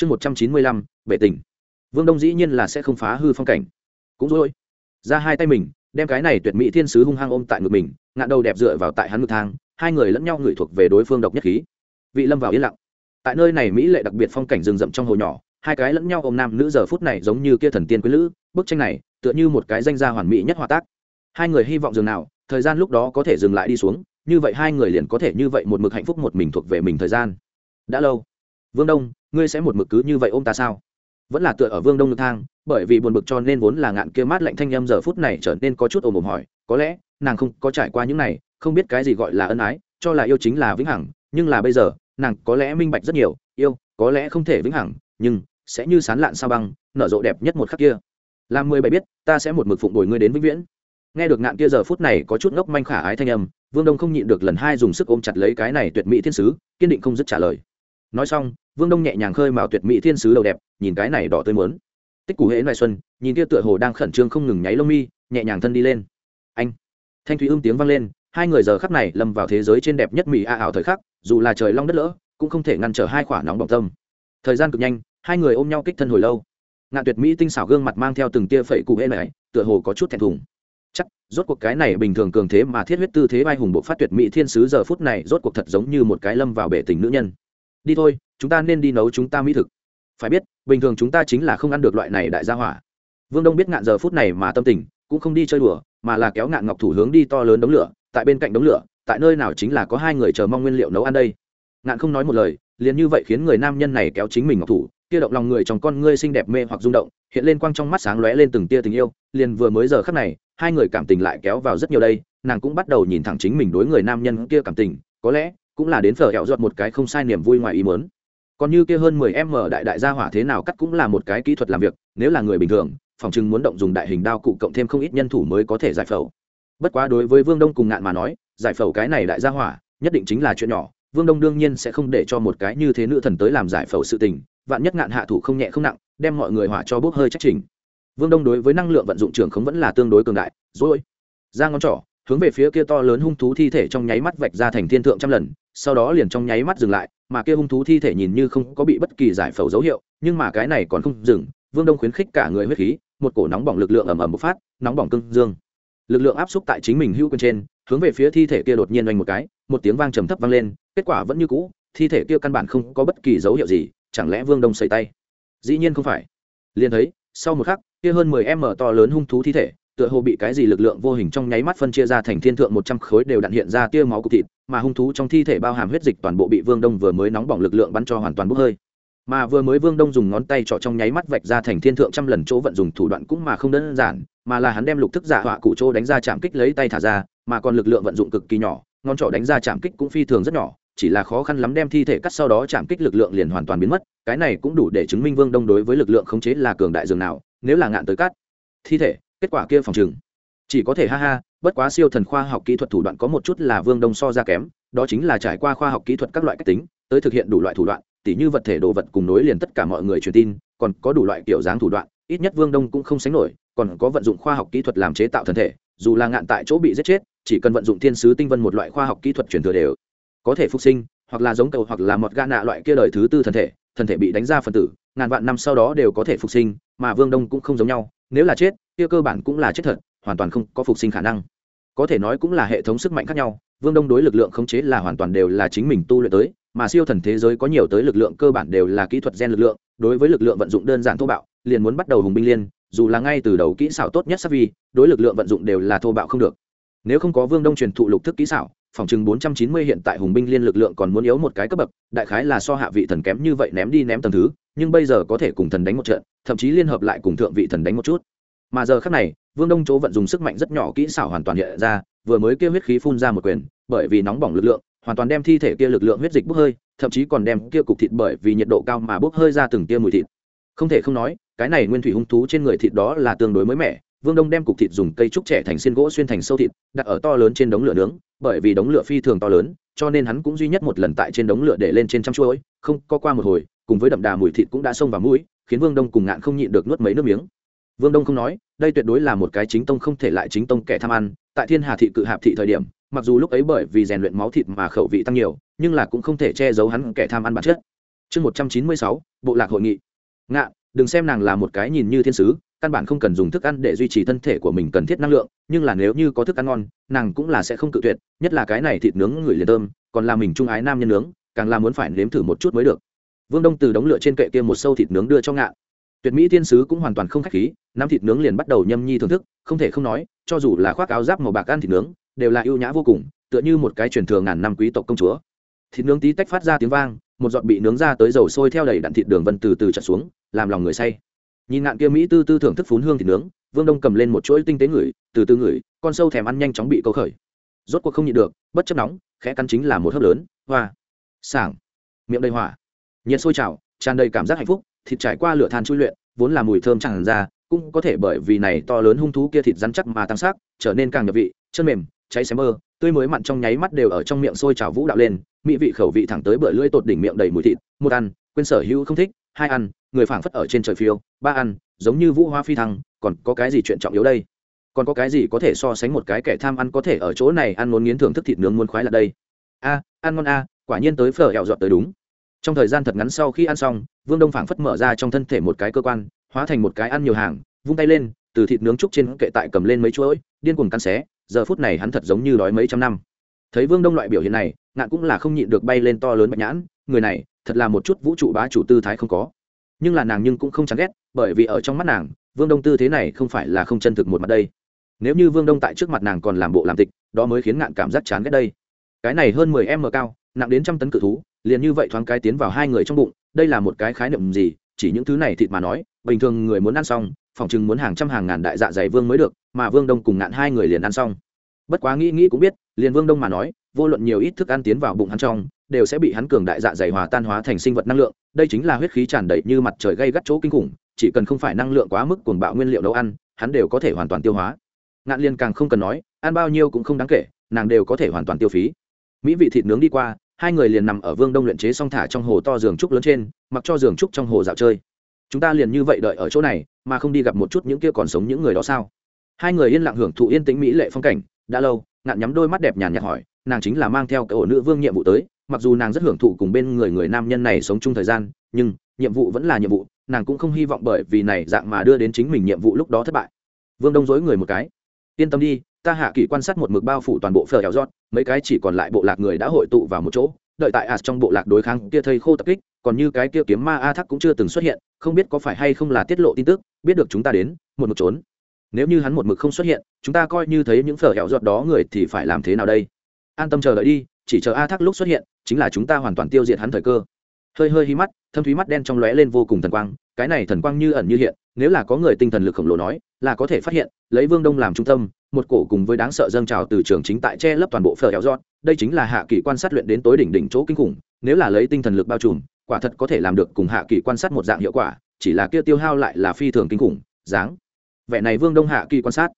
chương một trăm chín mươi lăm bệ tỉnh vương đông dĩ nhiên là sẽ không phá hư phong cảnh. Cũng rồi. Ra hai tay mình, đem cái này tuyệt mỹ thiên sứ hung hăng ôm tại ngực mình, ngạn đầu đẹp dựa vào tại hắn ngực thang, hai người lẫn nhau ngửi thuộc về đối phương độc nhất khí. Vị lâm vào yên lặng. Tại nơi này mỹ lệ đặc biệt phong cảnh rừng rậm trong hồ nhỏ, hai cái lẫn nhau ôm nam nữ giờ phút này giống như kia thần tiên quý lữ, bức tranh này tựa như một cái danh gia hoàn mỹ nhất hòa tác. Hai người hy vọng dừng nào, thời gian lúc đó có thể dừng lại đi xuống, như vậy hai người liền có thể như vậy một mực hạnh phúc một mình thuộc về mình thời gian. Đã lâu vương đông, ngươi sẽ một mực cứ như vậy ôm ta sao? Vẫn là tựa ở vương đông ngực thang, bởi vì buồn bực cho nên vốn là ngạn kia mát lạnh thanh â giờ phút này trở nên có chút ồm ồm hỏi, có lẽ, nàng không có trải qua những này, không biết cái gì gọi là ân ái, cho là yêu chính là vĩnh hằng, nhưng là bây giờ, nàng có lẽ minh bạch rất nhiều, yêu, có lẽ không thể vĩnh hằng, nhưng sẽ như sán lạn sao băng, nở rộ đẹp nhất một khắc kia. Làm mười bảy biết, ta sẽ một mực phụng đổi ngươi đến vĩnh viễn. Nghe được ngạn kia giờ phút này có chút ngốc manh khả ái thanh âm, vương đông không nhịn được lần hai dùng sức ôm chặt lấy cái này tuyệt mỹ thiên sứ, kiên định không dứt trả lời. Nói xong vương đông nhẹ nhàng khơi mào tuyệt mỹ thiên sứ đầu đẹp, nhìn cái này đỏ tươi mớn tích củ hễ ngoại xuân, nhìn kia tựa hồ đang khẩn trương không ngừng nháy lông mi, nhẹ nhàng thân đi lên. Anh, thanh thúy ưm tiếng vang lên, hai người giờ khắp này lâm vào thế giới trên đẹp nhất mỹ a ảo thời khắc, dù là trời long đất lỡ, cũng không thể ngăn trở hai khỏa nóng bỏng tâm. Thời gian cực nhanh, hai người ôm nhau kích thân hồi lâu. Ngạn tuyệt mỹ tinh xảo gương mặt mang theo từng tia phẩy cụ hễ này tựa hồ có chút thẹn thùng. Chắc, rốt cuộc cái này bình thường cường thế mà thiết huyết tư thế vai hùng bộ phát tuyệt mỹ thiên sứ giờ phút này rốt cuộc thật giống như một cái lâm vào bể tình nữ nhân đi thôi, chúng ta nên đi nấu chúng ta mỹ thực. Phải biết, bình thường chúng ta chính là không ăn được loại này đại gia hỏa. Vương đông biết ngạn giờ phút này mà tâm tình, cũng không đi chơi đùa, mà là kéo ngạn ngọc thủ hướng đi to lớn đống lửa, tại bên cạnh đống lửa, tại nơi nào chính là có hai người chờ mong nguyên liệu nấu ăn đây. Ngạn không nói một lời, liền như vậy khiến người nam nhân này kéo chính mình ngọc thủ, kia động lòng người trong con ngươi xinh đẹp mê hoặc rung động, hiện lên quang trong mắt sáng lóe lên từng tia tình yêu, liền vừa mới giờ khắc này, hai người cảm tình lại kéo vào rất nhiều đây, nàng cũng bắt đầu nhìn thẳng chính mình đối người nam nhân kia cảm tình, có lẽ cũng là đến phở hẹo giọt một cái không sai niềm vui ngoài ý mớn còn như kia hơn mười em mở đại đại gia hỏa thế nào cắt cũng là một cái kỹ thuật làm việc, nếu là người bình thường, phòng chừng muốn động dùng đại hình đao cụ cộng thêm không ít nhân thủ mới có thể giải phẫu. Bất quá đối với vương đông cùng ngạn mà nói, giải phẫu cái này đại gia hỏa, nhất định chính là chuyện nhỏ, vương đông đương nhiên sẽ không để cho một cái như thế nữ thần tới làm giải phẫu sự tình, vạn nhất ngạn hạ thủ không nhẹ không nặng, đem mọi người hỏa cho bốc hơi trách trình vương đông đối với năng lượng vận dụng trường không vẫn là tương đối cường đại, rồi, ra ngón trỏ, hướng về phía kia to lớn hung thú thi thể trong nháy mắt vạch ra thành thiên thượng trăm lần sau đó liền trong nháy mắt dừng lại, mà kia hung thú thi thể nhìn như không có bị bất kỳ giải phẫu dấu hiệu, nhưng mà cái này còn không dừng, vương đông khuyến khích cả người huyết khí, một cổ nóng bỏng lực lượng ầm ầm bộc phát, nóng bỏng cưng dương. Lực lượng áp xúc tại chính mình hưu quân trên, hướng về phía thi thể kia đột nhiên oanh một cái, một tiếng vang trầm thấp vang lên, kết quả vẫn như cũ, thi thể kia căn bản không có bất kỳ dấu hiệu gì, chẳng lẽ vương đông xây tay? Dĩ nhiên không phải. Liền thấy, sau một khắc, kia hơn mười em mở to lớn hung thú thi thể tựa hồ bị cái gì lực lượng vô hình trong nháy mắt phân chia ra thành thiên thượng một trăm khối đều đặn hiện ra tia máu cục thịt, mà hung thú trong thi thể bao hàm huyết dịch toàn bộ bị vương đông vừa mới nóng bỏng lực lượng bắn cho hoàn toàn bốc hơi. Mà vừa mới vương đông dùng ngón tay trọ trong nháy mắt vạch ra thành thiên thượng trăm lần chỗ vận dụng thủ đoạn cũng mà không đơn giản, mà là hắn đem lục thức giả họa cụ trô đánh ra chạm kích lấy tay thả ra, mà còn lực lượng vận dụng cực kỳ nhỏ, ngón trỏ đánh ra chạm kích cũng phi thường rất nhỏ, chỉ là khó khăn lắm đem thi thể cắt sau đó chạm kích lực lượng liền hoàn toàn biến mất, cái này cũng đủ để chứng minh vương đông đối với lực lượng khống chế là cường đại dường nào, nếu là ngạn tới cắt thi thể kết quả kia phòng trừng chỉ có thể ha ha, bất quá siêu thần khoa học kỹ thuật thủ đoạn có một chút là vương đông so ra kém, đó chính là trải qua khoa học kỹ thuật các loại cách tính, tới thực hiện đủ loại thủ đoạn, tỉ như vật thể đồ vật cùng nối liền tất cả mọi người truyền tin, còn có đủ loại kiểu dáng thủ đoạn, ít nhất vương đông cũng không sánh nổi, còn có vận dụng khoa học kỹ thuật làm chế tạo thân thể, dù là ngạn tại chỗ bị giết chết, chỉ cần vận dụng thiên sứ tinh vân một loại khoa học kỹ thuật truyền thừa đều có thể phục sinh, hoặc là giống cầu hoặc là một gã nạ loại kia đời thứ tư thân thể thân thể bị đánh ra phần tử, ngàn vạn năm sau đó đều có thể phục sinh, mà vương đông cũng không giống nhau, nếu là chết kia cơ bản cũng là chết thật, hoàn toàn không có phục sinh khả năng. Có thể nói cũng là hệ thống sức mạnh khác nhau, vương đông đối lực lượng khống chế là hoàn toàn đều là chính mình tu luyện tới, mà siêu thần thế giới có nhiều tới lực lượng cơ bản đều là kỹ thuật gen lực lượng, đối với lực lượng vận dụng đơn giản thô bạo, liền muốn bắt đầu hùng binh liên, dù là ngay từ đầu kỹ xảo tốt nhất sắc vi, đối lực lượng vận dụng đều là thô bạo không được. Nếu không có vương đông truyền thụ lục thức kỹ xảo, phòng chừng bốn trăm chín mươi hiện tại hùng binh liên lực lượng còn muốn yếu một cái cấp bậc, đại khái là so hạ vị thần kém như vậy ném đi ném tầng thứ, nhưng bây giờ có thể cùng thần đánh một trận, thậm chí liên hợp lại cùng thượng vị thần đánh một chút mà giờ khác này, vương đông chỗ vận dùng sức mạnh rất nhỏ kỹ xảo hoàn toàn hiện ra, vừa mới kia huyết khí phun ra một quyền, bởi vì nóng bỏng lực lượng, hoàn toàn đem thi thể kia lực lượng huyết dịch bốc hơi, thậm chí còn đem kia cục thịt bởi vì nhiệt độ cao mà bốc hơi ra từng tia mùi thịt. Không thể không nói, cái này nguyên thủy hung thú trên người thịt đó là tương đối mới mẻ, vương đông đem cục thịt dùng cây trúc trẻ thành xiên gỗ xuyên thành sâu thịt, đặt ở to lớn trên đống lửa nướng, bởi vì đống lửa phi thường to lớn, cho nên hắn cũng duy nhất một lần tại trên đống lửa để lên trên trăm chuỗi, không có qua một hồi, cùng với đậm đà mùi thịt cũng đã xông vào mũi, khiến vương đông cùng ngạn không nhịn được nuốt mấy nước miếng vương đông không nói, đây tuyệt đối là một cái chính tông không thể lại chính tông kẻ tham ăn. Tại thiên hà thị cự hạp thị thời điểm, mặc dù lúc ấy bởi vì rèn luyện máu thịt mà khẩu vị tăng nhiều, nhưng là cũng không thể che giấu hắn kẻ tham ăn bản chất. Chương một trăm chín mươi sáu, bộ lạc hội nghị. Ngạ, đừng xem nàng là một cái nhìn như thiên sứ, căn bản không cần dùng thức ăn để duy trì thân thể của mình cần thiết năng lượng, nhưng là nếu như có thức ăn ngon, nàng cũng là sẽ không cự tuyệt, nhất là cái này thịt nướng người liền thơm còn là mình trung ái nam nhân nướng, càng là muốn phải nếm thử một chút mới được. Vương đông từ đống lửa trên kệ kia một sâu thịt nướng đưa cho ngạ. Tuyệt mỹ thiên sứ cũng hoàn toàn không khách khí nắm thịt nướng liền bắt đầu nhâm nhi thưởng thức, không thể không nói, cho dù là khoác áo giáp màu bạc ăn thịt nướng, đều là ưu nhã vô cùng, tựa như một cái truyền thừa ngàn năm quý tộc công chúa. Thịt nướng tí tách phát ra tiếng vang, một giọt bị nướng ra tới dầu sôi theo đầy đạn thịt đường vân từ từ chặt xuống, làm lòng người say. Nhìn ngạn kia mỹ tư tư thưởng thức phún hương thịt nướng, vương đông cầm lên một chuỗi tinh tế ngửi, từ từ ngửi, con sâu thèm ăn nhanh chóng bị câu khởi. Rốt cuộc không nhịn được, bất chấp nóng, khẽ cắn chính là một hớp lớn, hoa, sảng, miệng đầy hỏa. Nhiệt sôi trào, tràn đầy cảm giác hạnh phúc, thịt trải qua lửa than chui luyện, vốn là mùi thơm tràn ra cũng có thể bởi vì này to lớn hung thú kia thịt rắn chắc mà tăng sắc trở nên càng nhập vị, chân mềm, cháy xém mơ, tươi mới mặn trong nháy mắt đều ở trong miệng sôi trào vũ đạo lên, mỹ vị khẩu vị thẳng tới bờ lưỡi tột đỉnh miệng đầy mùi thịt, một ăn, quên sở hữu không thích, hai ăn, người phảng phất ở trên trời phiêu, ba ăn, giống như vũ hoa phi thăng, còn có cái gì chuyện trọng yếu đây? Còn có cái gì có thể so sánh một cái kẻ tham ăn có thể ở chỗ này ăn muốn nghiến thưởng thức thịt nướng muốn khoái là đây? A, ăn ngon a, quả nhiên tới phở hẹo dọt tới đúng. Trong thời gian thật ngắn sau khi ăn xong, vương đông phảng phất mở ra trong thân thể một cái cơ quan hóa thành một cái ăn nhiều hàng, vung tay lên, từ thịt nướng trúc trên kệ tại cầm lên mấy chuỗi, điên cuồng cắn xé, giờ phút này hắn thật giống như đói mấy trăm năm. Thấy vương đông loại biểu hiện này, ngạn cũng là không nhịn được bay lên to lớn bạch nhãn, người này, thật là một chút vũ trụ bá chủ tư thái không có. Nhưng là nàng nhưng cũng không chán ghét, bởi vì ở trong mắt nàng, vương đông tư thế này không phải là không chân thực một mặt đây. Nếu như vương đông tại trước mặt nàng còn làm bộ làm tịch, đó mới khiến ngạn cảm giác chán ghét đây. Cái này hơn mười m cao, nặng đến trăm tấn cự thú, liền như vậy thoáng cái tiến vào hai người trong bụng, đây là một cái khái niệm gì, chỉ những thứ này thịt mà nói bình thường người muốn ăn xong, phòng chừng muốn hàng trăm hàng ngàn đại dạ dày vương mới được, mà vương đông cùng ngạn hai người liền ăn xong. Bất quá nghĩ nghĩ cũng biết, liền vương đông mà nói, vô luận nhiều ít thức ăn tiến vào bụng hắn trong, đều sẽ bị hắn cường đại dạ dày hòa tan hóa thành sinh vật năng lượng, đây chính là huyết khí tràn đầy như mặt trời gây gắt chỗ kinh khủng, chỉ cần không phải năng lượng quá mức cuồng bạo nguyên liệu nấu ăn, hắn đều có thể hoàn toàn tiêu hóa. Ngạn liên càng không cần nói, ăn bao nhiêu cũng không đáng kể, nàng đều có thể hoàn toàn tiêu phí. Mỹ vị thịt nướng đi qua, hai người liền nằm ở vương đông luyện chế song thả trong hồ to giường trúc lớn trên, mặc cho giường trúc trong hồ dạo chơi chúng ta liền như vậy đợi ở chỗ này, mà không đi gặp một chút những kia còn sống những người đó sao? Hai người yên lặng hưởng thụ yên tĩnh mỹ lệ phong cảnh, đã lâu, ngạn nhắm đôi mắt đẹp nhàn nhạt hỏi, nàng chính là mang theo cái ổ nữ vương nhiệm vụ tới, mặc dù nàng rất hưởng thụ cùng bên người người nam nhân này sống chung thời gian, nhưng nhiệm vụ vẫn là nhiệm vụ, nàng cũng không hy vọng bởi vì này dạng mà đưa đến chính mình nhiệm vụ lúc đó thất bại. Vương đông dối người một cái, yên tâm đi, ta hạ kỳ quan sát một mực bao phủ toàn bộ phở hẻo giót mấy cái chỉ còn lại bộ lạc người đã hội tụ vào một chỗ, đợi tại as trong bộ lạc đối kháng kia thây khô tập kích còn như cái kia kiếm ma a thắc cũng chưa từng xuất hiện, không biết có phải hay không là tiết lộ tin tức, biết được chúng ta đến, một mực trốn. Nếu như hắn một mực không xuất hiện, chúng ta coi như thấy những phở hẻo giọt đó người thì phải làm thế nào đây? An tâm chờ đợi đi, chỉ chờ a thắc lúc xuất hiện, chính là chúng ta hoàn toàn tiêu diệt hắn thời cơ. Hơi hơi hí mắt, thâm thúy mắt đen trong lóe lên vô cùng thần quang, cái này thần quang như ẩn như hiện, nếu là có người tinh thần lực khổng lồ nói, là có thể phát hiện, lấy vương đông làm trung tâm, một cổ cùng với đáng sợ dâng trào từ trường chính tại che lấp toàn bộ phở hẻo giọt, đây chính là hạ kỳ quan sát luyện đến tối đỉnh đỉnh chỗ kinh khủng, nếu là lấy tinh thần lực bao trùm quả thật có thể làm được cùng hạ kỳ quan sát một dạng hiệu quả, chỉ là kia tiêu hao lại là phi thường kinh khủng, dáng. Vẻ này vương đông hạ kỳ quan sát,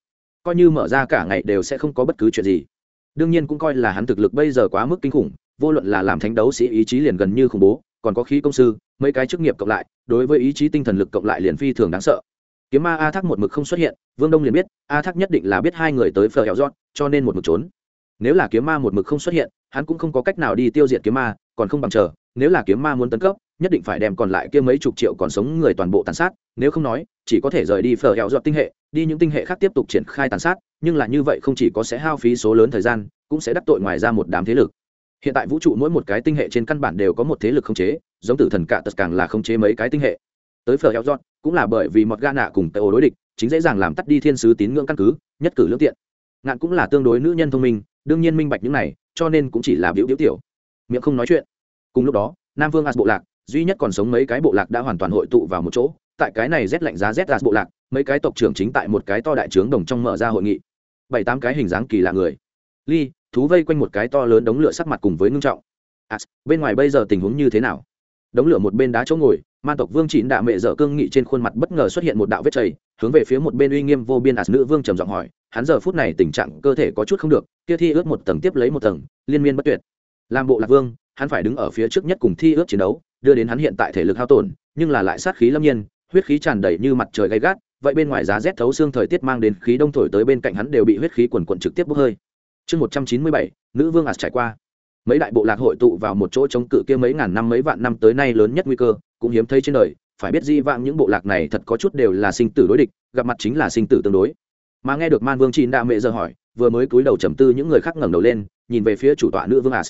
coi như mở ra cả ngày đều sẽ không có bất cứ chuyện gì. Đương nhiên cũng coi là hắn thực lực bây giờ quá mức kinh khủng, vô luận là làm thánh đấu sĩ ý chí liền gần như khủng bố, còn có khí công sư, mấy cái chức nghiệp cộng lại, đối với ý chí tinh thần lực cộng lại liền phi thường đáng sợ. Kiếm ma a thác một mực không xuất hiện, vương đông liền biết, a thác nhất định là biết hai người tới phờ hẹo dọn cho nên một mực trốn. Nếu là kiếm ma một mực không xuất hiện, hắn cũng không có cách nào đi tiêu diệt kiếm ma, còn không bằng chờ nếu là kiếm ma muốn tấn cấp, nhất định phải đem còn lại kia mấy chục triệu còn sống người toàn bộ tàn sát, nếu không nói, chỉ có thể rời đi phở hẹo dọn tinh hệ, đi những tinh hệ khác tiếp tục triển khai tàn sát, nhưng là như vậy không chỉ có sẽ hao phí số lớn thời gian, cũng sẽ đắc tội ngoài ra một đám thế lực. Hiện tại vũ trụ mỗi một cái tinh hệ trên căn bản đều có một thế lực khống chế, giống tử thần cạ tật càng là khống chế mấy cái tinh hệ. Tới phở heo dọn cũng là bởi vì mọt ga nạ cùng tệ ổ đối địch, chính dễ dàng làm tắt đi thiên sứ tín ngưỡng căn cứ, nhất cử lương tiện. Ngạn cũng là tương đối nữ nhân thông minh, đương nhiên minh bạch những này, cho nên cũng chỉ là biểu biểu tiểu. Miệng không nói chuyện cùng lúc đó, nam vương as bộ lạc, duy nhất còn sống mấy cái bộ lạc đã hoàn toàn hội tụ vào một chỗ. Tại cái này rét lạnh giá rét as bộ lạc, mấy cái tộc trưởng chính tại một cái to đại trướng đồng trong mở ra hội nghị. Bảy tám cái hình dáng kỳ lạ người. Ly, thú vây quanh một cái to lớn đống lửa sắc mặt cùng với ngưng trọng. As bên ngoài bây giờ tình huống như thế nào? Đống lửa một bên đá chỗ ngồi, man tộc vương chỉ đạ mẹ dở cương nghị trên khuôn mặt bất ngờ xuất hiện một đạo vết chảy hướng về phía một bên uy nghiêm vô biên as nữ vương trầm giọng hỏi, hắn giờ phút này tình trạng cơ thể có chút không được, kia thi ướt một tầng tiếp lấy một tầng, liên miên bất tuyệt. Làm bộ lạc vương hắn phải đứng ở phía trước nhất cùng thi ướt chiến đấu, đưa đến hắn hiện tại thể lực hao tổn, nhưng là lại sát khí lâm nhiên, huyết khí tràn đầy như mặt trời gay gắt, vậy bên ngoài giá rét thấu xương thời tiết mang đến khí đông thổi tới bên cạnh hắn đều bị huyết khí quần quận trực tiếp bốc hơi. Chương một trăm chín mươi bảy, nữ vương ạt trải qua. Mấy đại bộ lạc hội tụ vào một chỗ chống cự kia mấy ngàn năm mấy vạn năm tới nay lớn nhất nguy cơ, cũng hiếm thấy trên đời, phải biết di vãng những bộ lạc này thật có chút đều là sinh tử đối địch, gặp mặt chính là sinh tử tương đối. Mà nghe được man vương chín đa mẹ giờ hỏi, vừa mới cúi đầu trầm tư những người khác ngẩng đầu lên, nhìn về phía chủ tọa nữ vương as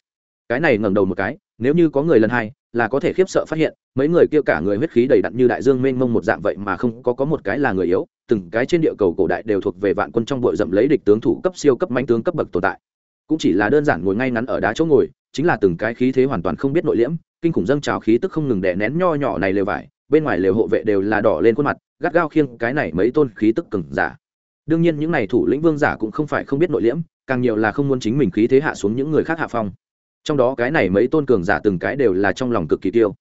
cái này ngẩng đầu một cái, nếu như có người lần hai, là có thể khiếp sợ phát hiện, mấy người kia cả người huyết khí đầy đặn như đại dương mênh mông một dạng vậy mà không có có một cái là người yếu, từng cái trên địa cầu cổ đại đều thuộc về vạn quân trong bội dậm lấy địch tướng thủ cấp siêu cấp manh tướng cấp bậc tồn tại. Cũng chỉ là đơn giản ngồi ngay ngắn ở đá chỗ ngồi, chính là từng cái khí thế hoàn toàn không biết nội liễm, kinh khủng dâng trào khí tức không ngừng đè nén nho nhỏ này lều vải, bên ngoài lều hộ vệ đều là đỏ lên khuôn mặt, gắt gao khiêng cái này mấy tôn khí tức cứng giả. Đương nhiên những này thủ lĩnh vương giả cũng không phải không biết nội liễm, càng nhiều là không muốn chính mình khí thế hạ xuống những người khác hạ phong trong đó cái này mấy tôn cường giả từng cái đều là trong lòng cực kỳ tiêu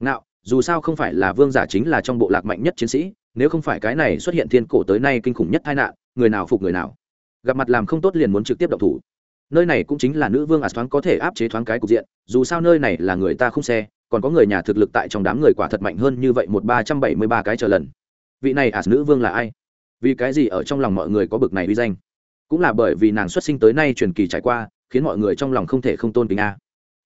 ngạo, dù sao không phải là vương giả chính là trong bộ lạc mạnh nhất chiến sĩ, nếu không phải cái này xuất hiện thiên cổ tới nay kinh khủng nhất tai nạn, người nào phục người nào. Gặp mặt làm không tốt liền muốn trực tiếp động thủ. Nơi này cũng chính là nữ vương ạt thoáng có thể áp chế thoáng cái cục diện, dù sao nơi này là người ta không xe, còn có người nhà thực lực tại trong đám người quả thật mạnh hơn như vậy một ba trăm bảy mươi ba cái trở lần. Vị này ạt nữ vương là ai? Vì cái gì ở trong lòng mọi người có bực này uy danh? Cũng là bởi vì nàng xuất sinh tới nay truyền kỳ trải qua khiến mọi người trong lòng không thể không tôn kính a.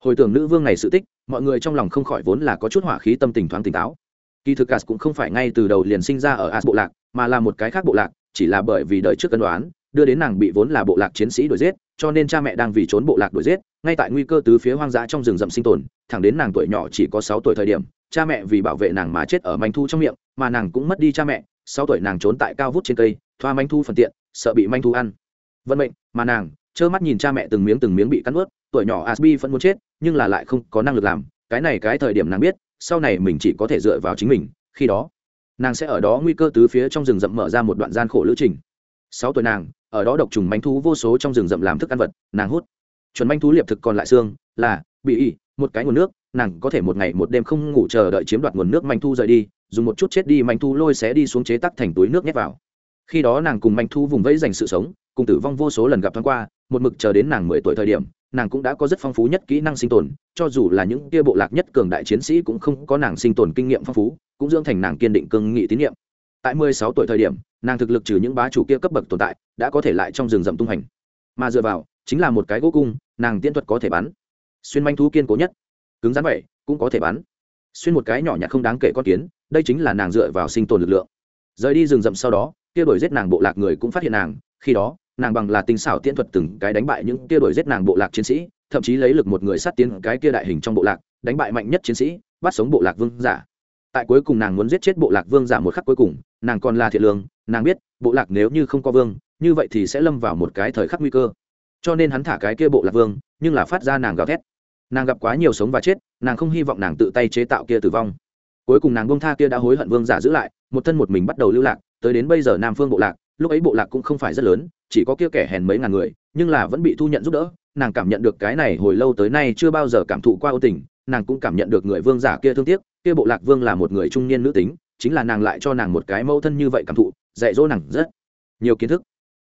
Hồi tưởng nữ vương này sự tích, mọi người trong lòng không khỏi vốn là có chút hỏa khí tâm tình thoáng tỉnh táo. Kỳ thực as cũng không phải ngay từ đầu liền sinh ra ở as bộ lạc, mà là một cái khác bộ lạc, chỉ là bởi vì đời trước cân đoán đưa đến nàng bị vốn là bộ lạc chiến sĩ đuổi giết, cho nên cha mẹ đang vì trốn bộ lạc đuổi giết, ngay tại nguy cơ tứ phía hoang dã trong rừng rậm sinh tồn, thẳng đến nàng tuổi nhỏ chỉ có sáu tuổi thời điểm, cha mẹ vì bảo vệ nàng mà chết ở manh thu trong miệng, mà nàng cũng mất đi cha mẹ, sáu tuổi nàng trốn tại cao vút trên cây, thoa manh thu phần tiện, sợ bị manh thu ăn. Vận mệnh, mà nàng trơ mắt nhìn cha mẹ từng miếng từng miếng bị cắn ướt tuổi nhỏ asbi vẫn muốn chết, nhưng là lại không có năng lực làm, cái này cái thời điểm nàng biết, sau này mình chỉ có thể dựa vào chính mình, khi đó, nàng sẽ ở đó nguy cơ tứ phía trong rừng rậm mở ra một đoạn gian khổ lữ trình. Sáu tuổi nàng, ở đó độc trùng manh thú vô số trong rừng rậm làm thức ăn vật, nàng hút. Chuẩn manh thú liệp thực còn lại xương, là, bị ỉ, một cái nguồn nước, nàng có thể một ngày một đêm không ngủ chờ đợi chiếm đoạt nguồn nước manh thu rời đi, dùng một chút chết đi manh thu lôi xé đi xuống chế tắc thành túi nước nhét vào. Khi đó nàng cùng manh thu vùng vẫy dành sự sống, cùng tử vong vô số lần gặp thoáng qua một mực chờ đến nàng mười tuổi thời điểm, nàng cũng đã có rất phong phú nhất kỹ năng sinh tồn, cho dù là những kia bộ lạc nhất cường đại chiến sĩ cũng không có nàng sinh tồn kinh nghiệm phong phú, cũng dưỡng thành nàng kiên định cương nghị tín nhiệm. Tại mười sáu tuổi thời điểm, nàng thực lực trừ những bá chủ kia cấp bậc tồn tại, đã có thể lại trong rừng rậm tung hành mà dựa vào, chính là một cái gỗ cung, nàng tiễn thuật có thể bắn. Xuyên manh thú kiên cố nhất. Cứng rắn vậy, cũng có thể bắn. Xuyên một cái nhỏ nhặt không đáng kể con kiến, đây chính là nàng dựa vào sinh tồn lực lượng. Rời đi rừng rậm sau đó, kia đổi giết nàng bộ lạc người cũng phát hiện nàng, khi đó nàng bằng là tinh xảo tiễn thuật từng cái đánh bại những kia đổi giết nàng bộ lạc chiến sĩ, thậm chí lấy lực một người sát tiến cái kia đại hình trong bộ lạc, đánh bại mạnh nhất chiến sĩ, bắt sống bộ lạc vương giả. Tại cuối cùng nàng muốn giết chết bộ lạc vương giả một khắc cuối cùng, nàng còn là thiện lương, nàng biết, bộ lạc nếu như không có vương, như vậy thì sẽ lâm vào một cái thời khắc nguy cơ. Cho nên hắn thả cái kia bộ lạc vương, nhưng là phát ra nàng gào thét. Nàng gặp quá nhiều sống và chết, nàng không hy vọng nàng tự tay chế tạo kia tử vong. Cuối cùng nàng bông tha kia đã hối hận vương giả giữ lại, một thân một mình bắt đầu lưu lạc, tới đến bây giờ nam phương bộ lạc, lúc ấy bộ lạc cũng không phải rất lớn chỉ có kia kẻ hèn mấy ngàn người, nhưng là vẫn bị thu nhận giúp đỡ, nàng cảm nhận được cái này hồi lâu tới nay chưa bao giờ cảm thụ qua ô tình, nàng cũng cảm nhận được người vương giả kia thương tiếc, kia bộ lạc vương là một người trung niên nữ tính, chính là nàng lại cho nàng một cái mẫu thân như vậy cảm thụ, dạy dỗ nàng rất nhiều kiến thức.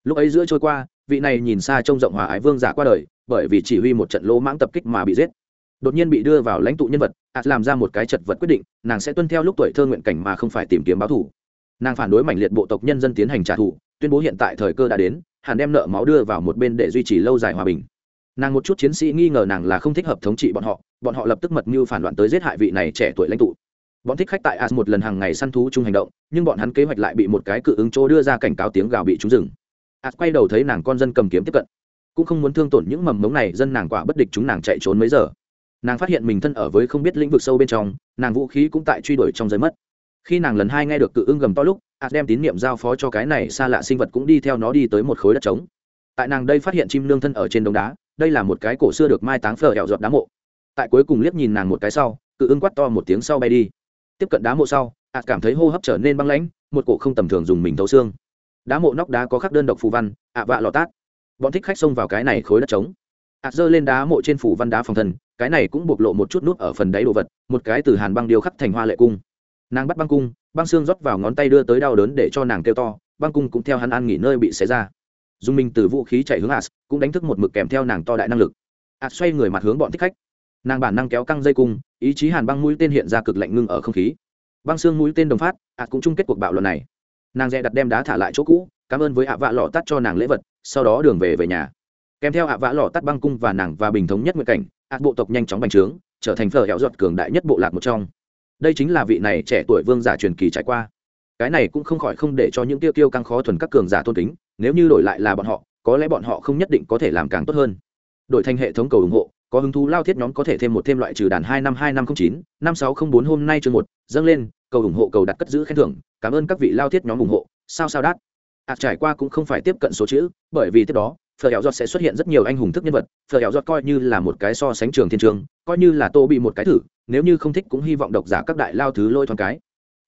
Lúc ấy giữa trôi qua, vị này nhìn xa trông rộng hòa ái vương giả qua đời, bởi vì chỉ huy một trận lỗ mãng tập kích mà bị giết. Đột nhiên bị đưa vào lãnh tụ nhân vật ạt làm ra một cái chật vật quyết định, nàng sẽ tuân theo lúc tuổi thơ nguyện cảnh mà không phải tìm kiếm báo thù. Nàng phản đối mảnh liệt bộ tộc nhân dân tiến hành trả thù, tuyên bố hiện tại thời cơ đã đến hẳn đem nợ máu đưa vào một bên để duy trì lâu dài hòa bình. Nàng một chút chiến sĩ nghi ngờ nàng là không thích hợp thống trị bọn họ bọn họ lập tức mật mưu phản loạn tới giết hại vị này trẻ tuổi lãnh tụ. Bọn thích khách tại as một lần hàng ngày săn thú chung hành động, nhưng bọn hắn kế hoạch lại bị một cái cự ứng chỗ đưa ra cảnh cáo tiếng gào bị trúng rừng as quay đầu thấy nàng con dân cầm kiếm tiếp cận, cũng không muốn thương tổn những mầm mống này, dân nàng quả bất địch chúng nàng chạy trốn mấy giờ. Nàng phát hiện mình thân ở với không biết lĩnh vực sâu bên trong, nàng vũ khí cũng tại truy đuổi trong giới mất. Khi nàng lần hai nghe được cự ưng gầm to lúc as đem tín nhiệm giao phó cho cái này xa lạ sinh vật cũng đi theo nó đi tới một khối đất trống. Tại nàng đây phát hiện chim nương thân ở trên đống đá đây là một cái cổ xưa được mai táng phở hẹo giọt đá mộ. Tại cuối cùng liếc nhìn nàng một cái sau cự ưng quát to một tiếng sau bay đi. Tiếp cận đá mộ sau ạt cảm thấy hô hấp trở nên băng lãnh một cổ không tầm thường dùng mình thấu xương. Đá mộ nóc đá có khắc đơn độc phù văn ạ vạ lò tát. Bọn thích khách xông vào cái này khối đất trống. Ạt giơ lên đá mộ trên phủ văn đá phòng thần, cái này cũng bộc lộ một chút nút ở phần đáy đồ vật một cái từ hàn băng điêu khắc thành hoa lệ cung nàng bắt băng cung, băng xương rót vào ngón tay đưa tới đau đớn để cho nàng kêu to, băng cung cũng theo hắn ăn nghỉ nơi bị xé ra. Dung minh từ vũ khí chạy hướng as cũng đánh thức một mực kèm theo nàng to đại năng lực. As xoay người mặt hướng bọn thích khách. Nàng bản năng kéo căng dây cung, ý chí hàn băng mũi tên hiện ra cực lạnh ngưng ở không khí. Băng xương mũi tên đồng phát as cũng chung kết cuộc bạo luận này. Nàng dè đặt đem đá thả lại chỗ cũ, cảm ơn với ạ vạ lọ tắt cho nàng lễ vật, sau đó đường về về nhà. Kèm theo ạ vạ lọ tắt băng cung và nàng và bình thống nhất nguyện cảnh ạt bộ tộc nhanh chóng bành trướng, trở thành phở hẹo ruột cường đại nhất bộ lạc một trong đây chính là vị này trẻ tuổi vương giả truyền kỳ trải qua. Cái này cũng không khỏi không để cho những tiêu tiêu căng khó thuần các cường giả tôn kính, nếu như đổi lại là bọn họ, có lẽ bọn họ không nhất định có thể làm càng tốt hơn. Đổi thành hệ thống cầu ủng hộ, có hứng thú lao thiết nhóm có thể thêm một thêm loại trừ đàn hai năm hai năm không chín, năm sáu không bốn hôm nay chương một, dâng lên, cầu ủng hộ, cầu đặt cất giữ khen thưởng, cảm ơn các vị lao thiết nhóm ủng hộ, sao sao đắt ạt à, trải qua cũng không phải tiếp cận số chữ, bởi vì tiếp đó phở hẹo giọt sẽ xuất hiện rất nhiều anh hùng thức nhân vật, phở hẹo giọt coi như là một cái so sánh trường thiên trường, coi như là tô bị một cái thử, nếu như không thích cũng hy vọng độc giả các đại lao thứ lôi thoáng cái.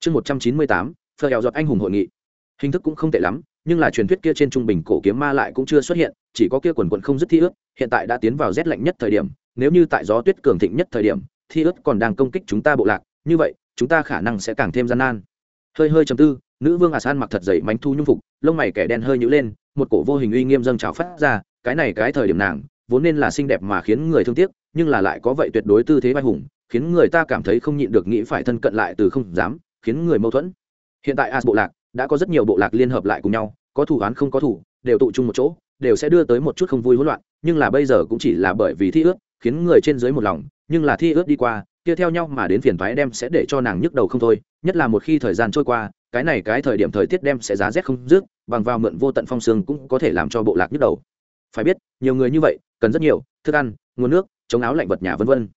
Chương một trăm chín mươi tám, phở hẹo giọt anh hùng hội nghị. Hình thức cũng không tệ lắm, nhưng là truyền thuyết kia trên trung bình cổ kiếm ma lại cũng chưa xuất hiện, chỉ có kia quần quần không dứt thi ướt, hiện tại đã tiến vào rét lạnh nhất thời điểm, nếu như tại gió tuyết cường thịnh nhất thời điểm, thi ướt còn đang công kích chúng ta bộ lạc, như vậy, chúng ta khả năng sẽ càng thêm gian nan. Hơi hơi chầm tư, nữ vương asan mặc thật dày mánh thu nhung phục lông mày kẻ đen hơi nhữ lên, một cổ vô hình uy nghiêm dâng trào phát ra, cái này cái thời điểm nàng, vốn nên là xinh đẹp mà khiến người thương tiếc, nhưng là lại có vậy tuyệt đối tư thế vai hùng, khiến người ta cảm thấy không nhịn được nghĩ phải thân cận lại từ không dám, khiến người mâu thuẫn. Hiện tại as bộ lạc đã có rất nhiều bộ lạc liên hợp lại cùng nhau, có thủ án không có thủ đều tụ chung một chỗ, đều sẽ đưa tới một chút không vui hỗn loạn, nhưng là bây giờ cũng chỉ là bởi vì thi ước, khiến người trên dưới một lòng, nhưng là thi ước đi qua, kia theo nhau mà đến phiền thoái đem sẽ để cho nàng nhức đầu không thôi, nhất là một khi thời gian trôi qua, cái này cái thời điểm thời tiết đem sẽ giá rét không dứt bằng vào mượn vô tận phong sương cũng có thể làm cho bộ lạc nhức đầu. Phải biết, nhiều người như vậy, cần rất nhiều, thức ăn, nguồn nước, chống áo lạnh vật nhà vân vân.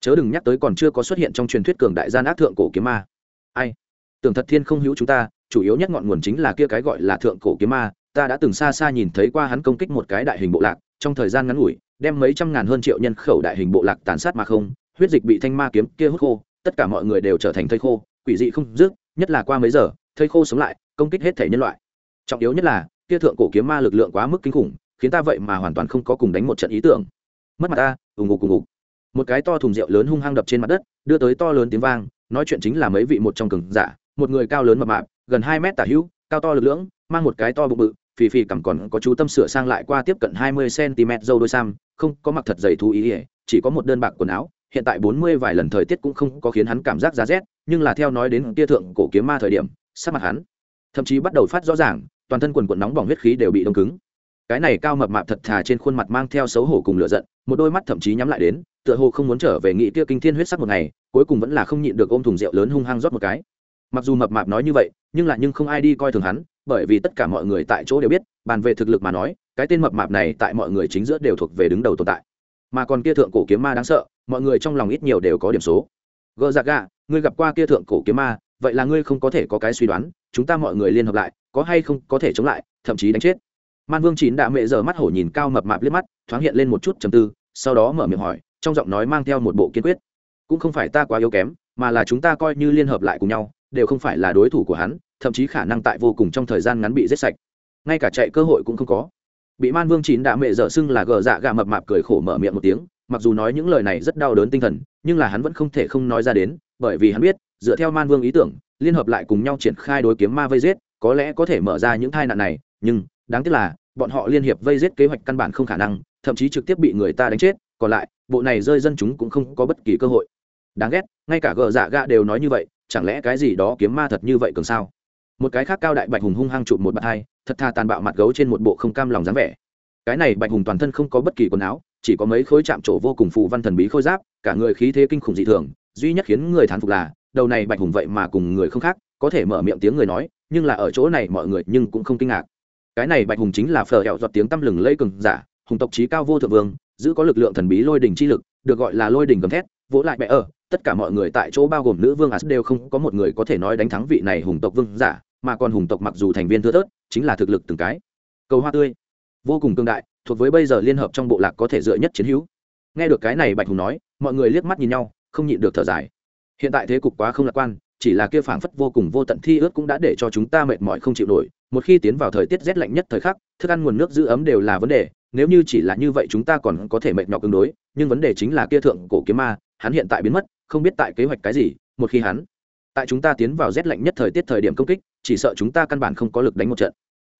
Chớ đừng nhắc tới còn chưa có xuất hiện trong truyền thuyết cường đại gian ác thượng cổ kiếm ma. Ai? Tưởng thật thiên không hữu chúng ta, chủ yếu nhất ngọn nguồn chính là kia cái gọi là thượng cổ kiếm ma. Ta đã từng xa xa nhìn thấy qua hắn công kích một cái đại hình bộ lạc, trong thời gian ngắn ngủi, đem mấy trăm ngàn hơn triệu nhân khẩu đại hình bộ lạc tàn sát mà không, huyết dịch bị thanh ma kiếm kia hút khô, tất cả mọi người đều trở thành thây khô, quỷ dị không dứt, nhất là qua mấy giờ, thây khô sống lại, công kích hết thể nhân loại trọng yếu nhất là, kia thượng cổ kiếm ma lực lượng quá mức kinh khủng, khiến ta vậy mà hoàn toàn không có cùng đánh một trận ý tưởng. Mất mặt ta ủng ngục ủng ngục. Một cái to thùng rượu lớn hung hăng đập trên mặt đất, đưa tới to lớn tiếng vang, nói chuyện chính là mấy vị một trong cường giả, một người cao lớn mập mạp, gần hai mét tả hữu, cao to lực lưỡng, mang một cái to bụng bự, phì phì cằm còn có chú tâm sửa sang lại qua tiếp cận hai mươi cm dâu đôi sam, không có mặc thật dày thú ý ỉa chỉ có một đơn bạc quần áo, hiện tại bốn mươi vài lần thời tiết cũng không có khiến hắn cảm giác giá rét, nhưng là theo nói đến tia thượng cổ kiếm ma thời điểm, sắc mặt hắn thậm chí bắt đầu phát rõ ràng toàn thân quần quần nóng bỏng huyết khí đều bị đông cứng. Cái này cao mập mạp thật thà trên khuôn mặt mang theo xấu hổ cùng lửa giận, một đôi mắt thậm chí nhắm lại đến, tựa hồ không muốn trở về nghị tia kinh thiên huyết sắc một ngày, cuối cùng vẫn là không nhịn được ôm thùng rượu lớn hung hăng rót một cái. Mặc dù mập mạp nói như vậy, nhưng là nhưng không ai đi coi thường hắn, bởi vì tất cả mọi người tại chỗ đều biết, bàn về thực lực mà nói, cái tên mập mạp này tại mọi người chính giữa đều thuộc về đứng đầu tồn tại. Mà còn kia thượng cổ kiếm ma đáng sợ, mọi người trong lòng ít nhiều đều có điểm số. Gơ dạ giặc gà ngươi gặp qua kia thượng cổ kiếm ma vậy là ngươi không có thể có cái suy đoán, chúng ta mọi người liên hợp lại, có hay không có thể chống lại, thậm chí đánh chết. Man vương chín đã mẹ giờ mắt hổ nhìn cao mập mạp liếc mắt, thoáng hiện lên một chút trầm tư, sau đó mở miệng hỏi, trong giọng nói mang theo một bộ kiên quyết. Cũng không phải ta quá yếu kém, mà là chúng ta coi như liên hợp lại cùng nhau, đều không phải là đối thủ của hắn, thậm chí khả năng tại vô cùng trong thời gian ngắn bị giết sạch. Ngay cả chạy cơ hội cũng không có. Bị man vương chín đã mẹ dở xưng là gờ dạ gà mập mạp cười khổ mở miệng một tiếng, mặc dù nói những lời này rất đau đớn tinh thần, nhưng là hắn vẫn không thể không nói ra đến, bởi vì hắn biết dựa theo man vương ý tưởng, liên hợp lại cùng nhau triển khai đối kiếm ma vây giết, có lẽ có thể mở ra những tai nạn này, nhưng, đáng tiếc là, bọn họ liên hiệp vây giết kế hoạch căn bản không khả năng, thậm chí trực tiếp bị người ta đánh chết, còn lại, bộ này rơi dân chúng cũng không có bất kỳ cơ hội. Đáng ghét, ngay cả gờ dạ gạ đều nói như vậy, chẳng lẽ cái gì đó kiếm ma thật như vậy cường sao? Một cái khác cao đại bạch hùng hung hăng chụp một bạt hai, thật tha tàn bạo mặt gấu trên một bộ không cam lòng dáng vẻ. Cái này bạch hùng toàn thân không có bất kỳ quần áo, chỉ có mấy khối chạm trổ vô cùng phù văn thần bí khôi giáp, cả người khí thế kinh khủng dị thường, duy nhất khiến người thán phục là đầu này bạch hùng vậy mà cùng người không khác, có thể mở miệng tiếng người nói, nhưng là ở chỗ này mọi người nhưng cũng không kinh ngạc. Cái này bạch hùng chính là phở hẹo giọt tiếng tăm lừng lây cường giả, hùng tộc trí cao vô thượng vương, giữ có lực lượng thần bí lôi đỉnh chi lực, được gọi là lôi đỉnh gầm thét, vỗ lại mẹ ở, tất cả mọi người tại chỗ bao gồm nữ vương as đều không có một người có thể nói đánh thắng vị này hùng tộc vương giả, mà còn hùng tộc mặc dù thành viên thưa thớt, chính là thực lực từng cái. Cầu hoa tươi. Vô cùng cương đại, thuộc với bây giờ liên hợp trong bộ lạc có thể dựa nhất chiến hữu. Nghe được cái này bạch hùng nói, mọi người liếc mắt nhìn nhau, không nhịn được thở dài hiện tại thế cục quá không lạc quan, chỉ là kia phảng phất vô cùng vô tận thi ướt cũng đã để cho chúng ta mệt mỏi không chịu nổi. Một khi tiến vào thời tiết rét lạnh nhất thời khắc, thức ăn nguồn nước giữ ấm đều là vấn đề. Nếu như chỉ là như vậy chúng ta còn có thể mệt nhọc tương đối, nhưng vấn đề chính là kia thượng cổ kiếm ma, hắn hiện tại biến mất, không biết tại kế hoạch cái gì, một khi hắn, tại chúng ta tiến vào rét lạnh nhất thời tiết thời điểm công kích, chỉ sợ chúng ta căn bản không có lực đánh một trận.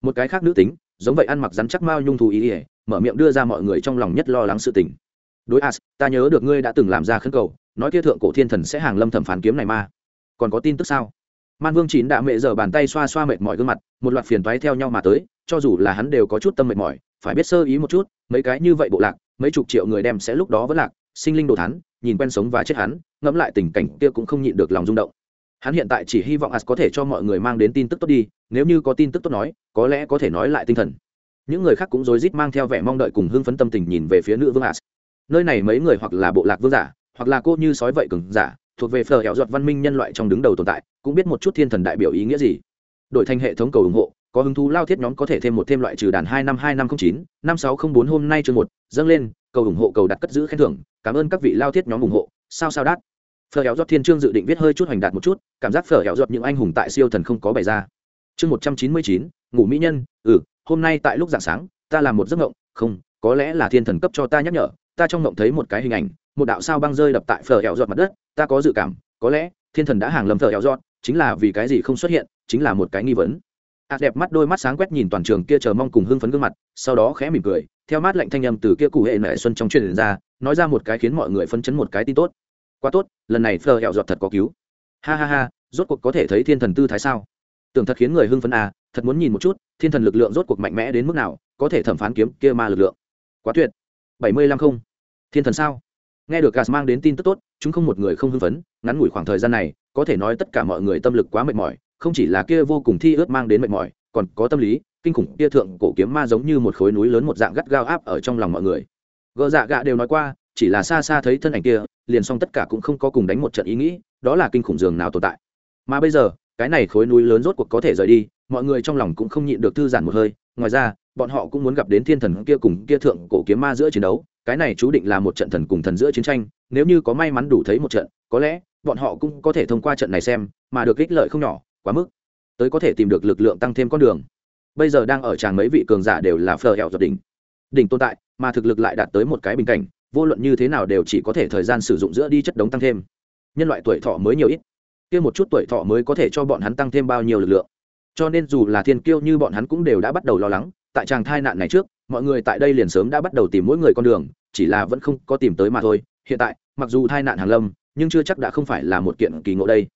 Một cái khác nữ tính, giống vậy ăn mặc rắn chắc mao nhung thù ý ỉa mở miệng đưa ra mọi người trong lòng nhất lo lắng sự tình. Đối as, ta nhớ được ngươi đã từng làm ra khấn cầu nói kia thượng cổ thiên thần sẽ hàng lâm thẩm phán kiếm này ma còn có tin tức sao? Man vương chín đã mẹ giờ bàn tay xoa xoa mệt mỏi gương mặt, một loạt phiền toái theo nhau mà tới, cho dù là hắn đều có chút tâm mệt mỏi, phải biết sơ ý một chút, mấy cái như vậy bộ lạc, mấy chục triệu người đem sẽ lúc đó vẫn lạc, sinh linh đồ thắn nhìn quen sống và chết hắn, ngẫm lại tình cảnh kia cũng không nhịn được lòng rung động. Hắn hiện tại chỉ hy vọng as có thể cho mọi người mang đến tin tức tốt đi, nếu như có tin tức tốt nói, có lẽ có thể nói lại tinh thần. Những người khác cũng rối rít mang theo vẻ mong đợi cùng hưng phấn tâm tình nhìn về phía nữ vương as. Nơi này mấy người hoặc là bộ lạc vương giả hoặc là cô như sói vậy cứng giả, thuộc về phở hẹo giọt văn minh nhân loại trong đứng đầu tồn tại, cũng biết một chút thiên thần đại biểu ý nghĩa gì. Đổi thành hệ thống cầu ủng hộ, có hứng thú lao thiết nhóm có thể thêm một thêm loại trừ đàn hai năm hai năm không chín, năm sáu không bốn hôm nay chương một, dâng lên, cầu ủng hộ cầu đặt cất giữ khen thưởng, cảm ơn các vị lao thiết nhóm ủng hộ, sao sao đắt phở hẹo giọt thiên trương dự định viết hơi chút hoành đạt một chút, cảm giác phở hẹo giọt những anh hùng tại siêu thần không có bày ra. Chương một trăm chín mươi chín, ngủ mỹ nhân ừ hôm nay tại lúc dạng sáng, ta làm một giấc ngộng không, có lẽ là thiên thần cấp cho ta nhắc nhở ta trong mộng thấy một cái hình ảnh, một đạo sao băng rơi đập tại phở hẹo giọt mặt đất, ta có dự cảm, có lẽ, thiên thần đã hàng lầm phở hẹo giọt, chính là vì cái gì không xuất hiện, chính là một cái nghi vấn. Ạt đẹp mắt đôi mắt sáng quét nhìn toàn trường kia chờ mong cùng hưng phấn gương mặt, sau đó khẽ mỉm cười, theo mát lạnh thanh âm từ kia cụ hệ nệ xuân trong truyền ra, nói ra một cái khiến mọi người phấn chấn một cái tin tốt. Quá tốt, lần này phờ hẹo giọt thật có cứu. Ha ha ha, rốt cuộc có thể thấy thiên thần tư thái sao? Tưởng thật khiến người hưng phấn à thật muốn nhìn một chút, thiên thần lực lượng rốt cuộc mạnh mẽ đến mức nào, có thể thẩm phán kiếm kia ma lực lượng. Quá tuyệt bảy mươi lăm không. Thiên thần sao? Nghe được gas mang đến tin tức tốt, chúng không một người không hưng phấn, ngắn ngủi khoảng thời gian này, có thể nói tất cả mọi người tâm lực quá mệt mỏi, không chỉ là kia vô cùng thi ướt mang đến mệt mỏi, còn có tâm lý, kinh khủng, kia thượng cổ kiếm ma giống như một khối núi lớn một dạng gắt gao áp ở trong lòng mọi người. Gợ dạ gạ đều nói qua, chỉ là xa xa thấy thân ảnh kia, liền xong tất cả cũng không có cùng đánh một trận ý nghĩ, đó là kinh khủng giường nào tồn tại. Mà bây giờ, cái này khối núi lớn rốt cuộc có thể rời đi, mọi người trong lòng cũng không nhịn được thư giãn một hơi, ngoài ra bọn họ cũng muốn gặp đến thiên thần kia cùng kia thượng cổ kiếm ma giữa chiến đấu, cái này chú định là một trận thần cùng thần giữa chiến tranh, nếu như có may mắn đủ thấy một trận, có lẽ bọn họ cũng có thể thông qua trận này xem, mà được ích lợi không nhỏ, quá mức. Tới có thể tìm được lực lượng tăng thêm con đường. Bây giờ đang ở tràng mấy vị cường giả đều là phờ hẹo giật đỉnh. Đỉnh tồn tại, mà thực lực lại đạt tới một cái bình cảnh, vô luận như thế nào đều chỉ có thể thời gian sử dụng giữa đi chất đống tăng thêm. Nhân loại tuổi thọ mới nhiều ít. Kia một chút tuổi thọ mới có thể cho bọn hắn tăng thêm bao nhiêu lực lượng. Cho nên dù là thiên kiêu như bọn hắn cũng đều đã bắt đầu lo lắng tại tràng thai nạn này trước, mọi người tại đây liền sớm đã bắt đầu tìm mỗi người con đường, chỉ là vẫn không có tìm tới mà thôi. Hiện tại, mặc dù thai nạn hàng lâm, nhưng chưa chắc đã không phải là một kiện kỳ ngộ đây.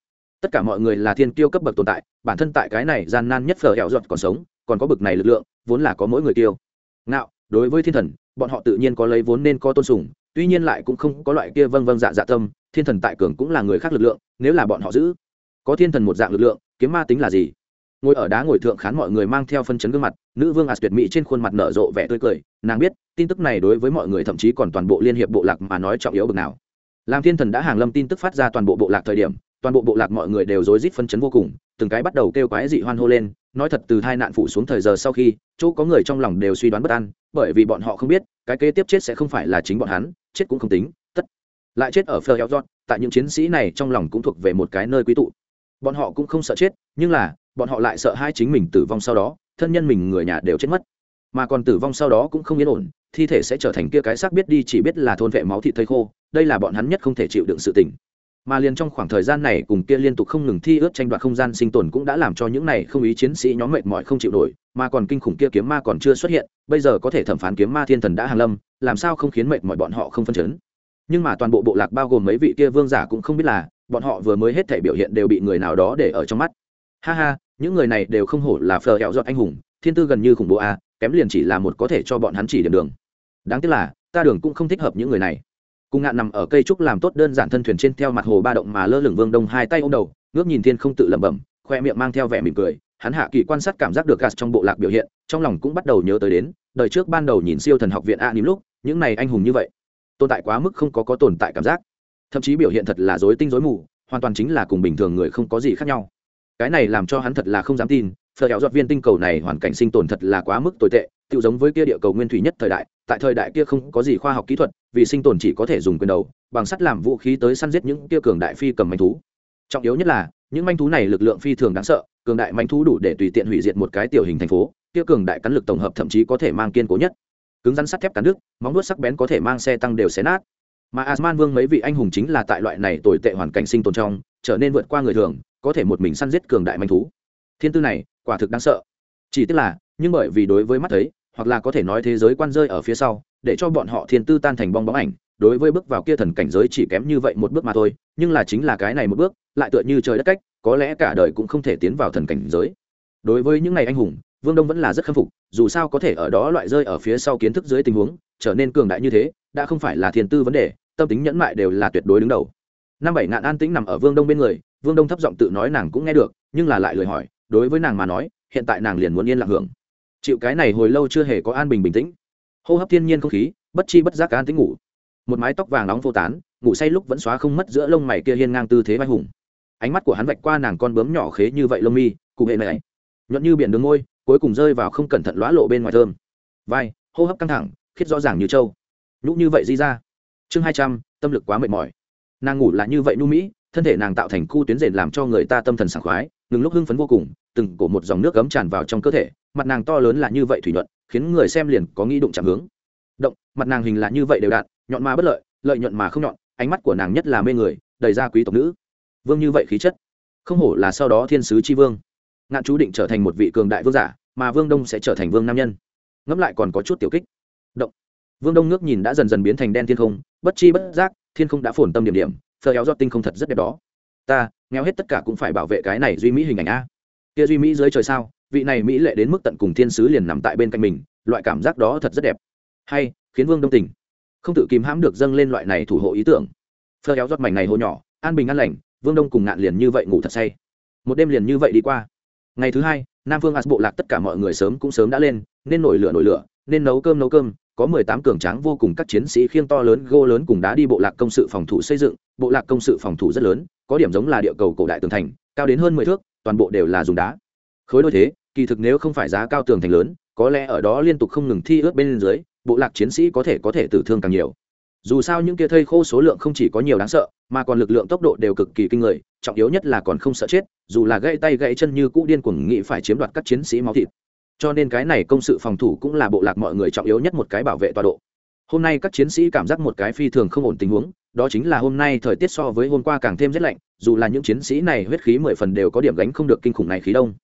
Tất cả mọi người là thiên kiêu cấp bậc tồn tại, bản thân tại cái này gian nan nhất phở hẹo giọt còn sống, còn có bậc này lực lượng, vốn là có mỗi người tiêu ngạo, đối với thiên thần, bọn họ tự nhiên có lấy vốn nên có tôn sùng, tuy nhiên lại cũng không có loại kia vâng vâng dạ dạ tâm, thiên thần tại cường cũng là người khác lực lượng, nếu là bọn họ giữ, có thiên thần một dạng lực lượng, kiếm ma tính là gì? Ngồi ở đá ngồi thượng khán mọi người mang theo phân chấn gương mặt, nữ vương as tuyệt mỹ trên khuôn mặt nở rộ vẻ tươi cười, nàng biết, tin tức này đối với mọi người thậm chí còn toàn bộ liên hiệp bộ lạc mà nói trọng yếu bực nào. Làm thiên thần đã hàng lâm tin tức phát ra toàn bộ bộ lạc thời điểm, toàn bộ bộ lạc mọi người đều rối rít phân chấn vô cùng, từng cái bắt đầu kêu quái dị hoan hô lên, nói thật từ hai nạn phụ xuống thời giờ sau khi, chỗ có người trong lòng đều suy đoán bất an, bởi vì bọn họ không biết, cái kế tiếp chết sẽ không phải là chính bọn hắn, chết cũng không tính, tất lại chết ở phờ heo giọt tại những chiến sĩ này trong lòng cũng thuộc về một cái nơi quý tụ. Bọn họ cũng không sợ chết, nhưng là bọn họ lại sợ hai chính mình tử vong sau đó, thân nhân mình người nhà đều chết mất. Mà còn tử vong sau đó cũng không yên ổn, thi thể sẽ trở thành kia cái xác biết đi chỉ biết là thôn vệ máu thịt thây khô, đây là bọn hắn nhất không thể chịu đựng sự tình. Mà liền trong khoảng thời gian này cùng kia liên tục không ngừng thi ướt tranh đoạt không gian sinh tồn cũng đã làm cho những này không ý chiến sĩ nhóm mệt mỏi không chịu nổi, mà còn kinh khủng kia kiếm ma còn chưa xuất hiện, bây giờ có thể thẩm phán kiếm ma thiên thần đã hàng lâm, làm sao không khiến mệt mỏi bọn họ không phân chấn. Nhưng mà toàn bộ bộ lạc bao gồm mấy vị kia vương giả cũng không biết là, bọn họ vừa mới hết thể biểu hiện đều bị người nào đó để ở trong mắt. Ha ha những người này đều không hổ là phờ hẹo giọt anh hùng thiên tư gần như khủng bố a kém liền chỉ là một có thể cho bọn hắn chỉ điểm đường. Đáng tiếc là ta đường cũng không thích hợp những người này. Cùng ngạn nằm ở cây trúc làm tốt đơn giản thân thuyền trên theo mặt hồ ba động mà lơ lửng vương đông hai tay ô m đầu ngước nhìn thiên không tự lẩm bẩm khoe miệng mang theo vẻ mỉm cười. Hắn hạ kỳ quan sát cảm giác được gas trong bộ lạc biểu hiện trong lòng cũng bắt đầu nhớ tới đến đời trước ban đầu nhìn siêu thần học viện a à, lúc những này anh hùng như vậy tồn tại quá mức không có có tồn tại cảm giác. Thậm chí biểu hiện thật là dối tinh dối mù hoàn toàn chính là cùng bình thường người không có gì khác nhau cái này làm cho hắn thật là không dám tin, phở kéo giọt viên tinh cầu này hoàn cảnh sinh tồn thật là quá mức tồi tệ tự giống với kia địa cầu nguyên thủy nhất thời đại, tại thời đại kia không có gì khoa học kỹ thuật, vì sinh tồn chỉ có thể dùng quyền đầu, bằng sắt làm vũ khí tới săn giết những kia cường đại phi cầm manh thú. Trọng yếu nhất là, những manh thú này lực lượng phi thường đáng sợ, cường đại manh thú đủ để tùy tiện hủy diệt một cái tiểu hình thành phố, kia cường đại cắn lực tổng hợp thậm chí có thể mang kiên cố nhất. Cứng rắn sắt thép cắn đứt, móng nuốt sắc bén có thể mang xe tăng đều xé nát. Mà asman vương mấy vị anh hùng chính là tại loại này tồi tệ hoàn cảnh sinh tồn trong, trở nên vượt qua người thường có thể một mình săn giết cường đại manh thú. Thiên tư này, quả thực đáng sợ. Chỉ tức là, nhưng bởi vì đối với mắt thấy, hoặc là có thể nói thế giới quan rơi ở phía sau, để cho bọn họ thiên tư tan thành bong bóng ảnh, đối với bước vào kia thần cảnh giới chỉ kém như vậy một bước mà thôi, nhưng là chính là cái này một bước, lại tựa như trời đất cách, có lẽ cả đời cũng không thể tiến vào thần cảnh giới. Đối với những ngày anh hùng, vương đông vẫn là rất khâm phục, dù sao có thể ở đó loại rơi ở phía sau kiến thức dưới tình huống, trở nên cường đại như thế, đã không phải là thiên tư vấn đề, tâm tính nhẫn mại đều là tuyệt đối đứng đầu. Năm bảy ngạn an tĩnh nằm ở vương đông bên người vương đông thấp giọng tự nói nàng cũng nghe được, nhưng là lại lời hỏi, đối với nàng mà nói, hiện tại nàng liền muốn yên lặng hưởng. Chịu cái này hồi lâu chưa hề có an bình bình tĩnh. Hô hấp thiên nhiên không khí, bất chi bất giác an tĩnh ngủ. Một mái tóc vàng nóng vô tán, ngủ say lúc vẫn xóa không mất giữa lông mày kia hiên ngang tư thế vai hùng. Ánh mắt của hắn vạch qua nàng con bướm nhỏ khế như vậy lông mi, cụ hệ này nhuận như biển đường ngôi, cuối cùng rơi vào không cẩn thận lõa lộ bên ngoài thơm. Vai, hô hấp căng thẳng, khiết rõ ràng như trâu. Nhũ như vậy di ra. Chương hai trăm, tâm lực quá mệt mỏi. Nàng ngủ là như vậy nu mỹ thân thể nàng tạo thành khu tuyến rền làm cho người ta tâm thần sảng khoái, ngừng lúc hưng phấn vô cùng, từng cổ một dòng nước cấm tràn vào trong cơ thể, mặt nàng to lớn là như vậy thủy nhuận, khiến người xem liền có nghĩ đụng chạm hướng. Động, mặt nàng hình là như vậy đều đạn nhọn mà bất lợi lợi nhuận mà không nhọn, ánh mắt của nàng nhất là mê người, đầy ra quý tộc nữ. Vương như vậy khí chất, không hổ là sau đó thiên sứ tri vương. Ngạn chú định trở thành một vị cường đại vương giả, mà vương đông sẽ trở thành vương nam nhân. Ngẫm lại còn có chút tiểu kích. Động, vương đông nước nhìn đã dần dần biến thành đen thiên không, bất chi bất giác, thiên không đã phồn tâm điểm điểm phờ éo giọt tinh không thật rất đẹp đó. Ta, nghèo hết tất cả cũng phải bảo vệ cái này duy mỹ hình ảnh a. Kia duy mỹ dưới trời sao, vị này mỹ lệ đến mức tận cùng thiên sứ liền nằm tại bên cạnh mình, loại cảm giác đó thật rất đẹp. Hay, khiến vương đông tình không tự kìm hãm được dâng lên loại này thủ hộ ý tưởng. Phơ éo giọt mảnh này hồ nhỏ, an bình an lành, vương đông cùng ngạn liền như vậy ngủ thật say. Một đêm liền như vậy đi qua. Ngày thứ hai, nam phương as bộ lạc tất cả mọi người sớm cũng sớm đã lên, nên nổi lửa nổi lửa, nên nấu cơm nấu cơm có mười tám cường tráng vô cùng các chiến sĩ khiêng to lớn gô lớn cùng đá đi bộ lạc công sự phòng thủ xây dựng, bộ lạc công sự phòng thủ rất lớn, có điểm giống là địa cầu cổ đại tường thành, cao đến hơn mười thước, toàn bộ đều là dùng đá. Khối đôi thế, kỳ thực nếu không phải giá cao tường thành lớn, có lẽ ở đó liên tục không ngừng thi ướt bên dưới, bộ lạc chiến sĩ có thể có thể tử thương càng nhiều. Dù sao những kia thây khô số lượng không chỉ có nhiều đáng sợ, mà còn lực lượng tốc độ đều cực kỳ kinh người, trọng yếu nhất là còn không sợ chết, dù là gãy tay gãy chân như cũ điên cuồng nghĩ phải chiếm đoạt các chiến sĩ máu thịt cho nên cái này công sự phòng thủ cũng là bộ lạc mọi người trọng yếu nhất một cái bảo vệ tọa độ. Hôm nay các chiến sĩ cảm giác một cái phi thường không ổn tình huống, đó chính là hôm nay thời tiết so với hôm qua càng thêm rét lạnh, dù là những chiến sĩ này huyết khí mười phần đều có điểm gánh không được kinh khủng này khí đông.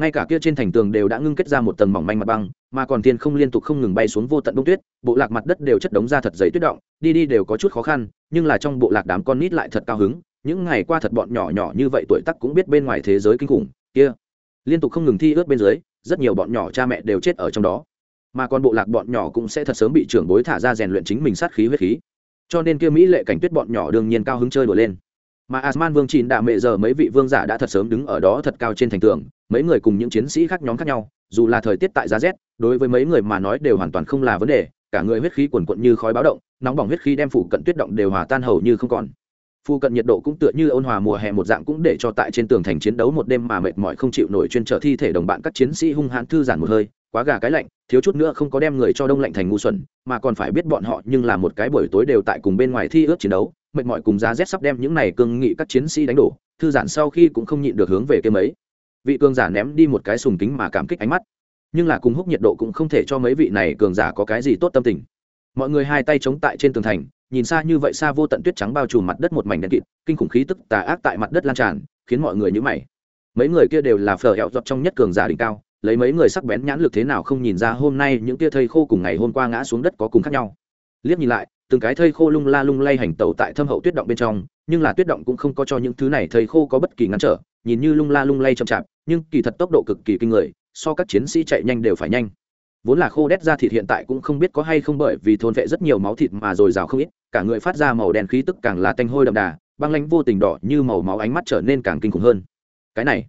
Ngay cả kia trên thành tường đều đã ngưng kết ra một tầng mỏng manh mặt băng, mà còn tiên không liên tục không ngừng bay xuống vô tận đông tuyết, bộ lạc mặt đất đều chất đống ra thật dày tuyết động, đi đi đều có chút khó khăn, nhưng là trong bộ lạc đám con nít lại thật cao hứng, những ngày qua thật bọn nhỏ nhỏ như vậy tuổi tắc cũng biết bên ngoài thế giới kinh khủng, kia, liên tục không ngừng thi ướt bên dưới rất nhiều bọn nhỏ cha mẹ đều chết ở trong đó. Mà còn bộ lạc bọn nhỏ cũng sẽ thật sớm bị trưởng bối thả ra rèn luyện chính mình sát khí huyết khí. Cho nên kia mỹ lệ cảnh tuyết bọn nhỏ đương nhiên cao hứng chơi đùa lên. Mà asman vương chín đạ mẹ giờ mấy vị vương giả đã thật sớm đứng ở đó thật cao trên thành tường, mấy người cùng những chiến sĩ khác nhóm khác nhau, dù là thời tiết tại giá rét, đối với mấy người mà nói đều hoàn toàn không là vấn đề, cả người huyết khí quần quận như khói báo động, nóng bỏng huyết khí đem phủ cận tuyết động đều hòa tan hầu như không còn phu cận nhiệt độ cũng tựa như ôn hòa mùa hè một dạng cũng để cho tại trên tường thành chiến đấu một đêm mà mệt mỏi không chịu nổi chuyên trở thi thể đồng bạn các chiến sĩ hung hãn thư giãn một hơi, quá gà cái lạnh, thiếu chút nữa không có đem người cho đông lạnh thành ngu xuẩn, mà còn phải biết bọn họ nhưng là một cái buổi tối đều tại cùng bên ngoài thi ước chiến đấu, mệt mỏi cùng giá rét sắp đem những này cương nghị các chiến sĩ đánh đổ, thư giãn sau khi cũng không nhịn được hướng về kia mấy. Vị cường giả ném đi một cái sùng kính mà cảm kích ánh mắt. Nhưng là cùng húc nhiệt độ cũng không thể cho mấy vị này cường giả có cái gì tốt tâm tình. Mọi người hai tay chống tại trên tường thành nhìn xa như vậy xa vô tận tuyết trắng bao trùm mặt đất một mảnh đen kịt, kinh khủng khí tức tà ác tại mặt đất lan tràn, khiến mọi người nhữ mày. Mấy người kia đều là phở hẹo dọc trong nhất cường giả đỉnh cao, lấy mấy người sắc bén nhãn lực thế nào không nhìn ra hôm nay những tia thây khô cùng ngày hôm qua ngã xuống đất có cùng khác nhau. Liếc nhìn lại, từng cái thây khô lung la lung lay hành tẩu tại thâm hậu tuyết động bên trong, nhưng là tuyết động cũng không có cho những thứ này thây khô có bất kỳ ngăn trở, nhìn như lung la lung lay chậm chạp, nhưng kỳ thật tốc độ cực kỳ kinh người, so các chiến sĩ chạy nhanh đều phải nhanh. Vốn là khô đét ra thịt hiện tại cũng không biết có hay không bởi vì thôn vệ rất nhiều máu thịt mà dồi dào không ít cả người phát ra màu đen khí tức càng là tanh hôi đậm đà, băng lánh vô tình đỏ như màu máu ánh mắt trở nên càng kinh khủng hơn. Cái này,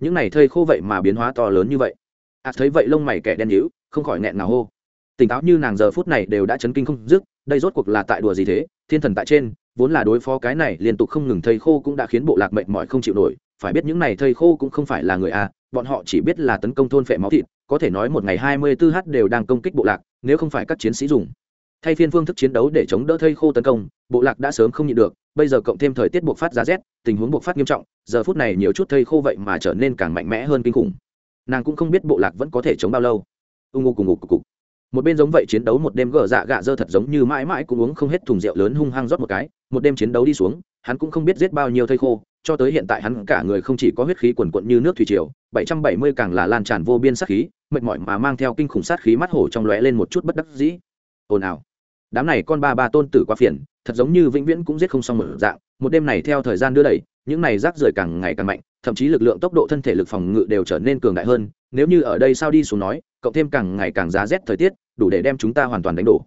những này thây khô vậy mà biến hóa to lớn như vậy. À thấy vậy lông mày kẻ đen nhữ không khỏi nghẹn nào hô. Tỉnh táo như nàng giờ phút này đều đã chấn kinh không dứt, đây rốt cuộc là tại đùa gì thế? Thiên thần tại trên, vốn là đối phó cái này liên tục không ngừng thây khô cũng đã khiến bộ lạc mệnh mỏi không chịu nổi. Phải biết những này thây khô cũng không phải là người a, bọn họ chỉ biết là tấn công thôn phệ máu thịt, có thể nói một ngày hai mươi 24 h đều đang công kích bộ lạc, nếu không phải các chiến sĩ dùng thay phiên phương thức chiến đấu để chống đỡ thây khô tấn công, bộ lạc đã sớm không nhịn được, bây giờ cộng thêm thời tiết buộc phát giá rét, tình huống buộc phát nghiêm trọng, giờ phút này nhiều chút thây khô vậy mà trở nên càng mạnh mẽ hơn kinh khủng. Nàng cũng không biết bộ lạc vẫn có thể chống bao lâu. Ưng ngô cùng ngục cục một bên giống vậy chiến đấu một đêm gờ dạ gạ dơ thật giống như mãi mãi cũng uống không hết thùng rượu lớn hung hăng rót một cái, một đêm chiến đấu đi xuống, hắn cũng không biết giết bao nhiêu thây khô, cho tới hiện tại hắn cả người không chỉ có huyết khí quần quận như nước thủy triều, bảy trăm bảy mươi càng là lan tràn vô biên sát khí, mệt mỏi mà mang theo kinh khủng sát khí mắt hổ trong lóe lên một chút bất đắc dĩ. Ồn ào đám này con ba ba tôn tử quá phiền, thật giống như vĩnh viễn cũng giết không xong một dạng, một đêm này theo thời gian đưa đẩy, những này rác rưởi càng ngày càng mạnh, thậm chí lực lượng tốc độ thân thể lực phòng ngự đều trở nên cường đại hơn, nếu như ở đây sao đi xuống nói, cộng thêm càng ngày càng giá rét thời tiết, đủ để đem chúng ta hoàn toàn đánh đổ.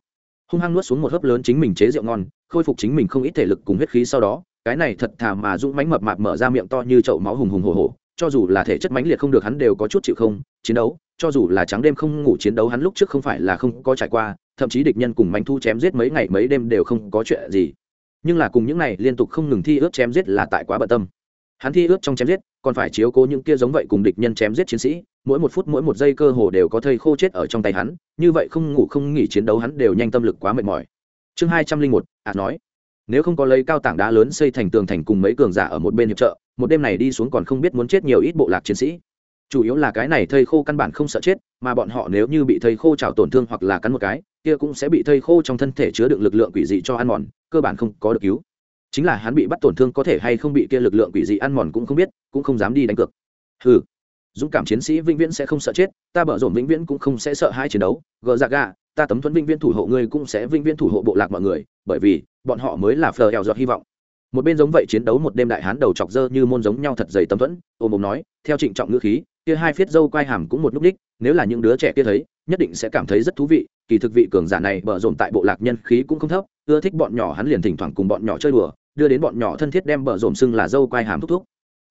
Hung hăng nuốt xuống một hớp lớn chính mình chế rượu ngon, khôi phục chính mình không ít thể lực cùng huyết khí sau đó, cái này thật thà mà dũng mánh mập mạp mở ra miệng to như chậu máu hùng hùng hồ hồ cho dù là thể chất mãnh liệt không được hắn đều có chút chịu không, chiến đấu, cho dù là trắng đêm không ngủ chiến đấu hắn lúc trước không phải là không có trải qua, thậm chí địch nhân cùng manh thu chém giết mấy ngày mấy đêm đều không có chuyện gì. Nhưng là cùng những này liên tục không ngừng thi ướt chém giết là tại quá bận tâm. Hắn thi ướt trong chém giết, còn phải chiếu cố những kia giống vậy cùng địch nhân chém giết chiến sĩ, mỗi một phút mỗi một giây cơ hồ đều có thây khô chết ở trong tay hắn, như vậy không ngủ không nghỉ chiến đấu hắn đều nhanh tâm lực quá mệt mỏi. Chương hai trăm linh một ạt nói. Nếu không có lấy cao tảng đá lớn xây thành tường thành cùng mấy cường giả ở một bên hiệp trợ một đêm này đi xuống còn không biết muốn chết nhiều ít bộ lạc chiến sĩ. Chủ yếu là cái này thây khô căn bản không sợ chết, mà bọn họ nếu như bị thây khô trào tổn thương hoặc là cắn một cái, kia cũng sẽ bị thây khô trong thân thể chứa đựng lực lượng quỷ dị cho ăn mòn, cơ bản không có được cứu. Chính là hắn bị bắt tổn thương có thể hay không bị kia lực lượng quỷ dị ăn mòn cũng không biết, cũng không dám đi đánh cược. Ừ dũng cảm chiến sĩ vĩnh viễn sẽ không sợ chết, ta bở rộn vĩnh viễn cũng không sẽ sợ hai chiến đấu, gờ ra gà, ta tấm thuẫn vĩnh viễn thủ hộ ngươi cũng sẽ vĩnh viễn thủ hộ bộ lạc mọi người, bởi vì bọn họ mới là phờ eo giọt hy vọng một bên giống vậy chiến đấu một đêm đại hán đầu chọc dơ như môn giống nhau thật dày tấm thuẫn, ôm ôm nói, theo trịnh trọng ngữ khí, kia hai phiết dâu quai hàm cũng một lúc đích, nếu là những đứa trẻ kia thấy, nhất định sẽ cảm thấy rất thú vị, kỳ thực vị cường giả này bở rộn tại bộ lạc nhân khí cũng không thấp, ưa thích bọn nhỏ hắn liền thỉnh thoảng cùng bọn nhỏ chơi đùa, đưa đến bọn nhỏ thân thiết đem bở rộn xưng là dâu quai hàm thúc thúc.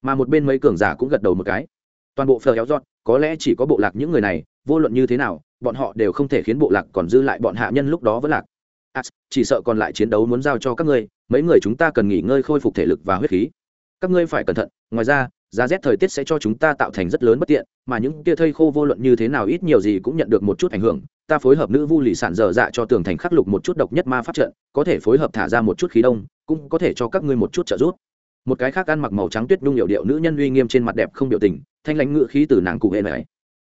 Mà một bên mấy cường giả cũng gật đầu một cái. Toàn bộ phờ héo giọt có lẽ chỉ có bộ lạc những người này, vô luận như thế nào, bọn họ đều không thể khiến bộ lạc còn dư lại bọn hạ nhân lúc đó vẫn lạc as chỉ sợ còn lại chiến đấu muốn giao cho các ngươi, mấy người chúng ta cần nghỉ ngơi khôi phục thể lực và huyết khí. Các ngươi phải cẩn thận, ngoài ra, giá rét thời tiết sẽ cho chúng ta tạo thành rất lớn bất tiện, mà những kia thây khô vô luận như thế nào ít nhiều gì cũng nhận được một chút ảnh hưởng. Ta phối hợp nữ vu lì sản dở dạ cho tường thành khắc lục một chút độc nhất ma pháp trận, có thể phối hợp thả ra một chút khí đông, cũng có thể cho các ngươi một chút trợ giúp. Một cái khác ăn mặc màu trắng tuyết nhung hiệu điệu nữ nhân uy nghiêm trên mặt đẹp không biểu tình, thanh lãnh ngự khí từ nàng cụ hệ này.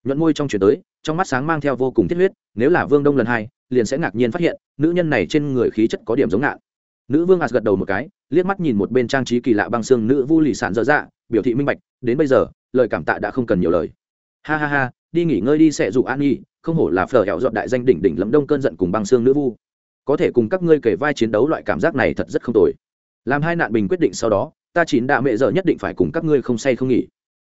Nhuận môi trong chuyển tới trong mắt sáng mang theo vô cùng thiết huyết, nếu là vương đông lần hai, liền sẽ ngạc nhiên phát hiện, nữ nhân này trên người khí chất có điểm giống ngạn. Nữ vương ạt gật đầu một cái, liếc mắt nhìn một bên trang trí kỳ lạ băng xương nữ vu lì sản dở dạ biểu thị minh bạch, đến bây giờ, lời cảm tạ đã không cần nhiều lời. Ha ha ha, đi nghỉ ngơi đi sẽ dụ an nhi, không hổ là phở hẹo dọn đại danh đỉnh đỉnh lấm đông cơn giận cùng băng xương nữ vu. Có thể cùng các ngươi kể vai chiến đấu loại cảm giác này thật rất không tồi. Làm hai nạn bình quyết định sau đó, ta chín đạ mẹ giờ nhất định phải cùng các ngươi không say không nghỉ.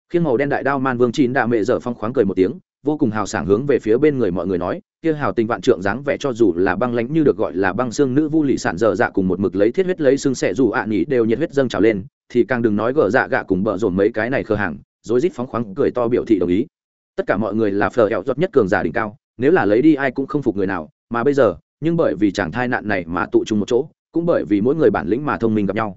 Khiến màu đen đại đao man vương chín đạ mẹ giờ phong khoáng cười một tiếng vô cùng hào sảng hướng về phía bên người mọi người nói, kia hào tình vạn trượng dáng vẻ cho dù là băng lãnh như được gọi là băng xương nữ vu lì sản dở dạ cùng một mực lấy thiết huyết lấy xương xẻ dù ạ à đều nhiệt huyết dâng trào lên, thì càng đừng nói gở dạ gạ cùng bợ rộn mấy cái này khờ hàng, rối rít phóng khoáng cười to biểu thị đồng ý. Tất cả mọi người là phờ hẹo dốt nhất cường giả đỉnh cao, nếu là lấy đi ai cũng không phục người nào, mà bây giờ, nhưng bởi vì chàng thai nạn này mà tụ chung một chỗ, cũng bởi vì mỗi người bản lĩnh mà thông minh gặp nhau.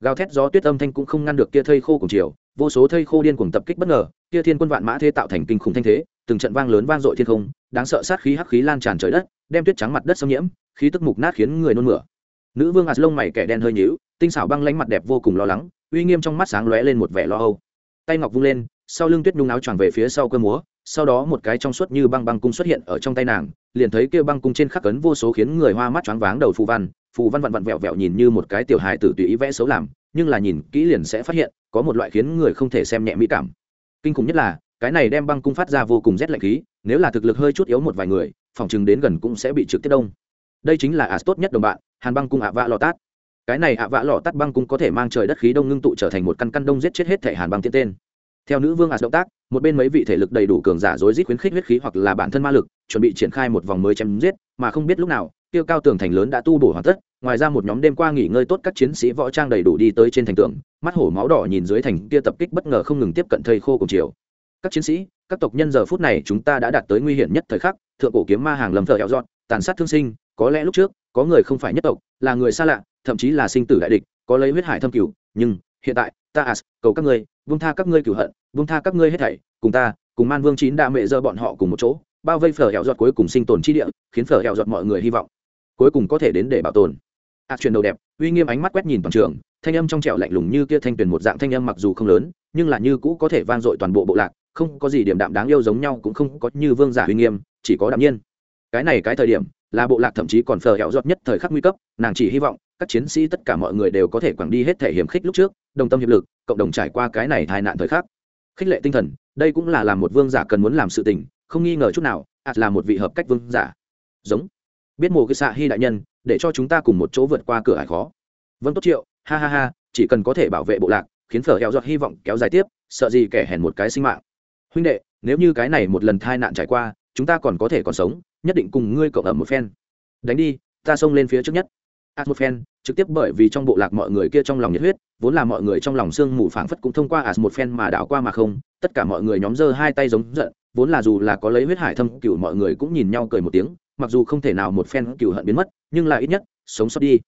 Gào thét gió tuyết âm thanh cũng không ngăn được kia thây khô cùng chiều, vô số thây khô điên cuồng tập kích bất ngờ, kia thiên quân vạn mã thế tạo thành kinh khủng thanh thế từng trận vang lớn vang dội thiên không, đáng sợ sát khí hắc khí lan tràn trời đất, đem tuyết trắng mặt đất xâm nhiễm, khí tức mục nát khiến người nôn mửa. Nữ vương ạt lông mày kẻ đen hơi nhíu, tinh xảo băng lánh mặt đẹp vô cùng lo lắng, uy nghiêm trong mắt sáng lóe lên một vẻ lo âu. Tay ngọc vung lên, sau lưng tuyết nhung áo choàng về phía sau cơ múa, sau đó một cái trong suốt như băng băng cung xuất hiện ở trong tay nàng, liền thấy kia băng cung trên khắc cấn vô số khiến người hoa mắt choáng váng đầu phù văn phù văn vặn vặn vẹo vẹo nhìn như một cái tiểu hài tử tùy ý vẽ xấu làm, nhưng là nhìn kỹ liền sẽ phát hiện, có một loại khiến người không thể xem nhẹ mỹ cảm. Kinh khủng nhất là cái này đem băng cung phát ra vô cùng rét lạnh khí, nếu là thực lực hơi chút yếu một vài người, phòng chừng đến gần cũng sẽ bị trực tiếp đông. Đây chính là as tốt nhất đồng bạn, hàn băng cung ạ vạ lò tát. Cái này ạ vạ lò tát băng cung có thể mang trời đất khí đông ngưng tụ trở thành một căn căn đông giết chết hết thể hàn băng tiên tên. Theo nữ vương as động tác, một bên mấy vị thể lực đầy đủ cường giả rối rít khuyến khích huyết khí hoặc là bản thân ma lực, chuẩn bị triển khai một vòng mới chém giết, mà không biết lúc nào, tiêu cao tường thành lớn đã tu bổ hoàn tất, ngoài ra một nhóm đêm qua nghỉ ngơi tốt các chiến sĩ võ trang đầy đủ đi tới trên thành tường, mắt hổ máu đỏ nhìn dưới thành kia tập kích bất ngờ không ngừng tiếp cận thây khô cùng chiều các chiến sĩ, các tộc nhân giờ phút này chúng ta đã đạt tới nguy hiểm nhất thời khắc, thượng cổ kiếm ma hàng lầm thợ hẹo dọn, tàn sát thương sinh, có lẽ lúc trước, có người không phải nhất tộc, là người xa lạ, thậm chí là sinh tử đại địch, có lấy huyết hải thâm cửu, nhưng, hiện tại, ta as, cầu các ngươi vung tha các ngươi cửu hận vung tha các ngươi hết thảy, cùng ta, cùng man vương chín đa mẹ dơ bọn họ cùng một chỗ, bao vây phở hẹo giọt cuối cùng sinh tồn chi địa, khiến phở hẹo giọt mọi người hy vọng, cuối cùng có thể đến để bảo tồn. A truyền đầu đẹp, uy nghiêm ánh mắt quét nhìn toàn trường, thanh âm trong trẻo lạnh lùng như kia thanh tuyền một dạng thanh âm mặc dù không lớn, nhưng là như cũ có thể vang dội toàn bộ bộ lạc không có gì điểm đạm đáng yêu giống nhau, cũng không có như vương giả uy nghiêm, chỉ có đạm nhiên. Cái này cái thời điểm, là bộ lạc thậm chí còn phờ hẹo giọt nhất thời khắc nguy cấp, nàng chỉ hy vọng, các chiến sĩ tất cả mọi người đều có thể quẳng đi hết thể hiểm khích lúc trước, đồng tâm hiệp lực, cộng đồng trải qua cái này tai nạn thời khắc. Khích lệ tinh thần, đây cũng là làm một vương giả cần muốn làm sự tình, không nghi ngờ chút nào ạt là một vị hợp cách vương giả. Giống. Biết mồ cái xạ hy đại nhân, để cho chúng ta cùng một chỗ vượt qua cửa hải khó. Vâng tốt triệu, ha ha ha, chỉ cần có thể bảo vệ bộ lạc, khiến phở heo giọt hy vọng kéo dài tiếp, sợ gì kẻ hèn một cái sinh mạng huynh đệ, nếu như cái này một lần thai nạn trải qua, chúng ta còn có thể còn sống, nhất định cùng ngươi cộng ẩm một phen. Đánh đi, ta xông lên phía trước nhất. As một phen, trực tiếp bởi vì trong bộ lạc mọi người kia trong lòng nhiệt huyết, vốn là mọi người trong lòng xương mù phảng phất cũng thông qua as một phen mà đảo qua mà không, tất cả mọi người nhóm giơ hai tay giống giận, vốn là dù là có lấy huyết hải thâm cửu mọi người cũng nhìn nhau cười một tiếng, mặc dù không thể nào một phen cửu hận biến mất, nhưng là ít nhất, sống sót đi.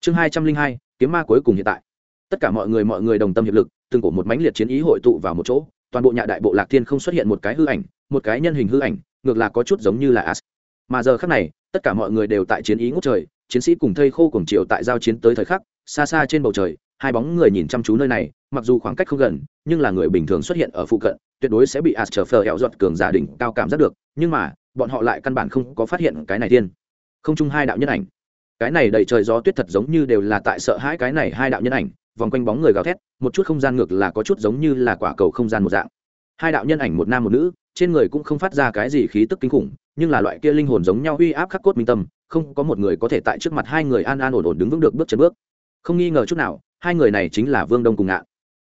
Chương hai trăm linh hai, kiếm ma cuối cùng hiện tại. Tất cả mọi người mọi người đồng tâm hiệp lực, từng cổ một mãnh liệt chiến ý hội tụ vào một chỗ toàn bộ nhà đại bộ lạc thiên không xuất hiện một cái hư ảnh, một cái nhân hình hư ảnh, ngược là có chút giống như là as. Mà giờ khắc này, tất cả mọi người đều tại chiến ý ngút trời, chiến sĩ cùng thây khô cùng triệu tại giao chiến tới thời khắc, xa xa trên bầu trời, hai bóng người nhìn chăm chú nơi này, mặc dù khoảng cách không gần, nhưng là người bình thường xuất hiện ở phụ cận, tuyệt đối sẽ bị as trở phờ hẹo giọt cường giả đỉnh cao cảm giác được, nhưng mà, bọn họ lại căn bản không có phát hiện cái này tiên không chung hai đạo nhân ảnh. Cái này đầy trời gió tuyết thật giống như đều là tại sợ hãi cái này hai đạo nhân ảnh vòng quanh bóng người gào thét, một chút không gian ngược là có chút giống như là quả cầu không gian một dạng. Hai đạo nhân ảnh một nam một nữ, trên người cũng không phát ra cái gì khí tức kinh khủng, nhưng là loại kia linh hồn giống nhau uy áp khắc cốt minh tâm, không có một người có thể tại trước mặt hai người an an ổn ổn đứng vững được bước chân bước. Không nghi ngờ chút nào, hai người này chính là vương đông cùng ngạn.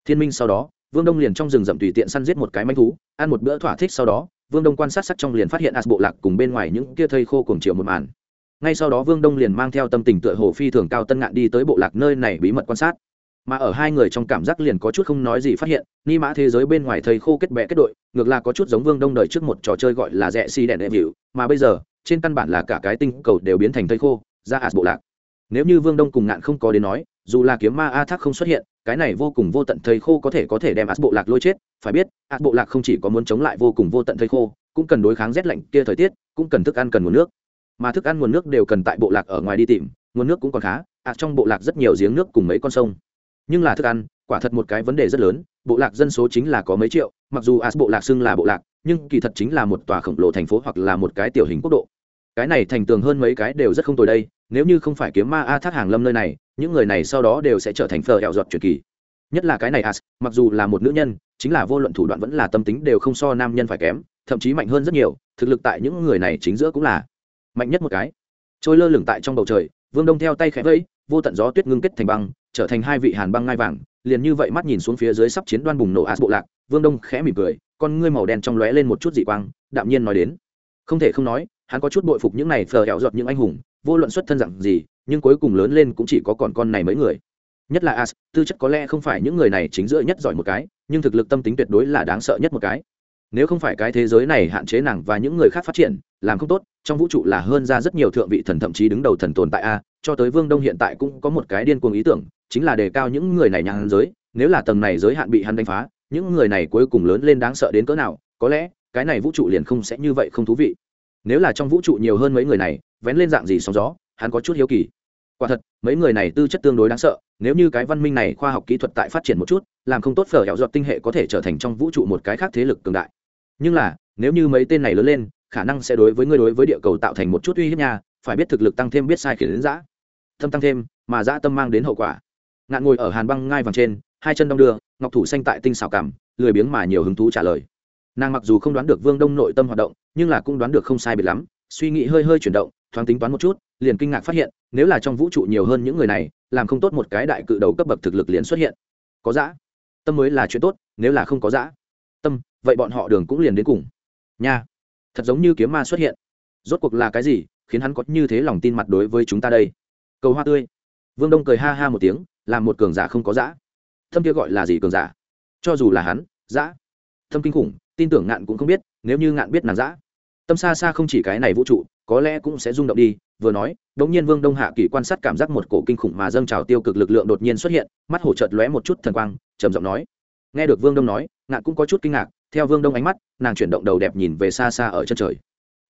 Thiên minh sau đó, vương đông liền trong rừng rậm tùy tiện săn giết một cái manh thú, ăn một bữa thỏa thích sau đó, vương đông quan sát sắc trong liền phát hiện as bộ lạc cùng bên ngoài những kia thây khô cùng chiều một màn. Ngay sau đó vương đông liền mang theo tâm tình tựa hồ phi thường cao tân ngạn đi tới bộ lạc nơi này bí mật quan sát mà ở hai người trong cảm giác liền có chút không nói gì phát hiện, ni mã thế giới bên ngoài thầy khô kết bè kết đội, ngược là có chút giống vương đông đời trước một trò chơi gọi là rẽ xi si đèn đệm hiệu mà bây giờ, trên căn bản là cả cái tinh cầu đều biến thành thầy khô, ra ạt bộ lạc. Nếu như vương đông cùng ngạn không có đến nói, dù là kiếm ma a thác không xuất hiện, cái này vô cùng vô tận thầy khô có thể có thể đem ạt bộ lạc lôi chết, phải biết, ạt bộ lạc không chỉ có muốn chống lại vô cùng vô tận thầy khô, cũng cần đối kháng rét lạnh kia thời tiết, cũng cần thức ăn cần nguồn nước. Mà thức ăn nguồn nước đều cần tại bộ lạc ở ngoài đi tìm, nguồn nước cũng còn khá, ạt trong bộ lạc rất nhiều giếng nước cùng mấy con sông nhưng là thức ăn, quả thật một cái vấn đề rất lớn, bộ lạc dân số chính là có mấy triệu, mặc dù as bộ lạc xưng là bộ lạc, nhưng kỳ thật chính là một tòa khổng lồ thành phố hoặc là một cái tiểu hình quốc độ. Cái này thành tường hơn mấy cái đều rất không tồi đây, nếu như không phải kiếm ma a thác hàng lâm nơi này, những người này sau đó đều sẽ trở thành phờ hẹo giọt truyền kỳ. Nhất là cái này as, mặc dù là một nữ nhân, chính là vô luận thủ đoạn vẫn là tâm tính đều không so nam nhân phải kém, thậm chí mạnh hơn rất nhiều, thực lực tại những người này chính giữa cũng là mạnh nhất một cái. Trôi lơ lửng tại trong bầu trời, vương đông theo tay khẽ vẫy, vô tận gió tuyết ngưng kết thành băng trở thành hai vị hàn băng ngai vàng, liền như vậy mắt nhìn xuống phía dưới sắp chiến đoan bùng nổ as bộ lạc, vương đông khẽ mỉm cười, con ngươi màu đen trong lóe lên một chút dị quang, đạm nhiên nói đến. Không thể không nói, hắn có chút bội phục những này phờ hẹo giọt những anh hùng, vô luận xuất thân dạng gì, nhưng cuối cùng lớn lên cũng chỉ có còn con này mấy người. Nhất là as, tư chất có lẽ không phải những người này chính giữa nhất giỏi một cái, nhưng thực lực tâm tính tuyệt đối là đáng sợ nhất một cái. Nếu không phải cái thế giới này hạn chế nàng và những người khác phát triển làm không tốt, trong vũ trụ là hơn ra rất nhiều thượng vị thần thậm chí đứng đầu thần tồn tại a, cho tới vương đông hiện tại cũng có một cái điên cuồng ý tưởng, chính là đề cao những người này nhàn giới, nếu là tầng này giới hạn bị hắn đánh phá, những người này cuối cùng lớn lên đáng sợ đến cỡ nào, có lẽ, cái này vũ trụ liền không sẽ như vậy không thú vị. Nếu là trong vũ trụ nhiều hơn mấy người này, vén lên dạng gì sóng gió, hắn có chút hiếu kỳ. Quả thật, mấy người này tư chất tương đối đáng sợ, nếu như cái văn minh này khoa học kỹ thuật tại phát triển một chút, làm không tốt phở hẹo dọt tinh hệ có thể trở thành trong vũ trụ một cái khác thế lực cường đại. Nhưng là, nếu như mấy tên này lớn lên khả năng sẽ đối với ngươi đối với địa cầu tạo thành một chút uy hiếp nha, phải biết thực lực tăng thêm biết sai khiến đến giã tâm tăng thêm, mà giã tâm mang đến hậu quả. Ngạn ngồi ở hàn băng ngai vàng trên, hai chân đong đưa, ngọc thủ xanh tại tinh xào cảm, lười biếng mà nhiều hứng thú trả lời. Nàng mặc dù không đoán được vương đông nội tâm hoạt động, nhưng là cũng đoán được không sai biệt lắm, suy nghĩ hơi hơi chuyển động, thoáng tính toán một chút, liền kinh ngạc phát hiện, nếu là trong vũ trụ nhiều hơn những người này, làm không tốt một cái đại cự đầu cấp bậc thực lực liền xuất hiện. Có giã tâm mới là chuyện tốt, nếu là không có giã tâm, vậy bọn họ đường cũng liền đến cùng. Nha thật giống như kiếm ma xuất hiện. Rốt cuộc là cái gì, khiến hắn có như thế lòng tin mặt đối với chúng ta đây? Cầu hoa tươi. Vương đông cười ha ha một tiếng, làm một cường giả không có giã thâm kia gọi là gì cường giả? Cho dù là hắn giã thâm kinh khủng, tin tưởng ngạn cũng không biết, nếu như ngạn biết nàng giã tâm xa xa không chỉ cái này vũ trụ, có lẽ cũng sẽ rung động đi, vừa nói đ ỗ n g nhiên vương đông hạ kỳ quan sát cảm giác một cổ kinh khủng mà dâng trào tiêu cực lực lượng đột nhiên xuất hiện, mắt hổ trợt lóe một chút thần quang, trầm giọng nói. Nghe được vương đông nói, ngạn cũng có chút kinh ngạc theo vương đông ánh mắt, nàng chuyển động đầu đẹp nhìn về xa xa ở chân trời.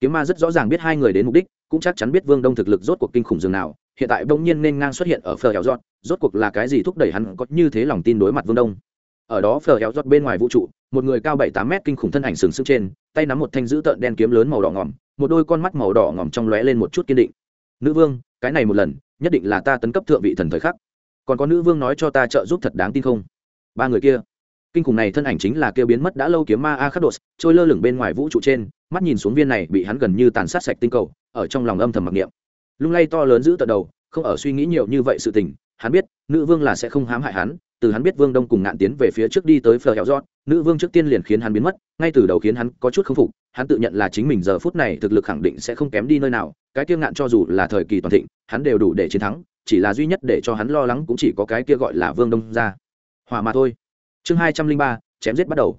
Kiếm ma rất rõ ràng biết hai người đến mục đích, cũng chắc chắn biết vương đông thực lực rốt cuộc kinh khủng dường nào, hiện tại bỗng nhiên nên ngang xuất hiện ở phờ héo giọt, rốt cuộc là cái gì thúc đẩy hắn có như thế lòng tin đối mặt vương đông? Ở đó phờ héo giọt bên ngoài vũ trụ, một người cao bảy tám mét kinh khủng thân ảnh sừng sững trên, tay nắm một thanh dữ tợn đen kiếm lớn màu đỏ ngỏm một đôi con mắt màu đỏ ngỏm trong lóe lên một chút kiên định. Nữ vương, cái này một lần, nhất định là ta tấn cấp thượng vị thần thời khắc. Còn có nữ vương nói cho ta trợ giúp thật đáng tin không? Ba người kia kinh khủng này thân ảnh chính là kêu biến mất đã lâu kiếm ma a khắc đột trôi lơ lửng bên ngoài vũ trụ trên, mắt nhìn xuống viên này bị hắn gần như tàn sát sạch tinh cầu, ở trong lòng âm thầm mặc niệm. Lung lay to lớn giữ tận đầu, không ở suy nghĩ nhiều như vậy sự tình, hắn biết, nữ vương là sẽ không hãm hại hắn, từ hắn biết vương đông cùng ngạn tiến về phía trước đi tới phờ hẹo giót nữ vương trước tiên liền khiến hắn biến mất, ngay từ đầu khiến hắn có chút k phục, hắn tự nhận là chính mình giờ phút này thực lực khẳng định sẽ không kém đi nơi nào, cái kia ngạn cho dù là thời kỳ toàn thịnh, hắn đều đủ để chiến thắng, chỉ là duy nhất để cho hắn lo lắng cũng chỉ có cái kia gọi là vương đông ra. Hòa mà thôi chương hai trăm linh ba, chém giết bắt đầu.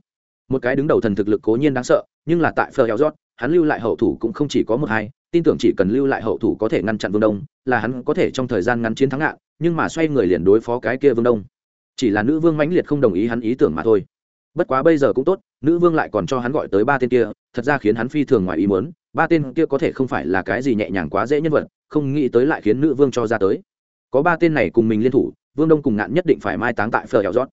Một cái đứng đầu thần thực lực cố nhiên đáng sợ, nhưng là tại phờ heo rót hắn lưu lại hậu thủ cũng không chỉ có một hai, tin tưởng chỉ cần lưu lại hậu thủ có thể ngăn chặn vương đông, là hắn có thể trong thời gian ngắn chiến thắng ngạn nhưng mà xoay người liền đối phó cái kia vương đông. Chỉ là nữ vương mãnh liệt không đồng ý hắn ý tưởng mà thôi. Bất quá bây giờ cũng tốt, nữ vương lại còn cho hắn gọi tới ba tên kia, thật ra khiến hắn phi thường ngoài ý muốn, ba tên kia có thể không phải là cái gì nhẹ nhàng quá dễ nhân vật, không nghĩ tới lại khiến nữ vương cho ra tới. Có ba tên này cùng mình liên thủ, vương đông cùng ngạn nhất định phải mai táng tại phở heo rót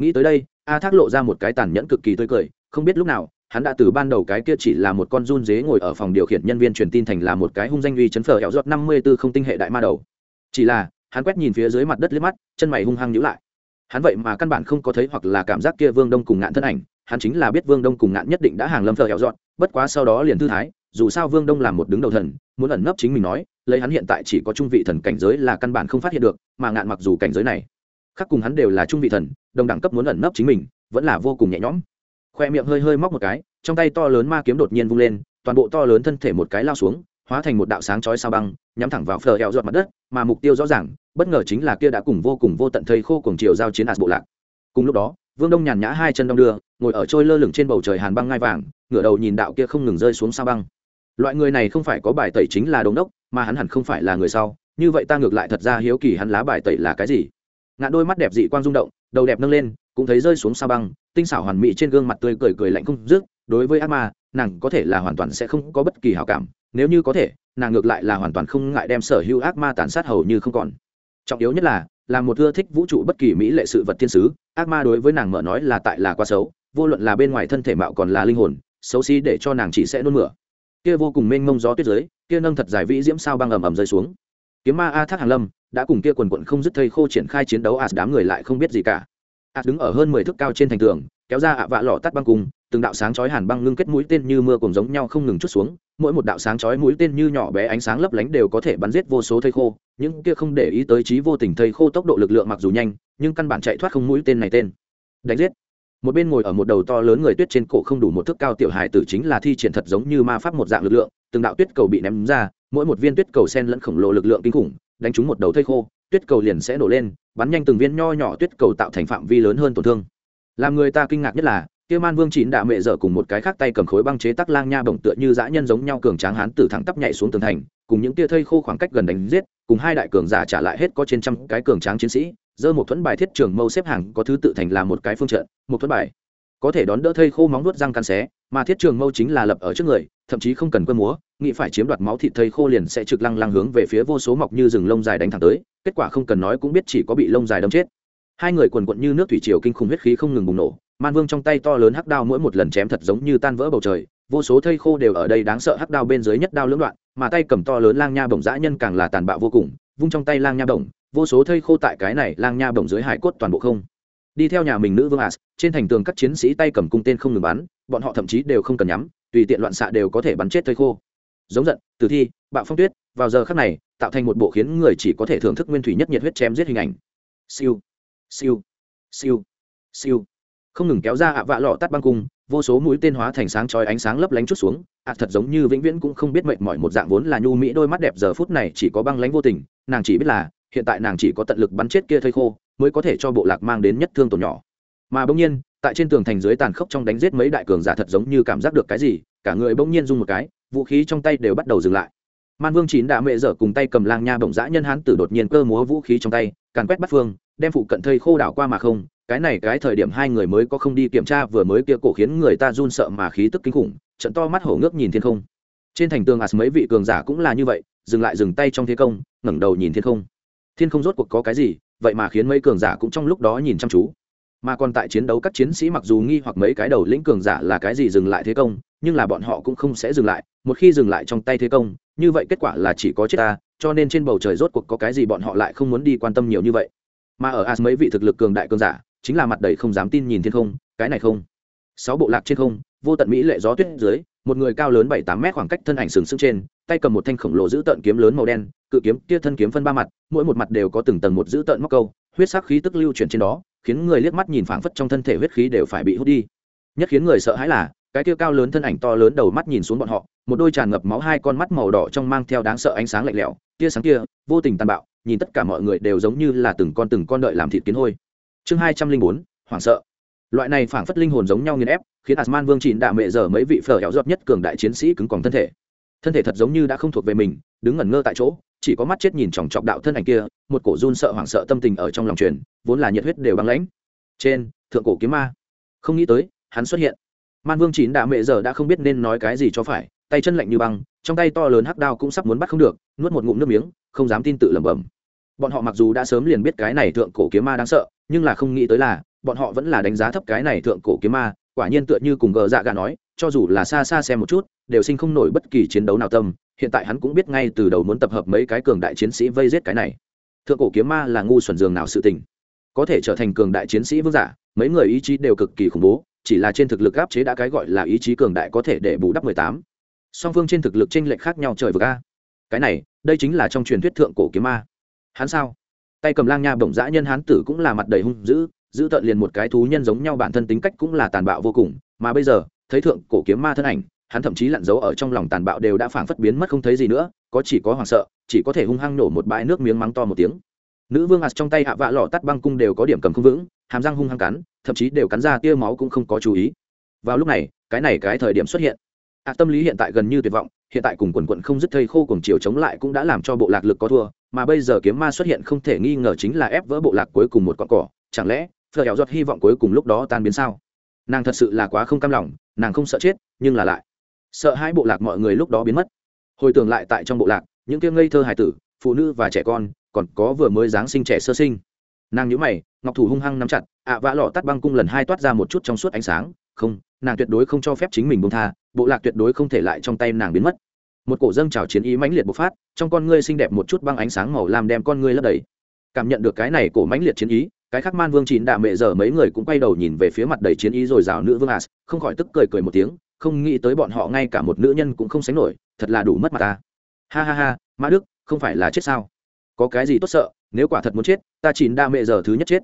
nghĩ tới đây, a thác lộ ra một cái tàn nhẫn cực kỳ tươi cười, không biết lúc nào, hắn đã từ ban đầu cái kia chỉ là một con run dế ngồi ở phòng điều khiển nhân viên truyền tin thành là một cái hung danh uy chấn phở hẹo rót năm mươi b ố không tinh hệ đại ma đầu. Chỉ là, hắn quét nhìn phía dưới mặt đất liếc mắt, chân mày hung hăng nhữ lại. Hắn vậy mà căn bản không có thấy hoặc là cảm giác kia vương đông cùng ngạn thân ảnh, hắn chính là biết vương đông cùng ngạn nhất định đã hàng lâm phở hẹo dọn bất quá sau đó liền thư thái, dù sao vương đông là một đứng đầu thần, muốn ẩn nấp chính mình nói, lấy hắn hiện tại chỉ có trung vị thần cảnh giới là căn bản không phát hiện được, mà ngạn mặc dù cảnh giới này khác cùng hắn đều là trung vị thần, đồng đẳng cấp muốn ẩn nấp chính mình, vẫn là vô cùng nhẹ nhõm. Khoe miệng hơi hơi móc một cái, trong tay to lớn ma kiếm đột nhiên vung lên, toàn bộ to lớn thân thể một cái lao xuống, hóa thành một đạo sáng chói sao băng, nhắm thẳng vào phờ hẹo giọt mặt đất, mà mục tiêu rõ ràng, bất ngờ chính là kia đã cùng vô cùng vô tận thây khô cùng chiều giao chiến ạt bộ lạc. Cùng lúc đó, vương đông nhàn nhã hai chân đông đưa, ngồi ở trôi lơ lửng trên bầu trời hàn băng ngai vàng, ngửa đầu nhìn đạo kia không ngừng rơi xuống sao băng. Loại người này không phải có bài tẩy chính là đống đốc, mà hắn hẳn không phải là người sau, như vậy ta ngược lại thật ra hiếu kỳ hắn lá bài tẩy là cái gì ngạn đôi mắt đẹp dị quang rung động, đầu đẹp nâng lên, cũng thấy rơi xuống sa băng, tinh xảo hoàn mỹ trên gương mặt tươi cười cười lạnh không dứt, đối với ác ma, nàng có thể là hoàn toàn sẽ không có bất kỳ hảo cảm, nếu như có thể, nàng ngược lại là hoàn toàn không ngại đem sở hữu ác ma tàn sát hầu như không còn. Trọng yếu nhất là là một ưa thích vũ trụ bất kỳ mỹ lệ sự vật thiên sứ, ác ma đối với nàng mở nói là tại là quá xấu, vô luận là bên ngoài thân thể mạo còn là linh hồn, xấu xí để cho nàng chỉ sẽ nôn mửa. Kia vô cùng mênh mông gió tuyết giới kia nâng thật dài vĩ diễm sao băng ầm ầm rơi xuống. Kiếm ma a thác hàng lâm đã cùng kia quần quận không dứt thây khô triển khai chiến đấu as đám người lại không biết gì cả. As đứng ở hơn mười thước cao trên thành tường, kéo ra ạ vạ lọ tắt băng cùng, từng đạo sáng chói hàn băng ngưng kết mũi tên như mưa cùng giống nhau không ngừng chút xuống, mỗi một đạo sáng chói mũi tên như nhỏ bé ánh sáng lấp lánh đều có thể bắn giết vô số thây khô, những kia không để ý tới trí vô tình thây khô tốc độ lực lượng mặc dù nhanh, nhưng căn bản chạy thoát không mũi tên này tên. Đánh giết. Một bên ngồi ở một đầu to lớn người tuyết trên cổ không đủ một thước cao tiểu hài tử chính là thi triển thật giống như ma pháp một dạng lực lượng, từng đạo tuyết cầu bị ném ra, mỗi một viên tuyết cầu sen lẫn khổng lồ lực lượng kinh khủng đánh trúng một đầu thây khô, tuyết cầu liền sẽ nổ lên, bắn nhanh từng viên nho nhỏ tuyết cầu tạo thành phạm vi lớn hơn tổn thương. Làm người ta kinh ngạc nhất là, kia man vương chín đạ mệ dở cùng một cái khác tay cầm khối băng chế tắc lang nha bổng tựa như dã nhân giống nhau cường tráng hán tử thẳng tắp nhảy xuống tường thành, cùng những tia thây khô khoảng cách gần đánh giết, cùng hai đại cường giả trả lại hết có trên trăm cái cường tráng chiến sĩ, dơ một thuẫn bài thiết trường mâu xếp hàng có thứ tự thành là một cái phương trận, một thuẫn bài. Có thể đón đỡ thây khô móng nuốt răng căn xé, mà thiết trường mâu chính là lập ở trước người thậm chí không cần quân múa, nghĩ phải chiếm đoạt máu thịt thây khô liền sẽ trực lăng lăng hướng về phía vô số mọc như rừng lông dài đánh thẳng tới, kết quả không cần nói cũng biết chỉ có bị lông dài đâm chết. Hai người quần quận như nước thủy triều kinh khủng huyết khí không ngừng bùng nổ, man vương trong tay to lớn hắc đao mỗi một lần chém thật giống như tan vỡ bầu trời, vô số thây khô đều ở đây đáng sợ hắc đao bên dưới nhất đao lưỡng đoạn, mà tay cầm to lớn lang nha bổng dã nhân càng là tàn bạo vô cùng, vung trong tay lang nha bổng, vô số thây khô tại cái này lang nha bổng dưới hải cốt toàn bộ không. Đi theo nhà mình nữ vương as, trên thành tường các chiến sĩ tay cầm cung tên không ngừng bắn, bọn họ thậm chí đều không cần nhắm tùy tiện loạn xạ đều có thể bắn chết thây khô. Giống giận, tử thi, bạo phong tuyết, vào giờ khắc này, tạo thành một bộ khiến người chỉ có thể thưởng thức nguyên thủy nhất nhiệt huyết chém giết hình ảnh. Siêu siêu siêu siêu. Không ngừng kéo ra ạ vạ lọ tắt băng cung, vô số mũi tên hóa thành sáng chói ánh sáng lấp lánh chút xuống, ạ thật giống như vĩnh viễn cũng không biết mệt mỏi một dạng vốn là nhu mỹ đôi mắt đẹp giờ phút này chỉ có băng lánh vô tình, nàng chỉ biết là, hiện tại nàng chỉ có tận lực bắn chết kia thây khô, mới có thể cho bộ lạc mang đến nhất thương tổn nhỏ mà bỗng nhiên, tại trên tường thành dưới tàn khốc trong đánh giết mấy đại cường giả thật giống như cảm giác được cái gì, cả người bỗng nhiên rung một cái, vũ khí trong tay đều bắt đầu dừng lại. Man vương chín đã mẹ dở cùng tay cầm lang nha bổng dã nhân hán tử đột nhiên cơ múa vũ khí trong tay, càn quét bắt phương, đem phụ cận thây khô đảo qua mà không, cái này cái thời điểm hai người mới có không đi kiểm tra vừa mới kia cổ khiến người ta run sợ mà khí tức kinh khủng, trận to mắt hổ ngước nhìn thiên không. Trên thành tường ạt mấy vị cường giả cũng là như vậy, dừng lại dừng tay trong thế công, ngẩng đầu nhìn thiên không. Thiên không rốt cuộc có cái gì, vậy mà khiến mấy cường giả cũng trong lúc đó nhìn chăm chú mà còn tại chiến đấu các chiến sĩ mặc dù nghi hoặc mấy cái đầu lĩnh cường giả là cái gì dừng lại thế công, nhưng là bọn họ cũng không sẽ dừng lại. Một khi dừng lại trong tay thế công, như vậy kết quả là chỉ có chết ta, cho nên trên bầu trời rốt cuộc có cái gì bọn họ lại không muốn đi quan tâm nhiều như vậy. Mà ở as mấy vị thực lực cường đại cường giả, chính là mặt đầy không dám tin nhìn thiên không, cái này không. Sáu bộ lạc trên không, vô tận mỹ lệ gió tuyết dưới, một người cao lớn bảy tám mét khoảng cách thân ảnh sừng sững trên, tay cầm một thanh khổng lồ giữ tợn kiếm lớn màu đen, cự kiếm kia thân kiếm phân ba mặt, mỗi một mặt đều có từng tầng một giữ tợn móc câu, huyết sắc khí tức lưu chuyển trên đó khiến người liếc mắt nhìn phảng phất trong thân thể huyết khí đều phải bị hút đi. Nhất khiến người sợ hãi là, cái kia cao lớn thân ảnh to lớn đầu mắt nhìn xuống bọn họ, một đôi tràn ngập máu hai con mắt màu đỏ trong mang theo đáng sợ ánh sáng lạnh lẽo, tia sáng kia, vô tình tàn bạo, nhìn tất cả mọi người đều giống như là từng con từng con đợi làm thịt kiến hôi. Chương hai trăm linh bốn, hoảng sợ. Loại này phảng phất linh hồn giống nhau nghiền ép, khiến asman vương trịn đạ mệ giờ mấy vị phở héo giọt nhất cường đại chiến sĩ cứng còn thân thể. Thân thể thật giống như đã không thuộc về mình, đứng ngẩn ngơ tại chỗ chỉ có mắt chết nhìn chòng chọc đạo thân ảnh kia, một cổ run sợ hoảng sợ tâm tình ở trong lòng truyền, vốn là nhiệt huyết đều băng lãnh. Trên, thượng cổ kiếm ma. Không nghĩ tới, hắn xuất hiện. Man vương chín đã mệ giờ đã không biết nên nói cái gì cho phải, tay chân lạnh như băng, trong tay to lớn hắc đao cũng sắp muốn bắt không được, nuốt một ngụm nước miếng, không dám tin tự lẩm bẩm. Bọn họ mặc dù đã sớm liền biết cái này thượng cổ kiếm ma đáng sợ, nhưng là không nghĩ tới là, bọn họ vẫn là đánh giá thấp cái này thượng cổ kiếm ma quả nhiên tựa như cùng gờ dạ gà nói, cho dù là xa xa xem một chút, đều sinh không nổi bất kỳ chiến đấu nào tâm, hiện tại hắn cũng biết ngay từ đầu muốn tập hợp mấy cái cường đại chiến sĩ vây giết cái này. Thượng cổ kiếm ma là ngu xuẩn dường nào sự tình. Có thể trở thành cường đại chiến sĩ vương giả, mấy người ý chí đều cực kỳ khủng bố, chỉ là trên thực lực áp chế đã cái gọi là ý chí cường đại có thể để bù đắp mười tám. Song phương trên thực lực tranh lệch khác nhau trời vực a. Cái này, đây chính là trong truyền thuyết thượng cổ kiếm ma. Hắn sao? Tay cầm lang nha bổng dã nhân hán tử cũng là mặt đầy hung dữ giữ tận liền một cái thú nhân giống nhau bản thân tính cách cũng là tàn bạo vô cùng, mà bây giờ, thấy thượng cổ kiếm ma thân ảnh, hắn thậm chí lặn giấu ở trong lòng tàn bạo đều đã phảng phất biến mất không thấy gì nữa, có chỉ có hoảng sợ, chỉ có thể hung hăng nổ một bãi nước miếng mắng to một tiếng. Nữ vương ạt trong tay hạ vạ lọ tắt băng cung đều có điểm cầm không vững, hàm răng hung hăng cắn, thậm chí đều cắn ra tia máu cũng không có chú ý. Vào lúc này, cái này cái thời điểm xuất hiện. Ạt tâm lý hiện tại gần như tuyệt vọng, hiện tại cùng quần quận không dứt thây khô cùng chiều chống lại cũng đã làm cho bộ lạc lực có thua, mà bây giờ kiếm ma xuất hiện không thể nghi ngờ chính là ép vỡ bộ lạc cuối cùng một con cỏ, chẳng lẽ phờ hẹo giọt hy vọng cuối cùng lúc đó tan biến sao? Nàng thật sự là quá không cam lòng, nàng không sợ chết, nhưng là lại sợ hai bộ lạc mọi người lúc đó biến mất. Hồi tưởng lại tại trong bộ lạc, những tiếng ngây thơ hài tử, phụ nữ và trẻ con, còn có vừa mới giáng sinh trẻ sơ sinh. Nàng nhíu mày, ngọc thủ hung hăng nắm chặt, ạ vã lọ tắt băng cung lần hai toát ra một chút trong suốt ánh sáng. Không, nàng tuyệt đối không cho phép chính mình bông tha, bộ lạc tuyệt đối không thể lại trong tay nàng biến mất. Một cổ dâng trào chiến ý mãnh liệt bộc phát, trong con ngươi xinh đẹp một chút băng ánh sáng màu làm đem con ngươi lấp đầy. Cảm nhận được cái này cổ mãnh liệt chiến ý cái khắc man vương chín đạ mệ giờ mấy người cũng quay đầu nhìn về phía mặt đầy chiến ý rồi rào nữ vương as, không khỏi tức cười cười một tiếng, không nghĩ tới bọn họ ngay cả một nữ nhân cũng không sánh nổi, thật là đủ mất mặt ta. Ha ha ha, mã đức, không phải là chết sao? Có cái gì tốt sợ, nếu quả thật muốn chết, ta chín đạ mệ giờ thứ nhất chết.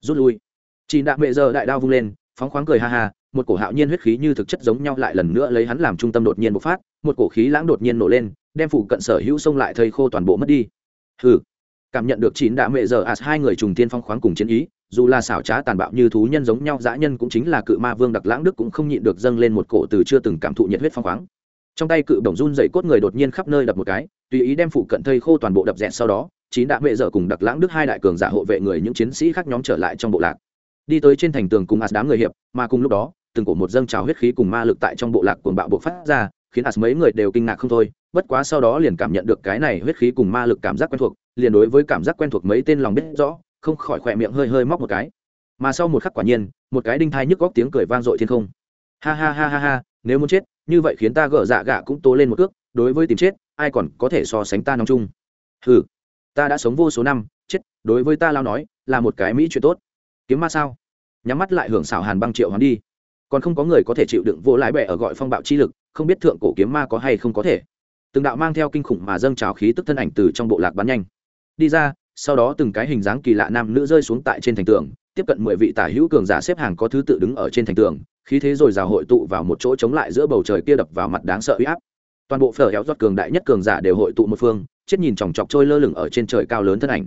Rút lui. Chín đạ mệ giờ đại đao vung lên, phóng khoáng cười ha ha, một cổ hạo nhiên huyết khí như thực chất giống nhau lại lần nữa lấy hắn làm trung tâm đột nhiên bộc phát, một cổ khí lãng đột nhiên nổ lên, đem phụ cận sở hữu sông lại thây khô toàn bộ mất đi. Hừ cảm nhận được chín đã mẹ giờ as hai người trùng tiên phong khoáng cùng chiến ý, dù là xảo trá tàn bạo như thú nhân giống nhau, dã nhân cũng chính là cự ma vương đặc lãng đức cũng không nhịn được dâng lên một cổ từ chưa từng cảm thụ nhiệt huyết phong khoáng. Trong tay cự đồng run dậy cốt người đột nhiên khắp nơi đập một cái, tùy ý đem phụ cận thây khô toàn bộ đập dẹt sau đó, chín đã mẹ dở cùng đặc lãng đức hai đại cường giả hộ vệ người những chiến sĩ khác nhóm trở lại trong bộ lạc. Đi tới trên thành tường cùng as đám người hiệp, mà cùng lúc đó, từng cổ một dâng trào huyết khí cùng ma lực tại trong bộ lạc cuồng bạo bộ phát ra, khiến as mấy người đều kinh ngạc không thôi, bất quá sau đó liền cảm nhận được cái này huyết khí cùng ma lực cảm giác quen thuộc liền đối với cảm giác quen thuộc mấy tên lòng biết rõ, không khỏi khỏe miệng hơi hơi móc một cái. Mà sau một khắc quả nhiên, một cái đinh thai nhức góc tiếng cười vang dội thiên không. Ha ha ha ha ha, nếu muốn chết, như vậy khiến ta gỡ dạ gạ cũng tố lên một cước, đối với tìm chết, ai còn có thể so sánh ta nóng chung? Ừ ta đã sống vô số năm, chết, đối với ta lao nói, là một cái mỹ chuyện tốt. Kiếm ma sao? Nhắm mắt lại hưởng xảo hàn băng triệu hắn đi. Còn không có người có thể chịu đựng vô lái bẹ ở gọi phong bạo chi lực, không biết thượng cổ kiếm ma có hay không có thể. Từng đạo mang theo kinh khủng mà dâng trào khí tức thân ảnh từ trong bộ lạc bắn nhanh đi ra, sau đó từng cái hình dáng kỳ lạ nam nữ rơi xuống tại trên thành tường, tiếp cận mười vị tả hữu cường giả xếp hàng có thứ tự đứng ở trên thành tường, khí thế rồi rào hội tụ vào một chỗ chống lại giữa bầu trời kia đập vào mặt đáng sợ uy áp. Toàn bộ phở héo rót cường đại nhất cường giả đều hội tụ một phương, chết nhìn chòng chọc trôi lơ lửng ở trên trời cao lớn thân ảnh.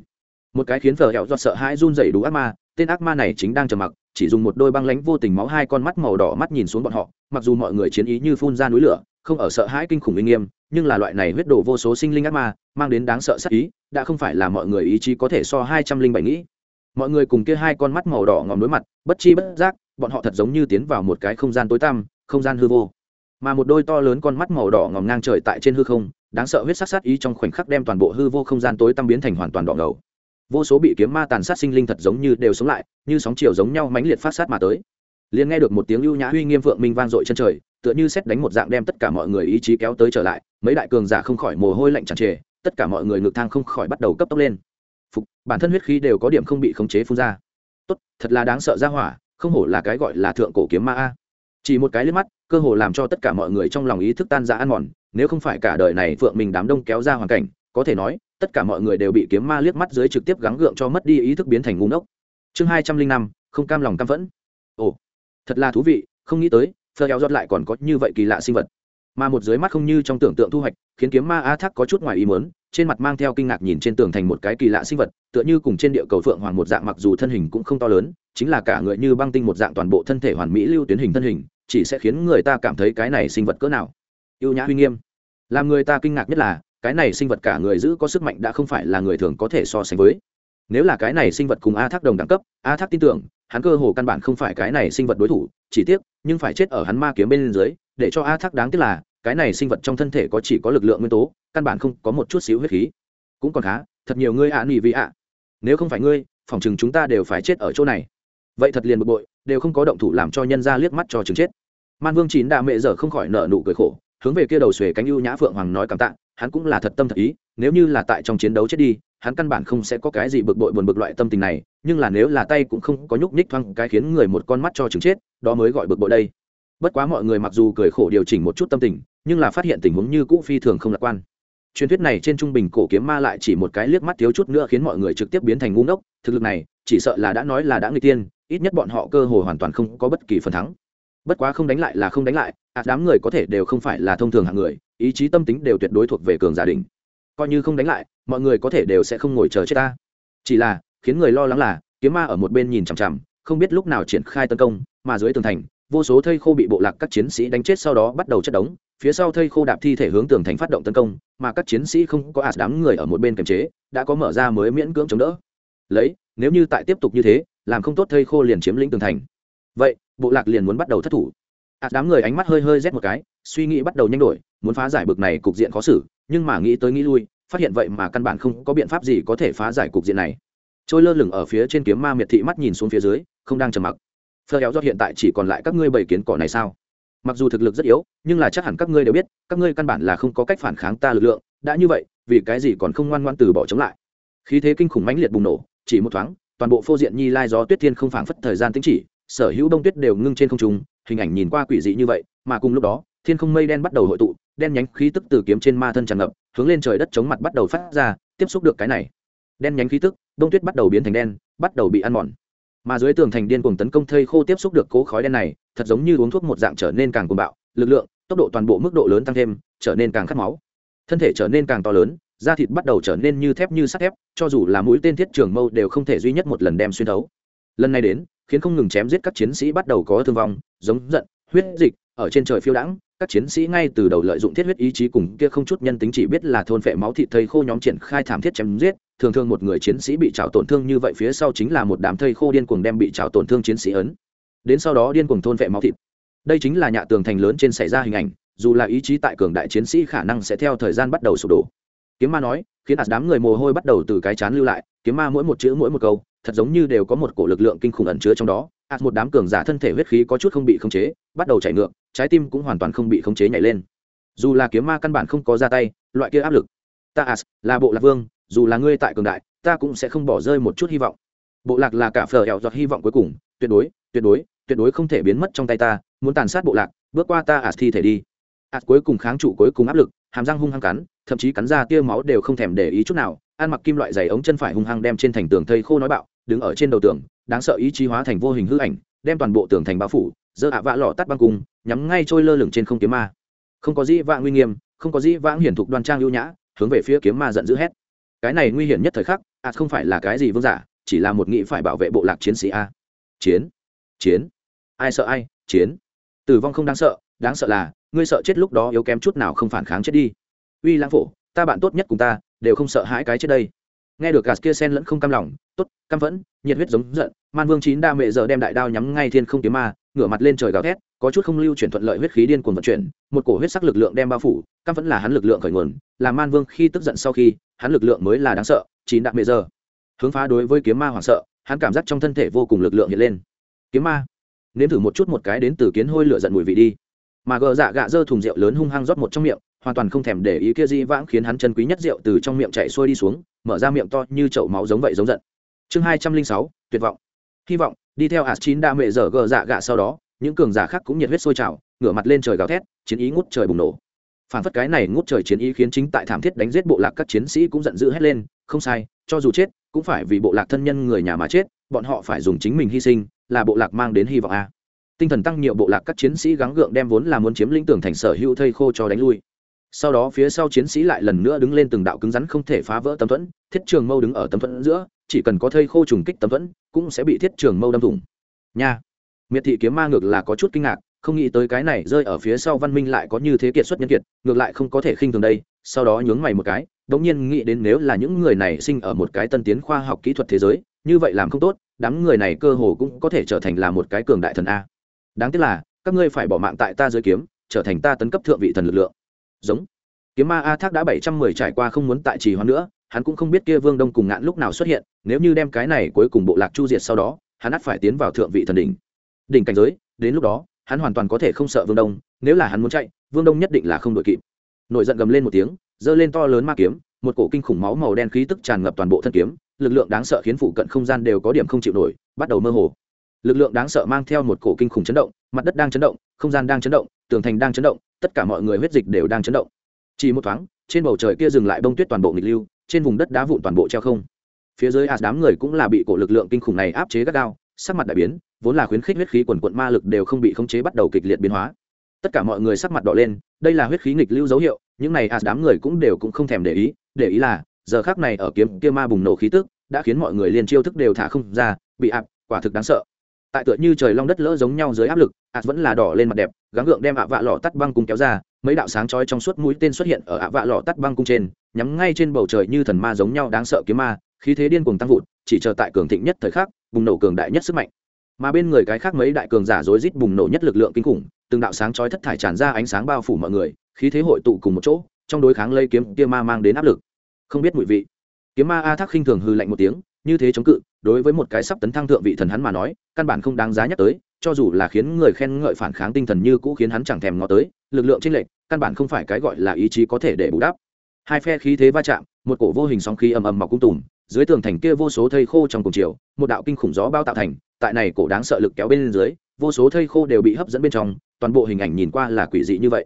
Một cái khiến phở héo rót sợ hãi run dày đủ ác ma, tên ác ma này chính đang trầm mặc, chỉ dùng một đôi băng lánh vô tình máu hai con mắt màu đỏ mắt nhìn xuống bọn họ, mặc dù mọi người chiến ý như phun ra núi lửa, không ở sợ hãi kinh khủng uy nghiêm nhưng là loại này huyết đổ vô số sinh linh ác ma, mang đến đáng sợ sắc ý, đã không phải là mọi người ý chí có thể so hai trăm linh bảy nghĩ. Mọi người cùng kia hai con mắt màu đỏ ngòm đối mặt, bất chi bất giác, bọn họ thật giống như tiến vào một cái không gian tối tăm, không gian hư vô. Mà một đôi to lớn con mắt màu đỏ ngòm ngang trời tại trên hư không, đáng sợ huyết sắc sát ý trong khoảnh khắc đem toàn bộ hư vô không gian tối tăm biến thành hoàn toàn đỏ ngầu. Vô số bị kiếm ma tàn sát sinh linh thật giống như đều sống lại, như sóng chiều giống nhau mãnh liệt phát sát mà tới. Liền nghe được một tiếng ưu nhã uy nghiêm vượng minh vang dội chân trời, tựa như xét đánh một dạng đem tất cả mọi người ý chí kéo tới trở lại mấy đại cường giả không khỏi mồ hôi lạnh tràn trề, tất cả mọi người ngực thang không khỏi bắt đầu cấp tốc lên. Phục, bản thân huyết khí đều có điểm không bị khống chế phun ra. Tốt, thật là đáng sợ ra hỏa, không hổ là cái gọi là thượng cổ kiếm ma a. Chỉ một cái liếc mắt, cơ hồ làm cho tất cả mọi người trong lòng ý thức tan ra ăn mòn, nếu không phải cả đời này phượng mình đám đông kéo ra hoàn cảnh, có thể nói, tất cả mọi người đều bị kiếm ma liếc mắt dưới trực tiếp gắng gượng cho mất đi ý thức biến thành ngu ngốc. Chương hai trăm linh năm, không cam lòng cam phẫn. Ồ, thật là thú vị, không nghĩ tới phơ eo rót lại còn có như vậy kỳ lạ sinh vật mà một dưới mắt không như trong tưởng tượng thu hoạch, khiến kiếm ma a thác có chút ngoài ý mớn trên mặt mang theo kinh ngạc nhìn trên tường thành một cái kỳ lạ sinh vật, tựa như cùng trên địa cầu phượng hoàng một dạng mặc dù thân hình cũng không to lớn, chính là cả người như băng tinh một dạng toàn bộ thân thể hoàn mỹ lưu tuyến hình thân hình, chỉ sẽ khiến người ta cảm thấy cái này sinh vật cỡ nào. Yêu nhã uy nghiêm. Làm người ta kinh ngạc nhất là, cái này sinh vật cả người giữ có sức mạnh đã không phải là người thường có thể so sánh với. Nếu là cái này sinh vật cùng a thác đồng đẳng cấp, a thác tin tưởng, hắn cơ hồ căn bản không phải cái này sinh vật đối thủ, chỉ tiếc, nhưng phải chết ở hắn ma kiếm bên dưới để cho a thác đáng tiếc là cái này sinh vật trong thân thể có chỉ có lực lượng nguyên tố căn bản không có một chút xíu huyết khí. Cũng còn khá thật nhiều ngươi ạ à, nghỉ vì ạ. Nếu không phải ngươi phòng chừng chúng ta đều phải chết ở chỗ này. Vậy thật liền bực bội đều không có động thủ làm cho nhân ra liếc mắt cho chừng chết. Man vương chín đạ mẹ giờ không khỏi nợ nụ cười khổ hướng về kia đầu xuề cánh ưu nhã phượng hoàng nói cảm tạ hắn cũng là thật tâm thật ý nếu như là tại trong chiến đấu chết đi hắn căn bản không sẽ có cái gì bực bội buồn bực loại tâm tình này nhưng là nếu là tay cũng không có nhúc nhích thoang cái khiến người một con mắt cho chừng chết đó mới gọi bực bội đây bất quá mọi người mặc dù cười khổ điều chỉnh một chút tâm tình, nhưng là phát hiện tình huống như cũ phi thường không lạc quan. Truyền thuyết này trên trung bình cổ kiếm ma lại chỉ một cái liếc mắt thiếu chút nữa khiến mọi người trực tiếp biến thành ngu ngốc, thực lực này, chỉ sợ là đã nói là đã người tiên, ít nhất bọn họ cơ hồ hoàn toàn không có bất kỳ phần thắng. Bất quá không đánh lại là không đánh lại ạt đám người có thể đều không phải là thông thường hạng người, ý chí tâm tính đều tuyệt đối thuộc về cường gia đình coi như không đánh lại, mọi người có thể đều sẽ không ngồi chờ chết ta. Chỉ là, khiến người lo lắng là, kiếm ma ở một bên nhìn chằm chằm, không biết lúc nào triển khai tấn công, mà dưới tường thành vô số thây khô bị bộ lạc các chiến sĩ đánh chết sau đó bắt đầu chất đống, phía sau thây khô đạp thi thể hướng tường thành phát động tấn công, mà các chiến sĩ không có ạt đám người ở một bên kiềm chế, đã có mở ra mới miễn cưỡng chống đỡ. Lấy, nếu như tại tiếp tục như thế, làm không tốt thây khô liền chiếm lĩnh tường thành. Vậy, bộ lạc liền muốn bắt đầu thất thủ. Ạt đám người ánh mắt hơi hơi rét một cái, suy nghĩ bắt đầu nhanh đổi, muốn phá giải bực này cục diện khó xử, nhưng mà nghĩ tới nghĩ lui, phát hiện vậy mà căn bản không có biện pháp gì có thể phá giải cục diện này. Trôi lơ lửng ở phía trên kiếm ma miệt thị mắt nhìn xuống phía dưới, không đang trầm mặc phờ héo do hiện tại chỉ còn lại các ngươi bảy kiến cỏ này sao? Mặc dù thực lực rất yếu, nhưng là chắc hẳn các ngươi đều biết, các ngươi căn bản là không có cách phản kháng ta lực lượng. Đã như vậy, vì cái gì còn không ngoan ngoan từ bỏ chống lại? Khí thế kinh khủng mãnh liệt bùng nổ, chỉ một thoáng, toàn bộ phô diện nhi lai gió tuyết thiên không phảng phất thời gian tính chỉ, sở hữu đông tuyết đều ngưng trên không trung, hình ảnh nhìn qua quỷ dị như vậy, mà cùng lúc đó, thiên không mây đen bắt đầu hội tụ, đen nhánh khí tức từ kiếm trên ma thân tràn ngập, hướng lên trời đất chống mặt bắt đầu phát ra, tiếp xúc được cái này. Đen nhánh khí tức, đông tuyết bắt đầu biến thành đen, bắt đầu bị ăn mòn mà dưới tường thành điên cuồng tấn công thây khô tiếp xúc được cố khói đen này, thật giống như uống thuốc một dạng trở nên càng cuồng bạo, lực lượng, tốc độ toàn bộ mức độ lớn tăng thêm, trở nên càng khát máu. Thân thể trở nên càng to lớn, da thịt bắt đầu trở nên như thép như sắt thép, cho dù là mũi tên thiết trường mâu đều không thể duy nhất một lần đem xuyên thấu. Lần này đến, khiến không ngừng chém giết các chiến sĩ bắt đầu có thương vong, giống giận, huyết dịch, ở trên trời phiêu đãng các chiến sĩ ngay từ đầu lợi dụng thiết huyết ý chí cùng kia không chút nhân tính chỉ biết là thôn phệ máu thịt thây khô nhóm triển khai thảm thiết chém giết, thường thường một người chiến sĩ bị trào tổn thương như vậy phía sau chính là một đám thây khô điên cuồng đem bị trào tổn thương chiến sĩ ấn. Đến sau đó điên cuồng thôn phệ máu thịt. Đây chính là nhạ tường thành lớn trên xảy ra hình ảnh, dù là ý chí tại cường đại chiến sĩ khả năng sẽ theo thời gian bắt đầu sụp đổ. Kiếm ma nói, khiến ạt đám người mồ hôi bắt đầu từ cái chán lưu lại, kiếm ma mỗi một chữ mỗi một câu, thật giống như đều có một cổ lực lượng kinh khủng ẩn chứa trong đó ạt một đám cường giả thân thể huyết khí có chút không bị khống chế, bắt đầu chảy ngược, trái tim cũng hoàn toàn không bị khống chế nhảy lên. Dù là kiếm ma căn bản không có ra tay, loại kia áp lực. Ta as là bộ lạc vương, dù là ngươi tại cường đại, ta cũng sẽ không bỏ rơi một chút hy vọng. Bộ lạc là cả phở hẹo giọt hy vọng cuối cùng, tuyệt đối tuyệt đối tuyệt đối không thể biến mất trong tay ta, muốn tàn sát bộ lạc, bước qua ta as thi thể đi. Ạt cuối cùng kháng trụ, cuối cùng áp lực, hàm răng hung hăng cắn, thậm chí cắn ra tia máu đều không thèm để ý chút nào, ăn mặc kim loại giày ống chân phải hung hăng đem trên thành tường thây khô nói bạo đứng ở trên đầu tường, đáng sợ ý chí hóa thành vô hình hư ảnh, đem toàn bộ tường thành bao phủ, giơ ạ vạ lọ tắt băng cung, nhắm ngay trôi lơ lửng trên không kiếm ma. Không có dĩ vãng nguy nghiêm, không có dĩ vãng hiển thục đoan trang ưu nhã, hướng về phía kiếm ma giận dữ hét. Cái này nguy hiểm nhất thời khắc à không phải là cái gì vương giả, chỉ là một nghị phải bảo vệ bộ lạc chiến sĩ a. Chiến chiến. Ai sợ ai, chiến. Tử vong không đáng sợ đáng sợ là, ngươi sợ chết lúc đó yếu kém chút nào không phản kháng chết đi. Uy lãng phổ, ta bạn tốt nhất cùng ta, đều không sợ hãi cái chết đây nghe được gạt kia sen lẫn không cam lòng, tốt căm phẫn nhiệt huyết giống giận, man vương chín đa mệ giờ đem đại đao nhắm ngay thiên không kiếm ma, ngửa mặt lên trời gào thét, có chút không lưu chuyển thuận lợi huyết khí điên cuồng vận chuyển, một cổ huyết sắc lực lượng đem bao phủ căm vẫn là hắn lực lượng khởi nguồn, là man vương khi tức giận sau khi, hắn lực lượng mới là đáng sợ, chín đa mệ giờ. Hướng phá đối với kiếm ma hoảng sợ, hắn cảm giác trong thân thể vô cùng lực lượng hiện lên. Kiếm ma, nếm thử một chút một cái đến từ kiến hôi lửa giận mùi vị đi. Mà gờ dạ gạ dơ thùng rượu lớn hung hăng rót một trong miệng hoàn toàn không thèm để ý kia dĩ vãng khiến hắn chân quý nhất rượu từ trong miệng chạy xuôi đi xuống, mở ra miệng to như chậu máu giống vậy giống giận. Chương hai trăm linh sáu, tuyệt vọng. Hy vọng, đi theo hạt chín đa mệ dở gờ dạ gạ sau đó, những cường giả khác cũng nhiệt huyết sôi trào, ngửa mặt lên trời gào thét, chiến ý ngút trời bùng nổ. Phản phất cái này ngút trời chiến ý khiến chính tại thảm thiết đánh giết bộ lạc các chiến sĩ cũng giận dữ hét lên, không sai, cho dù chết, cũng phải vì bộ lạc thân nhân người nhà mà chết, bọn họ phải dùng chính mình hy sinh, là bộ lạc mang đến hy vọng a. Tinh thần tăng nhiều bộ lạc các chiến sĩ gắng gượng đem vốn là muốn chiếm lĩnh tưởng thành sở hữu thây khô cho đánh lui sau đó phía sau chiến sĩ lại lần nữa đứng lên từng đạo cứng rắn không thể phá vỡ tấm thuẫn, thiết trường mâu đứng ở tấm thuẫn giữa, chỉ cần có thây khô trùng kích tấm thuẫn, cũng sẽ bị thiết trường mâu đâm thủng. Nha! Miệt thị kiếm ma ngược là có chút kinh ngạc, không nghĩ tới cái này rơi ở phía sau văn minh lại có như thế kiệt xuất nhân kiệt, ngược lại không có thể khinh thường đây, sau đó nhướng mày một cái đ ỗ n g nhiên nghĩ đến nếu là những người này sinh ở một cái tân tiến khoa học kỹ thuật thế giới, như vậy làm không tốt, đám người này cơ hồ cũng có thể trở thành là một cái cường đại thần a. Đáng tiếc là, các ngươi phải bỏ mạng tại ta dưới kiếm, trở thành ta tấn cấp thượng vị thần lực lượng giống. Kiếm ma a thác đã bảy trăm mười trải qua không muốn tại trì hoãn nữa, hắn cũng không biết kia vương đông cùng ngạn lúc nào xuất hiện, nếu như đem cái này cuối cùng bộ lạc chu diệt sau đó, hắn ắt phải tiến vào thượng vị thần đỉnh. Đỉnh cảnh giới, đến lúc đó, hắn hoàn toàn có thể không sợ vương đông, nếu là hắn muốn chạy, vương đông nhất định là không đội kịp. Nổi giận gầm lên một tiếng, giơ lên to lớn ma kiếm, một cổ kinh khủng máu màu đen khí tức tràn ngập toàn bộ thân kiếm, lực lượng đáng sợ khiến phụ cận không gian đều có điểm không chịu nổi, bắt đầu mơ hồ lực lượng đáng sợ mang theo một cổ kinh khủng chấn động, mặt đất đang chấn động, không gian đang chấn động, tường thành đang chấn động, tất cả mọi người huyết dịch đều đang chấn động. Chỉ một thoáng, trên bầu trời kia dừng lại bông tuyết toàn bộ nghịch lưu, trên vùng đất đá vụn toàn bộ treo không. Phía dưới ạt đám người cũng là bị cổ lực lượng kinh khủng này áp chế gắt gao, sắc mặt đại biến, vốn là khuyến khích huyết khí quần quận ma lực đều không bị khống chế bắt đầu kịch liệt biến hóa. Tất cả mọi người sắc mặt đỏ lên, đây là huyết khí nghịch lưu dấu hiệu, những này ạt đám người cũng đều cũng không thèm để ý để ý là, giờ khác này ở kiếm kia ma bùng nổ khí tức, đã khiến mọi người liền chiêu thức đều thả không ra, bị áp, quả thực đáng sợ tại tựa như trời long đất lỡ giống nhau dưới áp lực ạt vẫn là đỏ lên mặt đẹp, gắng gượng đem ạ vạ lọ tắt băng cung kéo ra, mấy đạo sáng chói trong suốt mũi tên xuất hiện ở ạ vạ lọ tắt băng cung trên, nhắm ngay trên bầu trời như thần ma giống nhau đáng sợ kiếm ma, khí thế điên cuồng tăng vụt, chỉ chờ tại cường thịnh nhất thời khắc, bùng nổ cường đại nhất sức mạnh. Mà bên người cái khác mấy đại cường giả rối rít bùng nổ nhất lực lượng kinh khủng, từng đạo sáng chói thất thải tràn ra ánh sáng bao phủ mọi người, khí thế hội tụ cùng một chỗ, trong đối kháng lây kiếm kia ma mang đến áp lực. Không biết mùi vị. Kiếm ma a thác khinh thường hư lạnh một tiếng, như thế chống cự đối với một cái sắp tấn thăng thượng vị thần hắn mà nói, căn bản không đáng giá nhắc tới, cho dù là khiến người khen ngợi phản kháng tinh thần như cũ khiến hắn chẳng thèm ngó tới, lực lượng chênh lệch, căn bản không phải cái gọi là ý chí có thể để bù đắp. Hai phe khí thế va chạm, một cổ vô hình sóng khí ầm ầm mọc cung tùm, dưới tường thành kia vô số thây khô trong cùng chiều, một đạo kinh khủng gió bao tạo thành, tại này cổ đáng sợ lực kéo bên dưới, vô số thây khô đều bị hấp dẫn bên trong, toàn bộ hình ảnh nhìn qua là quỷ dị như vậy.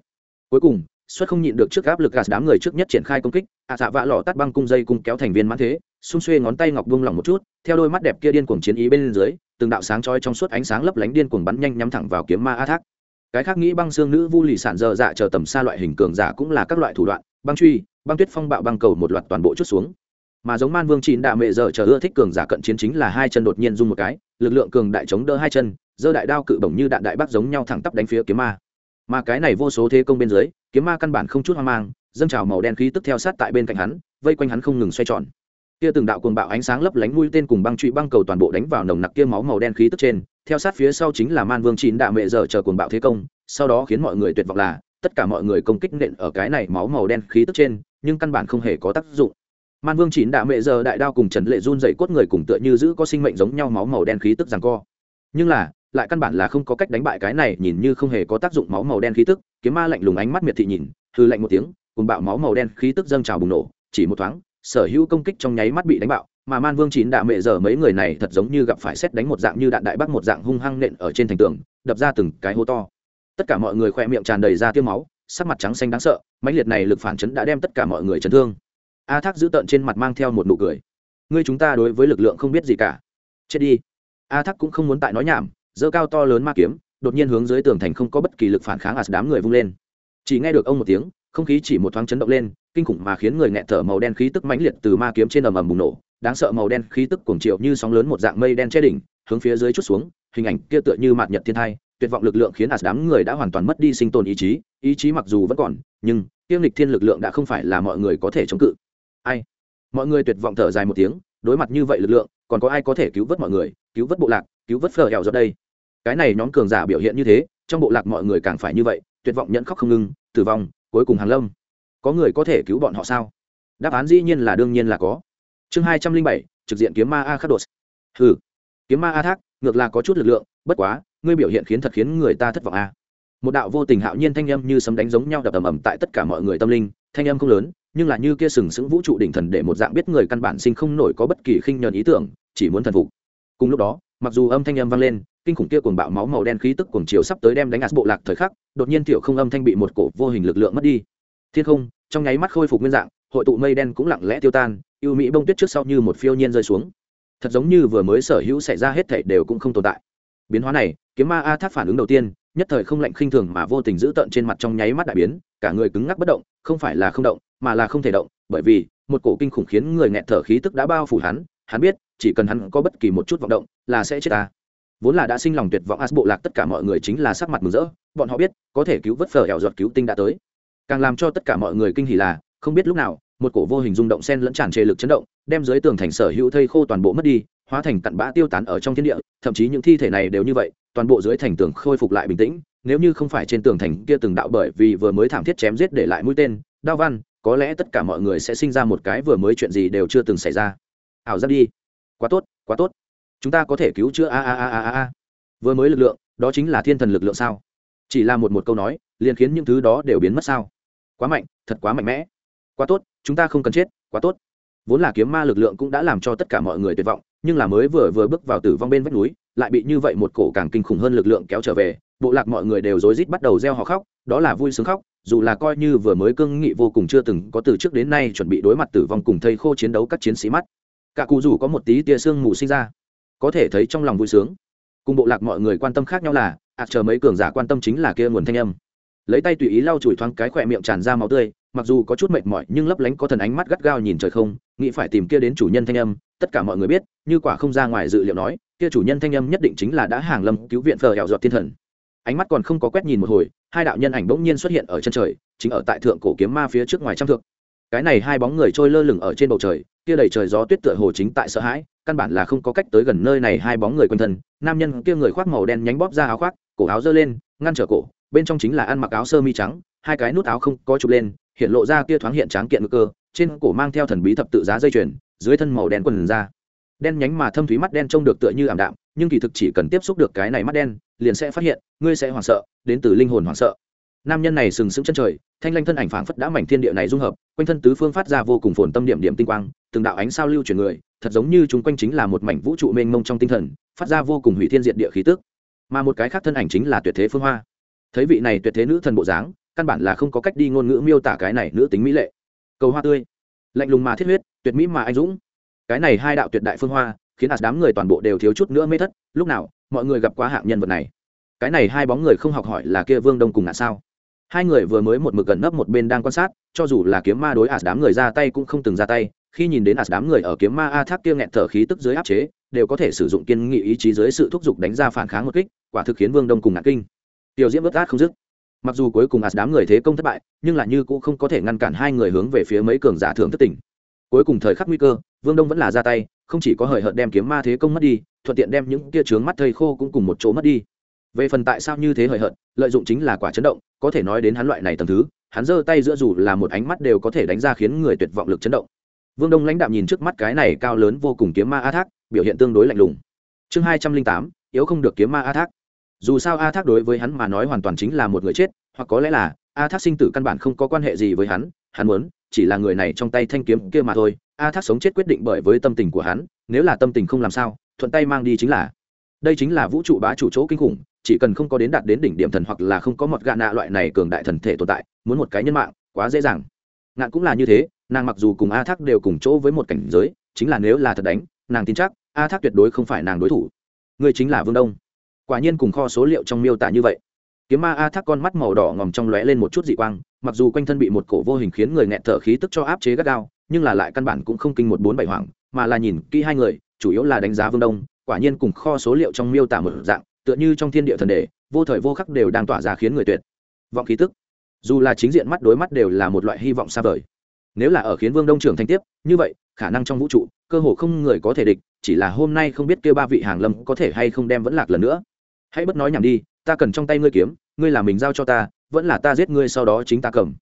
Cuối cùng xuất không nhịn được trước áp lực gạt đám người trước nhất triển khai công kích, ạ dạ vạ lọ tắt băng cung dây cung kéo thành viên mãn thế, xung xuê ngón tay ngọc vung lòng một chút, theo đôi mắt đẹp kia điên cuồng chiến ý bên dưới, từng đạo sáng chói trong suốt ánh sáng lấp lánh điên cuồng bắn nhanh nhắm thẳng vào kiếm ma a thác. Cái khác nghĩ băng xương nữ vu lì sản dơ dạ chờ tầm xa loại hình cường giả cũng là các loại thủ đoạn, băng truy, băng tuyết phong bạo băng cầu một loạt toàn bộ chút xuống. Mà giống man vương chín đạ mệ giờ chờ ưa thích cường giả cận chiến chính là hai chân đột nhiên rung một cái, lực lượng cường đại chống đỡ hai chân, giơ đại đao cự bổng như đạn đại bác giống nhau thẳng tắp đánh phía kiếm ma mà cái này vô số thế công bên dưới, kiếm ma căn bản không chút hoang mang, dâng trào màu đen khí tức theo sát tại bên cạnh hắn, vây quanh hắn không ngừng xoay tròn. Kia từng đạo cuồng bạo ánh sáng lấp lánh mũi tên cùng băng trụy băng cầu toàn bộ đánh vào nồng nặc kia máu màu đen khí tức trên, theo sát phía sau chính là man vương chín đạ mệ giờ chờ cuồng bạo thế công, sau đó khiến mọi người tuyệt vọng là, tất cả mọi người công kích nện ở cái này máu màu đen khí tức trên, nhưng căn bản không hề có tác dụng. Man vương chín đạ mệ giờ đại đao cùng trần lệ run dậy cốt người cùng tựa như giữ có sinh mệnh giống nhau máu màu đen khí tức rằng co. Nhưng là lại căn bản là không có cách đánh bại cái này, nhìn như không hề có tác dụng máu màu đen khí tức. Kiếm ma lạnh lùng ánh mắt miệt thị nhìn hư lạnh một tiếng cùng bạo máu màu đen khí tức dâng trào bùng nổ, chỉ một thoáng, sở hữu công kích trong nháy mắt bị đánh bạo, mà man vương chín đạ mệ giờ mấy người này thật giống như gặp phải xét đánh một dạng như đạn đại bác một dạng hung hăng nện ở trên thành tường, đập ra từng cái hố to. Tất cả mọi người khoe miệng tràn đầy ra tiêu máu, sắc mặt trắng xanh đáng sợ, mãnh liệt này lực phản chấn đã đem tất cả mọi người chấn thương. A thác giữ tợn trên mặt mang theo một nụ cười. Ngươi chúng ta đối với lực lượng không biết gì cả. Chết đi. A thác cũng không muốn tại nói nhảm dơ cao to lớn ma kiếm, đột nhiên hướng dưới tường thành không có bất kỳ lực phản kháng ạt đám người vung lên. Chỉ nghe được ông một tiếng, không khí chỉ một thoáng chấn động lên, kinh khủng mà khiến người nghẹt thở màu đen khí tức mãnh liệt từ ma kiếm trên ầm ầm bùng nổ, đáng sợ màu đen khí tức cuồng triệu như sóng lớn một dạng mây đen che đỉnh, hướng phía dưới chút xuống, hình ảnh kia tựa như mạt nhật thiên thai, tuyệt vọng lực lượng khiến ạt đám người đã hoàn toàn mất đi sinh tồn ý chí ý chí mặc dù vẫn còn, nhưng tiêm lịch thiên lực lượng đã không phải là mọi người có thể chống cự. Ai? Mọi người tuyệt vọng thở dài một tiếng, đối mặt như vậy lực lượng, còn có ai có thể cứu vớt mọi người, cứu vớt bộ lạc, cứu vớt phở hẹo ra đây? Cái này nhóm cường giả biểu hiện như thế, trong bộ lạc mọi người càng phải như vậy, tuyệt vọng nhẫn khóc không ngưng tử vong, cuối cùng hàng lâm. Có người có thể cứu bọn họ sao? Đáp án dĩ nhiên là đương nhiên là có. Chương hai trăm linh bảy, trực diện kiếm ma a khắc đột hừ, kiếm ma a thác ngược là có chút lực lượng, bất quá, ngươi biểu hiện khiến thật khiến người ta thất vọng a. Một đạo vô tình hạo nhiên thanh âm như sấm đánh giống nhau đập ầm ầm tại tất cả mọi người tâm linh, thanh âm không lớn, nhưng là như kia sừng sững vũ trụ đỉnh thần để một dạng biết người căn bản sinh không nổi có bất kỳ khinh nhờn ý tưởng, chỉ muốn thần phục. Cùng lúc đó, mặc dù âm thanh âm vang lên kinh khủng kia cuồng bạo máu màu đen khí tức cuồng chiều sắp tới đem đánh ạt bộ lạc thời khắc, đột nhiên tiểu không âm thanh bị một cổ vô hình lực lượng mất đi. Thiên không, trong nháy mắt khôi phục nguyên dạng, hội tụ mây đen cũng lặng lẽ tiêu tan ưu mỹ bông tuyết trước sau như một phiêu nhiên rơi xuống. Thật giống như vừa mới sở hữu xảy ra hết thảy đều cũng không tồn tại. Biến hóa này, kiếm ma a tháp phản ứng đầu tiên, nhất thời không lạnh khinh thường mà vô tình giữ tợn trên mặt trong nháy mắt đại biến, cả người cứng ngắc bất động, không phải là không động, mà là không thể động, bởi vì, một cổ kinh khủng khiến người nghẹt thở khí tức đã bao phủ hắn hắn biết, chỉ cần hắn có bất kỳ một chút vọng động, là sẽ chết ta vốn là đã sinh lòng tuyệt vọng as bộ lạc, tất cả mọi người chính là sắc mặt mừng rỡ. Bọn họ biết, có thể cứu vớt phở hẻo giọt cứu tinh đã tới. Càng làm cho tất cả mọi người kinh hỉ là, không biết lúc nào, một cổ vô hình rung động sen lẫn tràn trề lực chấn động, đem dưới tường thành sở hữu thây khô toàn bộ mất đi, hóa thành cặn bã tiêu tán ở trong thiên địa, thậm chí những thi thể này đều như vậy, toàn bộ dưới thành tường khôi phục lại bình tĩnh, nếu như không phải trên tường thành kia từng đạo bởi vì vừa mới thảm thiết chém giết để lại mũi tên, đao văn, có lẽ tất cả mọi người sẽ sinh ra một cái vừa mới chuyện gì đều chưa từng xảy ra. Ảo ra đi. Quá tốt quá tốt chúng ta có thể cứu chữa a a a a a vừa mới lực lượng, đó chính là thiên thần lực lượng sao? Chỉ là một một câu nói, liền khiến những thứ đó đều biến mất sao? Quá mạnh, thật quá mạnh mẽ. Quá tốt, chúng ta không cần chết, quá tốt. Vốn là kiếm ma lực lượng cũng đã làm cho tất cả mọi người tuyệt vọng, nhưng là mới vừa vừa bước vào tử vong bên vách núi, lại bị như vậy một cổ càng kinh khủng hơn lực lượng kéo trở về, bộ lạc mọi người đều rối rít bắt đầu gieo họ khóc, đó là vui sướng khóc, dù là coi như vừa mới cương nghị vô cùng chưa từng có từ trước đến nay chuẩn bị đối mặt tử vong cùng thây khô chiến đấu các chiến sĩ mắt. Cả cụ rủ có một tí tia sương mù sinh ra có thể thấy trong lòng vui sướng. Cùng bộ lạc mọi người quan tâm khác nhau là ạt chờ mấy cường giả quan tâm chính là kia nguồn thanh âm. Lấy tay tùy ý lau chùi thoáng cái khỏe miệng tràn ra máu tươi, mặc dù có chút mệt mỏi nhưng lấp lánh có thần ánh mắt gắt gao nhìn trời không, nghĩ phải tìm kia đến chủ nhân thanh âm, tất cả mọi người biết, như quả không ra ngoài dự liệu nói, kia chủ nhân thanh âm nhất định chính là đã hàng lâm cứu viện phờ hẹo giọt thiên thần. Ánh mắt còn không có quét nhìn một hồi, hai đạo nhân ảnh bỗng nhiên xuất hiện ở chân trời, chính ở tại thượng cổ kiếm ma phía trước ngoài trăm thượng cái này hai bóng người trôi lơ lửng ở trên bầu trời, kia đầy trời gió tuyết tựa hồ chính tại sợ hãi căn bản là không có cách tới gần nơi này hai bóng người quanh thân, nam nhân kia người khoác màu đen nhánh bóp ra áo khoác, cổ áo giơ lên, ngăn trở cổ, bên trong chính là ăn mặc áo sơ mi trắng, hai cái nút áo không có chụp lên, hiện lộ ra kia thoáng hiện tráng kiện ngực cơ, trên cổ mang theo thần bí thập tự giá dây chuyền, dưới thân màu đen quần ra. Đen nhánh mà thâm thúy mắt đen trông được tựa như ảm đạm, nhưng kỳ thực chỉ cần tiếp xúc được cái này mắt đen, liền sẽ phát hiện, ngươi sẽ hoảng sợ, đến từ linh hồn hoảng sợ. Nam nhân này sừng sững chân trời, thanh lanh thân ảnh phảng phất đã mảnh thiên địa này dung hợp, quanh thân tứ phương phát ra vô cùng phồn tâm điểm điểm tinh quang, từng đạo ánh sao lưu chuyển người thật giống như chúng quanh chính là một mảnh vũ trụ mênh mông trong tinh thần, phát ra vô cùng hủy thiên diệt địa khí tức. Mà một cái khác thân ảnh chính là tuyệt thế phương hoa. Thấy vị này tuyệt thế nữ thần bộ dáng, căn bản là không có cách đi ngôn ngữ miêu tả cái này nữ tính mỹ lệ. Cầu hoa tươi, lạnh lùng mà thiết huyết, tuyệt mỹ mà anh dũng. Cái này hai đạo tuyệt đại phương hoa, khiến hạt đám người toàn bộ đều thiếu chút nữa mê thất, lúc nào, mọi người gặp quá hạng nhân vật này. Cái này hai bóng người không học hỏi là kia vương đông cùng ngã sao. Hai người vừa mới một mực gần nấp một bên đang quan sát, cho dù là kiếm ma đối ạt đám người ra tay cũng không từng ra tay khi nhìn đến ạt đám người ở kiếm ma a tháp kia nghẹn thở khí tức dưới áp chế, đều có thể sử dụng kiên nghị ý chí dưới sự thúc giục đánh ra phản kháng một kích, quả thực khiến vương đông cùng ngạc kinh. Tiểu diễm bất át không dứt. Mặc dù cuối cùng ạt đám người thế công thất bại, nhưng là như cũng không có thể ngăn cản hai người hướng về phía mấy cường giả thượng thất tỉnh cuối cùng thời khắc nguy cơ, vương đông vẫn là ra tay, không chỉ có hời hợt đem kiếm ma thế công mất đi, thuận tiện đem những kia trướng mắt thây khô cũng cùng một chỗ mất đi. Về phần tại sao như thế hời hợt, lợi dụng chính là quả chấn động, có thể nói đến hắn loại này tầm thứ, hắn giơ tay giữa dù là một ánh mắt đều có thể đánh ra khiến người tuyệt vọng lực chấn động vương đông lãnh đạm nhìn trước mắt cái này cao lớn vô cùng kiếm ma a thác, biểu hiện tương đối lạnh lùng. Chương hai trăm linh tám, yếu không được kiếm ma a thác. Dù sao a thác đối với hắn mà nói hoàn toàn chính là một người chết, hoặc có lẽ là a thác sinh tử căn bản không có quan hệ gì với hắn hắn muốn, chỉ là người này trong tay thanh kiếm kia mà thôi. A thác sống chết quyết định bởi với tâm tình của hắn, nếu là tâm tình không làm sao, thuận tay mang đi chính là. Đây chính là vũ trụ bá chủ chỗ kinh khủng, chỉ cần không có đến đạt đến đỉnh điểm thần hoặc là không có một gạ nạ loại này cường đại thần thể tồn tại, muốn một cái nhân mạng, quá dễ dàng. Ngạn cũng là như thế nàng mặc dù cùng a thác đều cùng chỗ với một cảnh giới, chính là nếu là thật đánh, nàng tin chắc, a thác tuyệt đối không phải nàng đối thủ. Người chính là vương đông. Quả nhiên cùng kho số liệu trong miêu tả như vậy. Kiếm ma a thác con mắt màu đỏ ngòm trong lóe lên một chút dị quang, mặc dù quanh thân bị một cổ vô hình khiến người nghẹt thở khí tức cho áp chế gắt gao, nhưng là lại căn bản cũng không kinh một bốn bảy hoảng, mà là nhìn kỹ hai người, chủ yếu là đánh giá vương đông, quả nhiên cùng kho số liệu trong miêu tả một dạng, tựa như trong thiên địa thần đề, vô thời vô khắc đều đang tỏa ra khiến người tuyệt. Vọng khí tức. Dù là chính diện mắt đối mắt đều là một loại hy vọng xa vời nếu là ở khiến vương đông trưởng thanh tiếp, như vậy, khả năng trong vũ trụ, cơ hồ không người có thể địch, chỉ là hôm nay không biết kêu ba vị hàng lâm có thể hay không đem vẫn lạc lần nữa. Hãy bất nói nhảm đi, ta cần trong tay ngươi kiếm, ngươi là mình giao cho ta, vẫn là ta giết ngươi sau đó chính ta cầm.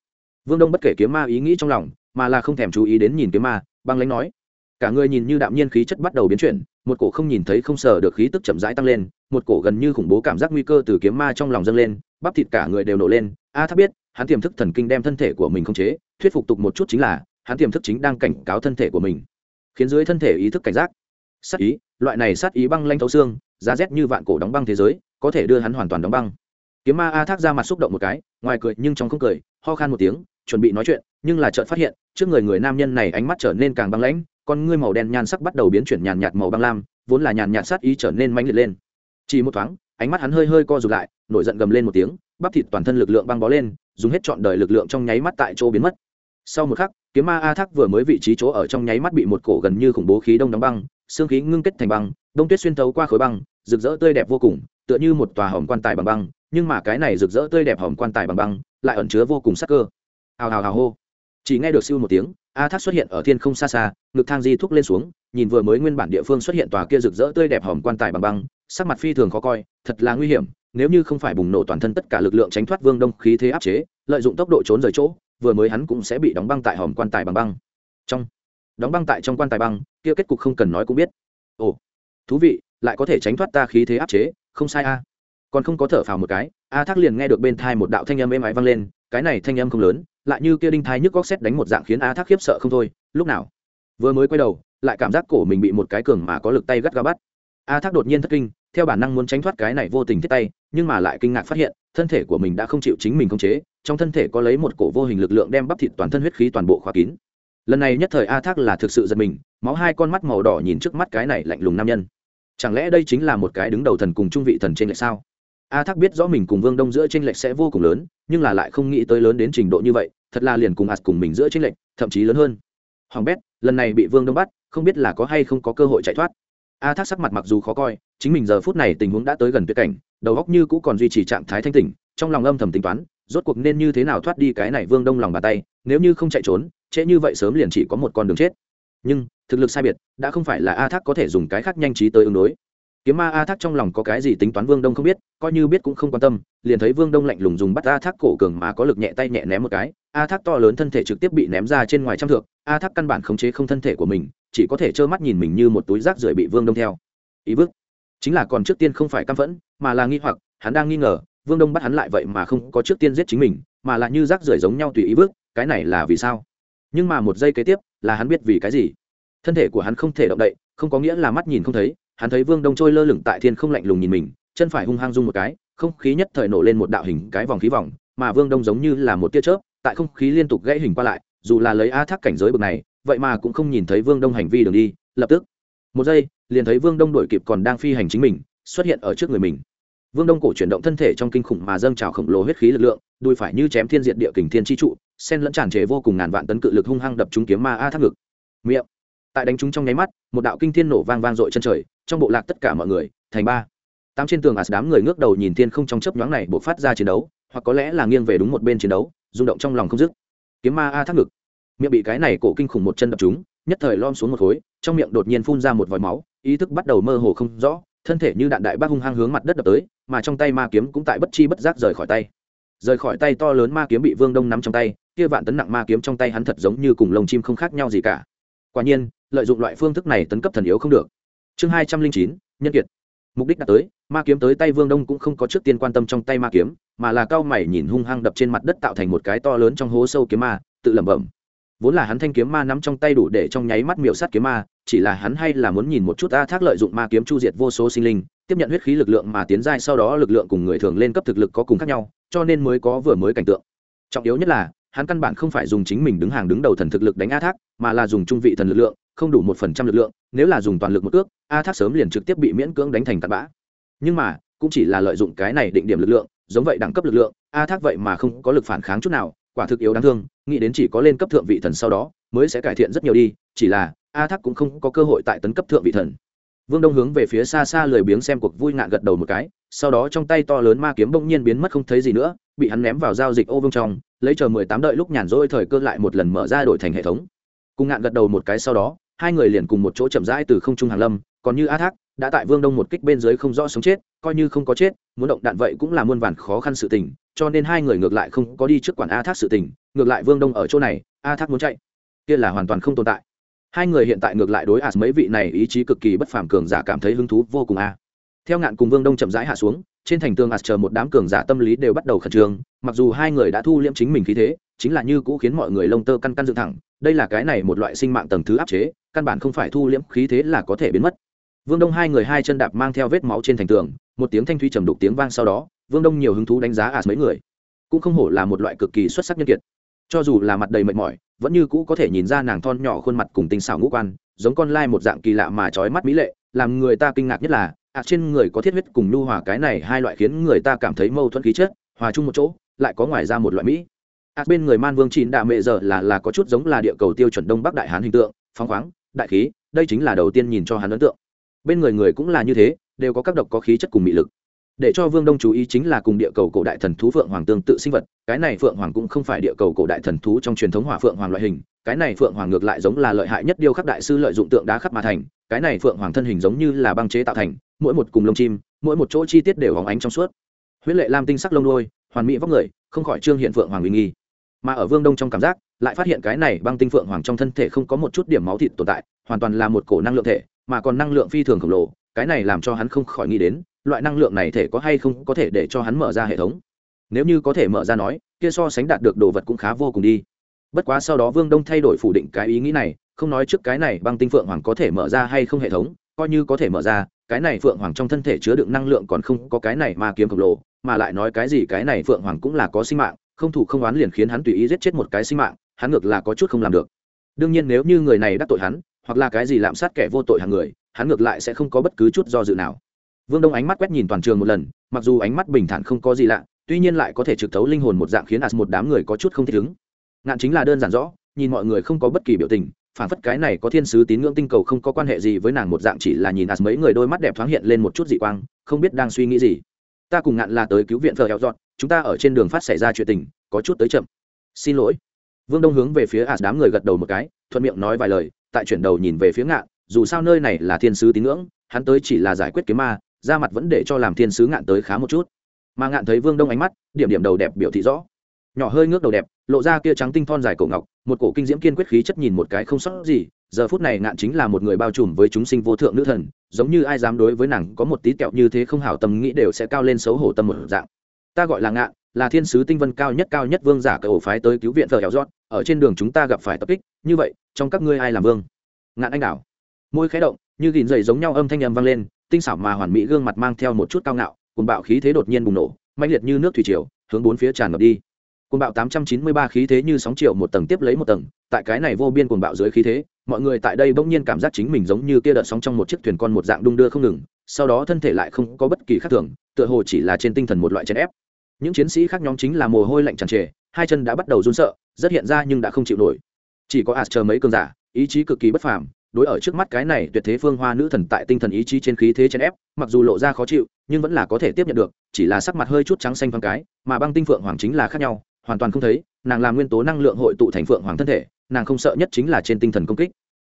Vương đông bất kể kiếm ma ý nghĩ trong lòng, mà là không thèm chú ý đến nhìn kiếm ma, băng lãnh nói. Cả người nhìn như đạm nhiên khí chất bắt đầu biến chuyển, một cổ không nhìn thấy không sờ được khí tức chậm rãi tăng lên, một cổ gần như khủng bố cảm giác nguy cơ từ kiếm ma trong lòng dâng lên, bắp thịt cả người đều nổ lên. A tháp biết hắn tiềm thức thần kinh đem thân thể của mình không chế, thuyết phục tục một chút chính là, hắn tiềm thức chính đang cảnh cáo thân thể của mình, khiến dưới thân thể ý thức cảnh giác. Sát ý, loại này sát ý băng lanh thấu xương, giá rét như vạn cổ đóng băng thế giới, có thể đưa hắn hoàn toàn đóng băng. Kiếm ma a thác ra mặt xúc động một cái, ngoài cười nhưng trong không cười, ho khan một tiếng, chuẩn bị nói chuyện, nhưng là chợt phát hiện, trước người người nam nhân này ánh mắt trở nên càng băng lãnh, con ngươi màu đen nhan sắc bắt đầu biến chuyển nhàn nhạt màu băng lam, vốn là nhàn nhạt sát ý trở nên mãnh liệt lên. Chỉ một thoáng, ánh mắt hắn hơi hơi co rụt lại, nổi giận gầm lên một tiếng, bắp thịt toàn thân lực lượng băng bó lên dùng hết trọn đời lực lượng trong nháy mắt tại chỗ biến mất. Sau một khắc, kiếm ma a thác vừa mới vị trí chỗ ở trong nháy mắt bị một cổ gần như khủng bố khí đông đóng băng, xương khí ngưng kết thành băng, đông tuyết xuyên thấu qua khối băng, rực rỡ tươi đẹp vô cùng, tựa như một tòa hòm quan tài bằng băng, nhưng mà cái này rực rỡ tươi đẹp hòm quan tài bằng băng lại ẩn chứa vô cùng sắc cơ. Hào hào hào hô. Chỉ nghe được siêu một tiếng, a thác xuất hiện ở thiên không xa xa, ngực thang di thúc lên xuống, nhìn vừa mới nguyên bản địa phương xuất hiện tòa kia rực rỡ tươi đẹp hòm quan tài bằng băng, sắc mặt phi thường khó coi, thật là nguy hiểm nếu như không phải bùng nổ toàn thân tất cả lực lượng tránh thoát vương đông khí thế áp chế, lợi dụng tốc độ trốn rời chỗ, vừa mới hắn cũng sẽ bị đóng băng tại hòm quan tài bằng băng. Trong, đóng băng tại trong quan tài băng, kia kết cục không cần nói cũng biết. Ồ, thú vị, lại có thể tránh thoát ta khí thế áp chế, không sai a. Còn không có thở phào một cái, a thác liền nghe được bên thai một đạo thanh âm êm ái vang lên, cái này thanh âm không lớn, lại như kia đinh thai nhức góc xét đánh một dạng khiến a thác khiếp sợ không thôi, lúc nào? Vừa mới quay đầu, lại cảm giác cổ mình bị một cái cường mà có lực tay gắt ga bắt. A thác đột nhiên thất kinh theo bản năng muốn tránh thoát cái này vô tình thiết tay, nhưng mà lại kinh ngạc phát hiện, thân thể của mình đã không chịu chính mình khống chế, trong thân thể có lấy một cổ vô hình lực lượng đem bắp thịt toàn thân huyết khí toàn bộ khóa kín. Lần này nhất thời a thác là thực sự giật mình, máu hai con mắt màu đỏ nhìn trước mắt cái này lạnh lùng nam nhân. Chẳng lẽ đây chính là một cái đứng đầu thần cùng trung vị thần trên lệch sao? A thác biết rõ mình cùng vương đông giữa trên lệch sẽ vô cùng lớn, nhưng là lại không nghĩ tới lớn đến trình độ như vậy, thật là liền cùng ạt cùng mình giữa trên lệch, thậm chí lớn hơn. Hoàng bét, lần này bị vương đông bắt, không biết là có hay không có cơ hội chạy thoát a thác sắc mặt mặc dù khó coi, chính mình giờ phút này tình huống đã tới gần tuyệt cảnh, đầu góc như cũ còn duy trì trạng thái thanh tỉnh, trong lòng âm thầm tính toán, rốt cuộc nên như thế nào thoát đi cái này vương đông lòng bàn tay, nếu như không chạy trốn, trễ như vậy sớm liền chỉ có một con đường chết. Nhưng, thực lực sai biệt, đã không phải là a thác có thể dùng cái khác nhanh trí tới ứng đối. Kiếm ma a thác trong lòng có cái gì tính toán vương đông không biết, coi như biết cũng không quan tâm, liền thấy vương đông lạnh lùng dùng bắt a thác cổ cường mà có lực nhẹ tay nhẹ ném một cái. A thác to lớn thân thể trực tiếp bị ném ra trên ngoài trăm thượng a thác căn bản khống chế không thân thể của mình chỉ có thể trơ mắt nhìn mình như một túi rác rưởi bị vương đông theo. Ý vức. Chính là còn trước tiên không phải căm phẫn, mà là nghi hoặc, hắn đang nghi ngờ, vương đông bắt hắn lại vậy mà không có trước tiên giết chính mình, mà là như rác rưởi giống nhau tùy ý vức, cái này là vì sao? Nhưng mà một giây kế tiếp, là hắn biết vì cái gì? Thân thể của hắn không thể động đậy, không có nghĩa là mắt nhìn không thấy, hắn thấy vương đông trôi lơ lửng tại thiên không lạnh lùng nhìn mình, chân phải hung hăng rung một cái, không khí nhất thời nổ lên một đạo hình cái vòng khí vòng, mà vương đông giống như là một tia chớp, tại không khí liên tục gãy hình qua lại, dù là lấy a thác cảnh giới bực này vậy mà cũng không nhìn thấy vương đông hành vi đường đi, lập tức, một giây, liền thấy vương đông đổi kịp còn đang phi hành chính mình, xuất hiện ở trước người mình. Vương đông cổ chuyển động thân thể trong kinh khủng mà dâng trào khổng lồ huyết khí lực lượng đùi phải như chém thiên diện địa kình thiên chi trụ, sen lẫn tràn trề vô cùng ngàn vạn tấn cự lực hung hăng đập trúng kiếm ma a thác ngực. Miệng, tại đánh trúng trong nháy mắt, một đạo kinh thiên nổ vang vang dội chân trời, trong bộ lạc tất cả mọi người, thành ba. Tám trên tường ạt đám người ngước đầu nhìn thiên không trong chớp nhoáng này buộc phát ra chiến đấu, hoặc có lẽ là nghiêng về đúng một bên chiến đấu, rung động trong lòng không dứt. Kiếm ma a thác ngực miệng bị cái này cổ kinh khủng một chân đập trúng, nhất thời lom xuống một khối, trong miệng đột nhiên phun ra một vòi máu, ý thức bắt đầu mơ hồ không rõ, thân thể như đạn đại bác hung hăng hướng mặt đất đập tới, mà trong tay ma kiếm cũng tại bất chi bất giác rời khỏi tay. Rời khỏi tay to lớn ma kiếm bị vương đông nắm trong tay, kia vạn tấn nặng ma kiếm trong tay hắn thật giống như cùng lồng chim không khác nhau gì cả. Quả nhiên, lợi dụng loại phương thức này tấn cấp thần yếu không được. Chương hai trăm linh chín, nhân kiệt. Mục đích đã tới, ma kiếm tới tay vương đông cũng không có trước tiên quan tâm trong tay ma kiếm, mà là cao mày nhìn hung hăng đập trên mặt đất tạo thành một cái to lớn trong hố sâu kiếm ma, tự lẩm bẩm vốn là hắn thanh kiếm ma nắm trong tay đủ để trong nháy mắt miểu sát kiếm ma, chỉ là hắn hay là muốn nhìn một chút a thác lợi dụng ma kiếm chu diệt vô số sinh linh, tiếp nhận huyết khí lực lượng mà tiến giai, sau đó lực lượng cùng người thường lên cấp thực lực có cùng khác nhau, cho nên mới có vừa mới cảnh tượng. Trọng yếu nhất là, hắn căn bản không phải dùng chính mình đứng hàng đứng đầu thần thực lực đánh a thác, mà là dùng trung vị thần lực lượng, không đủ một phần trăm lực lượng, nếu là dùng toàn lực một ước, a thác sớm liền trực tiếp bị miễn cưỡng đánh thành tạt bã. Nhưng mà, cũng chỉ là lợi dụng cái này định điểm lực lượng, giống vậy đẳng cấp lực lượng, a thác vậy mà không có lực phản kháng chút nào, quả thực yếu đáng thương nghĩ đến chỉ có lên cấp thượng vị thần sau đó, mới sẽ cải thiện rất nhiều đi, chỉ là, a thác cũng không có cơ hội tại tấn cấp thượng vị thần. Vương đông hướng về phía xa xa lười biếng xem cuộc vui ngạn gật đầu một cái, sau đó trong tay to lớn ma kiếm bỗng nhiên biến mất không thấy gì nữa, bị hắn ném vào giao dịch ô vương trong, lấy chờ mười tám đợi lúc nhàn rỗi thời cơ lại một lần mở ra đổi thành hệ thống. Cùng ngạn gật đầu một cái sau đó, hai người liền cùng một chỗ chậm rãi từ không trung hàng lâm, còn như a thác, đã tại vương đông một kích bên dưới không rõ sống chết, coi như không có chết, muốn động đạn vậy cũng là muôn vàn khó khăn sự tình, cho nên hai người ngược lại không có đi trước quản a thác sự tình ngược lại vương đông ở chỗ này, a thác muốn chạy. Kia là hoàn toàn không tồn tại. Hai người hiện tại ngược lại đối ạt mấy vị này ý chí cực kỳ bất phàm cường giả cảm thấy hứng thú vô cùng a. Theo ngạn cùng vương đông chậm rãi hạ xuống, trên thành tường ạt chờ một đám cường giả tâm lý đều bắt đầu khẩn trương, mặc dù hai người đã thu liễm chính mình khí thế, chính là như cũ khiến mọi người lông tơ căn căn dựng thẳng, đây là cái này một loại sinh mạng tầng thứ áp chế, căn bản không phải thu liễm khí thế là có thể biến mất. Vương đông hai người hai chân đạp mang theo vết máu trên thành tường, một tiếng thanh thuy trầm đục tiếng vang sau đó, vương đông nhiều hứng thú đánh giá ạt mấy người. Cũng không hổ là một loại cực kỳ xuất sắc nhân kiệt cho dù là mặt đầy mệt mỏi, vẫn như cũ có thể nhìn ra nàng thon nhỏ khuôn mặt cùng tinh xảo ngũ quan, giống con lai một dạng kỳ lạ mà trói mắt mỹ lệ, làm người ta kinh ngạc nhất là ạt trên người có thiết huyết cùng nhu hòa cái này hai loại khiến người ta cảm thấy mâu thuẫn khí chất, hòa chung một chỗ, lại có ngoài ra một loại mỹ. Ạt bên người man vương chín đạ mệ giờ là là có chút giống là địa cầu tiêu chuẩn đông bắc đại hán hình tượng, phóng khoáng, đại khí, đây chính là đầu tiên nhìn cho hắn ấn tượng. Bên người người cũng là như thế, đều có các độc có khí chất cùng mị lực để cho vương đông chú ý chính là cùng địa cầu cổ đại thần thú phượng hoàng tương tự sinh vật, cái này phượng hoàng cũng không phải địa cầu cổ đại thần thú trong truyền thống hỏa phượng hoàng loại hình, cái này phượng hoàng ngược lại giống là lợi hại nhất điêu khắc đại sư lợi dụng tượng đá khắc mà thành, cái này phượng hoàng thân hình giống như là băng chế tạo thành, mỗi một cùng lông chim, mỗi một chỗ chi tiết đều hóng ánh trong suốt. Huyết lệ lam tinh sắc lông đôi hoàn mỹ vóc người, không khỏi trương hiện phượng hoàng uy nghi. Mà ở vương đông trong cảm giác, lại phát hiện cái này băng tinh phượng hoàng trong thân thể không có một chút điểm máu thịt tồn tại, hoàn toàn là một cổ năng lượng thể, mà còn năng lượng phi thường khổng lồ, cái này làm cho hắn không khỏi nghĩ đến loại năng lượng này thể có hay không có thể để cho hắn mở ra hệ thống? Nếu như có thể mở ra nói, kia so sánh đạt được đồ vật cũng khá vô cùng đi. Bất quá sau đó vương đông thay đổi phủ định cái ý nghĩ này, không nói trước cái này băng tinh phượng hoàng có thể mở ra hay không hệ thống, coi như có thể mở ra, cái này phượng hoàng trong thân thể chứa đựng năng lượng còn không có cái này ma kiếm khổng lồ, mà lại nói cái gì cái này phượng hoàng cũng là có sinh mạng, không thủ không oán liền khiến hắn tùy ý giết chết một cái sinh mạng, hắn ngược là có chút không làm được. Đương nhiên nếu như người này đắc tội hắn, hoặc là cái gì lạm sát kẻ vô tội hàng người, hắn ngược lại sẽ không có bất cứ chút do dự nào vương đông ánh mắt quét nhìn toàn trường một lần, mặc dù ánh mắt bình thản không có gì lạ, tuy nhiên lại có thể trực thấu linh hồn một dạng khiến as một đám người có chút không thích ứng. Ngạn chính là đơn giản rõ, nhìn mọi người không có bất kỳ biểu tình, phản phất cái này có thiên sứ tín ngưỡng tinh cầu không có quan hệ gì với nàng một dạng chỉ là nhìn as mấy người đôi mắt đẹp thoáng hiện lên một chút dị quang, không biết đang suy nghĩ gì. Ta cùng ngạn là tới cứu viện thờ heo dọn chúng ta ở trên đường phát xảy ra chuyện tình, có chút tới chậm. Xin lỗi. Vương đông hướng về phía as đám người gật đầu một cái, thuận miệng nói vài lời, tại chuyển đầu nhìn về phía ngạn, dù sao nơi này là thiên sứ tín ngưỡng, hắn tới chỉ là giải quyết kiếm ma ra mặt vẫn để cho làm thiên sứ ngạn tới khá một chút. Mà ngạn thấy vương đông ánh mắt, điểm điểm đầu đẹp biểu thị rõ. Nhỏ hơi ngước đầu đẹp, lộ ra kia trắng tinh thon dài cổ ngọc, một cổ kinh diễm kiên quyết khí chất nhìn một cái không sót gì, giờ phút này ngạn chính là một người bao trùm với chúng sinh vô thượng nữ thần, giống như ai dám đối với nàng có một tí kẹo như thế không hảo tâm nghĩ đều sẽ cao lên xấu hổ tâm một dạng. Ta gọi là ngạn, là thiên sứ tinh vân cao nhất cao nhất vương giả cờ ổ phái tới cứu viện thờ hẻo rót ở trên đường chúng ta gặp phải tập kích, như vậy, trong các ngươi ai làm vương? Ngạn anh đảo. Môi khẽ động, như gìn dày giống nhau âm thanh âm vang lên tinh xảo mà hoàn mỹ gương mặt mang theo một chút cao ngạo cùng bạo khí thế đột nhiên bùng nổ mạnh liệt như nước thủy triều hướng bốn phía tràn ngập đi cùng bạo 893 khí thế như sóng chiều một tầng tiếp lấy một tầng, tại cái này vô biên cùng bạo dưới khí thế, mọi người tại đây bỗng nhiên cảm giác chính mình giống như kia đợt sóng trong một chiếc thuyền con một dạng đung đưa không ngừng, sau đó thân thể lại không có bất kỳ khác thường, tựa hồ chỉ là trên tinh thần một loại chèn ép. Những chiến sĩ khác nhóm chính là mồ hôi lạnh tràn trề, hai chân đã bắt đầu run sợ, rất hiện ra nhưng đã không chịu nổi. Chỉ có ạt chờ mấy cường giả, ý chí cực kỳ bất phàm, đối ở trước mắt cái này tuyệt thế phương hoa nữ thần tại tinh thần ý chí trên khí thế chèn ép, mặc dù lộ ra khó chịu, nhưng vẫn là có thể tiếp nhận được, chỉ là sắc mặt hơi chút trắng xanh thoáng cái, mà băng tinh phượng hoàng chính là khác nhau, hoàn toàn không thấy nàng làm nguyên tố năng lượng hội tụ thành phượng hoàng thân thể nàng không sợ nhất chính là trên tinh thần công kích.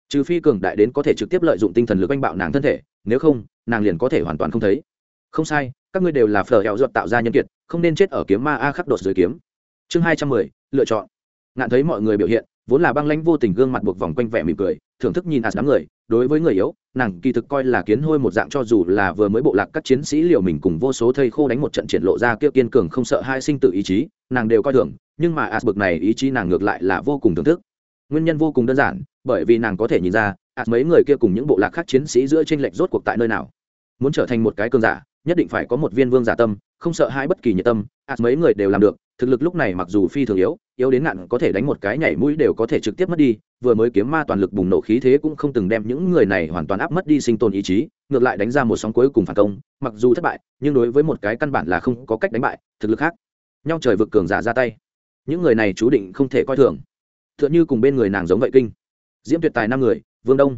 Trừ phi cường đại đến có thể trực tiếp lợi dụng tinh thần lực oanh bạo nàng thân thể nếu không nàng liền có thể hoàn toàn không thấy. Không sai các ngươi đều là phở hẹo ruột tạo ra nhân kiệt không nên chết ở kiếm ma a khắc đột dưới kiếm. Chương hai trăm mười lựa chọn. Ngạn thấy mọi người biểu hiện vốn là băng lãnh vô tình gương mặt buộc vòng quanh vẻ mỉm cười, thưởng thức nhìn ạt đám người, đối với người yếu, nàng kỳ thực coi là kiến hôi một dạng cho dù là vừa mới bộ lạc các chiến sĩ liều mình cùng vô số thây khô đánh một trận triển lộ ra kia kiên cường không sợ hai sinh tự ý chí, nàng đều coi thường, nhưng mà ạt bực này ý chí nàng ngược lại là vô cùng thưởng thức. Nguyên nhân vô cùng đơn giản, bởi vì nàng có thể nhìn ra ạt mấy người kia cùng những bộ lạc khác chiến sĩ giữa tranh lệch rốt cuộc tại nơi nào. Muốn trở thành một cái cường giả, nhất định phải có một viên vương giả tâm, không sợ hai bất kỳ nhiệt tâm ạt mấy người đều làm được, thực lực lúc này mặc dù phi thường yếu yếu đến ngạn có thể đánh một cái nhảy mũi đều có thể trực tiếp mất đi, vừa mới kiếm ma toàn lực bùng nổ khí thế cũng không từng đem những người này hoàn toàn áp mất đi sinh tồn ý chí, ngược lại đánh ra một sóng cuối cùng phản công, mặc dù thất bại, nhưng đối với một cái căn bản là không có cách đánh bại, thực lực khác. Nhau trời vực cường giả ra tay. Những người này chú định không thể coi thường. T h ư ợ n h ư cùng bên người nàng giống vậy kinh. Diễm tuyệt tài năm người, vương đông.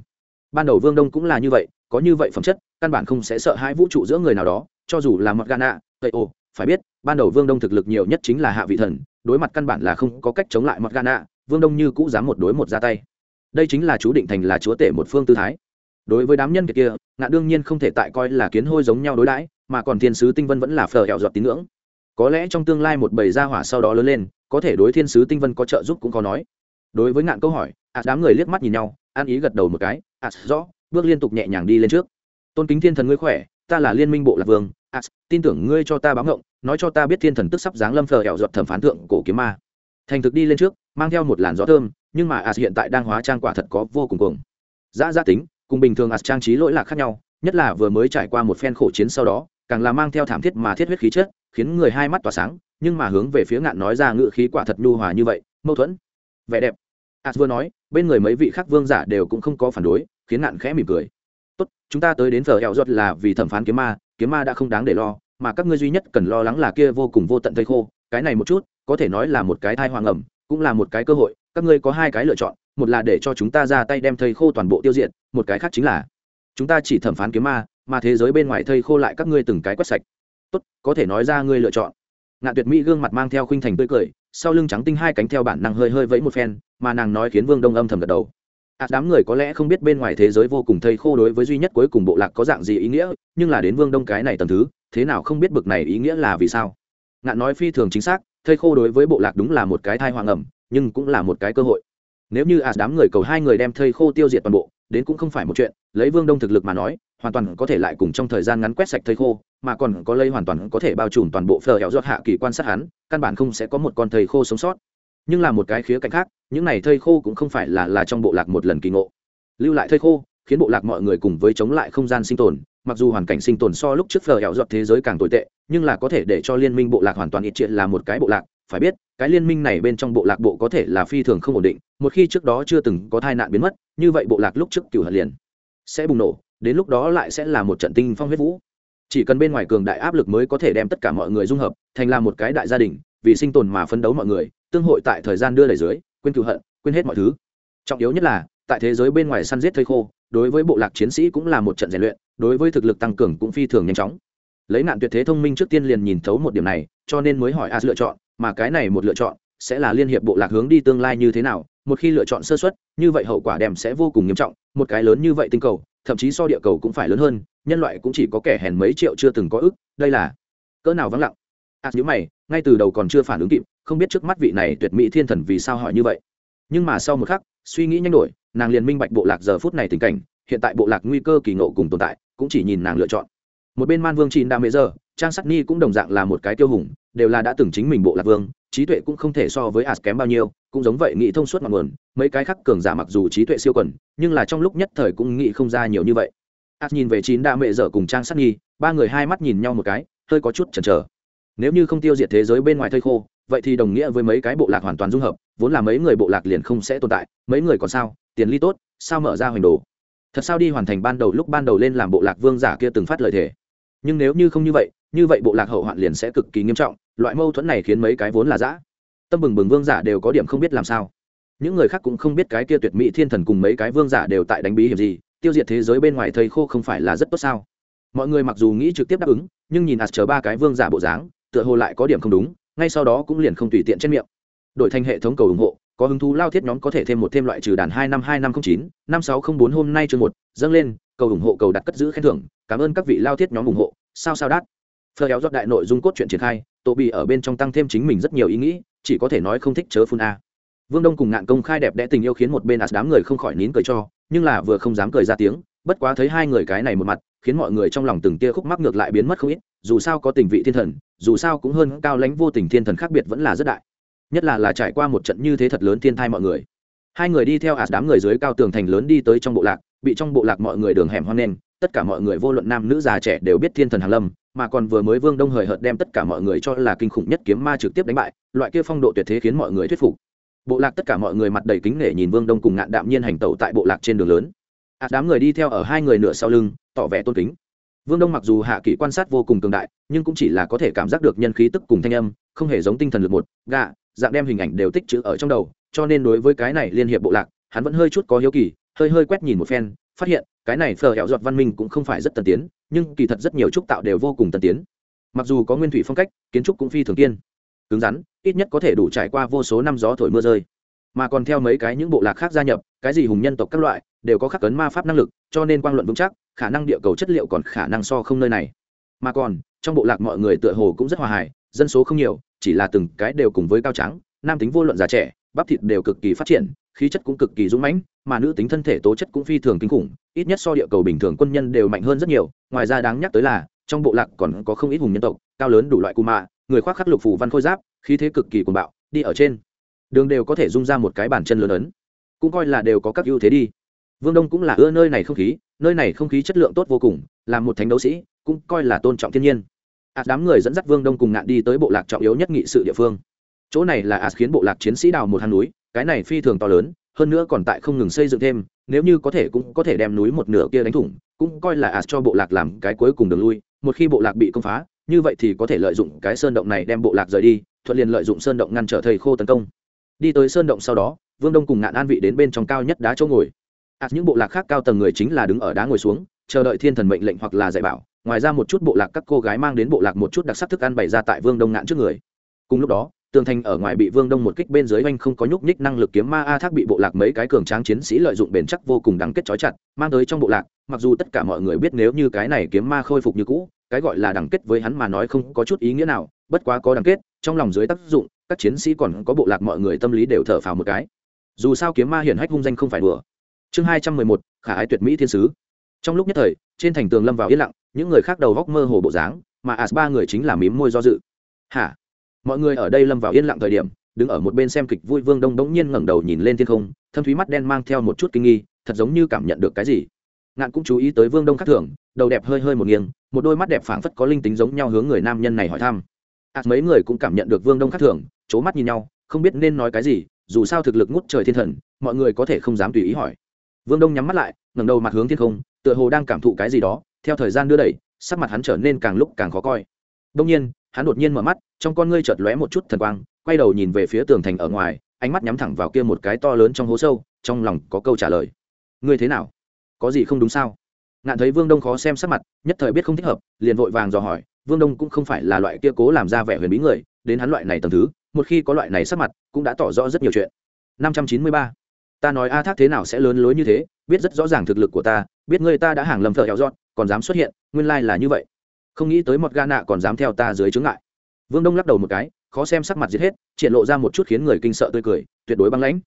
Ban đầu vương đông cũng là như vậy, có như vậy phẩm chất, căn bản không sẽ sợ hai vũ trụ giữa người nào đó, cho dù là mặt gana tây ô phải biết, ban đầu vương đông thực lực nhiều nhất chính là hạ vị thần, đối mặt căn bản là không có cách chống lại mặt gana vương đông như cũ dám một đối một ra tay. Đây chính là chú định thành là chúa tể một phương tư thái. Đối với đám nhân kia ngạn đương nhiên không thể tại coi là kiến hôi giống nhau đối đãi, mà còn thiên sứ tinh vân vẫn là phở hẹo giọt tín ngưỡng. Có lẽ trong tương lai một bầy gia hỏa sau đó lớn lên, có thể đối thiên sứ tinh vân có trợ giúp cũng có nói. Đối với ngạn câu hỏi ạt đám người liếc mắt nhìn nhau, an ý gật đầu một cái ạt rõ, bước liên tục nhẹ nhàng đi lên trước. Tôn kính thiên thần ngươi khỏe, ta là liên minh bộ lạc vương as tin tưởng ngươi cho ta báo ngộng, nói cho ta biết thiên thần tức sắp giáng lâm phờ hẹo giọt thẩm phán thượng cổ kiếm ma. Thành thực đi lên trước, mang theo một làn gió thơm, nhưng mà as hiện tại đang hóa trang quả thật có vô cùng cuồng. Giã giã tính, cùng bình thường as trang trí lỗi lạc khác nhau, nhất là vừa mới trải qua một phen khổ chiến sau đó, càng là mang theo thảm thiết mà thiết huyết khí chất, khiến người hai mắt tỏa sáng, nhưng mà hướng về phía ngạn nói ra ngự khí quả thật nhu hòa như vậy, mâu thuẫn. Vẻ đẹp. As vừa nói, bên người mấy vị khác vương giả đều cũng không có phản đối, khiến ngạn khẽ mỉm cười tốt, chúng ta tới đến giờ hẹo giọt là vì thẩm phán kiếm ma kiếm ma đã không đáng để lo, mà các ngươi duy nhất cần lo lắng là kia vô cùng vô tận thây khô. Cái này một chút, có thể nói là một cái thai hoàng ẩm, cũng là một cái cơ hội. Các ngươi có hai cái lựa chọn, một là để cho chúng ta ra tay đem thây khô toàn bộ tiêu diệt, một cái khác chính là, chúng ta chỉ thẩm phán kiếm ma, mà thế giới bên ngoài thây khô lại các ngươi từng cái quét sạch. Tốt, có thể nói ra ngươi lựa chọn. Ngạn tuyệt mỹ gương mặt mang theo khinh thành tươi cười, sau lưng trắng tinh hai cánh theo bản năng hơi hơi vẫy một phen, mà nàng nói khiến vương đông âm thầm gật đầu à, đám người có lẽ không biết bên ngoài thế giới vô cùng thây khô đối với duy nhất cuối cùng bộ lạc có dạng gì ý nghĩa nhưng là đến vương đông cái này tầm thứ thế nào không biết bực này ý nghĩa là vì sao. Ngạn nói phi thường chính xác thây khô đối với bộ lạc đúng là một cái thai hoàng ẩm nhưng cũng là một cái cơ hội. Nếu như à đám người cầu hai người đem thây khô tiêu diệt toàn bộ đến cũng không phải một chuyện lấy vương đông thực lực mà nói hoàn toàn có thể lại cùng trong thời gian ngắn quét sạch thây khô mà còn có lây hoàn toàn có thể bao trùm toàn bộ phờ hẹo giọt hạ kỳ quan sát hắn căn bản không sẽ có một con thây khô sống sót nhưng là một cái khía cạnh khác, những này thây khô cũng không phải là là trong bộ lạc một lần kỳ ngộ. Lưu lại thây khô, khiến bộ lạc mọi người cùng với chống lại không gian sinh tồn, mặc dù hoàn cảnh sinh tồn so lúc trước phờ hẹo giọt thế giới càng tồi tệ, nhưng là có thể để cho liên minh bộ lạc hoàn toàn ít triệt là một cái bộ lạc, phải biết, cái liên minh này bên trong bộ lạc bộ có thể là phi thường không ổn định, một khi trước đó chưa từng có tai nạn biến mất, như vậy bộ lạc lúc trước cựu hận liền sẽ bùng nổ, đến lúc đó lại sẽ là một trận tinh phong huyết vũ. Chỉ cần bên ngoài cường đại áp lực mới có thể đem tất cả mọi người dung hợp, thành là một cái đại gia đình, vì sinh tồn mà phấn đấu mọi người tương hội tại thời gian đưa đẩy dưới, quên cựu hận, quên hết mọi thứ. Trọng yếu nhất là, tại thế giới bên ngoài săn giết thây khô, đối với bộ lạc chiến sĩ cũng là một trận rèn luyện, đối với thực lực tăng cường cũng phi thường nhanh chóng. Lấy nạn tuyệt thế thông minh trước tiên liền nhìn thấu một điểm này, cho nên mới hỏi as lựa chọn, mà cái này một lựa chọn sẽ là liên hiệp bộ lạc hướng đi tương lai như thế nào, một khi lựa chọn sơ xuất như vậy hậu quả đem sẽ vô cùng nghiêm trọng, một cái lớn như vậy tinh cầu, thậm chí so địa cầu cũng phải lớn hơn, nhân loại cũng chỉ có kẻ hèn mấy triệu chưa từng có ức, đây là cỡ nào vắng lặng. À nhữ mày, ngay từ đầu còn chưa phản ứng kịp không biết trước mắt vị này tuyệt mỹ thiên thần vì sao hỏi như vậy. Nhưng mà sau một khắc suy nghĩ nhanh đổi nàng liền minh bạch bộ lạc giờ phút này tình cảnh hiện tại bộ lạc nguy cơ kỳ nộ cùng tồn tại cũng chỉ nhìn nàng lựa chọn. Một bên man vương chín đa mễ giờ trang sắt ni cũng đồng dạng là một cái tiêu hùng đều là đã từng chính mình bộ lạc vương trí tuệ cũng không thể so với as kém bao nhiêu cũng giống vậy nghĩ thông suốt ngọn nguồn mấy cái khác cường giả mặc dù trí tuệ siêu quần nhưng là trong lúc nhất thời cũng nghĩ không ra nhiều như vậy. As nhìn về chín đa mẹ dở cùng trang sắt ni, ba người hai mắt nhìn nhau một cái hơi có chút chần chờ. Nếu như không tiêu diệt thế giới bên ngoài thây khô vậy thì đồng nghĩa với mấy cái bộ lạc hoàn toàn dung hợp, vốn là mấy người bộ lạc liền không sẽ tồn tại, mấy người còn sao? Tiền ly tốt, sao mở ra hoành đồ? Thật sao đi hoàn thành ban đầu lúc ban đầu lên làm bộ lạc vương giả kia từng phát lời thề? Nhưng nếu như không như vậy như vậy bộ lạc hậu hoạn liền sẽ cực kỳ nghiêm trọng, loại mâu thuẫn này khiến mấy cái vốn là dã. Tâm bừng bừng vương giả đều có điểm không biết làm sao. Những người khác cũng không biết cái kia tuyệt mỹ thiên thần cùng mấy cái vương giả đều tại đánh bí hiểm gì, tiêu diệt thế giới bên ngoài thầy khô không phải là rất tốt sao? Mọi người mặc dù nghĩ trực tiếp đáp ứng, nhưng nhìn ạt chờ ba cái vương giả bộ dáng, tựa hồ lại có điểm không đúng ngay sau đó cũng liền không tùy tiện trên miệng. Đổi thành hệ thống cầu ủng hộ, có hứng thú lao thiết nhóm có thể thêm một thêm loại trừ đàn hai năm hai năm không chín, năm sáu không bốn hôm nay chương một, dâng lên, cầu ủng hộ cầu đặt cất giữ khen thưởng, cảm ơn các vị lao thiết nhóm ủng hộ, sao sao đát. Phờ kéo dọn đại nội dung cốt truyện triển khai tổ bị ở bên trong tăng thêm chính mình rất nhiều ý nghĩ, chỉ có thể nói không thích chớ phun a. Vương đông cùng ngạn công khai đẹp đẽ tình yêu khiến một bên ạt đám người không khỏi nín cười cho, nhưng là vừa không dám cười ra tiếng, bất quá thấy hai người cái này một mặt, khiến mọi người trong lòng từng tia khúc mắc ngược lại biến mất không ít, dù sao có tình vị thiên thần dù sao cũng hơn cao lãnh vô tình thiên thần khác biệt vẫn là rất đại. Nhất là là trải qua một trận như thế thật lớn thiên thai mọi người. Hai người đi theo ạt đám người dưới cao tường thành lớn đi tới trong bộ lạc, bị trong bộ lạc mọi người đường hẻm hoang lên tất cả mọi người vô luận nam nữ già trẻ đều biết thiên thần hàn lâm, mà còn vừa mới vương đông hời hợt đem tất cả mọi người cho là kinh khủng nhất kiếm ma trực tiếp đánh bại, loại kia phong độ tuyệt thế khiến mọi người thuyết phục. Bộ lạc tất cả mọi người mặt đầy kính nể nhìn vương đông cùng ngạn đạm nhiên hành tẩu tại bộ lạc trên đường lớn. Ạt đám người đi theo ở hai người nửa sau lưng, tỏ vẻ tôn kính vương đông mặc dù hạ kỷ quan sát vô cùng cường đại, nhưng cũng chỉ là có thể cảm giác được nhân khí tức cùng thanh âm, không hề giống tinh thần lực một, gạ, dạng đem hình ảnh đều tích chữ ở trong đầu, cho nên đối với cái này liên hiệp bộ lạc, hắn vẫn hơi chút có hiếu kỳ, hơi hơi quét nhìn một phen, phát hiện, cái này phờ hẹo giọt văn minh cũng không phải rất tân tiến, nhưng kỳ thật rất nhiều trúc tạo đều vô cùng tân tiến. Mặc dù có nguyên thủy phong cách, kiến trúc cũng phi thường kiên, cứng rắn, ít nhất có thể đủ trải qua vô số năm gió thổi mưa rơi mà còn theo mấy cái những bộ lạc khác gia nhập, cái gì hùng nhân tộc các loại, đều có khắc cấn ma pháp năng lực, cho nên quang luận vững chắc, khả năng địa cầu chất liệu còn khả năng so không nơi này. Mà còn, trong bộ lạc mọi người tựa hồ cũng rất hòa hài, dân số không nhiều, chỉ là từng cái đều cùng với cao trắng nam tính vô luận già trẻ, bắp thịt đều cực kỳ phát triển, khí chất cũng cực kỳ dũng mãnh, mà nữ tính thân thể tố chất cũng phi thường kinh khủng, ít nhất so địa cầu bình thường quân nhân đều mạnh hơn rất nhiều. Ngoài ra đáng nhắc tới là, trong bộ lạc còn có không ít hùng nhân tộc, cao lớn đủ loại cù mạ, người khoác khắc lục phủ văn khôi giáp, khí thế cực kỳ cuồng bạo, đi ở trên đường đều có thể dung ra một cái bàn chân lớn ấn. Cũng coi là đều có các ưu thế đi. Vương đông cũng là ưa nơi này không khí, nơi này không khí chất lượng tốt vô cùng, là một thánh đấu sĩ, cũng coi là tôn trọng thiên nhiên. Ạt đám người dẫn dắt vương đông cùng ngạn đi tới bộ lạc trọng yếu nhất nghị sự địa phương. Chỗ này là ạt khiến bộ lạc chiến sĩ đào một hang núi, cái này phi thường to lớn, hơn nữa còn tại không ngừng xây dựng thêm, nếu như có thể cũng có thể đem núi một nửa kia đánh thủng, cũng coi là ạt cho bộ lạc làm cái cuối cùng đường lui, một khi bộ lạc bị công phá, như vậy thì có thể lợi dụng cái sơn động này đem bộ lạc rời đi, thuận liền lợi dụng sơn động ngăn trở thầy khô tấn công đi tới sơn động sau đó vương đông cùng ngạn an vị đến bên trong cao nhất đá chỗ ngồi. À, những bộ lạc khác cao tầng người chính là đứng ở đá ngồi xuống chờ đợi thiên thần mệnh lệnh hoặc là dạy bảo. Ngoài ra một chút bộ lạc các cô gái mang đến bộ lạc một chút đặc sắc thức ăn bày ra tại vương đông ngạn trước người. Cùng lúc đó tường thành ở ngoài bị vương đông một kích bên dưới oanh không có nhúc nhích năng lực kiếm ma a thác bị bộ lạc mấy cái cường tráng chiến sĩ lợi dụng bền chắc vô cùng đáng kết trói chặt mang tới trong bộ lạc. Mặc dù tất cả mọi người biết nếu như cái này kiếm ma khôi phục như cũ cái gọi là đẳng kết với hắn mà nói không có chút ý nghĩa nào bất quá có đẳng kết trong lòng dưới tác dụng, các chiến sĩ còn có bộ lạc mọi người tâm lý đều thở phào một cái. Dù sao kiếm ma hiển hách hung danh không phải đùa. Chương hai trăm mười một, khả ái tuyệt mỹ thiên sứ. Trong lúc nhất thời, trên thành tường lâm vào yên lặng, những người khác đầu góc mơ hồ bộ dáng, mà as ba người chính là mím môi do dự. Hả? Mọi người ở đây lâm vào yên lặng thời điểm, đứng ở một bên xem kịch vui vương đông đống nhiên ngẩng đầu nhìn lên thiên không, thâm thúy mắt đen mang theo một chút kinh nghi, thật giống như cảm nhận được cái gì. Ngạn cũng chú ý tới vương đông khắc thưởng đầu đẹp hơi hơi một nghiêng, một đôi mắt đẹp phảng phất có linh tính giống nhau hướng người nam nhân này hỏi thăm ạt mấy người cũng cảm nhận được vương đông khắc thường, c mắt nhìn nhau không biết nên nói cái gì dù sao thực lực ngút trời thiên thần mọi người có thể không dám tùy ý hỏi. Vương đông nhắm mắt lại ngẩng đầu mặt hướng thiên không tựa hồ đang cảm thụ cái gì đó theo thời gian đưa đẩy sắc mặt hắn trở nên càng lúc càng khó coi. Đông nhiên hắn đột nhiên mở mắt trong con ngươi chợt lóe một chút thần quang quay đầu nhìn về phía tường thành ở ngoài ánh mắt nhắm thẳng vào kia một cái to lớn trong hố sâu trong lòng có câu trả lời. Ngươi thế nào? Có gì không đúng sao? Ngạn thấy vương đông khó xem sắc mặt nhất thời biết không thích hợp liền vội vàng dò hỏi vương đông cũng không phải là loại kia cố làm ra vẻ huyền bí người, đến hắn loại này tầm thứ, một khi có loại này sắc mặt, cũng đã tỏ rõ rất nhiều chuyện. Năm trăm chín mươi ba. Ta nói a thác thế nào sẽ lớn lối như thế, biết rất rõ ràng thực lực của ta, biết ngươi ta đã hàng lầm thợ hẹo dọn, còn dám xuất hiện, nguyên lai là như vậy. Không nghĩ tới một ga nạ còn dám theo ta dưới chướng ngại. Vương đông lắc đầu một cái, khó xem sắc mặt giết hết, triển lộ ra một chút khiến người kinh sợ tươi cười, tuyệt đối băng lãnh.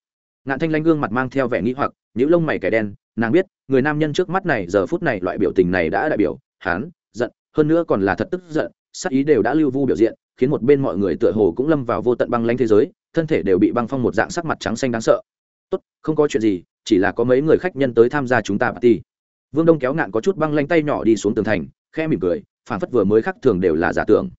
Ngạn thanh lanh gương mặt mang theo vẻ nghĩ hoặc những lông mày kẻ đen, nàng biết, người nam nhân trước mắt này giờ phút này loại biểu tình này đã đại biểu hán hơn nữa còn là thật tức giận sắc ý đều đã lưu vu biểu diện, khiến một bên mọi người tựa hồ cũng lâm vào vô tận băng lanh thế giới, thân thể đều bị băng phong một dạng sắc mặt trắng xanh đáng sợ. Tốt, không có chuyện gì, chỉ là có mấy người khách nhân tới tham gia chúng ta party. Vương đông kéo ngạn có chút băng lanh tay nhỏ đi xuống tường thành khe mỉm cười phản phất vừa mới khắc thường đều là giả tưởng.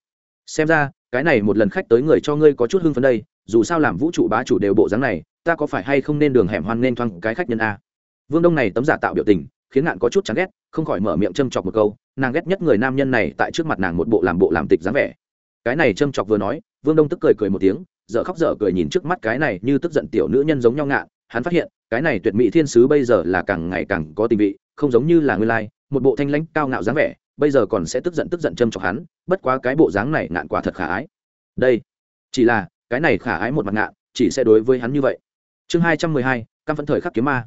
Xem ra, cái này một lần khách tới người cho ngươi có chút hưng phấn đây, dù sao làm vũ trụ bá chủ đều bộ dáng này, ta có phải hay không nên đường hẻm hoan nên thoang cái khách nhân a? Vương đông này tấm giả tạo biểu tình, khiến ngạn có chút chán ghét, không khỏi mở miệng châm chọc một câu nàng ghét nhất người nam nhân này tại trước mặt nàng một bộ làm bộ làm tịch dáng vẻ. Cái này châm chọc vừa nói, vương đông tức cười cười một tiếng, dở khóc dở cười nhìn trước mắt cái này như tức giận tiểu nữ nhân giống nhau ngạn hắn phát hiện, cái này tuyệt mỹ thiên sứ bây giờ là càng ngày càng có tình vị, không giống như là nguyên lai, một bộ thanh lãnh, cao ngạo dáng vẻ, bây giờ còn sẽ tức giận tức giận châm chọc hắn, bất quá cái bộ dáng này ngạn quả thật khả ái. Đây, chỉ là, cái này khả ái một mặt ngạn chỉ sẽ đối với hắn như vậy. Chương hai trăm mười hai, căm phẫn thời khắc kiếm ma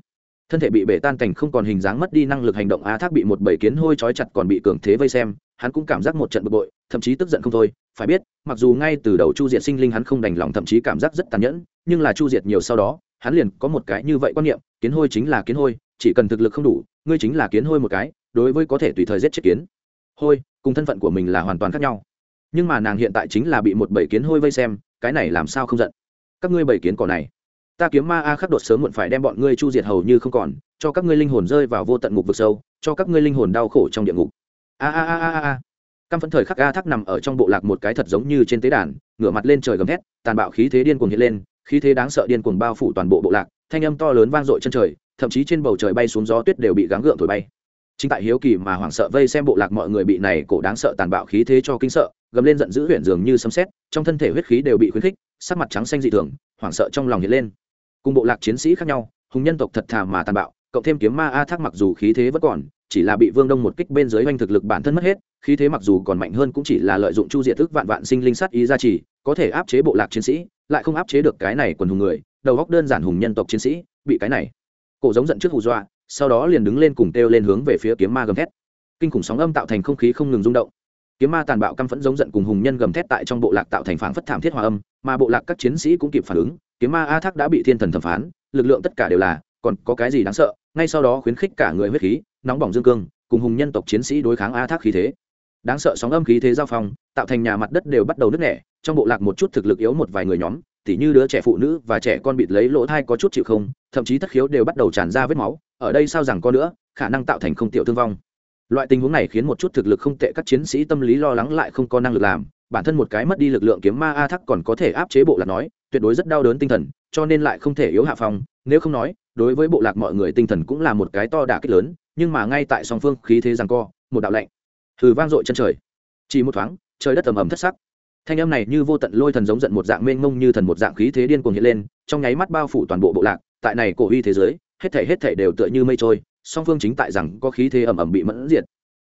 thân thể bị bể tan cảnh không còn hình dáng mất đi năng lực hành động á thác bị một bầy kiến hôi trói chặt còn bị cường thế vây xem, hắn cũng cảm giác một trận bực bội, thậm chí tức giận không thôi. Phải biết, mặc dù ngay từ đầu chu diệt sinh linh hắn không đành lòng, thậm chí cảm giác rất tàn nhẫn, nhưng là chu diệt nhiều sau đó, hắn liền có một cái như vậy quan niệm, kiến hôi chính là kiến hôi, chỉ cần thực lực không đủ, ngươi chính là kiến hôi một cái, đối với có thể tùy thời giết chết kiến. Hôi, cùng thân phận của mình là hoàn toàn khác nhau. Nhưng mà nàng hiện tại chính là bị một bầy kiến hôi vây xem, cái này làm sao không giận? Các ngươi bầy kiến cỏ này ta kiếm ma a khắc đột sớm muộn phải đem bọn ngươi chu diệt hầu như không còn, cho các ngươi linh hồn rơi vào vô tận ngục vực sâu, cho các ngươi linh hồn đau khổ trong địa ngục. A a a a a căm phấn thời khắc a thắc nằm ở trong bộ lạc một cái thật giống như trên tế đàn, ngửa mặt lên trời gầm thét, tàn bạo khí thế điên cuồng hiện lên, khí thế đáng sợ điên cuồng bao phủ toàn bộ bộ lạc, thanh âm to lớn vang dội chân trời, thậm chí trên bầu trời bay xuống gió tuyết đều bị gắng gượng thổi bay. Chính tại hiếu kỳ mà hoảng sợ vây xem bộ lạc mọi người bị này cổ đáng sợ tàn bạo khí thế cho kinh sợ, gầm lên giận dữ huyện dường như sấm sét, trong thân thể huyết khí đều bị khuyến khích, sắc mặt trắng xanh dị thường, hoảng sợ trong lòng hiện lên cùng bộ lạc chiến sĩ khác nhau, hùng nhân tộc thật thà mà tàn bạo, cộng thêm kiếm ma a thác mặc dù khí thế vẫn còn, chỉ là bị vương đông một kích bên dưới oanh thực lực bản thân mất hết, khí thế mặc dù còn mạnh hơn cũng chỉ là lợi dụng chu diệt thức vạn vạn sinh linh sát ý gia trì, có thể áp chế bộ lạc chiến sĩ, lại không áp chế được cái này quần hùng người, đầu góc đơn giản hùng nhân tộc chiến sĩ, bị cái này. Cổ giống giận trước hù dọa, sau đó liền đứng lên cùng kêu lên hướng về phía kiếm ma gầm thét. Kinh khủng sóng âm tạo thành không khí không ngừng rung động. Kiếm ma tàn bạo căm phẫn giống giận cùng hùng nhân gầm thét tại trong bộ lạc tạo thành phản phất thảm thiết hòa âm, mà bộ lạc các chiến sĩ cũng kịp phản ứng kiếm ma a thác đã bị thiên thần thẩm phán, lực lượng tất cả đều là, còn có cái gì đáng sợ, ngay sau đó khuyến khích cả người huyết khí, nóng bỏng dương cương, cùng hùng nhân tộc chiến sĩ đối kháng a thác khí thế. Đáng sợ sóng âm khí thế giao phong, tạo thành nhà mặt đất đều bắt đầu nứt nẻ, trong bộ lạc một chút thực lực yếu một vài người nhóm, tỉ như đứa trẻ phụ nữ và trẻ con bịt lấy lỗ thai có chút chịu không, thậm chí thất khiếu đều bắt đầu tràn ra vết máu, ở đây sao rằng có nữa, khả năng tạo thành không tiểu thương vong. Loại tình huống này khiến một chút thực lực không tệ các chiến sĩ tâm lý lo lắng lại không có năng lực làm, bản thân một cái mất đi lực lượng kiếm ma a thắc còn có thể áp chế bộ lạc nói tuyệt đối rất đau đớn tinh thần, cho nên lại không thể yếu hạ phòng nếu không nói, đối với bộ lạc mọi người tinh thần cũng là một cái to đả kích lớn, nhưng mà ngay tại song phương khí thế rằng co, một đạo lạnh thử vang dội chân trời. Chỉ một thoáng, trời đất ầm ầm thất sắc. Thanh âm này như vô tận lôi thần giống giận một dạng mênh mông như thần một dạng khí thế điên cuồng hiện lên, trong nháy mắt bao phủ toàn bộ bộ lạc, tại này cổ uy thế giới, hết thể hết thể đều tựa như mây trôi, song phương chính tại rằng có khí thế ầm ầm bị mẫn diệt.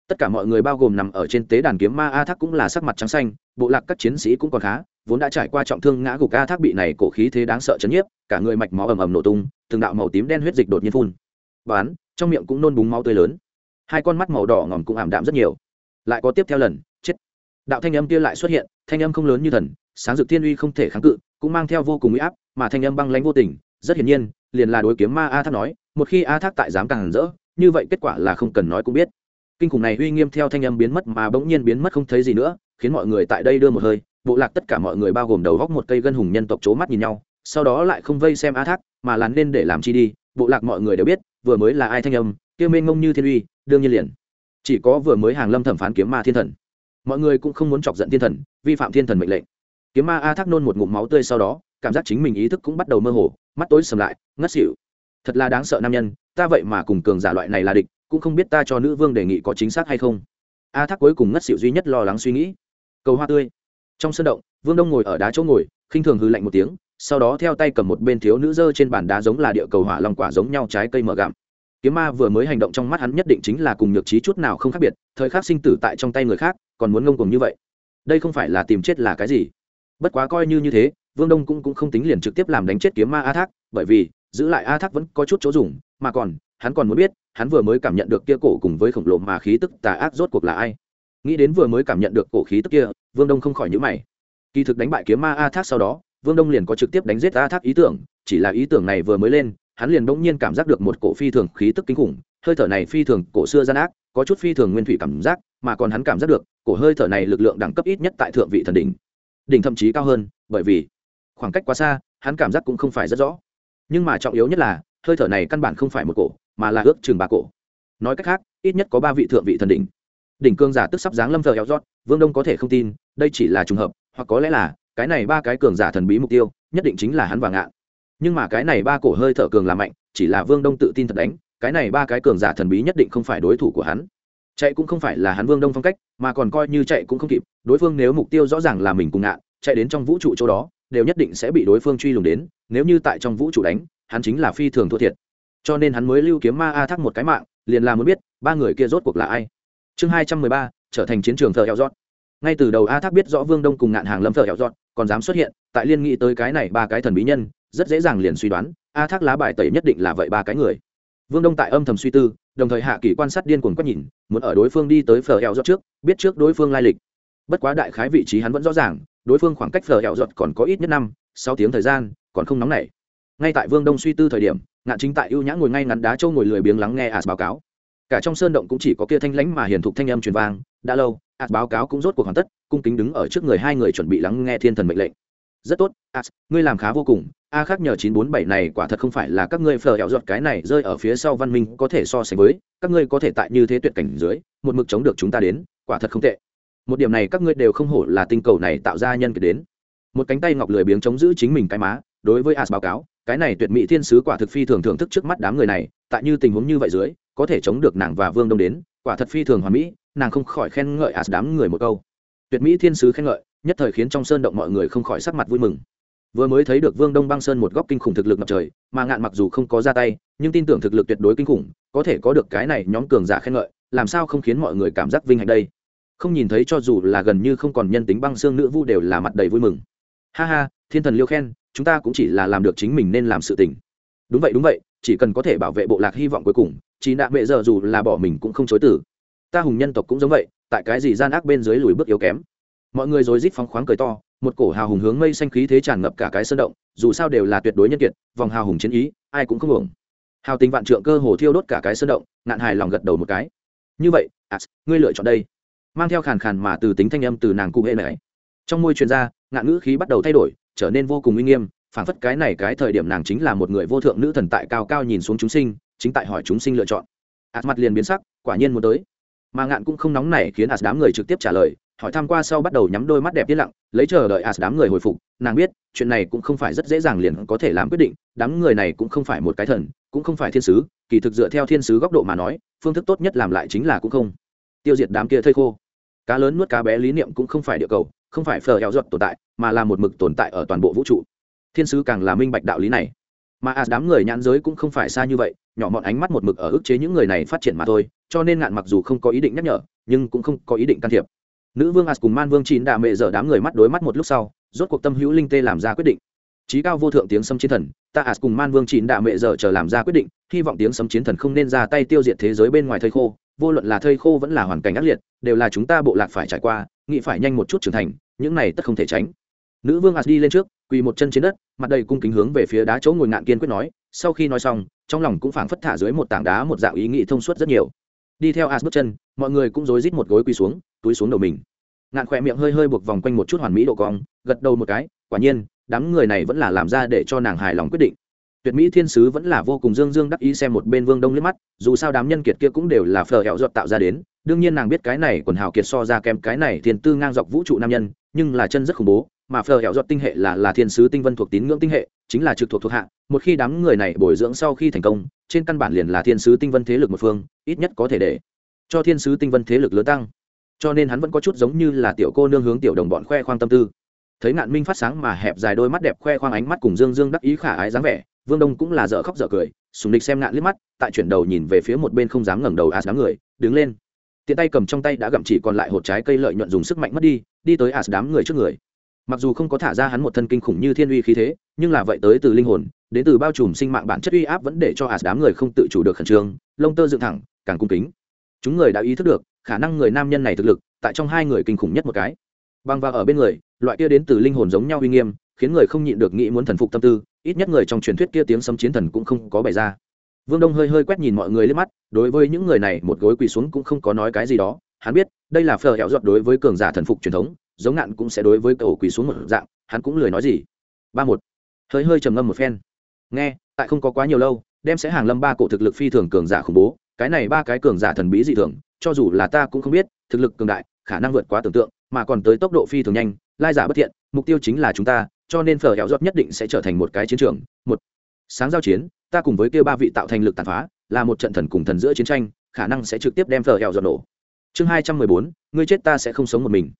Tất cả mọi người bao gồm nằm ở trên tế đàn kiếm ma a thác cũng là sắc mặt trắng xanh, bộ lạc các chiến sĩ cũng còn khá vốn đã trải qua trọng thương ngã gục a thác bị này cổ khí thế đáng sợ chấn nhiếp, cả người mạch máu ầm ầm nổ tung, từng đạo màu tím đen huyết dịch đột nhiên phun. Bán, trong miệng cũng nôn búng máu tươi lớn. Hai con mắt màu đỏ ngòm cũng ảm đạm rất nhiều. Lại có tiếp theo lần, chết. Đạo thanh âm kia lại xuất hiện, thanh âm không lớn như thần, sáng dực thiên uy không thể kháng cự, cũng mang theo vô cùng uy áp, mà thanh âm băng lãnh vô tình, rất hiển nhiên, liền là đối kiếm ma a thác nói, một khi a thác tại dám càng rỡ, như vậy kết quả là không cần nói cũng biết. Kinh khủng này uy nghiêm theo thanh âm biến mất mà bỗng nhiên biến mất không thấy gì nữa, khiến mọi người tại đây đưa một hơi bộ lạc tất cả mọi người bao gồm đầu góc một cây gân hùng nhân tộc c mắt nhìn nhau, sau đó lại không vây xem a thác, mà lán nên để làm chi đi, bộ lạc mọi người đều biết, vừa mới là ai thanh âm kêu mênh ngông như thiên uy, đương nhiên liền. Chỉ có vừa mới hàng lâm thẩm phán kiếm ma thiên thần. Mọi người cũng không muốn chọc giận thiên thần, vi phạm thiên thần mệnh lệnh. Kiếm ma a thác nôn một ngụm máu tươi sau đó, cảm giác chính mình ý thức cũng bắt đầu mơ hồ, mắt tối sầm lại, ngất xỉu. Thật là đáng sợ nam nhân, ta vậy mà cùng cường giả loại này là địch, cũng không biết ta cho nữ vương đề nghị có chính xác hay không. A thác cuối cùng ngất xỉu duy nhất lo lắng suy nghĩ. Cầu hoa tươi trong sân động vương đông ngồi ở đá chỗ ngồi khinh thường hư lạnh một tiếng sau đó theo tay cầm một bên thiếu nữ dơ trên bàn đá giống là địa cầu hỏa long quả giống nhau trái cây mở gặm. Kiếm ma vừa mới hành động trong mắt hắn nhất định chính là cùng nhược trí chút nào không khác biệt thời khắc sinh tử tại trong tay người khác còn muốn ngông cùng như vậy. Đây không phải là tìm chết là cái gì? Bất quá coi như như thế vương đông cũng, cũng không tính liền trực tiếp làm đánh chết kiếm ma a thác bởi vì giữ lại a thác vẫn có chút chỗ dùng mà còn hắn còn muốn biết hắn vừa mới cảm nhận được kia cổ cùng với khổng lồ mà khí tức tà ác rốt cuộc là ai. Nghĩ đến vừa mới cảm nhận được cổ khí tức kia vương đông không khỏi nhữ mày. Kỳ thực đánh bại kiếm ma a thác sau đó, vương đông liền có trực tiếp đánh giết a thác ý tưởng, chỉ là ý tưởng này vừa mới lên, hắn liền bỗng nhiên cảm giác được một cổ phi thường khí tức kinh khủng, hơi thở này phi thường cổ xưa gian ác, có chút phi thường nguyên thủy cảm giác, mà còn hắn cảm giác được, cổ hơi thở này lực lượng đẳng cấp ít nhất tại thượng vị thần đỉnh. Đỉnh thậm chí cao hơn, bởi vì, khoảng cách quá xa, hắn cảm giác cũng không phải rất rõ. Nhưng mà trọng yếu nhất là, hơi thở này căn bản không phải một cổ, mà là ước chừng ba cổ. Nói cách khác, ít nhất có ba vị thượng vị thần đỉnh đỉnh cương giả tức sắp dáng lâm thờ eo rót, vương đông có thể không tin, đây chỉ là trùng hợp, hoặc có lẽ là, cái này ba cái cường giả thần bí mục tiêu, nhất định chính là hắn và ngạn nhưng mà cái này ba cổ hơi thở cường là mạnh, chỉ là vương đông tự tin thật đánh, cái này ba cái cường giả thần bí nhất định không phải đối thủ của hắn. Chạy cũng không phải là hắn vương đông phong cách, mà còn coi như chạy cũng không kịp, đối phương nếu mục tiêu rõ ràng là mình cùng ngạn chạy đến trong vũ trụ chỗ đó, đều nhất định sẽ bị đối phương truy lùng đến, nếu như tại trong vũ trụ đánh, hắn chính là phi thường thua thiệt. Cho nên hắn mới lưu kiếm ma a thác một cái mạng, liền là muốn biết, ba người kia rốt cuộc là ai chương hai trăm mười ba, trở thành chiến trường thợ heo dọn ngay từ đầu a thác biết rõ vương đông cùng ngạn hàng lâm thợ heo dọn còn dám xuất hiện, tại liên nghĩ tới cái này ba cái thần bí nhân, rất dễ dàng liền suy đoán, a thác lá bài tẩy nhất định là vậy ba cái người. Vương đông tại âm thầm suy tư, đồng thời hạ kỳ quan sát điên cuồng quét nhìn, muốn ở đối phương đi tới phở heo dọn trước, biết trước đối phương lai lịch. Bất quá đại khái vị trí hắn vẫn rõ ràng, đối phương khoảng cách phở hẹo dọn còn có ít nhất năm, sáu tiếng thời gian, còn không nóng nảy. Ngay tại vương đông suy tư thời điểm, ngạn chính tại ưu nhã ngồi ngay ngắn đá châu ngồi lười biếng lắng nghe as báo cáo cả trong sơn động cũng chỉ có kia thanh lãnh mà hiền thục thanh âm truyền vang, đã lâu ạt báo cáo cũng rốt cuộc hoàn tất, cung kính đứng ở trước người hai người chuẩn bị lắng nghe thiên thần mệnh lệnh. Rất tốt ạt ngươi làm khá vô cùng, a khác nhờ chín bốn bảy này quả thật không phải là các ngươi phở hẹo giọt cái này rơi ở phía sau văn minh có thể so sánh với, các ngươi có thể tại như thế tuyệt cảnh dưới, một mực chống được chúng ta đến, quả thật không tệ. Một điểm này các ngươi đều không hổ là tinh cầu này tạo ra nhân kiệt đến. Một cánh tay ngọc lười biếng chống giữ chính mình cái má, đối với as báo cáo, cái này tuyệt mỹ thiên sứ quả thực phi thường thưởng thức trước mắt đám người này, tại như tình huống như vậy dưới có thể chống được nàng và vương đông đến, quả thật phi thường hoàn mỹ, nàng không khỏi khen ngợi as đám người một câu. Tuyệt mỹ thiên sứ khen ngợi, nhất thời khiến trong sơn động mọi người không khỏi sắc mặt vui mừng. Vừa mới thấy được vương đông băng sơn một góc kinh khủng thực lực ngập trời, mà ngạn mặc dù không có ra tay, nhưng tin tưởng thực lực tuyệt đối kinh khủng, có thể có được cái này nhóm cường giả khen ngợi, làm sao không khiến mọi người cảm giác vinh hạnh đây? Không nhìn thấy cho dù là gần như không còn nhân tính băng xương nữ vu đều là mặt đầy vui mừng. Ha ha, thiên thần liêu khen, chúng ta cũng chỉ là làm được chính mình nên làm sự tình. Đúng vậy đúng vậy, chỉ cần có thể bảo vệ bộ lạc hy vọng cuối cùng chỉ nạ bệ giờ dù là bỏ mình cũng không chối tử ta hùng nhân tộc cũng giống vậy tại cái gì gian ác bên dưới lùi bước yếu kém. Mọi người rồi rít phóng khoáng cười to một cổ hào hùng hướng mây xanh khí thế tràn ngập cả cái sơn động dù sao đều là tuyệt đối nhân kiệt vòng hào hùng chiến ý ai cũng không hưởng. Hào tình vạn trượng cơ hồ thiêu đốt cả cái sơn động ngạn hài lòng gật đầu một cái. Như vậy à, ngươi lựa chọn đây. Mang theo khàn khàn mà từ tính thanh âm từ nàng cụ hệ này. Trong môi truyền ra ngạn ngữ khí bắt đầu thay đổi trở nên vô cùng uy nghiêm phản phất cái này cái thời điểm nàng chính là một người vô thượng nữ thần tại cao cao nhìn xuống chúng sinh, chính tại hỏi chúng sinh lựa chọn. Ạt mặt liền biến sắc, quả nhiên muốn tới. Mà ngạn cũng không nóng này khiến ạt đám người trực tiếp trả lời, hỏi tham q u a sau bắt đầu nhắm đôi mắt đẹp yên lặng, lấy chờ đợi ạt đám người hồi phục, nàng biết, chuyện này cũng không phải rất dễ dàng liền có thể làm quyết định, đám người này cũng không phải một cái thần, cũng không phải thiên sứ, kỳ thực dựa theo thiên sứ góc độ mà nói, phương thức tốt nhất làm lại chính là cũng không. Tiêu diệt đám kia thây khô. Cá lớn nuốt cá bé lý niệm cũng không phải địa cầu, không phải phờ heo ruột tồn tại, mà là một mực tồn tại ở toàn bộ vũ trụ thiên sứ càng là minh bạch đạo lý này. Mà as đám người nhãn giới cũng không phải xa như vậy, nhỏ mọn ánh mắt một mực ở ức chế những người này phát triển mà thôi, cho nên ngạn mặc dù không có ý định nhắc nhở, nhưng cũng không có ý định can thiệp. Nữ vương as cùng man vương chín đà mệ dở đám người mắt đối mắt một lúc sau, rốt cuộc tâm hữu linh tê làm ra quyết định. Trí cao vô thượng tiếng sấm chiến thần, ta as cùng man vương chín đà mệ dở chờ làm ra quyết định, hy vọng tiếng sấm chiến thần không nên ra tay tiêu diệt thế giới bên ngoài thây khô, vô luận là thây khô vẫn là hoàn cảnh ác liệt, đều là chúng ta bộ lạc phải trải qua, nghĩ phải nhanh một chút trưởng thành, những này tất không thể tránh. Nữ vương as đi lên trước quỳ một chân trên đất, mặt đầy cung kính hướng về phía đá chỗ ngồi ngạn kiên quyết nói, sau khi nói xong, trong lòng cũng phảng phất thả dưới một tảng đá một dạng ý nghĩ thông suốt rất nhiều. Đi theo as bước chân, mọi người cũng rối rít một gối quỳ xuống, túi xuống đầu mình. Ngạn khỏe miệng hơi hơi buộc vòng quanh một chút hoàn mỹ độ cong, gật đầu một cái, quả nhiên, đám người này vẫn là làm ra để cho nàng hài lòng quyết định. Tuyệt mỹ thiên sứ vẫn là vô cùng dương dương đắc ý xem một bên vương đông liếc mắt, dù sao đám nhân kiệt kia cũng đều là phờ hẹo giọt tạo ra đến, đương nhiên nàng biết cái này quần hào kiệt so ra kém cái này thiên tư ngang dọc vũ trụ nam nhân, nhưng là chân rất khủng bố mà phờ hẹo giọt tinh hệ là là thiên sứ tinh vân thuộc tín ngưỡng tinh hệ, chính là trực thuộc thuộc hạ, một khi đám người này bồi dưỡng sau khi thành công, trên căn bản liền là thiên sứ tinh vân thế lực một phương, ít nhất có thể để cho thiên sứ tinh vân thế lực lớn tăng. Cho nên hắn vẫn có chút giống như là tiểu cô nương hướng tiểu đồng bọn khoe khoang tâm tư. Thấy ngạn minh phát sáng mà hẹp dài đôi mắt đẹp khoe khoang ánh mắt cùng dương dương đắc ý khả ái dáng vẻ, vương đông cũng là dở khóc dở cười, sùng địch xem ngạn liếc mắt, tại chuyển đầu nhìn về phía một bên không dám ngẩng đầu as đám người, đứng lên. Tiện tay cầm trong tay đã gặm chỉ còn lại hột trái cây lợi nhuận dùng sức mạnh mất đi đi tới as đám người trước người mặc dù không có thả ra hắn một thân kinh khủng như thiên uy khí thế, nhưng là vậy tới từ linh hồn, đến từ bao trùm sinh mạng bản chất uy áp vẫn để cho hạt đám người không tự chủ được khẩn trương, lông tơ dựng thẳng, càng cung kính. Chúng người đã ý thức được, khả năng người nam nhân này thực lực, tại trong hai người kinh khủng nhất một cái. Băng và ở bên người, loại kia đến từ linh hồn giống nhau uy nghiêm, khiến người không nhịn được nghĩ muốn thần phục tâm tư, ít nhất người trong truyền thuyết kia tiếng sấm chiến thần cũng không có bày ra. Vương đông hơi hơi quét nhìn mọi người lên mắt, đối với những người này một gối quỳ xuống cũng không có nói cái gì đó, hắn biết, đây là phờ hẹo giọt đối với cường giả thần phục truyền thống giống ngạn cũng sẽ đối với cậu quỳ xuống một dạng, hắn cũng lười nói gì. Ba một. Hơi hơi trầm ngâm một phen. Nghe, tại không có quá nhiều lâu, đem sẽ hàng lâm ba cổ thực lực phi thường cường giả khủng bố, cái này ba cái cường giả thần bí dị thường, cho dù là ta cũng không biết, thực lực cường đại, khả năng vượt quá tưởng tượng, mà còn tới tốc độ phi thường nhanh, lai giả bất thiện, mục tiêu chính là chúng ta, cho nên phở hẹo giọt nhất định sẽ trở thành một cái chiến trường. Một. Sáng giao chiến, ta cùng với kêu ba vị tạo thành lực tàn phá, là một trận thần cùng thần giữa chiến tranh, khả năng sẽ trực tiếp đem phở hẹo dọn nổ. Chương hai trăm mười bốn, ngươi chết ta sẽ không sống một mình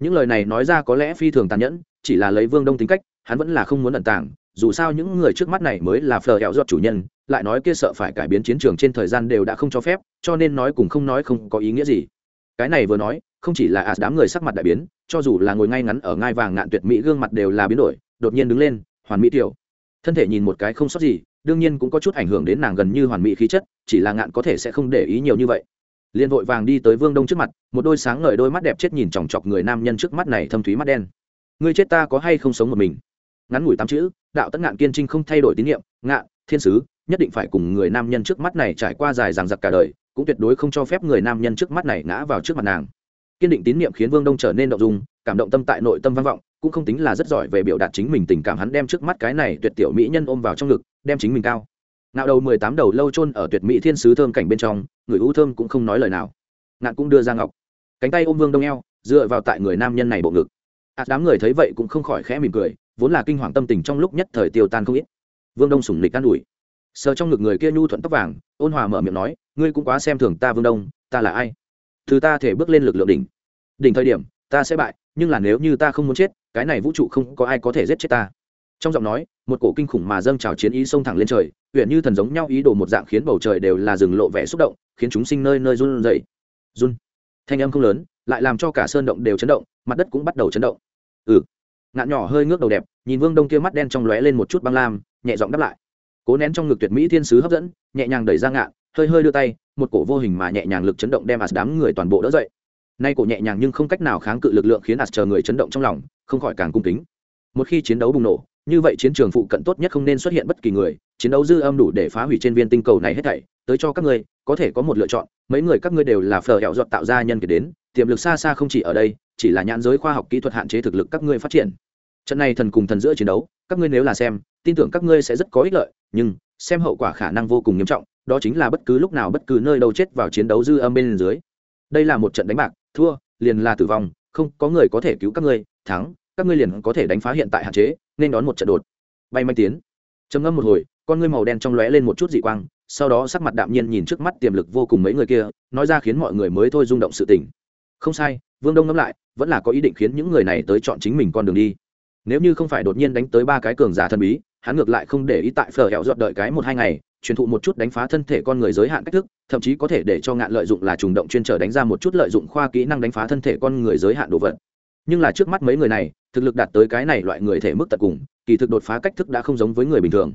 những lời này nói ra có lẽ phi thường tàn nhẫn, chỉ là lấy vương đông tính cách, hắn vẫn là không muốn ẩn tàng, dù sao những người trước mắt này mới là phờ hẹo giọt chủ nhân, lại nói kia sợ phải cải biến chiến trường trên thời gian đều đã không cho phép, cho nên nói cùng không nói không có ý nghĩa gì. Cái này vừa nói, không chỉ là à đám người sắc mặt đại biến, cho dù là ngồi ngay ngắn ở ngai vàng ngạn tuyệt mỹ gương mặt đều là biến đổi, đột nhiên đứng lên, hoàn mỹ tiểu. Thân thể nhìn một cái không sót gì, đương nhiên cũng có chút ảnh hưởng đến nàng gần như hoàn mỹ khí chất, chỉ là ngạn có thể sẽ không để ý nhiều như vậy liền vội vàng đi tới vương đông trước mặt, một đôi sáng ngời đôi mắt đẹp chết nhìn chòng chọc người nam nhân trước mắt này thâm thúy mắt đen. Ngươi chết ta có hay không sống một mình? Ngắn ngủi tám chữ, đạo tất ngạn kiên trinh không thay đổi tín nhiệm ngạn thiên sứ, nhất định phải cùng người nam nhân trước mắt này trải qua dài dằng dặc cả đời, cũng tuyệt đối không cho phép người nam nhân trước mắt này ngã vào trước mặt nàng. Kiên định tín nhiệm khiến vương đông trở nên động dung, cảm động tâm tại nội tâm vang vọng, cũng không tính là rất giỏi về biểu đạt chính mình tình cảm hắn đem trước mắt cái này tuyệt tiểu mỹ nhân ôm vào trong ngực, đem chính mình cao ngạo đầu mười tám đầu lâu chôn ở tuyệt mỹ thiên sứ thơm cảnh bên trong, người u thơm cũng không nói lời nào. Ngạn cũng đưa ra ngọc. Cánh tay ôm vương đông eo, dựa vào tại người nam nhân này bộ ngực. Ạt đám người thấy vậy cũng không khỏi khẽ mỉm cười, vốn là kinh hoàng tâm tình trong lúc nhất thời tiêu tan không ít. Vương đông sủng lịch an ủi. Sờ trong ngực người kia nhu thuận tóc vàng, ôn hòa mở miệng nói, ngươi cũng quá xem thường ta, vương đông, ta là ai? Thứ ta thể bước lên lực lượng đỉnh. Đỉnh thời điểm, ta sẽ bại, nhưng là nếu như ta không muốn chết, cái này vũ trụ không có ai có thể giết chết ta trong giọng nói, một cổ kinh khủng mà dâng trào chiến ý xông thẳng lên trời huyện như thần giống nhau ý đồ một dạng khiến bầu trời đều là rừng lộ vẻ xúc động, khiến chúng sinh nơi nơi run rẩy. Run. Thanh âm không lớn, lại làm cho cả sơn động đều chấn động, mặt đất cũng bắt đầu chấn động. Ừ. Ngạn nhỏ hơi ngước đầu đẹp, nhìn vương đông kia mắt đen trong lóe lên một chút băng lam, nhẹ giọng đáp lại. Cố nén trong ngực tuyệt mỹ thiên sứ hấp dẫn, nhẹ nhàng đẩy ra ngạn, hơi hơi đưa tay, một cổ vô hình mà nhẹ nhàng lực chấn động đem ạt đám người toàn bộ đỡ dậy. Nay cổ nhẹ nhàng nhưng không cách nào kháng cự lực lượng khiến ạt chờ người chấn động trong lòng, không khỏi càng cung kính. Một khi chiến đấu bùng nổ như vậy chiến trường phụ cận tốt nhất không nên xuất hiện bất kỳ người, chiến đấu dư âm đủ để phá hủy trên viên tinh cầu này hết thảy, tới cho các ngươi, có thể có một lựa chọn, mấy người các ngươi đều là phở hẹo giọt tạo ra nhân kể đến, tiềm lực xa xa không chỉ ở đây, chỉ là nhãn giới khoa học kỹ thuật hạn chế thực lực các ngươi phát triển. Trận này thần cùng thần giữa chiến đấu, các ngươi nếu là xem, tin tưởng các ngươi sẽ rất có ích lợi, nhưng xem hậu quả khả năng vô cùng nghiêm trọng, đó chính là bất cứ lúc nào bất cứ nơi đâu chết vào chiến đấu dư âm bên dưới. Đây là một trận đánh bạc, thua, liền là tử vong, không có người có thể cứu các ngươi, thắng các ngươi liền có thể đánh phá hiện tại hạn chế, nên đón một trận đột. Bay manh tiến. Trầm ngâm một hồi, con ngươi màu đen trong lóe lên một chút dị quang, sau đó sắc mặt đạm nhiên nhìn trước mắt tiềm lực vô cùng mấy người kia, nói ra khiến mọi người mới thôi rung động sự tình. Không sai, vương đông ngẫm lại, vẫn là có ý định khiến những người này tới chọn chính mình con đường đi. Nếu như không phải đột nhiên đánh tới ba cái cường giả thần bí, hắn ngược lại không để ý tại phở hẹo dọn đợi cái một hai ngày, truyền thụ một chút đánh phá thân thể con người giới hạn cách thức, thậm chí có thể để cho ngạn lợi dụng là trùng động chuyên trở đánh ra một chút lợi dụng khoa kỹ năng đánh phá thân thể con người giới hạn đồ vật. Nhưng là trước mắt mấy người này thực lực đạt tới cái này loại người thể mức tận cùng, kỳ thực đột phá cách thức đã không giống với người bình thường.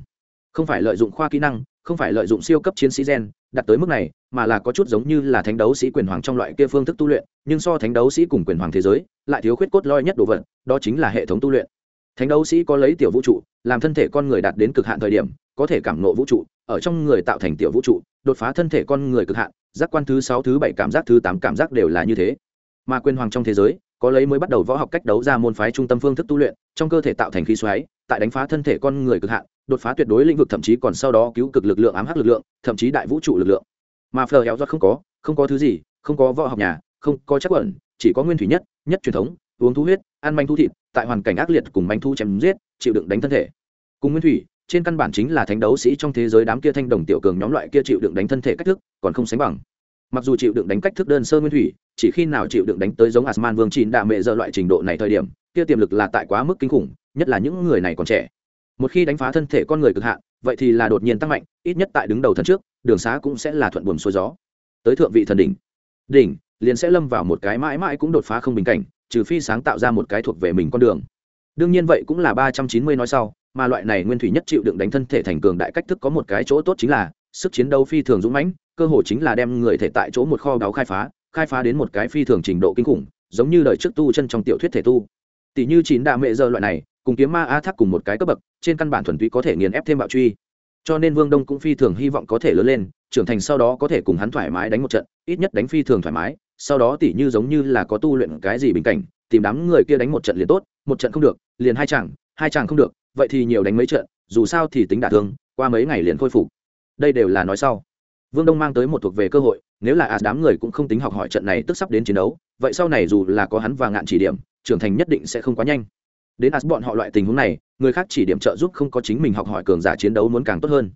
Không phải lợi dụng khoa kỹ năng, không phải lợi dụng siêu cấp chiến sĩ gen, đạt tới mức này, mà là có chút giống như là thánh đấu sĩ quyền hoàng trong loại kia phương thức tu luyện, nhưng so thánh đấu sĩ cùng quyền hoàng thế giới, lại thiếu khuyết cốt loi nhất đồ vật, đó chính là hệ thống tu luyện. Thánh đấu sĩ có lấy tiểu vũ trụ, làm thân thể con người đạt đến cực hạn thời điểm, có thể cảm nộ vũ trụ, ở trong người tạo thành tiểu vũ trụ, đột phá thân thể con người cực hạn, giác quan thứ sáu, thứ bảy cảm giác, thứ tám cảm giác đều là như thế. Mà quyền hoàng trong thế giới có lấy mới bắt đầu võ học cách đấu ra môn phái trung tâm phương thức tu luyện, trong cơ thể tạo thành khí xoáy, tại đánh phá thân thể con người cực hạn, đột phá tuyệt đối lĩnh vực, thậm chí còn sau đó cứu cực lực lượng, ám hắc lực lượng, thậm chí đại vũ trụ lực lượng. Mà phờ héo do không có không có thứ gì, không có võ học nhà, không có chắc quẩn chỉ có nguyên thủy nhất nhất truyền thống, uống thu huyết, ăn manh thu thịt, tại hoàn cảnh ác liệt cùng manh thu chém giết, chịu đựng đánh thân thể. Cùng nguyên thủy, trên căn bản chính là thánh đấu sĩ trong thế giới đám kia thanh đồng tiểu cường nhóm loại kia chịu đựng đánh thân thể cách thức, còn không sánh bằng mặc dù chịu đựng đánh cách thức đơn sơ nguyên thủy, chỉ khi nào chịu đựng đánh tới giống asman vương chín đạ mệ dợ loại trình độ này thời điểm, kia tiềm lực là tại quá mức kinh khủng, nhất là những người này còn trẻ. Một khi đánh phá thân thể con người cực hạn, vậy thì là đột nhiên tăng mạnh, ít nhất tại đứng đầu thân trước, đường xá cũng sẽ là thuận buồm xuôi gió. Tới thượng vị thần đỉnh đỉnh, liền sẽ lâm vào một cái mãi mãi cũng đột phá không bình cảnh, trừ phi sáng tạo ra một cái thuộc về mình con đường. Đương nhiên vậy cũng là ba trăm chín mươi nói sau, mà loại này nguyên thủy nhất chịu đựng đánh thân thể thành cường đại cách thức có một cái chỗ tốt chính là, sức chiến đấu phi thường dũng mãnh cơ hội chính là đem người thể tại chỗ một kho báu khai phá khai phá đến một cái phi thường trình độ kinh khủng, giống như đời trước tu chân trong tiểu thuyết thể tu. Tỷ như chín đạ mệ giờ loại này, cùng kiếm ma a thác cùng một cái cấp bậc, trên căn bản thuần túy có thể nghiền ép thêm bạo truy. Cho nên vương đông cũng phi thường hy vọng có thể lớn lên, trưởng thành sau đó có thể cùng hắn thoải mái đánh một trận, ít nhất đánh phi thường thoải mái, sau đó tỷ như giống như là có tu luyện cái gì bình cảnh, tìm đám người kia đánh một trận liền tốt, một trận không được, liền hai chàng hai chàng không được, vậy thì nhiều đánh mấy trận, dù sao thì tính đả thương, qua mấy ngày liền khôi phục. Đây đều là nói sau vương đông mang tới một thuộc về cơ hội, nếu là ạt đám người cũng không tính học hỏi trận này tức sắp đến chiến đấu, vậy sau này dù là có hắn và ngạn chỉ điểm, trưởng thành nhất định sẽ không quá nhanh. Đến as bọn họ loại tình huống này, người khác chỉ điểm trợ giúp không có chính mình học hỏi cường giả chiến đấu muốn càng tốt hơn.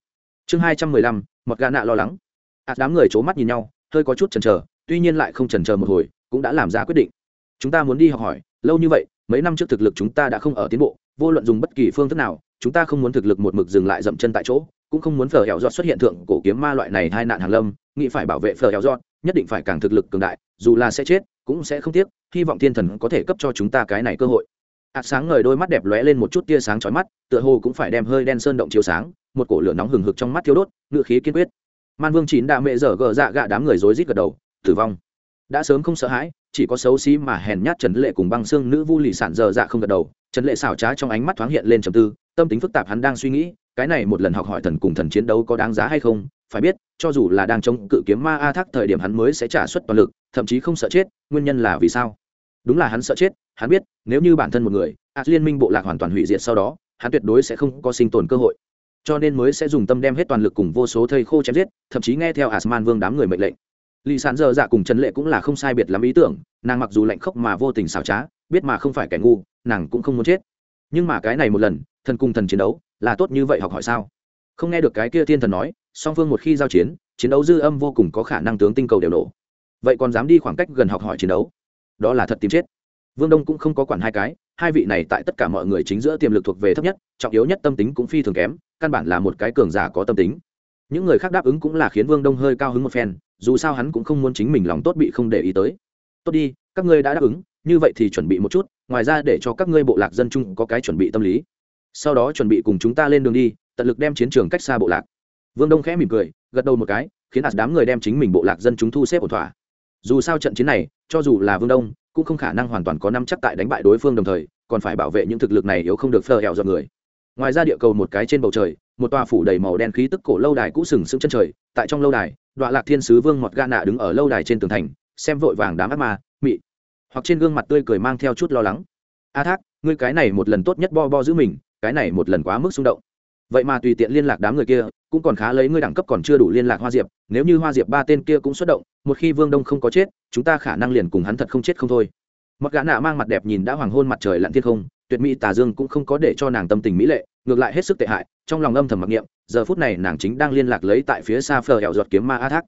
Chương hai trăm mười lăm Mật gà nạ lo lắng. As đám người c h ố mắt nhìn nhau, hơi có chút chần chờ, tuy nhiên lại không chần chờ một hồi, cũng đã làm ra quyết định. Chúng ta muốn đi học hỏi, lâu như vậy, mấy năm trước thực lực chúng ta đã không ở tiến bộ, vô luận dùng bất kỳ phương thức nào, chúng ta không muốn thực lực một mực dừng lại dậm chân tại chỗ cũng không muốn phở hẻo giọt xuất hiện thượng cổ kiếm ma loại này hai nạn hàng lâm, nghĩ phải bảo vệ phở hẻo giọt, nhất định phải càng thực lực cường đại, dù là sẽ chết, cũng sẽ không tiếc, hy vọng thiên thần có thể cấp cho chúng ta cái này cơ hội. Ạt sáng ngời đôi mắt đẹp lóe lên một chút tia sáng chói mắt, tựa hồ cũng phải đem hơi đen sơn động chiếu sáng, một cổ lửa nóng hừng hực trong mắt thiếu đốt ngự khí kiên quyết. Man vương chín đã mệ dở gờ dạ gạ đám người rối rít gật đầu, tử vong. Đã sớm không sợ hãi, chỉ có xấu xí mà hèn nhát trần lệ cùng băng xương nữ vu lì sản dở dạ không gật đầu, trần lệ xảo trá trong ánh mắt thoáng hiện lên trầm tư, tâm tính phức tạp hắn đang suy nghĩ cái này một lần học hỏi thần cùng thần chiến đấu có đáng giá hay không, phải biết, cho dù là đang chống cự kiếm ma a thác thời điểm hắn mới sẽ trả suất toàn lực, thậm chí không sợ chết, nguyên nhân là vì sao? Đúng là hắn sợ chết, hắn biết, nếu như bản thân một người a liên minh bộ lạc hoàn toàn hủy diệt sau đó, hắn tuyệt đối sẽ không có sinh tồn cơ hội. Cho nên mới sẽ dùng tâm đem hết toàn lực cùng vô số thây khô chém giết, thậm chí nghe theo asman vương đám người mệnh lệnh. Lì sán giờ dạ cùng trần lệ cũng là không sai biệt lắm ý tưởng, nàng mặc dù lạnh khốc mà vô tình xảo trá, biết mà không phải kẻ ngu, nàng cũng không muốn chết. Nhưng mà cái này một lần, thần cùng thần chiến đấu là tốt như vậy học hỏi sao? Không nghe được cái kia thiên thần nói, song phương một khi giao chiến chiến đấu dư âm vô cùng có khả năng tướng tinh cầu đều nổ. Vậy còn dám đi khoảng cách gần học hỏi chiến đấu? Đó là thật tìm chết. Vương đông cũng không có quản hai cái, hai vị này tại tất cả mọi người chính giữa tiềm lực thuộc về thấp nhất, trọng yếu nhất tâm tính cũng phi thường kém, căn bản là một cái cường giả có tâm tính. Những người khác đáp ứng cũng là khiến vương đông hơi cao hứng một phen, dù sao hắn cũng không muốn chính mình lòng tốt bị không để ý tới. Tốt đi, các ngươi đã đáp ứng, như vậy thì chuẩn bị một chút, ngoài ra để cho các ngươi bộ lạc dân chung có cái chuẩn bị tâm lý sau đó chuẩn bị cùng chúng ta lên đường đi, tận lực đem chiến trường cách xa bộ lạc. Vương đông khẽ mỉm cười, gật đầu một cái, khiến ạt đám người đem chính mình bộ lạc dân chúng thu xếp ổn thỏa. Dù sao trận chiến này, cho dù là vương đông, cũng không khả năng hoàn toàn có năm chắc tại đánh bại đối phương đồng thời, còn phải bảo vệ những thực lực này yếu không được phờ hẹo dọn người. Ngoài ra địa cầu một cái trên bầu trời, một tòa phủ đầy màu đen khí tức cổ lâu đài cũ sừng sững chân trời, tại trong lâu đài đoạn lạc thiên sứ vương mọt ga nạ đứng ở lâu đài trên tường thành, xem vội vàng đám ác ma, mị, hoặc trên gương mặt tươi cười mang theo chút lo lắng. A thác, ngươi cái này một lần tốt nhất bo bo giữ mình cái này một lần quá mức xung động. Vậy mà tùy tiện liên lạc đám người kia, cũng còn khá lấy ngươi đẳng cấp còn chưa đủ liên lạc hoa diệp, nếu như hoa diệp ba tên kia cũng xuất động, một khi vương đông không có chết, chúng ta khả năng liền cùng hắn thật không chết không thôi. Mặc gã nạ mang mặt đẹp nhìn đã hoàng hôn mặt trời lặn thiên không, tuyệt mỹ tà dương cũng không có để cho nàng tâm tình mỹ lệ, ngược lại hết sức tệ hại, trong lòng âm thầm mặc niệm, giờ phút này nàng chính đang liên lạc lấy tại phía xa phờ hẹo giọt kiếm ma a thác.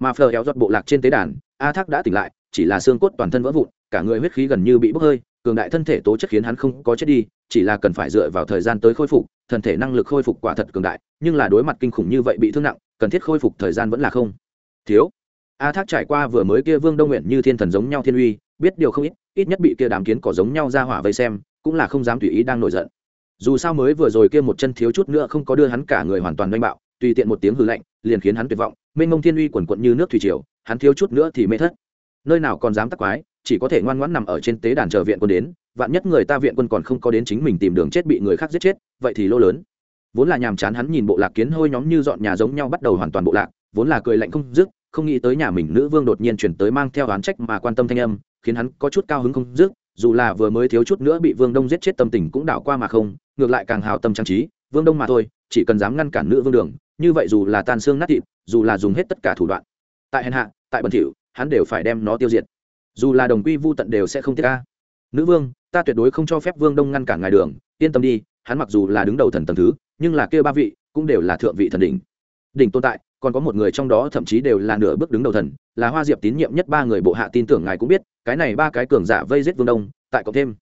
Mà phờ hẹo giọt bộ lạc trên tế đàn, a thác đã tỉnh lại, chỉ là xương cốt toàn thân vỡ vụn, cả người huyết khí gần như bị bốc hơi cường đại thân thể tố chất khiến hắn không có chết đi, chỉ là cần phải dựa vào thời gian tới khôi phục, thân thể năng lực khôi phục quả thật cường đại, nhưng là đối mặt kinh khủng như vậy bị thương nặng, cần thiết khôi phục thời gian vẫn là không. Thiếu. A thác trải qua vừa mới kia vương đông nguyện như thiên thần giống nhau thiên uy, biết điều không ít ít nhất bị kia đám kiến cỏ giống nhau ra hỏa vây xem, cũng là không dám tùy ý đang nổi giận. Dù sao mới vừa rồi kia một chân thiếu chút nữa không có đưa hắn cả người hoàn toàn đánh bạo, tùy tiện một tiếng hư lạnh, liền khiến hắn tuyệt vọng, mênh mông thiên uy quần quận như nước thủy triều, hắn thiếu chút nữa thì mê thất. Nơi nào còn dám tắc quái chỉ có thể ngoan ngoãn nằm ở trên tế đàn chờ viện quân đến, vạn nhất người ta viện quân còn không có đến chính mình tìm đường chết bị người khác giết chết, vậy thì lô lớn. Vốn là nhàm chán hắn nhìn bộ lạc kiến hôi nhóm như dọn nhà giống nhau bắt đầu hoàn toàn bộ lạc, vốn là cười lạnh không dứt, không nghĩ tới nhà mình nữ vương đột nhiên chuyển tới mang theo oán trách mà quan tâm thanh âm, khiến hắn có chút cao hứng không dứt, dù là vừa mới thiếu chút nữa bị vương đông giết chết tâm tình cũng đảo qua mà không, ngược lại càng hào tâm trang trí, vương đông mà thôi, chỉ cần dám ngăn cản nữ vương đường, như vậy dù là tan xương nát thịt, dù là dùng hết tất cả thủ đoạn, tại hèn hạ, tại bẩn thỉu, hắn đều phải đem nó tiêu diệt dù là đồng quy vu tận đều sẽ không tiết ca nữ vương, ta tuyệt đối không cho phép vương đông ngăn cản ngài đường, yên tâm đi, hắn mặc dù là đứng đầu thần tầm thứ, nhưng là kêu ba vị cũng đều là thượng vị thần đỉnh. Đỉnh tồn tại, còn có một người trong đó thậm chí đều là nửa bước đứng đầu thần, là hoa diệp tín nhiệm nhất ba người bộ hạ tin tưởng ngài cũng biết, cái này ba cái cường giả vây giết vương đông, tại cộng thêm,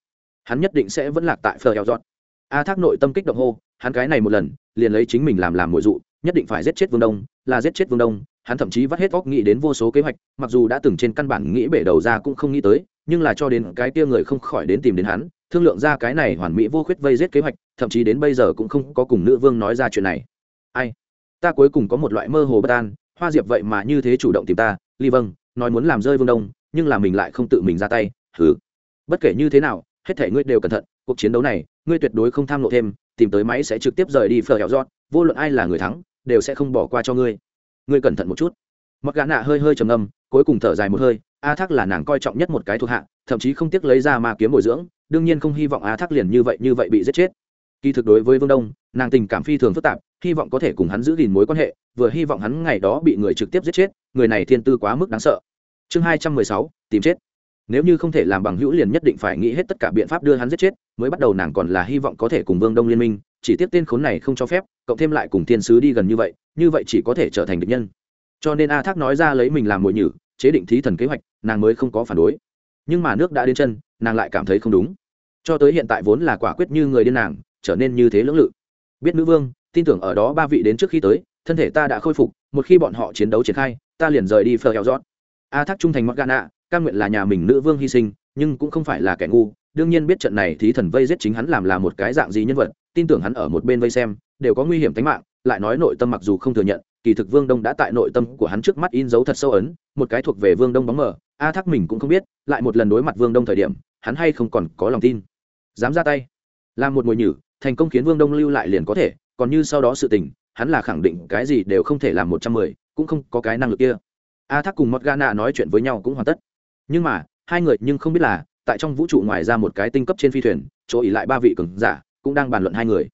hắn nhất định sẽ vẫn lạc tại phờ heo dọn a thác nội tâm kích động hô, hắn cái này một lần, liền lấy chính mình làm làm mồi dụ, nhất định phải giết chết vương đông, là giết chết vương đông hắn thậm chí vắt hết óc nghĩ đến vô số kế hoạch, mặc dù đã từng trên căn bản nghĩ bể đầu ra cũng không nghĩ tới, nhưng là cho đến cái kia người không khỏi đến tìm đến hắn, thương lượng ra cái này hoàn mỹ vô khuyết vây giết kế hoạch, thậm chí đến bây giờ cũng không có cùng nữ vương nói ra chuyện này. Ai? Ta cuối cùng có một loại mơ hồ bất an, hoa diệp vậy mà như thế chủ động tìm ta, ly vâng nói muốn làm rơi vương đông, nhưng là mình lại không tự mình ra tay, hừ. bất kể như thế nào, hết thể ngươi đều cẩn thận, cuộc chiến đấu này, ngươi tuyệt đối không tham lộ thêm, tìm tới máy sẽ trực tiếp rời đi phờ Hẻo giọt vô luận ai là người thắng, đều sẽ không bỏ qua cho ngươi ngươi cẩn thận một chút. Mặc gã nạ hơi hơi trầm âm, cuối cùng thở dài một hơi a thác là nàng coi trọng nhất một cái thuộc hạ thậm chí không tiếc lấy ra ma kiếm bồi dưỡng đương nhiên không hy vọng a thác liền như vậy như vậy bị giết chết. Kỳ thực đối với vương đông nàng tình cảm phi thường phức tạp hy vọng có thể cùng hắn giữ gìn mối quan hệ vừa hy vọng hắn ngày đó bị người trực tiếp giết chết người này thiên tư quá mức đáng sợ. Chương hai trăm mười sáu tìm chết. Nếu như không thể làm bằng hữu liền nhất định phải nghĩ hết tất cả biện pháp đưa hắn giết chết mới bắt đầu nàng còn là hy vọng có thể cùng vương đông liên minh chỉ tiếc tên khốn này không cho phép, cộng thêm lại cùng thiên sứ đi gần như vậy như vậy chỉ có thể trở thành địch nhân. Cho nên a thác nói ra lấy mình làm mồi nhử, chế định thí thần kế hoạch, nàng mới không có phản đối. Nhưng mà nước đã đến chân, nàng lại cảm thấy không đúng. Cho tới hiện tại vốn là quả quyết như người điên nàng, trở nên như thế lưỡng lự. Biết nữ vương, tin tưởng ở đó ba vị đến trước khi tới, thân thể ta đã khôi phục, một khi bọn họ chiến đấu triển khai, ta liền rời đi phờ heo dọn. a thác trung thành mặc gana căn nguyện là nhà mình nữ vương hy sinh, nhưng cũng không phải là kẻ ngu. Đương nhiên biết trận này thí thần vây giết chính hắn làm là một cái dạng gì nhân vật tin tưởng hắn ở một bên vây xem, đều có nguy hiểm tính mạng, lại nói nội tâm mặc dù không thừa nhận, kỳ thực vương đông đã tại nội tâm của hắn trước mắt in dấu thật sâu ấn, một cái thuộc về vương đông bóng mờ, a thác mình cũng không biết, lại một lần đối mặt vương đông thời điểm, hắn hay không còn có lòng tin. Dám ra tay. Làm một mồi nhử, thành công khiến vương đông lưu lại liền có thể, còn như sau đó sự tình, hắn là khẳng định cái gì đều không thể làm một trăm mười, cũng không có cái năng lực kia. A thác cùng mót gana nói chuyện với nhau cũng hoàn tất. Nhưng mà, hai người nhưng không biết là, tại trong vũ trụ ngoài ra một cái tinh cấp trên phi thuyền, chỗ ỉ lại ba vị cường giả cũng đang bàn luận hai người.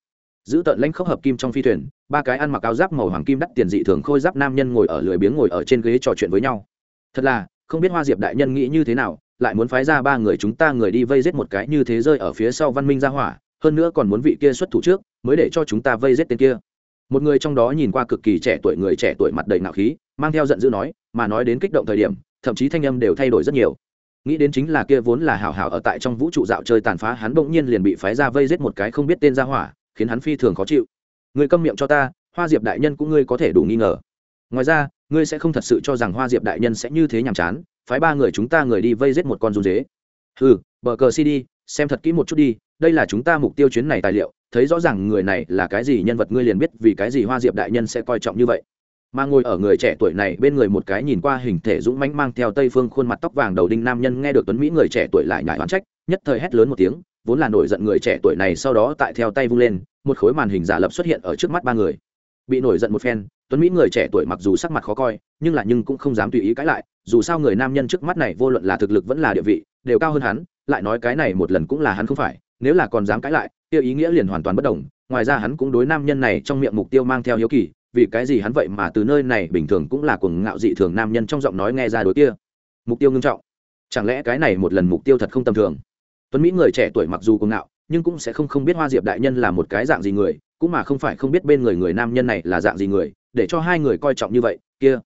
Giữ tận lãnh khốc hợp kim trong phi thuyền, ba cái ăn mặc áo giáp màu hoàng kim đắt tiền dị thường khôi giáp nam nhân ngồi ở lười biếng ngồi ở trên ghế trò chuyện với nhau. Thật là, không biết hoa diệp đại nhân nghĩ như thế nào, lại muốn phái ra ba người chúng ta người đi vây giết một cái như thế rơi ở phía sau văn minh gia hỏa, hơn nữa còn muốn vị kia xuất thủ trước, mới để cho chúng ta vây giết tên kia. Một người trong đó nhìn qua cực kỳ trẻ tuổi người trẻ tuổi mặt đầy nạo khí, mang theo giận dữ nói, mà nói đến kích động thời điểm, thậm chí thanh âm đều thay đổi rất nhiều nghĩ đến chính là kia vốn là hảo hảo ở tại trong vũ trụ dạo chơi tàn phá, hắn bỗng nhiên liền bị phái ra vây giết một cái không biết tên gia hỏa, khiến hắn phi thường khó chịu. Người câm miệng cho ta, hoa diệp đại nhân cũng ngươi có thể đủ nghi ngờ. Ngoài ra, ngươi sẽ không thật sự cho rằng hoa diệp đại nhân sẽ như thế nhàm chán, phái ba người chúng ta người đi vây giết một con run dế. Ừ bờ cờ cd xem thật kỹ một chút đi, đây là chúng ta mục tiêu chuyến này tài liệu, thấy rõ ràng người này là cái gì nhân vật, ngươi liền biết vì cái gì hoa diệp đại nhân sẽ coi trọng như vậy mà ngồi ở người trẻ tuổi này bên người một cái nhìn qua hình thể dũng mãnh mang theo tây phương khuôn mặt tóc vàng đầu đinh nam nhân nghe được tuấn mỹ người trẻ tuổi lại nhảy oán trách, nhất thời hét lớn một tiếng, vốn là nổi giận người trẻ tuổi này sau đó tại theo tay vung lên, một khối màn hình giả lập xuất hiện ở trước mắt ba người. Bị nổi giận một phen, tuấn mỹ người trẻ tuổi mặc dù sắc mặt khó coi, nhưng là nhưng cũng không dám tùy ý cãi lại, dù sao người nam nhân trước mắt này vô luận là thực lực vẫn là địa vị, đều cao hơn hắn, lại nói cái này một lần cũng là hắn không phải, nếu là còn dám cãi lại, kia ý nghĩa liền hoàn toàn bất đồng, ngoài ra hắn cũng đối nam nhân này trong miệng mục tiêu mang theo hiếu kỳ vì cái gì hắn vậy mà từ nơi này bình thường cũng là cuồng ngạo dị thường nam nhân trong giọng nói nghe ra đối kia? Mục tiêu ngưng trọng. Chẳng lẽ cái này một lần mục tiêu thật không tầm thường? Tuấn mỹ người trẻ tuổi mặc dù cuồng ngạo, nhưng cũng sẽ không không biết hoa diệp đại nhân là một cái dạng gì người, cũng mà không phải không biết bên người người nam nhân này là dạng gì người, để cho hai người coi trọng như vậy, kia.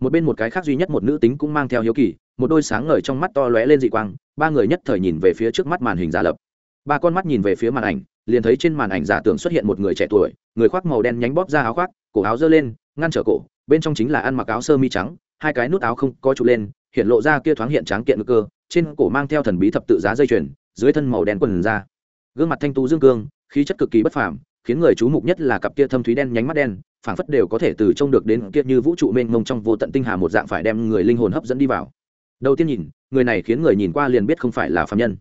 Một bên một cái khác duy nhất một nữ tính cũng mang theo hiếu kỳ, một đôi sáng ngời trong mắt to lóe lên dị quang, ba người nhất thời nhìn về phía trước mắt màn hình giả lập. Ba con mắt nhìn về phía màn ảnh liền thấy trên màn ảnh giả tưởng xuất hiện một người trẻ tuổi, người khoác màu đen nhánh bóp ra áo khoác, cổ áo giơ lên, ngăn trở cổ, bên trong chính là ăn mặc áo sơ mi trắng, hai cái nút áo không có trụ lên, hiện lộ ra kia thoáng hiện tráng kiện cơ, trên cổ mang theo thần bí thập tự giá dây chuyền, dưới thân màu đen quần ra. Gương mặt thanh tú dương cương, khí chất cực kỳ bất phàm, khiến người chú mục nhất là cặp kia thâm thúy đen nhánh mắt đen, phảng phất đều có thể từ trông được đến kia như vũ trụ mênh mông trong vô tận tinh hà một dạng phải đem người linh hồn hấp dẫn đi vào. Đầu tiên nhìn, người này khiến người nhìn qua liền biết không phải là phàm nhân.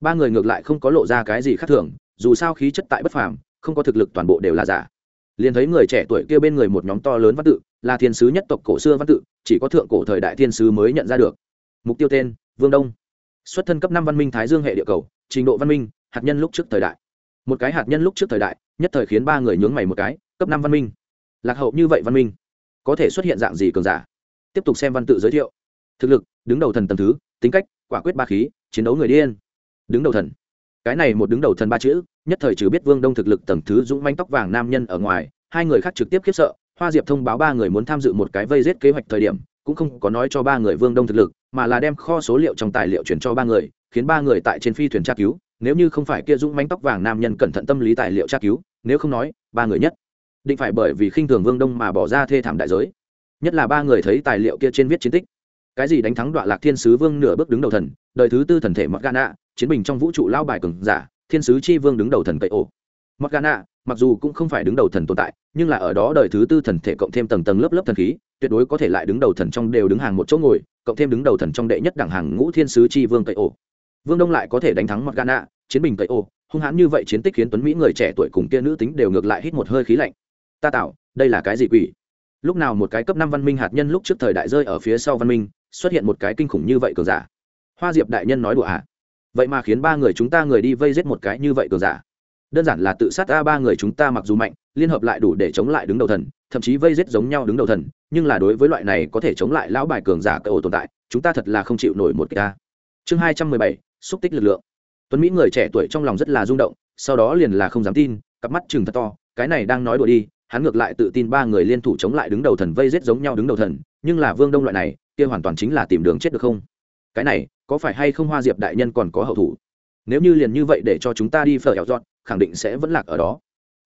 Ba người ngược lại không có lộ ra cái gì khác thường dù sao khí chất tại bất phàm, không có thực lực toàn bộ đều là giả. Liền thấy người trẻ tuổi kia bên người một nhóm to lớn văn tự, là thiên sứ nhất tộc cổ xưa văn tự, chỉ có thượng cổ thời đại thiên sứ mới nhận ra được. Mục tiêu tên, vương đông. Xuất thân cấp năm văn minh thái dương hệ địa cầu, trình độ văn minh, hạt nhân lúc trước thời đại. Một cái hạt nhân lúc trước thời đại, nhất thời khiến ba người nhướng mày một cái, cấp năm văn minh. Lạc hậu như vậy văn minh, có thể xuất hiện dạng gì cường giả? Tiếp tục xem văn tự giới thiệu. Thực lực, đứng đầu thần tầm thứ, tính cách, quả quyết ba khí, chiến đấu người điên. Đứng đầu thần cái này một đứng đầu thần ba chữ, nhất thời trừ biết vương đông thực lực tầng thứ dũng manh tóc vàng nam nhân ở ngoài, hai người khác trực tiếp khiếp sợ, hoa diệp thông báo ba người muốn tham dự một cái vây rết kế hoạch thời điểm, cũng không có nói cho ba người vương đông thực lực, mà là đem kho số liệu trong tài liệu chuyển cho ba người, khiến ba người tại trên phi thuyền tra cứu, nếu như không phải kia dũng mánh tóc vàng nam nhân cẩn thận tâm lý tài liệu tra cứu, nếu không nói, ba người nhất định phải bởi vì khinh thường vương đông mà bỏ ra thê thảm đại giới. Nhất là ba người thấy tài liệu kia trên viết chiến tích cái gì đánh thắng đoạn lạc thiên sứ vương nửa bước đứng đầu thần, đời thứ tư thần thể mặc gana chiến bình trong vũ trụ lao bài cường giả, thiên sứ chi vương đứng đầu thần cậy ổ. Mặc gana mặc dù cũng không phải đứng đầu thần tồn tại, nhưng là ở đó đời thứ tư thần thể cộng thêm tầng tầng lớp lớp thần khí, tuyệt đối có thể lại đứng đầu thần trong đều đứng hàng một chỗ ngồi, cộng thêm đứng đầu thần trong đệ nhất đẳng hàng ngũ thiên sứ chi vương cậy ổ. Vương đông lại có thể đánh thắng mặc gana chiến bình cậy ổ, hung hãn như vậy chiến tích khiến tuấn mỹ người trẻ tuổi cùng kia nữ tính đều ngược lại hít một hơi khí lạnh. Ta tạo đây là cái gì quỷ? Lúc nào một cái cấp năm văn minh hạt nhân lúc trước thời đại rơi ở phía sau văn minh xuất hiện một cái kinh khủng như vậy cường giả. Hoa diệp đại nhân nói đùa à? Vậy mà khiến ba người chúng ta người đi vây giết một cái như vậy cường giả. Đơn giản là tự sát a ba người chúng ta mặc dù mạnh, liên hợp lại đủ để chống lại đứng đầu thần, thậm chí vây giết giống nhau đứng đầu thần, nhưng là đối với loại này có thể chống lại lão bài cường giả cỡ ổ tồn tại, chúng ta thật là không chịu nổi một cái à. chương hai trăm mười bảy, xúc tích lực lượng. Tuấn mỹ người trẻ tuổi trong lòng rất là rung động, sau đó liền là không dám tin, cặp mắt chừng thật to, cái này đang nói đùa đi, hắn ngược lại tự tin ba người liên thủ chống lại đứng đầu thần vây giết giống nhau đứng đầu thần, nhưng là vương đông loại này kia hoàn toàn chính là tìm đường chết được không? Cái này, có phải hay không hoa diệp đại nhân còn có hậu thủ? Nếu như liền như vậy để cho chúng ta đi phở hẹo dọn khẳng định sẽ vẫn lạc ở đó.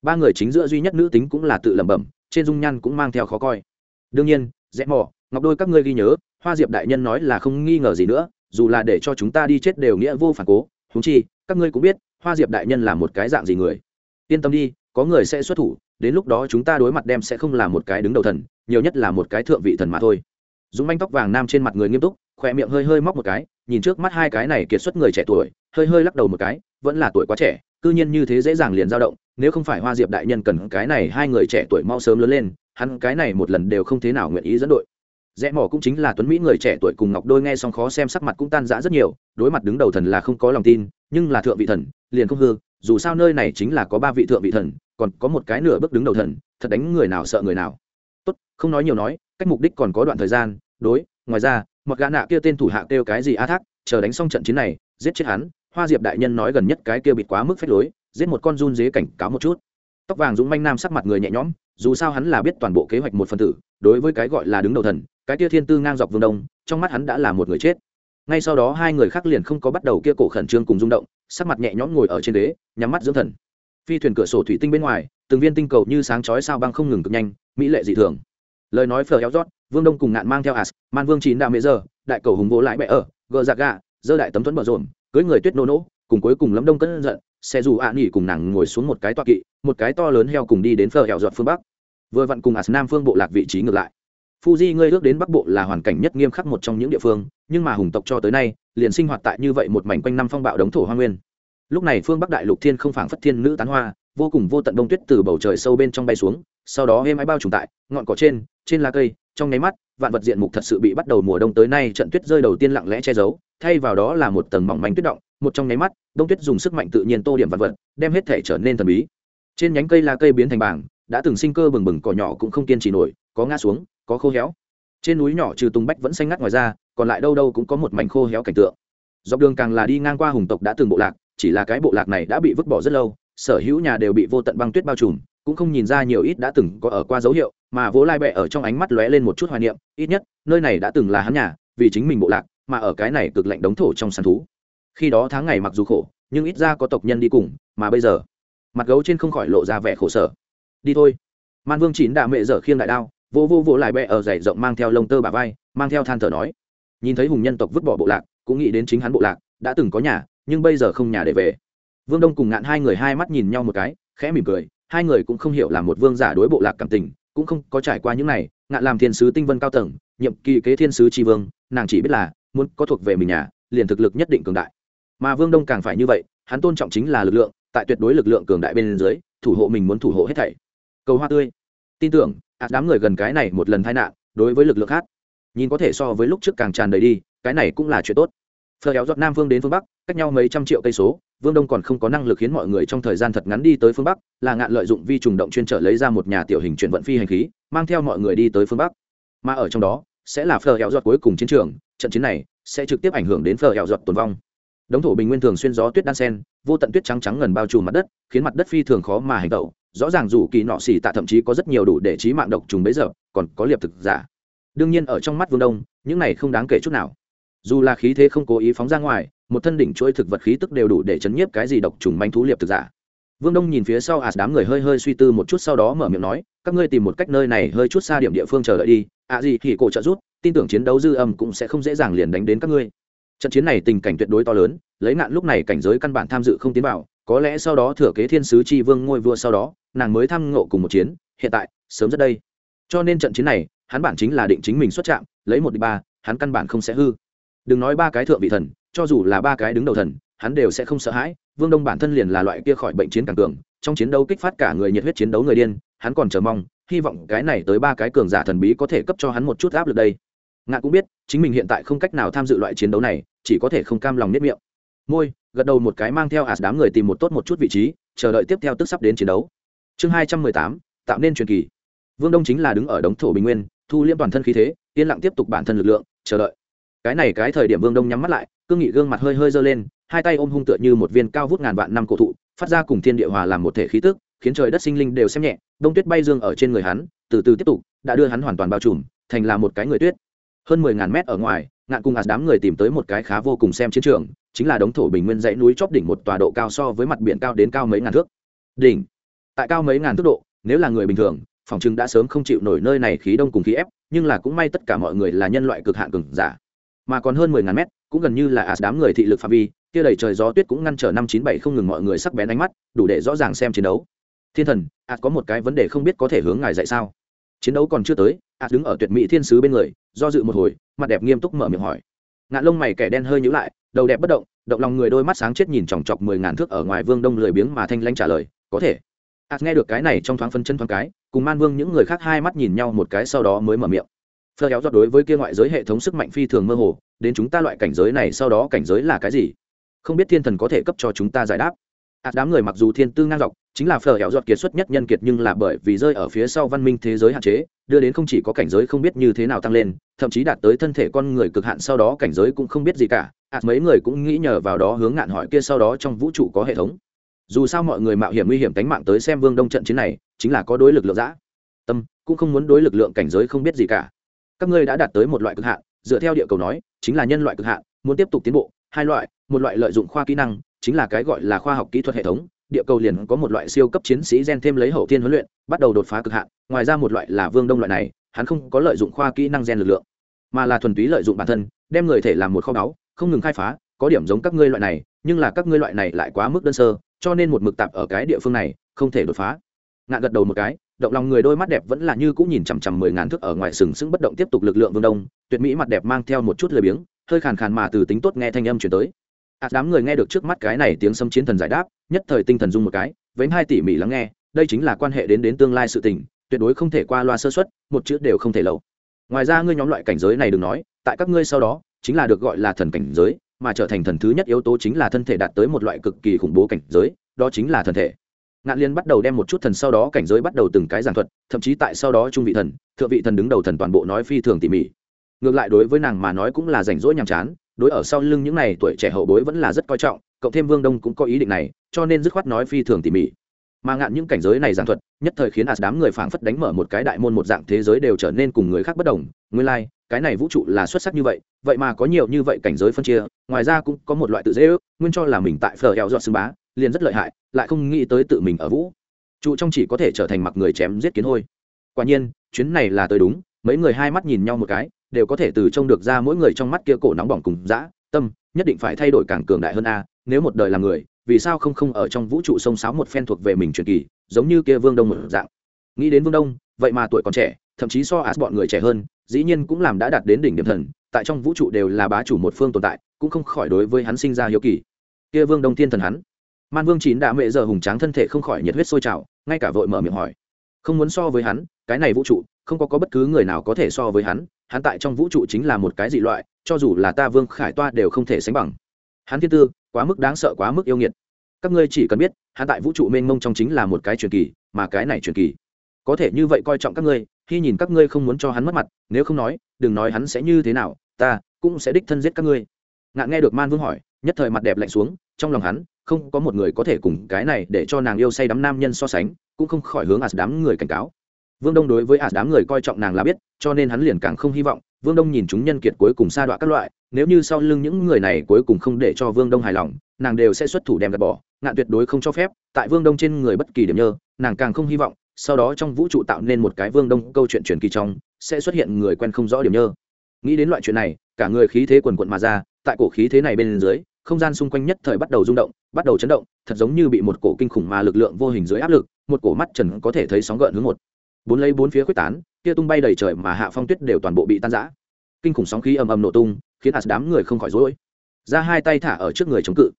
Ba người chính giữa duy nhất nữ tính cũng là tự lẩm bẩm, trên dung nhan cũng mang theo khó coi. Đương nhiên, rẽ mò, ngọc đôi các ngươi ghi nhớ, hoa diệp đại nhân nói là không nghi ngờ gì nữa, dù là để cho chúng ta đi chết đều nghĩa vô phản cố. Húng chi, các ngươi cũng biết, hoa diệp đại nhân là một cái dạng gì người. Yên tâm đi, có người sẽ xuất thủ, đến lúc đó chúng ta đối mặt đem sẽ không là một cái đứng đầu thần, nhiều nhất là một cái thượng vị thần mà thôi dũng manh tóc vàng nam trên mặt người nghiêm túc, khỏe miệng hơi hơi móc một cái, nhìn trước mắt hai cái này kiệt xuất người trẻ tuổi, hơi hơi lắc đầu một cái, vẫn là tuổi quá trẻ, cư nhiên như thế dễ dàng liền dao động, nếu không phải hoa diệp đại nhân cần cái này hai người trẻ tuổi mau sớm lớn lên, hắn cái này một lần đều không thế nào nguyện ý dẫn đội. Rẽ mỏ cũng chính là tuấn mỹ người trẻ tuổi cùng ngọc đôi nghe xong khó xem sắc mặt cũng tan rã rất nhiều, đối mặt đứng đầu thần là không có lòng tin, nhưng là thượng vị thần, liền không hư, dù sao nơi này chính là có ba vị thượng vị thần, còn có một cái nửa bước đứng đầu thần, thật đánh người nào sợ người nào. Tốt, không nói nhiều nói cách mục đích còn có đoạn thời gian, đối, ngoài ra một gã nạ kia tên thủ hạ kêu cái gì a thác, chờ đánh xong trận chiến này, giết chết hắn, hoa diệp đại nhân nói gần nhất cái kia bịt quá mức phép lối, giết một con run dế cảnh cáo một chút. Tóc vàng dũng manh nam sắc mặt người nhẹ nhõm, dù sao hắn là biết toàn bộ kế hoạch một phần tử, đối với cái gọi là đứng đầu thần, cái kia thiên tư ngang dọc vương đông, trong mắt hắn đã là một người chết. Ngay sau đó hai người khác liền không có bắt đầu kia cổ khẩn trương cùng rung động, sắc mặt nhẹ nhõm ngồi ở trên đế nhắm mắt dưỡng thần. Phi thuyền cửa sổ thủy tinh bên ngoài, từng viên tinh cầu như sáng chói sao băng không ngừng cực nhanh, mỹ lệ dị thường lời nói phờ éo rót vương đông cùng ngạn mang theo as man vương chín đạo mễ giờ đại cầu hùng vỗ lại bẹ ở gờ giặc gà giơ đại tấm thuẫn bờ rộn cưới người tuyết nô nỗ cùng cuối cùng lấm đông cân giận xe dù ạ nghỉ cùng nàng ngồi xuống một cái toa kỵ một cái to lớn heo cùng đi đến phờ hẹo giọt phương bắc vừa vặn cùng as nam phương bộ lạc vị trí ngược lại Fuji ngươi ước đến Bắc Bộ là hoàn cảnh nhất nghiêm khắc một trong những địa phương, nhưng mà hùng tộc cho tới nay, liền sinh hoạt tại như vậy một mảnh quanh năm phong bạo đống thổ hoang nguyên. Lúc này phương Bắc Đại Lục Thiên không phảng phất thiên nữ tán hoa, vô cùng vô tận đông tuyết từ bầu trời sâu bên trong bay xuống, sau đó êm ái bao trùm tại ngọn cỏ trên, trên lá cây, trong nháy mắt, vạn vật diện mục thật sự bị bắt đầu mùa đông tới nay trận tuyết rơi đầu tiên lặng lẽ che giấu, thay vào đó là một tầng mỏng manh tuyết động, một trong nháy mắt, đông tuyết dùng sức mạnh tự nhiên tô điểm vạn vật, đem hết thể trở nên thần bí. Trên nhánh cây lá cây biến thành bảng, đã từng sinh cơ bừng bừng cỏ nhỏ cũng không kiên trì nổi, có ngã xuống, có khô héo. Trên núi nhỏ trừ tùng bách vẫn xanh ngắt ngoài ra còn lại đâu đâu cũng có một mảnh khô héo cảnh tượng. Dọc đường càng là đi ngang qua hùng tộc đã từng bộ lạc chỉ là cái bộ lạc này đã bị vứt bỏ rất lâu sở hữu nhà đều bị vô tận băng tuyết bao trùm cũng không nhìn ra nhiều ít đã từng có ở qua dấu hiệu, mà vỗ lai bẹ ở trong ánh mắt lóe lên một chút hoài niệm, ít nhất, nơi này đã từng là hắn nhà, vì chính mình bộ lạc, mà ở cái này cực lạnh đống thổ trong săn thú. Khi đó tháng ngày mặc dù khổ, nhưng ít ra có tộc nhân đi cùng, mà bây giờ, mặt gấu trên không khỏi lộ ra vẻ khổ sở. Đi thôi. Man vương chín đạ mẹ dở khiêng đại đao, vô vô vô lại bẹ ở dày rộng mang theo lông tơ bà vai, mang theo than thở nói. Nhìn thấy hùng nhân tộc vứt bỏ bộ lạc, cũng nghĩ đến chính hắn bộ lạc, đã từng có nhà, nhưng bây giờ không nhà để về. Vương đông cùng ngạn hai người hai mắt nhìn nhau một cái, khẽ mỉm cười hai người cũng không hiểu là một vương giả đối bộ lạc cảm tình, cũng không có trải qua những này ngạn làm thiên sứ tinh vân cao tầng, nhiệm kỳ kế thiên sứ tri vương, nàng chỉ biết là muốn có thuộc về mình nhà, liền thực lực nhất định cường đại. Mà vương đông càng phải như vậy, hắn tôn trọng chính là lực lượng, tại tuyệt đối lực lượng cường đại bên dưới, thủ hộ mình muốn thủ hộ hết thảy. Cầu hoa tươi. Tin tưởng ạt đám người gần cái này một lần tai nạn, đối với lực lượng khác, nhìn có thể so với lúc trước càng tràn đầy đi, cái này cũng là chuyện tốt phờ kéo giọt nam phương đến phương bắc, cách nhau mấy trăm triệu cây số, vương đông còn không có năng lực khiến mọi người trong thời gian thật ngắn đi tới phương bắc, là ngạn lợi dụng vi trùng động chuyên trở lấy ra một nhà tiểu hình chuyển vận phi hành khí, mang theo mọi người đi tới phương bắc. Mà ở trong đó, sẽ là phờ kéo giọt cuối cùng chiến trường, trận chiến này sẽ trực tiếp ảnh hưởng đến phờ kéo giọt tồn vong. Đống thổ bình nguyên thường xuyên gió tuyết đan sen, vô tận tuyết trắng trắng ngần bao trùm mặt đất, khiến mặt đất phi thường khó mà hành tẩu. Rõ ràng dù kỳ nọ xỉ tạ thậm chí có rất nhiều đủ để trí mạng độc trùng bấy giờ, còn có liệp thực giả. Đương nhiên ở trong mắt vương đông, những này không đáng kể chút nào dù là khí thế không cố ý phóng ra ngoài một thân đỉnh chuỗi thực vật khí tức đều đủ để chấn nhiếp cái gì độc trùng manh thú liệp thực giả. Vương đông nhìn phía sau ạt đám người hơi hơi suy tư một chút sau đó mở miệng nói các ngươi tìm một cách nơi này hơi chút xa điểm địa phương chờ đợi đi ạ gì thì cổ trợ rút tin tưởng chiến đấu dư âm cũng sẽ không dễ dàng liền đánh đến các ngươi. Trận chiến này tình cảnh tuyệt đối to lớn lấy ngạn lúc này cảnh giới căn bản tham dự không tiến vào có lẽ sau đó thừa kế thiên sứ tri vương ngôi vua sau đó nàng mới tham ngộ cùng một chiến hiện tại sớm rất đây. Cho nên trận chiến này hắn bản chính là định chính mình xuất chạm, lấy một đi ba hắn căn bản không sẽ hư đừng nói ba cái thượng vị thần, cho dù là ba cái đứng đầu thần, hắn đều sẽ không sợ hãi. Vương đông bản thân liền là loại kia khỏi bệnh chiến càng cường, trong chiến đấu kích phát cả người nhiệt huyết chiến đấu người điên, hắn còn chờ mong, hy vọng cái này tới ba cái cường giả thần bí có thể cấp cho hắn một chút áp lực đây. Ngạn cũng biết, chính mình hiện tại không cách nào tham dự loại chiến đấu này, chỉ có thể không cam lòng nếp miệng. Môi, gật đầu một cái mang theo ạt đám người tìm một tốt một chút vị trí, chờ đợi tiếp theo tức sắp đến chiến đấu. Chương hai trăm mười tám, tạo nên truyền kỳ. Vương đông chính là đứng ở đống thổ bình nguyên, thu liêm toàn thân khí thế, yên lặng tiếp tục bản thân lực lượng, chờ đợi cái này cái thời điểm vương đông nhắm mắt lại, cương nghị gương mặt hơi hơi giơ lên, hai tay ôm hung tựa như một viên cao vút ngàn vạn năm cổ thụ, phát ra cùng thiên địa hòa làm một thể khí tức, khiến trời đất sinh linh đều xem nhẹ, đông tuyết bay dương ở trên người hắn, từ từ tiếp tục, đã đưa hắn hoàn toàn bao trùm, thành là một cái người tuyết. Hơn mười ngàn mét ở ngoài, ngạn cùng ạt đám người tìm tới một cái khá vô cùng xem chiến trường, chính là đống thổ bình nguyên dãy núi chóp đỉnh một tòa độ cao so với mặt biển cao đến cao mấy ngàn thước. Đỉnh. Tại cao mấy ngàn thước độ, nếu là người bình thường, phòng chừng đã sớm không chịu nổi nơi này khí đông cùng khí ép, nhưng là cũng may tất cả mọi người là nhân loại cực hạn cường giả mà còn hơn mười ngàn mét, cũng gần như là ạt đám người thị lực phạm vi, kia đầy trời gió tuyết cũng ngăn trở năm chín bảy không ngừng mọi người sắc bén ánh mắt, đủ để rõ ràng xem chiến đấu. Thiên thần ạt có một cái vấn đề không biết có thể hướng ngài dạy sao? Chiến đấu còn chưa tới ạt đứng ở tuyệt mỹ thiên sứ bên người, do dự một hồi, mặt đẹp nghiêm túc mở miệng hỏi. Ngạn lông mày kẻ đen hơi nhữ lại, đầu đẹp bất động động lòng người đôi mắt sáng chết nhìn chòng chọc mười ngàn thước ở ngoài vương đông lười biếng mà thanh lãnh trả lời, có thể. Ạt nghe được cái này trong thoáng phân chân thoáng cái, cùng man vương những người khác hai mắt nhìn nhau một cái sau đó mới mở miệng phờ kéo giọt đối với kia ngoại giới hệ thống sức mạnh phi thường mơ hồ đến chúng ta loại cảnh giới này sau đó cảnh giới là cái gì? Không biết thiên thần có thể cấp cho chúng ta giải đáp. À, đám người mặc dù thiên tư ngang dọc chính là phở héo giọt kiệt xuất nhất nhân kiệt nhưng là bởi vì rơi ở phía sau văn minh thế giới hạn chế đưa đến không chỉ có cảnh giới không biết như thế nào tăng lên thậm chí đạt tới thân thể con người cực hạn sau đó cảnh giới cũng không biết gì cả. À, mấy người cũng nghĩ nhờ vào đó hướng ngạn hỏi kia sau đó trong vũ trụ có hệ thống. Dù sao mọi người mạo hiểm nguy hiểm tánh mạng tới xem vương đông trận chiến này chính là có đối lực lượng giã tâm cũng không muốn đối lực lượng cảnh giới không biết gì cả các ngươi đã đạt tới một loại cực hạn, dựa theo địa cầu nói, chính là nhân loại cực hạn, muốn tiếp tục tiến bộ. Hai loại, một loại lợi dụng khoa kỹ năng, chính là cái gọi là khoa học kỹ thuật hệ thống. Địa cầu liền có một loại siêu cấp chiến sĩ gen thêm lấy hậu thiên huấn luyện, bắt đầu đột phá cực hạn. Ngoài ra một loại là vương đông loại này, hắn không có lợi dụng khoa kỹ năng gen lực lượng, mà là thuần túy lợi dụng bản thân, đem người thể làm một kho báu, không ngừng khai phá, có điểm giống các ngươi loại này, nhưng là các ngươi loại này lại quá mức đơn sơ, cho nên một mực tạp ở cái địa phương này, không thể đột phá. Ngạn gật đầu một cái động lòng người đôi mắt đẹp vẫn là như cũng nhìn chằm chằm mười ngàn thước ở ngoài sừng sững bất động tiếp tục lực lượng vương đông tuyệt mỹ mặt đẹp mang theo một chút lười biếng hơi khàn khàn mà từ tính tốt nghe thanh âm chuyển tới. À, đám người nghe được trước mắt cái này tiếng xâm chiến thần giải đáp nhất thời tinh thần dung một cái vánh hai tỉ mỉ lắng nghe đây chính là quan hệ đến đến tương lai sự tình tuyệt đối không thể qua loa sơ xuất một chữ đều không thể lầu. Ngoài ra ngươi nhóm loại cảnh giới này đừng nói tại các ngươi sau đó chính là được gọi là thần cảnh giới mà trở thành thần thứ nhất yếu tố chính là thân thể đạt tới một loại cực kỳ khủng bố cảnh giới đó chính là thần thể ngạn liên bắt đầu đem một chút thần sau đó cảnh giới bắt đầu từng cái giảng thuật thậm chí tại sau đó trung vị thần thượng vị thần đứng đầu thần toàn bộ nói phi thường tỉ mỉ. Ngược lại đối với nàng mà nói cũng là rảnh rỗi nhàm chán đối ở sau lưng những này tuổi trẻ hậu bối vẫn là rất coi trọng cộng thêm vương đông cũng có ý định này cho nên dứt khoát nói phi thường tỉ mỉ. Mà ngạn những cảnh giới này giảng thuật nhất thời khiến ạt đám người phảng phất đánh mở một cái đại môn một dạng thế giới đều trở nên cùng người khác bất đồng. Nguyên lai、like, cái này vũ trụ là xuất sắc như vậy vậy mà có nhiều như vậy cảnh giới phân chia ngoài ra cũng có một loại tự dễ ước nguyên cho là mình tại phở heo dọn xưng bá liền rất lợi hại, lại không nghĩ tới tự mình ở vũ. Trụ trong chỉ có thể trở thành mặc người chém giết kiến hôi. Quả nhiên, chuyến này là tới đúng, mấy người hai mắt nhìn nhau một cái, đều có thể từ trông được ra mỗi người trong mắt kia cổ nóng bỏng cùng dã, tâm, nhất định phải thay đổi càng cường đại hơn a, nếu một đời là người, vì sao không không ở trong vũ trụ sông sáo một phen thuộc về mình truyền kỳ, giống như kia vương đông một dạng. Nghĩ đến vương đông, vậy mà tuổi còn trẻ, thậm chí so át bọn người trẻ hơn, dĩ nhiên cũng làm đã đạt đến đỉnh điểm thần, tại trong vũ trụ đều là bá chủ một phương tồn tại, cũng không khỏi đối với hắn sinh ra hiếu kỳ. Kia vương đông thiên thần hắn man vương chín đã mệ giờ hùng tráng thân thể không khỏi nhiệt huyết sôi trào, ngay cả vội mở miệng hỏi. Không muốn so với hắn, cái này vũ trụ, không có có bất cứ người nào có thể so với hắn hắn tại trong vũ trụ chính là một cái dị loại, cho dù là ta vương khải toa đều không thể sánh bằng. Hắn thiên tư, quá mức đáng sợ, quá mức yêu nghiệt. Các ngươi chỉ cần biết, hắn tại vũ trụ mênh mông trong chính là một cái truyền kỳ, mà cái này truyền kỳ, có thể như vậy coi trọng các ngươi, khi nhìn các ngươi không muốn cho hắn mất mặt, nếu không nói, đừng nói hắn sẽ như thế nào, ta cũng sẽ đích thân giết các ngươi. Ngạn nghe được man vương hỏi, nhất thời mặt đẹp lạnh xuống, trong lòng hắn không có một người có thể cùng cái này để cho nàng yêu say đắm nam nhân so sánh, cũng không khỏi hướng ạt đám người cảnh cáo. Vương đông đối với ạt đám người coi trọng nàng là biết, cho nên hắn liền càng không hy vọng. Vương đông nhìn chúng nhân kiệt cuối cùng sa đọa các loại, nếu như sau lưng những người này cuối cùng không để cho vương đông hài lòng, nàng đều sẽ xuất thủ đem gạt bỏ, ngạn tuyệt đối không cho phép. Tại vương đông trên người bất kỳ điểm nhơ, nàng càng không hy vọng, sau đó trong vũ trụ tạo nên một cái vương đông câu chuyện truyền kỳ trong, sẽ xuất hiện người quen không rõ điểm nhơ. Nghĩ đến loại chuyện này, cả người khí thế quần quận mà ra, tại cổ khí thế này bên dưới không gian xung quanh nhất thời bắt đầu rung động, bắt đầu chấn động, thật giống như bị một cổ kinh khủng mà lực lượng vô hình dưới áp lực, một cổ mắt trần có thể thấy sóng gợn hướng một. Bốn lấy bốn phía quyết tán, kia tung bay đầy trời mà hạ phong tuyết đều toàn bộ bị tan rã. Kinh khủng sóng khí ầm ầm nổ tung, khiến hạt đám người không khỏi rối. Ra hai tay thả ở trước người chống cự.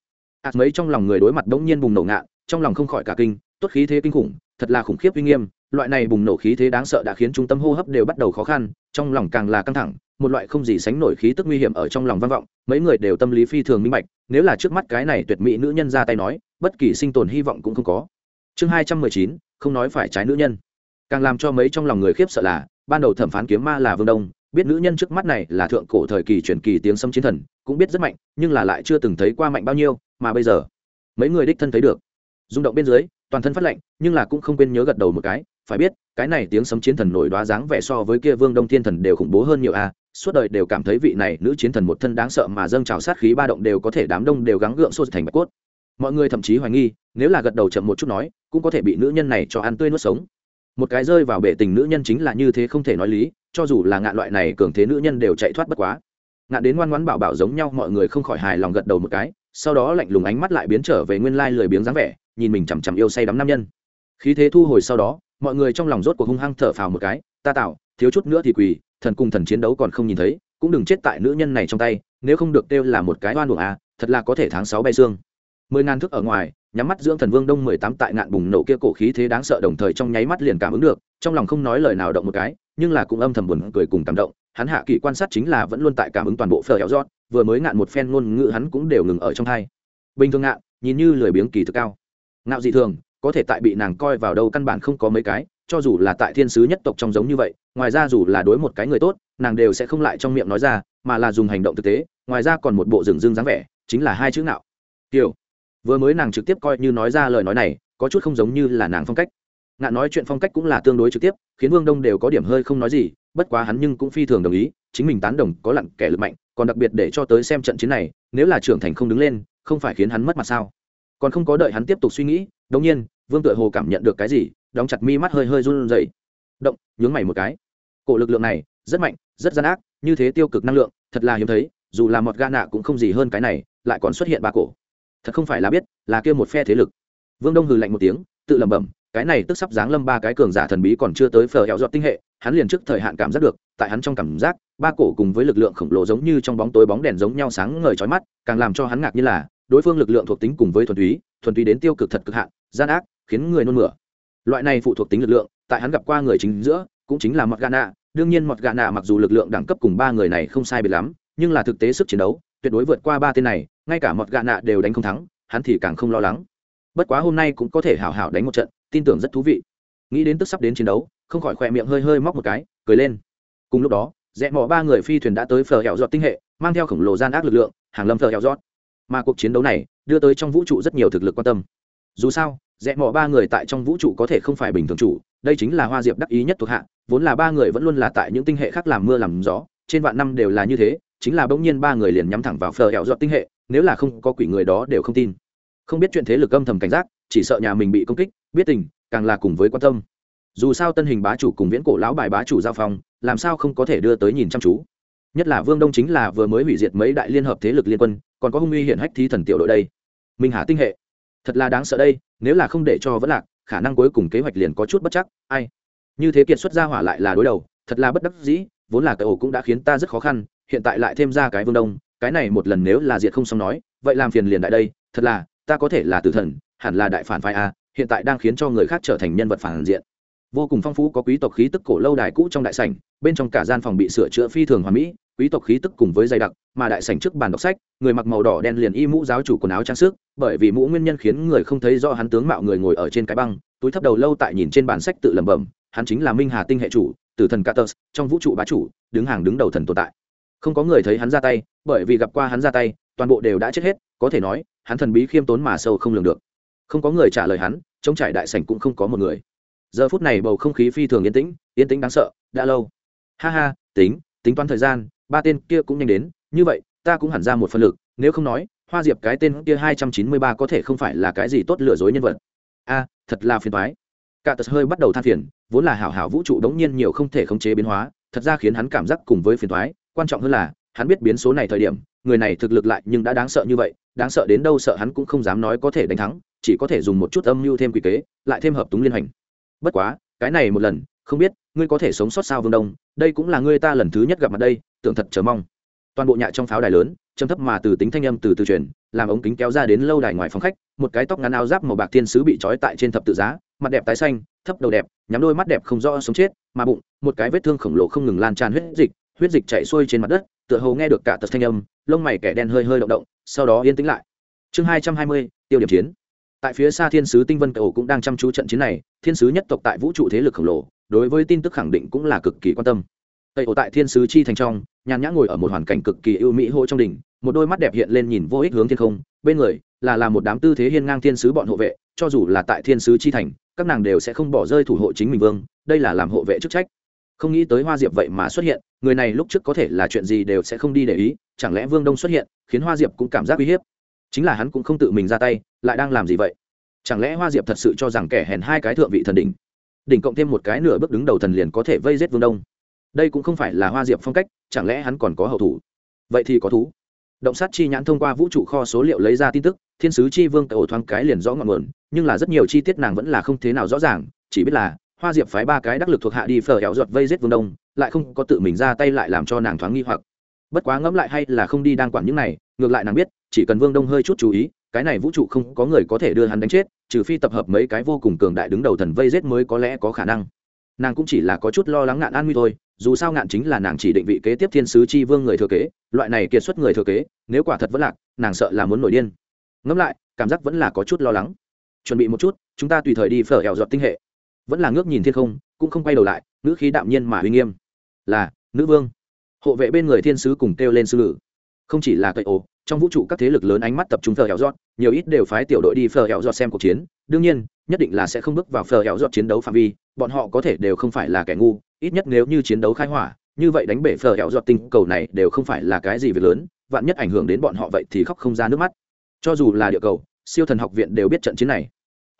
Ạt mấy trong lòng người đối mặt đống nhiên bùng nổ ngạn, trong lòng không khỏi cả kinh, tốt khí thế kinh khủng, thật là khủng khiếp uy nghiêm, loại này bùng nổ khí thế đáng sợ đã khiến trung tâm hô hấp đều bắt đầu khó khăn, trong lòng càng là căng thẳng một loại không gì sánh nổi khí tức nguy hiểm ở trong lòng vang vọng, mấy người đều tâm lý phi thường minh bạch, nếu là trước mắt cái này tuyệt mỹ nữ nhân ra tay nói, bất kỳ sinh tồn hy vọng cũng không có. Chương hai trăm mười chín, không nói phải trái nữ nhân. Càng làm cho mấy trong lòng người khiếp sợ là, ban đầu thẩm phán kiếm ma là vương đông, biết nữ nhân trước mắt này là thượng cổ thời kỳ truyền kỳ tiếng sâm chiến thần, cũng biết rất mạnh, nhưng là lại chưa từng thấy qua mạnh bao nhiêu, mà bây giờ, mấy người đích thân thấy được. Rung động bên dưới, toàn thân phát lệnh nhưng là cũng không quên nhớ gật đầu một cái, phải biết, cái này tiếng sấm chiến thần nổi đoá dáng vẻ so với kia vương đông thiên thần đều khủng bố hơn nhiều a suốt đời đều cảm thấy vị này nữ chiến thần một thân đáng sợ mà dâng trào sát khí ba động đều có thể đám đông đều gắng gượng sôi thành bạch cốt. Mọi người thậm chí hoài nghi, nếu là gật đầu chậm một chút nói, cũng có thể bị nữ nhân này cho ăn tươi nuốt sống. Một cái rơi vào bể tình nữ nhân chính là như thế không thể nói lý, cho dù là ngạn loại này cường thế nữ nhân đều chạy thoát bất quá. Ngạn đến ngoan ngoãn bảo bảo giống nhau mọi người không khỏi hài lòng gật đầu một cái, sau đó lạnh lùng ánh mắt lại biến trở về nguyên lai lười biếng dáng vẻ, nhìn mình chằm chằm yêu say đắm nam nhân. Khí thế thu hồi sau đó, mọi người trong lòng rốt cuộc hung hăng thở phào một cái, ta tạo thiếu chút nữa thì quỳ, thần cùng thần chiến đấu còn không nhìn thấy, cũng đừng chết tại nữ nhân này trong tay, nếu không được kêu là một cái oan buồng à thật là có thể tháng sáu bay xương. Mười ngàn thước ở ngoài, nhắm mắt dưỡng thần vương đông mười tám tại ngạn bùng nổ kia cổ khí thế đáng sợ đồng thời trong nháy mắt liền cảm ứng được, trong lòng không nói lời nào động một cái, nhưng là cũng âm thầm buồn cười cùng cảm động, hắn hạ kỳ quan sát chính là vẫn luôn tại cảm ứng toàn bộ phở hẹo rót vừa mới ngạn một phen ngôn ngữ hắn cũng đều ngừng ở trong thai bình thường ngạn, nhìn như lười biếng kỳ thực cao. Ngạo dị thường, có thể tại bị nàng coi vào đâu căn bản không có mấy cái cho dù là tại thiên sứ nhất tộc trong giống như vậy, ngoài ra dù là đối một cái người tốt, nàng đều sẽ không lại trong miệng nói ra, mà là dùng hành động thực tế, ngoài ra còn một bộ rừng rưng dáng vẻ, chính là hai chữ nào. kiểu vừa mới nàng trực tiếp coi như nói ra lời nói này, có chút không giống như là nàng phong cách ngạn nói chuyện phong cách cũng là tương đối trực tiếp, khiến vương đông đều có điểm hơi không nói gì, bất quá hắn nhưng cũng phi thường đồng ý, chính mình tán đồng có lặn kẻ lực mạnh, còn đặc biệt để cho tới xem trận chiến này, nếu là trưởng thành không đứng lên, không phải khiến hắn mất mặt sao còn không có đợi hắn tiếp tục suy nghĩ đống nhiên, vương tựa hồ cảm nhận được cái gì đóng chặt mi mắt hơi hơi run rẩy. Động, nhướng mày một cái. Cổ lực lượng này, rất mạnh, rất gian ác, như thế tiêu cực năng lượng, thật là hiếm thấy, dù là một ga nạ cũng không gì hơn cái này, lại còn xuất hiện ba cổ. Thật không phải là biết, là kia một phe thế lực. Vương đông hừ lạnh một tiếng, tự lẩm bẩm, cái này tức sắp giáng lâm ba cái cường giả thần bí còn chưa tới phở hẹo dọt tinh hệ, hắn liền trước thời hạn cảm giác được, tại hắn trong cảm giác, ba cổ cùng với lực lượng khổng lồ giống như trong bóng tối bóng đèn giống nhau sáng ngời chói mắt, càng làm cho hắn ngạc như là, đối phương lực lượng thuộc tính cùng với thuần túy thuần túy đến tiêu cực thật cực hạn, gian ác, khiến người nôn mửa loại này phụ thuộc tính lực lượng, tại hắn gặp qua người chính giữa, cũng chính là mọt gà nạ đương nhiên mọt gà nạ mặc dù lực lượng đẳng cấp cùng ba người này không sai biệt lắm, nhưng là thực tế sức chiến đấu, tuyệt đối vượt qua ba tên này, ngay cả mọt gà nạ đều đánh không thắng, hắn thì càng không lo lắng. Bất quá hôm nay cũng có thể hảo hảo đánh một trận, tin tưởng rất thú vị. Nghĩ đến tức sắp đến chiến đấu, không khỏi khỏe miệng hơi hơi móc một cái, cười lên. Cùng lúc đó, rẽ mỏ ba người phi thuyền đã tới phở hẹo giọt tinh hệ, mang theo khổng lồ gian ác lực lượng, hàng lâm phở hẹo giọt. Mà cuộc chiến đấu này, đưa tới trong vũ trụ rất nhiều thực lực quan tâm. Dù sao rẽ mỏ ba người tại trong vũ trụ có thể không phải bình thường chủ, đây chính là hoa diệp đắc ý nhất thuộc hạ, vốn là ba người vẫn luôn là tại những tinh hệ khác làm mưa làm gió, trên vạn năm đều là như thế, chính là bỗng nhiên ba người liền nhắm thẳng vào phờ hẹo dọn tinh hệ, nếu là không có quỷ người đó đều không tin. Không biết chuyện thế lực âm thầm cảnh giác, chỉ sợ nhà mình bị công kích, biết tình, càng là cùng với quan tâm. Dù sao tân hình bá chủ cùng viễn cổ lão bài bá chủ giao phong, làm sao không có thể đưa tới nhìn chăm chú? Nhất là vương đông chính là vừa mới hủy diệt mấy đại liên hợp thế lực liên quân, còn có hung uy hiện hách thí thần tiểu đội đây. Minh hà tinh hệ thật là đáng sợ đây, nếu là không để cho vẫn lạc, khả năng cuối cùng kế hoạch liền có chút bất chắc, ai? Như thế kiệt xuất ra hỏa lại là đối đầu, thật là bất đắc dĩ, vốn là cái ổ cũng đã khiến ta rất khó khăn, hiện tại lại thêm ra cái vương đông, cái này một lần nếu là diệt không xong nói, vậy làm phiền liền đại đây, thật là, ta có thể là tử thần, hẳn là đại phản phái a, hiện tại đang khiến cho người khác trở thành nhân vật phản diện. Vô cùng phong phú có quý tộc khí tức cổ lâu đài cũ trong đại sảnh, bên trong cả gian phòng bị sửa chữa phi thường hoàn mỹ quý tộc khí tức cùng với dày đặc mà đại sảnh trước bàn đọc sách người mặc màu đỏ đen liền y mũ giáo chủ quần áo trang sức bởi vì mũ nguyên nhân khiến người không thấy rõ hắn tướng mạo người ngồi ở trên cái băng túi thấp đầu lâu tại nhìn trên bản sách tự lẩm bẩm hắn chính là minh hà tinh hệ chủ tử thần Catus, trong vũ trụ bá chủ đứng hàng đứng đầu thần tồn tại. Không có người thấy hắn ra tay bởi vì gặp qua hắn ra tay toàn bộ đều đã chết hết có thể nói hắn thần bí khiêm tốn mà sâu không lường được. Không có người trả lời hắn trong trải đại sảnh cũng không có một người. Giờ phút này bầu không khí phi thường yên tĩnh yên tĩnh đáng sợ đã lâu. Ha ha tính tính toán thời gian ba tên kia cũng nhanh đến, như vậy, ta cũng hẳn ra một phần lực, nếu không nói, hoa diệp cái tên kia hai trăm chín mươi ba có thể không phải là cái gì tốt lừa dối nhân vật. A, thật là phiền thoái cả tật hơi bắt đầu than phiền, vốn là hảo hảo vũ trụ đống nhiên nhiều không thể khống chế biến hóa, thật ra khiến hắn cảm giác cùng với phiền thoái quan trọng hơn là, hắn biết biến số này thời điểm, người này thực lực lại nhưng đã đáng sợ như vậy, đáng sợ đến đâu sợ hắn cũng không dám nói có thể đánh thắng, chỉ có thể dùng một chút âm mưu thêm quy kế, lại thêm hợp túng liên hành bất quá, cái này một lần không biết, ngươi có thể sống sót sao vương đông? Đây cũng là ngươi ta lần thứ nhất gặp mặt đây, tưởng thật chờ mong. Toàn bộ nhạ trong pháo đài lớn châm thấp mà từ tính thanh âm từ từ truyền, làm ống kính kéo ra đến lâu đài ngoài phòng khách, một cái tóc ngắn áo giáp màu bạc thiên sứ bị trói tại trên thập tự giá, mặt đẹp tái xanh, thấp đầu đẹp, nhắm đôi mắt đẹp không rõ sống chết, mà bụng, một cái vết thương khổng lồ không ngừng lan tràn huyết dịch huyết dịch chảy xuôi trên mặt đất, tựa hồ nghe được cả tật thanh âm, lông mày kẻ đen hơi hơi động động, sau đó yên tĩnh lại. Chương hai trăm hai mươi, tiêu điểm chiến. Tại phía xa thiên sứ tinh vân cầu cũng đang chăm chú trận chiến này, thiên sứ nhất tộc tại vũ trụ thế lực khổng lồ đối với tin tức khẳng định cũng là cực kỳ quan tâm. Tây ổ tại thiên sứ chi thành trong, nhàn nhã ngồi ở một hoàn cảnh cực kỳ ưu mỹ hô trong đỉnh, một đôi mắt đẹp hiện lên nhìn vô ích hướng thiên không, bên người là là một đám tư thế hiên ngang thiên sứ bọn hộ vệ, cho dù là tại thiên sứ chi thành, các nàng đều sẽ không bỏ rơi thủ hộ chính mình vương, đây là làm hộ vệ chức trách. Không nghĩ tới hoa diệp vậy mà xuất hiện, người này lúc trước có thể là chuyện gì đều sẽ không đi để ý, chẳng lẽ vương đông xuất hiện, khiến hoa diệp cũng cảm giác uy hiếp? Chính là hắn cũng không tự mình ra tay, lại đang làm gì vậy? Chẳng lẽ hoa diệp thật sự cho rằng kẻ hèn hai cái thượng vị thần đỉnh? Đỉnh cộng thêm một cái nửa bước đứng đầu thần liền có thể vây giết vương đông. Đây cũng không phải là hoa diệp phong cách, chẳng lẽ hắn còn có hậu thủ? Vậy thì có thú. Động sát chi nhãn thông qua vũ trụ kho số liệu lấy ra tin tức, thiên sứ chi vương cậu thoáng cái liền rõ ngọn nguồn, nhưng là rất nhiều chi tiết nàng vẫn là không thế nào rõ ràng, chỉ biết là hoa diệp phái ba cái đắc lực thuộc hạ đi phở hẻo ruột vây giết vương đông, lại không có tự mình ra tay lại làm cho nàng thoáng nghi hoặc. Bất quá ngẫm lại hay là không đi đang quản những này, ngược lại nàng biết, chỉ cần vương đông hơi chút chú ý cái này vũ trụ không có người có thể đưa hắn đánh chết, trừ phi tập hợp mấy cái vô cùng cường đại đứng đầu thần vây rết mới có lẽ có khả năng. Nàng cũng chỉ là có chút lo lắng ngạn an nguy thôi, dù sao ngạn chính là nàng chỉ định vị kế tiếp thiên sứ chi vương người thừa kế, loại này kiệt xuất người thừa kế, nếu quả thật vẫn lạc, nàng sợ là muốn nổi điên. Ngẫm lại, cảm giác vẫn là có chút lo lắng. Chuẩn bị một chút, chúng ta tùy thời đi phở hẹo dọt tinh hệ. Vẫn là ngước nhìn thiên không, cũng không quay đầu lại nữ khí đạm nhiên mà uy nghiêm. Là, nữ vương. Hộ vệ bên người thiên sứ cùng kêu lên sư lử không chỉ là cậy ồ trong vũ trụ các thế lực lớn ánh mắt tập trung phờ hẹo giọt nhiều ít đều phái tiểu đội đi phờ hẹo giọt xem cuộc chiến. Đương nhiên nhất định là sẽ không bước vào phờ hẹo giọt chiến đấu phạm vi bọn họ có thể đều không phải là kẻ ngu ít nhất nếu như chiến đấu khai hỏa như vậy đánh bể phờ hẹo giọt tinh cầu này đều không phải là cái gì việc lớn vạn nhất ảnh hưởng đến bọn họ vậy thì khóc không ra nước mắt. Cho dù là địa cầu siêu thần học viện đều biết trận chiến này.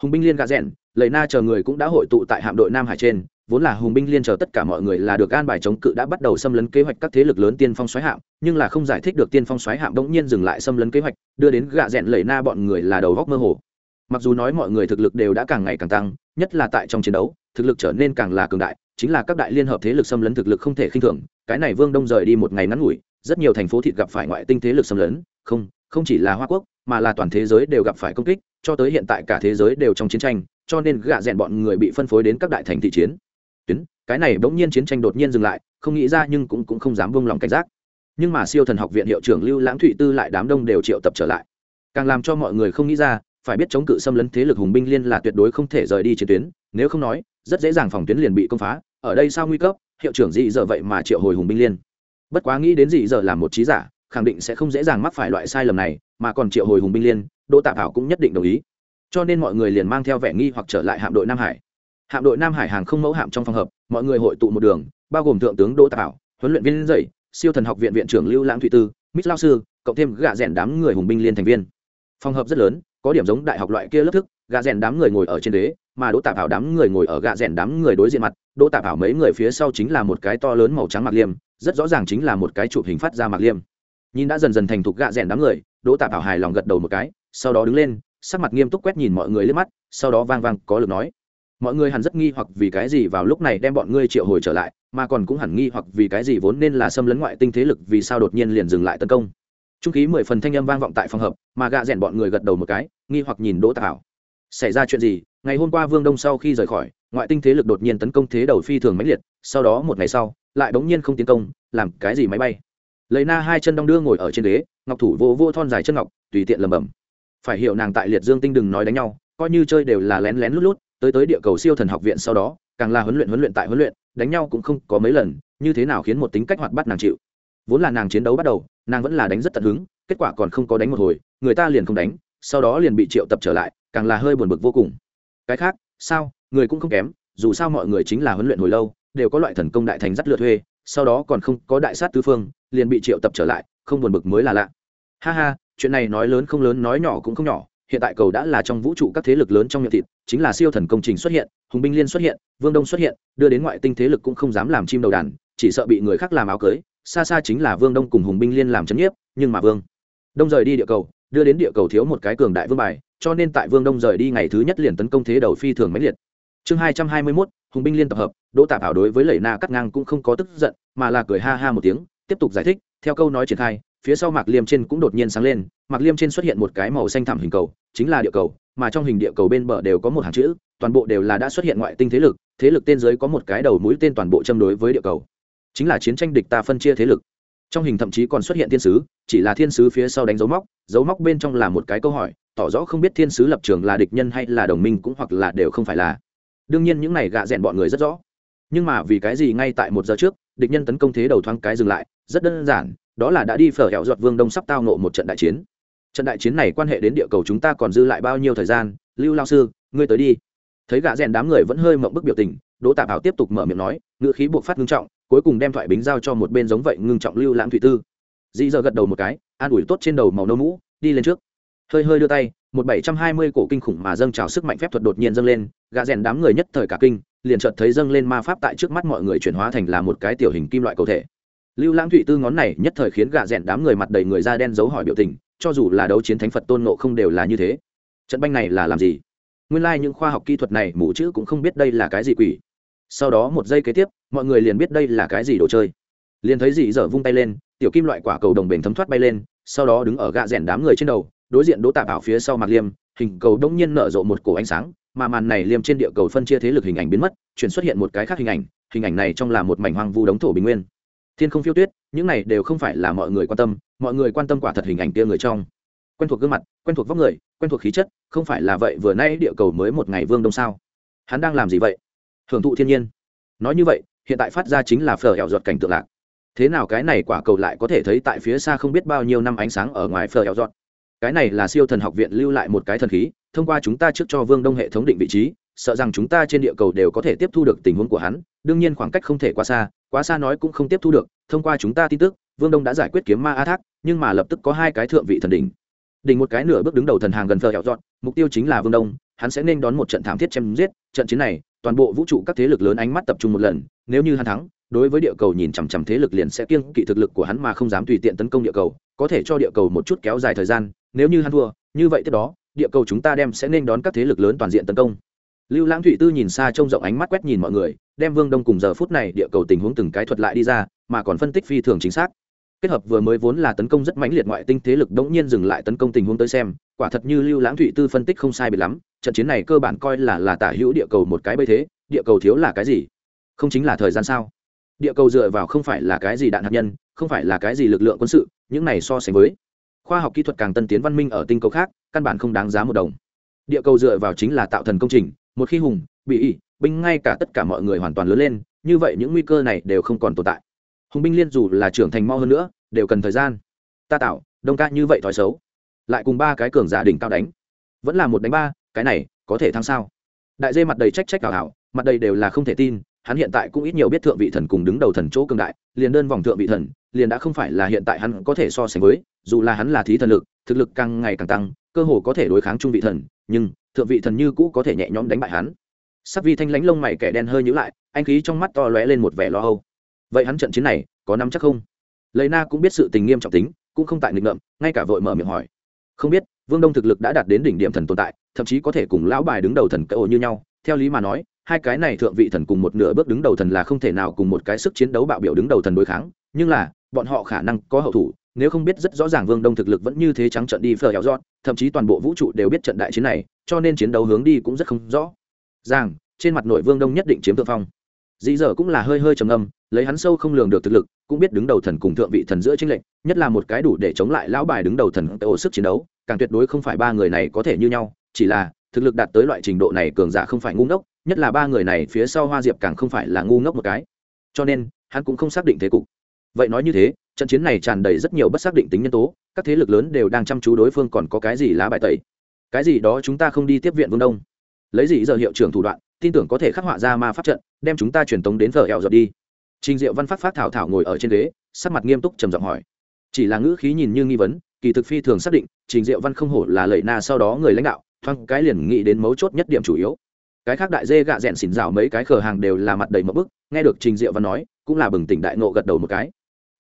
Hùng binh liên gà rèn, lầy na chờ người cũng đã hội tụ tại hạm đội nam hải trên vốn là hùng binh liên chờ tất cả mọi người là được an bài chống cự đã bắt đầu xâm lấn kế hoạch các thế lực lớn tiên phong xoáy hạm, nhưng là không giải thích được tiên phong xoáy hạm bỗng nhiên dừng lại xâm lấn kế hoạch, đưa đến gạ rẽn lầy na bọn người là đầu góc mơ hồ. Mặc dù nói mọi người thực lực đều đã càng ngày càng tăng, nhất là tại trong chiến đấu, thực lực trở nên càng là cường đại, chính là các đại liên hợp thế lực xâm lấn thực lực không thể khinh thường, cái này vương đông rời đi một ngày ngắn ngủi, rất nhiều thành phố thịt gặp phải ngoại tinh thế lực xâm lấn, không không chỉ là hoa quốc, mà là toàn thế giới đều gặp phải công kích, cho tới hiện tại cả thế giới đều trong chiến tranh, cho nên gạ rẽn bọn người bị phân phối đến các đại thành thị chiến tuyến, cái này bỗng nhiên chiến tranh đột nhiên dừng lại, không nghĩ ra nhưng cũng cũng không dám buông lòng cảnh giác. Nhưng mà siêu thần học viện hiệu trưởng lưu lãng thụy tư lại đám đông đều triệu tập trở lại. Càng làm cho mọi người không nghĩ ra, phải biết chống cự xâm lấn thế lực hùng binh liên là tuyệt đối không thể rời đi chiến tuyến, nếu không nói, rất dễ dàng phòng tuyến liền bị công phá, ở đây sao nguy cấp, hiệu trưởng dị giờ vậy mà triệu hồi hùng binh liên. Bất quá nghĩ đến dị giờ làm một trí giả, khẳng định sẽ không dễ dàng mắc phải loại sai lầm này, mà còn triệu hồi hùng binh liên, đỗ tạ bảo cũng nhất định đồng ý. Cho nên mọi người liền mang theo vẻ nghi hoặc trở lại hạm đội nam hải hạm đội nam hải hàng không mẫu hạm trong phòng hợp, mọi người hội tụ một đường, bao gồm thượng tướng đỗ tạ bảo, huấn luyện viên dậy, siêu thần học viện viện trưởng lưu lãng thụy tư mít lao sư, cộng thêm gạ rèn đám người hùng binh liên thành viên. Phòng hợp rất lớn, có điểm giống đại học loại kia lớp thức, gạ rèn đám người ngồi ở trên đế, mà đỗ tạp bảo đám người ngồi ở gạ rèn đám người đối diện mặt, đỗ tạp bảo mấy người phía sau chính là một cái to lớn màu trắng mạc liêm, rất rõ ràng chính là một cái chụp hình phát ra mạc liêm. Nhìn đã dần dần thành thục gạ rèn đám người, đỗ tạp bảo hài lòng gật đầu một cái, sau đó đứng lên, sắc mặt nghiêm túc quét nhìn mọi người lên mắt, sau đó vang vang có lực nói mọi người hẳn rất nghi hoặc vì cái gì vào lúc này đem bọn ngươi triệu hồi trở lại, mà còn cũng hẳn nghi hoặc vì cái gì vốn nên là xâm lấn ngoại tinh thế lực vì sao đột nhiên liền dừng lại tấn công. Trung khí mười phần thanh âm vang vọng tại phòng hợp, mà gạ rèn bọn người gật đầu một cái, nghi hoặc nhìn đỗ tạ xảy ra chuyện gì? Ngày hôm qua vương đông sau khi rời khỏi, ngoại tinh thế lực đột nhiên tấn công thế đầu phi thường mãnh liệt, sau đó một ngày sau, lại bỗng nhiên không tiến công, làm cái gì máy bay? Lấy na hai chân đong đưa ngồi ở trên ghế, ngọc thủ vô vô thon dài chân ngọc, tùy tiện lầm bầm phải hiểu nàng tại liệt dương tinh đừng nói đánh nhau, coi như chơi đều là lén lén lút lút tới tới địa cầu siêu thần học viện sau đó, càng là huấn luyện huấn luyện tại huấn luyện, đánh nhau cũng không có mấy lần, như thế nào khiến một tính cách hoạt bắt nàng chịu. Vốn là nàng chiến đấu bắt đầu, nàng vẫn là đánh rất tận hứng, kết quả còn không có đánh một hồi, người ta liền không đánh, sau đó liền bị triệu tập trở lại, càng là hơi buồn bực vô cùng. Cái khác, sao, người cũng không kém, dù sao mọi người chính là huấn luyện hồi lâu, đều có loại thần công đại thành dắt lượt thuê, sau đó còn không có đại sát tứ phương, liền bị triệu tập trở lại, không buồn bực mới là lạ. Ha ha, chuyện này nói lớn không lớn nói nhỏ cũng không nhỏ hiện tại cầu đã là trong vũ trụ các thế lực lớn trong miệng thịt, chính là siêu thần công trình xuất hiện, hùng binh liên xuất hiện, vương đông xuất hiện, đưa đến ngoại tinh thế lực cũng không dám làm chim đầu đàn, chỉ sợ bị người khác làm áo cưới, xa xa chính là vương đông cùng hùng binh liên làm chấn nhiếp, nhưng mà vương đông rời đi địa cầu, đưa đến địa cầu thiếu một cái cường đại vương bài, cho nên tại vương đông rời đi ngày thứ nhất liền tấn công thế đầu phi thường mãnh liệt. Chương hai trăm hai mươi mốt, hùng binh liên tập hợp, đỗ tạp hảo đối với lẩy na cắt ngang cũng không có tức giận, mà là cười ha ha một tiếng, tiếp tục giải thích, theo câu nói triển khai phía sau mạc liêm trên cũng đột nhiên sáng lên, mạc liêm trên xuất hiện một cái màu xanh thẳm hình cầu, chính là địa cầu, mà trong hình địa cầu bên bờ đều có một hàng chữ, toàn bộ đều là đã xuất hiện ngoại tinh thế lực thế lực tên dưới có một cái đầu mũi tên toàn bộ châm đối với địa cầu. Chính là chiến tranh địch ta phân chia thế lực. Trong hình thậm chí còn xuất hiện thiên sứ, chỉ là thiên sứ phía sau đánh dấu móc dấu móc bên trong là một cái câu hỏi, tỏ rõ không biết thiên sứ lập trường là địch nhân hay là đồng minh cũng hoặc là đều không phải là. Đương nhiên những này gạ rẽn bọn người rất rõ. Nhưng mà vì cái gì ngay tại một giờ trước, địch nhân tấn công thế đầu thoáng cái dừng lại, rất đơn giản đó là đã đi phở hẹo giọt vương đông sắp tao nộ một trận đại chiến. Trận đại chiến này quan hệ đến địa cầu chúng ta còn dư lại bao nhiêu thời gian? Lưu lao sư, ngươi tới đi. Thấy gã rèn đám người vẫn hơi mộng bức biểu tình, đỗ tạ bảo tiếp tục mở miệng nói, ngữ khí buộc phát ngưng trọng, cuối cùng đem thoại bính giao cho một bên giống vậy ngưng trọng lưu lãng thủy tư. Dĩ giờ gật đầu một cái, an ủi tốt trên đầu màu nâu mũ, đi lên trước. Hơi hơi đưa tay, một bảy trăm hai mươi cổ kinh khủng mà dâng trào sức mạnh phép thuật đột nhiên dâng lên, gã rèn đám người nhất thời cả kinh, liền chợt thấy dâng lên ma pháp tại trước mắt mọi người chuyển hóa thành là một cái tiểu hình kim loại cầu thể lưu lãng thụy tư ngón này nhất thời khiến gạ rẽn đám người mặt đầy người da đen giấu hỏi biểu tình, cho dù là đấu chiến thánh phật tôn nộ không đều là như thế. Trận banh này là làm gì? Nguyên lai、like、những khoa học kỹ thuật này mù chữ cũng không biết đây là cái gì quỷ. Sau đó một giây kế tiếp, mọi người liền biết đây là cái gì đồ chơi. Liền thấy dị dở vung tay lên, tiểu kim loại quả cầu đồng bền thấm thoát bay lên, sau đó đứng ở gạ rẽn đám người trên đầu, đối diện đỗ tạ bảo phía sau mặt liêm, hình cầu đông nhiên nở rộ một cổ ánh sáng, mà màn này liêm trên địa cầu phân chia thế lực hình ảnh biến mất, chuyển xuất hiện một cái khác hình ảnh hình ảnh này trong là một mảnh hoang vu đống thổ bình nguyên thiên không phiêu tuyết, những này đều không phải là mọi người quan tâm, mọi người quan tâm quả thật hình ảnh kia người trong. Quen thuộc gương mặt, quen thuộc vóc người, quen thuộc khí chất, không phải là vậy vừa nay địa cầu mới một ngày vương đông sao? Hắn đang làm gì vậy? Hưởng thụ thiên nhiên. Nói như vậy, hiện tại phát ra chính là phở hẹo giọt cảnh tượng lạc. Thế nào cái này quả cầu lại có thể thấy tại phía xa không biết bao nhiêu năm ánh sáng ở ngoài phở hẹo giọt? Cái này là siêu thần học viện lưu lại một cái thần khí, thông qua chúng ta trước cho vương đông hệ thống định vị trí, sợ rằng chúng ta trên địa cầu đều có thể tiếp thu được tình huống của hắn, đương nhiên khoảng cách không thể quá xa quá xa nói cũng không tiếp thu được, thông qua chúng ta tin tức, vương đông đã giải quyết kiếm ma a thác, nhưng mà lập tức có hai cái thượng vị thần đỉnh. Đỉnh một cái nửa bước đứng đầu thần hàng gần phờ hẹo dọn, mục tiêu chính là vương đông, hắn sẽ nên đón một trận thảm thiết chém giết, trận chiến này, toàn bộ vũ trụ các thế lực lớn ánh mắt tập trung một lần, nếu như hắn thắng, đối với địa cầu nhìn chằm chằm thế lực liền sẽ kiêng kỵ thực lực của hắn mà không dám tùy tiện tấn công địa cầu, có thể cho địa cầu một chút kéo dài thời gian, nếu như hắn thua, như vậy tiếp đó, địa cầu chúng ta đem sẽ nên đón các thế lực lớn toàn diện tấn công. Lưu lãng thụy tư nhìn xa trông rộng ánh mắt quét nhìn mọi người đem vương đông cùng giờ phút này địa cầu tình huống từng cái thuật lại đi ra, mà còn phân tích phi thường chính xác. Kết hợp vừa mới vốn là tấn công rất mãnh liệt ngoại tinh thế lực đống nhiên dừng lại tấn công tình huống tới xem, quả thật như lưu lãng thụy tư phân tích không sai biệt lắm, trận chiến này cơ bản coi là là tả hữu địa cầu một cái bây thế, địa cầu thiếu là cái gì? Không chính là thời gian sao? Địa cầu dựa vào không phải là cái gì đạn hạt nhân, không phải là cái gì lực lượng quân sự, những này so sánh với khoa học kỹ thuật càng tân tiến văn minh ở tinh cầu khác, căn bản không đáng giá một đồng. Địa cầu dựa vào chính là tạo thần công trình một khi hùng, bị ỉ binh ngay cả tất cả mọi người hoàn toàn lớn lên, như vậy những nguy cơ này đều không còn tồn tại. Hùng binh liên dù là trưởng thành mau hơn nữa, đều cần thời gian. Ta tạo, đông ca như vậy thói xấu. Lại cùng ba cái cường giả đỉnh cao đánh. Vẫn là một đánh ba, cái này, có thể thắng sao? Đại dê mặt đầy trách trách ảo hảo, mặt đầy đều là không thể tin, hắn hiện tại cũng ít nhiều biết thượng vị thần cùng đứng đầu thần chỗ cường đại, liền đơn vòng thượng vị thần, liền đã không phải là hiện tại hắn có thể so sánh với, dù là hắn là thí thần lực, thực lực càng ngày càng tăng, cơ hồ có thể đối kháng trung vị thần, nhưng thượng vị thần như cũ có thể nhẹ nhõm đánh bại hắn. Sắc vi thanh lãnh lông mày kẻ đen hơi nhữ lại, anh khí trong mắt to lóe lên một vẻ lo âu. Vậy hắn trận chiến này có nắm chắc không? Lấy na cũng biết sự tình nghiêm trọng tính, cũng không tại nghịch ngợm, ngay cả vội mở miệng hỏi. Không biết, vương đông thực lực đã đạt đến đỉnh điểm thần tồn tại, thậm chí có thể cùng lão bài đứng đầu thần cỡ như nhau. Theo lý mà nói, hai cái này thượng vị thần cùng một nửa bước đứng đầu thần là không thể nào cùng một cái sức chiến đấu bạo biểu đứng đầu thần đối kháng. Nhưng là, bọn họ khả năng có hậu thủ nếu không biết rất rõ ràng vương đông thực lực vẫn như thế trắng trận đi phờ héo dọn, thậm chí toàn bộ vũ trụ đều biết trận đại chiến này cho nên chiến đấu hướng đi cũng rất không rõ. Ràng trên mặt nội vương đông nhất định chiếm thượng phong. Dĩ dở cũng là hơi hơi trầm âm lấy hắn sâu không lường được thực lực cũng biết đứng đầu thần cùng thượng vị thần giữa tranh lệnh nhất là một cái đủ để chống lại lão bài đứng đầu thần tổ sức chiến đấu càng tuyệt đối không phải ba người này có thể như nhau chỉ là thực lực đạt tới loại trình độ này cường giả không phải ngu ngốc nhất là ba người này phía sau hoa diệp càng không phải là ngu ngốc một cái. Cho nên hắn cũng không xác định thế cục. Vậy nói như thế trận chiến này tràn đầy rất nhiều bất xác định tính nhân tố, các thế lực lớn đều đang chăm chú đối phương còn có cái gì lá bài tẩy. Cái gì đó chúng ta không đi tiếp viện vương đông. Lấy gì giờ hiệu trưởng thủ đoạn, tin tưởng có thể khắc họa ra ma pháp trận, đem chúng ta truyền tống đến vợ hẹo giật đi. Trình diệu văn phát phát thảo thảo ngồi ở trên ghế, sắc mặt nghiêm túc trầm giọng hỏi. Chỉ là ngữ khí nhìn như nghi vấn, kỳ thực phi thường xác định, trình diệu văn không hổ là lầy na sau đó người lãnh đạo, thoáng cái liền nghĩ đến mấu chốt nhất điểm chủ yếu. Cái khác đại dê gạ rẽn xỉn rào mấy cái khờ hàng đều là mặt đầy mẫu bức, nghe được trình diệu văn nói, cũng là bừng tỉnh đại nộ gật đầu một cái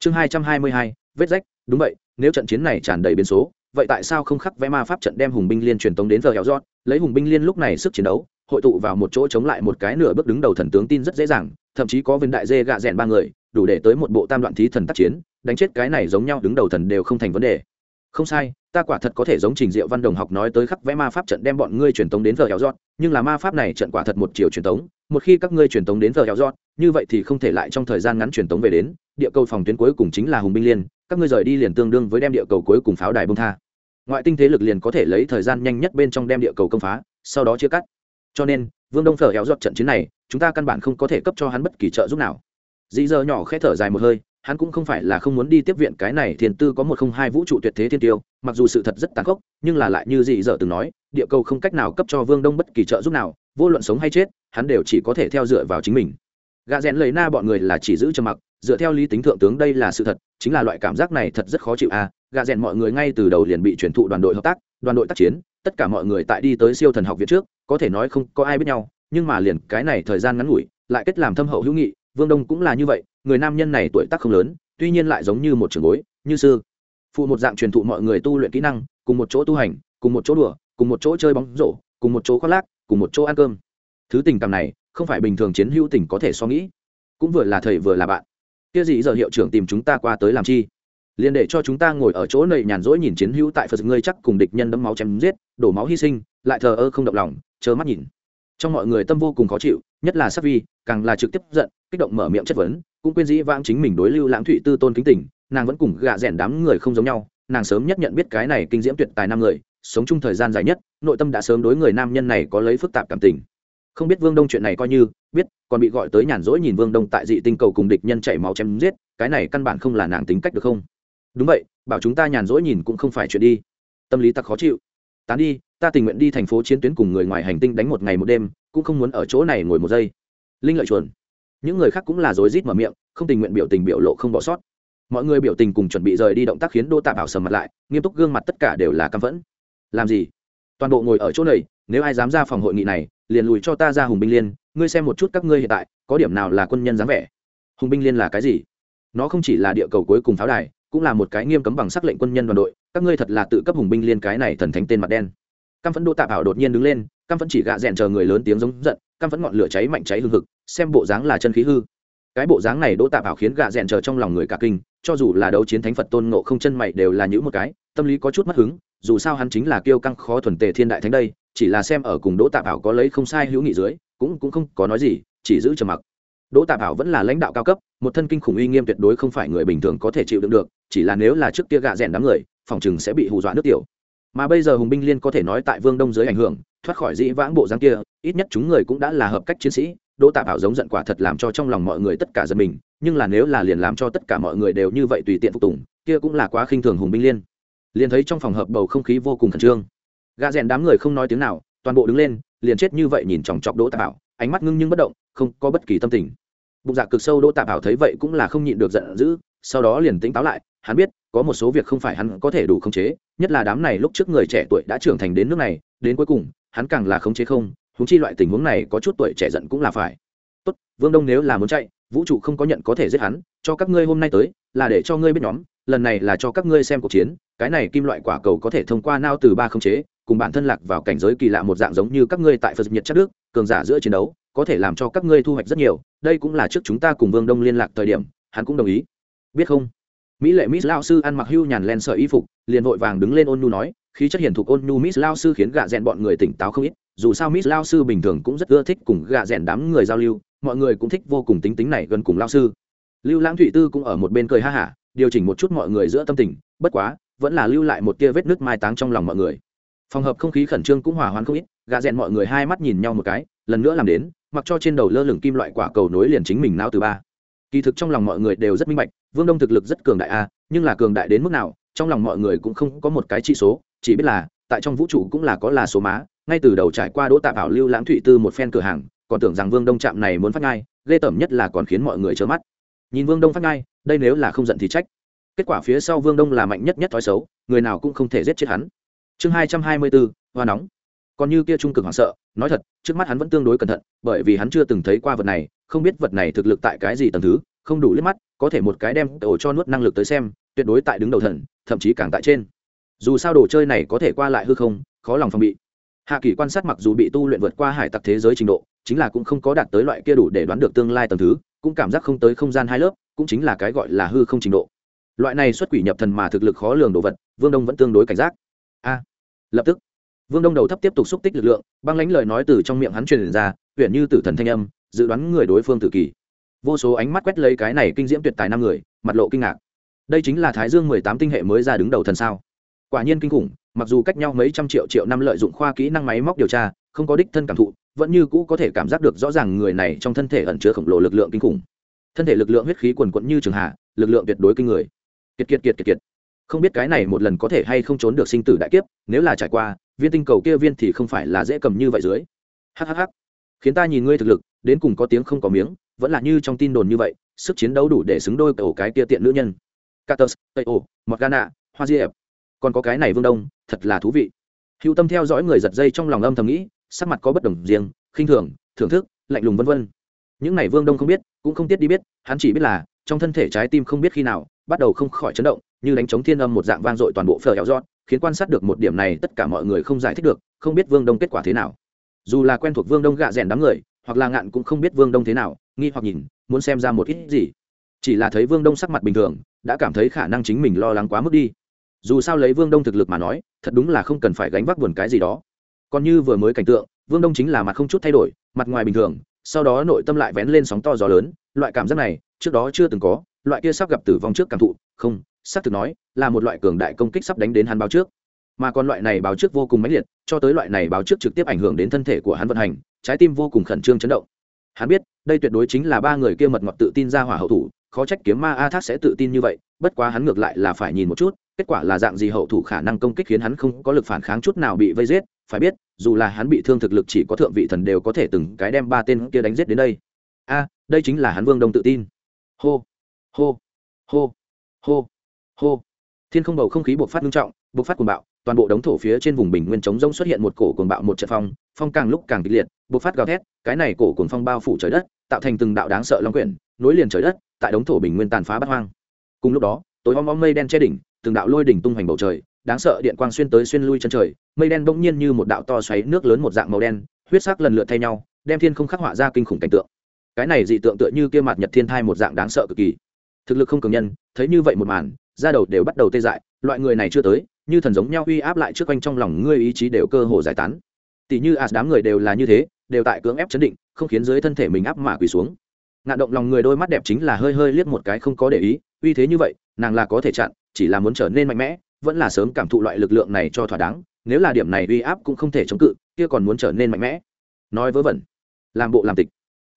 chương hai trăm hai mươi hai, vết rách, đúng vậy, nếu trận chiến này tràn đầy biến số, vậy tại sao không khắc vẽ ma pháp trận đem hùng binh liên truyền tống đến giờ héo dọn lấy hùng binh liên lúc này sức chiến đấu, hội tụ vào một chỗ chống lại một cái nửa bước đứng đầu thần tướng tin rất dễ dàng, thậm chí có viên đại dê gạ rèn ba người, đủ để tới một bộ tam đoạn thí thần tác chiến, đánh chết cái này giống nhau đứng đầu thần đều không thành vấn đề không sai, ta quả thật có thể giống trình diệu văn đồng học nói tới khắc vẽ ma pháp trận đem bọn ngươi truyền tống đến giờ héo giót nhưng là ma pháp này trận quả thật một chiều truyền tống, một khi các ngươi truyền tống đến giờ héo giót như vậy thì không thể lại trong thời gian ngắn truyền tống về đến, địa cầu phòng tuyến cuối cùng chính là hùng binh liên, các ngươi rời đi liền tương đương với đem địa cầu cuối cùng pháo đài bông tha. Ngoại tinh thế lực liền có thể lấy thời gian nhanh nhất bên trong đem địa cầu công phá, sau đó chia cắt. Cho nên, vương đông phở héo giọt trận chiến này, chúng ta căn bản không có thể cấp cho hắn bất kỳ trợ giúp nào. Dĩ giờ nhỏ khẽ thở dài một hơi hắn cũng không phải là không muốn đi tiếp viện cái này thiền tư có một không hai vũ trụ tuyệt thế thiên tiêu, mặc dù sự thật rất tàn khốc, nhưng là lại như dị dở từng nói, địa cầu không cách nào cấp cho vương đông bất kỳ trợ giúp nào, vô luận sống hay chết, hắn đều chỉ có thể theo dựa vào chính mình. Gà rẽn lấy na bọn người là chỉ giữ trầm mặc, dựa theo lý tính thượng tướng đây là sự thật, chính là loại cảm giác này thật rất khó chịu à gà rẽn mọi người ngay từ đầu liền bị truyền thụ đoàn đội hợp tác, đoàn đội tác chiến, tất cả mọi người tại đi tới siêu thần học viện trước, có thể nói không có ai biết nhau, nhưng mà liền cái này thời gian ngắn ngủi, lại kết làm thâm hậu hữu nghị, vương đông cũng là như vậy người nam nhân này tuổi tác không lớn, tuy nhiên lại giống như một trường bối, như sư. Phụ một dạng truyền thụ mọi người tu luyện kỹ năng, cùng một chỗ tu hành, cùng một chỗ đùa, cùng một chỗ chơi bóng rổ, cùng một chỗ khoác lác, cùng một chỗ ăn cơm. Thứ tình cảm này, không phải bình thường chiến hữu tình có thể so nghĩ. Cũng vừa là thầy vừa là bạn. Kia gì giờ hiệu trưởng tìm chúng ta qua tới làm chi? Liền để cho chúng ta ngồi ở chỗ này nhàn rỗi nhìn chiến hữu tại phật ngươi chắc cùng địch nhân đấm máu chém giết, đổ máu hy sinh, lại thờ ơ không động lòng chớ mắt nhìn. Trong mọi người tâm vô cùng khó chịu, nhất là sắc vi, càng là trực tiếp giận, kích động mở miệng chất vấn cũng quên dĩ vãng chính mình đối lưu lãng thụy tư tôn kính tình, nàng vẫn cùng gạ rẻn đám người không giống nhau, nàng sớm nhất nhận biết cái này kinh diễm tuyệt tài năm người, sống chung thời gian dài nhất, nội tâm đã sớm đối người nam nhân này có lấy phức tạp cảm tình. Không biết vương đông chuyện này coi như, biết, còn bị gọi tới nhàn rỗi nhìn vương đông tại dị tinh cầu cùng địch nhân chảy máu chém giết, cái này căn bản không là nàng tính cách được không? Đúng vậy, bảo chúng ta nhàn rỗi nhìn cũng không phải chuyện đi. Tâm lý tặc khó chịu. Tán đi, ta tình nguyện đi thành phố chiến tuyến cùng người ngoài hành tinh đánh một ngày một đêm, cũng không muốn ở chỗ này ngồi một giây. Linh lợi chuẩn những người khác cũng là rối rít mở miệng, không tình nguyện biểu tình biểu lộ không bỏ sót. Mọi người biểu tình cùng chuẩn bị rời đi động tác khiến đô tạ bảo sầm mặt lại, nghiêm túc gương mặt tất cả đều là căm phẫn. Làm gì? Toàn bộ ngồi ở chỗ này, nếu ai dám ra phòng hội nghị này, liền lùi cho ta ra hùng binh liên, ngươi xem một chút các ngươi hiện tại, có điểm nào là quân nhân dáng vẻ? Hùng binh liên là cái gì? Nó không chỉ là địa cầu cuối cùng pháo đài, cũng là một cái nghiêm cấm bằng sắc lệnh quân nhân đoàn đội, các ngươi thật là tự cấp hùng binh liên cái này thần thánh tên mặt đen. Căm phẫn đô tạ bảo đột nhiên đứng lên, căm phẫn chỉ gạ rèn chờ người lớn tiếng giống giận căm vẫn ngọn lửa cháy mạnh cháy hương hực, xem bộ dáng là chân khí hư. Cái bộ dáng này đỗ tạ bảo khiến gạ rèn chờ trong lòng người cả kinh, cho dù là đấu chiến thánh phật tôn ngộ không chân mày đều là những một cái, tâm lý có chút mất hứng, dù sao hắn chính là kiêu căng khó thuần tề thiên đại thánh đây, chỉ là xem ở cùng đỗ tạ bảo có lấy không sai hữu nghị dưới, cũng cũng không có nói gì, chỉ giữ trầm mặc. Đỗ tạ bảo vẫn là lãnh đạo cao cấp, một thân kinh khủng uy nghiêm tuyệt đối không phải người bình thường có thể chịu đựng được, chỉ là nếu là trước kia gạ rèn đám người, phòng chừng sẽ bị hù dọa nước tiểu mà bây giờ hùng binh liên có thể nói tại vương đông dưới ảnh hưởng, thoát khỏi dĩ vãng bộ dáng kia, ít nhất chúng người cũng đã là hợp cách chiến sĩ. Đỗ tạ bảo giống giận quả thật làm cho trong lòng mọi người tất cả giật mình, nhưng là nếu là liền làm cho tất cả mọi người đều như vậy tùy tiện phục tùng, kia cũng là quá khinh thường hùng binh liên. Liền thấy trong phòng hợp bầu không khí vô cùng khẩn trương. Gà rèn đám người không nói tiếng nào, toàn bộ đứng lên, liền chết như vậy nhìn chòng chọc đỗ tạ bảo, ánh mắt ngưng nhưng bất động, không có bất kỳ tâm tình. Bụng dạ cực sâu đỗ tạ bảo thấy vậy cũng là không nhịn được giận dữ, sau đó liền tính táo lại, hắn biết có một số việc không phải hắn có thể đủ khống chế, nhất là đám này lúc trước người trẻ tuổi đã trưởng thành đến nước này, đến cuối cùng, hắn càng là khống chế không húng chi loại tình huống này có chút tuổi trẻ giận cũng là phải. Tốt, vương đông nếu là muốn chạy, vũ trụ không có nhận có thể giết hắn, cho các ngươi hôm nay tới, là để cho ngươi biết nhóm, lần này là cho các ngươi xem cuộc chiến, cái này kim loại quả cầu có thể thông qua nao từ ba khống chế, cùng bản thân lạc vào cảnh giới kỳ lạ một dạng giống như các ngươi tại phật nhật chất đức, cường giả giữa chiến đấu, có thể làm cho các ngươi thu hoạch rất nhiều, đây cũng là trước chúng ta cùng vương đông liên lạc thời điểm, hắn cũng đồng ý. Biết không? Mỹ lệ miss lao sư ăn mặc hưu nhàn len sợi y phục, liền vội vàng đứng lên ôn nhu nói, khí chất hiển thục ôn nhu miss lao sư khiến gạ rèn bọn người tỉnh táo không ít, dù sao miss lao sư bình thường cũng rất ưa thích cùng gạ rèn đám người giao lưu, mọi người cũng thích vô cùng tính tính này gần cùng lao sư. Lưu lãng thụy tư cũng ở một bên cười ha hả, điều chỉnh một chút mọi người giữa tâm tình, bất quá, vẫn là lưu lại một tia vết nước mai táng trong lòng mọi người. Phòng hợp không khí khẩn trương cũng hòa hoãn không ít, gạ rèn mọi người hai mắt nhìn nhau một cái, lần nữa làm đến, mặc cho trên đầu lơ lửng kim loại quả cầu nối liền chính mình não từ ba kỳ thực trong lòng mọi người đều rất minh bạch, vương đông thực lực rất cường đại a, nhưng là cường đại đến mức nào, trong lòng mọi người cũng không có một cái trị số, chỉ biết là, tại trong vũ trụ cũng là có là số má, ngay từ đầu trải qua đỗ tạ bảo lưu lãng thụy tư một phen cửa hàng, còn tưởng rằng vương đông trạm này muốn phát ngai, ghê tởm nhất là còn khiến mọi người trơ mắt. Nhìn vương đông phát ngai, đây nếu là không giận thì trách. Kết quả phía sau vương đông là mạnh nhất nhất thói xấu, người nào cũng không thể giết chết hắn. Chương hai trăm hai mươi bốn hoa nóng. Còn như kia trung cực hoảng sợ, nói thật, trước mắt hắn vẫn tương đối cẩn thận, bởi vì hắn chưa từng thấy qua vật này không biết vật này thực lực tại cái gì tầng thứ, không đủ liếc mắt, có thể một cái đem tổ cho nuốt năng lực tới xem, tuyệt đối tại đứng đầu thần, thậm chí càng tại trên. Dù sao đồ chơi này có thể qua lại hư không, khó lòng phòng bị. Hạ kỳ quan sát mặc dù bị tu luyện vượt qua hải tặc thế giới trình độ, chính là cũng không có đạt tới loại kia đủ để đoán được tương lai tầng thứ, cũng cảm giác không tới không gian hai lớp, cũng chính là cái gọi là hư không trình độ. Loại này xuất quỷ nhập thần mà thực lực khó lường đồ vật, vương đông vẫn tương đối cảnh giác. A, lập tức. Vương đông đầu thấp tiếp tục xúc tích lực lượng, băng lánh lời nói từ trong miệng hắn truyền ra huyện như tử thần thanh âm dự đoán người đối phương tử kỳ vô số ánh mắt quét lấy cái này kinh diễm tuyệt tài năm người, mặt lộ kinh ngạc. Đây chính là thái dương mười tám tinh hệ mới ra đứng đầu thần sao? Quả nhiên kinh khủng, mặc dù cách nhau mấy trăm triệu triệu năm lợi dụng khoa kỹ năng máy móc điều tra, không có đích thân cảm thụ, vẫn như cũ có thể cảm giác được rõ ràng người này trong thân thể ẩn chứa khổng lồ lực lượng kinh khủng. Thân thể lực lượng huyết khí quần quẫn như trường hạ, lực lượng tuyệt đối kinh người. Kiệt kiệt kiệt kiệt kiệt. Không biết cái này một lần có thể hay không trốn được sinh tử đại kiếp, nếu là trải qua, viên tinh cầu kia viên thì không phải là dễ cầm như vậy dưới. Hhh khiến ta nhìn ngươi thực lực đến cùng có tiếng không có miếng vẫn là như trong tin đồn như vậy sức chiến đấu đủ để xứng đôi cầu cái kia tiện nữ nhân Carter, Tây Ổ, Morgana, Hoa Diệp. Còn có cái này Vương Đông, thật là thú vị. Hữu Tâm theo dõi người giật dây trong lòng âm thầm nghĩ, sắc mặt có bất đồng riêng, khinh thường, thưởng thức, lạnh lùng vân vân. Những này Vương Đông không biết, cũng không tiết đi biết, hắn chỉ biết là trong thân thể trái tim không biết khi nào bắt đầu không khỏi chấn động, như đánh trống thiên âm một dạng vang dội toàn bộ phở hẻo rót, khiến quan sát được một điểm này tất cả mọi người không giải thích được, không biết Vương Đông kết quả thế nào. Dù là quen thuộc Vương Đông gạ rèn đám người, hoặc là ngạn cũng không biết Vương Đông thế nào, nghi hoặc nhìn, muốn xem ra một ít gì. Chỉ là thấy vương đông sắc mặt bình thường đã cảm thấy khả năng chính mình lo lắng quá mức đi. Dù sao lấy vương đông thực lực mà nói thật đúng là không cần phải gánh vác buồn cái gì đó. Còn như vừa mới cảnh tượng vương đông chính là mặt không chút thay đổi mặt ngoài bình thường sau đó nội tâm lại vén lên sóng to gió lớn loại cảm giác này trước đó chưa từng có loại kia sắp gặp tử vong trước cảm thụ không sắp thực nói là một loại cường đại công kích sắp đánh đến hắn báo trước mà còn loại này báo trước vô cùng mãnh liệt, cho tới loại này báo trước trực tiếp ảnh hưởng đến thân thể của hắn vận hành, trái tim vô cùng khẩn trương chấn động. Hắn biết, đây tuyệt đối chính là ba người kia mật ngọt tự tin ra hỏa hậu thủ, khó trách kiếm ma a thác sẽ tự tin như vậy, bất quá hắn ngược lại là phải nhìn một chút, kết quả là dạng gì hậu thủ khả năng công kích khiến hắn không có lực phản kháng chút nào bị vây giết, phải biết, dù là hắn bị thương thực lực chỉ có thượng vị thần đều có thể từng cái đem ba tên kia đánh giết đến đây. A, đây chính là hắn vương đông tự tin. Hô hô hô hô hô. Thiên không bầu không khí buộc phát nghiêm trọng buộc phát cuồng bạo toàn bộ đống thổ phía trên vùng bình nguyên trống rông xuất hiện một cổ cuồng bạo một trận phong phong càng lúc càng kịch liệt, bộc phát gào thét, cái này cổ cuồng phong bao phủ trời đất, tạo thành từng đạo đáng sợ long quyển, nối liền trời đất, tại đống thổ bình nguyên tàn phá bát hoang. Cùng lúc đó, tối om om mây đen che đỉnh, từng đạo lôi đỉnh tung hoành bầu trời, đáng sợ điện quang xuyên tới xuyên lui chân trời, mây đen bỗng nhiên như một đạo to xoáy nước lớn một dạng màu đen, huyết sắc lần lượt thay nhau, đem thiên không khắc họa ra kinh khủng cảnh tượng. Cái này dị tượng tựa như kia mặt nhật thiên thai một dạng đáng sợ cực kỳ. Thực lực không cường nhân, thấy như vậy một màn, da đầu đều bắt đầu tê dại, loại người này chưa tới như thần giống nhau uy áp lại trước quanh trong lòng ngươi, ý chí đều cơ hồ giải tán. Tỷ như as đám người đều là như thế, đều tại cưỡng ép chấn định, không khiến dưới thân thể mình áp mà quỳ xuống. Ngạn động lòng người đôi mắt đẹp chính là hơi hơi liếc một cái không có để ý, uy thế như vậy, nàng là có thể chặn, chỉ là muốn trở nên mạnh mẽ, vẫn là sớm cảm thụ loại lực lượng này cho thỏa đáng, nếu là điểm này uy áp cũng không thể chống cự, kia còn muốn trở nên mạnh mẽ. Nói vớ vẩn, làm bộ làm tịch.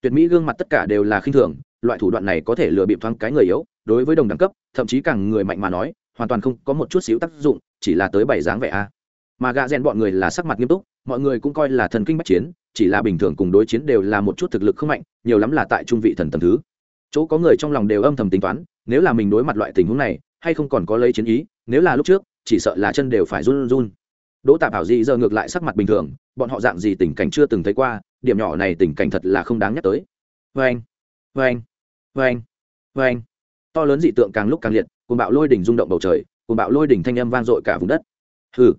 Tuyệt mỹ gương mặt tất cả đều là khinh thường, loại thủ đoạn này có thể lừa bịp thoáng cái người yếu, đối với đồng đẳng cấp, thậm chí càng người mạnh mà nói, hoàn toàn không có một chút xíu tác dụng chỉ là tới bảy dáng vẻ a. Mà gạ rèn bọn người là sắc mặt nghiêm túc, mọi người cũng coi là thần kinh bách chiến, chỉ là bình thường cùng đối chiến đều là một chút thực lực không mạnh, nhiều lắm là tại trung vị thần tầm thứ. Chỗ có người trong lòng đều âm thầm tính toán, nếu là mình đối mặt loại tình huống này, hay không còn có lấy chiến ý, nếu là lúc trước, chỉ sợ là chân đều phải run run. Đỗ tạp bảo gì giờ ngược lại sắc mặt bình thường, bọn họ dạng gì tình cảnh chưa từng thấy qua, điểm nhỏ này tình cảnh thật là không đáng nhắc tới. Vê anh vê anh vê anh vê anh to lớn dị tượng càng lúc càng liệt, cuồng bạo lôi đỉnh rung động bầu trời cùng bạo lôi đỉnh thanh âm vang dội cả vùng đất. Hừ,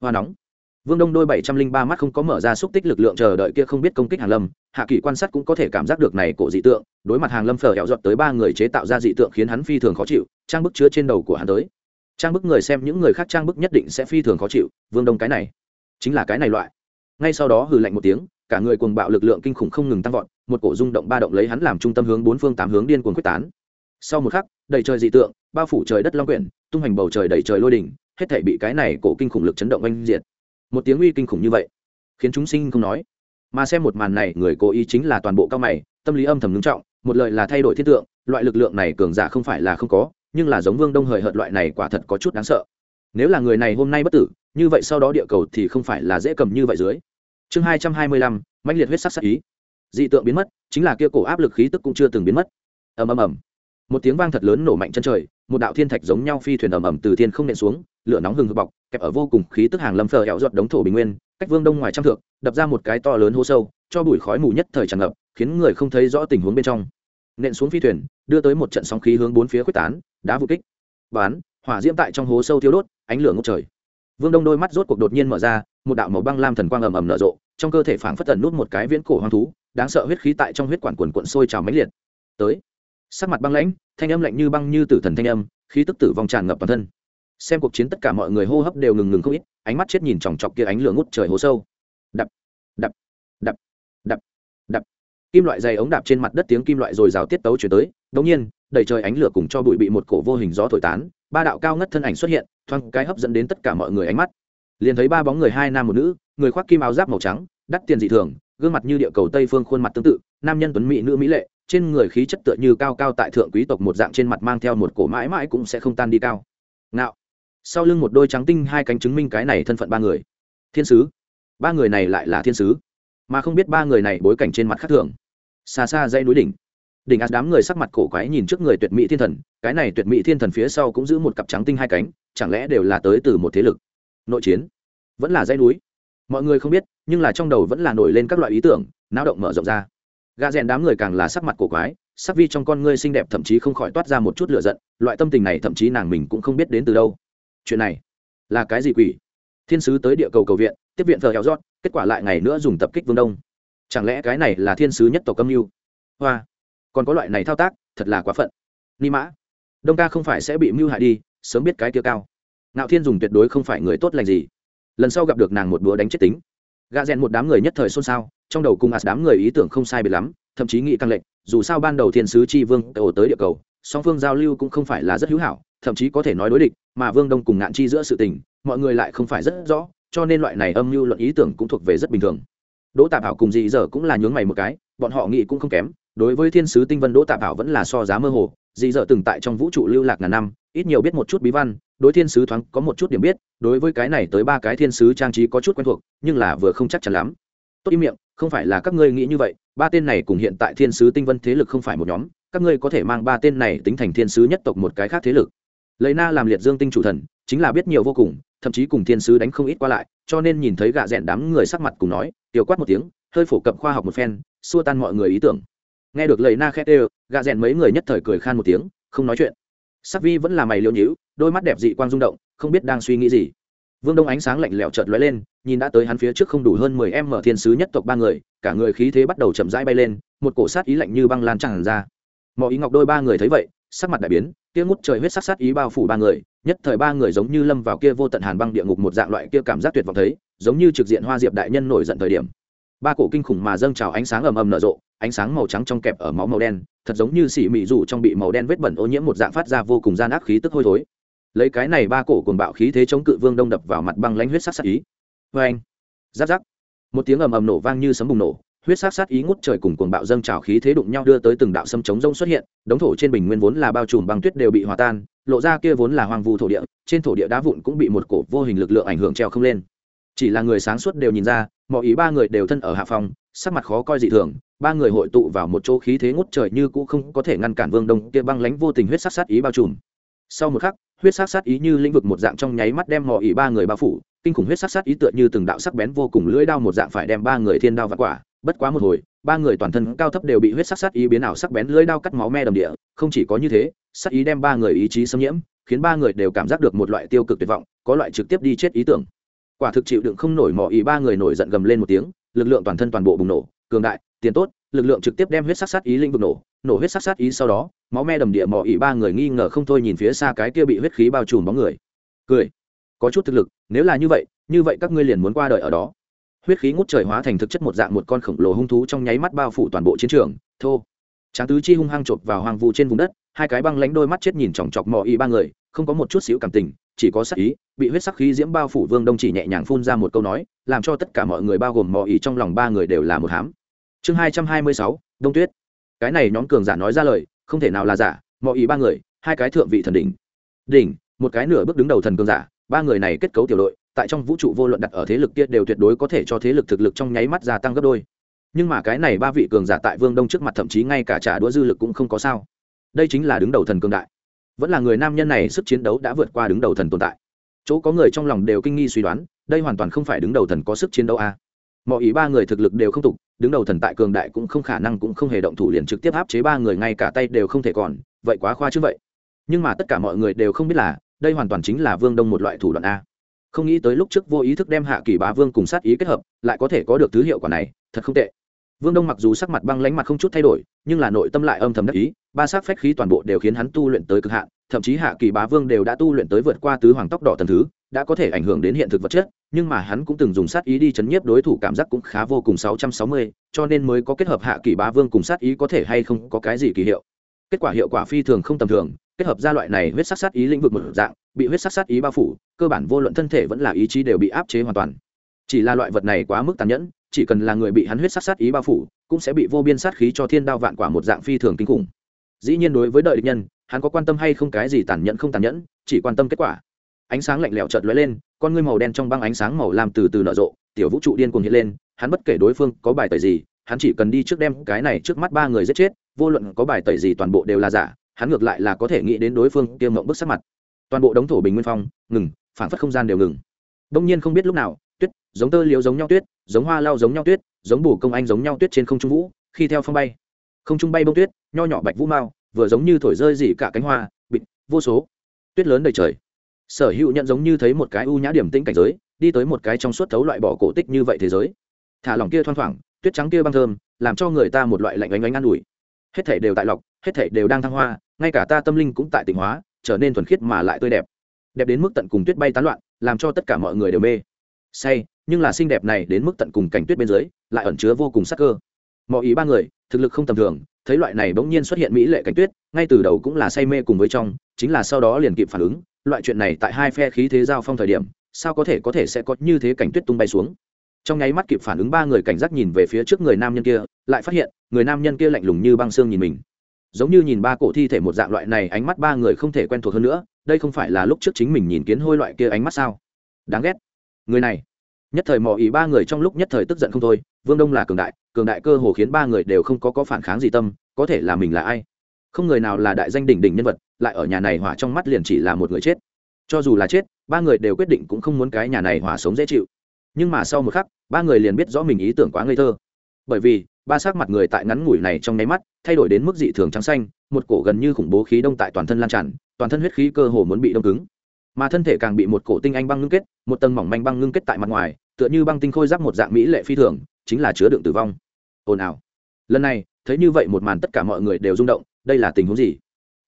hoa nóng. Vương đông đôi bảy trăm linh ba mắt không có mở ra xúc tích lực lượng chờ đợi kia không biết công kích hàng lâm, hạ kỳ quan sát cũng có thể cảm giác được này cổ dị tượng, đối mặt hàng lâm phở hẹo dọt tới ba người chế tạo ra dị tượng khiến hắn phi thường khó chịu, trang bức chứa trên đầu của hắn tới. Trang bức người xem những người khác trang bức nhất định sẽ phi thường khó chịu, vương đông cái này, chính là cái này loại. Ngay sau đó hừ lạnh một tiếng, cả người cuồng bạo lực lượng kinh khủng không ngừng tăng vọt, một cổ rung động ba động lấy hắn làm trung tâm hướng bốn phương tám hướng điên cuồng quyết tán. Sau một khắc đầy trời dị tượng, bao phủ trời đất long quyển, tung hành bầu trời đầy trời lôi đỉnh, hết thể bị cái này cổ kinh khủng lực chấn động oanh diệt. Một tiếng uy kinh khủng như vậy, khiến chúng sinh không nói. Mà xem một màn này, người cố ý chính là toàn bộ cao mày, tâm lý âm thầm ngưng trọng, một lời là thay đổi thiết tượng, loại lực lượng này cường giả không phải là không có, nhưng là giống vương đông hời hợt loại này quả thật có chút đáng sợ. Nếu là người này hôm nay bất tử, như vậy sau đó địa cầu thì không phải là dễ cầm như vậy dưới. Chương hai trăm hai mươi lăm, mãnh liệt huyết sắc sắc ý. Dị tượng biến mất, chính là kia cổ áp lực khí tức cũng chưa từng biến mất. Ầm ầm ầm một tiếng vang thật lớn nổ mạnh chân trời, một đạo thiên thạch giống nhau phi thuyền ầm ầm từ thiên không nện xuống, lửa nóng hừng hực bọc, kẹp ở vô cùng khí tức hàng lâm phờ hẹo giọt đống thổ bình nguyên, cách vương đông ngoài trăm thượng đập ra một cái to lớn hố sâu, cho bụi khói mù nhất thời tràn ngập, khiến người không thấy rõ tình huống bên trong. Nện xuống phi thuyền, đưa tới một trận sóng khí hướng bốn phía quyết tán, đá vụ kích. Bán hỏa diễm tại trong hố sâu thiêu đốt, ánh lửa ngốc trời. Vương đông đôi mắt rốt cuộc đột nhiên mở ra, một đạo màu băng lam thần quang ầm ầm nở rộ, trong cơ thể phảng phất tần nút một cái viễn cổ hoang thú, đáng sợ huyết khí tại trong huyết quản quần quận sôi trào mãnh liệt. Tới sắc mặt băng lãnh, thanh âm lạnh như băng như tử thần thanh âm, khí tức tử vong tràn ngập toàn thân. Xem cuộc chiến tất cả mọi người hô hấp đều ngừng ngừng không ít, ánh mắt chết nhìn chòng chọc kia ánh lửa ngút trời hố sâu. Đập đập đập đập đập. Kim loại dày ống đạp trên mặt đất tiếng kim loại rồi rào tiết tấu chuyển tới đống nhiên, đầy trời ánh lửa cùng cho bụi bị một cổ vô hình gió thổi tán, ba đạo cao ngất thân ảnh xuất hiện, thoáng cái hấp dẫn đến tất cả mọi người ánh mắt. Liền thấy ba bóng người hai nam một nữ, người khoác kim áo giáp màu trắng, đắt tiền dị thường, gương mặt như địa cầu tây phương khuôn mặt tương tự, nam nhân tuấn mỹ nữ mỹ lệ trên người khí chất tựa như cao cao tại thượng quý tộc một dạng trên mặt mang theo một cổ mãi mãi cũng sẽ không tan đi cao. Ngạo. Sau lưng một đôi trắng tinh hai cánh chứng minh cái này thân phận ba người. Thiên sứ. Ba người này lại là thiên sứ. Mà không biết ba người này bối cảnh trên mặt khác thường. Xa xa dãy núi đỉnh. Đỉnh ạt đám người sắc mặt cổ quái nhìn trước người tuyệt mỹ thiên thần, cái này tuyệt mỹ thiên thần phía sau cũng giữ một cặp trắng tinh hai cánh, chẳng lẽ đều là tới từ một thế lực? Nội chiến. Vẫn là dãy núi. Mọi người không biết, nhưng là trong đầu vẫn là nổi lên các loại ý tưởng, náo động mở rộng ra gà rèn đám người càng là sắc mặt cổ quái, sắc vi trong con ngươi xinh đẹp thậm chí không khỏi toát ra một chút lửa giận, loại tâm tình này thậm chí nàng mình cũng không biết đến từ đâu. Chuyện này là cái gì quỷ? Thiên sứ tới địa cầu cầu viện, tiếp viện thờ héo rót, kết quả lại ngày nữa dùng tập kích vương đông. Chẳng lẽ cái này là thiên sứ nhất tộc âm mưu? Hoa, còn có loại này thao tác, thật là quá phận. Ni mã, đông ca không phải sẽ bị mưu hại đi, sớm biết cái kia cao. Ngạo thiên dùng tuyệt đối không phải người tốt lành gì. Lần sau gặp được nàng một búa đánh chết tính. Gà rèn một đám người nhất thời xôn xao trong đầu cùng ạt đám người ý tưởng không sai biệt lắm, thậm chí nghĩ căng lệnh dù sao ban đầu thiên sứ tri vương ổ tới địa cầu, song phương giao lưu cũng không phải là rất hữu hảo, thậm chí có thể nói đối địch, mà vương đông cùng ngạn chi giữa sự tình, mọi người lại không phải rất rõ, cho nên loại này âm mưu luận ý tưởng cũng thuộc về rất bình thường. Đỗ tạp hảo cùng dị dở cũng là nhướng mày một cái, bọn họ nghĩ cũng không kém, đối với thiên sứ tinh vân đỗ tạp hảo vẫn là so giá mơ hồ, dị dở từng tại trong vũ trụ lưu lạc ngàn năm, ít nhiều biết một chút bí văn, đối thiên sứ thoáng có một chút điểm biết, đối với cái này tới ba cái thiên sứ trang trí có chút quen thuộc, nhưng là vừa không chắc chắn lắm. Tốt im miệng không phải là các ngươi nghĩ như vậy, ba tên này cùng hiện tại thiên sứ tinh vân thế lực không phải một nhóm, các ngươi có thể mang ba tên này tính thành thiên sứ nhất tộc một cái khác thế lực. Lấy na làm liệt dương tinh chủ thần, chính là biết nhiều vô cùng, thậm chí cùng thiên sứ đánh không ít qua lại, cho nên nhìn thấy gạ rẽn đám người sắc mặt cùng nói, tiểu quát một tiếng, hơi phổ cập khoa học một phen, xua tan mọi người ý tưởng. Nghe được lời na khét ê gạ rẽn mấy người nhất thời cười khan một tiếng, không nói chuyện. Sắc vi vẫn là mày liêu nhíu, đôi mắt đẹp dị quang rung động, không biết đang suy nghĩ gì vương đông ánh sáng lạnh lẽo chợt lóe lên, nhìn đã tới hắn phía trước không đủ hơn mười em mở thiên sứ nhất tộc ba người, cả người khí thế bắt đầu chậm rãi bay lên, một cổ sát ý lạnh như băng lan tràn ra. Mọi ý ngọc đôi ba người thấy vậy, sắc mặt đại biến kia ngút trời huyết sắc sát ý bao phủ ba người, nhất thời ba người giống như lâm vào kia vô tận hàn băng địa ngục một dạng loại kia cảm giác tuyệt vọng thấy, giống như trực diện hoa diệp đại nhân nổi giận thời điểm. Ba cổ kinh khủng mà dâng trào ánh sáng ầm ầm nở rộ, ánh sáng màu trắng trong kẹp ở máu màu đen, thật giống như xỉ mị rủ trong bị màu đen vết bẩn ô nhiễm một dạng phát ra vô cùng gian ác khí tức hôi thối lấy cái này ba cổ cuồng bạo khí thế chống cự vương đông đập vào mặt băng lãnh huyết sắc sát ý. Vê anh. Giáp giáp. Một tiếng ầm ầm nổ vang như sấm bùng nổ, huyết sát sát ý ngút trời cùng cuồng bạo dâng trào khí thế đụng nhau đưa tới từng đạo sâm chống rông xuất hiện, đống thổ trên bình nguyên vốn là bao trùm băng tuyết đều bị hòa tan, lộ ra kia vốn là hoang vu thổ địa, trên thổ địa đá vụn cũng bị một cổ vô hình lực lượng ảnh hưởng treo không lên. Chỉ là người sáng suốt đều nhìn ra mọi ý ba người đều thân ở hạ phòng, sắc mặt khó coi dị thường, ba người hội tụ vào một chỗ khí thế ngút trời như cũ không có thể ngăn cản vương đông kia băng lánh vô tình huyết sát sát ý bao trùm. Sau một khắc huyết sát sát ý như lĩnh vực một dạng trong nháy mắt đem mọi ỉ ba người bao phủ, kinh khủng huyết sát sát ý tựa như từng đạo sắc bén vô cùng lưỡi đao một dạng phải đem ba người thiên đao và quả. Bất quá một hồi, ba người toàn thân cao thấp đều bị huyết sát sát ý biến ảo sắc bén lưỡi đao cắt máu me đầm địa. Không chỉ có như thế, sát ý đem ba người ý chí xâm nhiễm, khiến ba người đều cảm giác được một loại tiêu cực tuyệt vọng, có loại trực tiếp đi chết ý tưởng. Quả thực chịu đựng không nổi mỏ ý ba người nổi giận gầm lên một tiếng, lực lượng toàn thân toàn bộ bùng nổ, cường đại, tiền tốt, lực lượng trực tiếp đem huyết sát sát ý lĩnh vực nổ nổ huyết sát sát ý sau đó, máu me đầm địa mỏ ỉ ba người nghi ngờ không thôi nhìn phía xa cái kia bị huyết khí bao trùm bóng người. Cười. Có chút thực lực, nếu là như vậy như vậy các ngươi liền muốn qua đời ở đó. Huyết khí ngút trời hóa thành thực chất một dạng một con khổng lồ hung thú trong nháy mắt bao phủ toàn bộ chiến trường. Thô. Tráng tứ chi hung hăng chộp vào hoang vu trên vùng đất, hai cái băng lánh đôi mắt chết nhìn chòng chọc mò y ba người, không có một chút xíu cảm tình, chỉ có sắc ý, bị huyết sắc khí diễm bao phủ vương đông chỉ nhẹ nhàng phun ra một câu nói, làm cho tất cả mọi người bao gồm mò y trong lòng ba người đều là một hám. Chương hai trăm hai mươi sáu, đông tuyết cái này nhóm cường giả nói ra lời, không thể nào là giả, Mọi ý ba người, hai cái thượng vị thần đỉnh. Đỉnh, một cái nửa bước đứng đầu thần cường giả, ba người này kết cấu tiểu đội, tại trong vũ trụ vô luận đặt ở thế lực kia đều tuyệt đối có thể cho thế lực thực lực trong nháy mắt gia tăng gấp đôi. Nhưng mà cái này ba vị cường giả tại vương đông trước mặt thậm chí ngay cả trả đũa dư lực cũng không có sao. Đây chính là đứng đầu thần cường đại. Vẫn là người nam nhân này sức chiến đấu đã vượt qua đứng đầu thần tồn tại. Chỗ có người trong lòng đều kinh nghi suy đoán, đây hoàn toàn không phải đứng đầu thần có sức chiến đấu à mọi ý ba người thực lực đều không tục, đứng đầu thần tại cường đại cũng không khả năng cũng không hề động thủ liền trực tiếp áp chế ba người, ngay cả tay đều không thể còn, vậy quá khoa chứ vậy. Nhưng mà tất cả mọi người đều không biết là, đây hoàn toàn chính là vương đông một loại thủ đoạn a. Không nghĩ tới lúc trước vô ý thức đem hạ kỳ bá vương cùng sát ý kết hợp, lại có thể có được thứ hiệu quả này, thật không tệ. Vương đông mặc dù sắc mặt băng lánh mặt không chút thay đổi, nhưng là nội tâm lại âm thầm đắc ý, ba sắc phách khí toàn bộ đều khiến hắn tu luyện tới cực hạn, thậm chí hạ kỳ bá vương đều đã tu luyện tới vượt qua tứ hoàng tóc đỏ tần thứ đã có thể ảnh hưởng đến hiện thực vật chất, nhưng mà hắn cũng từng dùng sát ý đi chấn nhiếp đối thủ cảm giác cũng khá vô cùng sáu trăm sáu mươi, cho nên mới có kết hợp hạ kỳ bá vương cùng sát ý có thể hay không có cái gì kỳ hiệu. Kết quả hiệu quả phi thường không tầm thường, kết hợp ra loại này huyết sắc sát ý lĩnh vực một dạng, bị huyết sắc sát ý bao phủ, cơ bản vô luận thân thể vẫn là ý chí đều bị áp chế hoàn toàn. Chỉ là loại vật này quá mức tàn nhẫn, chỉ cần là người bị hắn huyết sắc sát ý bao phủ, cũng sẽ bị vô biên sát khí cho thiên đao vạn quả một dạng phi thường kinh khủng. Dĩ nhiên đối với đợi địch nhân, hắn có quan tâm hay không cái gì tàn nhẫn không tàn nhẫn, chỉ quan tâm kết quả ánh sáng lạnh lẽo chợt lóe lên, con ngươi màu đen trong băng ánh sáng màu làm từ từ nở rộ, tiểu vũ trụ điên cuồng hiện lên, hắn bất kể đối phương có bài tẩy gì, hắn chỉ cần đi trước đem cái này trước mắt ba người giết chết, vô luận có bài tẩy gì toàn bộ đều là giả, hắn ngược lại là có thể nghĩ đến đối phương kia mộng bức sắc mặt. Toàn bộ đống thổ bình nguyên phong, ngừng phản phất không gian đều ngừng. Đông nhiên không biết lúc nào, tuyết, giống tơ liếu giống nhau tuyết, giống hoa lao giống nhau tuyết, giống bù công anh giống nhau tuyết trên không trung vũ, khi theo phong bay. Không trung bay bông tuyết, nho nhỏ bạch vũ mao, vừa giống như thổi rơi gì cả cánh hoa bịt vô số. Tuyết lớn đầy trời sở hữu nhận giống như thấy một cái u nhã điểm tĩnh cảnh giới, đi tới một cái trong suốt thấu loại bỏ cổ tích như vậy thế giới. Thả lỏng kia thoang thoảng, tuyết trắng kia băng thơm, làm cho người ta một loại lạnh ánh ánh an ủi. Hết thể đều tại lọc, hết thể đều đang thăng hoa, ngay cả ta tâm linh cũng tại tỉnh hóa, trở nên thuần khiết mà lại tươi đẹp. Đẹp đến mức tận cùng tuyết bay tán loạn, làm cho tất cả mọi người đều mê. Say, nhưng là xinh đẹp này đến mức tận cùng cảnh tuyết bên dưới, lại ẩn chứa vô cùng sắc cơ. Mọi ý ba người, thực lực không tầm thường, thấy loại này bỗng nhiên xuất hiện mỹ lệ cảnh tuyết, ngay từ đầu cũng là say mê cùng với trong, chính là sau đó liền kịp phản ứng loại chuyện này tại hai phe khí thế giao phong thời điểm, sao có thể có thể sẽ có như thế cảnh tuyết tung bay xuống? Trong nháy mắt kịp phản ứng ba người cảnh giác nhìn về phía trước người nam nhân kia, lại phát hiện, người nam nhân kia lạnh lùng như băng xương nhìn mình. Giống như nhìn ba cổ thi thể một dạng loại này, ánh mắt ba người không thể quen thuộc hơn nữa, đây không phải là lúc trước chính mình nhìn kiến hôi loại kia ánh mắt sao? Đáng ghét. Người này. Nhất thời mò ý ba người trong lúc nhất thời tức giận không thôi, vương đông là cường đại cường đại cơ hồ khiến ba người đều không có có phản kháng gì tâm, có thể là mình là ai? Không người nào là đại danh đỉnh đỉnh nhân vật, lại ở nhà này hỏa trong mắt liền chỉ là một người chết. Cho dù là chết, ba người đều quyết định cũng không muốn cái nhà này hỏa sống dễ chịu. Nhưng mà sau một khắc, ba người liền biết rõ mình ý tưởng quá ngây thơ. Bởi vì, ba sắc mặt người tại ngắn ngủi này trong nháy mắt, thay đổi đến mức dị thường trắng xanh, một cổ gần như khủng bố khí đông tại toàn thân lan tràn, toàn thân huyết khí cơ hồ muốn bị đông cứng. Mà thân thể càng bị một cổ tinh anh băng ngưng kết, một tầng mỏng manh băng ngưng kết tại mặt ngoài, tựa như băng tinh khôi giáp một dạng mỹ lệ phi thường, chính là chứa đựng tử vong. Ồn ào. Lần này, thấy như vậy một màn tất cả mọi người đều rung động đây là tình huống gì?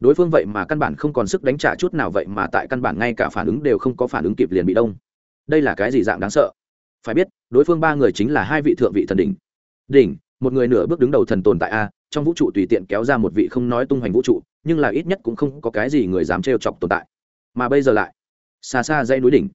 Đối phương vậy mà căn bản không còn sức đánh trả chút nào vậy mà tại căn bản ngay cả phản ứng đều không có phản ứng kịp liền bị đông. Đây là cái gì dạng đáng sợ? Phải biết, đối phương ba người chính là hai vị thượng vị thần đỉnh. Đỉnh, một người nửa bước đứng đầu thần tồn tại a, trong vũ trụ tùy tiện kéo ra một vị không nói tung hoành vũ trụ, nhưng là ít nhất cũng không có cái gì người dám trêu chọc tồn tại. Mà bây giờ lại, xa xa dãy núi đỉnh.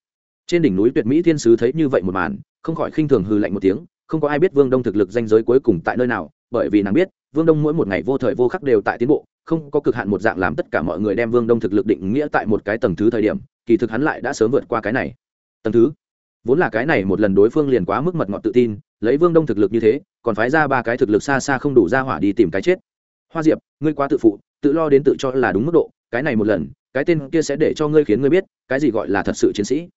Trên đỉnh núi tuyệt mỹ thiên sứ thấy như vậy một màn, không khỏi khinh thường hư lạnh một tiếng, không có ai biết vương đông thực lực danh giới cuối cùng tại nơi nào, bởi vì nàng biết vương đông mỗi một ngày vô thời vô khắc đều tại tiến bộ, không có cực hạn một dạng làm tất cả mọi người đem vương đông thực lực định nghĩa tại một cái tầng thứ thời điểm, kỳ thực hắn lại đã sớm vượt qua cái này. Tầng thứ? Vốn là cái này một lần đối phương liền quá mức mật ngọt tự tin, lấy vương đông thực lực như thế, còn phái ra ba cái thực lực xa xa không đủ ra hỏa đi tìm cái chết. Hoa diệp, ngươi quá tự phụ, tự lo đến tự cho là đúng mức độ, cái này một lần, cái tên kia sẽ để cho ngươi khiến ngươi biết, cái gì gọi là thật sự chiến sĩ.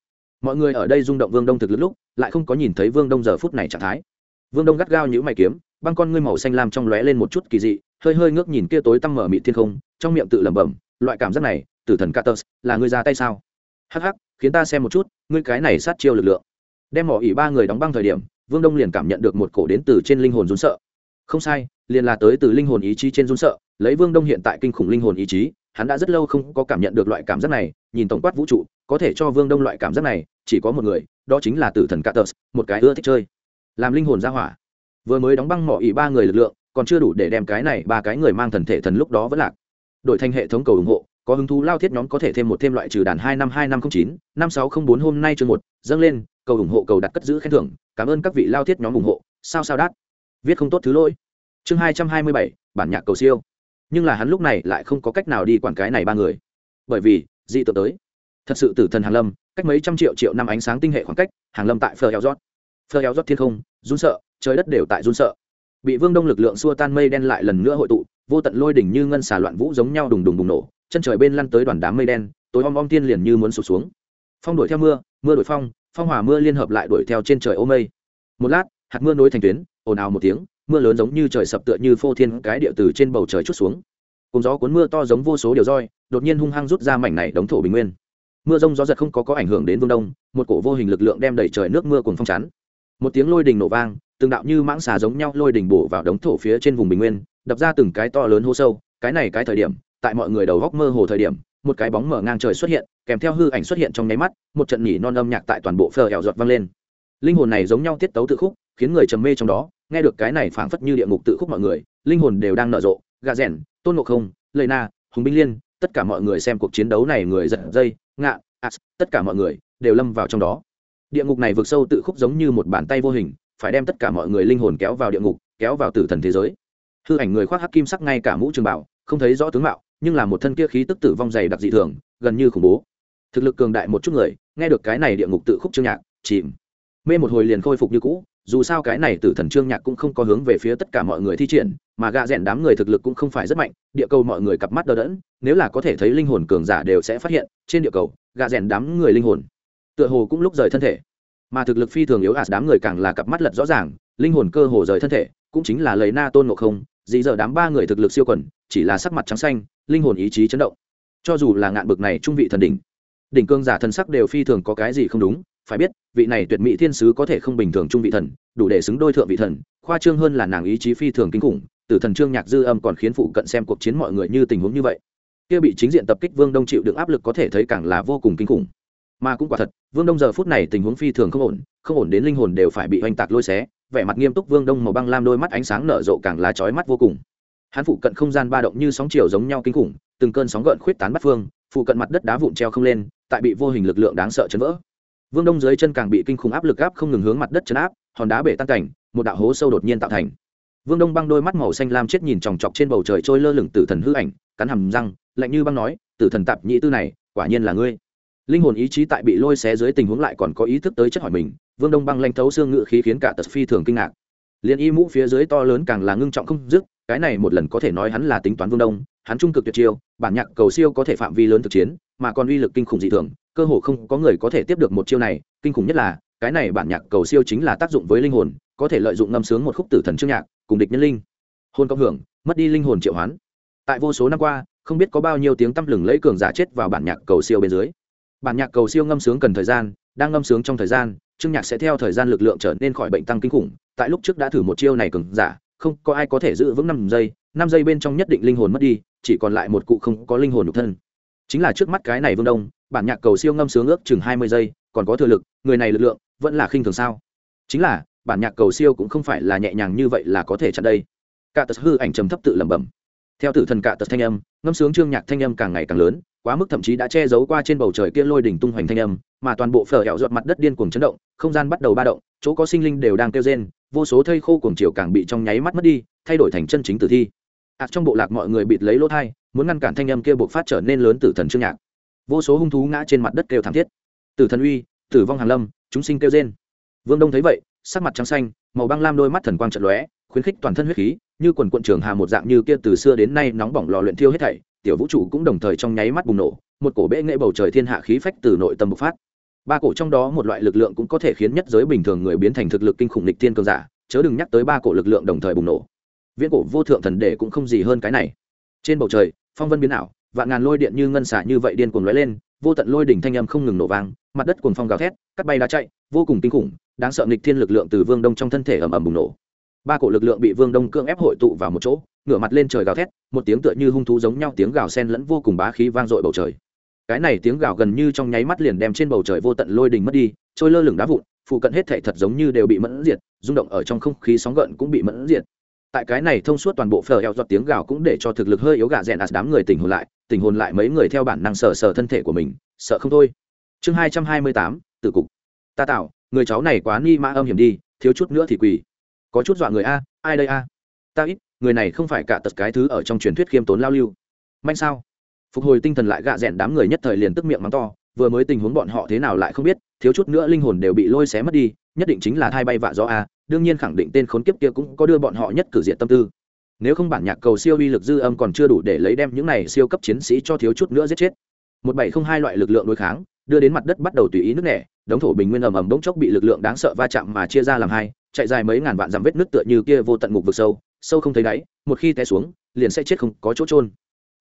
Mọi người ở đây rung động vương đông thực lực lúc, lại không có nhìn thấy vương đông giờ phút này trạng thái. Vương đông gắt gao nhữ mày kiếm băng con ngươi màu xanh lam trong lóe lên một chút kỳ dị hơi hơi ngước nhìn kia tối tăm mở mịt thiên không trong miệng tự lẩm bẩm loại cảm giác này tử thần Catus, là ngươi ra tay sao? Hắc hắc khiến ta xem một chút ngươi cái này sát chiêu lực lượng. Đem mỏ ỉ ba người đóng băng thời điểm vương đông liền cảm nhận được một cổ đến từ trên linh hồn run sợ. Không sai liền là tới từ linh hồn ý chí trên run sợ lấy vương đông hiện tại kinh khủng linh hồn ý chí hắn đã rất lâu không có cảm nhận được loại cảm giác này nhìn tổng quát vũ trụ có thể cho vương đông loại cảm giác này chỉ có một người đó chính là tử thần Catus, một cái ưa thích chơi. Làm linh hồn ra hỏa vừa mới đóng băng mỏ ỉ ba người lực lượng, còn chưa đủ để đem cái này ba cái người mang thần thể thần lúc đó vẫn lạc. Đổi thành hệ thống cầu ủng hộ, có hứng thú lao thiết nhóm có thể thêm một thêm loại trừ đàn hai năm hai năm không chín, năm sáu không bốn hôm nay chương một, dâng lên, cầu ủng hộ, cầu đặt cất giữ khen thưởng, cảm ơn các vị lao thiết nhóm ủng hộ, sao sao đát. Viết không tốt thứ lỗi. Chương hai trăm hai mươi bảy, bản nhạc cầu siêu. Nhưng là hắn lúc này lại không có cách nào đi quản cái này ba người. Bởi vì, dị tượng tới. Thật sự tử thần hàng lâm, cách mấy trăm triệu triệu năm ánh sáng tinh hệ khoảng cách, hàng lâm tại phờ eo rót phờ eo rót thiên không, run sợ trời đất đều tại run sợ. Bị vương đông lực lượng xua tan mây đen lại lần nữa hội tụ, vô tận lôi đỉnh như ngân xà loạn vũ giống nhau đùng đùng bùng nổ, chân trời bên lăn tới đoàn đám mây đen, tối om om tiên liền như muốn sụp xuống. Phong đuổi theo mưa mưa đuổi phong phong hỏa mưa liên hợp lại đuổi theo trên trời ô mây. Một lát, hạt mưa nối thành tuyến, ồn ào một tiếng, mưa lớn giống như trời sập tựa như phô thiên cái địa từ trên bầu trời chút xuống. Cùng gió cuốn mưa to giống vô số điều roi, đột nhiên hung hăng rút ra mảnh này đống thổ bình nguyên. Mưa rông gió giật không có có ảnh hưởng đến vương đông, một cổ vô hình lực lượng đem đẩy trời nước mưa cùng phong chắn. Một tiếng lôi đình nổ vang từng đạo như mãng xà giống nhau lôi đình bổ vào đống thổ phía trên vùng bình nguyên đập ra từng cái to lớn hô sâu. Cái này cái thời điểm tại mọi người đầu góc mơ hồ thời điểm một cái bóng mở ngang trời xuất hiện kèm theo hư ảnh xuất hiện trong nháy mắt một trận nhỉ non âm nhạc tại toàn bộ phờ hẹo giọt vang lên. Linh hồn này giống nhau tiết tấu tự khúc khiến người trầm mê trong đó. Nghe được cái này phảng phất như địa ngục tự khúc mọi người linh hồn đều đang nở rộ. Gà rèn, tôn ngộ không lầy na hùng binh liên tất cả mọi người xem cuộc chiến đấu này người giật dây ngạ as tất cả mọi người đều lâm vào trong đó. Địa ngục này vượt sâu tự khúc giống như một bàn tay vô hình phải đem tất cả mọi người linh hồn kéo vào địa ngục, kéo vào tử thần thế giới. Hư ảnh người khoác hắc kim sắc ngay cả mũ trường bảo, không thấy rõ tướng mạo, nhưng là một thân kia khí tức tử vong dày đặc dị thường, gần như khủng bố. Thực lực cường đại một chút người, nghe được cái này địa ngục tự khúc chương nhạc, chìm. Mê một hồi liền khôi phục như cũ, dù sao cái này tử thần trương nhạc cũng không có hướng về phía tất cả mọi người thi triển, mà gạ rẽn đám người thực lực cũng không phải rất mạnh, địa cầu mọi người cặp mắt đờ đẫn, nếu là có thể thấy linh hồn cường giả đều sẽ phát hiện, trên địa cầu, gạ rẽn đám người linh hồn, tựa hồ cũng lúc rời thân thể mà thực lực phi thường yếu ạt đám người càng là cặp mắt lật rõ ràng, linh hồn cơ hồ rời thân thể, cũng chính là lấy na tôn ngộ không dị dở đám ba người thực lực siêu quần, chỉ là sắc mặt trắng xanh, linh hồn ý chí chấn động. Cho dù là ngạn bực này trung vị thần đỉnh đỉnh cương giả thần sắc đều phi thường có cái gì không đúng, phải biết, vị này tuyệt mỹ thiên sứ có thể không bình thường trung vị thần, đủ để xứng đôi thượng vị thần, khoa trương hơn là nàng ý chí phi thường kinh khủng, từ thần trương nhạc dư âm còn khiến phụ cận xem cuộc chiến mọi người như tình huống như vậy. Kia bị chính diện tập kích vương đông chịu được áp lực có thể thấy càng là vô cùng kinh khủng mà cũng quả thật, vương đông giờ phút này tình huống phi thường không ổn không ổn đến linh hồn đều phải bị oanh tạc lôi xé, vẻ mặt nghiêm túc vương đông màu băng lam đôi mắt ánh sáng nở rộ càng lá chói mắt vô cùng. Hắn phụ cận không gian ba động như sóng chiều giống nhau kinh khủng, từng cơn sóng gợn khuyết tán bắt phương, phụ cận mặt đất đá vụn treo không lên, tại bị vô hình lực lượng đáng sợ chấn vỡ. Vương đông dưới chân càng bị kinh khủng áp lực áp không ngừng hướng mặt đất chấn áp, hòn đá bể tan cảnh, một đạo hố sâu đột nhiên tạo thành. Vương đông băng đôi mắt màu xanh lam chết nhìn chòng chọc trên bầu trời trôi lơ lửng tử thần hư ảnh, cắn hầm răng, lạnh như băng nói, tử thần tạp nhị tư này, quả nhiên là ngươi linh hồn ý chí tại bị lôi xé dưới tình huống lại còn có ý thức tới chất hỏi mình, vương đông băng lanh thấu xương ngự khí khiến cả tật phi thường kinh ngạc. Liền y mũ phía dưới to lớn càng là ngưng trọng không dứt, cái này một lần có thể nói hắn là tính toán vương đông, hắn trung cực tuyệt chiêu, bản nhạc cầu siêu có thể phạm vi lớn thực chiến, mà còn uy lực kinh khủng dị thường, cơ hồ không có người có thể tiếp được một chiêu này, kinh khủng nhất là, cái này bản nhạc cầu siêu chính là tác dụng với linh hồn, có thể lợi dụng ngâm sướng một khúc tử thần chương nhạc, cùng địch nhân linh. Hôn cộng hưởng, mất đi linh hồn triệu hoán. Tại vô số năm qua, không biết có bao nhiêu tiếng tăm lừng lẫy cường giả chết vào bản nhạc cầu siêu bên dưới bản nhạc cầu siêu ngâm sướng cần thời gian, đang ngâm sướng trong thời gian, chương nhạc sẽ theo thời gian lực lượng trở nên khỏi bệnh tăng kinh khủng, tại lúc trước đã thử một chiêu này cứng giả, không có ai có thể giữ vững năm giây năm giây bên trong nhất định linh hồn mất đi, chỉ còn lại một cụ không có linh hồn nhục thân. Chính là trước mắt cái này vương đông, bản nhạc cầu siêu ngâm sướng ước chừng hai mươi giây, còn có thừa lực, người này lực lượng vẫn là khinh thường sao? Chính là, bản nhạc cầu siêu cũng không phải là nhẹ nhàng như vậy là có thể chặn đây. Cả tật hư ảnh trầm thấp tự lẩm bẩm. Theo tử thần cả tật thanh âm ngâm sướng trương nhạc thanh âm càng ngày càng lớn, quá mức thậm chí đã che giấu qua trên bầu trời kia lôi đỉnh tung hoành thanh âm, mà toàn bộ phở hẹo giọt mặt đất điên cuồng chấn động, không gian bắt đầu ba động, chỗ có sinh linh đều đang kêu rên, vô số thây khô cuồng chiều càng bị trong nháy mắt mất đi, thay đổi thành chân chính tử thi. Ạt trong bộ lạc mọi người bịt lấy lỗ thai, muốn ngăn cản thanh âm kia buộc phát trở nên lớn tử thần trương nhạc. Vô số hung thú ngã trên mặt đất kêu thảm thiết. Tử thần uy, tử vong hàn lâm, chúng sinh kêu rên. Vương đông thấy vậy, sắc mặt trắng xanh, màu băng lam đôi mắt thần quang trận lóe, khuyến khích toàn thân huyết khí như quần quận trường hà một dạng như kia từ xưa đến nay nóng bỏng lò luyện thiêu hết thảy, tiểu vũ trụ cũng đồng thời trong nháy mắt bùng nổ, một cổ bệ nghệ bầu trời thiên hạ khí phách từ nội tâm bộc phát. Ba cổ trong đó một loại lực lượng cũng có thể khiến nhất giới bình thường người biến thành thực lực kinh khủng lịch thiên cường giả, chớ đừng nhắc tới ba cổ lực lượng đồng thời bùng nổ. Viễn cổ vô thượng thần đệ cũng không gì hơn cái này. Trên bầu trời, phong vân biến ảo, vạn ngàn lôi điện như ngân xả như vậy điên cuồng lóe lên, vô tận lôi đỉnh thanh âm không ngừng nổ vang, mặt đất cuồng phong gào thét cắt bay đá chạy, vô cùng kinh khủng, đáng sợ nghịch thiên lực lượng từ vương đông trong thân thể ầm ầm bùng nổ ba cổ lực lượng bị vương đông Cương ép hội tụ vào một chỗ ngửa mặt lên trời gào thét một tiếng tựa như hung thú giống nhau tiếng gào sen lẫn vô cùng bá khí vang dội bầu trời cái này tiếng gào gần như trong nháy mắt liền đem trên bầu trời vô tận lôi đình mất đi trôi lơ lửng đá vụn phụ cận hết thảy thật giống như đều bị mẫn diệt rung động ở trong không khí sóng gợn cũng bị mẫn diệt tại cái này thông suốt toàn bộ phở eo giọt tiếng gào cũng để cho thực lực hơi yếu gà rèn ạt đám người tỉnh hồn lại tỉnh hồn lại mấy người theo bản năng sờ sờ thân thể của mình sợ không thôi chương hai trăm hai mươi tám tử cục ta tạo người cháu này quá ni mã âm hiểm đi thiếu chút nữa thì quỳ có chút dọa người a, ai đây a? Ta ít, người này không phải cả tật cái thứ ở trong truyền thuyết khiêm tốn lao lưu. Manh sao? Phục hồi tinh thần lại gạ rẽn đám người nhất thời liền tức miệng mắng to, vừa mới tình huống bọn họ thế nào lại không biết, thiếu chút nữa linh hồn đều bị lôi xé mất đi, nhất định chính là thai bay vạ gió a, đương nhiên khẳng định tên khốn kiếp kia cũng có đưa bọn họ nhất cử diện tâm tư. Nếu không bản nhạc cầu siêu uy lực dư âm còn chưa đủ để lấy đem những này siêu cấp chiến sĩ cho thiếu chút nữa giết chết. Một bảy không hai loại lực lượng đối kháng, đưa đến mặt đất bắt đầu tùy ý nước nẻ, đống thổ bình nguyên ầm ầm bỗng chốc bị lực lượng đáng sợ va chạm mà chia ra làm hai chạy dài mấy ngàn vạn dặm vết nước tựa như kia vô tận ngục vực sâu sâu không thấy đáy, một khi té xuống, liền sẽ chết không có chỗ trôn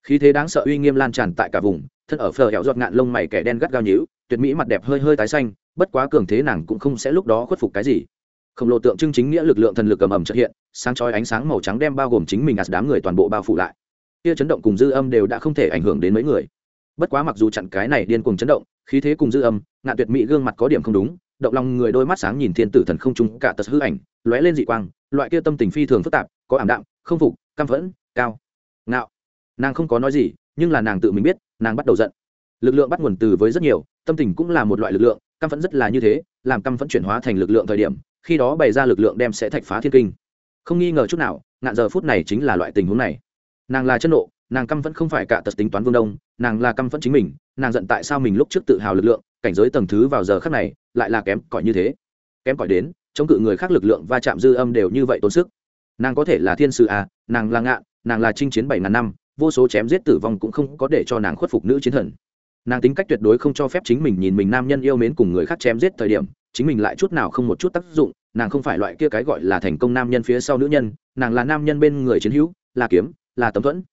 khí thế đáng sợ uy nghiêm lan tràn tại cả vùng, thân ở phờ hẹo giọt ngạn lông mày kẻ đen gắt gao nhíu, tuyệt mỹ mặt đẹp hơi hơi tái xanh, bất quá cường thế nàng cũng không sẽ lúc đó khuất phục cái gì. Khổng lồ tượng trưng chính nghĩa lực lượng thần lực ầm ầm trợ hiện, sáng chói ánh sáng màu trắng đem bao gồm chính mình ạt đám người toàn bộ bao phủ lại. Kia chấn động cùng dư âm đều đã không thể ảnh hưởng đến mấy người. Bất quá mặc dù chặn cái này điên cuồng chấn động, khí thế cùng dư âm, ngạn tuyệt mỹ gương mặt có điểm không đúng động lòng người đôi mắt sáng nhìn thiên tử thần không trung cả tật hư ảnh, lóe lên dị quang, loại kia tâm tình phi thường phức tạp, có ảm đạm, không phục, căm phẫn, cao, ngạo. Nàng không có nói gì, nhưng là nàng tự mình biết, nàng bắt đầu giận. Lực lượng bắt nguồn từ với rất nhiều, tâm tình cũng là một loại lực lượng, căm phẫn rất là như thế, làm căm phẫn chuyển hóa thành lực lượng thời điểm, khi đó bày ra lực lượng đem sẽ thạch phá thiên kinh. Không nghi ngờ chút nào, ngạn giờ phút này chính là loại tình huống này. Nàng là chân nộ, nàng căm vẫn không phải cả tật tính toán vương đông, nàng là căm vẫn chính mình, nàng giận tại sao mình lúc trước tự hào lực lượng, cảnh giới tầng thứ vào giờ khác này lại là kém cỏi như thế. Kém cỏi đến chống cự người khác lực lượng va chạm dư âm đều như vậy tốn sức. Nàng có thể là thiên sư à nàng là ngạ, nàng là chinh chiến bảy ngàn năm vô số chém giết tử vong cũng không có để cho nàng khuất phục nữ chiến thần. Nàng tính cách tuyệt đối không cho phép chính mình nhìn mình nam nhân yêu mến cùng người khác chém giết thời điểm chính mình lại chút nào không một chút tác dụng nàng không phải loại kia cái gọi là thành công nam nhân phía sau nữ nhân nàng là nam nhân bên người chiến hữu là kiếm là tấm thuẫn.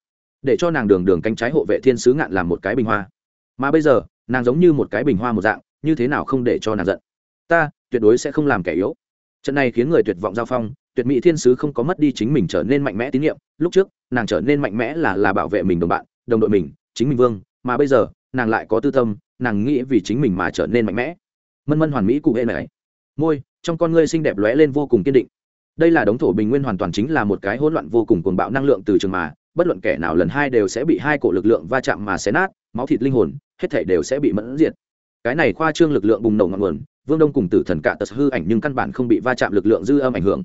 Để cho nàng đường đường cánh trái hộ vệ thiên sứ ngạn làm một cái bình hoa. Mà bây giờ nàng giống như một cái bình hoa một dạng như thế nào không để cho nàng giận? Ta, tuyệt đối sẽ không làm kẻ yếu. Trận này khiến người tuyệt vọng giao phong, tuyệt mỹ thiên sứ không có mất đi chính mình trở nên mạnh mẽ tín nhiệm. Lúc trước, nàng trở nên mạnh mẽ là là bảo vệ mình đồng bạn, đồng đội mình, chính mình vương, mà bây giờ, nàng lại có tư tâm, nàng nghĩ vì chính mình mà trở nên mạnh mẽ. Mân mân hoàn mỹ cụ hệ này. Môi, trong con ngươi xinh đẹp lóe lên vô cùng kiên định. Đây là đống thổ bình nguyên hoàn toàn chính là một cái hỗn loạn vô cùng cuồng bạo năng lượng từ trường mà, bất luận kẻ nào lần hai đều sẽ bị hai cổ lực lượng va chạm mà xé nát, máu thịt linh hồn, hết thể đều sẽ bị mẫn diệt cái này khoa trương lực lượng bùng nổ ngọn nguồn, vương đông cùng tử thần cạ tật hư ảnh nhưng căn bản không bị va chạm lực lượng dư âm ảnh hưởng.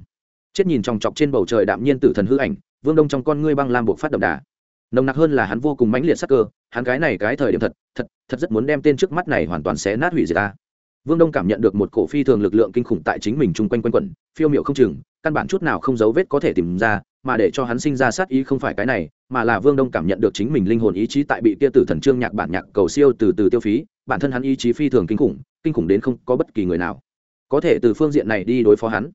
Chết nhìn trong chọc trên bầu trời đạm nhiên tử thần hư ảnh, vương đông trong con ngươi băng lam buộc phát đậm đà. Nồng nặc hơn là hắn vô cùng mãnh liệt sắc cơ, hắn cái này cái thời điểm thật thật thật rất muốn đem tên trước mắt này hoàn toàn xé nát hủy diệt ta. Vương đông cảm nhận được một cổ phi thường lực lượng kinh khủng tại chính mình chung quanh quanh quẩn, phiêu m i ệ u không chừng, căn bản chút nào không dấu vết có thể tìm ra, mà để cho hắn sinh ra sát ý không phải cái này, mà là vương đông cảm nhận được chính mình linh hồn ý chí tại bị kia tử thần trương nhạc bản nhạc cầu siêu từ từ tiêu phí bản thân hắn ý chí phi thường kinh khủng kinh khủng đến không có bất kỳ người nào. Có thể từ phương diện này đi đối phó hắn.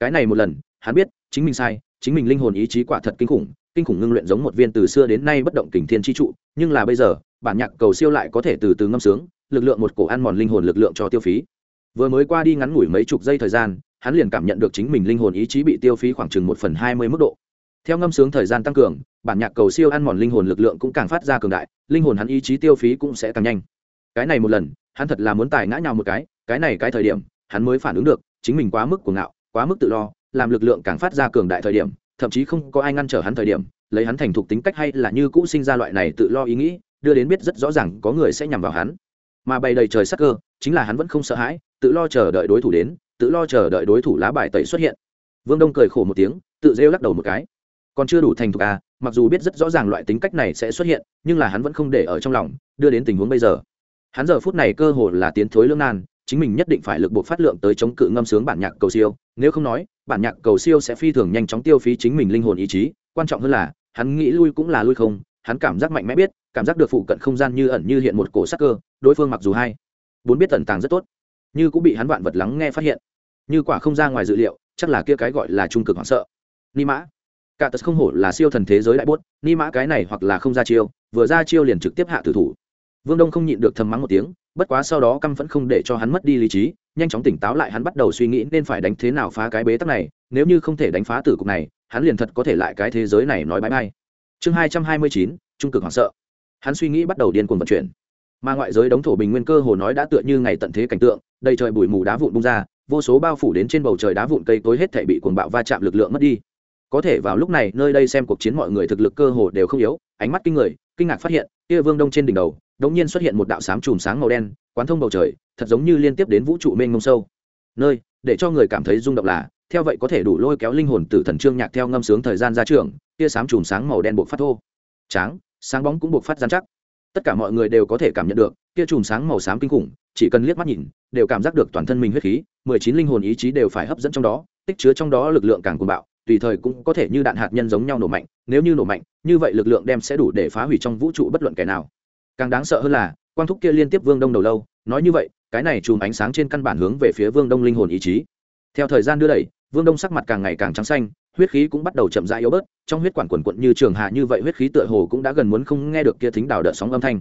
Cái này một lần, hắn biết, chính mình sai, chính mình linh hồn ý chí quả thật kinh khủng kinh khủng ngưng luyện giống một viên từ xưa đến nay bất động kình thiên chi trụ, nhưng là bây giờ, bản nhạc cầu siêu lại có thể từ từ ngâm sướng, lực lượng một cổ ăn mòn linh hồn lực lượng cho tiêu phí. Vừa mới qua đi ngắn ngủi mấy chục giây thời gian, hắn liền cảm nhận được chính mình linh hồn ý chí bị tiêu phí khoảng chừng một phần hai mươi mức độ. Theo ngâm sướng thời gian tăng cường, bản nhạc cầu siêu ăn mòn linh hồn lực lượng cũng càng phát ra cường đại, linh hồn hắn ý chí tiêu phí cũng sẽ càng nhanh cái này một lần, hắn thật là muốn tài ngã nhào một cái cái này cái thời điểm, hắn mới phản ứng được, chính mình quá mức cuồng ngạo, quá mức tự lo, làm lực lượng càng phát ra cường đại thời điểm, thậm chí không có ai ngăn trở hắn thời điểm, lấy hắn thành thục tính cách hay là như cũ sinh ra loại này tự lo ý nghĩ, đưa đến biết rất rõ ràng có người sẽ nhằm vào hắn. Mà bày đầy trời sắc cơ, chính là hắn vẫn không sợ hãi, tự lo chờ đợi đối thủ đến, tự lo chờ đợi đối thủ lá bài tẩy xuất hiện. Vương đông cười khổ một tiếng, tự rêu lắc đầu một cái. Còn chưa đủ thành thục à mặc dù biết rất rõ ràng loại tính cách này sẽ xuất hiện, nhưng là hắn vẫn không để ở trong lòng, đưa đến tình huống bây giờ hắn giờ phút này cơ hồ là tiến thối lương nan, chính mình nhất định phải lực buộc phát lượng tới chống cự ngâm sướng bản nhạc cầu siêu, nếu không nói, bản nhạc cầu siêu sẽ phi thường nhanh chóng tiêu phí chính mình linh hồn ý chí, quan trọng hơn là, hắn nghĩ lui cũng là lui không, hắn cảm giác mạnh mẽ biết, cảm giác được phụ cận không gian như ẩn như hiện một cổ sắc cơ, đối phương mặc dù hay, bốn biết tận tàng rất tốt, như cũng bị hắn vạn vật lắng nghe phát hiện. Như quả không ra ngoài dự liệu, chắc là kia cái gọi là trung cực hoảng sợ. Ni mã. Cả tật không hổ là siêu thần thế giới đại bốt, ni mã cái này hoặc là không ra chiêu, vừa ra chiêu liền trực tiếp hạ tử thủ vương đông không nhịn được thầm mắng một tiếng, bất quá sau đó căm vẫn không để cho hắn mất đi lý trí, nhanh chóng tỉnh táo lại hắn bắt đầu suy nghĩ nên phải đánh thế nào phá cái bế tắc này, nếu như không thể đánh phá tử cục này, hắn liền thật có thể lại cái thế giới này nói bãi bay chương hai trăm hai mươi chín, trung cực hoảng sợ. Hắn suy nghĩ bắt đầu điên cuồng vận chuyển. Mà ngoại giới đống thổ bình nguyên cơ hồ nói đã tựa như ngày tận thế cảnh tượng, đầy trời bụi mù đá vụn bung ra, vô số bao phủ đến trên bầu trời đá vụn cây tối hết thể bị cuồng bạo va chạm lực lượng mất đi. Có thể vào lúc này, nơi đây xem cuộc chiến mọi người thực lực cơ hồ đều không yếu, ánh mắt kinh người, kinh ngạc phát hiện, kia vương đông trên đỉnh đầu đột nhiên xuất hiện một đạo sám chùm sáng màu đen, quán thông bầu trời, thật giống như liên tiếp đến vũ trụ mênh mông sâu. Nơi, để cho người cảm thấy rung động là, theo vậy có thể đủ lôi kéo linh hồn tử thần trương nhạc theo ngâm sướng thời gian ra trường kia sám chùm sáng màu đen buộc phát thô. Tráng, sáng bóng cũng buộc phát gian chắc. Tất cả mọi người đều có thể cảm nhận được kia chùm sáng màu xám kinh khủng, chỉ cần liếc mắt nhìn, đều cảm giác được toàn thân mình huyết khí, mười chín linh hồn ý chí đều phải hấp dẫn trong đó, tích chứa trong đó lực lượng càng cuồng bạo, tùy thời cũng có thể như đạn hạt nhân giống nhau nổ mạnh, nếu như nổ mạnh, như vậy lực lượng đem sẽ đủ để phá hủy trong vũ trụ bất luận kẻ nào càng đáng sợ hơn là, quang thúc kia liên tiếp vương đông đầu lâu, nói như vậy, cái này chùm ánh sáng trên căn bản hướng về phía vương đông linh hồn ý chí. Theo thời gian đưa đẩy, vương đông sắc mặt càng ngày càng trắng xanh, huyết khí cũng bắt đầu chậm rãi yếu bớt, trong huyết quản quần quận như trường hạ như vậy huyết khí tựa hồ cũng đã gần muốn không nghe được kia thính đào đợt sóng âm thanh.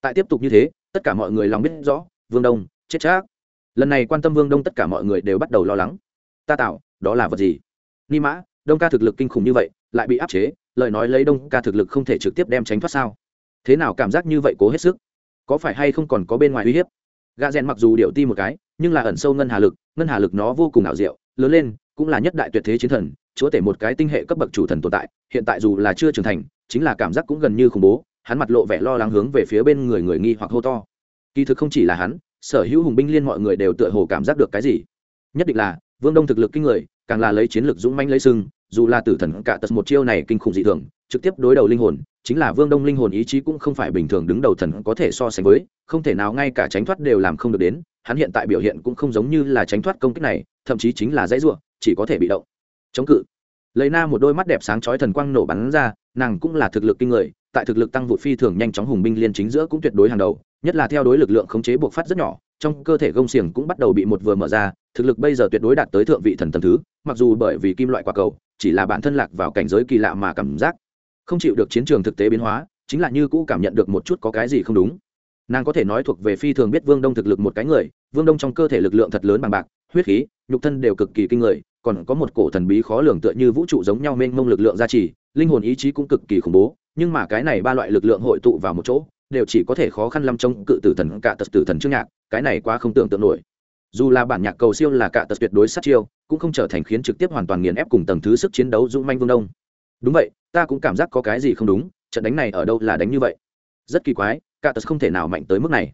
Tại tiếp tục như thế, tất cả mọi người lòng biết rõ, vương đông, chết chắc. Lần này quan tâm vương đông tất cả mọi người đều bắt đầu lo lắng. Ta tạo, đó là vật gì? Ni mã, đông ca thực lực kinh khủng như vậy, lại bị áp chế, lời nói lấy đông ca thực lực không thể trực tiếp đem tránh thoát sao? Thế nào cảm giác như vậy cố hết sức? Có phải hay không còn có bên ngoài uy hiếp? Gà rèn mặc dù điệu ti một cái, nhưng là ẩn sâu ngân hà lực, ngân hà lực nó vô cùng ảo diệu, lớn lên, cũng là nhất đại tuyệt thế chiến thần, chúa tể một cái tinh hệ cấp bậc chủ thần tồn tại, hiện tại dù là chưa trưởng thành, chính là cảm giác cũng gần như khủng bố, hắn mặt lộ vẻ lo lắng hướng về phía bên người người nghi hoặc hô to. Kỳ thực không chỉ là hắn, sở hữu hùng binh liên mọi người đều tựa hồ cảm giác được cái gì. Nhất định là, vương đông thực lực kinh người, càng là lấy chiến lược dũng manh lấy sưng dù là tử thần cả tật một chiêu này kinh khủng dị thường trực tiếp đối đầu linh hồn, chính là vương đông linh hồn ý chí cũng không phải bình thường đứng đầu thần có thể so sánh với, không thể nào ngay cả tránh thoát đều làm không được đến, hắn hiện tại biểu hiện cũng không giống như là tránh thoát công kích này, thậm chí chính là dãy ruộng chỉ có thể bị động. Chống cự. Lấy na một đôi mắt đẹp sáng chói thần quang nổ bắn ra, nàng cũng là thực lực kinh người, tại thực lực tăng vụt phi thường nhanh chóng hùng binh liên chính giữa cũng tuyệt đối hàng đầu, nhất là theo đối lực lượng khống chế buộc phát rất nhỏ, trong cơ thể gông xiềng cũng bắt đầu bị một vừa mở ra, thực lực bây giờ tuyệt đối đạt tới thượng vị thần tầm thứ, mặc dù bởi vì kim loại quả cầu, chỉ là bản thân lạc vào cảnh giới kỳ lạ mà cảm giác không chịu được chiến trường thực tế biến hóa, chính là như cũ cảm nhận được một chút có cái gì không đúng. Nàng có thể nói thuộc về phi thường biết vương đông thực lực một cái người, vương đông trong cơ thể lực lượng thật lớn bằng bạc, huyết khí, nhục thân đều cực kỳ kinh người, còn có một cổ thần bí khó lường tựa như vũ trụ giống nhau mênh mông lực lượng gia trì, linh hồn ý chí cũng cực kỳ khủng bố, nhưng mà cái này ba loại lực lượng hội tụ vào một chỗ, đều chỉ có thể khó khăn lâm trong cự tử thần cả tật tử thần trước nhạc, cái này quá không tưởng tượng nổi. Dù là bản nhạc cầu siêu là cả tật tuyệt đối sát chiêu, cũng không trở thành khiến trực tiếp hoàn toàn nghiền ép cùng tầng thứ sức chiến đấu dũng manh vương đông. Đúng vậy ta cũng cảm giác có cái gì không đúng, trận đánh này ở đâu là đánh như vậy? Rất kỳ quái, cả tật không thể nào mạnh tới mức này.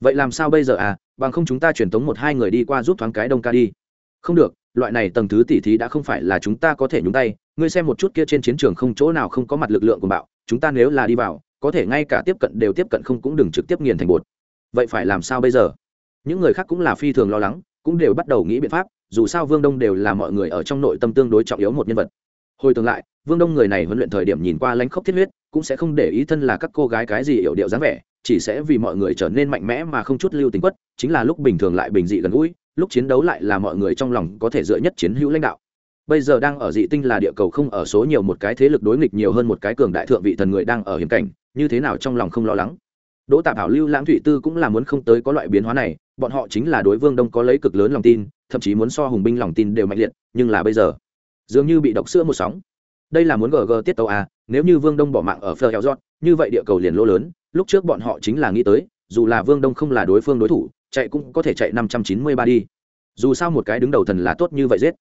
Vậy làm sao bây giờ à? Bằng không chúng ta truyền tống một hai người đi qua giúp thoáng cái đông ca đi. Không được, loại này tầng thứ tỉ thí đã không phải là chúng ta có thể nhúng tay. Ngươi xem một chút kia trên chiến trường không chỗ nào không có mặt lực lượng của bạo, chúng ta nếu là đi vào, có thể ngay cả tiếp cận đều tiếp cận không cũng đừng trực tiếp nghiền thành bột. Vậy phải làm sao bây giờ? Những người khác cũng là phi thường lo lắng, cũng đều bắt đầu nghĩ biện pháp, dù sao vương đông đều là mọi người ở trong nội tâm tương đối trọng yếu một nhân vật hồi tương lại, vương đông người này huấn luyện thời điểm nhìn qua lãnh khốc thiết huyết, cũng sẽ không để ý thân là các cô gái cái gì hiểu điệu dáng vẻ, chỉ sẽ vì mọi người trở nên mạnh mẽ mà không chút lưu tính quất, chính là lúc bình thường lại bình dị gần gũi, lúc chiến đấu lại là mọi người trong lòng có thể dựa nhất chiến hữu lãnh đạo. Bây giờ đang ở dị tinh là địa cầu không ở số nhiều một cái thế lực đối nghịch nhiều hơn một cái cường đại thượng vị thần người đang ở hiểm cảnh, như thế nào trong lòng không lo lắng. Đỗ tạp hảo lưu lãng thủy tư cũng là muốn không tới có loại biến hóa này, bọn họ chính là đối vương đông có lấy cực lớn lòng tin, thậm chí muốn so hùng binh lòng tin đều mạnh liệt, nhưng là bây giờ dường như bị độc sữa một sóng. Đây là muốn gg tiết tàu à nếu như vương đông bỏ mạng ở phờ heo giót như vậy địa cầu liền lỗ lớn, lúc trước bọn họ chính là nghĩ tới, dù là vương đông không là đối phương đối thủ, chạy cũng có thể chạy năm trăm chín mươi ba đi. Dù sao một cái đứng đầu thần là tốt như vậy giết.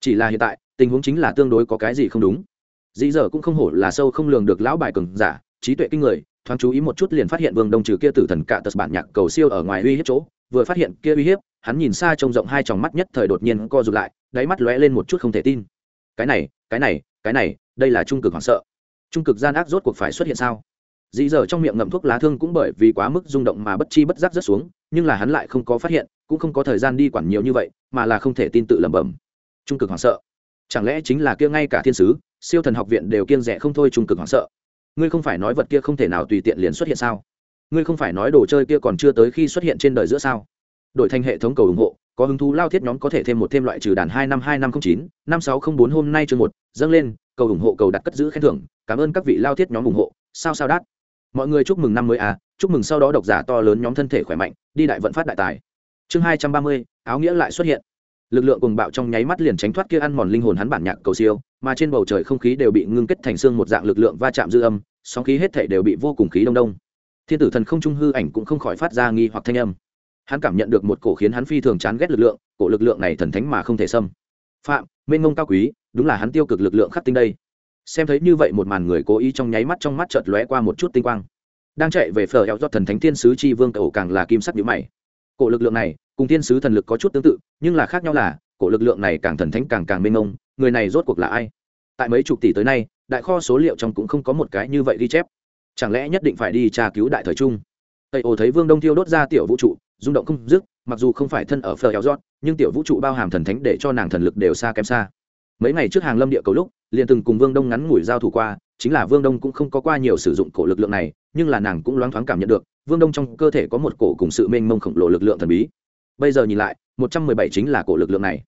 Chỉ là hiện tại, tình huống chính là tương đối có cái gì không đúng. Dĩ dở cũng không hổ là sâu không lường được lão bài cường giả, trí tuệ kinh người, thoáng chú ý một chút liền phát hiện vương đông trừ kia tử thần cạ tật bản nhạc cầu siêu ở ngoài uy hiếp chỗ, vừa phát hiện kia uy hiếp, hắn nhìn xa trông rộng hai tròng mắt nhất thời đột nhiên co rụt lại, đáy mắt lóe lên một chút không thể tin cái này cái này cái này, đây là trung cực hoảng sợ. Trung cực gian ác rốt cuộc phải xuất hiện sao? Dĩ giờ trong miệng ngậm thuốc lá thương cũng bởi vì quá mức rung động mà bất chi bất giác rớt xuống, nhưng là hắn lại không có phát hiện, cũng không có thời gian đi quản nhiều như vậy, mà là không thể tin tự lẩm bẩm. Trung cực hoảng sợ. Chẳng lẽ chính là kia ngay cả thiên sứ, siêu thần học viện đều kiêng rẻ không thôi trung cực hoảng sợ? Ngươi không phải nói vật kia không thể nào tùy tiện liền xuất hiện sao? Ngươi không phải nói đồ chơi kia còn chưa tới khi xuất hiện trên đời giữa sao? Đổi thành hệ thống cầu ủng hộ có hứng thú lao thiết nhóm có thể thêm một thêm loại trừ đàn hai năm hai năm không chín, năm sáu không bốn hôm nay chương một, dâng lên, cầu ủng hộ, cầu đặt cất giữ khen thưởng, cảm ơn các vị lao thiết nhóm ủng hộ, sao sao đát. Mọi người chúc mừng năm mới à chúc mừng sau đó độc giả to lớn nhóm thân thể khỏe mạnh, đi đại vận phát đại tài. Chương hai trăm ba mươi, áo nghĩa lại xuất hiện. Lực lượng cùng bạo trong nháy mắt liền tránh thoát kia ăn mòn linh hồn hắn bản nhạc cầu siêu, mà trên bầu trời không khí đều bị ngưng kết thành xương một dạng lực lượng va chạm dư âm, sóng khí hết thể đều bị vô cùng khí đông đông. Thiên tử thần không trung hư ảnh cũng không khỏi phát ra nghi hoặc thanh âm hắn cảm nhận được một cổ khiến hắn phi thường chán ghét lực lượng, cổ lực lượng này thần thánh mà không thể xâm. Phạm mênh ngông cao quý, đúng là hắn tiêu cực lực lượng khắc tinh đây. Xem thấy như vậy một màn người cố ý trong nháy mắt trong mắt chợt lóe qua một chút tinh quang. Đang chạy về phở eo do thần thánh thiên sứ chi vương cậu càng là kim sắc nhữ mày. Cổ lực lượng này, cùng thiên sứ thần lực có chút tương tự, nhưng là khác nhau là, cổ lực lượng này càng thần thánh càng càng mênh mông, người này rốt cuộc là ai? Tại mấy chục tỷ tới nay, đại kho số liệu trong cũng không có một cái như vậy ghi chép. Chẳng lẽ nhất định phải đi tra cứu đại thời trung? Tây ồ thấy vương đông thiêu đốt ra tiểu vũ trụ rung động không dứt, mặc dù không phải thân ở phờ eo giót nhưng tiểu vũ trụ bao hàm thần thánh để cho nàng thần lực đều xa kém xa. Mấy ngày trước hàng lâm địa cầu lúc, liền từng cùng vương đông ngắn ngủi giao thủ qua, chính là vương đông cũng không có qua nhiều sử dụng cổ lực lượng này, nhưng là nàng cũng loáng thoáng cảm nhận được, vương đông trong cơ thể có một cổ cùng sự mênh mông khổng lồ lực lượng thần bí. Bây giờ nhìn lại, một trăm mười bảy chính là cổ lực lượng này.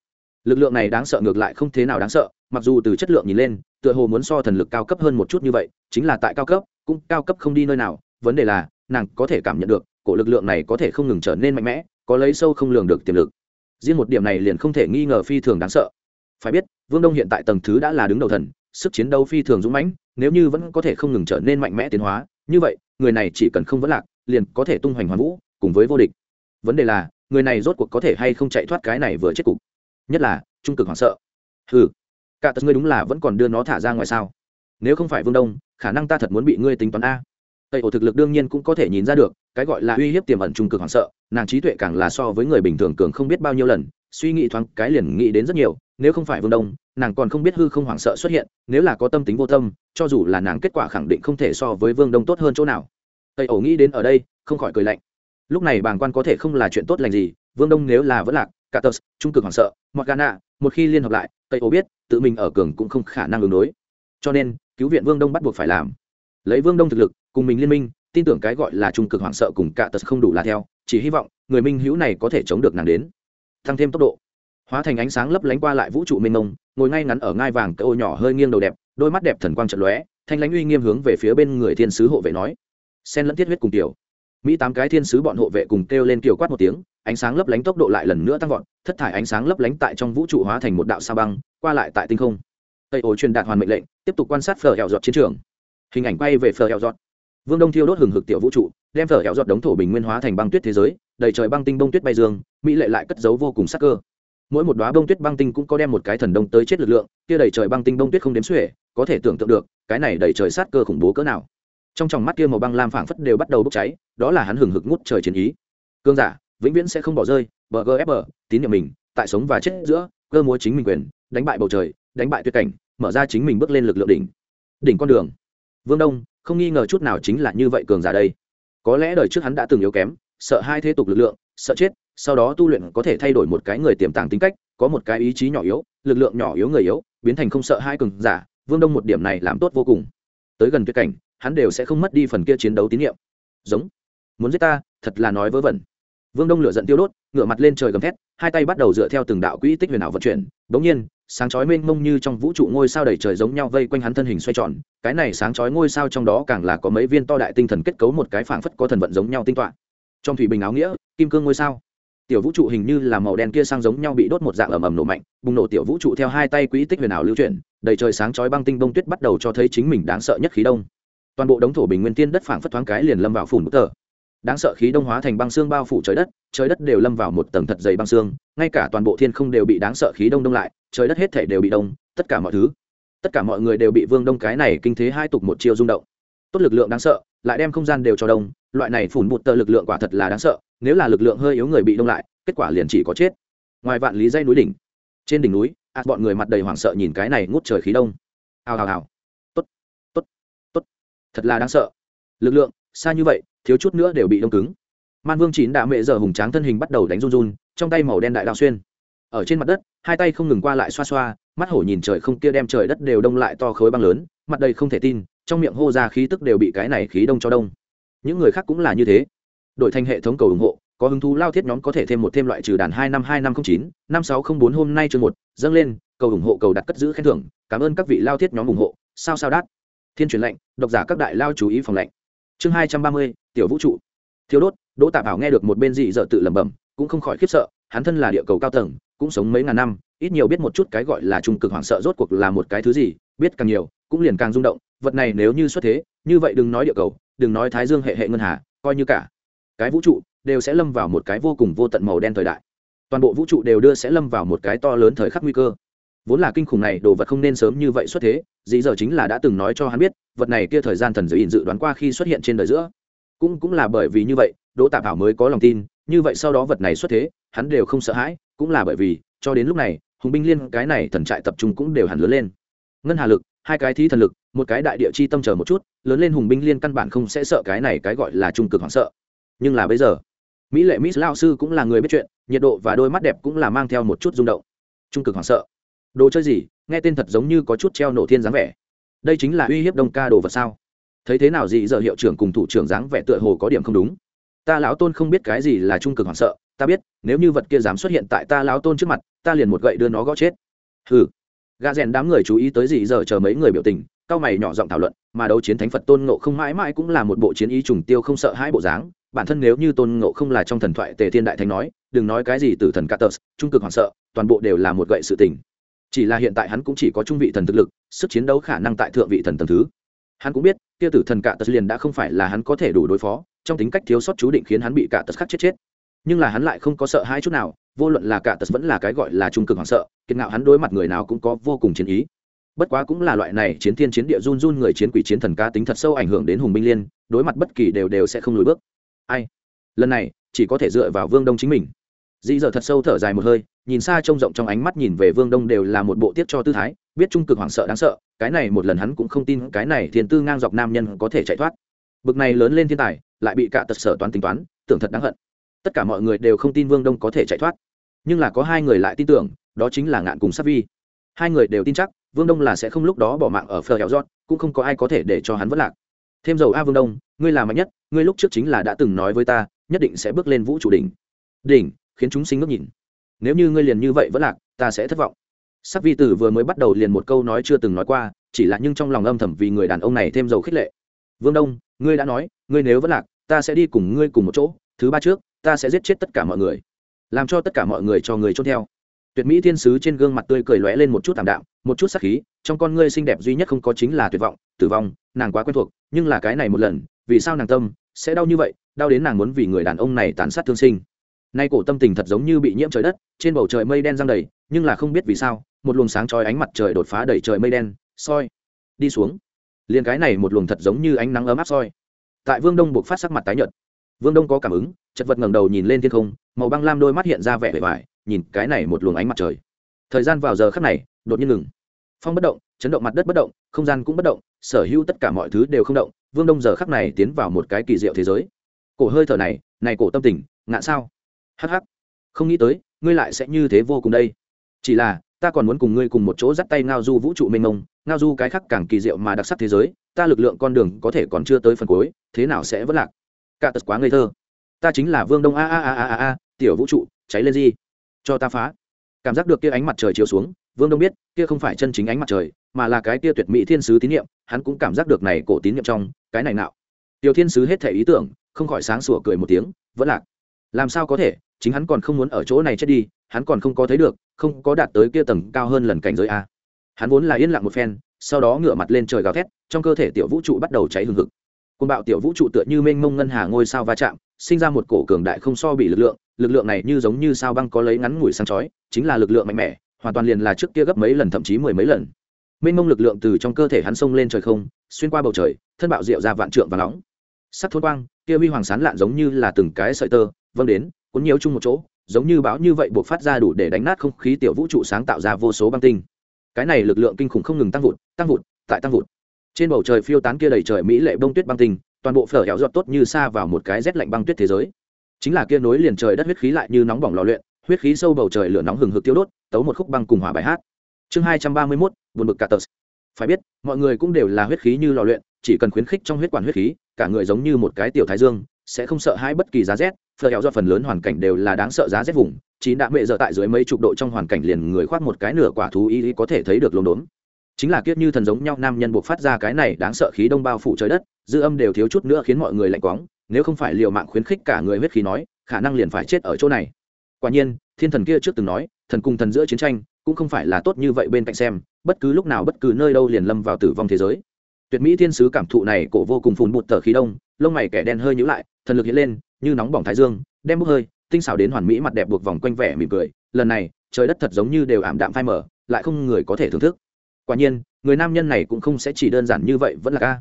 Lực lượng này đáng sợ ngược lại không thế nào đáng sợ, mặc dù từ chất lượng nhìn lên, tựa hồ muốn so thần lực cao cấp hơn một chút như vậy, chính là tại cao cấp, cũng cao cấp không đi nơi nào, vấn đề là, nàng có thể cảm nhận được cổ lực lượng này có thể không ngừng trở nên mạnh mẽ, có lấy sâu không lường được tiềm lực. Riêng một điểm này liền không thể nghi ngờ phi thường đáng sợ. Phải biết, vương đông hiện tại tầng thứ đã là đứng đầu thần, sức chiến đấu phi thường dũng mãnh, nếu như vẫn có thể không ngừng trở nên mạnh mẽ tiến hóa, như vậy, người này chỉ cần không vấn lạc, liền có thể tung hoành hoàn vũ, cùng với vô địch. Vấn đề là, người này rốt cuộc có thể hay không chạy thoát cái này vừa chết cục? Nhất là, trung cực hoảng sợ. Ừ cả tật ngươi đúng là vẫn còn đưa nó thả ra ngoài sao? Nếu không phải vương đông, khả năng ta thật muốn bị ngươi tính toán a tây ổ thực lực đương nhiên cũng có thể nhìn ra được, cái gọi là uy hiếp tiềm ẩn trung cực hoảng sợ, nàng trí tuệ càng là so với người bình thường cường không biết bao nhiêu lần, suy nghĩ thoáng cái liền nghĩ đến rất nhiều, nếu không phải vương đông, nàng còn không biết hư không hoảng sợ xuất hiện, nếu là có tâm tính vô tâm, cho dù là nàng kết quả khẳng định không thể so với vương đông tốt hơn chỗ nào. tây ổ nghĩ đến ở đây, không khỏi cười lạnh. lúc này bàng quan có thể không là chuyện tốt lành gì, vương đông nếu là vẫn lạc, cả tờ trung cực hoảng sợ mọi gana một khi liên hợp lại, tây ổ biết, tự mình ở cường cũng không khả năng ứng đối. cho nên, cứu viện vương đông bắt buộc phải làm. lấy vương đông thực lực cùng mình liên minh, tin tưởng cái gọi là trung cực hoảng sợ cùng cả tật không đủ là theo, chỉ hy vọng người minh hữu này có thể chống được nàng đến. Tăng thêm tốc độ. Hóa thành ánh sáng lấp lánh qua lại vũ trụ mênh mông, ngồi ngay ngắn ở ngai vàng cỡ ô nhỏ hơi nghiêng đầu đẹp, đôi mắt đẹp thần quang trận lóe, thanh lãnh uy nghiêm hướng về phía bên người thiên sứ hộ vệ nói. Sen lẫn tiết huyết cùng tiểu. Mỹ tám cái thiên sứ bọn hộ vệ cùng kêu lên kiều quát một tiếng, ánh sáng lấp lánh tốc độ lại lần nữa tăng vọt, thất thải ánh sáng lấp lánh tại trong vũ trụ hóa thành một đạo sa băng, qua lại tại tinh không. Tây ô truyền đạt hoàn mệnh lệnh, tiếp tục quan sát phở hẹo giọt chiến trường. Hình ảnh quay về phở hẹo giọt vương đông thiêu đốt hừng hực tiểu vũ trụ, đem thở hẹo giọt đống thổ bình nguyên hóa thành băng tuyết thế giới, đầy trời băng tinh bông tuyết bay dương, mỹ lệ lại cất giấu vô cùng sắc cơ. Mỗi một đoá bông tuyết băng tinh cũng có đem một cái thần đông tới chết lực lượng, kia đầy trời băng tinh bông tuyết không đếm xuể, có thể tưởng tượng được, cái này đầy trời sát cơ khủng bố cỡ nào. Trong tròng mắt kia màu băng lam phảng phất đều bắt đầu bốc cháy, đó là hắn hừng hực ngút trời chiến ý. Cương giả, vĩnh viễn sẽ không bỏ rơi, bờ gfb tín nhiệm mình, tại sống và chết giữa, cơ múa chính mình quyền, đánh bại bầu trời, đánh bại tuyệt cảnh, mở ra chính mình bước lên lực lượng đỉnh. Đỉnh con đường. Vương đông không nghi ngờ chút nào chính là như vậy cường giả đây. Có lẽ đời trước hắn đã từng yếu kém, sợ hai thế tục lực lượng, sợ chết, sau đó tu luyện có thể thay đổi một cái người tiềm tàng tính cách, có một cái ý chí nhỏ yếu, lực lượng nhỏ yếu người yếu, biến thành không sợ hai cường giả, vương đông một điểm này làm tốt vô cùng. Tới gần tuyệt cảnh, hắn đều sẽ không mất đi phần kia chiến đấu tín nhiệm. Giống. Muốn giết ta, thật là nói vớ vẩn vương đông lửa giận tiêu đốt, ngửa mặt lên trời gầm thét, hai tay bắt đầu dựa theo từng đạo quỹ tích huyền ảo vận chuyển. Bỗng nhiên, sáng chói mênh mông như trong vũ trụ ngôi sao đầy trời giống nhau vây quanh hắn thân hình xoay tròn. Cái này sáng chói ngôi sao trong đó càng là có mấy viên to đại tinh thần kết cấu một cái phảng phất có thần vận giống nhau tinh toạn trong thủy bình áo nghĩa, kim cương ngôi sao. Tiểu vũ trụ hình như là màu đen kia sang giống nhau bị đốt một dạng ầm ầm nổ mạnh, bùng nổ tiểu vũ trụ theo hai tay quỹ tích huyền ảo lưu chuyển, đầy trời sáng chói băng tinh bông tuyết bắt đầu cho thấy chính mình đáng sợ nhất khí đông. Toàn bộ đống thổ bình nguyên tiên đất phảng phất thoáng cái liền lâm vào phủn bức tờ đáng sợ khí đông hóa thành băng xương bao phủ trời đất trời đất đều lâm vào một tầng thật dày băng xương ngay cả toàn bộ thiên không đều bị đáng sợ khí đông đông lại trời đất hết thể đều bị đông tất cả mọi thứ tất cả mọi người đều bị vương đông cái này kinh thế hai tục một chiêu rung động. Tốt lực lượng đáng sợ lại đem không gian đều cho đông loại này phủn bụt tờ lực lượng quả thật là đáng sợ nếu là lực lượng hơi yếu người bị đông lại kết quả liền chỉ có chết. Ngoài vạn lý dây núi đỉnh trên đỉnh núi à, bọn người mặt đầy hoảng sợ nhìn cái này ngút trời khí đông. Hào hào hào. Tốt tốt tốt. Thật là đáng sợ. Lực lượng xa như vậy thiếu chút nữa đều bị đông cứng. Man vương chín đã mệ giờ hùng tráng thân hình bắt đầu đánh run run, trong tay màu đen đại đao xuyên. Ở trên mặt đất, hai tay không ngừng qua lại xoa xoa, mắt hổ nhìn trời không kia đem trời đất đều đông lại to khối băng lớn, mặt đầy không thể tin, trong miệng hô ra khí tức đều bị cái này khí đông cho đông. Những người khác cũng là như thế. Đổi thành hệ thống cầu ủng hộ, có hứng thú lao thiết nhóm có thể thêm một thêm loại trừ đàn hai năm hai năm không chín, năm sáu không bốn hôm nay chương một, dâng lên, cầu ủng hộ, cầu đặt cất giữ khen thưởng, cảm ơn các vị lao thiết nhóm ủng hộ, sao sao đát. Thiên truyền lệnh, độc giả các đại lao chú ý phòng lệnh. Chương hai trăm ba mươi tiểu vũ trụ. Thiếu đốt, đỗ tạ bảo nghe được một bên dị dợ tự lẩm bẩm, cũng không khỏi khiếp sợ, hắn thân là địa cầu cao tầng, cũng sống mấy ngàn năm, ít nhiều biết một chút cái gọi là trung cực hoảng sợ rốt cuộc là một cái thứ gì, biết càng nhiều, cũng liền càng rung động, vật này nếu như xuất thế, như vậy đừng nói địa cầu, đừng nói thái dương hệ hệ ngân hà, coi như cả cái vũ trụ đều sẽ lâm vào một cái vô cùng vô tận màu đen thời đại. Toàn bộ vũ trụ đều đưa sẽ lâm vào một cái to lớn thời khắc nguy cơ. Vốn là kinh khủng này, đồ vật không nên sớm như vậy xuất thế dĩ giờ chính là đã từng nói cho hắn biết, vật này kia thời gian thần giới ỉn dự đoán qua khi xuất hiện trên đời giữa cũng cũng là bởi vì như vậy, đỗ tạ bảo mới có lòng tin, như vậy sau đó vật này xuất thế, hắn đều không sợ hãi, cũng là bởi vì, cho đến lúc này, hùng binh liên cái này thần trại tập trung cũng đều hẳn lớn lên. Ngân hà lực, hai cái thí thần lực, một cái đại địa chi tâm chờ một chút, lớn lên hùng binh liên căn bản không sẽ sợ cái này cái gọi là trung cực hoảng sợ. Nhưng là bây giờ, mỹ lệ mỹ lao sư cũng là người biết chuyện, nhiệt độ và đôi mắt đẹp cũng là mang theo một chút rung động. Trung cực hoảng sợ. Đồ chơi gì? Nghe tên thật giống như có chút treo nổ thiên dáng vẻ. Đây chính là uy hiếp đông ca đồ vật sao? Thấy thế nào gì giờ hiệu trưởng cùng thủ trưởng dáng vẻ tựa hồ có điểm không đúng. Ta lão tôn không biết cái gì là trung cực hoảng sợ ta biết nếu như vật kia dám xuất hiện tại ta lão tôn trước mặt ta liền một gậy đưa nó gõ chết. Hừ. Gà rèn đám người chú ý tới gì giờ chờ mấy người biểu tình cao mày nhỏ giọng thảo luận mà đấu chiến thánh phật tôn ngộ không mãi mãi cũng là một bộ chiến ý trùng tiêu không sợ hai bộ dáng. Bản thân nếu như tôn ngộ không là trong thần thoại tề thiên đại thánh nói đừng nói cái gì từ thần Catus, trung cực hoảng sợ toàn bộ đều là một gậy sự tình. Chỉ là hiện tại hắn cũng chỉ có trung vị thần thực lực sức chiến đấu khả năng tại thượng vị thần tầng thứ. Hắn cũng biết kia tử thần cạ tật liền đã không phải là hắn có thể đủ đối phó, trong tính cách thiếu sót chú định khiến hắn bị cạ tật khắc chết chết. Nhưng là hắn lại không có sợ hai chút nào, vô luận là cạ tật vẫn là cái gọi là trung cực hoảng sợ, kiệt ngạo hắn đối mặt người nào cũng có vô cùng chiến ý. Bất quá cũng là loại này chiến thiên chiến địa run run người chiến quỷ chiến thần ca tính thật sâu ảnh hưởng đến hùng binh liên, đối mặt bất kỳ đều đều sẽ không lùi bước. Ai? Lần này, chỉ có thể dựa vào vương đông chính mình. Dĩ giờ thật sâu thở dài một hơi, nhìn xa trông rộng trong ánh mắt nhìn về vương đông đều là một bộ tiết cho tư thái biết trung cực hoảng sợ đáng sợ, cái này một lần hắn cũng không tin cái này thiên tư ngang dọc nam nhân có thể chạy thoát. Bực này lớn lên thiên tài, lại bị cả tật sở toán tính toán, tưởng thật đáng hận. Tất cả mọi người đều không tin vương đông có thể chạy thoát. Nhưng là có hai người lại tin tưởng, đó chính là ngạn cùng sát vi. Hai người đều tin chắc, vương đông là sẽ không lúc đó bỏ mạng ở phờ hẹo giót cũng không có ai có thể để cho hắn vất lạc. Thêm dầu a vương đông, ngươi là mạnh nhất, ngươi lúc trước chính là đã từng nói với ta, nhất định sẽ bước lên vũ trụ đỉnh. Đỉnh, khiến chúng sinh ngước nhìn. Nếu như ngươi liền như vậy vẫn lạc, ta sẽ thất vọng sắc vi tử vừa mới bắt đầu liền một câu nói chưa từng nói qua, chỉ là nhưng trong lòng âm thầm vì người đàn ông này thêm dầu khích lệ. Vương đông, ngươi đã nói, ngươi nếu vẫn lạc, ta sẽ đi cùng ngươi cùng một chỗ, thứ ba trước, ta sẽ giết chết tất cả mọi người, làm cho tất cả mọi người cho người trốn theo. Tuyệt mỹ thiên sứ trên gương mặt tươi cười lóe lên một chút thảm đạm, một chút sắc khí, trong con ngươi xinh đẹp duy nhất không có chính là tuyệt vọng, tử vong, nàng quá quen thuộc, nhưng là cái này một lần, vì sao nàng tâm sẽ đau như vậy, đau đến nàng muốn vì người đàn ông này tàn sát thương sinh. Nay cổ tâm tình thật giống như bị nhiễm trời đất, trên bầu trời mây đen giăng đầy, nhưng là không biết vì sao một luồng sáng chói ánh mặt trời đột phá đầy trời mây đen, soi, đi xuống. Liền cái này một luồng thật giống như ánh nắng ấm áp soi. Tại vương đông buộc phát sắc mặt tái nhợt. Vương đông có cảm ứng, chật vật ngẩng đầu nhìn lên thiên không, màu băng lam đôi mắt hiện ra vẻ vẻ vải, nhìn cái này một luồng ánh mặt trời. Thời gian vào giờ khắc này, đột nhiên ngừng. Phong bất động, chấn động mặt đất bất động, không gian cũng bất động, sở hữu tất cả mọi thứ đều không động. Vương đông giờ khắc này tiến vào một cái kỳ diệu thế giới. Cổ hơi thở này này cổ tâm tình ngạn sao? Hắc hắc. Không nghĩ tới, ngươi lại sẽ như thế vô cùng đây. Chỉ là ta còn muốn cùng ngươi cùng một chỗ dắt tay ngao du vũ trụ mênh mông, ngao du cái khác càng kỳ diệu mà đặc sắc thế giới, ta lực lượng con đường có thể còn chưa tới phần cuối, thế nào sẽ vất lạc? Cả tật quá ngây thơ. Ta chính là vương đông, a a a a a tiểu vũ trụ, cháy lên gì? Cho ta phá. Cảm giác được kia ánh mặt trời chiếu xuống, vương đông biết, kia không phải chân chính ánh mặt trời, mà là cái kia tuyệt mỹ thiên sứ tín nhiệm hắn cũng cảm giác được này cổ tín nhiệm trong, cái này nào tiểu thiên sứ hết thể ý tưởng, không khỏi sáng sủa cười một tiếng, vẫn lạc. Làm sao có thể, chính hắn còn không muốn ở chỗ này chết đi hắn còn không có thấy được, không có đạt tới kia tầng cao hơn lần cảnh giới a. Hắn vốn là yên lặng một phen, sau đó ngửa mặt lên trời gào thét, trong cơ thể tiểu vũ trụ bắt đầu cháy hừng hực. Côn bạo tiểu vũ trụ tựa như mênh mông ngân hà ngôi sao va chạm, sinh ra một cổ cường đại không so bị lực lượng lực lượng này như giống như sao băng có lấy ngắn ngủi sáng chói, chính là lực lượng mạnh mẽ, hoàn toàn liền là trước kia gấp mấy lần thậm chí mười mấy lần. Mênh mông lực lượng từ trong cơ thể hắn xông lên trời không, xuyên qua bầu trời, thân bạo rượu ra vạn trượng và nóng. Sắc thôn quang, kia huy hoàng sán lạn giống như là từng cái sợi tơ vâng đến, cuốn nhiều chung một chỗ giống như bão như vậy buộc phát ra đủ để đánh nát không khí tiểu vũ trụ sáng tạo ra vô số băng tinh. Cái này lực lượng kinh khủng không ngừng tăng vụt tăng vụt, tại tăng vụt. Trên bầu trời phiêu tán kia đầy trời mỹ lệ bông tuyết băng tinh, toàn bộ phở hẻo giọt tốt như xa vào một cái rét lạnh băng tuyết thế giới. Chính là kia nối liền trời đất huyết khí lại như nóng bỏng lò luyện, huyết khí sâu bầu trời lửa nóng hừng hực tiêu đốt, tấu một khúc băng cùng hỏa bài hát. Chương hai trăm ba mươi mốt, buồn bực cả tờ. Phải biết, mọi người cũng đều là huyết khí như lò luyện, chỉ cần khuyến khích trong huyết quản huyết khí, cả người giống như một cái tiểu thái dương, sẽ không sợ hãi bất kỳ giá rét phở hẹo do phần lớn hoàn cảnh đều là đáng sợ giá rét vùng, chín đã mệ giờ tại dưới mấy chục độ trong hoàn cảnh liền người khoác một cái nửa quả thú y có thể thấy được lốm đốm. Chính là kiết như thần giống nhau, nam nhân buộc phát ra cái này đáng sợ khí đông bao phủ trời đất, dư âm đều thiếu chút nữa khiến mọi người lạnh quóng nếu không phải liều mạng khuyến khích cả người huyết khí nói, khả năng liền phải chết ở chỗ này. Quả nhiên, thiên thần kia trước từng nói, thần cùng thần giữa chiến tranh, cũng không phải là tốt như vậy bên cạnh xem, bất cứ lúc nào bất cứ nơi đâu liền lâm vào tử vong thế giới. Tuyệt mỹ thiên sứ cảm thụ này cổ vô cùng phùn bụt tờ khí đông, lông mày kẻ đen hơi nhữ lại thần lực hiện lên, như nóng bỏng thái dương, đem bốc hơi, tinh xảo đến hoàn mỹ mặt đẹp buộc vòng quanh vẻ mỉm cười. Lần này, trời đất thật giống như đều ảm đạm phai mở lại không người có thể thưởng thức. Quả nhiên, người nam nhân này cũng không sẽ chỉ đơn giản như vậy, vẫn là ca.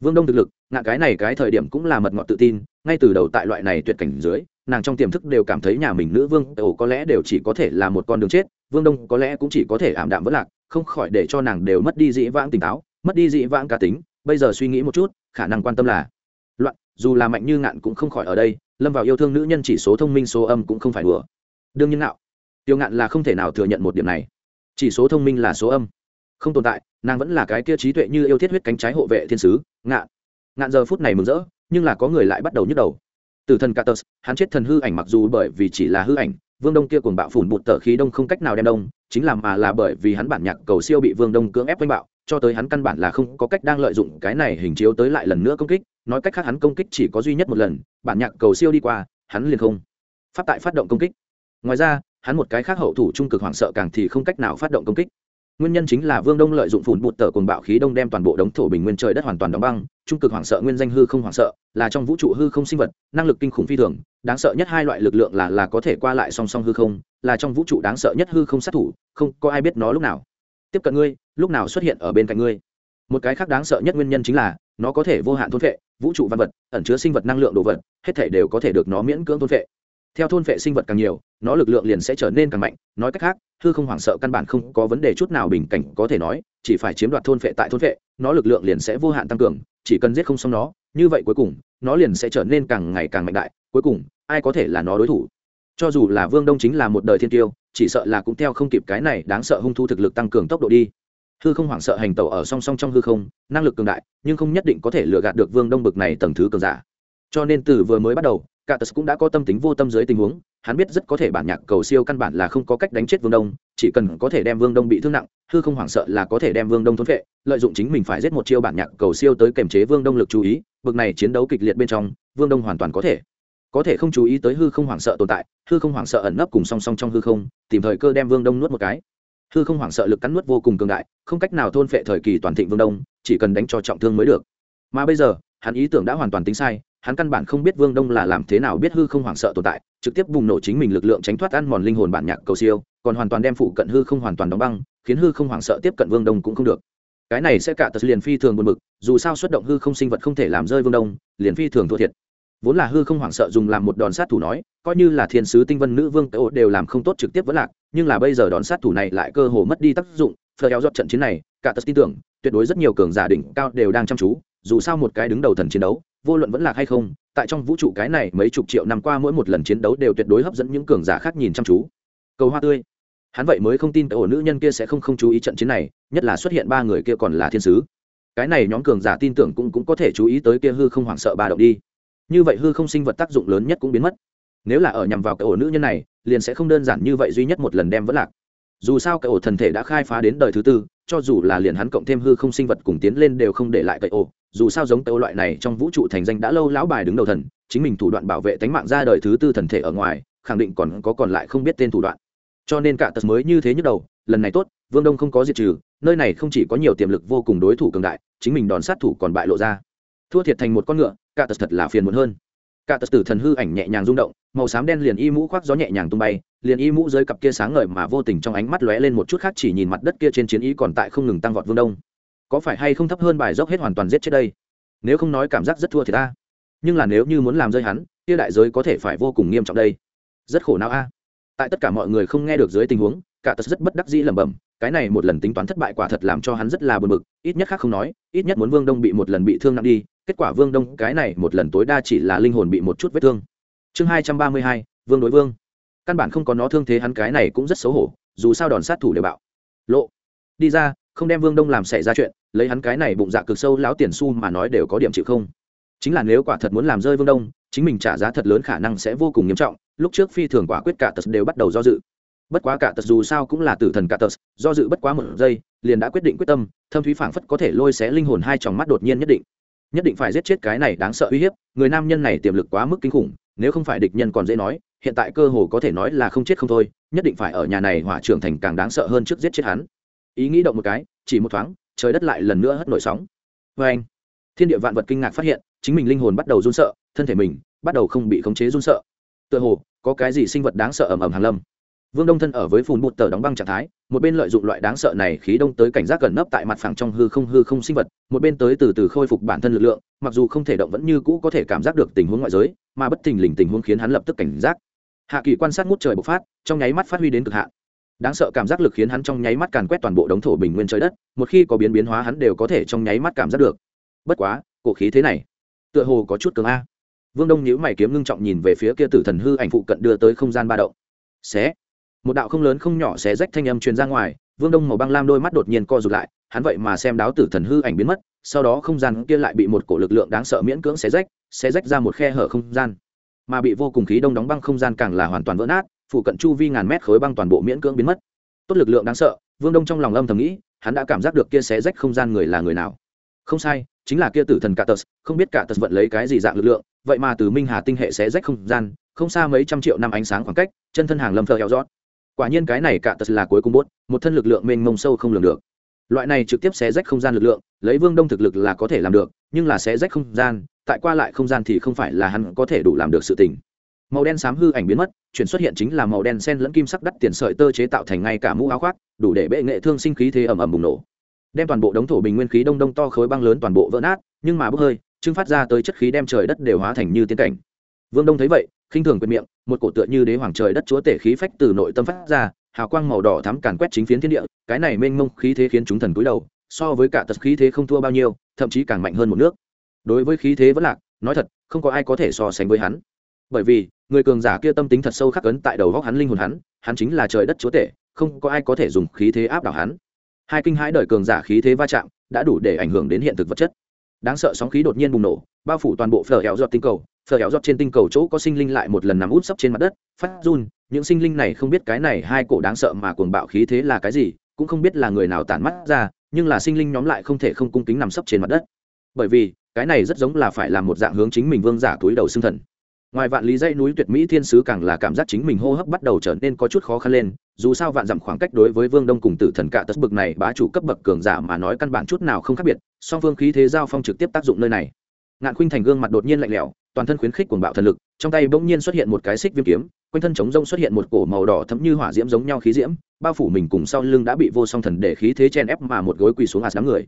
Vương đông thực lực, ngạ cái này cái thời điểm cũng là mật ngọt tự tin, ngay từ đầu tại loại này tuyệt cảnh dưới, nàng trong tiềm thức đều cảm thấy nhà mình nữ vương, ồ, có lẽ đều chỉ có thể là một con đường chết, vương đông có lẽ cũng chỉ có thể ảm đạm vẫn lạc, không khỏi để cho nàng đều mất đi dĩ vãng tỉnh táo, mất đi dĩ vãng cá tính. Bây giờ suy nghĩ một chút, khả năng quan tâm là loạn dù là mạnh như ngạn cũng không khỏi ở đây lâm vào yêu thương nữ nhân chỉ số thông minh số âm cũng không phải đùa. Đương nhiên nào tiêu ngạn là không thể nào thừa nhận một điểm này. Chỉ số thông minh là số âm. Không tồn tại nàng vẫn là cái kia trí tuệ như yêu thiết huyết cánh trái hộ vệ thiên sứ ngạn. Ngạn giờ phút này mừng rỡ nhưng là có người lại bắt đầu nhức đầu. Từ thần Catus, hắn chết thần hư ảnh mặc dù bởi vì chỉ là hư ảnh, Vương Đông kia cuồng bạo phủn bụt tở khí đông không cách nào đem đông, chính là mà là bởi vì hắn bản nhạc cầu siêu bị Vương Đông cưỡng ép quanh bạo, cho tới hắn căn bản là không có cách đang lợi dụng cái này hình chiếu tới lại lần nữa công kích, nói cách khác hắn công kích chỉ có duy nhất một lần, bản nhạc cầu siêu đi qua, hắn liền không. Phát tại phát động công kích. Ngoài ra, hắn một cái khác hậu thủ trung cực hoảng sợ càng thì không cách nào phát động công kích. Nguyên nhân chính là vương đông lợi dụng phủn bụt tờ cồn bạo khí đông đem toàn bộ đống thổ bình nguyên trời đất hoàn toàn đóng băng trung cực hoảng sợ nguyên danh hư không hoảng sợ là trong vũ trụ hư không sinh vật năng lực kinh khủng phi thường đáng sợ nhất hai loại lực lượng là là có thể qua lại song song hư không là trong vũ trụ đáng sợ nhất hư không sát thủ không có ai biết nó lúc nào. Tiếp cận ngươi lúc nào xuất hiện ở bên cạnh ngươi? Một cái khác đáng sợ nhất nguyên nhân chính là nó có thể vô hạn thôn vệ vũ trụ văn vật, ẩn chứa sinh vật năng lượng đồ vật, hết thể đều có thể được nó miễn cưỡng thôn vệ theo thôn vệ sinh vật càng nhiều, nó lực lượng liền sẽ trở nên càng mạnh. Nói cách khác, hư không hoảng sợ căn bản không có vấn đề chút nào bình cảnh có thể nói, chỉ phải chiếm đoạt thôn vệ tại thôn vệ nó lực lượng liền sẽ vô hạn tăng cường, chỉ cần giết không xong nó, như vậy cuối cùng, nó liền sẽ trở nên càng ngày càng mạnh đại. Cuối cùng, ai có thể là nó đối thủ? Cho dù là vương đông chính là một đời thiên tiêu, chỉ sợ là cũng theo không kịp cái này đáng sợ hung thu thực lực tăng cường tốc độ đi hư không hoảng sợ hành tẩu ở song song trong hư không, năng lực cường đại, nhưng không nhất định có thể lừa gạt được vương đông bực này tầng thứ cường giả. Cho nên từ vừa mới bắt đầu cả tật cũng đã có tâm tính vô tâm dưới tình huống, hắn biết rất có thể bản nhạc cầu siêu căn bản là không có cách đánh chết vương đông, chỉ cần có thể đem vương đông bị thương nặng, hư không hoảng sợ là có thể đem vương đông thốn vệ lợi dụng chính mình phải giết một chiêu bản nhạc cầu siêu tới kềm chế vương đông lực chú ý, bực này chiến đấu kịch liệt bên trong, vương đông hoàn toàn có thể. Có thể không chú ý tới hư không hoảng sợ tồn tại, hư không hoảng sợ ẩn nấp cùng song song trong hư không, tìm thời cơ đem vương đông nuốt một cái hư không hoảng sợ lực cắn nuốt vô cùng cường đại, không cách nào thôn phệ thời kỳ toàn thịnh vương đông, chỉ cần đánh cho trọng thương mới được. Mà bây giờ, hắn ý tưởng đã hoàn toàn tính sai, hắn căn bản không biết vương đông là làm thế nào biết hư không hoảng sợ tồn tại, trực tiếp bùng nổ chính mình lực lượng tránh thoát ăn mòn linh hồn bản nhạc cầu siêu, còn hoàn toàn đem phụ cận hư không hoàn toàn đóng băng, khiến hư không hoảng sợ tiếp cận vương đông cũng không được. Cái này sẽ cả tật liền phi thường buồn bực, dù sao xuất động hư không sinh vật không thể làm rơi vương đông, liền phi thường thua thiệt vốn là hư không hoảng sợ dùng làm một đòn sát thủ nói, coi như là thiên sứ tinh vân nữ vương tệ đều làm không tốt trực tiếp vẫn lạc, nhưng là bây giờ đòn sát thủ này lại cơ hồ mất đi tác dụng phờ eo dọn trận chiến này, cả tật tin tưởng, tuyệt đối rất nhiều cường giả đỉnh cao đều đang chăm chú, dù sao một cái đứng đầu thần chiến đấu, vô luận vẫn lạc hay không, tại trong vũ trụ cái này mấy chục triệu năm qua mỗi một lần chiến đấu đều tuyệt đối hấp dẫn những cường giả khác nhìn chăm chú. Cầu hoa tươi. Hắn vậy mới không tin ổ nữ nhân kia sẽ không không chú ý trận chiến này, nhất là xuất hiện ba người kia còn là thiên sứ. Cái này nhóm cường giả tin tưởng cũng cũng có thể chú ý tới kia hư không hoảng sợ ba động đi như vậy hư không sinh vật tác dụng lớn nhất cũng biến mất. Nếu là ở nhằm vào cái ổ nữ nhân này, liền sẽ không đơn giản như vậy duy nhất một lần đem vẫn lạc. Dù sao cái ổ thần thể đã khai phá đến đời thứ tư, cho dù là liền hắn cộng thêm hư không sinh vật cùng tiến lên đều không để lại cái ổ, dù sao giống tàu loại này trong vũ trụ thành danh đã lâu lão bài đứng đầu thần, chính mình thủ đoạn bảo vệ tánh mạng ra đời thứ tư thần thể ở ngoài, khẳng định còn có còn lại không biết tên thủ đoạn. Cho nên cả tật mới như thế nhức đầu, lần này tốt, vương đông không có diệt trừ, nơi này không chỉ có nhiều tiềm lực vô cùng đối thủ cường đại, chính mình đòn sát thủ còn bại lộ ra thua thiệt thành một con ngựa, cả tật thật là phiền muộn hơn. Cả tật tử thần hư ảnh nhẹ nhàng rung động, màu xám đen liền y mũ khoác gió nhẹ nhàng tung bay, liền y mũ dưới cặp kia sáng ngời mà vô tình trong ánh mắt lóe lên một chút khác chỉ nhìn mặt đất kia trên chiến ý còn tại không ngừng tăng vọt vương đông. Có phải hay không thấp hơn bài dốc hết hoàn toàn giết chết đây? Nếu không nói cảm giác rất thua thì ta nhưng là nếu như muốn làm rơi hắn, kia đại giới có thể phải vô cùng nghiêm trọng đây. Rất khổ não a. Tại tất cả mọi người không nghe được dưới tình huống, cả tật rất bất đắc dĩ lẩm bẩm cái này một lần tính toán thất bại quả thật làm cho hắn rất là buồn bực, ít nhất khác không nói, ít nhất muốn vương đông bị một lần bị thương nặng đi, kết quả vương đông cái này một lần tối đa chỉ là linh hồn bị một chút vết thương. Chương hai trăm ba mươi hai, vương đối vương. Căn bản không có nó thương thế hắn cái này cũng rất xấu hổ, dù sao đòn sát thủ đều bạo. Lộ, đi ra, không đem vương đông làm xảy ra chuyện, lấy hắn cái này bụng dạ cực sâu lão tiền xu mà nói đều có điểm chịu không. Chính là nếu quả thật muốn làm rơi vương đông, chính mình trả giá thật lớn khả năng sẽ vô cùng nghiêm trọng, lúc trước phi thường quả quyết cả tật đều bắt đầu do dự bất quá cả tật dù sao cũng là tử thần cả tật, do dự bất quá một giây, liền đã quyết định quyết tâm, thâm thúy phảng phất có thể lôi xé linh hồn hai tròng mắt đột nhiên nhất định. Nhất định phải giết chết cái này đáng sợ uy hiếp, người nam nhân này tiềm lực quá mức kinh khủng, nếu không phải địch nhân còn dễ nói, hiện tại cơ hồ có thể nói là không chết không thôi, nhất định phải ở nhà này hỏa trưởng thành càng đáng sợ hơn trước giết chết hắn. Ý nghĩ động một cái, chỉ một thoáng, trời đất lại lần nữa hất nổi sóng. Vê anh, thiên địa vạn vật kinh ngạc phát hiện, chính mình linh hồn bắt đầu run sợ, thân thể mình bắt đầu không bị khống chế run sợ. Tựa hồ, có cái gì sinh vật đáng sợ ầm ầm hàng lâm vương đông thân ở với phùn bụt tờ đóng băng trạng thái, một bên lợi dụng loại đáng sợ này khí đông tới cảnh giác gần nấp tại mặt phẳng trong hư không hư không sinh vật, một bên tới từ từ khôi phục bản thân lực lượng, mặc dù không thể động vẫn như cũ có thể cảm giác được tình huống ngoại giới, mà bất thình lình tình huống khiến hắn lập tức cảnh giác. Hạ kỳ quan sát ngút trời bộc phát, trong nháy mắt phát huy đến cực hạn. Đáng sợ cảm giác lực khiến hắn trong nháy mắt càn quét toàn bộ đống thổ bình nguyên trời đất, một khi có biến biến hóa hắn đều có thể trong nháy mắt cảm giác được. Bất quá, cổ khí thế này, tựa hồ có chút cường a. Vương đông nhíu mày kiếm ngưng trọng nhìn về phía kia tử thần hư ảnh phụ cận đưa tới không gian ba động. Xé một đạo không lớn không nhỏ xé rách thanh âm truyền ra ngoài, vương đông màu băng lam đôi mắt đột nhiên co rụt lại, hắn vậy mà xem đáo tử thần hư ảnh biến mất, sau đó không gian kia lại bị một cổ lực lượng đáng sợ miễn cưỡng xé rách xé rách ra một khe hở không gian. Mà bị vô cùng khí đông đóng băng không gian càng là hoàn toàn vỡ nát, phụ cận chu vi ngàn mét khối băng toàn bộ miễn cưỡng biến mất. Tốt lực lượng đáng sợ, vương đông trong lòng âm thầm nghĩ, hắn đã cảm giác được kia xé rách không gian người là người nào. Không sai, chính là kia tử thần cả tật, không biết cả tật vận lấy cái gì dạng lực lượng, vậy mà từ minh hà tinh hệ xé rách không gian, không xa mấy trăm triệu năm ánh sáng khoảng cách, chân thân hàng lâm thờ heo rót quả nhiên cái này cả tật là cuối cùng bốt một thân lực lượng mênh mông sâu không lường được. Loại này trực tiếp xé rách không gian lực lượng, lấy vương đông thực lực là có thể làm được, nhưng là xé rách không gian, tại qua lại không gian thì không phải là hắn có thể đủ làm được sự tình. Màu đen xám hư ảnh biến mất, chuyển xuất hiện chính là màu đen sen lẫn kim sắc đắt tiền sợi tơ chế tạo thành ngay cả mũ áo khoác, đủ để bệ nghệ thương sinh khí thế ầm ầm bùng nổ. Đem toàn bộ đống thổ bình nguyên khí đông đông to khối băng lớn toàn bộ vỡ nát, nhưng mà bốc hơi chưng phát ra tới chất khí đem trời đất đều hóa thành như tiên cảnh. Vương đông thấy vậy khinh thường quyền miệng, một cổ tựa như đế hoàng trời đất chúa tể khí phách từ nội tâm phát ra, hào quang màu đỏ thắm càn quét chính phiến thiên địa, cái này mênh mông khí thế khiến chúng thần cúi đầu, so với cả tật khí thế không thua bao nhiêu, thậm chí càng mạnh hơn một nước. Đối với khí thế vẫn lạc, nói thật, không có ai có thể so sánh với hắn. Bởi vì, người cường giả kia tâm tính thật sâu khắc ấn tại đầu góc hắn linh hồn hắn hắn chính là trời đất chúa tể, không có ai có thể dùng khí thế áp đảo hắn. Hai kinh hãi đời cường giả khí thế va chạm, đã đủ để ảnh hưởng đến hiện thực vật chất. Đáng sợ sóng khí đột nhiên bùng nổ, bao phủ toàn bộ phở hẹo dọt tinh cầu phở héo giọt trên tinh cầu chỗ có sinh linh lại một lần nằm út sấp trên mặt đất, phát run, những sinh linh này không biết cái này hai cổ đáng sợ mà cuồng bạo khí thế là cái gì, cũng không biết là người nào tản mắt ra, nhưng là sinh linh nhóm lại không thể không cung kính nằm sấp trên mặt đất. Bởi vì, cái này rất giống là phải làm một dạng hướng chính mình vương giả túi đầu xương thần. Ngoài vạn lý dãy núi tuyệt mỹ thiên sứ càng là cảm giác chính mình hô hấp bắt đầu trở nên có chút khó khăn lên, dù sao vạn dặm khoảng cách đối với vương đông cùng tử thần cả tất bực này bá chủ cấp bậc cường giả mà nói căn bản chút nào không khác biệt, song phương khí thế giao phong trực tiếp tác dụng nơi này ngạn khuynh thành gương mặt đột nhiên lạnh lẽo, toàn thân khuyến khích cuồng bạo thần lực, trong tay bỗng nhiên xuất hiện một cái xích viêm kiếm, quanh thân chống rông xuất hiện một cổ màu đỏ thấm như hỏa diễm giống nhau khí diễm, bao phủ mình cùng sau lưng đã bị vô song thần để khí thế chen ép mà một gối quỳ xuống ạt đám người.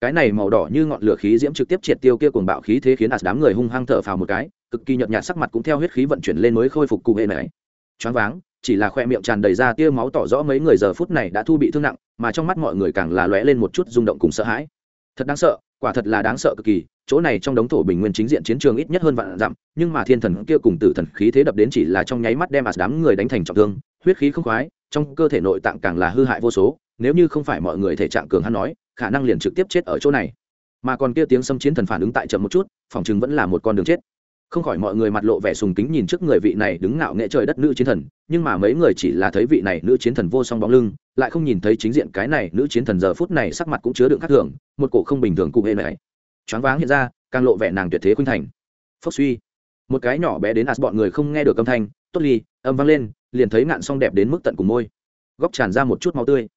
Cái này màu đỏ như ngọn lửa khí diễm trực tiếp triệt tiêu kia cuồng bạo khí thế khiến ạt đám người hung hăng thở phào một cái, cực kỳ nhợt nhạt sắc mặt cũng theo huyết khí vận chuyển lên mới khôi phục cụ hệ này. Choáng váng, chỉ là khoe miệng tràn đầy ra tia máu tỏ rõ mấy người giờ phút này đã thu bị thương nặng, mà trong mắt mọi người càng là lóe lên một chút rung động cùng sợ hãi. Thật đáng sợ, quả thật là đáng sợ cực kỳ chỗ này trong đống thổ bình nguyên chính diện chiến trường ít nhất hơn vạn dặm, nhưng mà thiên thần kia cùng tử thần khí thế đập đến chỉ là trong nháy mắt đem ạt đám người đánh thành trọng thương, huyết khí không khoái, trong cơ thể nội tạng càng là hư hại vô số, nếu như không phải mọi người thể trạng cường hắn nói, khả năng liền trực tiếp chết ở chỗ này. Mà còn kia tiếng xâm chiến thần phản ứng tại chậm một chút, phòng chừng vẫn là một con đường chết. Không khỏi mọi người mặt lộ vẻ sùng kính nhìn trước người vị này đứng ngạo nghệ trời đất nữ chiến thần, nhưng mà mấy người chỉ là thấy vị này nữ chiến thần vô song bóng lưng, lại không nhìn thấy chính diện cái này nữ chiến thần giờ phút này sắc mặt cũng chứa đựng khắc thường, một cổ không bình thường cụ hệ này choáng váng hiện ra, càng lộ vẻ nàng tuyệt thế khuynh thành. Phốc suy. Một cái nhỏ bé đến as bọn người không nghe được âm thanh, tốt ly, âm vang lên, liền thấy ngạn song đẹp đến mức tận cùng môi. Góc tràn ra một chút máu tươi.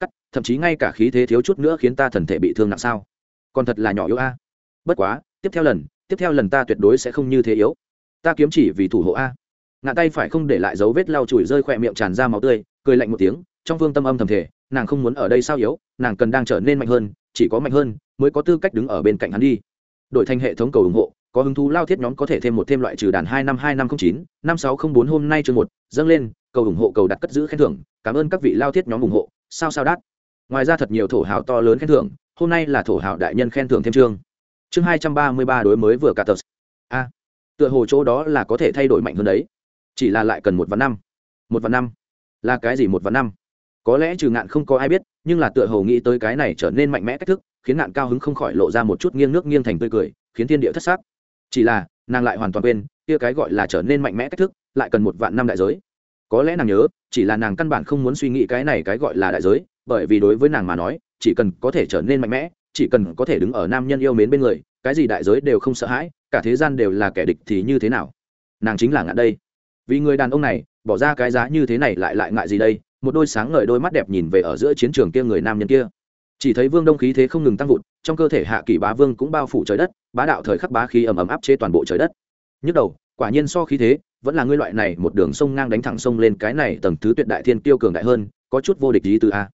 Cắt, thậm chí ngay cả khí thế thiếu chút nữa khiến ta thần thể bị thương nặng sao? Còn thật là nhỏ yếu a. Bất quá, tiếp theo lần, tiếp theo lần ta tuyệt đối sẽ không như thế yếu. Ta kiếm chỉ vì thủ hộ a. Ngạn tay phải không để lại dấu vết lau chùi rơi khỏe miệng tràn ra máu tươi, cười lạnh một tiếng, trong vương tâm âm thầm thể, nàng không muốn ở đây sao yếu? Nàng cần đang trở nên mạnh hơn, chỉ có mạnh hơn mới có tư cách đứng ở bên cạnh hắn đi. Đổi thành hệ thống cầu ủng hộ, có hứng thú lao thiết nhóm có thể thêm một thêm loại trừ đàn hai năm hai năm không chín, năm sáu không bốn hôm nay chương một, dâng lên, cầu ủng hộ cầu đặt cất giữ khen thưởng, cảm ơn các vị lao thiết nhóm ủng hộ, sao sao đắt ngoài ra thật nhiều thổ hào to lớn khen thưởng, hôm nay là thổ hào đại nhân khen thưởng thêm chương. Chương hai trăm ba mươi ba đối mới vừa cả tờ. A, tựa hồ chỗ đó là có thể thay đổi mạnh hơn đấy. Chỉ là lại cần một vạn năm. Một vạn năm. Là cái gì một vạn năm? Có lẽ trừ ngạn không có ai biết, nhưng là tựa hồ nghĩ tới cái này trở nên mạnh mẽ cách thức, khiến ngạn cao hứng không khỏi lộ ra một chút nghiêng nước nghiêng thành tươi cười, khiến thiên địa thất xác chỉ là, nàng lại hoàn toàn quên, kia cái gọi là trở nên mạnh mẽ cách thức, lại cần một vạn năm đại giới. Có lẽ nàng nhớ, chỉ là nàng căn bản không muốn suy nghĩ cái này cái gọi là đại giới, bởi vì đối với nàng mà nói, chỉ cần có thể trở nên mạnh mẽ, chỉ cần có thể đứng ở nam nhân yêu mến bên người, cái gì đại giới đều không sợ hãi, cả thế gian đều là kẻ địch thì như thế nào? Nàng chính là ngạn đây. Vì người đàn ông này, bỏ ra cái giá như thế này lại lại ngại gì đây? Một đôi sáng ngời đôi mắt đẹp nhìn về ở giữa chiến trường kia người nam nhân kia. Chỉ thấy vương đông khí thế không ngừng tăng vụt, trong cơ thể hạ kỷ bá vương cũng bao phủ trời đất, bá đạo thời khắc bá khí ầm ầm áp chế toàn bộ trời đất. Nhức đầu, quả nhiên so khí thế, vẫn là ngươi loại này một đường sông ngang đánh thẳng sông lên cái này tầng thứ tuyệt đại thiên tiêu cường đại hơn, có chút vô địch lý từ a.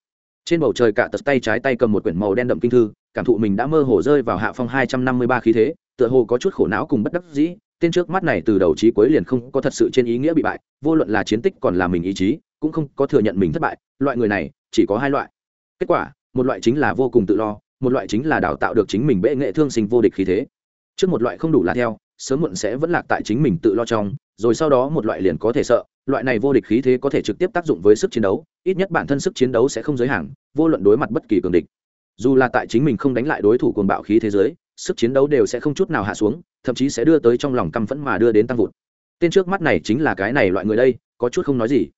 Trên bầu trời cả tật tay trái tay cầm một quyển màu đen đậm kinh thư, cảm thụ mình đã mơ hồ rơi vào hạ phong hai trăm năm mươi ba khí thế, tựa hồ có chút khổ não cùng bất đắc dĩ, tên trước mắt này từ đầu chí cuối liền không có thật sự trên ý nghĩa bị bại, vô luận là chiến tích còn là mình ý chí cũng không có thừa nhận mình thất bại, loại người này, chỉ có hai loại. Kết quả, một loại chính là vô cùng tự lo, một loại chính là đào tạo được chính mình bệ nghệ thương sinh vô địch khí thế. Trước một loại không đủ là theo, sớm muộn sẽ vẫn lạc tại chính mình tự lo trong, rồi sau đó một loại liền có thể sợ, loại này vô địch khí thế có thể trực tiếp tác dụng với sức chiến đấu, ít nhất bản thân sức chiến đấu sẽ không giới hạn, vô luận đối mặt bất kỳ cường địch. Dù là tại chính mình không đánh lại đối thủ cuồng bạo khí thế giới, sức chiến đấu đều sẽ không chút nào hạ xuống, thậm chí sẽ đưa tới trong lòng căm phẫn mà đưa đến tăng vụt. Tên trước mắt này chính là cái này loại người đây, có chút không nói gì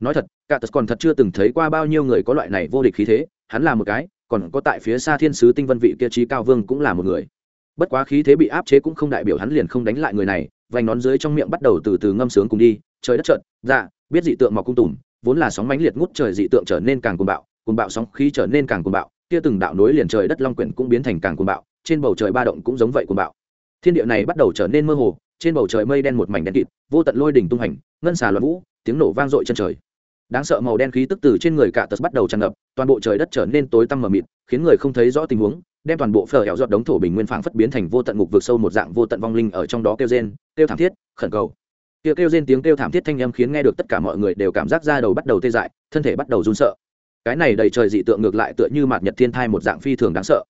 nói thật, cả tật còn thật chưa từng thấy qua bao nhiêu người có loại này vô địch khí thế, hắn là một cái, còn có tại phía xa thiên sứ tinh vân vị kia trí cao vương cũng là một người. Bất quá khí thế bị áp chế cũng không đại biểu hắn liền không đánh lại người này, vành nón dưới trong miệng bắt đầu từ từ ngâm sướng cùng đi, trời đất trợn dạ biết dị tượng mọc cung tùm, vốn là sóng mãnh liệt ngút trời dị tượng trở nên càng cuồng bạo cuồng bạo sóng khí trở nên càng cuồng bạo, kia từng đạo nối liền trời đất long quyển cũng biến thành càng cuồng bạo, trên bầu trời ba động cũng giống vậy cuồng bạo. Thiên địa này bắt đầu trở nên mơ hồ, trên bầu trời mây đen một mảnh đen kịt, vô tận lôi đỉnh tung hành, ngân xà loạn vũ tiếng nổ vang dội chân trời. Đáng sợ màu đen khí tức từ trên người cả tật bắt đầu tràn ngập, toàn bộ trời đất trở nên tối tăm mờ mịt, khiến người không thấy rõ tình huống, đem toàn bộ phở hẻo giọt đống thổ bình nguyên phảng phất biến thành vô tận ngục vực sâu một dạng vô tận vong linh ở trong đó kêu rên, kêu thảm thiết, khẩn cầu. Kêu kêu rên tiếng kêu thảm thiết thanh âm khiến nghe được tất cả mọi người đều cảm giác da đầu bắt đầu tê dại, thân thể bắt đầu run sợ. Cái này đầy trời dị tượng ngược lại tựa như mạt nhật thiên thai một dạng phi thường đáng sợ.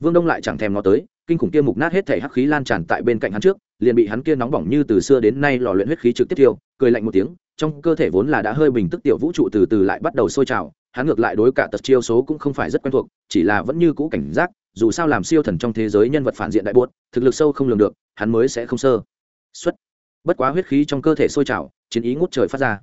Vương đông lại chẳng thèm ngó tới, kinh khủng kia mục nát hết thể hắc khí lan tràn tại bên cạnh hắn trước, liền bị hắn kia nóng bỏng như từ xưa đến nay lò luyện huyết khí trực tiếp tiêu cười lạnh một tiếng trong cơ thể vốn là đã hơi bình tức tiểu vũ trụ từ từ lại bắt đầu sôi trào, hắn ngược lại đối cả tật chiêu số cũng không phải rất quen thuộc, chỉ là vẫn như cũ cảnh giác, dù sao làm siêu thần trong thế giới nhân vật phản diện đại buốt thực lực sâu không lường được, hắn mới sẽ không sơ. Xuất. Bất quá huyết khí trong cơ thể sôi trào, chiến ý ngút trời phát ra.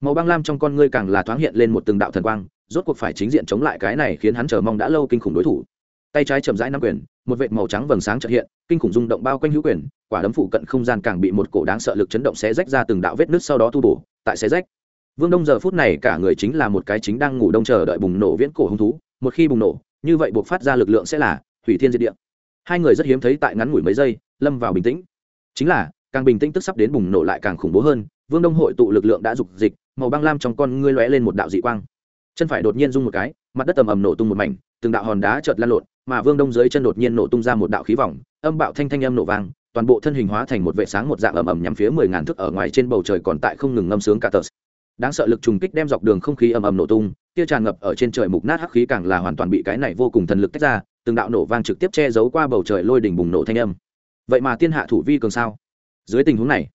Màu băng lam trong con ngươi càng là thoáng hiện lên một từng đạo thần quang, rốt cuộc phải chính diện chống lại cái này khiến hắn chờ mong đã lâu kinh khủng đối thủ. Tay trái chậm rãi nắm quyền, một vệt màu trắng vầng sáng trợ hiện, kinh khủng rung động bao quanh hữu quyền, quả đấm phụ cận không gian càng bị một cổ đáng sợ lực chấn động xé rách ra từng đạo vết nứt sau đó tu bổ tại xe rách. Vương đông giờ phút này cả người chính là một cái chính đang ngủ đông chờ đợi bùng nổ viễn cổ hung thú, một khi bùng nổ, như vậy buộc phát ra lực lượng sẽ là hủy thiên diệt địa. Hai người rất hiếm thấy tại ngắn ngủi mấy giây, lâm vào bình tĩnh. Chính là, càng bình tĩnh tức sắp đến bùng nổ lại càng khủng bố hơn, vương đông hội tụ lực lượng đã dục dịch, màu băng lam trong con ngươi lóe lên một đạo dị quang. Chân phải đột nhiên rung một cái, mặt đất tầm ầm nổ tung một mảnh, từng đạo hòn đá chợt lan lộn, mà vương đông dưới chân đột nhiên nổ tung ra một đạo khí vòng, âm bạo thanh thanh âm nổ vang toàn bộ thân hình hóa thành một vệ sáng một dạng ầm ầm nhằm phía mười ngàn thước ở ngoài trên bầu trời còn tại không ngừng ngâm sướng cả tờ. Đáng sợ lực trùng kích đem dọc đường không khí ầm ầm nổ tung, kia tràn ngập ở trên trời mục nát hắc khí càng là hoàn toàn bị cái này vô cùng thần lực tách ra, từng đạo nổ vang trực tiếp che giấu qua bầu trời lôi đỉnh bùng nổ thanh âm. Vậy mà tiên hạ thủ vi cường sao? Dưới tình huống này,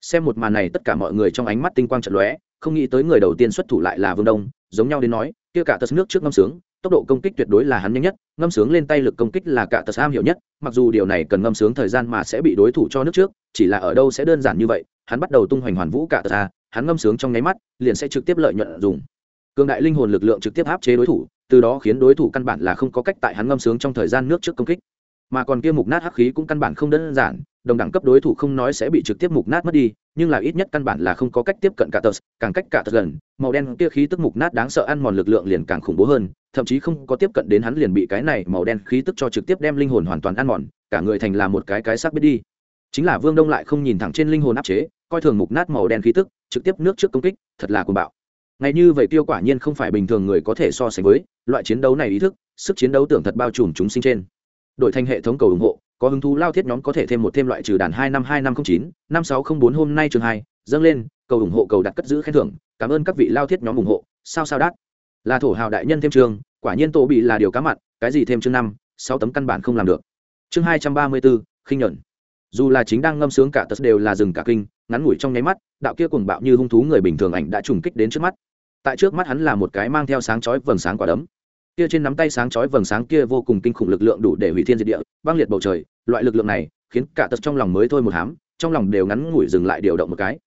xem một màn này tất cả mọi người trong ánh mắt tinh quang trận lóe không nghĩ tới người đầu tiên xuất thủ lại là vương đông, giống nhau đến nói, kia cả tật nước trước ngâm sướng, tốc độ công kích tuyệt đối là hắn nhanh nhất, ngâm sướng lên tay lực công kích là cả tật am hiểu nhất, mặc dù điều này cần ngâm sướng thời gian mà sẽ bị đối thủ cho nước trước, chỉ là ở đâu sẽ đơn giản như vậy, hắn bắt đầu tung hoành hoàn vũ cả tật a hắn ngâm sướng trong nháy mắt, liền sẽ trực tiếp lợi nhuận dùng. Cường đại linh hồn lực lượng trực tiếp áp chế đối thủ, từ đó khiến đối thủ căn bản là không có cách tại hắn ngâm sướng trong thời gian nước trước công kích. Mà còn kia mục nát hắc khí cũng căn bản không đơn giản đồng đẳng cấp đối thủ không nói sẽ bị trực tiếp mục nát mất đi, nhưng là ít nhất căn bản là không có cách tiếp cận cả tờ càng cách cả tờ gần, màu đen kia khí tức mục nát đáng sợ ăn mòn lực lượng liền càng khủng bố hơn, thậm chí không có tiếp cận đến hắn liền bị cái này màu đen khí tức cho trực tiếp đem linh hồn hoàn toàn ăn mòn, cả người thành là một cái cái xác biết đi. Chính là vương đông lại không nhìn thẳng trên linh hồn áp chế, coi thường mục nát màu đen khí tức, trực tiếp nước trước công kích, thật là cuồng bạo. Ngay như vậy tiêu quả nhiên không phải bình thường người có thể so sánh với, loại chiến đấu này ý thức, sức chiến đấu tưởng thật bao trùm chúng sinh trên. Đổi thành hệ thống cầu ủng hộ có hứng thú lao thiết nhóm có thể thêm một thêm loại trừ đàn hai năm hai năm không chín, năm sáu không bốn hôm nay chương hai, dâng lên, cầu ủng hộ, cầu đặt cất giữ khen thưởng, cảm ơn các vị lao thiết nhóm ủng hộ, sao sao đắt là thổ hào đại nhân thêm chương quả nhiên tổ bị là điều cá mặn, cái gì thêm chương năm, sáu tấm căn bản không làm được. Chương hai trăm ba mươi bốn, khinh nhuận. Dù là chính đang ngâm sướng cả tật đều là rừng cả kinh, ngắn ngủi trong nháy mắt, đạo kia cuồng bạo như hung thú người bình thường ảnh đã trùng kích đến trước mắt. Tại trước mắt hắn là một cái mang theo sáng chói vầng sáng quả đấm kia trên nắm tay sáng chói vầng sáng kia vô cùng kinh khủng lực lượng đủ để hủy thiên diệt địa, băng liệt bầu trời, loại lực lượng này khiến cả tật trong lòng mới thôi một hám, trong lòng đều ngắn ngủi dừng lại điều động một cái.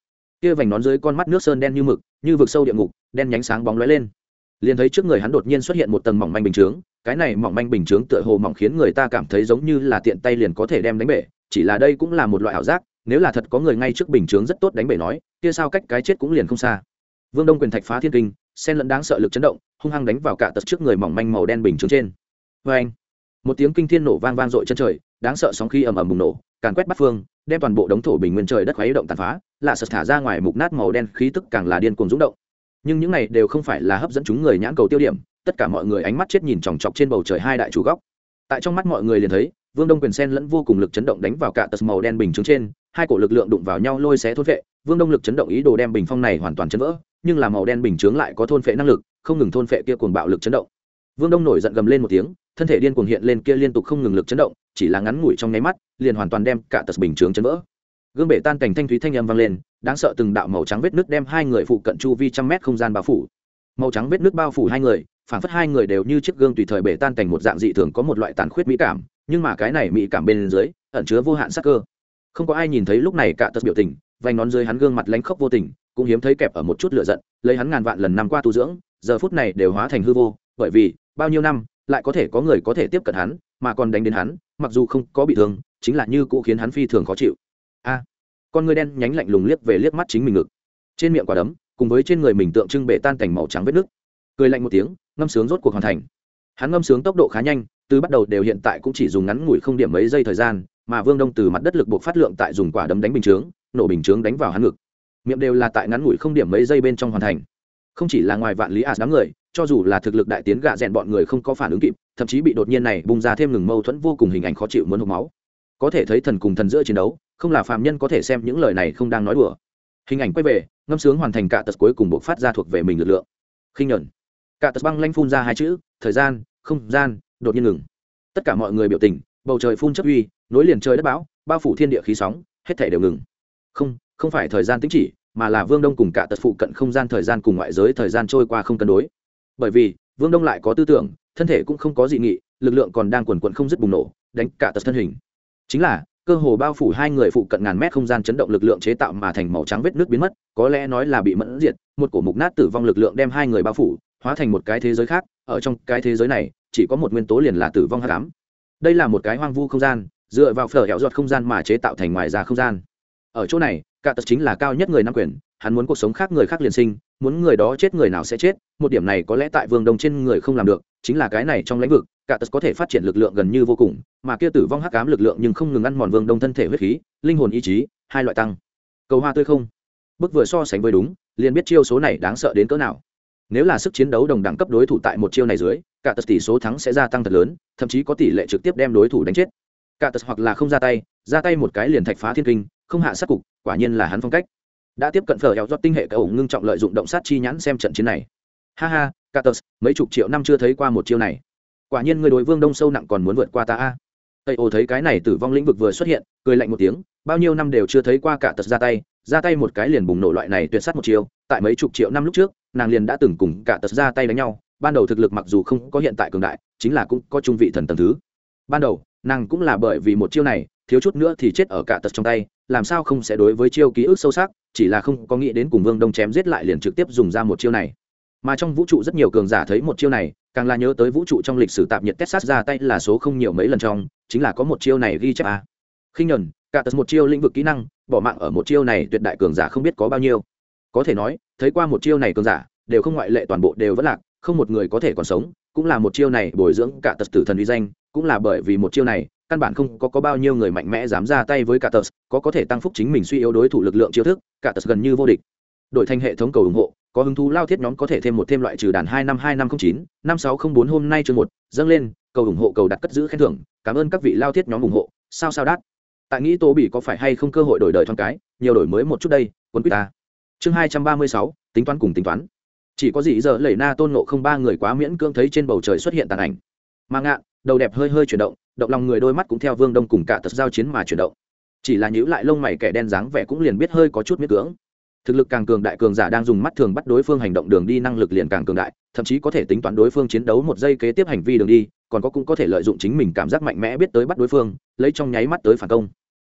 Kia vành nón dưới con mắt nước sơn đen như mực, như vực sâu địa ngục, đen nhánh sáng bóng lóe lên. Liền thấy trước người hắn đột nhiên xuất hiện một tầng mỏng manh bình chướng, cái này mỏng manh bình chướng tựa hồ mỏng khiến người ta cảm thấy giống như là tiện tay liền có thể đem đánh bể, chỉ là đây cũng là một loại ảo giác, nếu là thật có người ngay trước bình chướng rất tốt đánh bể nói, kia sao cách cái chết cũng liền không xa. Vương đông quyền thạch phá thiên kinh sen lẫn đáng sợ lực chấn động, hung hăng đánh vào cả tật trước người mỏng manh màu đen bình chướng trên. Vê anh, một tiếng kinh thiên nổ vang vang dội chân trời, đáng sợ sóng khi ầm ầm bùng nổ, càn quét bắt phương, đem toàn bộ đống thổ bình nguyên trời đất khuấy động tàn phá, lạ sật thả ra ngoài mục nát màu đen, khí tức càng là điên cuồng rúng động. Nhưng những này đều không phải là hấp dẫn chúng người nhãn cầu tiêu điểm, tất cả mọi người ánh mắt chết nhìn chòng chọc trên bầu trời hai đại chủ góc. Tại trong mắt mọi người liền thấy vương đông quyền sen lẫn vô cùng lực chấn động đánh vào cả tật màu đen bình chứng trên, hai cổ lực lượng đụng vào nhau lôi xé thôn vệ vương đông lực chấn động ý đồ đem bình phong này hoàn toàn chấn vỡ, nhưng là màu đen bình chướng lại có thôn phệ năng lực, không ngừng thôn phệ kia cuồng bạo lực chấn động. Vương đông nổi giận gầm lên một tiếng, thân thể điên cuồng hiện lên kia liên tục không ngừng lực chấn động, chỉ là ngắn ngủi trong nháy mắt, liền hoàn toàn đem cả tật bình chướng chấn vỡ. Gương bể tan cảnh thanh thúy thanh âm vang lên, đáng sợ từng đạo màu trắng vết nước đem hai người phụ cận chu vi trăm mét không gian bao phủ. Màu trắng vết nước bao phủ hai người, phản phất hai người đều như chiếc gương tùy thời bể tan cảnh một dạng dị thường có một loại tàn khuyết mỹ cảm nhưng mà cái này mỹ cảm bên dưới, ẩn chứa vô hạn sắc cơ. Không có ai nhìn thấy lúc này cả tật biểu tình, vành nón dưới hắn gương mặt lánh khóc vô tình, cũng hiếm thấy kẹp ở một chút lửa giận, lấy hắn ngàn vạn lần năm qua tu dưỡng, giờ phút này đều hóa thành hư vô, bởi vì, bao nhiêu năm, lại có thể có người có thể tiếp cận hắn, mà còn đánh đến hắn, mặc dù không có bị thương, chính là như cũ khiến hắn phi thường khó chịu. A, con người đen nhánh lạnh lùng liếc về liếc mắt chính mình ngực. Trên miệng quả đấm, cùng với trên người mình tượng trưng bể tan cảnh màu trắng vết nước cười lạnh một tiếng, ngâm sướng rốt cuộc hoàn thành. Hắn ngâm sướng tốc độ khá nhanh từ bắt đầu đều hiện tại cũng chỉ dùng ngắn ngủi không điểm mấy giây thời gian, mà vương đông từ mặt đất lực buộc phát lượng tại dùng quả đấm đánh bình chướng, nổ bình chướng đánh vào hắn ngực. Miệng đều là tại ngắn ngủi không điểm mấy giây bên trong hoàn thành. Không chỉ là ngoài vạn lý ạt đám người, cho dù là thực lực đại tiến gạ rèn bọn người không có phản ứng kịp, thậm chí bị đột nhiên này bung ra thêm ngừng mâu thuẫn vô cùng hình ảnh khó chịu muốn hộp máu. Có thể thấy thần cùng thần giữa chiến đấu, không là phàm nhân có thể xem những lời này không đang nói đùa. Hình ảnh quay về, ngâm sướng hoàn thành cả tật cuối cùng buộc phát ra thuộc về mình lực lượng. Khinh nhuận. Cả tật băng lanh phun ra hai chữ, thời gian, không gian đột nhiên ngừng. Tất cả mọi người biểu tình, bầu trời phun chớp uy, nối liền trời đất bão, bao phủ thiên địa khí sóng, hết thể đều ngừng. Không không phải thời gian tính chỉ, mà là vương đông cùng cả tật phụ cận không gian thời gian cùng ngoại giới thời gian trôi qua không cân đối. Bởi vì, vương đông lại có tư tưởng, thân thể cũng không có dị nghị, lực lượng còn đang quần quận không dứt bùng nổ, đánh cả tật thân hình. Chính là, cơ hồ bao phủ hai người phụ cận ngàn mét không gian chấn động lực lượng chế tạo mà thành màu trắng vết nước biến mất, có lẽ nói là bị mẫn diệt, một cổ mục nát tử vong lực lượng đem hai người bao phủ, hóa thành một cái thế giới khác, ở trong cái thế giới này chỉ có một nguyên tố liền là tử vong hắc ám đây là một cái hoang vu không gian, dựa vào phở hẹo giọt không gian mà chế tạo thành ngoài ra không gian. Ở chỗ này, cả tật chính là cao nhất người nam quyền, hắn muốn cuộc sống khác người khác liền sinh, muốn người đó chết người nào sẽ chết, một điểm này có lẽ tại vương đông trên người không làm được, chính là cái này trong lĩnh vực, cả tật có thể phát triển lực lượng gần như vô cùng, mà kia tử vong hắc ám lực lượng nhưng không ngừng ăn mòn vương đông thân thể huyết khí, linh hồn ý chí, hai loại tăng. Cầu hoa tươi không? Bức vừa so sánh với đúng, liền biết chiêu số này đáng sợ đến cỡ nào nếu là sức chiến đấu đồng đẳng cấp đối thủ tại một chiêu này dưới, cả tật tỷ số thắng sẽ gia tăng thật lớn, thậm chí có tỷ lệ trực tiếp đem đối thủ đánh chết. Cả tật hoặc là không ra tay ra tay một cái liền thạch phá thiên kinh, không hạ sát cục, quả nhiên là hắn phong cách. Đã tiếp cận phở eo do tinh hệ cậu ngưng trọng lợi dụng động sát chi nhãn xem trận chiến này. Ha ha, cả tật, mấy chục triệu năm chưa thấy qua một chiêu này. Quả nhiên người đối vương đông sâu nặng còn muốn vượt qua ta a. Tây ô thấy cái này tử vong lĩnh vực vừa xuất hiện, cười lạnh một tiếng, bao nhiêu năm đều chưa thấy qua cả tật ra tay ra tay một cái liền bùng nổ loại này tuyệt sát một chiêu, tại mấy chục triệu năm lúc trước nàng liền đã từng cùng cả tật ra tay đánh nhau, ban đầu thực lực mặc dù không có hiện tại cường đại, chính là cũng có trung vị thần tầng thứ. Ban đầu, nàng cũng là bởi vì một chiêu này, thiếu chút nữa thì chết ở cả tật trong tay, làm sao không sẽ đối với chiêu ký ức sâu sắc, chỉ là không có nghĩ đến cùng vương đông chém giết lại liền trực tiếp dùng ra một chiêu này. Mà trong vũ trụ rất nhiều cường giả thấy một chiêu này, càng là nhớ tới vũ trụ trong lịch sử tạp nhiệt texas ra tay là số không nhiều mấy lần trong, chính là có một chiêu này ghi chép à. khinh nhuần cả tật một chiêu lĩnh vực kỹ năng, bỏ mạng ở một chiêu này tuyệt đại cường giả không biết có bao nhiêu có thể nói thấy qua một chiêu này cường giả đều không ngoại lệ toàn bộ đều vẫn lạc không một người có thể còn sống cũng là một chiêu này bồi dưỡng cả tật tử thần uy danh cũng là bởi vì một chiêu này căn bản không có, có bao nhiêu người mạnh mẽ dám ra tay với cả tật có có thể tăng phúc chính mình suy yếu đối thủ lực lượng chiêu thức cả tật gần như vô địch. Đổi thành hệ thống cầu ủng hộ có hứng thú lao thiết nhóm có thể thêm một thêm loại trừ đàn hai năm hai năm không chín năm sáu không bốn hôm nay chương một dâng lên cầu ủng hộ cầu đặt cất giữ khen thưởng cảm ơn các vị lao thiết nhóm ủng hộ sao sao đắt tại nghĩ tô bị có phải hay không cơ hội đổi đời thoáng cái nhiều đổi mới một chút đây quân quý ta chương hai trăm ba mươi sáu, tính toán cùng tính toán. Chỉ có gì giờ lẩy na tôn nộ không ba người quá miễn cưỡng thấy trên bầu trời xuất hiện tàn ảnh. Mà ngạn đầu đẹp hơi hơi chuyển động động lòng người đôi mắt cũng theo vương đông cùng cả tật giao chiến mà chuyển động. Chỉ là nhíu lại lông mày kẻ đen dáng vẻ cũng liền biết hơi có chút miết cưỡng. Thực lực càng cường đại cường giả đang dùng mắt thường bắt đối phương hành động đường đi năng lực liền càng cường đại, thậm chí có thể tính toán đối phương chiến đấu một giây kế tiếp hành vi đường đi, còn có cũng có thể lợi dụng chính mình cảm giác mạnh mẽ biết tới bắt đối phương, lấy trong nháy mắt tới phản công.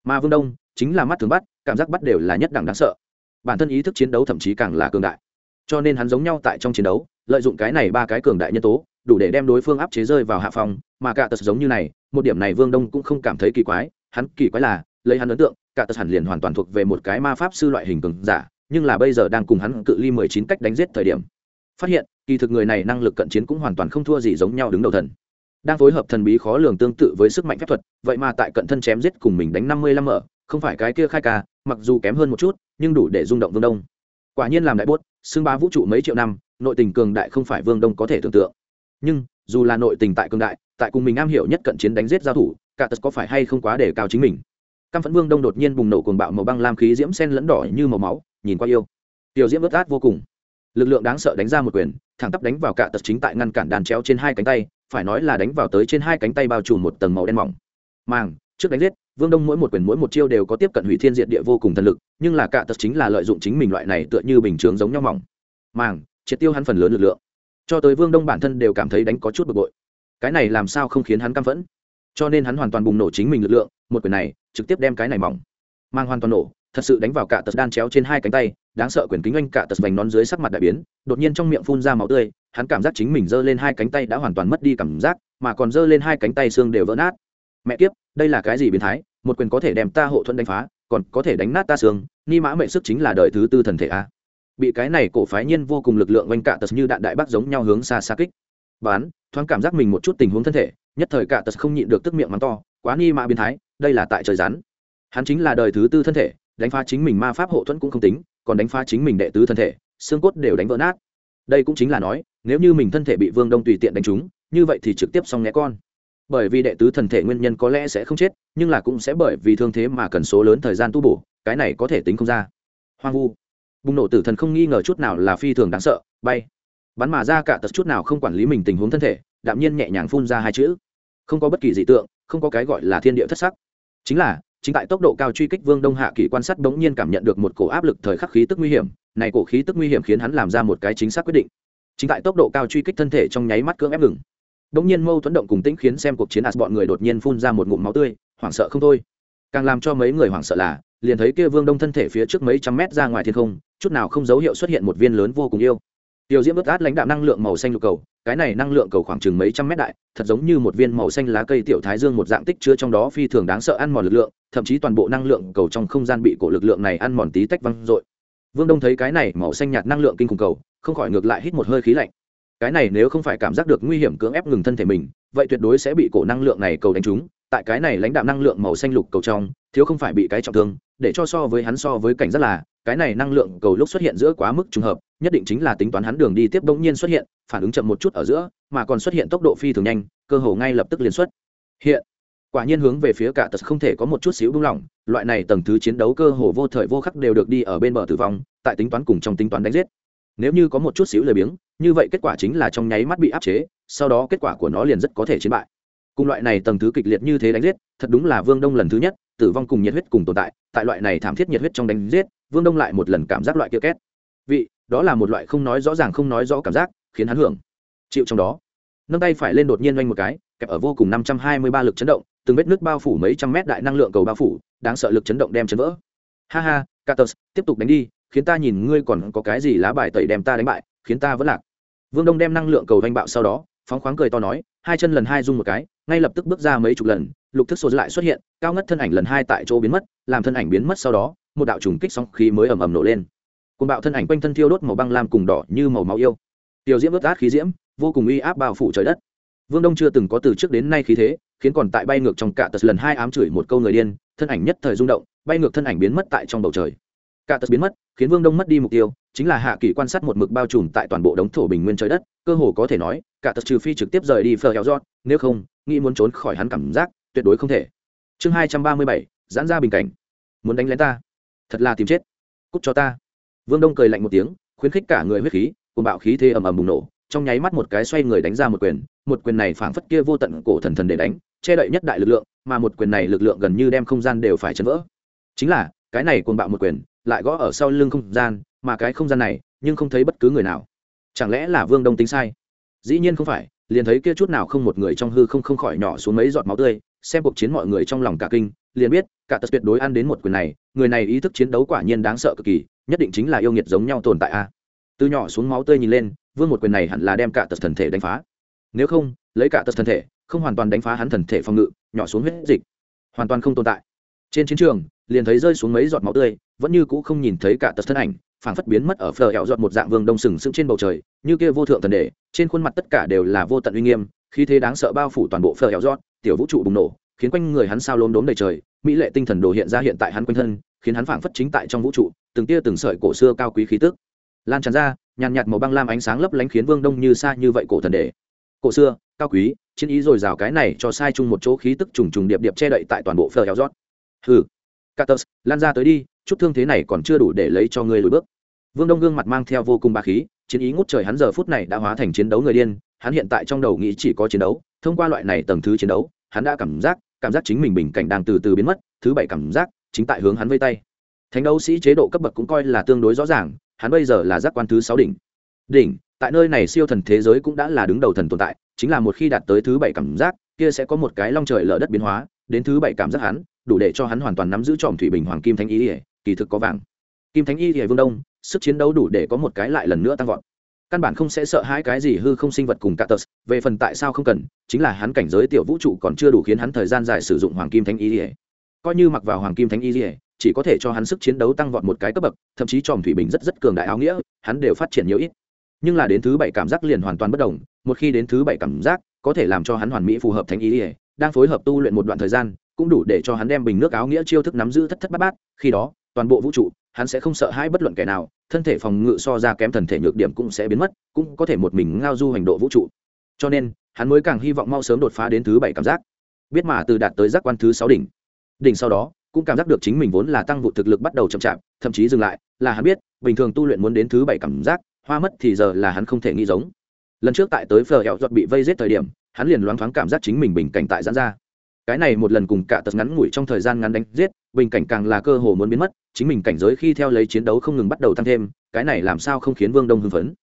Mà vương đông, chính là mắt thường bắt, cảm giác bắt đều là nhất đẳng đáng sợ bản thân ý thức chiến đấu thậm chí càng là cường đại. Cho nên hắn giống nhau tại trong chiến đấu lợi dụng cái này ba cái cường đại nhân tố đủ để đem đối phương áp chế rơi vào hạ phòng mà cả tật giống như này một điểm này vương đông cũng không cảm thấy kỳ quái hắn kỳ quái là lấy hắn ấn tượng cả tật hẳn liền hoàn toàn thuộc về một cái ma pháp sư loại hình cường giả nhưng là bây giờ đang cùng hắn cự ly mười chín cách đánh giết thời điểm. Phát hiện kỳ thực người này năng lực cận chiến cũng hoàn toàn không thua gì giống nhau đứng đầu thần. Đang phối hợp thần bí khó lường tương tự với sức mạnh phép thuật vậy mà tại cận thân chém giết cùng mình đánh năm mươi lăm ở, không phải cái kia khai ca mặc dù kém hơn một chút nhưng đủ để rung động vương đông. Quả nhiên làm đại bốt, xưng bá vũ trụ mấy triệu năm, nội tình cường đại không phải vương đông có thể tưởng tượng. Nhưng, dù là nội tình tại cường đại, tại cùng mình am hiểu nhất cận chiến đánh giết giao thủ, cả tật có phải hay không quá để cao chính mình. Căm phẫn vương đông đột nhiên bùng nổ cuồng bạo màu băng lam khí diễm sen lẫn đỏ như màu máu, nhìn qua yêu. Tiểu diễm ướt át vô cùng. Lực lượng đáng sợ đánh ra một quyền, thẳng tắp đánh vào cả tật chính tại ngăn cản đàn treo trên hai cánh tay, phải nói là đánh vào tới trên hai cánh tay bao trùm một tầng màu đen mỏng. Màng, trước đánh giết vương đông mỗi một quyền mỗi một chiêu đều có tiếp cận hủy thiên diện địa vô cùng thần lực, nhưng là cạ tật chính là lợi dụng chính mình loại này tựa như bình chướng giống nhau mỏng. Màng, triệt tiêu hắn phần lớn lực lượng. Cho tới vương đông bản thân đều cảm thấy đánh có chút bực bội. Cái này làm sao không khiến hắn căm phẫn? Cho nên hắn hoàn toàn bùng nổ chính mình lực lượng, một quyền này, trực tiếp đem cái này mỏng. Mang hoàn toàn nổ, thật sự đánh vào cả tật đan chéo trên hai cánh tay, đáng sợ quyền kính anh cả tật vành nón dưới sắc mặt đại biến, đột nhiên trong miệng phun ra máu tươi, hắn cảm giác chính mình giơ lên hai cánh tay đã hoàn toàn mất đi cảm giác, mà còn giơ lên hai cánh tay xương đều vỡ nát mẹ kiếp, đây là cái gì biến thái? Một quyền có thể đem ta hộ thuẫn đánh phá, còn có thể đánh nát ta xương, ni mã mệnh sức chính là đời thứ tư thần thể a. Bị cái này cổ phái nhiên vô cùng lực lượng oanh cạ tật như đạn đại bác giống nhau hướng xa xa kích. Bán, thoáng cảm giác mình một chút tình huống thân thể, nhất thời cạ tật không nhịn được tức miệng mắng to, quá ni mã biến thái, đây là tại trời rắn. Hắn chính là đời thứ tư thân thể, đánh phá chính mình ma pháp hộ thuẫn cũng không tính, còn đánh phá chính mình đệ tứ thân thể, xương cốt đều đánh vỡ nát. Đây cũng chính là nói, nếu như mình thân thể bị vương đông tùy tiện đánh trúng, như vậy thì trực tiếp xong né con bởi vì đệ tứ thần thể nguyên nhân có lẽ sẽ không chết, nhưng là cũng sẽ bởi vì thương thế mà cần số lớn thời gian tu bổ, cái này có thể tính không ra. Hoang vu. Bùng nổ tử thần không nghi ngờ chút nào là phi thường đáng sợ, bay. Bắn mà ra cả tật chút nào không quản lý mình tình huống thân thể, đạm nhiên nhẹ nhàng phun ra hai chữ. Không có bất kỳ dị tượng, không có cái gọi là thiên địa thất sắc. Chính là, chính tại tốc độ cao truy kích vương đông hạ kỳ quan sát bỗng nhiên cảm nhận được một cổ áp lực thời khắc khí tức nguy hiểm, này cổ khí tức nguy hiểm khiến hắn làm ra một cái chính xác quyết định. Chính tại tốc độ cao truy kích thân thể trong nháy mắt cưỡng ép ngừng. Đống nhiên mâu thuẫn động cùng tĩnh khiến xem cuộc chiến ạt bọn người đột nhiên phun ra một ngụm máu tươi hoảng sợ không thôi càng làm cho mấy người hoảng sợ là liền thấy kia vương đông thân thể phía trước mấy trăm mét ra ngoài thiên không chút nào không dấu hiệu xuất hiện một viên lớn vô cùng yêu Tiêu Diễm bước át lãnh đạo năng lượng màu xanh lục cầu, cái này năng lượng cầu khoảng chừng mấy trăm mét đại, thật giống như một viên màu xanh lá cây tiểu thái dương một dạng tích chứa trong đó phi thường đáng sợ ăn mòn lực lượng, thậm chí toàn bộ năng lượng cầu trong không gian bị cổ lực lượng này ăn mòn tí tách văng rội. Vương Đông thấy cái này màu xanh nhạt năng lượng kinh khủng cầu, không khỏi ngược lại hít một hơi khí lạnh. Cái này nếu không phải cảm giác được nguy hiểm cưỡng ép ngừng thân thể mình, vậy tuyệt đối sẽ bị cổ năng lượng này cầu đánh trúng. Tại cái này lãnh đạo năng lượng màu xanh lục cầu trong, thiếu không phải bị cái trọng thương, để cho so với hắn so với cảnh rất là, cái này năng lượng cầu lúc xuất hiện giữa quá mức trùng hợp, nhất định chính là tính toán hắn đường đi tiếp bỗng nhiên xuất hiện, phản ứng chậm một chút ở giữa, mà còn xuất hiện tốc độ phi thường nhanh, cơ hồ ngay lập tức liên xuất. Hiện, quả nhiên hướng về phía cả tật không thể có một chút xíu buông lỏng, loại này tầng thứ chiến đấu cơ hồ vô thời vô khắc đều được đi ở bên bờ tử vong, tại tính toán cùng trong tính toán đánh giết. Nếu như có một chút xíu lười biếng, như vậy kết quả chính là trong nháy mắt bị áp chế, sau đó kết quả của nó liền rất có thể chiến bại. Cùng loại này tầng thứ kịch liệt như thế đánh giết, thật đúng là Vương Đông lần thứ nhất, tử vong cùng nhiệt huyết cùng tồn tại, tại loại này thảm thiết nhiệt huyết trong đánh giết, Vương Đông lại một lần cảm giác loại kia két. Vị, đó là một loại không nói rõ ràng không nói rõ cảm giác, khiến hắn hưởng chịu trong đó nâng tay phải lên đột nhiên oanh một cái kẹp ở vô cùng năm trăm hai mươi ba lực chấn động từng vết nước bao phủ mấy trăm mét đại năng lượng cầu bao phủ đáng sợ lực chấn động đem chấn vỡ ha ha katus tiếp tục đánh đi khiến ta nhìn ngươi còn có cái gì lá bài tẩy đem ta đánh bại khiến ta vẫn lạc vương đông đem năng lượng cầu vanh bạo sau đó, phóng khoáng cười to nói, hai chân lần hai rung một cái, ngay lập tức bước ra mấy chục lần, lục thức số lại xuất hiện, cao ngất thân ảnh lần hai tại chỗ biến mất, làm thân ảnh biến mất sau đó, một đạo trùng kích sóng khí mới ầm ầm nổ lên. Côn bạo thân ảnh quanh thân thiêu đốt màu băng lam cùng đỏ như màu máu yêu. Tiểu diễm ướt át khí diễm, vô cùng uy áp bao phủ trời đất. Vương đông chưa từng có từ trước đến nay khí thế, khiến còn tại bay ngược trong cả tật lần hai ám chửi một câu người điên, thân ảnh nhất thời rung động, bay ngược thân ảnh biến mất tại trong bầu trời. Cả tật biến mất, khiến vương đông mất đi mục tiêu chính là hạ kỳ quan sát một mực bao trùm tại toàn bộ đống thổ bình nguyên trời đất, cơ hồ có thể nói, cả tật trừ phi trực tiếp rời đi phờ heo giót, nếu không, nghĩ muốn trốn khỏi hắn cảm giác, tuyệt đối không thể. Chương hai trăm ba mươi bảy, giãn ra bình cảnh. Muốn đánh lén ta? Thật là tìm chết. Cút cho ta. Vương đông cười lạnh một tiếng, khuyến khích cả người huyết khí cùng bạo khí thế ầm ầm bùng nổ, trong nháy mắt một cái xoay người đánh ra một quyền một quyền này phảng phất kia vô tận cổ thần thần để đánh, che đậy nhất đại lực lượng, mà một quyền này lực lượng gần như đem không gian đều phải chấn vỡ. Chính là, cái này cuồng bạo một quyền, lại gõ ở sau lưng không gian mà cái không gian này, nhưng không thấy bất cứ người nào. Chẳng lẽ là vương đông tính sai? Dĩ nhiên không phải, liền thấy kia chút nào không một người trong hư không không khỏi nhỏ xuống mấy giọt máu tươi, xem cuộc chiến mọi người trong lòng cả kinh, liền biết, cả tật tuyệt đối ăn đến một quyền này, người này ý thức chiến đấu quả nhiên đáng sợ cực kỳ, nhất định chính là yêu nghiệt giống nhau tồn tại a. Từ nhỏ xuống máu tươi nhìn lên, vương một quyền này hẳn là đem cả tật thần thể đánh phá. Nếu không, lấy cả tật thần thể, không hoàn toàn đánh phá hắn thần thể phòng ngự, nhỏ xuống huyết dịch, hoàn toàn không tồn tại. Trên chiến trường, liền thấy rơi xuống mấy giọt máu tươi, vẫn như cũ không nhìn thấy cả tật thân ảnh phảng phất biến mất ở phờ hẹo dọn một dạng vương đông sừng sững trên bầu trời như kia vô thượng thần đề trên khuôn mặt tất cả đều là vô tận uy nghiêm khí thế đáng sợ bao phủ toàn bộ phờ hẹo dọn tiểu vũ trụ bùng nổ khiến quanh người hắn sao lốm đốm đầy trời mỹ lệ tinh thần đồ hiện ra hiện tại hắn quanh thân khiến hắn phảng phất chính tại trong vũ trụ từng tia từng sợi cổ xưa cao quý khí tức. Lan tràn ra nhàn nhạt màu băng lam ánh sáng lấp lánh khiến vương đông như xa như vậy cổ thần đề cổ xưa cao quý chiến ý rồi rào cái này cho sai chung một chỗ khí tức trùng trùng điệp điệp che đậy tại toàn bộ phờ hẹo dọn hừ. Catus, lan ra tới đi, chút thương thế này còn chưa đủ để lấy cho ngươi lùi bước. Vương Đông gương mặt mang theo vô cùng bá khí, chiến ý ngút trời hắn giờ phút này đã hóa thành chiến đấu người điên, hắn hiện tại trong đầu nghĩ chỉ có chiến đấu, thông qua loại này tầng thứ chiến đấu, hắn đã cảm giác, cảm giác chính mình bình cảnh đang từ từ biến mất, thứ bảy cảm giác, chính tại hướng hắn vây tay. Thánh đấu sĩ chế độ cấp bậc cũng coi là tương đối rõ ràng, hắn bây giờ là giác quan thứ sáu đỉnh. Đỉnh, tại nơi này siêu thần thế giới cũng đã là đứng đầu thần tồn tại, chính là một khi đạt tới thứ bảy cảm giác, kia sẽ có một cái long trời lở đất biến hóa, đến thứ bảy cảm giác hắn, đủ để cho hắn hoàn toàn nắm giữ tròm thủy bình hoàng kim thánh ý. ỉa kỳ thực có vàng kim thánh y thì vương đông sức chiến đấu đủ để có một cái lại lần nữa tăng vọt căn bản không sẽ sợ hãi cái gì hư không sinh vật cùng Catus, về phần tại sao không cần, chính là hắn cảnh giới tiểu vũ trụ còn chưa đủ khiến hắn thời gian dài sử dụng hoàng kim thánh y. Coi như mặc vào hoàng kim thánh y, chỉ có thể cho hắn sức chiến đấu tăng vọt một cái cấp bậc, thậm chí tròm thủy bình rất rất cường đại áo nghĩa, hắn đều phát triển nhiều ít. Nhưng là đến thứ bảy cảm giác liền hoàn toàn bất đồng, một khi đến thứ bảy cảm giác, có thể làm cho hắn hoàn mỹ phù hợp thánh y, đang phối hợp tu luyện một đoạn thời gian, cũng đủ để cho hắn đem bình nước áo nghĩa chiêu thức nắm giữ thất thất bát bát khi đó toàn bộ vũ trụ, hắn sẽ không sợ hãi bất luận kẻ nào, thân thể phòng ngự so ra kém thần thể nhược điểm cũng sẽ biến mất, cũng có thể một mình ngao du hành độ vũ trụ. Cho nên, hắn mới càng hy vọng mau sớm đột phá đến thứ bảy cảm giác. Biết mà từ đạt tới giác quan thứ sáu đỉnh. Đỉnh sau đó, cũng cảm giác được chính mình vốn là tăng vụ thực lực bắt đầu chậm chạp, thậm chí dừng lại, là hắn biết, bình thường tu luyện muốn đến thứ bảy cảm giác, hoa mất thì giờ là hắn không thể nghĩ giống. Lần trước tại tới phờ hẹo giọt bị vây giết thời điểm, hắn liền loáng thoáng cảm giác chính mình bình cảnh tại giãn ra cái này một lần cùng cả tật ngắn ngủi trong thời gian ngắn đánh giết, bình cảnh càng là cơ hồ muốn biến mất, chính mình cảnh giới khi theo lấy chiến đấu không ngừng bắt đầu tăng thêm, cái này làm sao không khiến vương đông hưng phấn?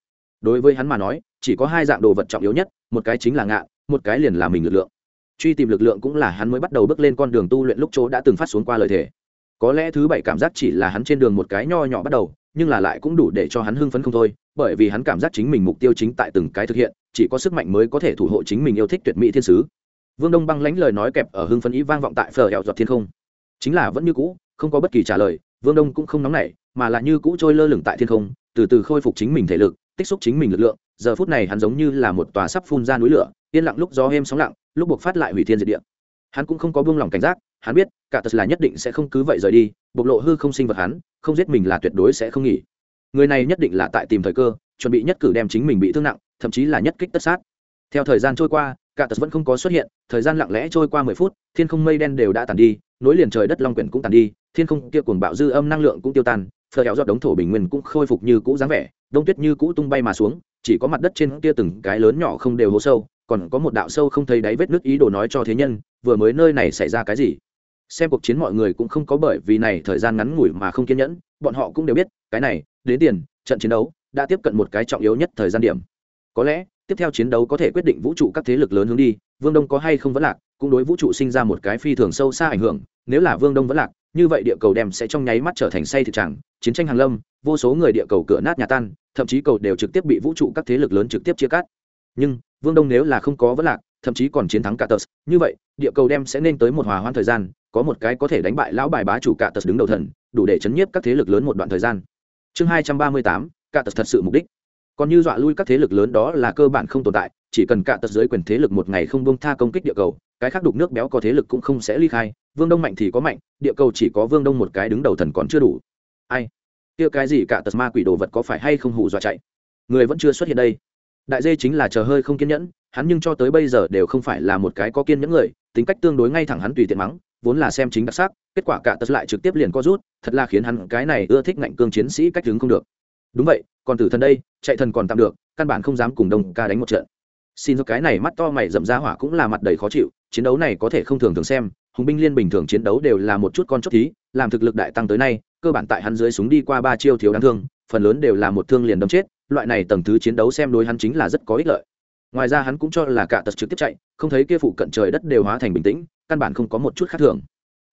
Đối với hắn mà nói, chỉ có hai dạng đồ vật trọng yếu nhất, một cái chính là ngạ, một cái liền là mình lực lượng. Truy tìm lực lượng cũng là hắn mới bắt đầu bước lên con đường tu luyện lúc chỗ đã từng phát xuống qua lời thề. Có lẽ thứ bảy cảm giác chỉ là hắn trên đường một cái nho nhỏ bắt đầu, nhưng là lại cũng đủ để cho hắn hưng phấn không thôi, bởi vì hắn cảm giác chính mình mục tiêu chính tại từng cái thực hiện, chỉ có sức mạnh mới có thể thủ hộ chính mình yêu thích tuyệt mỹ thiên sứ vương đông băng lánh lời nói kẹp ở hưng phấn ý vang vọng tại phở hẹo giọt thiên không. Chính là vẫn như cũ, không có bất kỳ trả lời, vương đông cũng không nóng nảy, mà là như cũ trôi lơ lửng tại thiên không, từ từ khôi phục chính mình thể lực, tích xúc chính mình lực lượng. Giờ phút này hắn giống như là một tòa sắp phun ra núi lửa, yên lặng lúc gió êm sóng lặng, lúc buộc phát lại hủy thiên diệt địa. Hắn cũng không có buông lỏng cảnh giác, hắn biết, cả tật là nhất định sẽ không cứ vậy rời đi, bộc lộ hư không sinh vật hắn, không giết mình là tuyệt đối sẽ không nghỉ. Người này nhất định là tại tìm thời cơ, chuẩn bị nhất cử đem chính mình bị thương nặng, thậm chí là nhất kích tất sát. Theo thời gian trôi qua cả tật vẫn không có xuất hiện, thời gian lặng lẽ trôi qua mười phút, thiên không mây đen đều đã tàn đi, nối liền trời đất long quyển cũng tàn đi, thiên không kia cuồng bạo dư âm năng lượng cũng tiêu tan phờ kéo giọt đống thổ bình nguyên cũng khôi phục như cũ dáng vẻ, đông tuyết như cũ tung bay mà xuống, chỉ có mặt đất trên kia từng cái lớn nhỏ không đều hố sâu, còn có một đạo sâu không thấy đáy vết nước ý đồ nói cho thế nhân, vừa mới nơi này xảy ra cái gì. Xem cuộc chiến mọi người cũng không có bởi vì này thời gian ngắn ngủi mà không kiên nhẫn, bọn họ cũng đều biết, cái này, đến tiền, trận chiến đấu, đã tiếp cận một cái trọng yếu nhất thời gian điểm. Có lẽ tiếp theo chiến đấu có thể quyết định vũ trụ các thế lực lớn hướng đi, vương đông có hay không vẫn lạc, cũng đối vũ trụ sinh ra một cái phi thường sâu xa ảnh hưởng, nếu là vương đông vẫn lạc, như vậy địa cầu đem sẽ trong nháy mắt trở thành say thực trạng chiến tranh hàng lâm, vô số người địa cầu cửa nát nhà tan, thậm chí cầu đều trực tiếp bị vũ trụ các thế lực lớn trực tiếp chia cắt. Nhưng, vương đông nếu là không có vẫn lạc, thậm chí còn chiến thắng cả tờ như vậy, địa cầu đem sẽ nên tới một hòa hoãn thời gian, có một cái có thể đánh bại lão bài bá chủ cả tờ đứng đầu thần, đủ để chấn nhiếp các thế lực lớn một đoạn thời gian. Chương hai trăm ba mươi tám, cả tờ thật sự mục đích còn như dọa lui các thế lực lớn đó là cơ bản không tồn tại, chỉ cần cạ tật dưới quyền thế lực một ngày không bông tha công kích địa cầu, cái khác đục nước béo có thế lực cũng không sẽ ly khai, vương đông mạnh thì có mạnh, địa cầu chỉ có vương đông một cái đứng đầu thần còn chưa đủ. Ai? Kia cái gì cạ tật ma quỷ đồ vật có phải hay không hù dọa chạy? Người vẫn chưa xuất hiện đây. Đại dê chính là chờ hơi không kiên nhẫn, hắn nhưng cho tới bây giờ đều không phải là một cái có kiên nhẫn người, tính cách tương đối ngay thẳng hắn tùy tiện mắng, vốn là xem chính đặc sắc, kết quả cả tật lại trực tiếp liền co rút, thật là khiến hắn cái này ưa thích ngạnh cương chiến sĩ cách đứng không được đúng vậy, còn tử thần đây, chạy thần còn tạm được, căn bản không dám cùng đồng ca đánh một trận. Xin do cái này mắt to mày rậm ra hỏa cũng là mặt đầy khó chịu, chiến đấu này có thể không thường thường xem, hùng binh liên bình thường chiến đấu đều là một chút con chốt thí, làm thực lực đại tăng tới nay, cơ bản tại hắn dưới súng đi qua ba chiêu thiếu đáng thương, phần lớn đều là một thương liền đâm chết, loại này tầng thứ chiến đấu xem đối hắn chính là rất có ích lợi. Ngoài ra hắn cũng cho là cả tật trực tiếp chạy, không thấy kia phụ cận trời đất đều hóa thành bình tĩnh, căn bản không có một chút khác thường.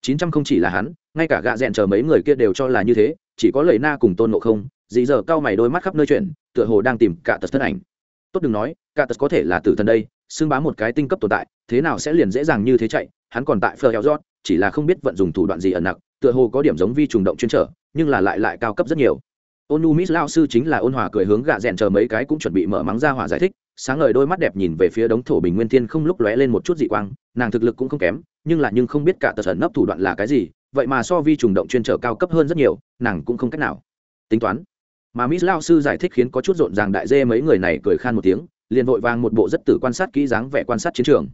Chín trăm không chỉ là hắn, ngay cả gạ rèn chờ mấy người kia đều cho là như thế, chỉ có lầy na cùng tôn nộ không dì giờ cao mày đôi mắt khắp nơi chuyện, tựa hồ đang tìm cả tật thân ảnh. Tốt đừng nói, cả tật có thể là tử thần đây, xưng bá một cái tinh cấp tồn tại, thế nào sẽ liền dễ dàng như thế chạy, hắn còn tại phờ heo rót chỉ là không biết vận dụng thủ đoạn gì ẩn nặng tựa hồ có điểm giống vi trùng động chuyên trở, nhưng là lại lại cao cấp rất nhiều. Ôn miss lao sư chính là ôn hòa cười hướng gạ rèn chờ mấy cái cũng chuẩn bị mở mắng ra hỏa giải thích, sáng ngời đôi mắt đẹp nhìn về phía đống thổ bình nguyên thiên không lúc lóe lên một chút dị quang, nàng thực lực cũng không kém, nhưng là nhưng không biết cả tật ẩn nấp thủ đoạn là cái gì, vậy mà so vi trùng động chuyên trở cao cấp hơn rất nhiều, nàng cũng không cách nào. Tính toán mà miss lao sư giải thích khiến có chút rộn ràng đại dê mấy người này cười khan một tiếng, liền vội vàng một bộ rất tử quan sát kỹ dáng vẻ quan sát chiến trường.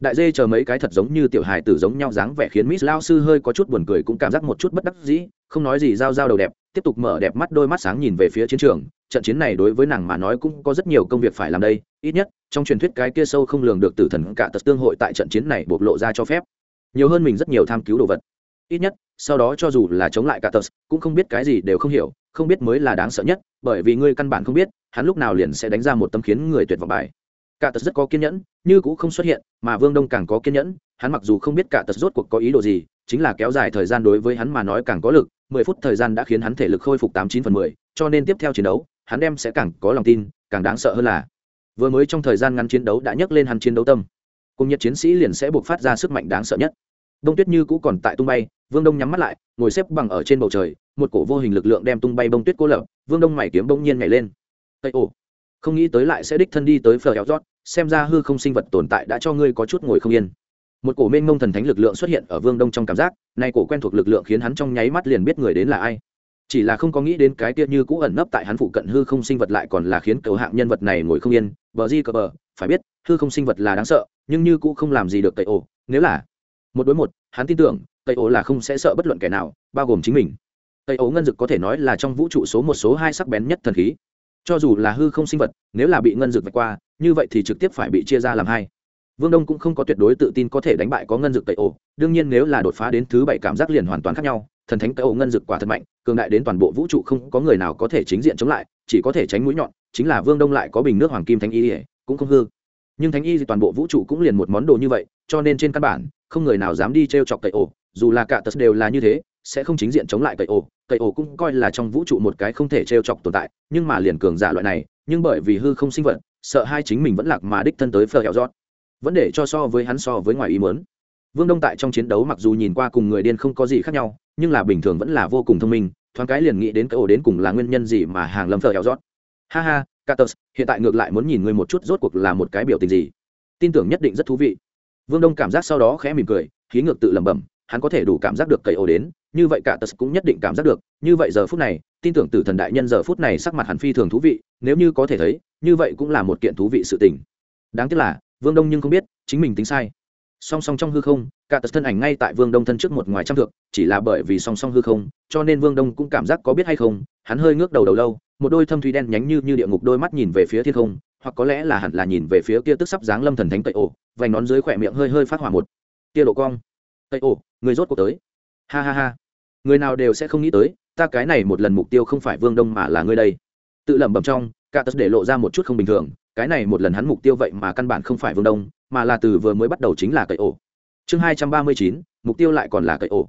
Đại dê chờ mấy cái thật giống như tiểu hài tử giống nhau dáng vẻ khiến miss lao sư hơi có chút buồn cười cũng cảm giác một chút bất đắc dĩ, không nói gì giao giao đầu đẹp, tiếp tục mở đẹp mắt đôi mắt sáng nhìn về phía chiến trường. Trận chiến này đối với nàng mà nói cũng có rất nhiều công việc phải làm đây, ít nhất, trong truyền thuyết cái kia sâu không lường được tử thần cả tật tương hội tại trận chiến này bộc lộ ra cho phép. Nhiều hơn mình rất nhiều tham cứu đồ vật. Ít nhất sau đó cho dù là chống lại cả tật cũng không biết cái gì đều không hiểu, không biết mới là đáng sợ nhất, bởi vì ngươi căn bản không biết, hắn lúc nào liền sẽ đánh ra một tấm khiến người tuyệt vọng bài. Cả tật rất có kiên nhẫn, như cũng không xuất hiện, mà vương đông càng có kiên nhẫn, hắn mặc dù không biết cả tật rốt cuộc có ý đồ gì, chính là kéo dài thời gian đối với hắn mà nói càng có lực, mười phút thời gian đã khiến hắn thể lực khôi phục tám chín phần mười, cho nên tiếp theo chiến đấu, hắn đem sẽ càng có lòng tin, càng đáng sợ hơn là, vừa mới trong thời gian ngắn chiến đấu đã nhấc lên hắn chiến đấu tâm. Cùng nhất chiến sĩ liền sẽ buộc phát ra sức mạnh đáng sợ nhất. Đông tuyết như cũ còn tại tung bay vương đông nhắm mắt lại, ngồi xếp bằng ở trên bầu trời, một cổ vô hình lực lượng đem tung bay bông tuyết cô lập, vương đông mày kiếm bỗng nhiên nhảy lên. Tây ồ, không nghĩ tới lại sẽ đích thân đi tới phở héo rót xem ra hư không sinh vật tồn tại đã cho ngươi có chút ngồi không yên. Một cổ mênh mông thần thánh lực lượng xuất hiện ở vương đông trong cảm giác, nay cổ quen thuộc lực lượng khiến hắn trong nháy mắt liền biết người đến là ai. Chỉ là không có nghĩ đến cái tiết như cũ ẩn nấp tại hắn phụ cận hư không sinh vật lại còn là khiến cầu hạng nhân vật này ngồi không yên. Bờ di cờ bờ, phải biết, hư không sinh vật là đáng sợ, nhưng như cũ không làm gì được tây ổ nếu là một đối một hắn tin tưởng tây ố là không sẽ sợ bất luận kẻ nào bao gồm chính mình. Tây ố ngân dực có thể nói là trong vũ trụ số một số hai sắc bén nhất thần khí. Cho dù là hư không sinh vật nếu là bị ngân dực vạch qua như vậy thì trực tiếp phải bị chia ra làm hai. Vương đông cũng không có tuyệt đối tự tin có thể đánh bại có ngân dực tây ố, đương nhiên nếu là đột phá đến thứ bảy cảm giác liền hoàn toàn khác nhau thần thánh tây ố ngân dực quả thật mạnh cường đại đến toàn bộ vũ trụ không có người nào có thể chính diện chống lại chỉ có thể tránh mũi nhọn chính là vương đông lại có bình nước hoàng kim thánh y cũng không hư. Nhưng thánh y thì toàn bộ vũ trụ cũng liền một món đồ như vậy cho nên trên căn bản không người nào dám đi t r e o chọc cậy ổ dù là cả tật đều là như thế sẽ không chính diện chống lại cậy ổ. Cậy ổ cũng coi là trong vũ trụ một cái không thể t r e o chọc tồn tại nhưng mà liền cường giả loại này nhưng bởi vì hư không sinh vật sợ hai chính mình vẫn lạc mà đích thân tới phờ hẹo rót. Vẫn để cho so với hắn so với ngoài ý mớn vương đông tại trong chiến đấu mặc dù nhìn qua cùng người điên không có gì khác nhau nhưng là bình thường vẫn là vô cùng thông minh thoáng cái liền nghĩ đến cái ổ đến cùng là nguyên nhân gì mà hàng lâm phờ hẹo rót. Ha ha Catus, hiện tại ngược lại muốn nhìn ngươi một chút rốt cuộc là một cái biểu tình gì. Tin tưởng nhất định rất thú vị vương đông cảm giác sau đó khẽ mỉm cười, khí ngược tự lẩm bẩm, hắn có thể đủ cảm giác được cậy ổ đến, như vậy cả tật cũng nhất định cảm giác được, như vậy giờ phút này, tin tưởng tử thần đại nhân giờ phút này sắc mặt hẳn phi thường thú vị, nếu như có thể thấy, như vậy cũng là một kiện thú vị sự tình. Đáng tiếc là, vương đông nhưng không biết, chính mình tính sai. Song song trong hư không, cả tật thân ảnh ngay tại vương đông thân trước một ngoài trăm thượng chỉ là bởi vì song song hư không, cho nên vương đông cũng cảm giác có biết hay không, hắn hơi ngước đầu đầu lâu, một đôi thâm thủy đen nhánh như như địa ngục đôi mắt nhìn về phía thiên không hoặc có lẽ là hẳn là nhìn về phía kia tức sắp dáng lâm thần thánh cậy ổ vành nón dưới khỏe miệng hơi hơi phát hỏa một. Tia độ cong. Cậy ổ người rốt cuộc tới. Ha ha ha. Người nào đều sẽ không nghĩ tới, ta cái này một lần mục tiêu không phải vương đông mà là ngươi đây. Tự lẩm bẩm trong, cả tật để lộ ra một chút không bình thường, cái này một lần hắn mục tiêu vậy mà căn bản không phải vương đông, mà là từ vừa mới bắt đầu chính là cậy ổ chương hai trăm ba mươi chín, mục tiêu lại còn là cậy ổ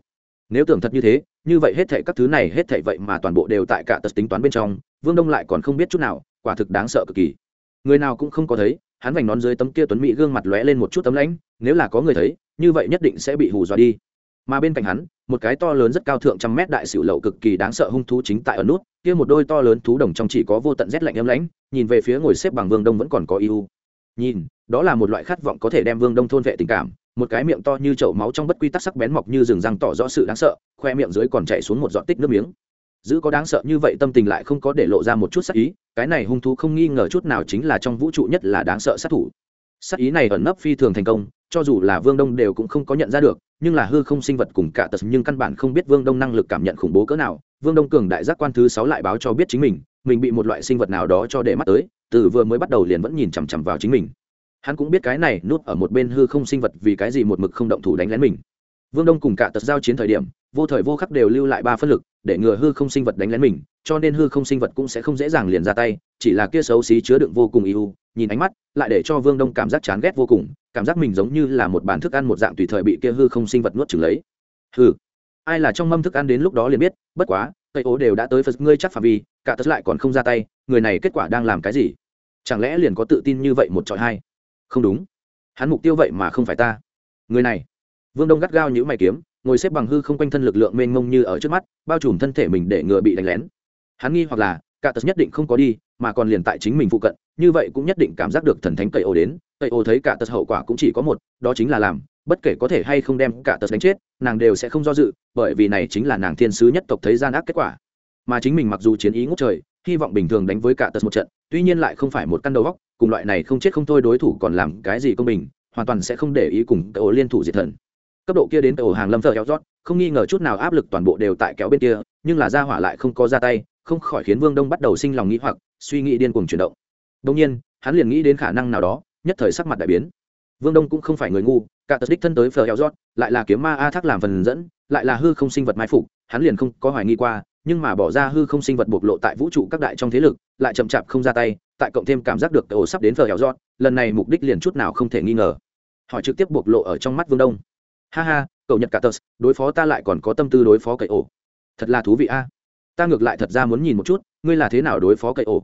nếu tưởng thật như thế, như vậy hết thệ các thứ này, hết thệ vậy mà toàn bộ đều tại cả tật tính toán bên trong, vương đông lại còn không biết chút nào, quả thực đáng sợ cực kỳ người nào cũng không có thấy, hắn vành nón dưới tấm kia tuấn mỹ gương mặt lóe lên một chút tấm lãnh, nếu là có người thấy, như vậy nhất định sẽ bị hù dọa đi. Mà bên cạnh hắn, một cái to lớn rất cao thượng trăm mét đại sửu lậu cực kỳ đáng sợ hung thú chính tại ở nút, kia một đôi to lớn thú đồng trong chỉ có vô tận rét lạnh ấm lãnh, nhìn về phía ngồi xếp bằng vương đông vẫn còn có ưu. Nhìn, đó là một loại khát vọng có thể đem vương đông thôn vệ tình cảm, một cái miệng to như chậu máu trong bất quy tắc sắc bén mọc như rừng răng tỏ rõ sự đáng sợ, khoe miệng dưới còn chạy xuống một giọt tích nước miếng giữ có đáng sợ như vậy tâm tình lại không có để lộ ra một chút sát ý, cái này hung thú không nghi ngờ chút nào chính là trong vũ trụ nhất là đáng sợ sát thủ. Sát ý này ẩn nấp phi thường thành công, cho dù là vương đông đều cũng không có nhận ra được, nhưng là hư không sinh vật cùng cả tật nhưng căn bản không biết vương đông năng lực cảm nhận khủng bố cỡ nào. Vương đông cường đại giác quan thứ sáu lại báo cho biết chính mình mình bị một loại sinh vật nào đó cho để mắt tới, từ vừa mới bắt đầu liền vẫn nhìn chằm chằm vào chính mình. Hắn cũng biết cái này núp ở một bên hư không sinh vật vì cái gì một mực không động thủ đánh lén mình. Vương đông cùng cả tật giao chiến thời điểm, vô thời vô khắc đều lưu lại ba phân lực để ngừa hư không sinh vật đánh lén mình, cho nên hư không sinh vật cũng sẽ không dễ dàng liền ra tay, chỉ là kia xấu xí chứa đựng vô cùng yêu, nhìn ánh mắt, lại để cho vương đông cảm giác chán ghét vô cùng, cảm giác mình giống như là một bàn thức ăn một dạng tùy thời bị kia hư không sinh vật nuốt chừng lấy. Hư ai là trong mâm thức ăn đến lúc đó liền biết, bất quá cây ố đều đã tới phật ngươi chắc phạm vi, cả tất lại còn không ra tay, người này kết quả đang làm cái gì? Chẳng lẽ liền có tự tin như vậy một trọi hai? Không đúng. Hắn mục tiêu vậy mà không phải ta. Người này. Vương đông gắt gao nhữ mày kiếm ngồi xếp bằng hư không quanh thân lực lượng mênh mông như ở trước mắt, bao trùm thân thể mình để ngừa bị đánh lén. Hắn nghi hoặc là, cả tật nhất định không có đi, mà còn liền tại chính mình phụ cận, như vậy cũng nhất định cảm giác được thần thánh cậy ô đến. Cậy ô thấy cả tật hậu quả cũng chỉ có một, đó chính là làm, bất kể có thể hay không đem cả tật đánh chết, nàng đều sẽ không do dự, bởi vì này chính là nàng thiên sứ nhất tộc thấy gian ác kết quả. Mà chính mình mặc dù chiến ý ngốc trời, hy vọng bình thường đánh với cả tật một trận, tuy nhiên lại không phải một căn đầu góc, cùng loại này không chết không thôi đối thủ còn làm cái gì công bình, hoàn toàn sẽ không để ý cùng cậu liên thủ diệt thần cấp độ kia đến ổ hàng lâm thợ kéo rót, không nghi ngờ chút nào áp lực toàn bộ đều tại kéo bên kia, nhưng là ra hỏa lại không có ra tay, không khỏi khiến vương đông bắt đầu sinh lòng nghĩ hoặc, suy nghĩ điên cuồng chuyển động. Đông nhiên, hắn liền nghĩ đến khả năng nào đó, nhất thời sắc mặt đại biến. Vương đông cũng không phải người ngu, cả tật đích thân tới phờ kéo rót, lại là kiếm ma a thác làm phần dẫn, lại là hư không sinh vật mai phục, hắn liền không có hoài nghi qua, nhưng mà bỏ ra hư không sinh vật bộc lộ tại vũ trụ các đại trong thế lực, lại chậm chạp không ra tay, tại cộng thêm cảm giác được ổ sắp đến phờ kéo rót, lần này mục đích liền chút nào không thể nghi ngờ. Họ trực tiếp bộc lộ ở trong mắt vương đông ha ha, cậu nhật cả tờ, đối phó ta lại còn có tâm tư đối phó cậy ổ. Thật là thú vị a. Ta ngược lại thật ra muốn nhìn một chút, ngươi là thế nào đối phó cậy ổ.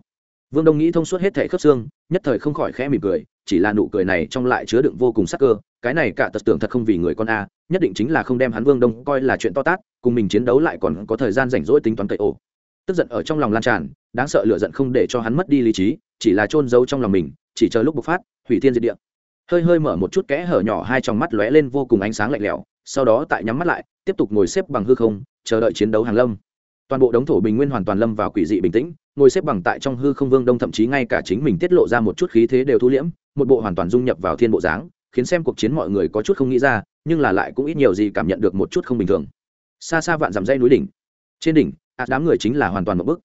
Vương đông nghĩ thông suốt hết thẻ khớp xương, nhất thời không khỏi khẽ mỉm cười, chỉ là nụ cười này trong lại chứa đựng vô cùng sắc cơ, cái này cả tật tưởng thật không vì người con a, nhất định chính là không đem hắn vương đông coi là chuyện to tát, cùng mình chiến đấu lại còn có thời gian rảnh rỗi tính toán cậy ổ. Tức giận ở trong lòng lan tràn, đáng sợ lựa giận không để cho hắn mất đi lý trí, chỉ là trôn giấu trong lòng mình, chỉ chờ lúc bộc phát, hủy thiên diệt địa hơi hơi mở một chút kẽ hở nhỏ hai trong mắt lóe lên vô cùng ánh sáng lạnh lẽo, sau đó tại nhắm mắt lại, tiếp tục ngồi xếp bằng hư không, chờ đợi chiến đấu hàng lâm. Toàn bộ đống thổ bình nguyên hoàn toàn lâm vào quỷ dị bình tĩnh, ngồi xếp bằng tại trong hư không vương đông thậm chí ngay cả chính mình tiết lộ ra một chút khí thế đều thu liễm, một bộ hoàn toàn dung nhập vào thiên bộ dáng, khiến xem cuộc chiến mọi người có chút không nghĩ ra, nhưng là lại cũng ít nhiều gì cảm nhận được một chút không bình thường. Xa xa vạn dặm dây núi đỉnh. Trên đỉnh ạt đám người chính là hoàn toàn một bức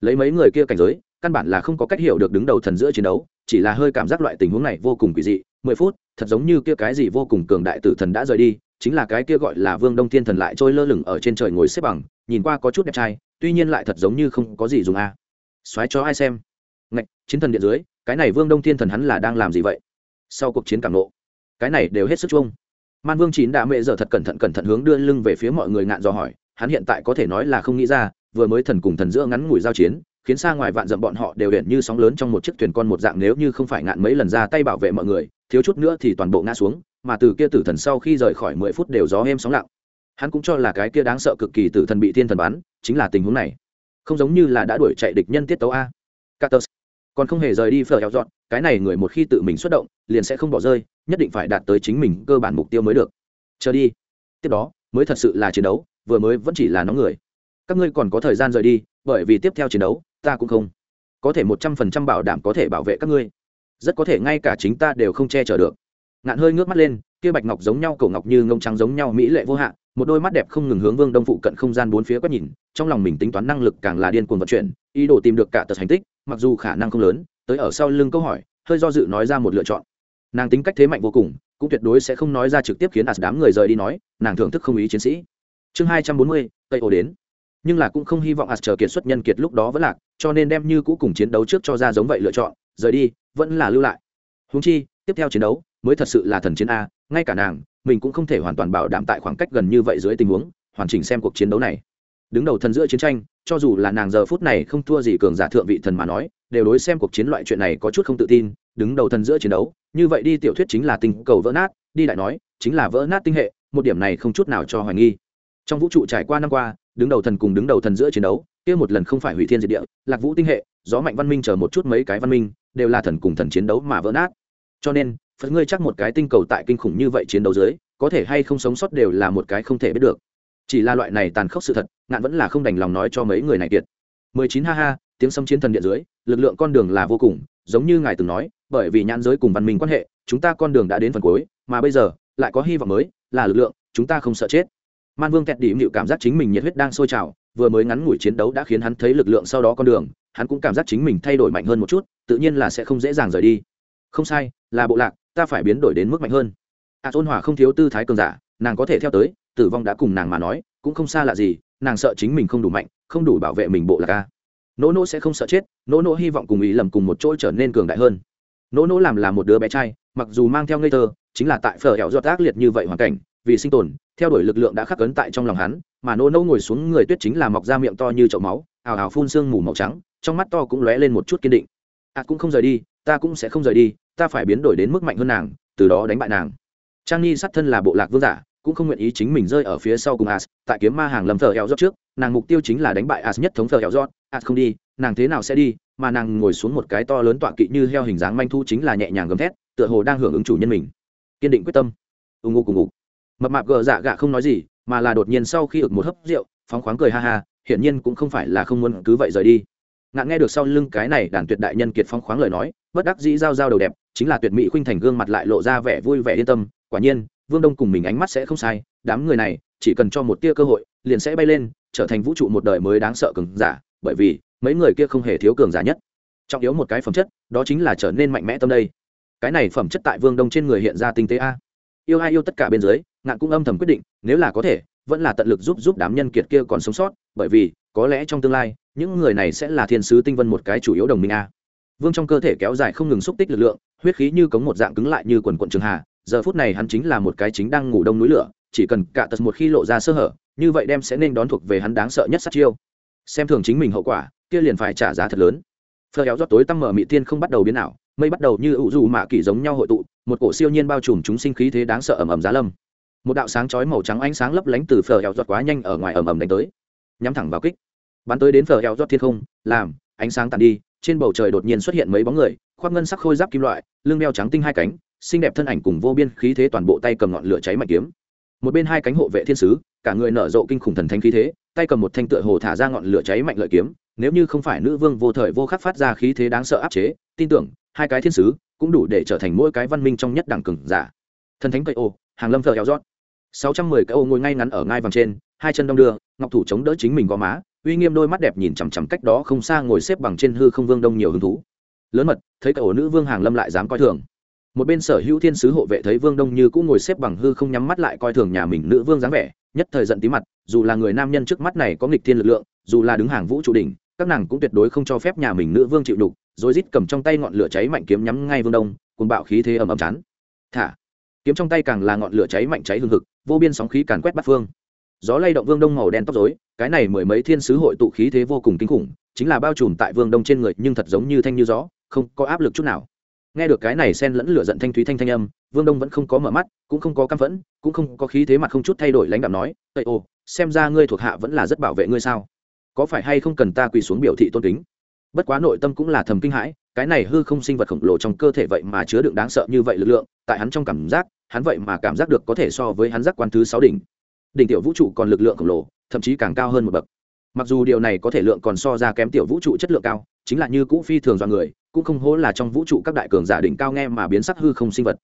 lấy mấy người kia cảnh giới, căn bản là không có cách hiểu được đứng đầu thần giữa chiến đấu, chỉ là hơi cảm giác loại tình huống này vô cùng quỷ dị mười phút, thật giống như kia cái gì vô cùng cường đại tử thần đã rời đi, chính là cái kia gọi là vương đông thiên thần lại trôi lơ lửng ở trên trời ngồi xếp bằng, nhìn qua có chút đẹp trai, tuy nhiên lại thật giống như không có gì dùng a. À. xoáy cho ai xem? Ngạch, chiến thần điện dưới, cái này vương đông thiên thần hắn là đang làm gì vậy? Sau cuộc chiến cảm nộ, cái này đều hết sức chung man vương chín đã mẹ giờ thật cẩn thận cẩn thận hướng đưa lưng về phía mọi người ngạn dò hỏi, hắn hiện tại có thể nói là không nghĩ ra, vừa mới thần cùng thần giữa ngắn ngủi giao chiến khiến xa ngoài vạn dặm bọn họ đều hiện như sóng lớn trong một chiếc thuyền con một dạng nếu như không phải ngạn mấy lần ra tay bảo vệ mọi người, thiếu chút nữa thì toàn bộ ngã xuống, mà từ kia tử thần sau khi rời khỏi mười phút đều gió êm sóng lặng. Hắn cũng cho là cái kia đáng sợ cực kỳ tử thần bị thiên thần bắn, chính là tình huống này. Không giống như là đã đuổi chạy địch nhân tiết tấu a. Carter còn không hề rời đi phở heo dọn, cái này người một khi tự mình xuất động, liền sẽ không bỏ rơi, nhất định phải đạt tới chính mình cơ bản mục tiêu mới được. Chờ đi. Tiếp đó, mới thật sự là chiến đấu, vừa mới vẫn chỉ là nó người. Các ngươi còn có thời gian rời đi, bởi vì tiếp theo chiến đấu ta cũng không. Có thể một trăm phần trăm bảo đảm có thể bảo vệ các ngươi. Rất có thể ngay cả chính ta đều không che chở được. Ngạn hơi ngước mắt lên, kia bạch ngọc giống nhau, cổ ngọc như ngông trắng giống nhau, mỹ lệ vô hạn một đôi mắt đẹp không ngừng hướng vương đông phụ cận không gian bốn phía quét nhìn, trong lòng mình tính toán năng lực càng là điên cuồng vận chuyển, ý đồ tìm được cả tật hành tích, mặc dù khả năng không lớn, tới ở sau lưng câu hỏi, hơi do dự nói ra một lựa chọn. Nàng tính cách thế mạnh vô cùng, cũng tuyệt đối sẽ không nói ra trực tiếp khiến as đám người rời đi nói, nàng thưởng thức không ý chiến sĩ. Chương hai trăm bốn mươi cây ô đến nhưng là cũng không hy vọng as chờ kiệt xuất nhân kiệt lúc đó vẫn lạc, cho nên đem như cũ cùng chiến đấu trước cho ra giống vậy lựa chọn, rời đi, vẫn là lưu lại. Húng chi, tiếp theo chiến đấu, mới thật sự là thần chiến a, ngay cả nàng, mình cũng không thể hoàn toàn bảo đảm tại khoảng cách gần như vậy dưới tình huống, hoàn chỉnh xem cuộc chiến đấu này. Đứng đầu thần giữa chiến tranh, cho dù là nàng giờ phút này không thua gì cường giả thượng vị thần mà nói, đều đối xem cuộc chiến loại chuyện này có chút không tự tin, đứng đầu thần giữa chiến đấu, như vậy đi tiểu thuyết chính là tình cầu vỡ nát, đi đại nói, chính là vỡ nát tinh hệ, một điểm này không chút nào cho hoài nghi. Trong vũ trụ trải qua năm qua đứng đầu thần cùng đứng đầu thần giữa chiến đấu, kia một lần không phải hủy thiên diệt địa, lạc vũ tinh hệ, gió mạnh văn minh chờ một chút mấy cái văn minh, đều là thần cùng thần chiến đấu mà vỡ nát. Cho nên, phật ngươi chắc một cái tinh cầu tại kinh khủng như vậy chiến đấu dưới, có thể hay không sống sót đều là một cái không thể biết được. Chỉ là loại này tàn khốc sự thật, ngạn vẫn là không đành lòng nói cho mấy người này kiệt. 19 ha ha, tiếng sấm chiến thần điện dưới, lực lượng con đường là vô cùng, giống như ngài từng nói, bởi vì nhãn giới cùng văn minh quan hệ, chúng ta con đường đã đến phần cuối, mà bây giờ, lại có hy vọng mới, là lực lượng, chúng ta không sợ chết man vương kẹt điểm mịu cảm giác chính mình nhiệt huyết đang sôi trào vừa mới ngắn ngủi chiến đấu đã khiến hắn thấy lực lượng sau đó con đường hắn cũng cảm giác chính mình thay đổi mạnh hơn một chút tự nhiên là sẽ không dễ dàng rời đi. Không sai là bộ lạc ta phải biến đổi đến mức mạnh hơn. A à, hòa không thiếu tư thái cường giả nàng có thể theo tới tử vong đã cùng nàng mà nói cũng không xa lạ gì nàng sợ chính mình không đủ mạnh không đủ bảo vệ mình bộ lạc a. Nỗ nỗ sẽ không sợ chết nỗ nỗ hy vọng cùng ý lầm cùng một chỗ trở nên cường đại hơn. Nỗ nỗ làm là một đứa bé trai mặc dù mang theo ngây thơ chính là tại phở hẹo giọt ác liệt như vậy hoàn cảnh vì sinh tồn theo đuổi lực lượng đã khắc cấn tại trong lòng hắn, mà nô nô ngồi xuống người tuyết chính là mọc ra miệng to như chậu máu, ào ào phun sương mù màu trắng, trong mắt to cũng lóe lên một chút kiên định. À cũng không rời đi, ta cũng sẽ không rời đi, ta phải biến đổi đến mức mạnh hơn nàng, từ đó đánh bại nàng. Trang nhi sát thân là bộ lạc vương giả, cũng không nguyện ý chính mình rơi ở phía sau cùng as, tại kiếm ma hàng lầm thờ heo rót trước, nàng mục tiêu chính là đánh bại as nhất thống thờ heo rót. As không đi, nàng thế nào sẽ đi? Mà nàng ngồi xuống một cái to lớn tọa kỵ như heo hình dáng manh thu chính là nhẹ nhàng gầm thét, tựa hồ đang hưởng ứng chủ nhân mình. Kiên định quyết tâm. Ưng ngô cùng ngục mập mạp gờ dạ gạ không nói gì, mà là đột nhiên sau khi ực một hớp rượu, phóng khoáng cười ha ha, hiển nhiên cũng không phải là không muốn cứ vậy rời đi. Ngạn nghe được sau lưng cái này đàn tuyệt đại nhân kiệt phóng khoáng lời nói, bất đắc dĩ giao giao đầu đẹp, chính là tuyệt mỹ khuynh thành gương mặt lại lộ ra vẻ vui vẻ yên tâm, quả nhiên, vương đông cùng mình ánh mắt sẽ không sai, đám người này, chỉ cần cho một tia cơ hội, liền sẽ bay lên, trở thành vũ trụ một đời mới đáng sợ cường giả, bởi vì, mấy người kia không hề thiếu cường giả nhất. Trọng yếu một cái phẩm chất, đó chính là trở nên mạnh mẽ tâm đây. Cái này phẩm chất tại vương đông trên người hiện ra tinh tế a. Yêu ai yêu tất cả bên dưới ngạn cũng âm thầm quyết định, nếu là có thể, vẫn là tận lực giúp giúp đám nhân kiệt kia còn sống sót, bởi vì, có lẽ trong tương lai, những người này sẽ là thiên sứ tinh vân một cái chủ yếu đồng minh a. Vương trong cơ thể kéo dài không ngừng xúc tích lực lượng, huyết khí như cống một dạng cứng lại như quần quận trường hà giờ phút này hắn chính là một cái chính đang ngủ đông núi lửa, chỉ cần cả tật một khi lộ ra sơ hở, như vậy đem sẽ nên đón thuộc về hắn đáng sợ nhất sát chiêu. Xem thường chính mình hậu quả, kia liền phải trả giá thật lớn. Phờ kéo rót tối tăm mở mị tiên không bắt đầu biến ảo, mây bắt đầu như ủ dù mạ kỳ giống nhau hội tụ, một cổ siêu nhiên bao trùm chúng sinh khí thế đáng sợ ẩm ẩm giá lâm một đạo sáng chói màu trắng ánh sáng lấp lánh từ phở hẹo giọt quá nhanh ở ngoài ầm ầm đánh tới. Nhắm thẳng vào kích. Bắn tới đến phở hẹo giọt thiên không, làm, ánh sáng tàn đi, trên bầu trời đột nhiên xuất hiện mấy bóng người, khoác ngân sắc khôi giáp kim loại, lưng đeo trắng tinh hai cánh, xinh đẹp thân ảnh cùng vô biên khí thế toàn bộ tay cầm ngọn lửa cháy mạnh kiếm. Một bên hai cánh hộ vệ thiên sứ, cả người nở rộ kinh khủng thần thanh khí thế, tay cầm một thanh tựa hồ thả ra ngọn lửa cháy mạnh lợi kiếm, nếu như không phải nữ vương vô thời vô khắc phát ra khí thế đáng sợ áp chế, tin tưởng, hai cái thiên sứ cũng đủ để trở thành mỗi cái văn minh trong nhất đẳng cường giả. Thần thánh cây ô, hàng lâm thờ heo rót sáu trăm mười cái ô ngồi ngay ngắn ở ngai vàng trên, hai chân đong đưa, ngọc thủ chống đỡ chính mình gò má, uy nghiêm đôi mắt đẹp nhìn chằm chằm cách đó không xa ngồi xếp bằng trên hư không vương đông nhiều hứng thú. Lớn mật, thấy cái ổ nữ vương hàng lâm lại dám coi thường. Một bên sở hữu thiên sứ hộ vệ thấy vương đông như cũng ngồi xếp bằng hư không nhắm mắt lại coi thường nhà mình nữ vương dáng vẻ, nhất thời giận tí mặt, dù là người nam nhân trước mắt này có nghịch thiên lực lượng, dù là đứng hàng vũ trụ đỉnh, các nàng cũng tuyệt đối không cho phép nhà mình nữ vương chịu đục, rồi rít cầm trong tay ngọn lửa cháy mạnh kiếm nhắm ngay vương đông cùng bạo khí thế ầm ầm chán. Thả. Kiếm trong tay càng là ngọn lửa cháy mạnh cháy hương hực vô biên sóng khí càn quét bắt phương. Gió lay động vương đông màu đen tóc dối cái này mười mấy thiên sứ hội tụ khí thế vô cùng kinh khủng, chính là bao trùm tại vương đông trên người, nhưng thật giống như thanh như gió, không có áp lực chút nào. Nghe được cái này xen lẫn lửa giận thanh thúy thanh thanh âm, vương đông vẫn không có mở mắt, cũng không có căm phẫn, cũng không có khí thế mặt không chút thay đổi lãnh đạo nói, tây ô, xem ra ngươi thuộc hạ vẫn là rất bảo vệ ngươi sao? Có phải hay không cần ta quỳ xuống biểu thị tôn kính? Bất quá nội tâm cũng là thầm kinh hãi, cái này hư không sinh vật khổng lồ trong cơ thể vậy mà chứa đựng đáng sợ như vậy lực lượng, tại hắn trong cảm giác hắn vậy mà cảm giác được có thể so với hắn giác quan thứ sáu đỉnh. Đỉnh tiểu vũ trụ còn lực lượng khổng lồ, thậm chí càng cao hơn một bậc. Mặc dù điều này có thể lượng còn so ra kém tiểu vũ trụ chất lượng cao, chính là như cũ phi thường do người, cũng không hố là trong vũ trụ các đại cường giả đỉnh cao nghe mà biến sắc hư không sinh vật.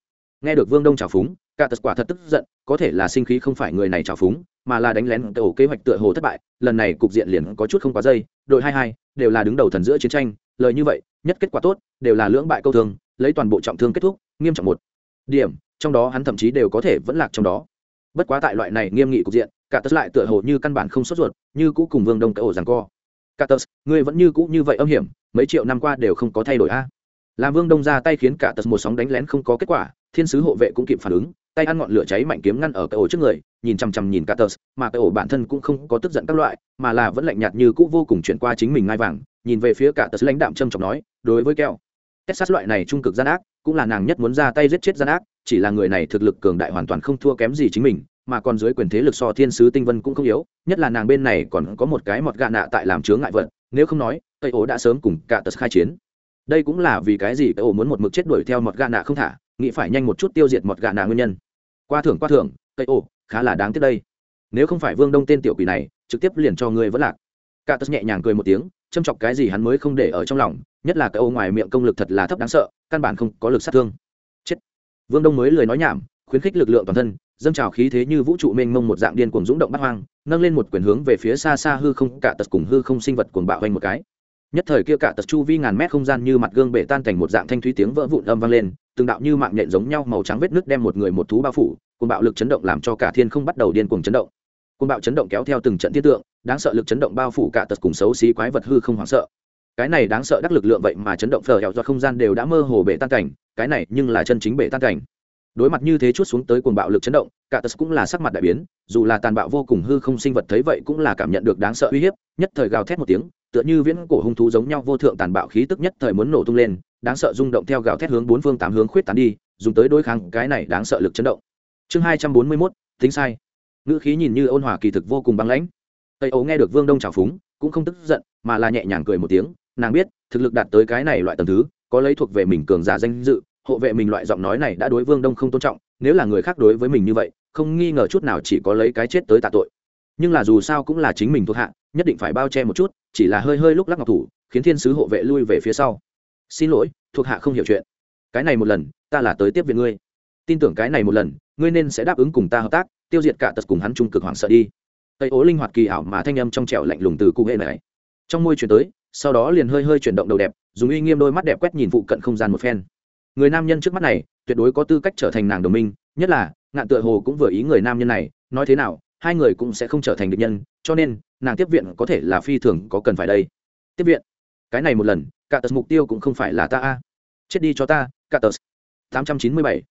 Nghe được vương đông trào phúng, cả tật quả thật tức giận, có thể là sinh khí không phải người này trào phúng, mà là đánh lén tổ kế hoạch tựa hồ thất bại, lần này cục diện liền có chút không quá dây, đội hai hai đều là đứng đầu thần giữa chiến tranh, lời như vậy, nhất kết quả tốt, đều là lưỡng bại câu thương, lấy toàn bộ trọng thương kết thúc, nghiêm trọng một điểm trong đó hắn thậm chí đều có thể vẫn lạc trong đó. Bất quá tại loại này nghiêm nghị cục diện cả tớ lại tựa hồ như căn bản không sốt ruột như cũ cùng vương đông cái ổ rằng co. Cả tớ, ngươi vẫn như cũ như vậy âm hiểm mấy triệu năm qua đều không có thay đổi a. Làm vương đông ra tay khiến cả tớ một sóng đánh lén không có kết quả thiên sứ hộ vệ cũng kịp phản ứng tay ăn ngọn lửa cháy mạnh kiếm ngăn ở cái ổ trước người nhìn chằm chằm nhìn cả tớ, mà cái ổ bản thân cũng không có tức giận các loại mà là vẫn lạnh nhạt như cũ vô cùng chuyển qua chính mình ngai vàng nhìn về phía cả tớ lãnh đạm trầm trọng nói đối với keo Texas loại này trung cực gian ác cũng là nàng nhất muốn ra tay giết chết gian ác chỉ là người này thực lực cường đại hoàn toàn không thua kém gì chính mình, mà còn dưới quyền thế lực so thiên sứ tinh vân cũng không yếu, nhất là nàng bên này còn có một cái mọt gạ nạ tại làm chướng ngại vật, nếu không nói, tây ố đã sớm cùng cả tật khai chiến. Đây cũng là vì cái gì tây ố muốn một mực chết đuổi theo mọt gạ nạ không thả, nghĩ phải nhanh một chút tiêu diệt mọt gạ nạ nguyên nhân. Qua thưởng qua thưởng, tây ố khá là đáng tiếc đây. Nếu không phải vương đông tên tiểu quỷ này, trực tiếp liền cho ngươi vẫn lạc. Cả tật nhẹ nhàng cười một tiếng, châm chọc cái gì hắn mới không để ở trong lòng, nhất là cái ô ngoài miệng công lực thật là thấp đáng sợ, căn bản không có lực sát thương vương đông mới lời nói nhảm, khuyến khích lực lượng toàn thân, dâng trào khí thế như vũ trụ mênh mông một dạng điên cuồng dũng động bắt hoang, nâng lên một quyền hướng về phía xa xa hư không, cả tật cùng hư không sinh vật cuồng bạo hoành một cái. Nhất thời kia cả tật chu vi ngàn mét không gian như mặt gương bể tan thành một dạng thanh thúy tiếng vỡ vụn âm vang lên, từng đạo như mạng nhện giống nhau màu trắng vết nước đem một người một thú bao phủ, cuồng bạo lực chấn động làm cho cả thiên không bắt đầu điên cuồng chấn động. Cuồng bạo chấn động kéo theo từng trận thiên tượng, đáng sợ lực chấn động bao phủ cả tật cùng xấu xí quái vật hư không hoảng sợ. Cái này đáng sợ đắc lực lượng vậy mà chấn động phở hẹo do không gian đều đã mơ hồ bể tan cảnh cái này nhưng là chân chính bể tan cảnh. Đối mặt như thế chút xuống tới cuồng bạo lực chấn động, cả tật cũng là sắc mặt đại biến, dù là tàn bạo vô cùng hư không sinh vật thấy vậy cũng là cảm nhận được đáng sợ uy hiếp, nhất thời gào thét một tiếng, tựa như viễn cổ hung thú giống nhau vô thượng tàn bạo khí tức nhất thời muốn nổ tung lên, đáng sợ rung động theo gào thét hướng bốn phương tám hướng khuyết tán đi, dùng tới đối kháng cái này đáng sợ lực chấn động. Chương hai trăm bốn mươi mốt, tính sai. Ngữ khí nhìn như ôn hòa kỳ thực vô cùng băng lãnh. Tây ấu nghe được vương đông trào phúng, cũng không tức giận, mà là nhẹ nhàng cười một tiếng, nàng biết, thực lực đạt tới cái này loại tầng thứ có lấy thuộc về mình cường giả danh dự, hộ vệ mình loại giọng nói này đã đối vương đông không tôn trọng, nếu là người khác đối với mình như vậy, không nghi ngờ chút nào chỉ có lấy cái chết tới tạ tội. Nhưng là dù sao cũng là chính mình thuộc hạ, nhất định phải bao che một chút, chỉ là hơi hơi lúc lắc ngọc thủ, khiến thiên sứ hộ vệ lui về phía sau. Xin lỗi, thuộc hạ không hiểu chuyện. Cái này một lần, ta là tới tiếp viện ngươi. Tin tưởng cái này một lần, ngươi nên sẽ đáp ứng cùng ta hợp tác, tiêu diệt cả tật cùng hắn trung cực hoảng sợ đi. Tây ố linh hoạt kỳ ảo mà thanh âm trong trẻo lạnh lùng từ cụ hệ này. Trong môi chuyển tới, sau đó liền hơi hơi chuyển động đầu đẹp dùng uy nghiêm đôi mắt đẹp quét nhìn phụ cận không gian một phen. Người nam nhân trước mắt này, tuyệt đối có tư cách trở thành nàng đồng minh, nhất là, ngạn tựa hồ cũng vừa ý người nam nhân này, nói thế nào, hai người cũng sẽ không trở thành địch nhân, cho nên, nàng tiếp viện có thể là phi thường có cần phải đây. Tiếp viện. Cái này một lần cả tật mục tiêu cũng không phải là ta a. Chết đi cho ta cả tật tám trăm chín mươi bảy.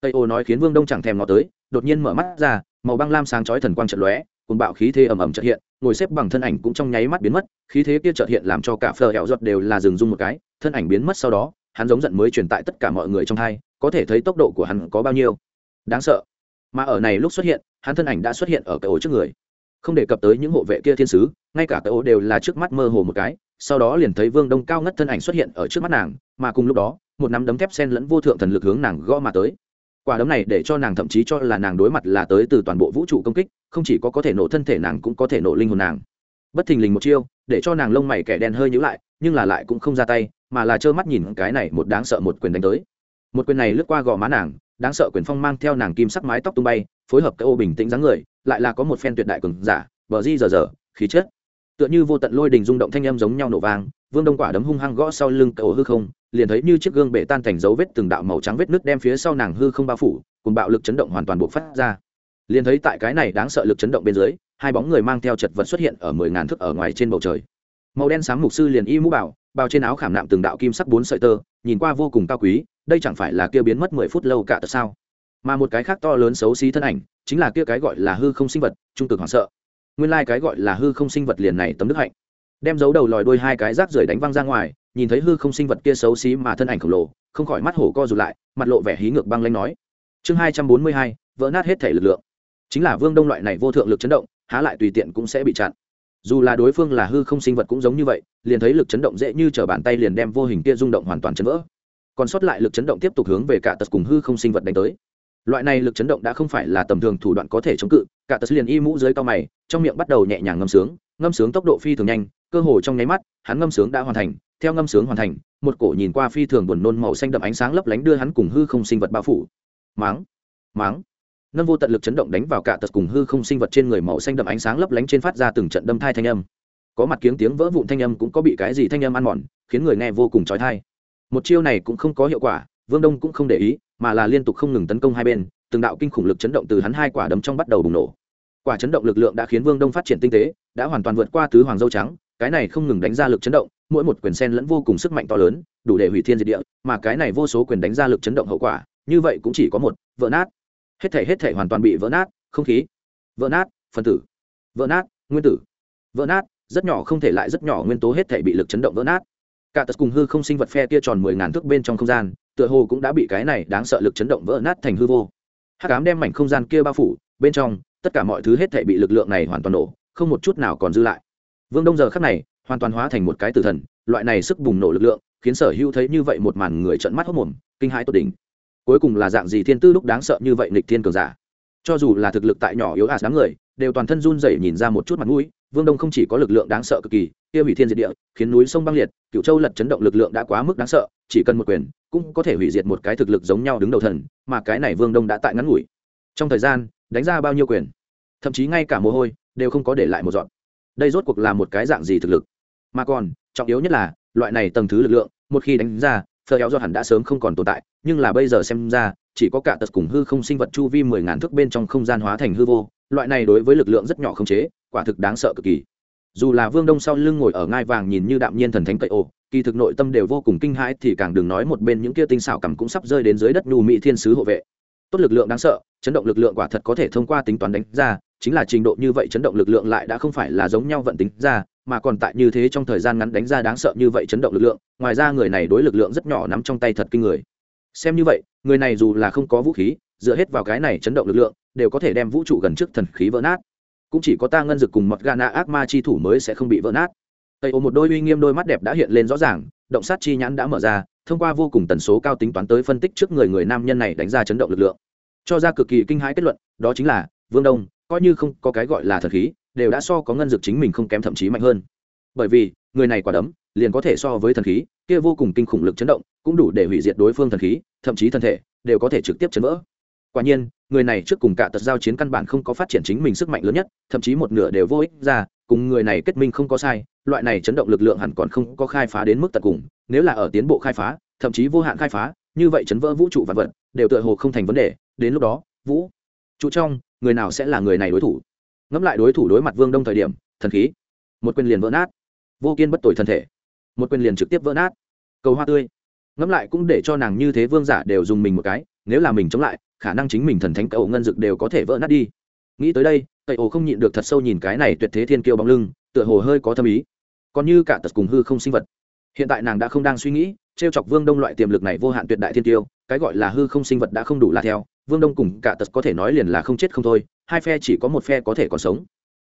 Tây ô nói khiến vương đông chẳng thèm ngó tới, đột nhiên mở mắt ra, màu băng lam sáng chói thần quang trận lóe cùng bạo khí thế ầm ầm chợt hiện, ngồi xếp bằng thân ảnh cũng trong nháy mắt biến mất, khí thế kia chợt hiện làm cho cả phờ hẹo giật đều là dừng dung một cái, thân ảnh biến mất sau đó, hắn giống giận mới truyền tại tất cả mọi người trong hai, có thể thấy tốc độ của hắn có bao nhiêu. Đáng sợ. Mà ở này lúc xuất hiện, hắn thân ảnh đã xuất hiện ở cái ổ trước người. Không đề cập tới những hộ vệ kia thiên sứ, ngay cả cái ổ đều là trước mắt mơ hồ một cái, sau đó liền thấy vương đông cao ngất thân ảnh xuất hiện ở trước mắt nàng, mà cùng lúc đó, một nắm đấm thép sen lẫn vô thượng thần lực hướng nàng gõ mà tới quả đấm này để cho nàng thậm chí cho là nàng đối mặt là tới từ toàn bộ vũ trụ công kích, không chỉ có có thể nổ thân thể nàng cũng có thể nổ linh hồn nàng. Bất thình lình một chiêu, để cho nàng lông mày kẻ đen hơi nhữ lại, nhưng là lại cũng không ra tay, mà là trơ mắt nhìn cái này một đáng sợ một quyền đánh tới. Một quyền này lướt qua gò má nàng, đáng sợ quyền phong mang theo nàng kim sắc mái tóc tung bay, phối hợp cái ô bình tĩnh dáng người, lại là có một phen tuyệt đại cường giả, bờ di giờ giờ khí chết tựa như vô tận lôi đình rung động thanh âm giống nhau nổ vang, vương đông quả đấm hung hăng gõ sau lưng cái hư không liền thấy như chiếc gương bể tan thành dấu vết từng đạo màu trắng vết nước đem phía sau nàng hư không bao phủ, cùng bạo lực chấn động hoàn toàn buộc phát ra. Liền thấy tại cái này đáng sợ lực chấn động bên dưới, hai bóng người mang theo chật vật xuất hiện ở mười ngàn thước ở ngoài trên bầu trời. Màu đen sáng mục sư liền y mũ bảo, bao trên áo khảm nạm từng đạo kim sắc bốn sợi tơ, nhìn qua vô cùng cao quý, đây chẳng phải là kia biến mất mười phút lâu cả tật sao? Mà một cái khác to lớn xấu xí thân ảnh, chính là kia cái gọi là hư không sinh vật, trung cực hoảng sợ. Nguyên lai、like、cái gọi là hư không sinh vật liền này tấm đức hạnh. Đem dấu đầu lòi đôi hai cái rác rưởi đánh văng ra ngoài nhìn thấy hư không sinh vật kia xấu xí mà thân ảnh khổng lồ, không khỏi mắt hổ co rụt lại, mặt lộ vẻ hí ngược băng lanh nói. Chương hai trăm bốn mươi hai, vỡ nát hết thể lực lượng. Chính là vương đông loại này vô thượng lực chấn động, há lại tùy tiện cũng sẽ bị chặn. Dù là đối phương là hư không sinh vật cũng giống như vậy, liền thấy lực chấn động dễ như t r ở bàn tay liền đem vô hình kia rung động hoàn toàn chấn vỡ. Còn sót lại lực chấn động tiếp tục hướng về cả tật cùng hư không sinh vật đánh tới. Loại này lực chấn động đã không phải là tầm thường thủ đoạn có thể chống cự, cả tật liền y mũ dưới cao mày, trong miệng bắt đầu nhẹ nhàng ngâm sướng ngâm sướng tốc độ phi thường nhanh, cơ hồ trong nháy mắt, hắn ngâm sướng đã hoàn thành theo ngâm sướng hoàn thành, một cổ nhìn qua phi thường buồn nôn màu xanh đậm ánh sáng lấp lánh đưa hắn cùng hư không sinh vật bao phủ. Máng máng. Nâng vô tận lực chấn động đánh vào cả tật cùng hư không sinh vật trên người màu xanh đậm ánh sáng lấp lánh trên phát ra từng trận đâm thai thanh âm. Có mặt kiếng tiếng vỡ vụn thanh âm cũng có bị cái gì thanh âm ăn mòn, khiến người nghe vô cùng trói thai. Một chiêu này cũng không có hiệu quả, vương đông cũng không để ý, mà là liên tục không ngừng tấn công hai bên, từng đạo kinh khủng lực chấn động từ hắn hai quả đấm trong bắt đầu bùng nổ. Quả chấn động lực lượng đã khiến vương đông phát triển tinh tế, đã hoàn toàn vượt qua tứ hoàng dâu trắng cái này không ngừng đánh ra lực chấn động, mỗi một quyền sen lẫn vô cùng sức mạnh to lớn, đủ để hủy thiên diệt địa, mà cái này vô số quyền đánh ra lực chấn động hậu quả, như vậy cũng chỉ có một, vỡ nát. Hết thể hết thể hoàn toàn bị vỡ nát, không khí, vỡ nát phân tử, vỡ nát, nguyên tử, vỡ nát, rất nhỏ không thể lại rất nhỏ nguyên tố hết thể bị lực chấn động vỡ nát. Cả tật cùng hư không sinh vật phe kia tròn mười ngàn thước bên trong không gian, tựa hồ cũng đã bị cái này đáng sợ lực chấn động vỡ nát thành hư vô. Hát cám đem mảnh không gian kia bao phủ, bên trong, tất cả mọi thứ hết thể bị lực lượng này hoàn toàn nổ, không một chút nào còn dư lại vương đông giờ khắc này, hoàn toàn hóa thành một cái tử thần, loại này sức bùng nổ lực lượng, khiến sở hữu thấy như vậy một màn người trợn mắt hốc mồm, kinh hãi tốt đỉnh. Cuối cùng là dạng gì thiên tư lúc đáng sợ như vậy nghịch thiên cường giả? Cho dù là thực lực tại nhỏ yếu ả đám người, đều toàn thân run rẩy nhìn ra một chút mặt mũi, vương đông không chỉ có lực lượng đáng sợ cực kỳ, kia hủy thiên diệt địa, khiến núi sông băng liệt cựu châu lật chấn động lực lượng đã quá mức đáng sợ, chỉ cần một quyền, cũng có thể hủy diệt một cái thực lực giống nhau đứng đầu thần, mà cái này vương đông đã tại ngắn ngủi. Trong thời gian, đánh ra bao nhiêu quyền? Thậm chí ngay cả mồ hôi, đều không có để lại một dọn đây rốt cuộc là một cái dạng gì thực lực? Mà còn, trọng yếu nhất là, loại này tầng thứ lực lượng, một khi đánh ra phờ éo do hẳn đã sớm không còn tồn tại, nhưng là bây giờ xem ra, chỉ có cả tật cùng hư không sinh vật chu vi mười ngàn thước bên trong không gian hóa thành hư vô, loại này đối với lực lượng rất nhỏ không chế, quả thực đáng sợ cực kỳ. Dù là vương đông sau lưng ngồi ở ngai vàng nhìn như đạm nhiên thần thánh cậy ô, kỳ thực nội tâm đều vô cùng kinh hãi thì càng đừng nói một bên những kia tinh xảo cầm cũng sắp rơi đến dưới đất nhu mỹ thiên sứ hộ vệ. Tốt lực lượng đáng sợ, chấn động lực lượng quả thật có thể thông qua tính toán đánh ra chính là trình độ như vậy chấn động lực lượng lại đã không phải là giống nhau vận tính ra, mà còn tại như thế trong thời gian ngắn đánh ra đáng sợ như vậy chấn động lực lượng, ngoài ra người này đối lực lượng rất nhỏ nắm trong tay thật kinh người. Xem như vậy, người này dù là không có vũ khí, dựa hết vào cái này chấn động lực lượng, đều có thể đem vũ trụ gần trước thần khí vỡ nát. Cũng chỉ có ta ngân dực cùng mọt gana ác ma chi thủ mới sẽ không bị vỡ nát. Tây ô một đôi uy nghiêm đôi mắt đẹp đã hiện lên rõ ràng, động sát chi nhãn đã mở ra, thông qua vô cùng tần số cao tính toán tới phân tích trước người người nam nhân này đánh ra chấn động lực lượng. Cho ra cực kỳ kinh hãi kết luận, đó chính là vương đông coi như không có cái gọi là thần khí, đều đã so có ngân dược chính mình không kém thậm chí mạnh hơn. Bởi vì, người này quả đấm, liền có thể so với thần khí, kia vô cùng kinh khủng lực chấn động, cũng đủ để hủy diệt đối phương thần khí, thậm chí thân thể, đều có thể trực tiếp chấn vỡ. Quả nhiên, người này trước cùng cả tật giao chiến căn bản không có phát triển chính mình sức mạnh lớn nhất, thậm chí một nửa đều vô ích ra, cùng người này kết minh không có sai, loại này chấn động lực lượng hẳn còn không có khai phá đến mức tận cùng, nếu là ở tiến bộ khai phá, thậm chí vô hạn khai phá, như vậy chấn vỡ vũ trụ vạn vật, đều tựa hồ không thành vấn đề, đến lúc đó, vũ trụ trong người nào sẽ là người này đối thủ? Ngẫm lại đối thủ đối mặt vương đông thời điểm, thần khí. Một quyền liền vỡ nát. Vô kiên bất tội thân thể. Một quyền liền trực tiếp vỡ nát. Cầu hoa tươi. Ngẫm lại cũng để cho nàng như thế vương giả đều dùng mình một cái, nếu là mình chống lại, khả năng chính mình thần thánh cậu ngân dực đều có thể vỡ nát đi. Nghĩ tới đây cậy ổ không nhịn được thật sâu nhìn cái này tuyệt thế thiên kiêu bóng lưng, tựa hồ hơi có thâm ý. Còn như cả tật cùng hư không sinh vật. Hiện tại nàng đã không đang suy nghĩ t r e o chọc vương đông loại tiềm lực này vô hạn tuyệt đại thiên tiêu cái gọi là hư không sinh vật đã không đủ là theo vương đông cùng cả tật có thể nói liền là không chết không thôi hai phe chỉ có một phe có thể còn sống.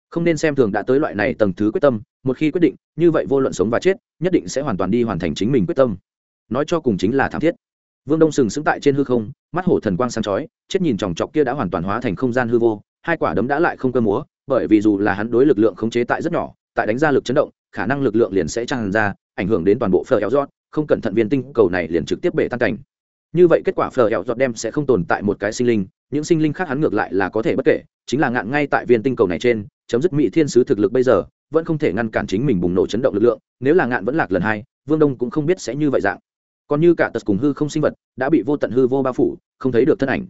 Không nên xem thường đã tới loại này tầng thứ quyết tâm một khi quyết định như vậy vô luận sống và chết nhất định sẽ hoàn toàn đi hoàn thành chính mình quyết tâm. Nói cho cùng chính là thảm thiết. Vương đông sừng sững tại trên hư không mắt hổ thần quang sáng chói chết nhìn chòng chọc kia đã hoàn toàn hóa thành không gian hư vô hai quả đấm đã lại không cơ múa bởi vì dù là hắn đối lực lượng khống chế tại rất nhỏ tại đánh ra lực chấn động khả năng lực lượng liền sẽ tràn ra ảnh hưởng đến toàn bộ phở eo rót, không cẩn thận viên tinh cầu này liền trực tiếp bể tan cảnh như vậy kết quả phờ hẹo giọt đem sẽ không tồn tại một cái sinh linh, những sinh linh khác hắn ngược lại là có thể bất kể, chính là ngạn ngay tại viên tinh cầu này trên, chấm dứt mỹ thiên sứ thực lực bây giờ, vẫn không thể ngăn cản chính mình bùng nổ chấn động lực lượng, nếu là ngạn vẫn lạc lần hai, vương đông cũng không biết sẽ như vậy dạng. Còn như cả tật cùng hư không sinh vật, đã bị vô tận hư vô bao phủ, không thấy được thân ảnh.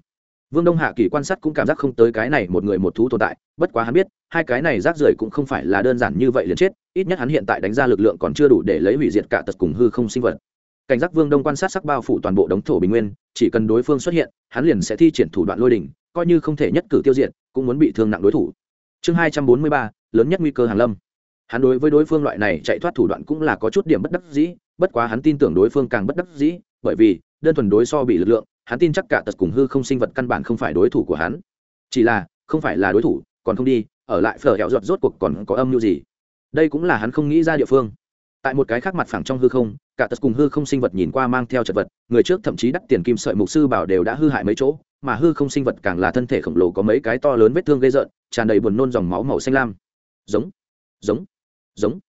Vương đông hạ kỳ quan sát cũng cảm giác không tới cái này một người một thú tồn tại, bất quá hắn biết, hai cái này rác rưởi cũng không phải là đơn giản như vậy liền chết, ít nhất hắn hiện tại đánh ra lực lượng còn chưa đủ để lấy hủy diệt cả tật cùng hư không sinh vật cảnh giác vương đông quan sát sắc bao phủ toàn bộ đống thổ bình nguyên, chỉ cần đối phương xuất hiện, hắn liền sẽ thi triển thủ đoạn lôi đình, coi như không thể nhất cử tiêu diệt, cũng muốn bị thương nặng đối thủ. Chương hai trăm bốn mươi ba, lớn nhất nguy cơ hàng lâm. Hắn đối với đối phương loại này chạy thoát thủ đoạn cũng là có chút điểm bất đắc dĩ, bất quá hắn tin tưởng đối phương càng bất đắc dĩ, bởi vì, đơn thuần đối so bị lực lượng, hắn tin chắc cả tật cùng hư không sinh vật căn bản không phải đối thủ của hắn. Chỉ là, không phải là đối thủ, còn không đi, ở lại phở hẹo giọt rốt cuộc còn có âm mưu gì? Đây cũng là hắn không nghĩ ra địa phương. Tại một cái khác mặt phẳng trong hư không cả tật cùng hư không sinh vật nhìn qua mang theo chật vật, người trước thậm chí đắt tiền kim sợi mục sư bảo đều đã hư hại mấy chỗ, mà hư không sinh vật càng là thân thể khổng lồ có mấy cái to lớn vết thương gây rợn, tràn đầy buồn nôn dòng máu màu xanh lam. Giống giống giống.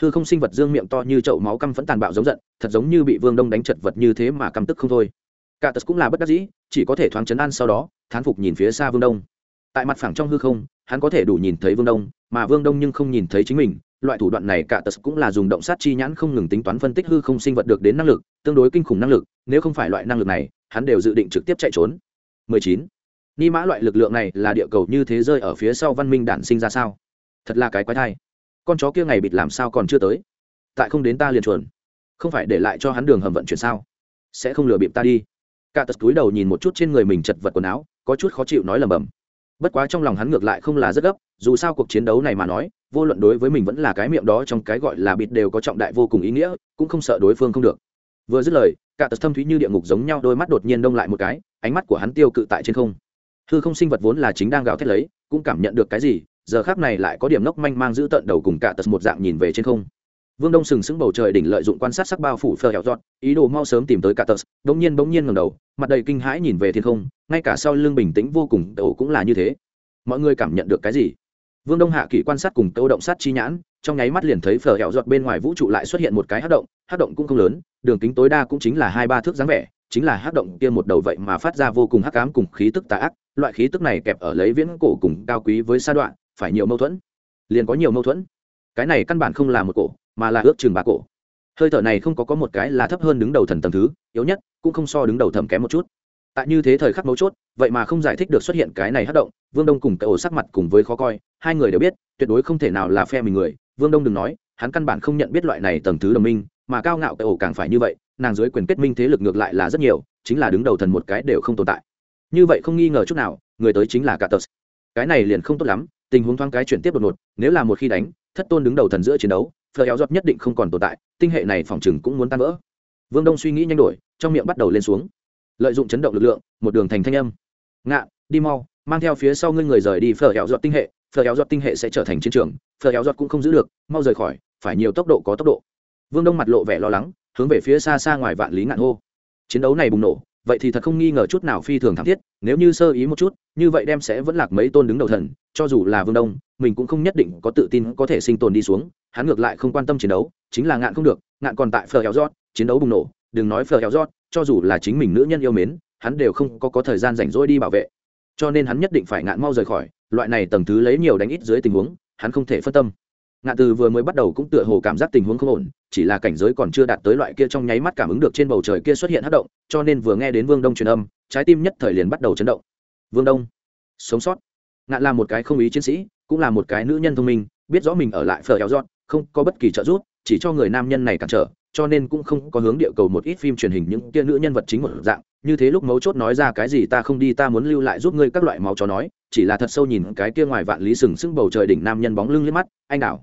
Hư không sinh vật dương miệng to như chậu máu căm phẫn tàn bạo giống giận, thật giống như bị vương đông đánh chật vật như thế mà căm tức không thôi. Cả tật cũng là bất đắc dĩ, chỉ có thể thoáng chấn an sau đó, thán phục nhìn phía xa vương đông. Tại mặt phẳng trong hư không, hắn có thể đủ nhìn thấy vương đông, mà vương đông nhưng không nhìn thấy chính mình loại thủ đoạn này cả tật cũng là dùng động sát chi nhãn không ngừng tính toán phân tích hư không sinh vật được đến năng lực, tương đối kinh khủng năng lực, nếu không phải loại năng lực này, hắn đều dự định trực tiếp chạy trốn. 19. ni mã loại lực lượng này là địa cầu như thế rơi ở phía sau văn minh đản sinh ra sao? Thật là cái quái thai. Con chó kia ngày bịt làm sao còn chưa tới? Tại không đến ta liền chuồn không phải để lại cho hắn đường hầm vận chuyển sao? Sẽ không lừa bịp ta đi. Cả tật cúi đầu nhìn một chút trên người mình chật vật quần áo, có chút khó chịu nói lầm bầm bất quá trong lòng hắn ngược lại không là rất gấp dù sao cuộc chiến đấu này mà nói, vô luận đối với mình vẫn là cái miệng đó trong cái gọi là bịt đều có trọng đại vô cùng ý nghĩa, cũng không sợ đối phương không được. Vừa dứt lời, cả tật thâm thúy như địa ngục giống nhau đôi mắt đột nhiên đông lại một cái, ánh mắt của hắn tiêu cự tại trên không. Hư không sinh vật vốn là chính đang gào thét lấy, cũng cảm nhận được cái gì, giờ khác này lại có điểm nốc manh mang giữ tận đầu cùng cả tật một dạng nhìn về trên không. Vương đông sừng sững bầu trời đỉnh lợi dụng quan sát sắc bao phủ phờ hẹo dọn ý đồ mau sớm tìm tới cả tật bỗng nhiên bỗng nhiên ngầm đầu, mặt đầy kinh hãi nhìn về thiên không, ngay cả sau lưng bình tĩnh vô cùng ổ cũng là như thế. Mọi người cảm nhận được cái gì? Vương đông hạ kỳ quan sát cùng câu động sát chi nhãn, trong nháy mắt liền thấy phở hẹo giọt bên ngoài vũ trụ lại xuất hiện một cái hát động hát động cũng không lớn, đường kính tối đa cũng chính là hai ba thước dáng vẻ, chính là hát động kia một đầu vậy mà phát ra vô cùng hắc ám cùng khí tức tà ác, loại khí tức này kẹp ở lấy viễn cổ cùng cao quý với sa đoạn, phải nhiều mâu thuẫn, liền có nhiều mâu thuẫn. Cái này căn bản không là một cổ, mà là ước chừng ba cổ. Hơi thở này không có có một cái là thấp hơn đứng đầu thần tầm thứ, yếu nhất, cũng không so đứng đầu thầm kém một chút tại như thế thời khắc mấu chốt, vậy mà không giải thích được xuất hiện cái này hát động, vương đông cùng cái ổ sắc mặt cùng với khó coi, hai người đều biết, tuyệt đối không thể nào là phe mình người. Vương đông đừng nói, hắn căn bản không nhận biết loại này tầng thứ đồng minh, mà cao ngạo cái ổ càng phải như vậy, nàng dưới quyền kết minh thế lực ngược lại là rất nhiều, chính là đứng đầu thần một cái đều không tồn tại. Như vậy không nghi ngờ chút nào, người tới chính là cả tờ cái này liền không tốt lắm, tình huống thoáng cái chuyển tiếp đột ngột, nếu là một khi đánh, thất tôn đứng đầu thần giữa chiến đấu phờ éo giọt nhất định không còn tồn tại, tinh hệ này phòng chừng cũng muốn tan vỡ. Vương đông suy nghĩ nhanh đổi, trong miệng bắt đầu lên xuống lợi dụng chấn động lực lượng, một đường thành thanh âm. Ngạ, đi mau, mang theo phía sau ngươi người rời đi, phở héo giọt tinh hệ, phở héo giọt tinh hệ sẽ trở thành chiến trường, phở héo giọt cũng không giữ được, mau rời khỏi, phải nhiều tốc độ có tốc độ. Vương đông mặt lộ vẻ lo lắng, hướng về phía xa xa ngoài vạn lý ngạn hô. Chiến đấu này bùng nổ, vậy thì thật không nghi ngờ chút nào phi thường thảm thiết, nếu như sơ ý một chút, như vậy đem sẽ vẫn lạc mấy tôn đứng đầu thần, cho dù là vương đông, mình cũng không nhất định có tự tin có thể sinh tồn đi xuống, hắn ngược lại không quan tâm chiến đấu, chính là ngạn không được, ngạn còn tại phờ héo rót chiến đấu bùng nổ, đừng nói phờ héo rót cho dù là chính mình nữ nhân yêu mến hắn đều không có, có thời gian rảnh rỗi đi bảo vệ. Cho nên hắn nhất định phải ngạn mau rời khỏi loại này tầng thứ lấy nhiều đánh ít dưới tình huống hắn không thể phân tâm. Ngạn từ vừa mới bắt đầu cũng tựa hồ cảm giác tình huống không ổn chỉ là cảnh giới còn chưa đạt tới loại kia trong nháy mắt cảm ứng được trên bầu trời kia xuất hiện hát động cho nên vừa nghe đến vương đông truyền âm trái tim nhất thời liền bắt đầu chấn động. Vương đông sống sót. Ngạn là một cái không ý chiến sĩ cũng là một cái nữ nhân thông minh biết rõ mình ở lại phở kéo dọn không có bất kỳ trợ giúp chỉ cho người nam nhân này cản trở cho nên cũng không có hướng địa cầu một ít phim truyền hình những kia nữ nhân vật chính một dạng. Như thế lúc mấu chốt nói ra cái gì ta không đi, ta muốn lưu lại giúp ngươi các loại máu chó nói. Chỉ là thật sâu nhìn cái kia ngoài vạn lý sừng sững bầu trời đỉnh nam nhân bóng lưng liếc mắt, anh đảo.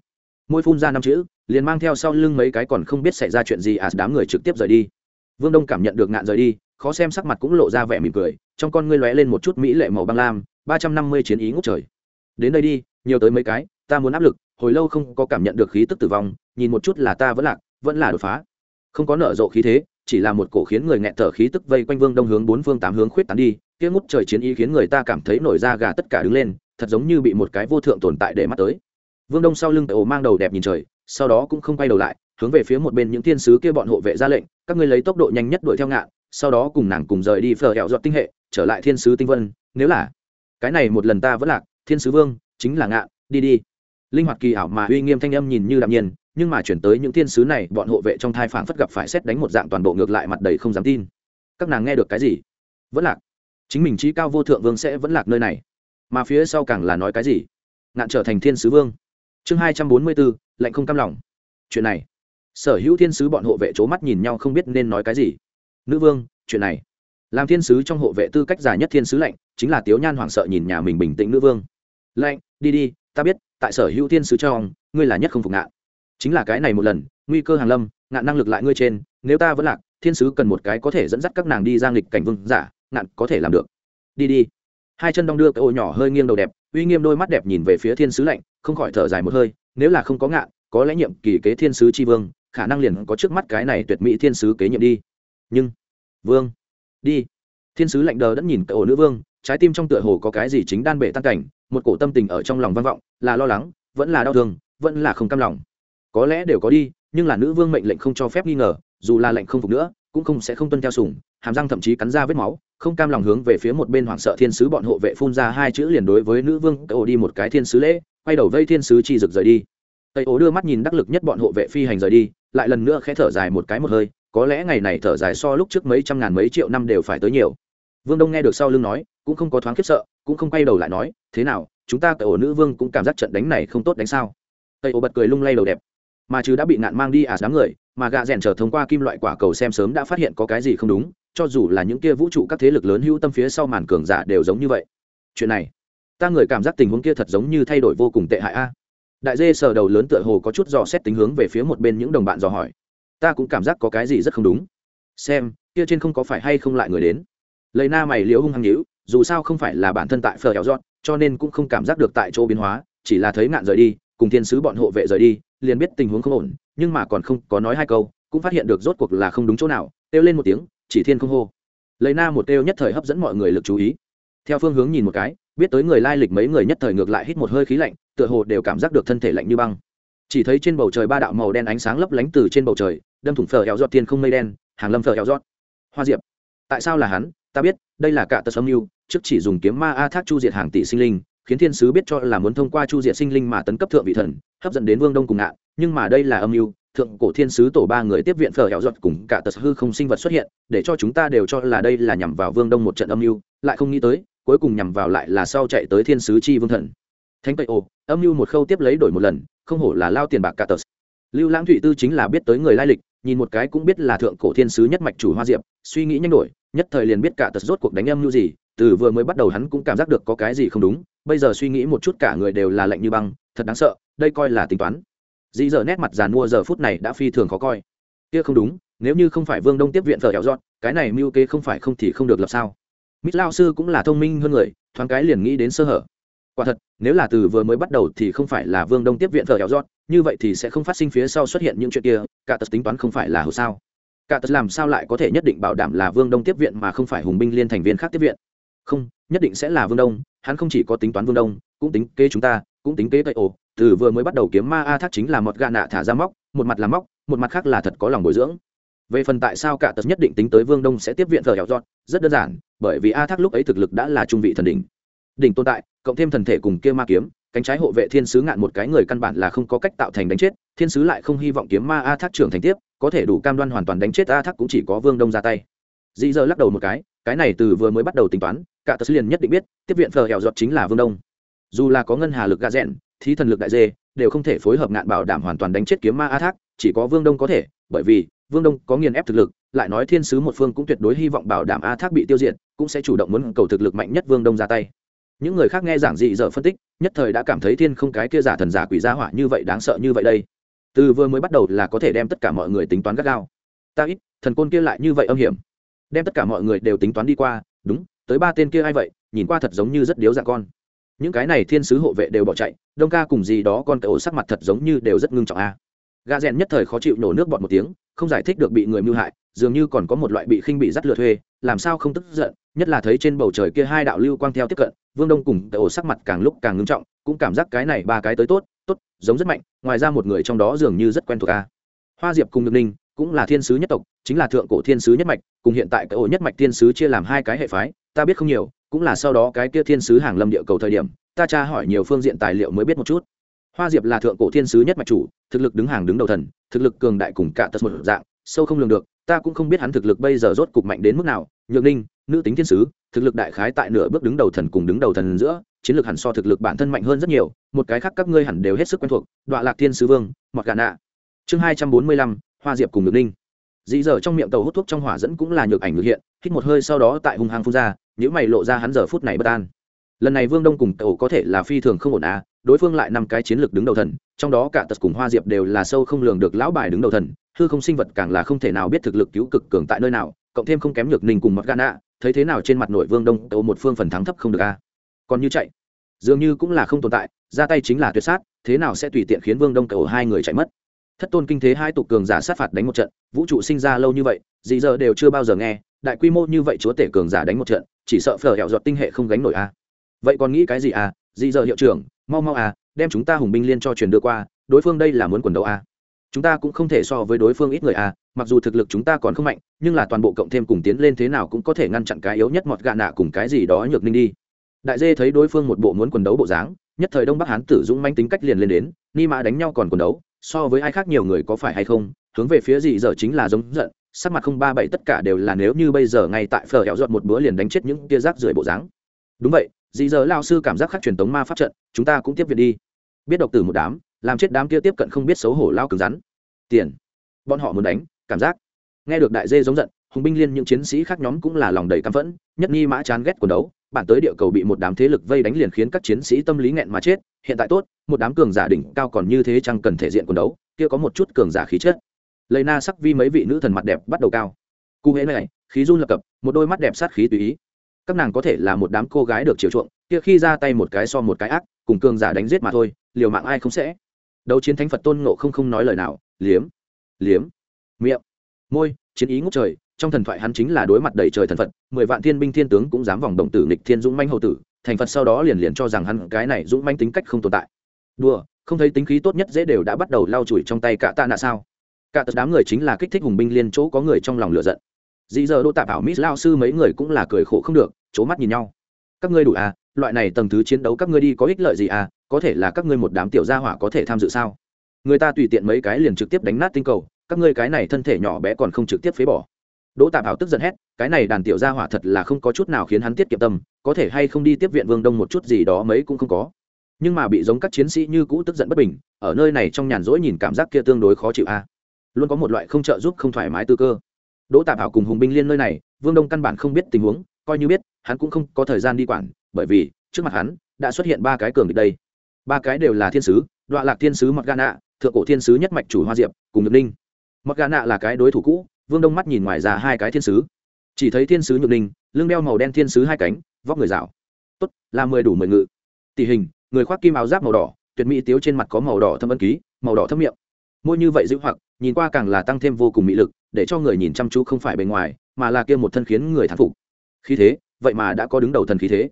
Môi phun ra năm chữ, liền mang theo sau lưng mấy cái còn không biết xảy ra chuyện gì à đám người trực tiếp rời đi. Vương đông cảm nhận được ngạn rời đi, khó xem sắc mặt cũng lộ ra vẻ mỉm cười, trong con ngươi lóe lên một chút mỹ lệ màu băng lam, ba trăm năm mươi chiến ý ngút trời. Đến đây đi, nhiều tới mấy cái, ta muốn áp lực, hồi lâu không có cảm nhận được khí tức tử vong, nhìn một chút là ta vẫn lạc vẫn là đột phá. Không có nở rộ khí thế, chỉ là một cổ khiến người nghẹn thở khí tức vây quanh vương đông hướng bốn phương tám hướng khuyết tán đi, kia ngút trời chiến ý khiến người ta cảm thấy nổi da gà tất cả đứng lên, thật giống như bị một cái vô thượng tồn tại để mắt tới. Vương đông sau lưng ổ mang đầu đẹp nhìn trời, sau đó cũng không quay đầu lại, hướng về phía một bên những thiên sứ kia bọn hộ vệ ra lệnh, các ngươi lấy tốc độ nhanh nhất đuổi theo ngạn, sau đó cùng nàng cùng rời đi phở hẹo dọn tinh hệ, trở lại thiên sứ tinh vân, nếu là cái này một lần ta vẫn lạc, thiên sứ vương, chính là ngạn, đi đi. Linh hoạt kỳ ảo mà uy nghiêm thanh âm nhìn như đạm nhiên nhưng mà chuyển tới những thiên sứ này, bọn hộ vệ trong thai phản phất gặp phải xét đánh một dạng toàn bộ ngược lại mặt đầy không dám tin. Các nàng nghe được cái gì? Vẫn lạc. Chính mình trí cao vô thượng vương sẽ vẫn lạc nơi này. Mà phía sau càng là nói cái gì? Ngạn trở thành thiên sứ vương. Chương hai trăm bốn mươi bốn lệnh không cam lòng. Chuyện này. Sở hữu thiên sứ bọn hộ vệ c h ố mắt nhìn nhau không biết nên nói cái gì. Nữ vương, chuyện này. Làm thiên sứ trong hộ vệ tư cách dài nhất thiên sứ lệnh chính là tiếu nhan hoảng sợ nhìn nhà mình bình tĩnh nữ vương. Lệnh đi đi, ta biết, tại sở hữu thiên sứ trong, ngươi là nhất không phục ngạn chính là cái này một lần, nguy cơ hàng lâm, ngạn năng lực lại ngươi trên, nếu ta vẫn lạc, thiên sứ cần một cái có thể dẫn dắt các nàng đi ra nghịch cảnh vương giả, ngạn có thể làm được. Đi đi. Hai chân đong đưa cái ô nhỏ hơi nghiêng đầu đẹp, uy nghiêm đôi mắt đẹp nhìn về phía thiên sứ lạnh, không khỏi thở dài một hơi, nếu là không có ngạn, có lẽ nhiệm kỳ kế thiên sứ tri vương, khả năng liền có trước mắt cái này tuyệt mỹ thiên sứ kế nhiệm đi. Nhưng, vương, đi. Thiên sứ lạnh đờ đẫn nhìn cái ổ nữ vương, trái tim trong tựa hồ có cái gì chính đan bể tăng cảnh, một cổ tâm tình ở trong lòng vang vọng, là lo lắng, vẫn là đau thương, vẫn là không cam lòng có lẽ đều có đi, nhưng là nữ vương mệnh lệnh không cho phép nghi ngờ, dù là lệnh không phục nữa, cũng không sẽ không tuân theo sủng. Hàm răng thậm chí cắn ra vết máu, không cam lòng hướng về phía một bên hoảng sợ thiên sứ bọn hộ vệ phun ra hai chữ liền đối với nữ vương cậu đi một cái thiên sứ lễ, quay đầu vây thiên sứ chi rực rời đi. Tây ô đưa mắt nhìn đắc lực nhất bọn hộ vệ phi hành rời đi, lại lần nữa khẽ thở dài một cái một hơi, có lẽ ngày này thở dài so lúc trước mấy trăm ngàn mấy triệu năm đều phải tới nhiều. Vương đông nghe được sau lưng nói, cũng không có thoáng khiếp sợ, cũng không quay đầu lại nói, thế nào, chúng ta cậu nữ vương cũng cảm giác trận đánh này không tốt đánh sao? Tây ô bật cười lung lay đầu đẹp mà chứ đã bị nạn mang đi à đám người, mà gạ rèn trở thông qua kim loại quả cầu xem sớm đã phát hiện có cái gì không đúng, cho dù là những kia vũ trụ các thế lực lớn hữu tâm phía sau màn cường giả đều giống như vậy. Chuyện này, ta người cảm giác tình huống kia thật giống như thay đổi vô cùng tệ hại a. Đại dê sờ đầu lớn tựa hồ có chút dò xét tính hướng về phía một bên những đồng bạn dò hỏi. Ta cũng cảm giác có cái gì rất không đúng. Xem, kia trên không có phải hay không lại người đến. Lấy na mày liễu hung hăng nhữ dù sao không phải là bản thân tại phở kéo dọn cho nên cũng không cảm giác được tại chỗ biến hóa, chỉ là thấy ngạn rời đi, cùng thiên sứ bọn hộ vệ rời đi liền biết tình huống không ổn, nhưng mà còn không có nói hai câu, cũng phát hiện được rốt cuộc là không đúng chỗ nào, kêu lên một tiếng, chỉ thiên không hô. Lấy na một kêu nhất thời hấp dẫn mọi người lực chú ý. Theo phương hướng nhìn một cái, biết tới người lai lịch mấy người nhất thời ngược lại hít một hơi khí lạnh, tựa hồ đều cảm giác được thân thể lạnh như băng. Chỉ thấy trên bầu trời ba đạo màu đen ánh sáng lấp lánh từ trên bầu trời, đâm thủng phở héo giọt tiên không mây đen, hàng lâm phở héo giọt. Hoa diệp, tại sao là hắn? Ta biết, đây là cả tờ âm mưu, trước chỉ dùng kiếm ma a thác chu diệt hàng tỷ sinh linh khiến thiên sứ biết cho là muốn thông qua chu diệt sinh linh mà tấn cấp thượng vị thần, hấp dẫn đến vương đông cùng ngạn nhưng mà đây là âm mưu, thượng cổ thiên sứ tổ ba người tiếp viện phở hẹo giọt cùng cả tật hư không sinh vật xuất hiện, để cho chúng ta đều cho là đây là nhằm vào vương đông một trận âm mưu, lại không nghĩ tới, cuối cùng nhằm vào lại là sau chạy tới thiên sứ chi vương thần. Thánh tây ô âm mưu một khâu tiếp lấy đổi một lần, không hổ là lao tiền bạc cả tật. Lưu lãng thụy tư chính là biết tới người lai lịch, nhìn một cái cũng biết là thượng cổ thiên sứ nhất mạch chủ hoa diệp, suy nghĩ nhanh đổi, nhất thời liền biết cả tật rốt cuộc đánh âm mưu gì, từ vừa mới bắt đầu hắn cũng cảm giác được có cái gì không đúng bây giờ suy nghĩ một chút cả người đều là lạnh như băng, thật đáng sợ, đây coi là tính toán. Dĩ giờ nét mặt giàn mua giờ phút này đã phi thường khó coi. Kia không đúng, nếu như không phải vương đông tiếp viện thờ kéo dọn, cái này mưu kế không phải không thì không được lập sao. Mít lao sư cũng là thông minh hơn người, thoáng cái liền nghĩ đến sơ hở. Quả thật, nếu là từ vừa mới bắt đầu thì không phải là vương đông tiếp viện thờ kéo dọn, như vậy thì sẽ không phát sinh phía sau xuất hiện những chuyện kia, cả tật tính toán không phải là hồ sao. Cả tật làm sao lại có thể nhất định bảo đảm là vương đông tiếp viện mà không phải hùng binh liên thành viên khác tiếp viện? Không, nhất định sẽ là vương đông hắn không chỉ có tính toán vương đông, cũng tính kế chúng ta, cũng tính kế tây ổ. Từ vừa mới bắt đầu kiếm ma a thác chính là một gà nạ thả ra móc, một mặt là móc, một mặt khác là thật có lòng bồi dưỡng. Về phần tại sao cả tật nhất định tính tới vương đông sẽ tiếp viện thờ hẹo dọn, rất đơn giản, bởi vì a thác lúc ấy thực lực đã là trung vị thần đỉnh. Đỉnh tồn tại, cộng thêm thần thể cùng kia ma kiếm, cánh trái hộ vệ thiên sứ ngạn một cái người căn bản là không có cách tạo thành đánh chết, thiên sứ lại không hy vọng kiếm ma a thác trưởng thành tiếp, có thể đủ cam đoan hoàn toàn đánh chết a thác cũng chỉ có vương đông ra tay. Dĩ giờ lắc đầu một cái cái này từ vừa mới bắt đầu tính toán cả tật liền nhất định biết, tiếp viện phờ hẻo giọt chính là vương đông. Dù là có ngân hà lực gà rẽn thí thần lực đại dê, đều không thể phối hợp ngạn bảo đảm hoàn toàn đánh chết kiếm ma a thác, chỉ có vương đông có thể, bởi vì vương đông có nghiền ép thực lực, lại nói thiên sứ một phương cũng tuyệt đối hy vọng bảo đảm a thác bị tiêu diệt, cũng sẽ chủ động muốn cầu thực lực mạnh nhất vương đông ra tay. Những người khác nghe giảng dị dở phân tích, nhất thời đã cảm thấy thiên không cái kia giả thần giả quỷ gia hỏa như vậy đáng sợ như vậy đây. Từ vừa mới bắt đầu là có thể đem tất cả mọi người tính toán gắt gao. Ta ít, thần côn kia lại như vậy âm hiểm. Đem tất cả mọi người đều tính toán đi qua, đúng tới ba tên kia ai vậy, nhìn qua thật giống như rất điếu dạng con những cái này thiên sứ hộ vệ đều bỏ chạy, đông ca cùng gì đó con cậu ổ sắc mặt thật giống như đều rất ngưng trọng a à. gà rèn nhất thời khó chịu nổ nước bọt một tiếng, không giải thích được bị người mưu hại, dường như còn có một loại bị khinh bị dắt lừa thuê, làm sao không tức giận, nhất là thấy trên bầu trời kia hai đạo lưu quang theo tiếp cận, vương đông cùng cậu ổ sắc mặt càng lúc càng ngưng trọng, cũng cảm giác cái này ba cái tới tốt tốt, giống rất mạnh, ngoài ra một người trong đó dường như rất quen thuộc a à. hoa diệp cùng được ninh cũng là thiên sứ nhất tộc, chính là thượng cổ thiên sứ nhất mạch, cùng hiện tại cái ổ nhất mạch thiên sứ chia làm hai cái hệ phái, ta biết không nhiều, cũng là sau đó cái kia thiên sứ hàng lâm địa cầu thời điểm, ta tra hỏi nhiều phương diện tài liệu mới biết một chút. Hoa diệp là thượng cổ thiên sứ nhất mạch chủ, thực lực đứng hàng đứng đầu thần, thực lực cường đại cùng cả tật một dạng, sâu không lường được, ta cũng không biết hắn thực lực bây giờ rốt cục mạnh đến mức nào, nhược ninh, nữ tính thiên sứ, thực lực đại khái tại nửa bước đứng đầu thần cùng đứng đầu thần giữa, chiến lược hẳn so thực lực bản thân mạnh hơn rất nhiều, một cái khác các ngươi hẳn đều hết sức quen thuộc đọa lạc thiên sứ vương, mọt gà nạ. Chương hai trăm bốn mươi lăm hoa diệp cùng nhược ninh dị dở trong miệng tàu hút thuốc trong hỏa dẫn cũng là nhược ảnh ngược hiện hít một hơi sau đó tại hung hăng phun ra những mày lộ ra hắn giờ phút này bất an lần này vương đông cùng tàu có thể là phi thường không ổn à đối phương lại năm cái chiến lược đứng đầu thần trong đó cả tật cùng hoa diệp đều là sâu không lường được lão bài đứng đầu thần hư không sinh vật càng là không thể nào biết thực lực cứu cực cường tại nơi nào cộng thêm không kém nhược ninh cùng mất ạ thấy thế nào trên mặt nội vương đông tàu một phương phần thắng thấp không được a còn như chạy dường như cũng là không tồn tại ra tay chính là tuyệt sát thế nào sẽ tùy tiện khiến vương đông tàu hai người chạy mất thất tôn kinh thế hai tục cường giả sát phạt đánh một trận, vũ trụ sinh ra lâu như vậy dị giờ đều chưa bao giờ nghe, đại quy mô như vậy chúa tể cường giả đánh một trận, chỉ sợ phở hẹo giọt tinh hệ không gánh nổi a vậy còn nghĩ cái gì à? Dị giờ hiệu trưởng, mau mau à đem chúng ta hùng binh liên cho truyền đưa qua, đối phương đây là muốn quần đấu à. chúng ta cũng không thể so với đối phương ít người à mặc dù thực lực chúng ta còn không mạnh, nhưng là toàn bộ cộng thêm cùng tiến lên thế nào cũng có thể ngăn chặn cái yếu nhất mọt gạ nạ cùng cái gì đó nhược ninh đi. Đại dê thấy đối phương một bộ muốn quần đấu bộ dáng, nhất thời đông bắc hán tử dũng manh tính cách liền lên đến, ni mã đánh nhau còn quần đấu so với ai khác nhiều người có phải hay không, hướng về phía gì giờ chính là giống giận, sắc mặt không ba bảy tất cả đều là nếu như bây giờ ngay tại phở hẹo dọn một bữa liền đánh chết những tia rác rưởi bộ dáng. Đúng vậy dì giờ lao sư cảm giác khác truyền tống ma pháp trận, chúng ta cũng tiếp viện đi. Biết độc tử một đám, làm chết đám kia tiếp cận không biết xấu hổ lao cứng rắn. Tiền. Bọn họ muốn đánh, cảm giác. Nghe được đại dê giống giận, hùng binh liên những chiến sĩ khác nhóm cũng là lòng đầy căm phẫn, nhất nghi mã chán ghét quần đấu bản tới địa cầu bị một đám thế lực vây đánh liền khiến các chiến sĩ tâm lý nghẹn mà chết, hiện tại tốt, một đám cường giả đỉnh cao còn như thế chẳng cần thể diện quần đấu, kia có một chút cường giả khí chất. Lây na sắc vi mấy vị nữ thần mặt đẹp bắt đầu cao. Cụ hễ này, khí run lập cập, một đôi mắt đẹp sát khí tùy ý. Các nàng có thể là một đám cô gái được chiều chuộng, kia khi ra tay một cái so một cái ác, cùng cường giả đánh giết mà thôi, liều mạng ai không sẽ. Đấu chiến thánh phật tôn ngộ không không nói lời nào, liếm liếm, miệng, môi, chiến ý ngút trời trong thần thoại hắn chính là đối mặt đầy trời thần phật, mười vạn thiên binh thiên tướng cũng dám vòng động tử nghịch thiên dũng manh hậu tử, thành phật sau đó liền liền cho rằng hắn cái này dũng manh tính cách không tồn tại. Đùa, không thấy tính khí tốt nhất dễ đều đã bắt đầu lau chùi trong tay cả tạ nạ sao? Cả tật đám người chính là kích thích hùng binh liên chỗ có người trong lòng lửa giận. Dĩ giờ đô tạ bảo mít lao sư mấy người cũng là cười khổ không được, c mắt nhìn nhau. Các ngươi đủ à loại này tầng thứ chiến đấu các ngươi đi có ích lợi gì à có thể là các ngươi một đám tiểu gia hỏa có thể tham dự sao? Người ta tùy tiện mấy cái liền trực tiếp đánh nát tinh cầu, các ngươi cái này thân thể nhỏ bé còn không trực tiếp phế bỏ đỗ tạ bảo tức giận hét, cái này đàn tiểu gia hỏa thật là không có chút nào khiến hắn tiết kiệm tâm, có thể hay không đi tiếp viện vương đông một chút gì đó mấy cũng không có. Nhưng mà bị giống các chiến sĩ như cũ tức giận bất bình, ở nơi này trong nhàn rỗi nhìn cảm giác kia tương đối khó chịu a. Luôn có một loại không trợ giúp, không thoải mái tư cơ. Đỗ tạ bảo cùng hùng binh liên nơi này, vương đông căn bản không biết tình huống, coi như biết, hắn cũng không có thời gian đi quản, bởi vì, trước mặt hắn, đã xuất hiện ba cái cường địch đây. Ba cái đều là thiên sứ, đoạ lạc thiên sứ mặc gà nạ, thượng cổ thiên sứ nhất mạch chủ hoa diệp, cùng nhược ninh. Mặc gà nạ là cái đối thủ cũ vương đông mắt nhìn ngoài ra hai cái thiên sứ. Chỉ thấy thiên sứ nhược ninh lưng đeo màu đen thiên sứ hai cánh, vóc người rào tốt, là mười đủ mười ngự. Tỷ hình, người khoác kim áo giáp màu đỏ, tuyệt mỹ tiếu trên mặt có màu đỏ thâm ân ký, màu đỏ thâm miệng. Môi như vậy dữ hoặc, nhìn qua càng là tăng thêm vô cùng mỹ lực, để cho người nhìn chăm chú không phải bề ngoài, mà là kia một thân khiến người thán phục. Khí thế, vậy mà đã có đứng đầu thần khí thế.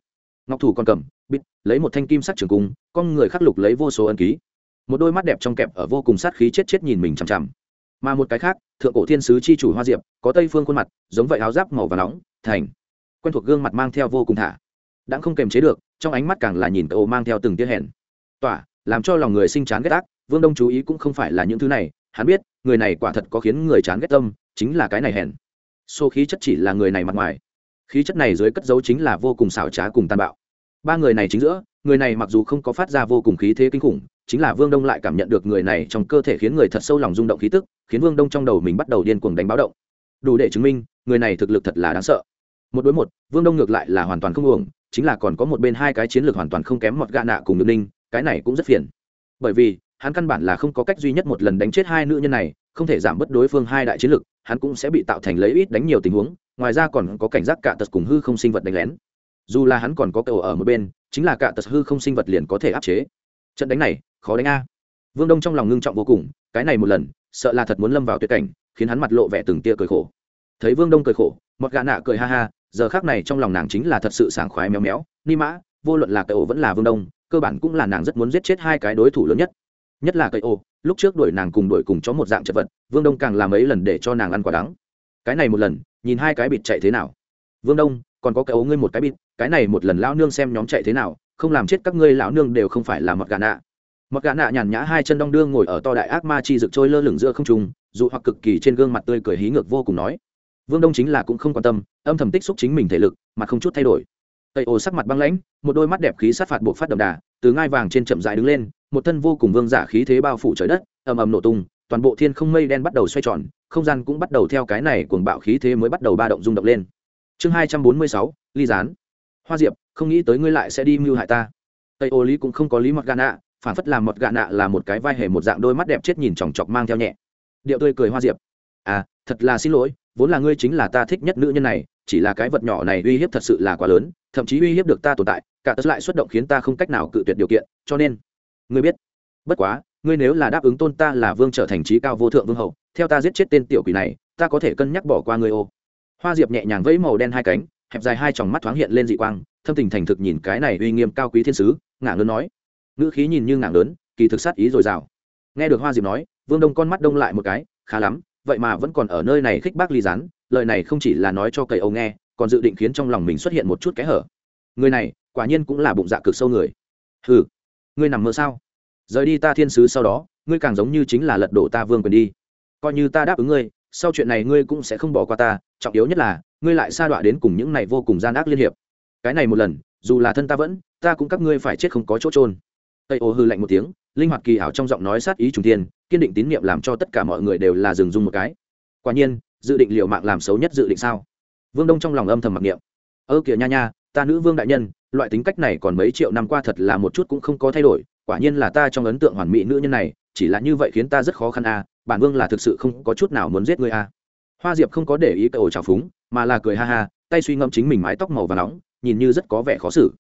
Ngọc thủ còn cầm, bít, lấy một thanh kim sắc trường cung, con người khắc lục lấy vô số ân ký. Một đôi mắt đẹp trong kẹp ở vô cùng sát khí chết chết nhìn mình chằm chằm mà một cái khác, thượng cổ thiên sứ chi chủ hoa diệp, có tây phương khuôn mặt, giống vậy áo giáp màu và nóng, thành, quen thuộc gương mặt mang theo vô cùng thả. Đã không kềm chế được, trong ánh mắt càng là nhìn cậu mang theo từng tia hèn. Tỏa, làm cho lòng người sinh chán ghét ác, vương đông chú ý cũng không phải là những thứ này, hắn biết, người này quả thật có khiến người chán ghét tâm, chính là cái này hèn. Xô khí chất chỉ là người này mặt ngoài. Khí chất này dưới cất dấu chính là vô cùng xảo trá cùng tàn bạo. Ba người này chính giữa, người này mặc dù không có phát ra vô cùng khí thế kinh khủng, chính là vương đông lại cảm nhận được người này trong cơ thể khiến người thật sâu lòng rung động khí tức khiến vương đông trong đầu mình bắt đầu điên cuồng đánh báo động. Đủ để chứng minh, người này thực lực thật là đáng sợ. Một đối một, vương đông ngược lại là hoàn toàn không uổng, chính là còn có một bên hai cái chiến lược hoàn toàn không kém một gạ nạ cùng được ninh, cái này cũng rất phiền. Bởi vì, hắn căn bản là không có cách duy nhất một lần đánh chết hai nữ nhân này, không thể giảm bớt đối phương hai đại chiến lược, hắn cũng sẽ bị tạo thành lấy ít đánh nhiều tình huống, ngoài ra còn có cảnh giác cả tật cùng hư không sinh vật đánh lén. Dù là hắn còn có cầu ở một bên, chính là cả tật hư không sinh vật liền có thể áp chế. Trận đánh này, khó đánh a. Vương đông trong lòng ngưng trọng vô cùng, cái này một lần sợ là thật muốn lâm vào tuyệt cảnh, khiến hắn mặt lộ vẻ từng tia cười khổ. Thấy vương đông cười khổ một gã nạ cười ha ha, giờ khác này trong lòng nàng chính là thật sự sảng khoái méo méo, ni mã, vô luận là cây ổ vẫn là vương đông, cơ bản cũng là nàng rất muốn giết chết hai cái đối thủ lớn nhất. Nhất là cây ổ, lúc trước đuổi nàng cùng đuổi cùng chó một dạng chật vật, vương đông càng làm ấy lần để cho nàng ăn quả đắng. Cái này một lần, nhìn hai cái bịt chạy thế nào? Vương đông, còn có cái ấu ngươi một cái bịt, cái này một lần lão nương xem nhóm chạy thế nào, không làm chết các ngươi lão nương đều không phải là mọt gà nạ mặc gã nạ nhàn nhã hai chân đong đương ngồi ở to đại ác ma chi rực trôi lơ lửng giữa không trung, dù hoặc cực kỳ trên gương mặt tươi cười hí ngược vô cùng nói. Vương đông chính là cũng không quan tâm, âm thầm tích xúc chính mình thể lực, mà không chút thay đổi. Tây ô sắc mặt băng lãnh, một đôi mắt đẹp khí sát phạt buộc phát đậm đà, từ ngai vàng trên chậm dài đứng lên, một thân vô cùng vương giả khí thế bao phủ trời đất, ầm ầm nổ tung, toàn bộ thiên không mây đen bắt đầu xoay tròn, không gian cũng bắt đầu theo cái này cuồng bạo khí thế mới bắt đầu ba động rung động lên. Chương hai trăm bốn mươi sáu, ly gián. Hoa diệp, không nghĩ tới ngươi lại sẽ đi mưu hại ta. Tây ô lý cũng không có lý mặc gan nạ phản phất làm mật gạ nạ là một cái vai hề một dạng đôi mắt đẹp chết nhìn chòng chọc mang theo nhẹ. Điệu tươi cười hoa diệp. À thật là xin lỗi, vốn là ngươi chính là ta thích nhất nữ nhân này, chỉ là cái vật nhỏ này uy hiếp thật sự là quá lớn, thậm chí uy hiếp được ta tồn tại, cả tất lại xuất động khiến ta không cách nào cự tuyệt điều kiện, cho nên, ngươi biết. Bất quá, ngươi nếu là đáp ứng tôn ta là vương trở thành trí cao vô thượng vương hậu, theo ta giết chết tên tiểu quỷ này, ta có thể cân nhắc bỏ qua ngươi ô. Hoa diệp nhẹ nhàng vẫy màu đen hai cánh, hẹp dài hai tròng mắt thoáng hiện lên dị quang, thâm tình thành thực nhìn cái này uy nghiêm cao quý thiên sứ, ngả ngơn nói ngữ khí nhìn như ngảng lớn, kỳ thực sát ý dồi dào. Nghe được hoa diệp nói, vương đông con mắt đông lại một cái, khá lắm, vậy mà vẫn còn ở nơi này khích bác ly rán lời này không chỉ là nói cho cầy âu nghe, còn dự định khiến trong lòng mình xuất hiện một chút kẽ hở. Người này, quả nhiên cũng là bụng dạ cực sâu người. Hừ, ngươi nằm mơ sao? Rời đi ta thiên sứ sau đó, ngươi càng giống như chính là lật đổ ta vương quyền đi. Coi như ta đáp ứng ngươi, sau chuyện này ngươi cũng sẽ không bỏ qua ta, trọng yếu nhất là, ngươi lại sa đọa đến cùng những này vô cùng gian ác liên hiệp. Cái này một lần, dù là thân ta vẫn, ta cũng các ngươi phải chết không có chỗ trôn tây ô hư lạnh một tiếng, linh hoạt kỳ ảo trong giọng nói sát ý trùng tiên kiên định tín nhiệm làm cho tất cả mọi người đều là dừng dung một cái. Quả nhiên, dự định liệu mạng làm xấu nhất dự định sao? Vương đông trong lòng âm thầm mặc niệm. Ơ kìa nha nha, ta nữ vương đại nhân, loại tính cách này còn mấy triệu năm qua thật là một chút cũng không có thay đổi, quả nhiên là ta trong ấn tượng hoàn mỹ nữ nhân này, chỉ là như vậy khiến ta rất khó khăn à bản vương là thực sự không có chút nào muốn giết ngươi à. Hoa diệp không có để ý cậu trào phúng, mà là cười ha ha, tay suy ngẫm chính mình mái tóc màu và nóng, nhìn như rất có vẻ khó xử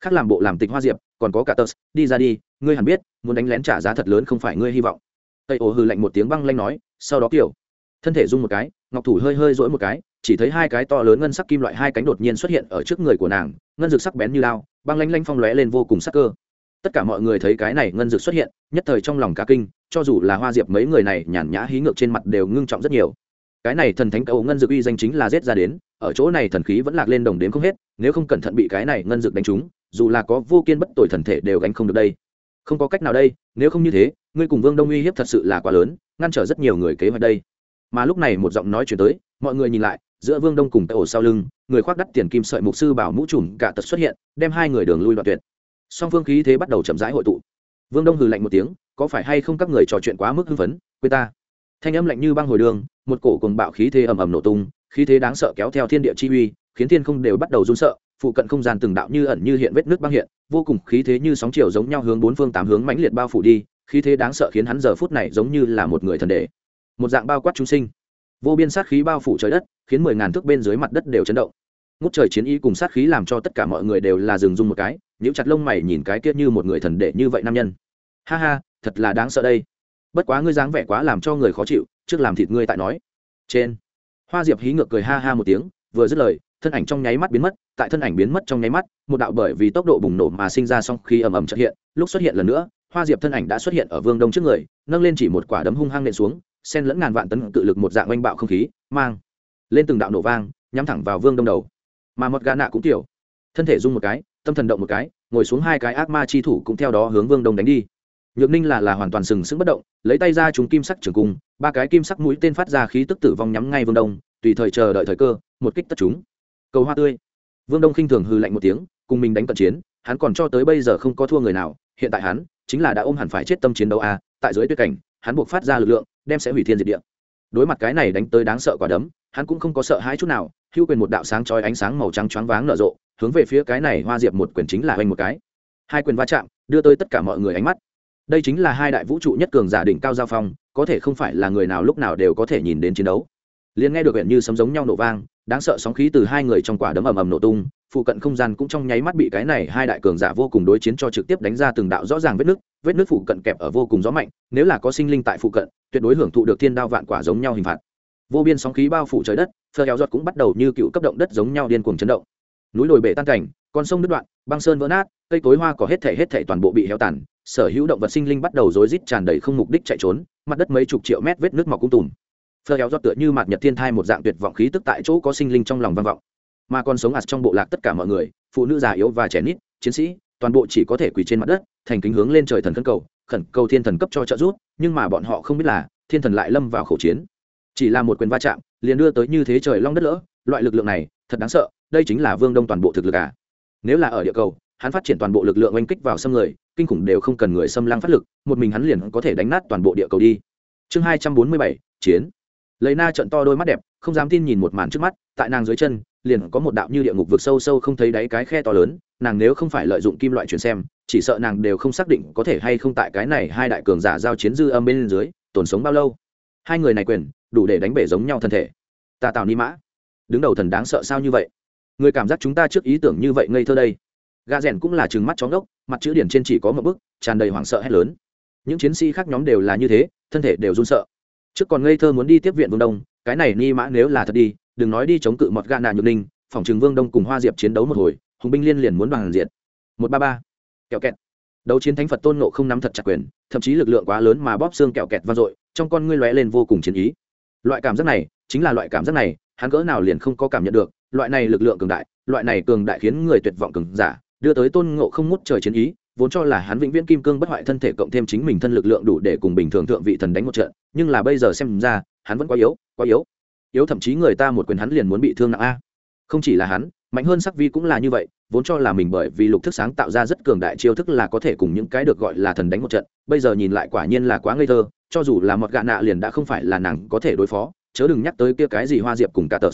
khác làm bộ làm tịch hoa diệp, còn có cả tớ. đi ra đi, ngươi hẳn biết, muốn đánh lén trả giá thật lớn không phải ngươi hy vọng tây ổ hư lạnh một tiếng băng lanh nói, sau đó kiểu, thân thể rung một cái, ngọc thủ hơi hơi dỗi một cái, chỉ thấy hai cái to lớn ngân sắc kim loại hai cánh đột nhiên xuất hiện ở trước người của nàng, ngân rực sắc bén như lao, băng lanh lanh phong lóe lên vô cùng sắc cơ tất cả mọi người thấy cái này ngân dược xuất hiện, nhất thời trong lòng cả kinh, cho dù là hoa diệp mấy người này nhàn nhã hí ngược trên mặt đều ngưng trọng rất nhiều cái này thần thánh cầu ngân dược uy danh chính là giết ra đến, ở chỗ này thần khí vẫn lạc lên đồng đến không hết, nếu không cẩn thận bị cái này ngân dược đánh trúng dù là có vô kiên bất tội thần thể đều gánh không được đây. Không có cách nào đây, nếu không như thế, ngươi cùng vương đông uy hiếp thật sự là quá lớn, ngăn trở rất nhiều người kế hoạch đây. Mà lúc này một giọng nói chuyển tới, mọi người nhìn lại, giữa vương đông cùng tay ổ sau lưng, người khoác đắt tiền kim sợi mục sư bảo mũ trùm cả tật xuất hiện, đem hai người đường lui đoạn tuyệt. Song phương khí thế bắt đầu chậm rãi hội tụ. Vương đông hừ lạnh một tiếng, có phải hay không các người trò chuyện quá mức hưng phấn quê ta. Thanh âm lạnh như băng hồi đường, một cổ cùng bạo khí thế ầm ầm nổ tung, khí thế đáng sợ kéo theo thiên địa chi uy, khiến thiên không đều bắt đầu run sợ phụ cận không gian từng đạo như ẩn như hiện vết nước băng hiện, vô cùng khí thế như sóng chiều giống nhau hướng bốn phương tám hướng mãnh liệt bao phủ đi, khí thế đáng sợ khiến hắn giờ phút này giống như là một người thần đệ. Một dạng bao quát chúng sinh. Vô biên sát khí bao phủ trời đất, khiến mười ngàn thước bên dưới mặt đất đều chấn động. Ngút trời chiến ý cùng sát khí làm cho tất cả mọi người đều là dừng dung một cái nếu chặt lông mày nhìn cái kia như một người thần đệ như vậy nam nhân. Ha ha, thật là đáng sợ đây. Bất quá ngươi dáng vẻ quá làm cho người khó chịu, trước làm thịt ngươi tại nói. Trên. Hoa diệp hí ngược cười ha ha một tiếng, vừa dứt lời thân ảnh trong nháy mắt biến mất, tại thân ảnh biến mất trong nháy mắt, một đạo bởi vì tốc độ bùng nổ mà sinh ra song khi ầm ầm trật hiện, lúc xuất hiện lần nữa, hoa diệp thân ảnh đã xuất hiện ở vương đông trước người, nâng lên chỉ một quả đấm hung hăng nện xuống sen lẫn ngàn vạn tấn cự lực một dạng oanh bạo không khí, mang lên từng đạo nổ vang, nhắm thẳng vào vương đông đầu. Mà một gà nạ cũng tiểu, thân thể rung một cái, tâm thần động một cái, ngồi xuống hai cái ác ma chi thủ cũng theo đó hướng vương đông đánh đi. Nhược ninh là là hoàn toàn sừng sững bất động, lấy tay ra chúng kim sắc trường cung, ba cái kim sắc mũi tên phát ra khí tức tử vong nhắm ngay vương đông, tùy thời chờ đợi thời cơ, một kích tất chúng cầu hoa tươi. Vương đông khinh thường hư lạnh một tiếng, cùng mình đánh cận chiến, hắn còn cho tới bây giờ không có thua người nào, hiện tại hắn chính là đã ôm hẳn phải chết tâm chiến đấu a, tại dưới tuyết cảnh, hắn buộc phát ra lực lượng, đem sẽ hủy thiên diệt địa. Đối mặt cái này đánh tới đáng sợ quả đấm, hắn cũng không có sợ hãi chút nào hưu quyền một đạo sáng chói ánh sáng màu trắng choáng váng nở rộ, hướng về phía cái này hoa diệp một quyền chính là hoành một cái. Hai quyền va chạm, đưa tới tất cả mọi người ánh mắt. Đây chính là hai đại vũ trụ nhất cường giả đỉnh cao giao phong, có thể không phải là người nào lúc nào đều có thể nhìn đến chiến đấu. Liền nghe được huyện như sấm giống nhau nổ vang đáng sợ sóng khí từ hai người trong quả đấm ầm ầm nổ tung, phụ cận không gian cũng trong nháy mắt bị cái này hai đại cường giả vô cùng đối chiến cho trực tiếp đánh ra từng đạo rõ ràng vết nước vết nước phụ cận kẹp ở vô cùng gió mạnh, nếu là có sinh linh tại phụ cận, tuyệt đối hưởng thụ được thiên đao vạn quả giống nhau hình phạt. Vô biên sóng khí bao phủ trời đất phơ kéo giọt cũng bắt đầu như cựu cấp động đất giống nhau điên cuồng chấn động. Núi đồi bể tan cảnh, con sông đứt đoạn, băng sơn vỡ nát, cây cối hoa có hết thể hết thể toàn bộ bị héo tàn, sở hữu động vật sinh linh bắt đầu rối rít tràn đầy không mục đích chạy trốn, mặt đất mấy chục triệu mét vết nước mọc cung tùm phơ kéo rót tựa như mạt nhật thiên thai một dạng tuyệt vọng khí tức tại chỗ có sinh linh trong lòng vang vọng. Mà còn sống ạt trong bộ lạc tất cả mọi người, phụ nữ già yếu và trẻ nít, chiến sĩ, toàn bộ chỉ có thể quỳ trên mặt đất, thành kính hướng lên trời thần khẩn cầu khẩn cầu thiên thần cấp cho trợ giúp, nhưng mà bọn họ không biết là thiên thần lại lâm vào khẩu chiến. Chỉ là một quyền va chạm, liền đưa tới như thế trời long đất lỡ, loại lực lượng này, thật đáng sợ, đây chính là vương đông toàn bộ thực lực à. Nếu là ở địa cầu, hắn phát triển toàn bộ lực lượng oanh kích vào xâm người, kinh khủng đều không cần người xâm lăng phát lực, một mình hắn liền có thể đánh nát toàn bộ địa cầu đi. Chương hai trăm bốn mươi bảy, chiến lấy na trận to đôi mắt đẹp, không dám tin nhìn một màn trước mắt, tại nàng dưới chân, liền có một đạo như địa ngục vực sâu sâu không thấy đáy cái khe to lớn, nàng nếu không phải lợi dụng kim loại chuyển xem, chỉ sợ nàng đều không xác định có thể hay không tại cái này hai đại cường giả giao chiến dư âm bên dưới, tồn sống bao lâu. Hai người này quyền, đủ để đánh bể giống nhau thân thể. Ta tạo ni mã. Đứng đầu thần đáng sợ sao như vậy? Người cảm giác chúng ta trước ý tưởng như vậy ngây thơ đây. Gà rèn cũng là chừng mắt chó đốc mặt chữ điển trên chỉ có một bức, tràn đầy hoảng sợ hét lớn. Những chiến sĩ khác nhóm đều là như thế, thân thể đều run sợ trước còn ngây thơ muốn đi tiếp viện vương đông, cái này ni mã nếu là thật đi, đừng nói đi chống cự mọt gà nà nhược ninh, phòng trường vương đông cùng hoa diệp chiến đấu một hồi, hùng binh liên liền muốn bằng diện một ba ba. Kẹo kẹt. Đấu chiến thánh phật tôn nộ không nắm thật chặt quyền, thậm chí lực lượng quá lớn mà bóp xương kẹo kẹt vang dội, trong con ngươi lóe lên vô cùng chiến ý. Loại cảm giác này, chính là loại cảm giác này, hắn cỡ nào liền không có cảm nhận được, loại này lực lượng cường đại, loại này cường đại khiến người tuyệt vọng cường giả, đưa tới tôn ngộ không ngút trời chiến ý vốn cho là hắn vĩnh viễn kim cương bất hoại thân thể cộng thêm chính mình thân lực lượng đủ để cùng bình thường thượng vị thần đánh một trận, nhưng là bây giờ xem ra, hắn vẫn quá yếu quá yếu. Yếu thậm chí người ta một quyền hắn liền muốn bị thương nặng a. Không chỉ là hắn, mạnh hơn sắc vi cũng là như vậy, vốn cho là mình bởi vì lục thức sáng tạo ra rất cường đại chiêu thức là có thể cùng những cái được gọi là thần đánh một trận, bây giờ nhìn lại quả nhiên là quá ngây thơ, cho dù là một gạ nạ liền đã không phải là nàng có thể đối phó, chớ đừng nhắc tới kia cái gì hoa diệp cùng cả tờ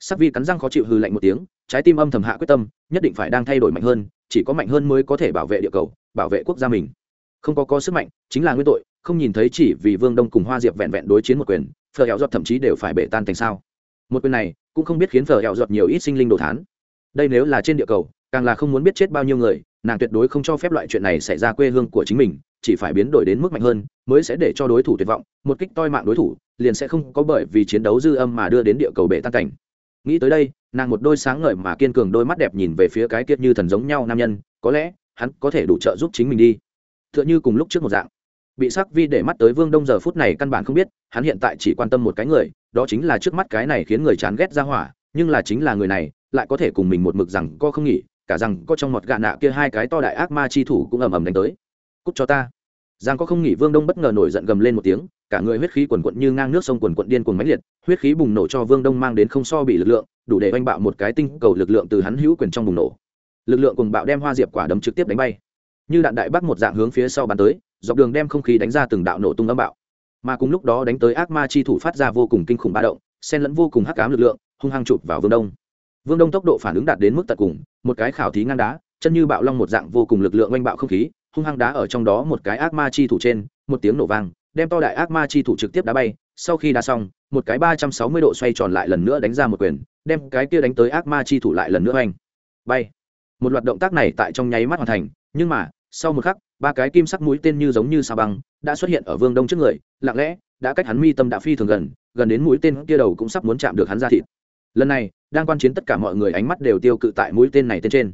sắc vi cắn răng khó chịu hư lạnh một tiếng, trái tim âm thầm hạ quyết tâm, nhất định phải đang thay đổi mạnh hơn, chỉ có mạnh hơn mới có thể bảo vệ địa cầu, bảo vệ quốc gia mình. Không có có sức mạnh, chính là nguyên tội, không nhìn thấy chỉ vì vương đông cùng hoa diệp vẹn vẹn đối chiến một quyền phờ hẹo giọt thậm chí đều phải bể tan thành sao. Một quyền này, cũng không biết khiến phờ hẹo giọt nhiều ít sinh linh đồ thán. Đây nếu là trên địa cầu, càng là không muốn biết chết bao nhiêu người, nàng tuyệt đối không cho phép loại chuyện này xảy ra quê hương của chính mình, chỉ phải biến đổi đến mức mạnh hơn, mới sẽ để cho đối thủ tuyệt vọng, một kích toi mạng đối thủ, liền sẽ không có bởi vì chiến đấu dư âm mà đưa đến địa cầu bể tan cảnh nghĩ tới đây, nàng một đôi sáng ngời mà kiên cường đôi mắt đẹp nhìn về phía cái kiệt như thần giống nhau nam nhân, có lẽ, hắn có thể đủ trợ giúp chính mình đi. T h ư ợ n h ư cùng lúc trước một dạng. Bị sắc vi để mắt tới vương đông giờ phút này căn bản không biết, hắn hiện tại chỉ quan tâm một cái người, đó chính là trước mắt cái này khiến người chán ghét ra hỏa, nhưng là chính là người này, lại có thể cùng mình một mực rằng co không nghỉ, cả rằng có trong một gạ nạ kia hai cái to đại ác ma chi thủ cũng ầm ầm đánh tới. Cúc cho ta giang có không nghỉ vương đông bất ngờ nổi giận gầm lên một tiếng, cả người huyết khí quần quận như ngang nước sông quần quận điên cuồng mãnh liệt, huyết khí bùng nổ cho vương đông mang đến không so bị lực lượng, đủ để oanh bạo một cái tinh cầu lực lượng từ hắn hữu quyền trong bùng nổ. Lực lượng cùng bạo đem hoa diệp quả đấm trực tiếp đánh bay. Như đạn đại bác một dạng hướng phía sau bắn tới, dọc đường đem không khí đánh ra từng đạo nổ tung âm bạo. Mà cùng lúc đó đánh tới ác ma chi thủ phát ra vô cùng kinh khủng ba động, xen lẫn vô cùng hắc ám lực lượng, hung hăng chụp vào vương đông. Vương đông tốc độ phản ứng đạt đến mức tận cùng, một cái khảo thí ngang đá, chân như bạo long một dạng vô cùng lực lượng oanh bạo không khí hung hăng đá ở trong đó một cái ác ma chi thủ trên, một tiếng nổ vang, đem to đại ác ma chi thủ trực tiếp đá bay. Sau khi đá xong, một cái ba trăm sáu mươi độ xoay tròn lại lần nữa đánh ra một quyền, đem cái kia đánh tới ác ma chi thủ lại lần nữa oanh bay. Một loạt động tác này tại trong nháy mắt hoàn thành, nhưng mà, sau một khắc, ba cái kim sắc mũi tên như giống như sao băng, đã xuất hiện ở vương đông trước người, lặng lẽ, đã cách hắn mi tâm đã phi thường gần gần đến mũi tên kia đầu cũng sắp muốn chạm được hắn ra thịt. Lần này, đang quan chiến tất cả mọi người ánh mắt đều tiêu cự tại mũi tên này tên trên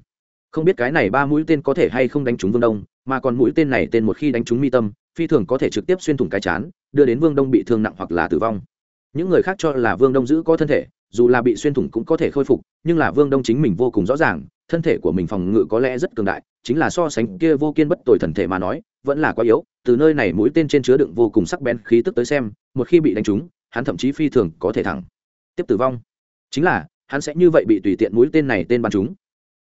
không biết cái này ba mũi tên có thể hay không đánh trúng vương đông, mà còn mũi tên này tên một khi đánh trúng mi tâm, phi thường có thể trực tiếp xuyên thủng cái chán, đưa đến vương đông bị thương nặng hoặc là tử vong. Những người khác cho là vương đông giữ có thân thể, dù là bị xuyên thủng cũng có thể khôi phục, nhưng là vương đông chính mình vô cùng rõ ràng, thân thể của mình phòng ngự có lẽ rất cường đại, chính là so sánh kia vô kiên bất tồi thần thể mà nói, vẫn là quá yếu, từ nơi này mũi tên trên chứa đựng vô cùng sắc bén khí tức tới xem, một khi bị đánh trúng, hắn thậm chí phi thường có thể thẳng, tiếp tử vong. Chính là, hắn sẽ như vậy bị tùy tiện mũi tên này tên bắn trúng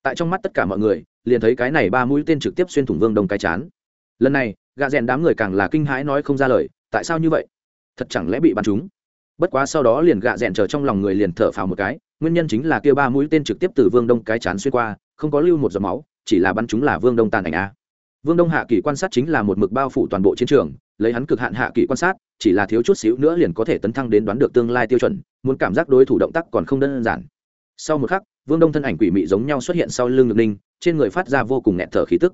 tại trong mắt tất cả mọi người, liền thấy cái này ba mũi tên trực tiếp xuyên thủng vương đông cái chán. Lần này gạ rèn đám người càng là kinh hãi nói không ra lời, tại sao như vậy? Thật chẳng lẽ bị bắn trúng? Bất quá sau đó liền gạ rèn chờ trong lòng người liền thở phào một cái, nguyên nhân chính là kia ba mũi tên trực tiếp từ vương đông cái chán xuyên qua, không có lưu một giọt máu, chỉ là bắn chúng là vương đông tàn ảnh a. Vương đông hạ kỳ quan sát chính là một mực bao phủ toàn bộ chiến trường, lấy hắn cực hạn hạ kỳ quan sát, chỉ là thiếu chút xíu nữa liền có thể tấn thăng đến đoán được tương lai tiêu chuẩn, muốn cảm giác đối thủ động tác còn không đơn giản. Sau một khắc vương đông thân ảnh quỷ mị giống nhau xuất hiện sau lưng nhược ninh, trên người phát ra vô cùng nghẹt thở khí tức.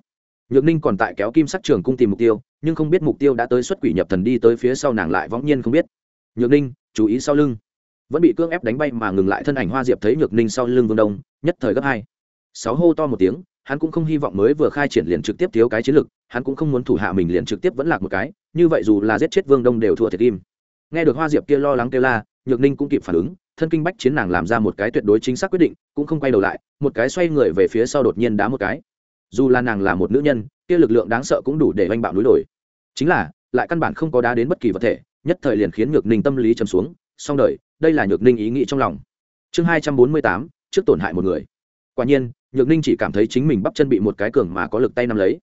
Nhược ninh còn tại kéo kim sắc trường cung tìm mục tiêu, nhưng không biết mục tiêu đã tới xuất quỷ nhập thần đi tới phía sau nàng lại võng nhiên không biết. Nhược ninh, chú ý sau lưng. Vẫn bị cưỡng ép đánh bay mà ngừng lại thân ảnh hoa diệp thấy nhược ninh sau lưng vương đông, nhất thời gấp hai. Sáu hô to một tiếng, hắn cũng không hy vọng mới vừa khai triển liền trực tiếp thiếu cái chiến lực, hắn cũng không muốn thủ hạ mình liền trực tiếp vẫn lạc một cái, như vậy dù là giết chết vương đông đều thua thiệt kim nghe được hoa diệp kia lo lắng kêu la, nhược ninh cũng kịp phản ứng thân kinh bách chiến nàng làm ra một cái tuyệt đối chính xác quyết định, cũng không quay đầu lại, một cái xoay người về phía sau đột nhiên đá một cái. Dù là nàng là một nữ nhân, kia lực lượng đáng sợ cũng đủ để oanh bạo núi đồi. Chính là, lại căn bản không có đá đến bất kỳ vật thể, nhất thời liền khiến nhược ninh tâm lý trầm xuống Song đời, đây là nhược ninh ý nghĩ trong lòng. Chương hai trăm bốn mươi tám, trước tổn hại một người. Quả nhiên, nhược ninh chỉ cảm thấy chính mình bắp chân bị một cái cường mà có lực tay nắm lấy.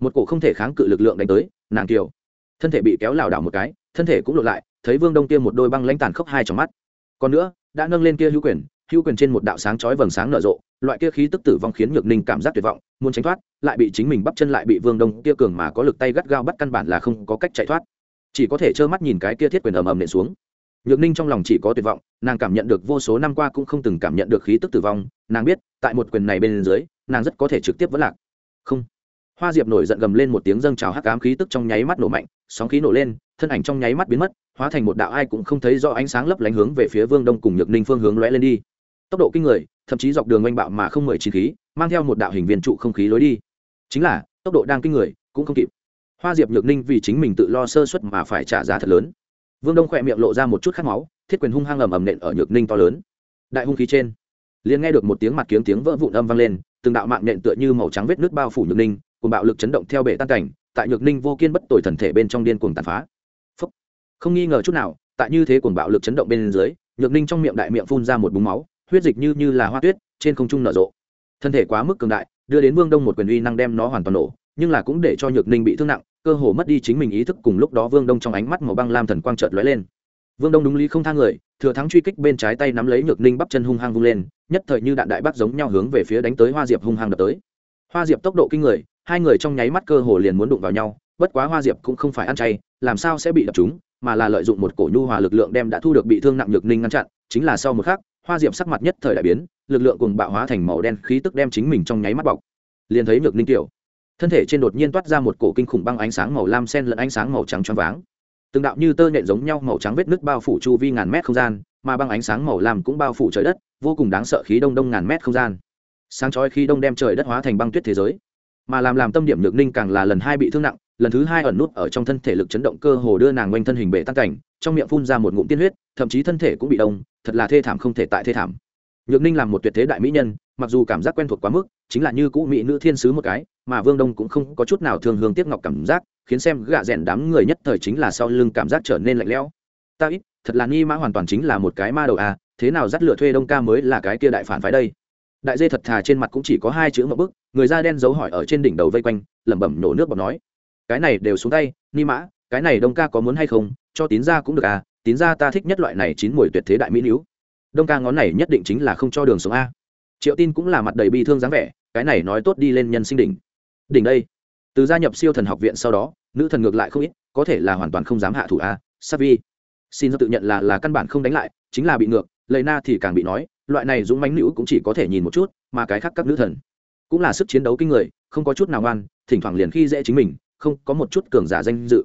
Một cổ không thể kháng cự lực lượng đánh tới, nàng kiều. Thân thể bị kéo lảo đảo một cái, thân thể cũng lột lại, thấy vương đông Tiêm một đôi băng lãnh tàn khốc hai trong mắt còn nữa, đã nâng lên kia hữu quyền hữu quyền trên một đạo sáng chói vầng sáng nở rộ, loại kia khí tức tử vong khiến nhược ninh cảm giác tuyệt vọng, muốn tránh thoát, lại bị chính mình bắp chân lại bị vương đông kia cường mà có lực tay gắt gao bắt căn bản là không có cách chạy thoát. Chỉ có thể trơ mắt nhìn cái kia thiết quyền ầm ầm nện xuống. Nhược ninh trong lòng chỉ có tuyệt vọng, nàng cảm nhận được vô số năm qua cũng không từng cảm nhận được khí tức tử vong, nàng biết, tại một quyền này bên dưới, nàng rất có thể trực tiếp vẫn lạc. Không. Hoa diệp nổi giận gầm lên một tiếng dâng trào hắc ám khí tức trong nháy mắt nổ mạnh, sóng khí nổ lên, thân ảnh trong nháy mắt biến mất hóa thành một đạo ai cũng không thấy do ánh sáng lấp lánh hướng về phía vương đông cùng nhược ninh phương hướng lóe lên đi. Tốc độ kinh người, thậm chí dọc đường oanh bạo mà không mười chín khí, mang theo một đạo hình viên trụ không khí lối đi. Chính là, tốc độ đang kinh người, cũng không kịp. Hoa diệp nhược ninh vì chính mình tự lo sơ suất mà phải trả giá thật lớn. Vương đông khỏe miệng lộ ra một chút khát máu, thiết quyền hung hăng ầm ầm nện ở nhược ninh to lớn. Đại hung khí trên, liền nghe được một tiếng mặt kiếng tiếng vỡ vụn âm vang lên, từng đạo mạng nện tựa như màu trắng vết nước bao phủ nhược ninh cùng bạo lực chấn động theo bể tan cảnh, tại nhược ninh vô kiên bất tội thần thể bên trong điên cuồng tàn phá không nghi ngờ chút nào, tại như thế cuồng bạo lực chấn động bên dưới, nhược ninh trong miệng đại miệng phun ra một búng máu, huyết dịch như như là hoa tuyết, trên không trung nở rộ. Thân thể quá mức cường đại, đưa đến vương đông một quyền uy năng đem nó hoàn toàn nổ, nhưng là cũng để cho nhược ninh bị thương nặng, cơ hồ mất đi chính mình ý thức cùng lúc đó vương đông trong ánh mắt màu băng lam thần quang trợt lóe lên. Vương đông đúng lý không thang người, thừa thắng truy kích bên trái tay nắm lấy nhược ninh bắp chân hung hăng vung lên, nhất thời như đạn đại bác giống nhau hướng về phía đánh tới hoa diệp hung hăng đập tới. Hoa diệp tốc độ kinh người, hai người trong nháy mắt cơ hồ liền muốn đụng vào nhau, bất quá hoa diệp cũng không phải ăn chay làm sao sẽ bị đập chúng, mà là lợi dụng một cổ nhu hòa lực lượng đem đã thu được bị thương nặng nhược ninh ngăn chặn, chính là sau một khắc, hoa diệp sắc mặt nhất thời đại biến, lực lượng cùng bạo hóa thành màu đen khí tức đem chính mình trong nháy mắt bọc. Liền thấy nhược ninh tiểu, thân thể trên đột nhiên toát ra một cổ kinh khủng băng ánh sáng màu lam sen lẫn ánh sáng màu trắng choáng váng. Từng đạo như tơ nện giống nhau màu trắng vết nước bao phủ chu vi ngàn mét không gian, mà băng ánh sáng màu lam cũng bao phủ trời đất, vô cùng đáng sợ khí đông đông ngàn mét không gian. Sáng chói khí đông đem trời đất hóa thành băng tuyết thế giới. Mà làm làm tâm điểm nhược ninh càng là lần hai bị thương nặng lần thứ hai ẩn nút ở trong thân thể lực chấn động cơ hồ đưa nàng quanh thân hình bể tăng cảnh, trong miệng phun ra một ngụm tiên huyết, thậm chí thân thể cũng bị đông, thật là thê thảm không thể tại thê thảm. Nhược ninh làm một tuyệt thế đại mỹ nhân, mặc dù cảm giác quen thuộc quá mức, chính là như cũ mỹ nữ thiên sứ một cái, mà vương đông cũng không có chút nào thường hương tiếc ngọc cảm giác, khiến xem gạ rẽn đám người nhất thời chính là sau lưng cảm giác trở nên lạnh lẽo. Ta ít, thật là nghi mã hoàn toàn chính là một cái ma đầu à thế nào dắt lựa thuê đông ca mới là cái kia đại phản phái đây? Đại dê thật thà trên mặt cũng chỉ có hai chữ một bức, người da đen giấu hỏi ở trên đỉnh đầu vây quanh, lẩm bẩm nổ nước bọt nói cái này đều xuống tay, ni mã, cái này đông ca có muốn hay không? Cho tín ra cũng được à tín ra ta thích nhất loại này chín mùi tuyệt thế đại mỹ nữ. Đông ca ngón này nhất định chính là không cho đường sống a. Triệu tin cũng là mặt đầy bi thương dáng vẻ, cái này nói tốt đi lên nhân sinh đỉnh. Đỉnh đây. Từ gia nhập siêu thần học viện sau đó, nữ thần ngược lại không ít, có thể là hoàn toàn không dám hạ thủ a savi xin tự nhận là là căn bản không đánh lại, chính là bị ngược lầy na thì càng bị nói, loại này dũng mánh nữ cũng chỉ có thể nhìn một chút, mà cái khác các nữ thần. Cũng là sức chiến đấu kinh người, không có chút nào ngoan, thỉnh thoảng liền khi dễ chính mình không có một chút cường giả danh dự.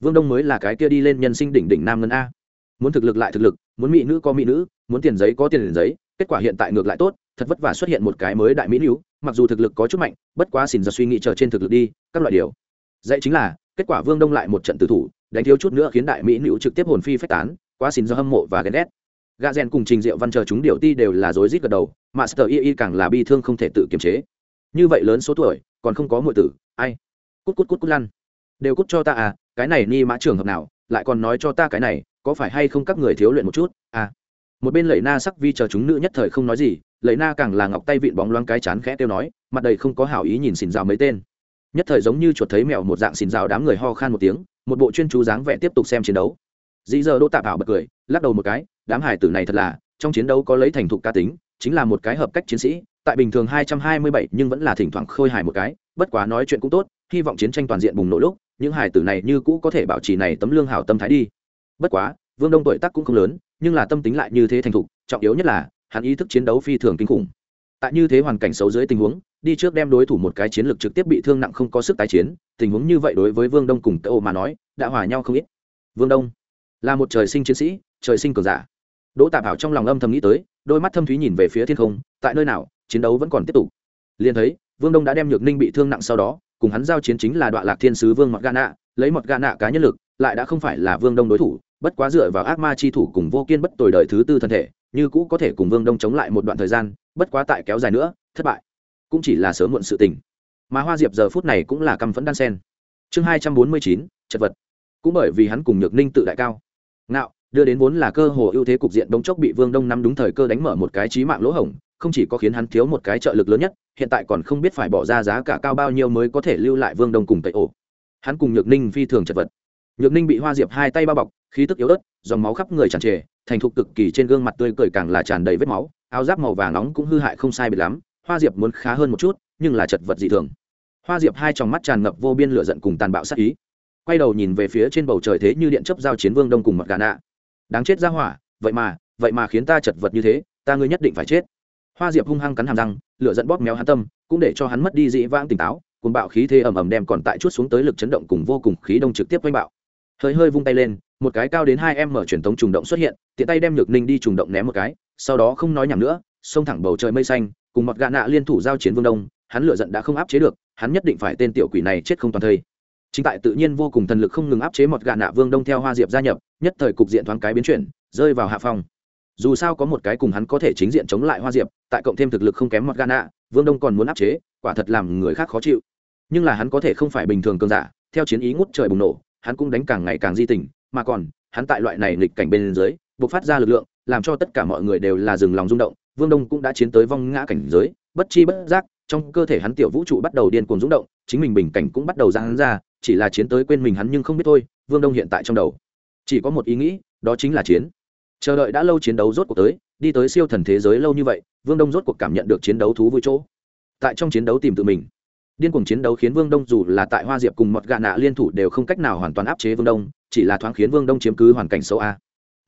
Vương đông mới là cái kia đi lên nhân sinh đỉnh đỉnh nam ngân a. Muốn thực lực lại thực lực, muốn mỹ nữ có mỹ nữ, muốn tiền giấy có tiền giấy, kết quả hiện tại ngược lại tốt, thật vất vả xuất hiện một cái mới đại mỹ nữ, mặc dù thực lực có chút mạnh, bất quá xin ra suy nghĩ chờ trên thực lực đi, các loại điều. Dạy chính là, kết quả vương đông lại một trận tử thủ, đánh thiếu chút nữa khiến đại mỹ nữ trực tiếp hồn phi phách tán, quá xin do hâm mộ và ghen ghét. Gà rèn cùng trình diệu văn chờ chúng điều ti đều là rối rít gật đầu, mà sờ y y càng là bi thương không thể tự kiềm chế. Như vậy lớn số tuổi, còn không có mọi tử, ai? Cút cút cút cút lăn. Đều cút cho ta à cái này ni mã trường hợp nào, lại còn nói cho ta cái này, có phải hay không các người thiếu luyện một chút à. Một bên lẩy na sắc vi chờ chúng nữ nhất thời không nói gì lẩy na càng là ngọc tay vịn bóng loáng cái chán khẽ tiêu nói, mặt đầy không có hảo ý nhìn xìn rào mấy tên. Nhất thời giống như chuột thấy mèo một dạng xìn rào đám người ho khan một tiếng, một bộ chuyên chú dáng vẻ tiếp tục xem chiến đấu. Dĩ giờ đỗ tạp ảo bật cười, lắc đầu một cái, đám hải tử này thật là, trong chiến đấu có lấy thành thục ca tính, chính là một cái hợp cách chiến sĩ, tại bình thường hai trăm hai mươi bảy nhưng vẫn là thỉnh thoảng khôi hài một cái, bất quá nói chuyện cũng tốt hy vọng chiến tranh toàn diện bùng nổ lúc, những hải tử này như cũ có thể bảo trì này tấm lương hảo tâm thái đi. Bất quá, vương đông tuổi tác cũng không lớn, nhưng là tâm tính lại như thế thành thục, trọng yếu nhất là, hắn ý thức chiến đấu phi thường kinh khủng. Tại như thế hoàn cảnh xấu dưới tình huống, đi trước đem đối thủ một cái chiến lược trực tiếp bị thương nặng không có sức tái chiến, tình huống như vậy đối với vương đông cùng cậu mà nói, đã hòa nhau không ít. Vương đông là một trời sinh chiến sĩ, trời sinh cường giả. Đỗ tạp hảo trong lòng âm thầm nghĩ tới, đôi mắt thâm thúy nhìn về phía thiên không, tại nơi nào, chiến đấu vẫn còn tiếp tục. Liền thấy, vương đông đã đem nhược ninh bị thương nặng sau đó cùng hắn giao chiến chính là đoạn lạc thiên sứ vương mọt gà nạ, lấy mọt gà nạ cá nhân lực, lại đã không phải là vương đông đối thủ, bất quá dựa vào ác ma chi thủ cùng vô kiên bất tồi đời thứ tư thân thể, như cũ có thể cùng vương đông chống lại một đoạn thời gian, bất quá tại kéo dài nữa, thất bại. Cũng chỉ là sớm muộn sự tình. Mà hoa diệp giờ phút này cũng là căm phẫn đan sen. Chương hai trăm bốn mươi chín, chật vật. Cũng bởi vì hắn cùng nhược ninh tự đại cao. Ngạo, đưa đến vốn là cơ hồ ưu thế cục diện đống chốc bị vương đông nắm đúng thời cơ đánh mở một cái trí mạng lỗ hổng không chỉ có khiến hắn thiếu một cái trợ lực lớn nhất, hiện tại còn không biết phải bỏ ra giá cả cao bao nhiêu mới có thể lưu lại vương đông cùng tẩy ổ. Hắn cùng nhược ninh phi thường chật vật. Nhược ninh bị hoa diệp hai tay bao bọc, khí tức yếu ớt, dòng máu khắp người tràn trề, thành thục cực kỳ trên gương mặt tươi cười càng là tràn đầy vết máu, áo giáp màu vàng nóng cũng hư hại không sai biệt lắm, hoa diệp muốn khá hơn một chút, nhưng là chật vật dị thường. Hoa diệp hai tròng mắt tràn ngập vô biên lửa giận cùng tàn bạo sát ý. Quay đầu nhìn về phía trên bầu trời thế như điện chấp giao chiến vương đông cùng mặt gà nạ. Đáng chết ra hỏa, vậy mà vậy mà khiến ta chật vật như thế, ta ngươi nhất định phải chết hoa diệp hung hăng cắn hàm răng, lửa dẫn bóp méo hắn tâm, cũng để cho hắn mất đi dị vãng tỉnh táo cùng bạo khí thế ầm ầm đem còn tại chút xuống tới lực chấn động cùng vô cùng khí đông trực tiếp quanh bạo. Hơi hơi vung tay lên, một cái cao đến hai em mở truyền thống trùng động xuất hiện, tiện tay đem nhược ninh đi trùng động ném một cái, sau đó không nói nhảm nữa, xông thẳng bầu trời mây xanh, cùng một gạ nạ liên thủ giao chiến vương đông, hắn lựa giận đã không áp chế được, hắn nhất định phải tên tiểu quỷ này chết không toàn thây. Chính tại tự nhiên vô cùng thần lực không ngừng áp chế một gạ nạ vương đông theo hoa diệp gia nhập, nhất thời cục diện thoáng cái biến chuyển, rơi vào hạ phong dù sao có một cái cùng hắn có thể chính diện chống lại hoa diệp tại cộng thêm thực lực không kém một gana, vương đông còn muốn áp chế quả thật làm người khác khó chịu. Nhưng là hắn có thể không phải bình thường cường giả theo chiến ý ngút trời bùng nổ hắn cũng đánh càng ngày càng di tình mà còn hắn tại loại này nghịch cảnh bên dưới buộc phát ra lực lượng làm cho tất cả mọi người đều là dừng lòng rung động vương đông cũng đã chiến tới vong ngã cảnh giới bất chi bất giác trong cơ thể hắn tiểu vũ trụ bắt đầu điên cuồng rung động chính mình bình cảnh cũng bắt đầu ra hắn ra chỉ là chiến tới quên mình hắn nhưng không biết thôi vương đông hiện tại trong đầu. Chỉ có một ý nghĩ đó chính là chiến chờ đợi đã lâu chiến đấu rốt cuộc tới, đi tới siêu thần thế giới lâu như vậy, vương đông rốt cuộc cảm nhận được chiến đấu thú vui chỗ. Tại trong chiến đấu tìm tự mình. Điên cuồng chiến đấu khiến vương đông dù là tại hoa diệp cùng một gà nạ liên thủ đều không cách nào hoàn toàn áp chế vương đông, chỉ là thoáng khiến vương đông chiếm cứ hoàn cảnh xấu a.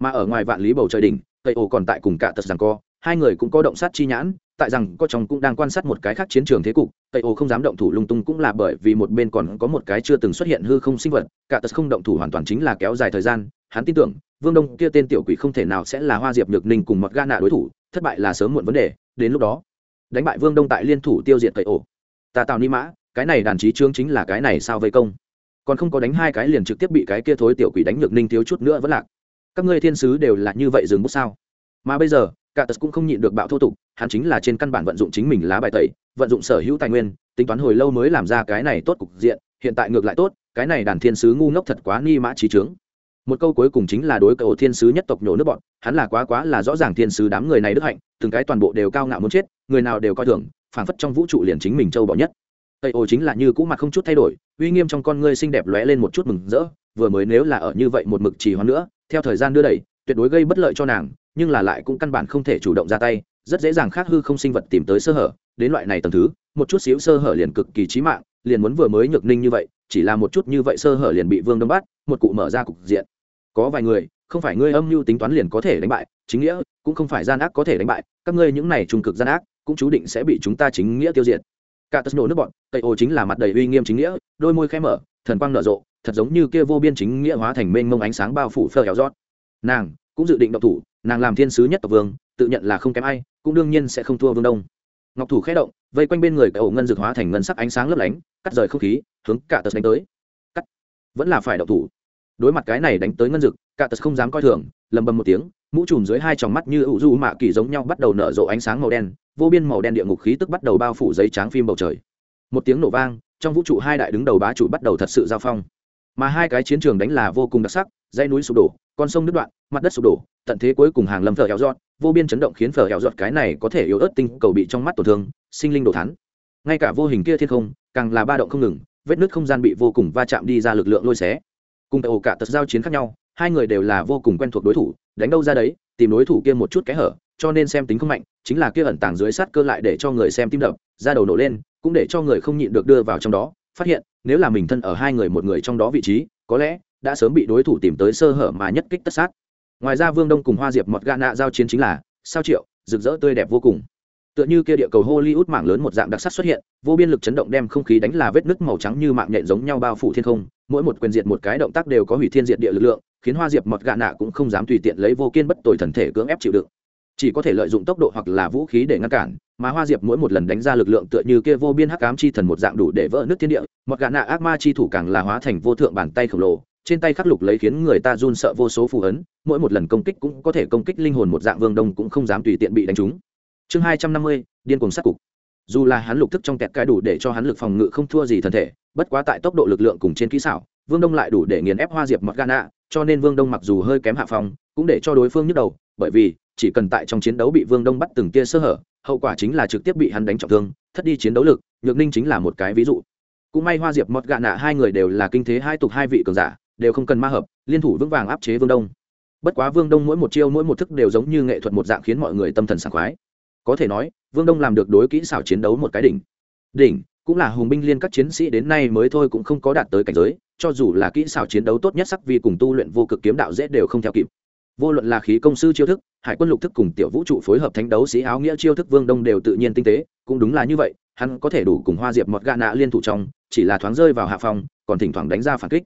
Mà ở ngoài vạn lý bầu trời đỉnh, tây ổ còn tại cùng cả tật rằng co, hai người cũng có động sát chi nhãn, tại rằng có chồng cũng đang quan sát một cái khác chiến trường thế cục, tây ô không dám động thủ lung tung cũng là bởi vì một bên còn có một cái chưa từng xuất hiện hư không sinh vật, cả tật không động thủ hoàn toàn chính là kéo dài thời gian, hắn tin tưởng vương đông kia tên tiểu quỷ không thể nào sẽ là hoa diệp nhược ninh cùng một ga nạ đối thủ, thất bại là sớm muộn vấn đề, đến lúc đó, đánh bại vương đông tại liên thủ tiêu diệt cậy ổ. Ta tạo ni mã, cái này đàn trí chương chính là cái này sao vây công. Còn không có đánh hai cái liền trực tiếp bị cái kia thối tiểu quỷ đánh nhược ninh thiếu chút nữa vẫn lạc. Các ngươi thiên sứ đều là như vậy dừng bút sao? Mà bây giờ, cả tật cũng không nhịn được bạo thô tục, hắn chính là trên căn bản vận dụng chính mình lá bài tẩy, vận dụng sở hữu tài nguyên, tính toán hồi lâu mới làm ra cái này tốt cục diện, hiện tại ngược lại tốt, cái này đàn thiên sứ ngu ngốc thật quá ni mã trí trướng một câu cuối cùng chính là đối cậu thiên sứ nhất tộc nhổ nước bọn, hắn là quá quá là rõ ràng thiên sứ đám người này đức hạnh, từng cái toàn bộ đều cao ngạo muốn chết, người nào đều coi thường, phảng phất trong vũ trụ liền chính mình châu bỏ nhất. Tây ô chính là như cũ mặt không chút thay đổi, uy nghiêm trong con ngươi xinh đẹp lóe lên một chút mừng rỡ, vừa mới nếu là ở như vậy một mực trì hoãn nữa, theo thời gian đưa đẩy, tuyệt đối gây bất lợi cho nàng, nhưng là lại cũng căn bản không thể chủ động ra tay, rất dễ dàng khác hư không sinh vật tìm tới sơ hở, đến loại này tầng thứ, một chút xíu sơ hở liền cực kỳ chí mạng, liền muốn vừa mới nhược ninh như vậy, chỉ là một chút như vậy sơ hở liền bị vương đâm bắt, một cụ mở ra cục diện có vài người, không phải ngươi âm mưu tính toán liền có thể đánh bại, chính nghĩa cũng không phải gian ác có thể đánh bại, các ngươi những này trung cực gian ác cũng chú định sẽ bị chúng ta chính nghĩa tiêu diệt. Cả tất nổ nước bọn tây ô chính là mặt đầy uy nghiêm chính nghĩa, đôi môi khẽ mở, thần quang nở rộ, thật giống như kia vô biên chính nghĩa hóa thành mênh mông ánh sáng bao phủ phơ héo rót nàng cũng dự định động thủ, nàng làm thiên sứ nhất tộc vương, tự nhận là không kém ai, cũng đương nhiên sẽ không thua vương đông. Ngọc thủ khẽ động, vây quanh bên người cái ổ ngân dược hóa thành ngân sắc ánh sáng lấp lánh, cắt rời không khí, hướng cả tật đánh tới. Cắt. Vẫn là phải động thủ đối mặt cái này đánh tới ngân dực, cả tật không dám coi thường, lầm bầm một tiếng, mũ trùm dưới hai tròng mắt như ủ du mạ kỳ giống nhau bắt đầu nở rộ ánh sáng màu đen, vô biên màu đen địa ngục khí tức bắt đầu bao phủ giấy tráng phim bầu trời. Một tiếng nổ vang, trong vũ trụ hai đại đứng đầu bá chủ bắt đầu thật sự giao phong. Mà hai cái chiến trường đánh là vô cùng đặc sắc, dãy núi sụp đổ, con sông đứt đoạn, mặt đất sụp đổ, tận thế cuối cùng hàng lâm phở heo giọt vô biên chấn động khiến phở heo giọt cái này có thể yếu ớt tinh cầu bị trong mắt tổn thương, sinh linh đổ thắn ngay cả vô hình kia thiên không, càng là ba động không ngừng, vết nứt không gian bị vô cùng va chạm đi ra lực lượng lôi xé cùng tại ổ cả tật giao chiến khác nhau, hai người đều là vô cùng quen thuộc đối thủ, đánh đâu ra đấy, tìm đối thủ kia một chút cái hở, cho nên xem tính không mạnh, chính là kia ẩn tàng dưới sát cơ lại để cho người xem tim đập ra đầu nổ lên, cũng để cho người không nhịn được đưa vào trong đó, phát hiện, nếu là mình thân ở hai người một người trong đó vị trí, có lẽ đã sớm bị đối thủ tìm tới sơ hở mà nhất kích tất sát. Ngoài ra vương đông cùng hoa diệp mọt gà nạ giao chiến chính là, sao triệu, rực rỡ tươi đẹp vô cùng tựa như kia địa cầu hollywood mảng lớn một dạng đặc sắc xuất hiện, vô biên lực chấn động đem không khí đánh là vết nứt màu trắng như mạng nhện giống nhau bao phủ thiên không, mỗi một quyền diệt một cái động tác đều có hủy thiên diệt địa lực lượng, khiến hoa diệp mọt gà nạ cũng không dám tùy tiện lấy vô kiên bất tồi thần thể cưỡng ép chịu đựng. Chỉ có thể lợi dụng tốc độ hoặc là vũ khí để ngăn cản, mà hoa diệp mỗi một lần đánh ra lực lượng tựa như kia vô biên hắc ám chi thần một dạng đủ để vỡ nước thiên địa mọt gà nạ ác ma chi thủ càng là hóa thành vô thượng bàn tay khổng lồ, trên tay khắc lục lấy khiến người ta run sợ vô số phù ấn, mỗi một lần công kích cũng có thể công kích linh hồn một dạng, vương đông cũng không dám tùy tiện bị đánh trúng chương hai trăm năm mươi, điên cuồng sát cục. Dù là hắn lục thức trong kẹt cái đủ để cho hắn lực phòng ngự không thua gì thân thể, bất quá tại tốc độ lực lượng cùng trên kỹ xảo, vương đông lại đủ để nghiền ép hoa diệp mọt gana, cho nên vương đông mặc dù hơi kém hạ phòng cũng để cho đối phương nhức đầu, bởi vì chỉ cần tại trong chiến đấu bị vương đông bắt từng tia sơ hở, hậu quả chính là trực tiếp bị hắn đánh trọng thương, thất đi chiến đấu lực, nhược ninh chính là một cái ví dụ. Cũng may hoa diệp mọt gạ nạ hai người đều là kinh thế hai tục hai vị cường giả, đều không cần ma hợp, liên thủ vững vàng áp chế vương đông. Bất quá vương đông mỗi một chiêu mỗi một thức đều giống như nghệ thuật một dạng khiến mọi người tâm thần sảng khoái có thể nói, vương đông làm được đối kỹ xảo chiến đấu một cái đỉnh. Đỉnh, cũng là hùng binh liên các chiến sĩ đến nay mới thôi cũng không có đạt tới cảnh giới, cho dù là kỹ xảo chiến đấu tốt nhất sắc vì cùng tu luyện vô cực kiếm đạo dễ đều không theo kịp. Vô luận là khí công sư chiêu thức, hải quân lục thức cùng tiểu vũ trụ phối hợp thánh đấu sĩ áo nghĩa chiêu thức vương đông đều tự nhiên tinh tế, cũng đúng là như vậy, hắn có thể đủ cùng hoa diệp mọt gạ nạ liên thủ trong, chỉ là thoáng rơi vào hạ phòng, còn thỉnh thoảng đánh ra phản kích.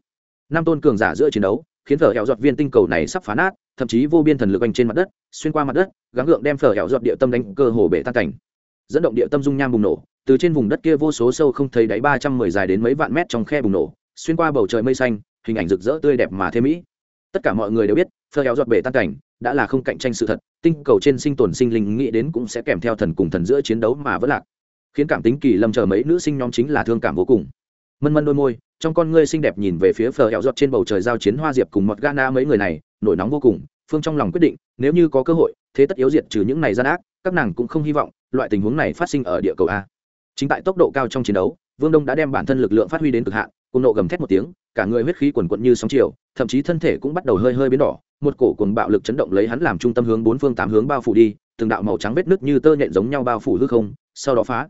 Năm tôn cường giả giữa chiến đấu, khiến thờ hẹo giọt viên tinh cầu này sắp phá nát thậm chí vô biên thần lực anh trên mặt đất, xuyên qua mặt đất, gắng gượng đem phở hẹo giọt địa tâm đánh cơ hồ bể tan cảnh. Dẫn động địa tâm dung nham bùng nổ, từ trên vùng đất kia vô số sâu không thấy đáy ba trăm mười dài đến mấy vạn mét trong khe bùng nổ, xuyên qua bầu trời mây xanh, hình ảnh rực rỡ tươi đẹp mà thêm mỹ. Tất cả mọi người đều biết, phở hẹo giọt bể tan cảnh đã là không cạnh tranh sự thật, tinh cầu trên sinh tồn sinh linh nghĩ đến cũng sẽ kèm theo thần cùng thần giữa chiến đấu mà vẫn lạc. Khiến cảm tính kỳ lâm chờ mấy nữ sinh nhóm chính là thương cảm vô cùng. Mân mân đôi môi, trong con ngươi xinh đẹp nhìn về phía phở hẹo giọt trên bầu trời giao chiến hoa diệp cùng mọt gana mấy người này nổi nóng vô cùng, phương trong lòng quyết định, nếu như có cơ hội, thế tất yếu diệt trừ những này gian ác, các nàng cũng không hy vọng loại tình huống này phát sinh ở địa cầu a. Chính tại tốc độ cao trong chiến đấu, vương đông đã đem bản thân lực lượng phát huy đến cực hạn cùng nộ gầm thét một tiếng, cả người huyết khí quần quận như sóng chiều, thậm chí thân thể cũng bắt đầu hơi hơi biến đỏ, một cổ cùng bạo lực chấn động lấy hắn làm trung tâm hướng bốn phương tám hướng bao phủ đi, từng đạo màu trắng vết nứt như tơ nhện giống nhau bao phủ hư không, sau đó phá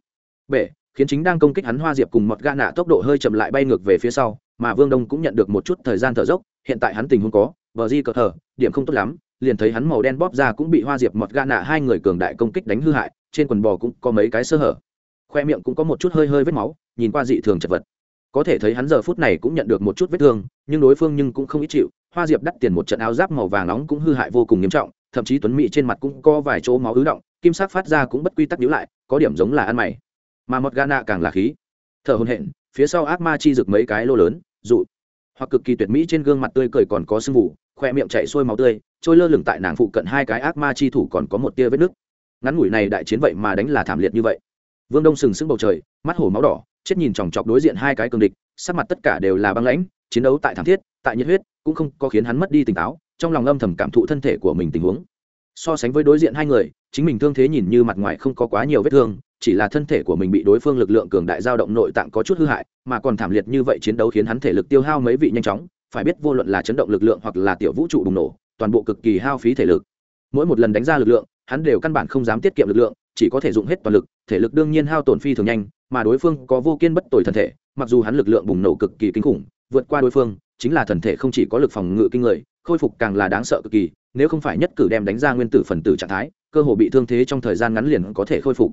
bể, khiến chính đang công kích hắn hoa diệp cùng một ga nạ tốc độ hơi chậm lại bay ngược về phía sau, mà vương đông cũng nhận được một chút thời gian thở dốc, hiện tại hắn tình huống có vờ di cờ thở điểm không tốt lắm, liền thấy hắn màu đen bóp ra cũng bị hoa diệp một gã nạ hai người cường đại công kích đánh hư hại, trên quần bò cũng có mấy cái sơ hở. Khoe miệng cũng có một chút hơi hơi vết máu, nhìn qua dị thường chật vật. Có thể thấy hắn giờ phút này cũng nhận được một chút vết thương, nhưng đối phương nhưng cũng không ít chịu. Hoa diệp đắt tiền một trận áo giáp màu vàng nóng cũng hư hại vô cùng nghiêm trọng, thậm chí tuấn mỹ trên mặt cũng có vài chỗ máu ứ động, kim sắc phát ra cũng bất quy tắc nhíu lại, có điểm giống là ăn mày. Mà một gà nạ càng là khí. Thở hồn hện phía sau ác ma chi rực mấy cái lô lớn, dụ hoặc cực kỳ tuyệt mỹ trên gương mặt tươi cười còn có sưng vụ khoe miệng chạy xuôi máu tươi, trôi lơ lửng tại nàng phụ cận hai cái ác ma chi thủ còn có một tia vết nứt. Ngắn ngủi này đại chiến vậy mà đánh là thảm liệt như vậy. Vương đông sừng sững bầu trời, mắt hổ máu đỏ, chết nhìn chòng chọc đối diện hai cái cường địch, sắc mặt tất cả đều là băng lãnh, chiến đấu tại thảm thiết, tại nhiệt huyết, cũng không có khiến hắn mất đi tỉnh táo, trong lòng âm thầm cảm thụ thân thể của mình tình huống. So sánh với đối diện hai người, chính mình thương thế nhìn như mặt ngoài không có quá nhiều vết thương chỉ là thân thể của mình bị đối phương lực lượng cường đại giao động nội tạng có chút hư hại, mà còn thảm liệt như vậy chiến đấu khiến hắn thể lực tiêu hao mấy vị nhanh chóng, phải biết vô luận là chấn động lực lượng hoặc là tiểu vũ trụ bùng nổ, toàn bộ cực kỳ hao phí thể lực. Mỗi một lần đánh ra lực lượng, hắn đều căn bản không dám tiết kiệm lực lượng, chỉ có thể dùng hết toàn lực, thể lực đương nhiên hao tổn phi thường nhanh, mà đối phương có vô kiên bất tồi thân thể, mặc dù hắn lực lượng bùng nổ cực kỳ kinh khủng, vượt qua đối phương, chính là thần thể không chỉ có lực phòng ngự kinh người, khôi phục càng là đáng sợ cực kỳ, nếu không phải nhất cử đem đánh ra nguyên tử phần tử trạng thái, cơ hồ bị thương thế trong thời gian ngắn liền có thể khôi phục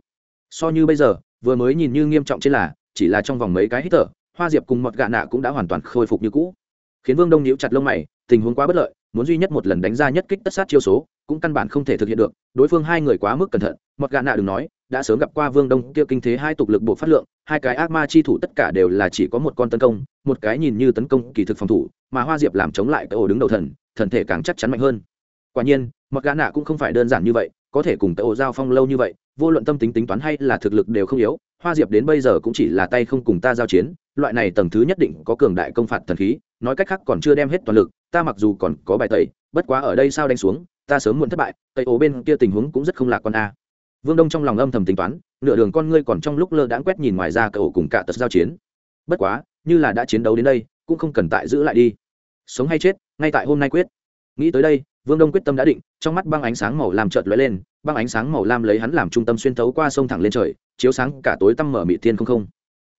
so như bây giờ, vừa mới nhìn như nghiêm trọng trên là, chỉ là trong vòng mấy cái hít thở, hoa diệp cùng mọt gạ nạ cũng đã hoàn toàn khôi phục như cũ. Khiến vương đông nhíu chặt lông mày, tình huống quá bất lợi, muốn duy nhất một lần đánh ra nhất kích tất sát chiêu số, cũng căn bản không thể thực hiện được. Đối phương hai người quá mức cẩn thận, mọt gạ nạ đừng nói, đã sớm gặp qua vương đông kia kinh thế hai tục lực bộ phát lượng, hai cái ác ma chi thủ tất cả đều là chỉ có một con tấn công, một cái nhìn như tấn công kỳ thực phòng thủ, mà hoa diệp làm chống lại cái ổ đứng đầu thần thần thể càng chắc chắn mạnh hơn. Quả nhiên, mọt gạ nạ cũng không phải đơn giản như vậy, có thể cùng cái ổ giao phong lâu như vậy vô luận tâm tính tính toán hay là thực lực đều không yếu, hoa diệp đến bây giờ cũng chỉ là tay không cùng ta giao chiến, loại này tầng thứ nhất định có cường đại công phạt thần khí, nói cách khác còn chưa đem hết toàn lực, ta mặc dù còn có bài tẩy, bất quá ở đây sao đánh xuống, ta sớm muộn thất bại, tây ố bên kia tình huống cũng rất không lạc con a. Vương đông trong lòng âm thầm tính toán, nửa đường con ngươi còn trong lúc lơ đãng quét nhìn ngoài ra cậu cùng cả tật giao chiến. Bất quá, như là đã chiến đấu đến đây, cũng không cần tại giữ lại đi. Sống hay chết, ngay tại hôm nay quyết. Nghĩ tới đây vương đông quyết tâm đã định, trong mắt băng ánh sáng màu lam chợt lóe lên, băng ánh sáng màu lam lấy hắn làm trung tâm xuyên thấu qua sông thẳng lên trời, chiếu sáng cả tối tăm mở mịt thiên không không.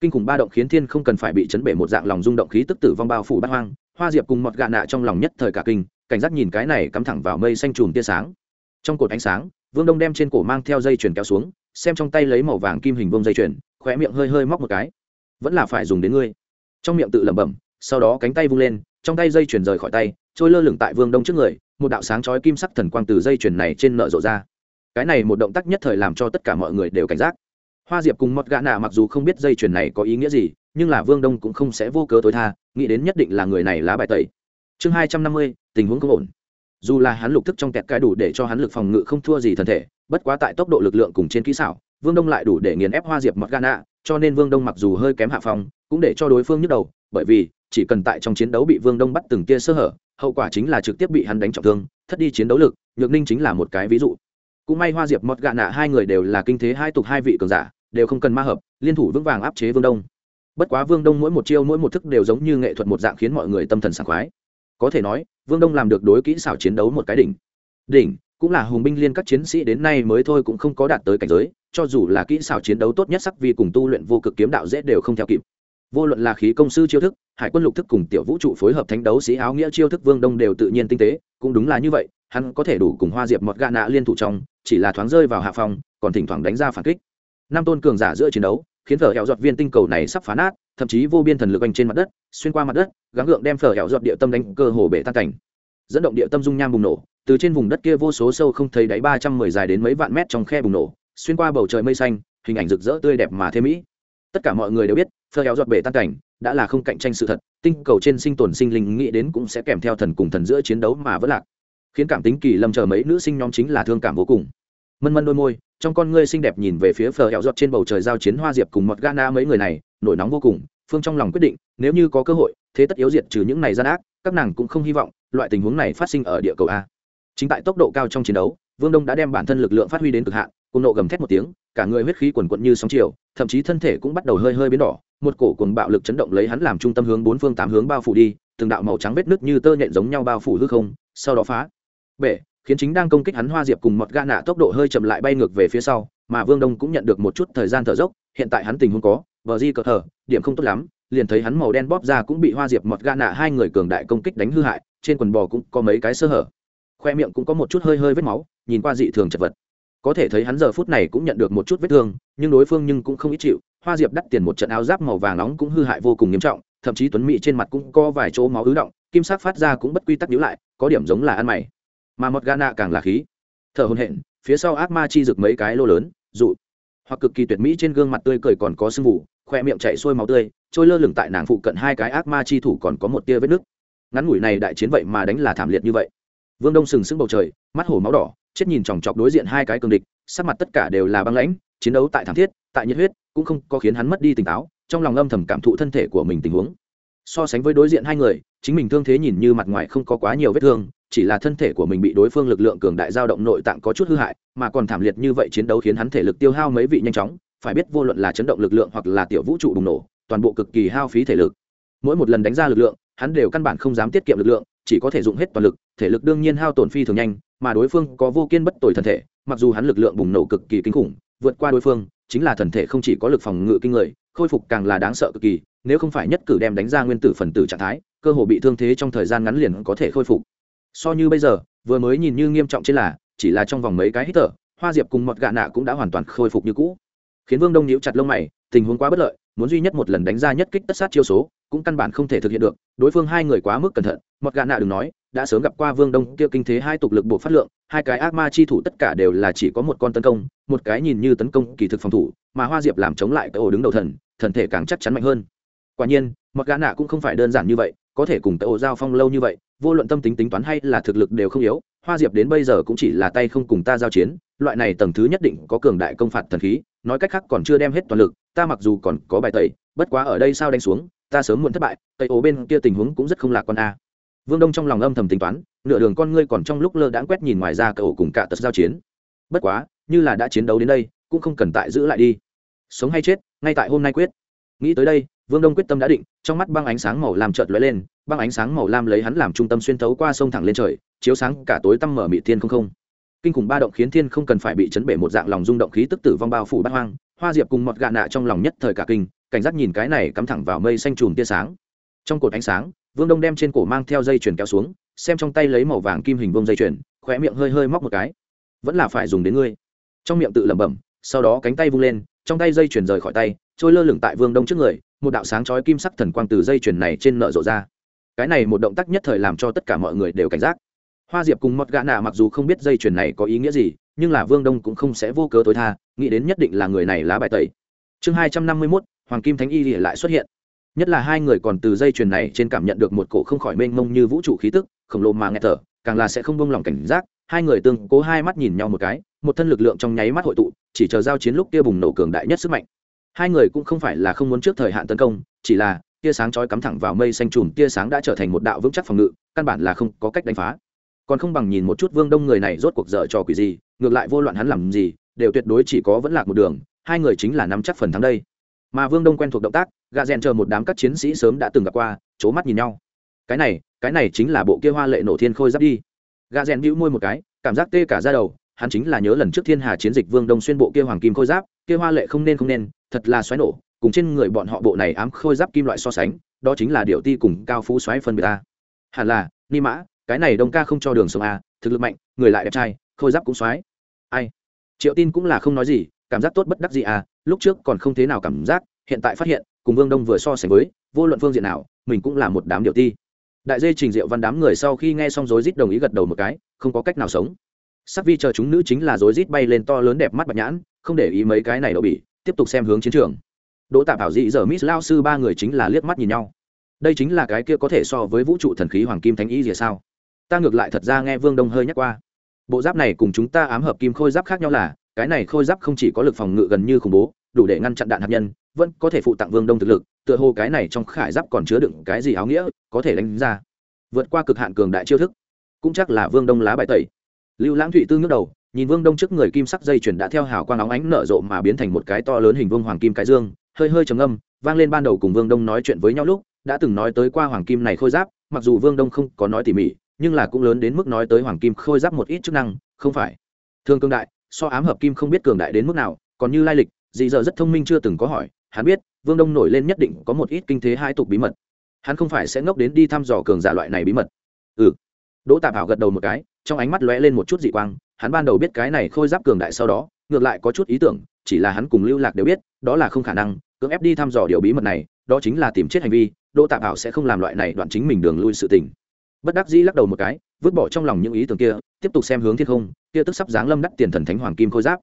Kinh khủng ba động khiến thiên không cần phải bị chấn bể một dạng lòng rung động khí tức tử vong bao phủ bát hoang, hoa diệp cùng một gạ nạ trong lòng nhất thời cả kinh, cảnh giác nhìn cái này cắm thẳng vào mây xanh chùm tia sáng. Trong cột ánh sáng, vương đông đem trên cổ mang theo dây chuyền kéo xuống, xem trong tay lấy màu vàng kim hình vuông dây chuyền, khóe miệng hơi hơi móc một cái. Vẫn là phải dùng đến ngươi. Trong miệng tự lẩm bẩm, sau đó cánh tay vung lên, trong tay dây chuyền rời khỏi tay, trôi lơ lửng tại vương đông trước người một đạo sáng chói kim sắc thần quang từ dây chuyền này trên nợ rộ ra. Cái này một động tác nhất thời làm cho tất cả mọi người đều cảnh giác. Hoa diệp cùng mọt gã nạ mặc dù không biết dây chuyền này có ý nghĩa gì, nhưng là vương đông cũng không sẽ vô cớ tối tha, nghĩ đến nhất định là người này lá bài tẩy. Chương hai trăm năm mươi, tình huống không ổn. Dù là hắn lục thức trong kẹt cái đủ để cho hắn lực phòng ngự không thua gì thân thể, bất quá tại tốc độ lực lượng cùng trên kỹ xảo, vương đông lại đủ để nghiền ép hoa diệp mọt gã nạ cho nên vương đông mặc dù hơi kém hạ phòng, cũng để cho đối phương nhức đầu, bởi vì chỉ cần tại trong chiến đấu bị vương đông bắt từng tia sơ hở, hậu quả chính là trực tiếp bị hắn đánh trọng thương, thất đi chiến đấu lực, nhược ninh chính là một cái ví dụ. Cũng may hoa diệp, mọt gạ nạ hai người đều là kinh thế hai tục hai vị cường giả, đều không cần ma hợp, liên thủ vững vàng áp chế vương đông. Bất quá vương đông mỗi một chiêu, mỗi một thức đều giống như nghệ thuật một dạng khiến mọi người tâm thần sảng khoái. Có thể nói, vương đông làm được đối kỹ xảo chiến đấu một cái đỉnh. Đỉnh, cũng là hùng binh liên các chiến sĩ đến nay mới thôi cũng không có đạt tới cảnh giới, cho dù là kỹ xảo chiến đấu tốt nhất sắc vì cùng tu luyện vô cực kiếm đạo dễ đều không theo kịp vô luận là khí công sư chiêu thức, hải quân lục thức cùng tiểu vũ trụ phối hợp thánh đấu sĩ áo nghĩa chiêu thức vương đông đều tự nhiên tinh tế, cũng đúng là như vậy, hắn có thể đủ cùng hoa diệp mọt gạ nạ liên thủ trong, chỉ là thoáng rơi vào hạ phòng, còn thỉnh thoảng đánh ra phản kích. Năm tôn cường giả giữa chiến đấu, khiến phở hẹo giọt viên tinh cầu này sắp phá nát, thậm chí vô biên thần lực anh trên mặt đất, xuyên qua mặt đất, gắng gượng đem phở hẹo giọt địa tâm đánh cơ hồ bể tan cảnh. Dẫn động địa tâm dung nham bùng nổ, từ trên vùng đất kia vô số sâu không thấy đáy ba trăm mười dài đến mấy vạn mét trong khe bùng nổ, xuyên qua bầu trời mây xanh, hình ảnh rực rỡ tươi đẹp mà thêm mỹ. Tất cả mọi người đều biết phở héo giọt bể tan cảnh, đã là không cạnh tranh sự thật, tinh cầu trên sinh tồn sinh linh nghĩ đến cũng sẽ kèm theo thần cùng thần giữa chiến đấu mà vẫn lạc. Khiến cảm tính kỳ lâm chờ mấy nữ sinh nhóm chính là thương cảm vô cùng. Mân mân đôi môi, trong con ngươi xinh đẹp nhìn về phía phờ hẹo giọt trên bầu trời giao chiến hoa diệp cùng mọt gana mấy người này, nổi nóng vô cùng, phương trong lòng quyết định, nếu như có cơ hội, thế tất yếu diệt trừ những này gian ác, các nàng cũng không hy vọng loại tình huống này phát sinh ở địa cầu a. Chính tại tốc độ cao trong chiến đấu, vương đông đã đem bản thân lực lượng phát huy đến cực hạn, cùng nộ gầm thét một tiếng cả người huyết khí quần quận như sóng chiều, thậm chí thân thể cũng bắt đầu hơi hơi biến đỏ, một cổ cuồng bạo lực chấn động lấy hắn làm trung tâm hướng bốn phương tám hướng bao phủ đi, từng đạo màu trắng vết nứt như tơ nhện giống nhau bao phủ hư không, sau đó phá. Bể khiến chính đang công kích hắn hoa diệp cùng một ga nạ tốc độ hơi chậm lại bay ngược về phía sau, mà vương đông cũng nhận được một chút thời gian thở dốc, hiện tại hắn tình huống có vờ di cờ thở điểm không tốt lắm, liền thấy hắn màu đen bóp ra cũng bị hoa diệp một ga nạ hai người cường đại công kích đánh hư hại, trên quần bò cũng có mấy cái sơ hở. Khoe miệng cũng có một chút hơi hơi vết máu, nhìn qua dị thường chật vật có thể thấy hắn giờ phút này cũng nhận được một chút vết thương, nhưng đối phương nhưng cũng không ít chịu. Hoa diệp đắt tiền một trận áo giáp màu vàng nóng cũng hư hại vô cùng nghiêm trọng, thậm chí tuấn mỹ trên mặt cũng có vài chỗ máu ứ động, kim sắc phát ra cũng bất quy tắc nhíu lại, có điểm giống là ăn mày. Mà một gana càng là khí. Thở hồn hện phía sau ác ma chi rực mấy cái lô lớn, dụ. Hoặc cực kỳ tuyệt mỹ trên gương mặt tươi cười còn có sưng vụ khoe miệng chạy xuôi máu tươi, trôi lơ lửng tại nàng phụ cận hai cái ác ma chi thủ còn có một tia vết nứt. Ngắn ngủi này đại chiến vậy mà đánh là thảm liệt như vậy. Vương đông sừng sững bầu trời, mắt hổ máu đỏ chết nhìn chòng chọc đối diện hai cái cường địch, sắc mặt tất cả đều là băng lãnh, chiến đấu tại thảm thiết, tại nhiệt huyết, cũng không có khiến hắn mất đi tỉnh táo, trong lòng âm thầm cảm thụ thân thể của mình tình huống. So sánh với đối diện hai người, chính mình thương thế nhìn như mặt ngoài không có quá nhiều vết thương, chỉ là thân thể của mình bị đối phương lực lượng cường đại giao động nội tạng có chút hư hại, mà còn thảm liệt như vậy chiến đấu khiến hắn thể lực tiêu hao mấy vị nhanh chóng, phải biết vô luận là chấn động lực lượng hoặc là tiểu vũ trụ bùng nổ, toàn bộ cực kỳ hao phí thể lực. Mỗi một lần đánh ra lực lượng, hắn đều căn bản không dám tiết kiệm lực lượng chỉ có thể dùng hết toàn lực, thể lực đương nhiên hao tổn phi thường nhanh, mà đối phương có vô kiên bất tồi thần thể, mặc dù hắn lực lượng bùng nổ cực kỳ kinh khủng, vượt qua đối phương, chính là thần thể không chỉ có lực phòng ngự kinh người, khôi phục càng là đáng sợ cực kỳ, nếu không phải nhất cử đem đánh ra nguyên tử phần tử trạng thái, cơ hồ bị thương thế trong thời gian ngắn liền có thể khôi phục. So như bây giờ, vừa mới nhìn như nghiêm trọng trên là, chỉ là trong vòng mấy cái hít thở, hoa diệp cùng mọt gạ nạ cũng đã hoàn toàn khôi phục như cũ. Khiến vương đông nhíu chặt lông mày, tình huống quá bất lợi muốn duy nhất một lần đánh ra nhất kích tất sát chiêu số, cũng căn bản không thể thực hiện được. Đối phương hai người quá mức cẩn thận, mọt gạ nạ đừng nói, đã sớm gặp qua vương đông kia kinh thế hai tục lực bộ phát lượng, hai cái ác ma chi thủ tất cả đều là chỉ có một con tấn công, một cái nhìn như tấn công kỳ thực phòng thủ, mà hoa diệp làm chống lại cái ổ đứng đầu thần thần thể càng chắc chắn mạnh hơn. Quả nhiên, mọt gạ nạ cũng không phải đơn giản như vậy, có thể cùng cái ổ giao phong lâu như vậy, vô luận tâm tính tính toán hay là thực lực đều không yếu hoa diệp đến bây giờ cũng chỉ là tay không cùng ta giao chiến, loại này tầng thứ nhất định có cường đại công phạt thần khí, nói cách khác còn chưa đem hết toàn lực, ta mặc dù còn có bài tẩy, bất quá ở đây sao đánh xuống, ta sớm muộn thất bại, tây ố bên kia tình huống cũng rất không lạc con a. Vương đông trong lòng âm thầm tính toán, nửa đường con ngươi còn trong lúc lơ đãng quét nhìn ngoài ra cậu cùng cả tật giao chiến. Bất quá, như là đã chiến đấu đến đây, cũng không cần tại giữ lại đi. Sống hay chết, ngay tại hôm nay quyết. Nghĩ tới đây vương đông quyết tâm đã định, trong mắt băng ánh sáng màu lam chợt lóe lên, băng ánh sáng màu lam lấy hắn làm trung tâm xuyên thấu qua sông thẳng lên trời, chiếu sáng cả tối tăm mở mịt thiên không không. Kinh khủng ba động khiến thiên không cần phải bị chấn bể một dạng lòng rung động khí tức tử vong bao phủ bát hoang, hoa diệp cùng mọt gạ nạ trong lòng nhất thời cả kinh, cảnh giác nhìn cái này cắm thẳng vào mây xanh chùm tia sáng. Trong cột ánh sáng, vương đông đem trên cổ mang theo dây chuyền kéo xuống, xem trong tay lấy màu vàng kim hình vuông dây chuyền, khóe miệng hơi hơi móc một cái. Vẫn là phải dùng đến ngươi. Trong miệng tự lẩm bẩm, sau đó cánh tay vung lên, trong tay dây chuyền rời khỏi tay trôi lơ lửng tại vương đông trước người, một đạo sáng chói kim sắc thần quang từ dây chuyền này trên nợ rộ ra. Cái này một động tác nhất thời làm cho tất cả mọi người đều cảnh giác. Hoa diệp cùng mọt gã nạ mặc dù không biết dây chuyền này có ý nghĩa gì, nhưng là vương đông cũng không sẽ vô cớ tối tha, nghĩ đến nhất định là người này lá bài tẩy. Chương hai trăm năm mươi mốt, hoàng kim thánh y lại xuất hiện. Nhất là hai người còn từ dây chuyền này trên cảm nhận được một cổ không khỏi mênh mông như vũ trụ khí tức, khổng lồ mà nghe thở, càng là sẽ không bông lòng cảnh giác. Hai người tương cố hai mắt nhìn nhau một cái, một thân lực lượng trong nháy mắt hội tụ, chỉ chờ giao chiến lúc kia bùng nổ cường đại nhất sức mạnh hai người cũng không phải là không muốn trước thời hạn tấn công, chỉ là, tia sáng chói cắm thẳng vào mây xanh trùm tia sáng đã trở thành một đạo vững chắc phòng ngự, căn bản là không có cách đánh phá. Còn không bằng nhìn một chút vương đông người này rốt cuộc dở trò quỷ gì, ngược lại vô loạn hắn làm gì, đều tuyệt đối chỉ có vẫn lạc một đường, hai người chính là nắm chắc phần thắng đây. Mà vương đông quen thuộc động tác gà rèn chờ một đám các chiến sĩ sớm đã từng gặp qua c mắt nhìn nhau. Cái này cái này chính là bộ kia hoa lệ nổ thiên khôi giáp đi. Gà rèn bĩu môi một cái, cảm giác tê cả ra đầu, hắn chính là nhớ lần trước thiên hà chiến dịch vương đông xuyên bộ kia hoàng kim khôi giáp, kia hoa lệ không nên không nên thật là xoáy nổ, cùng trên người bọn họ bộ này ám khôi giáp kim loại so sánh, đó chính là điệu ti cùng cao phú xoáy phân biệt ta. Hẳn là, ni mã, cái này đông ca không cho đường sông a à, thực lực mạnh, người lại đẹp trai, khôi giáp cũng xoáy. Ai? Triệu tin cũng là không nói gì, cảm giác tốt bất đắc gì à lúc trước còn không thế nào cảm giác, hiện tại phát hiện, cùng vương đông vừa so sánh với, vô luận phương diện nào, mình cũng là một đám điệu ti. Đại dê trình diệu văn đám người sau khi nghe xong rối rít đồng ý gật đầu một cái, không có cách nào sống. Sắc vi chờ chúng nữ chính là rối rít bay lên to lớn đẹp mắt bạch nhãn, không để ý mấy cái này đậu bỉ tiếp tục xem hướng chiến trường. Đỗ tạp ảo dị giờ miss lao sư ba người chính là liếc mắt nhìn nhau. Đây chính là cái kia có thể so với vũ trụ thần khí hoàng kim thánh ý gì sao? Ta ngược lại thật ra nghe vương đông hơi nhắc qua. Bộ giáp này cùng chúng ta ám hợp kim khôi giáp khác nhau là, cái này khôi giáp không chỉ có lực phòng ngự gần như khủng bố, đủ để ngăn chặn đạn hạt nhân, vẫn có thể phụ tặng vương đông thực lực, tựa hồ cái này trong khải giáp còn chứa đựng cái gì áo nghĩa, có thể đánh ra. Vượt qua cực hạn cường đại chiêu thức, cũng chắc là vương đông lá bài tẩy. Lưu lãng thụy tư ngước đầu nhìn vương đông trước người kim sắc dây chuyền đã theo hào quang óng ánh nở rộ mà biến thành một cái to lớn hình vương hoàng kim cái dương, hơi hơi trầm âm vang lên ban đầu cùng vương đông nói chuyện với nhau lúc, đã từng nói tới qua hoàng kim này khôi giáp, mặc dù vương đông không có nói tỉ mỉ, nhưng là cũng lớn đến mức nói tới hoàng kim khôi giáp một ít chức năng, không phải. Thương cương đại, so ám hợp kim không biết cường đại đến mức nào, còn như lai lịch, dị giờ rất thông minh chưa từng có hỏi, hắn biết, vương đông nổi lên nhất định có một ít kinh thế hai tục bí mật. Hắn không phải sẽ ngốc đến đi thăm dò cường giả loại này bí mật. Ừ. Đỗ tạp hảo gật đầu một cái, trong ánh mắt lóe lên một chút dị quang hắn ban đầu biết cái này khôi giáp cường đại sau đó, ngược lại có chút ý tưởng, chỉ là hắn cùng lưu lạc đều biết, đó là không khả năng, cưỡng ép đi thăm dò điều bí mật này, đó chính là tìm chết hành vi, đỗ tạp bảo sẽ không làm loại này đoạn chính mình đường lui sự tình. Bất đắc dĩ lắc đầu một cái, vứt bỏ trong lòng những ý tưởng kia, tiếp tục xem hướng thiên không, kia tức sắp giáng lâm đắt tiền thần thánh hoàng kim khôi giáp.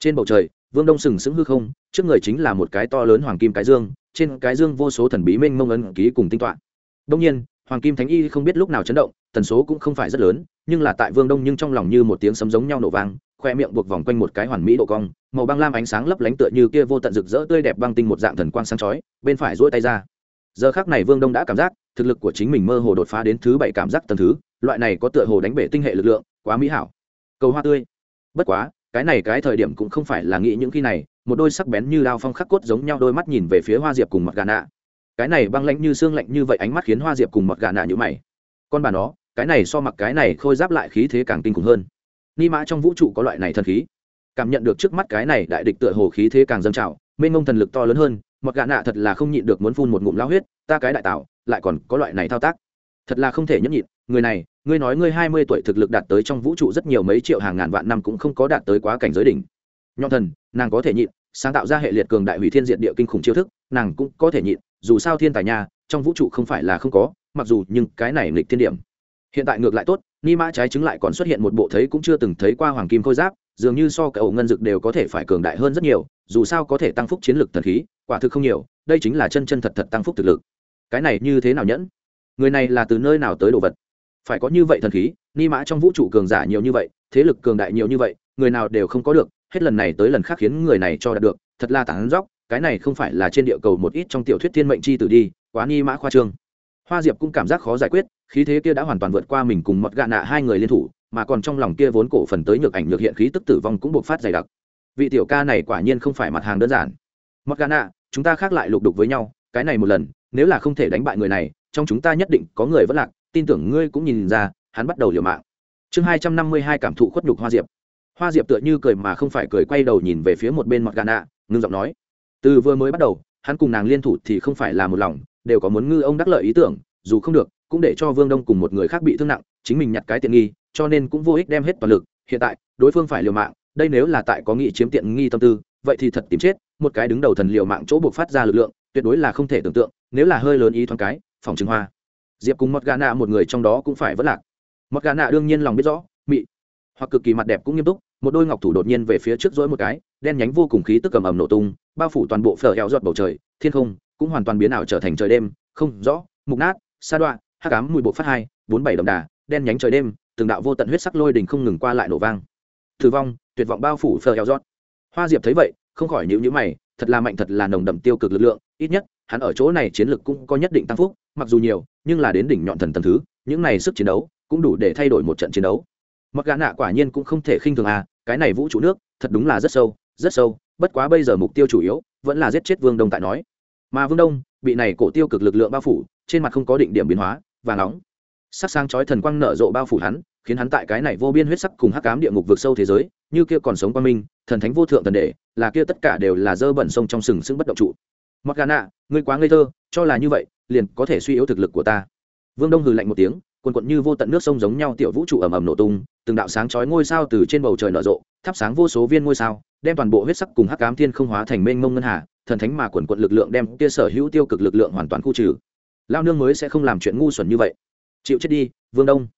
Trên bầu trời, vương đông sừng sững hư không, trước người chính là một cái to lớn hoàng kim cái dương, trên cái dương vô số thần bí mênh mông ấn ký cùng tinh toạn đông nhiên, hoàng kim thánh y không biết lúc nào chấn động, tần số cũng không phải rất lớn nhưng là tại vương đông nhưng trong lòng như một tiếng sấm giống nhau nổ vang, khoe miệng buộc vòng quanh một cái hoàn mỹ độ cong, màu băng lam ánh sáng lấp lánh tựa như kia vô tận rực rỡ tươi đẹp băng tinh một dạng thần quang sáng chói, bên phải duỗi tay ra. Giờ khác này vương đông đã cảm giác, thực lực của chính mình mơ hồ đột phá đến thứ bảy cảm giác tầng thứ, loại này có tựa hồ đánh bể tinh hệ lực lượng, quá mỹ hảo. Cầu hoa tươi. Bất quá, cái này cái thời điểm cũng không phải là nghĩ những khi này, một đôi sắc bén như đao phong khắc cốt giống nhau đôi mắt nhìn về phía hoa diệp cùng mặt gà nạ. Cái này băng lãnh như xương lạnh như vậy ánh mắt khiến hoa diệp cùng mặt gà nạ như mày. Con bà nó cái này so mặc cái này khôi giáp lại khí thế càng kinh khủng hơn. Ni mã trong vũ trụ có loại này thần khí. Cảm nhận được trước mắt cái này đại địch tựa hồ khí thế càng dâng trào, mênh mông thần lực to lớn hơn một gạ nạ thật là không nhịn được muốn phun một ngụm lao huyết, ta cái đại tạo lại còn có loại này thao tác. Thật là không thể nhẫn nhịn, người này, ngươi nói ngươi hai mươi tuổi thực lực đạt tới trong vũ trụ rất nhiều mấy triệu hàng ngàn vạn năm cũng không có đạt tới quá cảnh giới đỉnh. Nhọn thần, nàng có thể nhịn, sáng tạo ra hệ liệt cường đại hủy thiên diện địa kinh khủng chiêu thức, nàng cũng có thể nhịn, dù sao thiên tài nhà trong vũ trụ không phải là không có, mặc dù nhưng cái này nghịch thiên điểm hiện tại ngược lại tốt, ni mã trái chứng lại còn xuất hiện một bộ thấy cũng chưa từng thấy qua hoàng kim khôi giáp, dường như so cái ổ ngân dực đều có thể phải cường đại hơn rất nhiều, dù sao có thể tăng phúc chiến lực thần khí, quả thực không nhiều, đây chính là chân chân thật thật tăng phúc thực lực. Cái này như thế nào nhẫn? Người này là từ nơi nào tới đồ vật? Phải có như vậy thần khí, ni mã trong vũ trụ cường giả nhiều như vậy, thế lực cường đại nhiều như vậy, người nào đều không có được, hết lần này tới lần khác khiến người này cho đạt được, thật là tảng dóc cái này không phải là trên địa cầu một ít trong tiểu thuyết thiên mệnh chi tử đi, quá ni mã khoa trương hoa diệp cũng cảm giác khó giải quyết, khí thế kia đã hoàn toàn vượt qua mình cùng mọt gạ nạ hai người liên thủ, mà còn trong lòng kia vốn cổ phần tới nhược ảnh nhược hiện khí tức tử vong cũng buộc phát dày đặc. Vị tiểu ca này quả nhiên không phải mặt hàng đơn giản. Mọt gạ nạ, chúng ta khác lại lục đục với nhau, cái này một lần, nếu là không thể đánh bại người này, trong chúng ta nhất định có người vẫn lạc, tin tưởng ngươi cũng nhìn ra, hắn bắt đầu liều mạng. Chương hai trăm năm mươi hai cảm thụ khuất nhục hoa diệp. Hoa diệp tựa như cười mà không phải cười quay đầu nhìn về phía một bên mọt gà nạ, ngưng giọng nói. Từ vừa mới bắt đầu, hắn cùng nàng liên thủ thì không phải là một lòng đều có muốn ngư ông đắc lợi ý tưởng, dù không được, cũng để cho vương đông cùng một người khác bị thương nặng, chính mình nhặt cái tiện nghi, cho nên cũng vô ích đem hết toàn lực. Hiện tại, đối phương phải liều mạng, đây nếu là tại có nghị chiếm tiện nghi tâm tư, vậy thì thật tìm chết, một cái đứng đầu thần liều mạng chỗ buộc phát ra lực lượng, tuyệt đối là không thể tưởng tượng, nếu là hơi lớn ý thoáng cái, phòng trừng hoa. Diệp cùng mọt gà nạ một người trong đó cũng phải vất lạc. Mọt gà nạ đương nhiên lòng biết rõ, mị, hoặc cực kỳ mặt đẹp cũng nghiêm túc, một đôi ngọc thủ đột nhiên về phía trước dỗi một cái, đen nhánh vô cùng khí tức cầm ầm nổ tung, bao phủ toàn bộ phở heo giọt bầu trời, thiên không cũng hoàn toàn biến ảo trở thành trời đêm, không rõ, mục nát, sa đoạn hắc ám, mùi bộ phát hai, bốn bảy đồng đà, đen nhánh trời đêm, từng đạo vô tận huyết sắc lôi đình không ngừng qua lại nổ vang. Thử vong, tuyệt vọng bao phủ phờ heo rót. Hoa diệp thấy vậy, không khỏi nhíu nhíu mày, thật là mạnh, thật là nồng đậm tiêu cực lực lượng, ít nhất, hắn ở chỗ này chiến lực cũng có nhất định tăng phúc, mặc dù nhiều, nhưng là đến đỉnh nhọn thần tầm thứ, những này sức chiến đấu cũng đủ để thay đổi một trận chiến đấu. Mặc gã nạ quả nhiên cũng không thể khinh thường à cái này vũ trụ nước, thật đúng là rất sâu rất sâu, bất quá bây giờ mục tiêu chủ yếu vẫn là giết chết vương đông tại nói mà vương đông bị này cổ tiêu cực lực lượng bao phủ trên mặt không có định điểm biến hóa và nóng sắc sang chói thần quang nở rộ bao phủ hắn khiến hắn tại cái này vô biên huyết sắc cùng hắc cám địa ngục vượt sâu thế giới như kia còn sống qua minh thần thánh vô thượng thần đệ là kia tất cả đều là dơ bẩn sông trong sừng sững bất động trụ mặc gà nạ ngươi quá ngây thơ cho là như vậy liền có thể suy yếu thực lực của ta vương đông hừ lạnh một tiếng quần quận như vô tận nước sông giống nhau tiểu vũ trụ ầm ầm nổ tung từng đạo sáng chói ngôi sao từ trên bầu trời nở rộ thắp sáng vô số viên ngôi sao đem toàn bộ huyết sắc cùng hắc ám thiên không hóa thành mênh mông ngân hà thần thánh mà quần quận lực lượng đem kia sở hữu tiêu cực lực lượng hoàn toàn khu trừ. Lao nương mới sẽ không làm chuyện ngu xuẩn như vậy. Chịu chết đi, vương đông.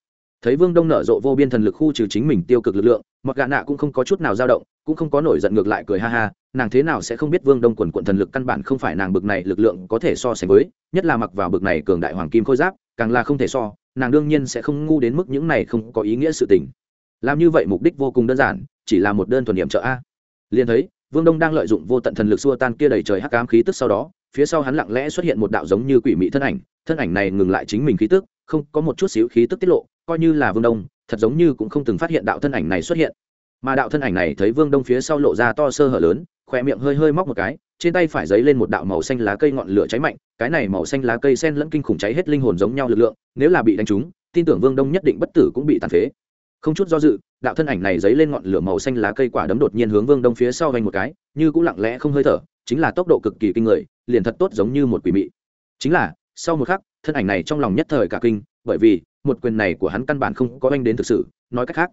Thấy vương đông nở rộ vô biên thần lực khu trừ chính mình tiêu cực lực lượng, mặc gà nạ cũng không có chút nào dao động, cũng không có nổi giận ngược lại cười ha ha, nàng thế nào sẽ không biết vương đông quần quận thần lực căn bản không phải nàng bực này lực lượng có thể so sánh với, nhất là mặc vào bực này cường đại hoàng kim khôi giáp, càng là không thể so, nàng đương nhiên sẽ không ngu đến mức những này không có ý nghĩa sự tình. Làm như vậy mục đích vô cùng đơn giản, chỉ là một đơn thuần điểm trợ a. Liền thấy vương đông đang lợi dụng vô tận thần lực xua tan kia đầy trời hắc ám khí tức sau đó, phía sau hắn lặng lẽ xuất hiện một đạo giống như quỷ mị thân ảnh. Thân ảnh này ngừng lại chính mình khí tức, không có một chút xíu khí tức tiết lộ, coi như là vương đông, thật giống như cũng không từng phát hiện đạo thân ảnh này xuất hiện. Mà đạo thân ảnh này thấy vương đông phía sau lộ ra to sơ hở lớn khỏe miệng hơi hơi móc một cái, trên tay phải giấy lên một đạo màu xanh lá cây ngọn lửa cháy mạnh, cái này màu xanh lá cây sen lẫn kinh khủng cháy hết linh hồn giống nhau lực lượng, nếu là bị đánh trúng, tin tưởng vương đông nhất định bất tử cũng bị tàn phế. Không chút do dự đạo thân ảnh này giấy lên ngọn lửa màu xanh lá cây quả đấm đột nhiên hướng vương đông phía sau vanh một cái, như cũng lặng lẽ không hơi thở, chính là tốc độ cực kỳ kinh người, liền thật tốt giống như một quỷ mị. Chính là, sau một khắc, thân ảnh này trong lòng nhất thời cả kinh, bởi vì, một quyền này của hắn căn bản không có anh đến thực sự, nói cách khác,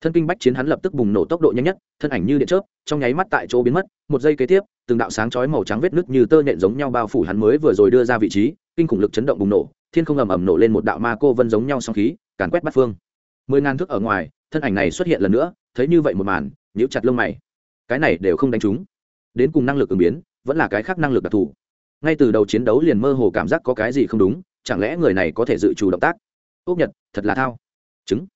thân kinh bách chiến hắn lập tức bùng nổ tốc độ nhanh nhất, thân ảnh như điện chớp, trong nháy mắt tại chỗ biến mất, một giây kế tiếp, từng đạo sáng chói màu trắng vết nứt như tơ nhện giống nhau bao phủ hắn mới vừa rồi đưa ra vị trí, kinh khủng lực chấn động bùng nổ, thiên không ầm ầm nổ lên một đạo ma cô vân giống nhau song khí, càn quét bắt phương. Mười ngàn thước ở ngoài thân ảnh này xuất hiện lần nữa, thấy như vậy một màn, nhíu chặt lông mày. Cái này đều không đánh trúng. Đến cùng năng lực ứng biến, vẫn là cái khác năng lực đặc thù. Ngay từ đầu chiến đấu liền mơ hồ cảm giác có cái gì không đúng, chẳng lẽ người này có thể dự trù động tác? Ốc nhật, thật là thao. Chứng.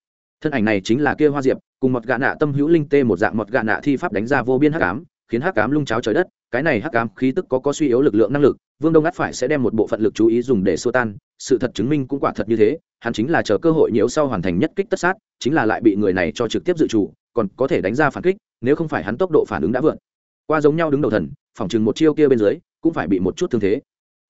Thân ảnh này chính là kia hoa diệp, cùng một gạ nạ tâm hữu linh tê một dạng một gạ nạ thi pháp đánh ra vô biên hắc ám, khiến hắc ám lung cháo trời đất cái này hắc ám khí tức có có suy yếu lực lượng năng lực, vương đông át phải sẽ đem một bộ phận lực chú ý dùng để xua tan. Sự thật chứng minh cũng quả thật như thế, hắn chính là chờ cơ hội nhiễu sau hoàn thành nhất kích tất sát, chính là lại bị người này cho trực tiếp dự chủ, còn có thể đánh ra phản kích, nếu không phải hắn tốc độ phản ứng đã vượt. Qua giống nhau đứng đầu thần, phòng chừng một chiêu kia bên dưới, cũng phải bị một chút thương thế.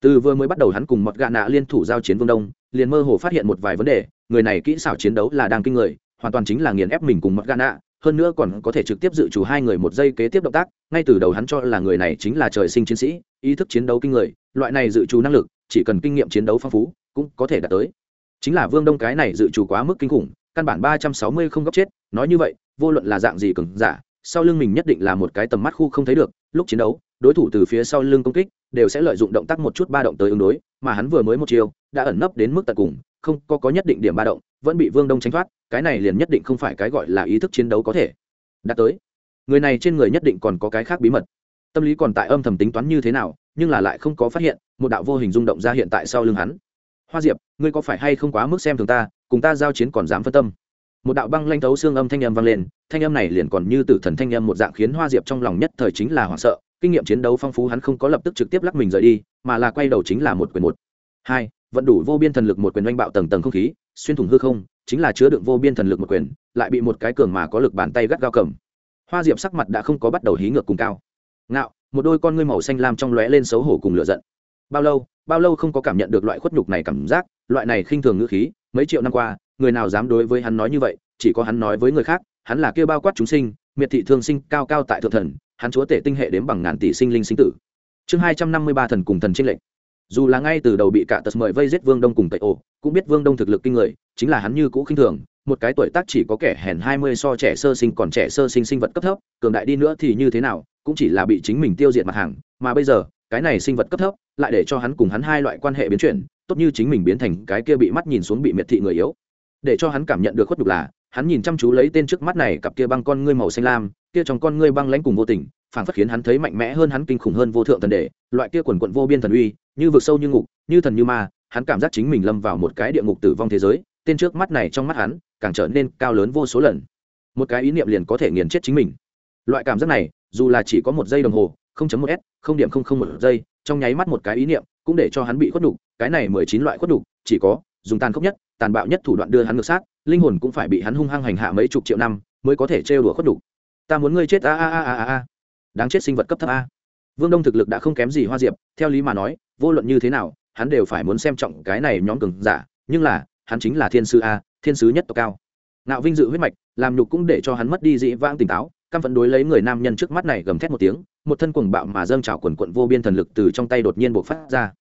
Từ vừa mới bắt đầu hắn cùng Mật gạ nạ liên thủ giao chiến vương đông, liền mơ hồ phát hiện một vài vấn đề, người này kỹ xảo chiến đấu là đang kinh người, hoàn toàn chính là nghiền ép mình cùng Mật gạ nạ hơn nữa còn có thể trực tiếp dự chủ hai người một giây kế tiếp động tác, ngay từ đầu hắn cho là người này chính là trời sinh chiến sĩ, ý thức chiến đấu kinh người, loại này dự trù năng lực, chỉ cần kinh nghiệm chiến đấu phong phú, cũng có thể đạt tới. Chính là vương đông cái này dự trù quá mức kinh khủng, căn bản ba trăm sáu mươi không góc chết, nói như vậy, vô luận là dạng gì cứng giả, sau lưng mình nhất định là một cái tầm mắt khu không thấy được, lúc chiến đấu, đối thủ từ phía sau lưng công kích, đều sẽ lợi dụng động tác một chút ba động tới ứng đối, mà hắn vừa mới một chiều đã ẩn nấp đến mức tận cùng không có có nhất định điểm ba động, vẫn bị vương đông tránh thoát, cái này liền nhất định không phải cái gọi là ý thức chiến đấu có thể. Đã tới, người này trên người nhất định còn có cái khác bí mật. Tâm lý còn tại âm thầm tính toán như thế nào, nhưng là lại không có phát hiện, một đạo vô hình rung động ra hiện tại sau lưng hắn. Hoa diệp, ngươi có phải hay không quá mức xem thường ta, cùng ta giao chiến còn dám phân tâm? Một đạo băng lanh thấu xương âm thanh âm vang lên, thanh âm này liền còn như tử thần thanh âm một dạng khiến hoa diệp trong lòng nhất thời chính là hoảng sợ. Kinh nghiệm chiến đấu phong phú hắn không có lập tức trực tiếp lắc mình rời đi, mà là quay đầu chính là một quyền một. Hai vận đủ vô biên thần lực một quyền oanh bạo tầng tầng không khí, xuyên thủng hư không, chính là chứa đựng vô biên thần lực một quyền, lại bị một cái cường mà có lực bàn tay gắt gao cầm. Hoa diệp sắc mặt đã không có bắt đầu hí ngược cùng cao. Ngạo, một đôi con ngươi màu xanh lam trong lóe lên xấu hổ cùng lửa giận. Bao lâu bao lâu không có cảm nhận được loại khuất nhục này cảm giác, loại này khinh thường ngữ khí, mấy triệu năm qua, người nào dám đối với hắn nói như vậy, chỉ có hắn nói với người khác, hắn là kêu bao quát chúng sinh, miệt thị thương sinh, cao cao tại thượng thần, hắn chúa tể tinh hệ đến bằng ngàn tỷ sinh linh sinh tử. Chương hai trăm năm mươi ba thần cùng thần trinh lệnh dù là ngay từ đầu bị cả tật mời vây giết vương đông cùng tây ổ cũng biết vương đông thực lực kinh người, chính là hắn như cũ khinh thường, một cái tuổi tác chỉ có kẻ hèn hai mươi so trẻ sơ sinh còn trẻ sơ sinh sinh vật cấp thấp, cường đại đi nữa thì như thế nào, cũng chỉ là bị chính mình tiêu diệt mặt hàng, mà bây giờ, cái này sinh vật cấp thấp, lại để cho hắn cùng hắn hai loại quan hệ biến chuyển, tốt như chính mình biến thành cái kia bị mắt nhìn xuống bị miệt thị người yếu. Để cho hắn cảm nhận được khuất đục là, hắn nhìn chăm chú lấy tên trước mắt này cặp kia băng con ngươi màu xanh lam, kia trong con ngươi băng lãnh cùng vô tình phản phất khiến hắn thấy mạnh mẽ hơn hắn kinh khủng hơn vô thượng thần đệ loại kia quần quận vô biên thần uy, như vực sâu như ngục, như thần như ma, hắn cảm giác chính mình lâm vào một cái địa ngục tử vong thế giới, tên trước mắt này trong mắt hắn càng trở nên cao lớn vô số lần. Một cái ý niệm liền có thể nghiền chết chính mình. Loại cảm giác này, dù là chỉ có một giây đồng hồ, không chấm một s, không điểm không không một giây, trong nháy mắt một cái ý niệm cũng để cho hắn bị khuất đục cái này mười chín loại khuất đục chỉ có dùng tàn khốc nhất, tàn bạo nhất thủ đoạn đưa hắn ngược sát, linh hồn cũng phải bị hắn hung hăng hành hạ mấy chục triệu năm mới có thể trêu đùa khuất đục ta muốn ngươi chết a a a a a đáng chết sinh vật cấp thấp a. Vương đông thực lực đã không kém gì hoa diệp, theo lý mà nói, vô luận như thế nào, hắn đều phải muốn xem trọng cái này nhóm cường giả, nhưng là, hắn chính là thiên sư a, thiên sứ nhất tộc cao. Nạo vinh dự huyết mạch, làm nhục cũng để cho hắn mất đi dĩ vãng tỉnh táo, căm phẫn đối lấy người nam nhân trước mắt này gầm thét một tiếng, một thân cuồng bạo mà dâng trào quần quận vô biên thần lực từ trong tay đột nhiên buộc phát ra.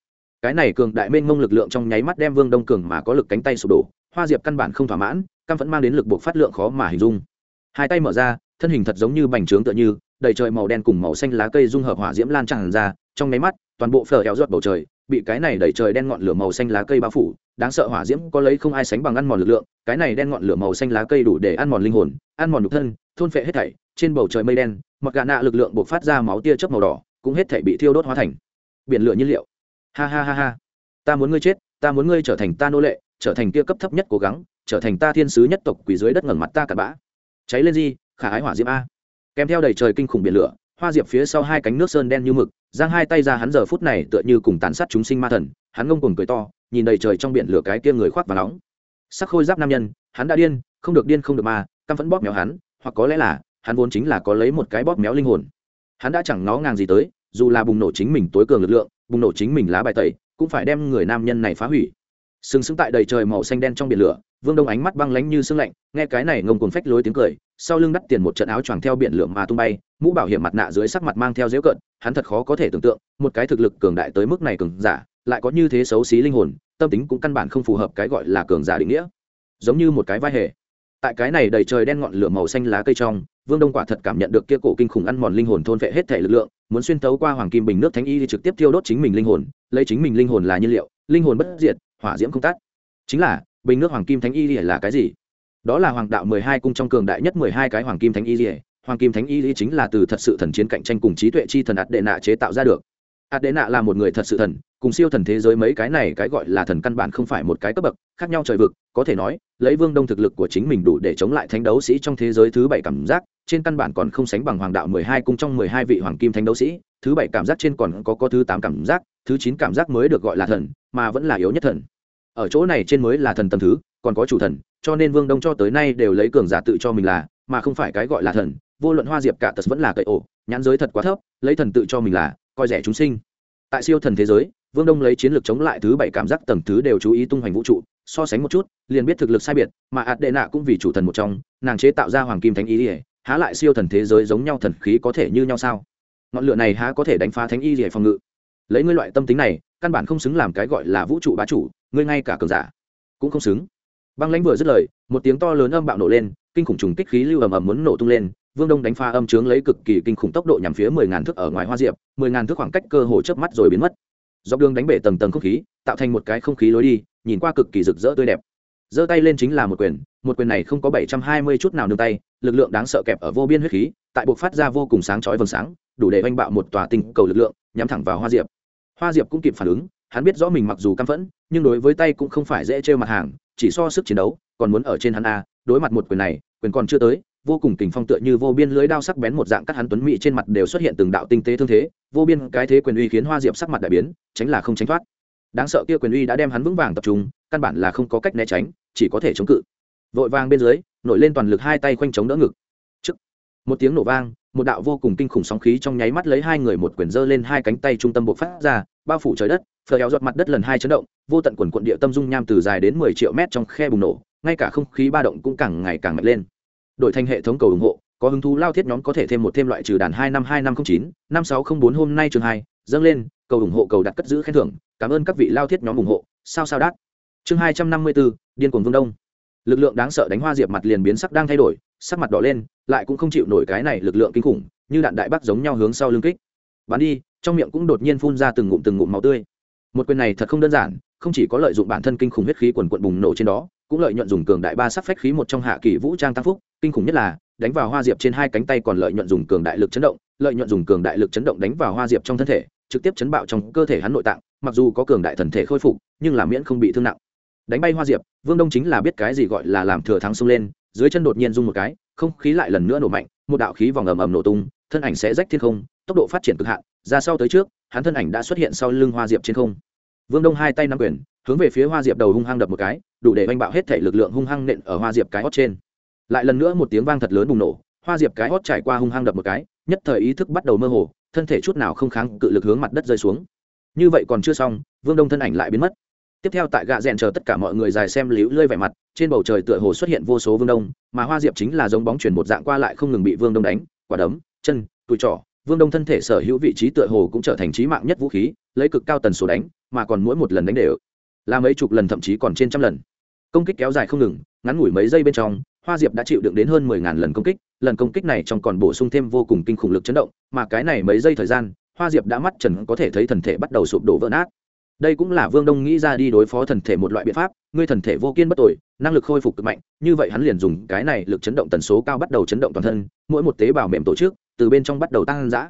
Cái này cường đại mênh mông lực lượng trong nháy mắt đem vương đông cường mà có lực cánh tay sụp đổ, hoa diệp căn bản không thỏa mãn, căm phẫn mang đến lực buộc phát lượng khó mà hình dung. Hai tay mở ra, thân hình thật giống như bành trướng tựa như đầy trời màu đen cùng màu xanh lá cây dung hợp hỏa diễm lan tràn ra, trong nháy mắt, toàn bộ phở éo ruột bầu trời, bị cái này đầy trời đen ngọn lửa màu xanh lá cây bao phủ, đáng sợ hỏa diễm có lấy không ai sánh bằng ăn mòn lực lượng, cái này đen ngọn lửa màu xanh lá cây đủ để ăn mòn linh hồn, ăn mòn nhục thân, thôn phệ hết thảy, trên bầu trời mây đen, mặc gà nạ lực lượng buộc phát ra máu tia chớp màu đỏ, cũng hết thảy bị thiêu đốt hóa thành biển lửa nhiên liệu. Ha ha ha ha. Ta muốn ngươi chết, ta muốn ngươi trở thành ta nô lệ, trở thành kia cấp thấp nhất cố gắng, trở thành ta thiên sứ nhất tộc quỷ dưới đất ngẩng mặt ta cặn bã. Cháy lên gì, khả ái hỏa diễm a kèm theo đầy trời kinh khủng biển lửa, hoa diệp phía sau hai cánh nước sơn đen như mực, giang hai tay ra hắn giờ phút này tựa như cùng tàn sát chúng sinh ma thần, hắn ngông cuồng cười to, nhìn đầy trời trong biển lửa cái kia người khoác và nóng. Sắc khôi giáp nam nhân, hắn đã điên, không được điên không được mà căm vẫn bóp méo hắn, hoặc có lẽ là, hắn vốn chính là có lấy một cái bóp méo linh hồn. Hắn đã chẳng ngó ngàng gì tới, dù là bùng nổ chính mình tối cường lực lượng, bùng nổ chính mình lá bài tẩy, cũng phải đem người nam nhân này phá hủy. Sừng sững tại đầy trời màu xanh đen trong biển lửa vương đông ánh mắt băng lánh như sương lạnh, nghe cái này ngông cuồng phách lối tiếng cười, sau lưng đắt tiền một trận áo choàng theo biển lượm mà tung bay, mũ bảo hiểm mặt nạ dưới sắc mặt mang theo dễu cận hắn thật khó có thể tưởng tượng, một cái thực lực cường đại tới mức này cường giả, lại có như thế xấu xí linh hồn, tâm tính cũng căn bản không phù hợp cái gọi là cường giả định nghĩa. Giống như một cái vai hề. Tại cái này đầy trời đen ngọn lửa màu xanh lá cây trong, vương đông quả thật cảm nhận được kia cổ kinh khủng ăn mòn linh hồn thôn vệ hết thể lực lượng, muốn xuyên tấu qua hoàng kim bình nước thánh y thì trực tiếp tiêu đốt chính mình linh hồn, lấy chính mình linh hồn là nhiên liệu, linh hồn bất diệt, hỏa diễm không tắt. Chính là bình nước hoàng kim thánh y là cái gì? Đó là hoàng đạo mười hai cung trong cường đại nhất mười hai cái hoàng kim thánh y hoàng kim thánh y lìa chính là từ thật sự thần chiến cạnh tranh cùng trí tuệ chi thần ạt đệ nạ chế tạo ra được. Ạt đệ nạ là một người thật sự thần, cùng siêu thần thế giới mấy cái này cái gọi là thần căn bản không phải một cái cấp bậc, khác nhau trời vực, có thể nói, lấy vương đông thực lực của chính mình đủ để chống lại thánh đấu sĩ trong thế giới thứ bảy cảm giác, trên căn bản còn không sánh bằng hoàng đạo mười hai cung trong mười hai vị hoàng kim thánh đấu sĩ, thứ bảy cảm giác trên còn có có thứ tám cảm giác, thứ chín cảm giác mới được gọi là thần, mà vẫn là yếu nhất thần ở chỗ này trên mới là thần tầm thứ, còn có chủ thần, cho nên vương đông cho tới nay đều lấy cường giả tự cho mình là, mà không phải cái gọi là thần. Vô luận hoa diệp cả tật vẫn là cậy ổ, nhãn giới thật quá thấp, lấy thần tự cho mình là, coi rẻ chúng sinh. Tại siêu thần thế giới, vương đông lấy chiến lược chống lại thứ bảy cảm giác tầng thứ đều chú ý tung hoành vũ trụ, so sánh một chút, liền biết thực lực sai biệt, mà ạt đệ nạ cũng vì chủ thần một trong, nàng chế tạo ra hoàng kim thánh ý ỉa há lại siêu thần thế giới giống nhau thần khí có thể như nhau sao? Ngọn lửa này há có thể đánh phá thánh y ỉa phòng ngự. Lấy ngươi loại tâm tính này căn bản không xứng làm cái gọi là vũ trụ bá chủ, ngươi ngay cả cường giả cũng không xứng. Băng lãnh vừa dứt lời, một tiếng to lớn âm bạo nổ lên, kinh khủng trùng kích khí lưu ầm ầm muốn nổ tung lên, vương đông đánh pha âm trướng lấy cực kỳ kinh khủng tốc độ nhằm phía mười ngàn thước ở ngoài hoa diệp, mười ngàn thước khoảng cách cơ hồ chớp mắt rồi biến mất. Dọc đường đánh bể tầng tầng không khí, tạo thành một cái không khí lối đi, nhìn qua cực kỳ rực rỡ tươi đẹp. Giơ tay lên chính là một quyền một quyền này không có bảy trăm hai mươi chút nào nương tay, lực lượng đáng sợ kẹp ở vô biên huyết khí, tại buộc phát ra vô cùng sáng chói vầng sáng, đủ để oanh bạo một tòa tinh cầu lực lượng, nhắm thẳng vào hoa diệp hoa diệp cũng kịp phản ứng, hắn biết rõ mình mặc dù căm phẫn, nhưng đối với tay cũng không phải dễ trêu mặt hàng, chỉ so sức chiến đấu, còn muốn ở trên hắn a, đối mặt một quyền này, quyền còn chưa tới, vô cùng kình phong tựa như vô biên lưới đao sắc bén một dạng cắt hắn tuấn mỹ trên mặt đều xuất hiện từng đạo tinh tế thương thế, vô biên cái thế quyền uy khiến hoa diệp sắc mặt đại biến, tránh là không tránh thoát. Đáng sợ kia quyền uy đã đem hắn vững vàng tập trung, căn bản là không có cách né tránh, chỉ có thể chống cự. Vội vàng bên dưới, nổi lên toàn lực hai tay khoanh chống đỡ ngực. Trước, một tiếng nổ vang một đạo vô cùng kinh khủng sóng khí trong nháy mắt lấy hai người một quyền dơ lên hai cánh tay trung tâm bộ phát ra, bao phủ trời đất, phờ éo giọt mặt đất lần hai chấn động, vô tận quần quận địa tâm dung nham từ dài đến mười triệu mét trong khe bùng nổ, ngay cả không khí ba động cũng càng ngày càng mạnh lên. Đổi thành hệ thống cầu ủng hộ, có hứng thú lao thiết nhóm có thể thêm một thêm loại trừ đàn hai năm hai năm không chín, năm sáu không bốn hôm nay chương hai, dâng lên, cầu ủng hộ, cầu đặt cất giữ khen thưởng, cảm ơn các vị lao thiết nhóm ủng hộ, sao sao đắt chương hai trăm năm mươi bốn điên cuồng vương đông. Lực lượng đáng sợ đánh hoa diệp mặt liền biến sắc đang thay đổi sắc mặt đỏ lên, lại cũng không chịu nổi cái này lực lượng kinh khủng, như đạn đại bác giống nhau hướng sau lưng kích. Bắn đi, trong miệng cũng đột nhiên phun ra từng ngụm từng ngụm máu tươi. Một quyền này thật không đơn giản, không chỉ có lợi dụng bản thân kinh khủng huyết khí quần quận bùng nổ trên đó, cũng lợi nhuận dùng cường đại ba sắc phách khí một trong hạ kỳ vũ trang tăng phúc, kinh khủng nhất là, đánh vào hoa diệp trên hai cánh tay còn lợi nhuận dùng cường đại lực chấn động, lợi nhuận dùng cường đại lực chấn động đánh vào hoa diệp trong thân thể, trực tiếp chấn bạo trong cơ thể hắn nội tạng, mặc dù có cường đại thần thể khôi phục, nhưng là miễn không bị thương nặng. Đánh bay hoa diệp, vương đông chính là biết cái gì gọi là làm thừa thắng xông lên dưới chân đột nhiên rung một cái, không khí lại lần nữa nổ mạnh, một đạo khí vòng ầm ầm nổ tung, thân ảnh sẽ rách thiên không, tốc độ phát triển cực hạn, ra sau tới trước, hắn thân ảnh đã xuất hiện sau lưng hoa diệp trên không. Vương đông hai tay nắm quyền, hướng về phía hoa diệp đầu hung hăng đập một cái, đủ để oanh bạo hết thể lực lượng hung hăng nện ở hoa diệp cái hót trên. Lại lần nữa một tiếng vang thật lớn bùng nổ, hoa diệp cái hót trải qua hung hăng đập một cái, nhất thời ý thức bắt đầu mơ hồ, thân thể chút nào không kháng cự lực hướng mặt đất rơi xuống. Như vậy còn chưa xong, vương đông thân ảnh lại biến mất tiếp theo tại gạ rèn chờ tất cả mọi người dài xem liễu lơi vẻ mặt, trên bầu trời tựa hồ xuất hiện vô số vương đông, mà hoa diệp chính là giống bóng chuyển một dạng qua lại không ngừng bị vương đông đánh, quả đấm, chân, tụi trỏ. Vương đông thân thể sở hữu vị trí tựa hồ cũng trở thành trí mạng nhất vũ khí, lấy cực cao tần số đánh, mà còn mỗi một lần đánh đều là mấy chục lần, thậm chí còn trên trăm lần. Công kích kéo dài không ngừng, ngắn ngủi mấy giây bên trong, hoa diệp đã chịu đựng đến hơn mười ngàn lần công kích, lần công kích này trong còn bổ sung thêm vô cùng kinh khủng lực chấn động, mà cái này mấy giây thời gian, hoa diệp đã mắt trần có thể thấy thần thể bắt đầu sụp đổ vỡ nát đây cũng là vương đông nghĩ ra đi đối phó thần thể một loại biện pháp, ngươi thần thể vô kiên bất tội, năng lực khôi phục cực mạnh, như vậy hắn liền dùng cái này lực chấn động tần số cao bắt đầu chấn động toàn thân, mỗi một tế bào mềm tổ chức, từ bên trong bắt đầu tăng giã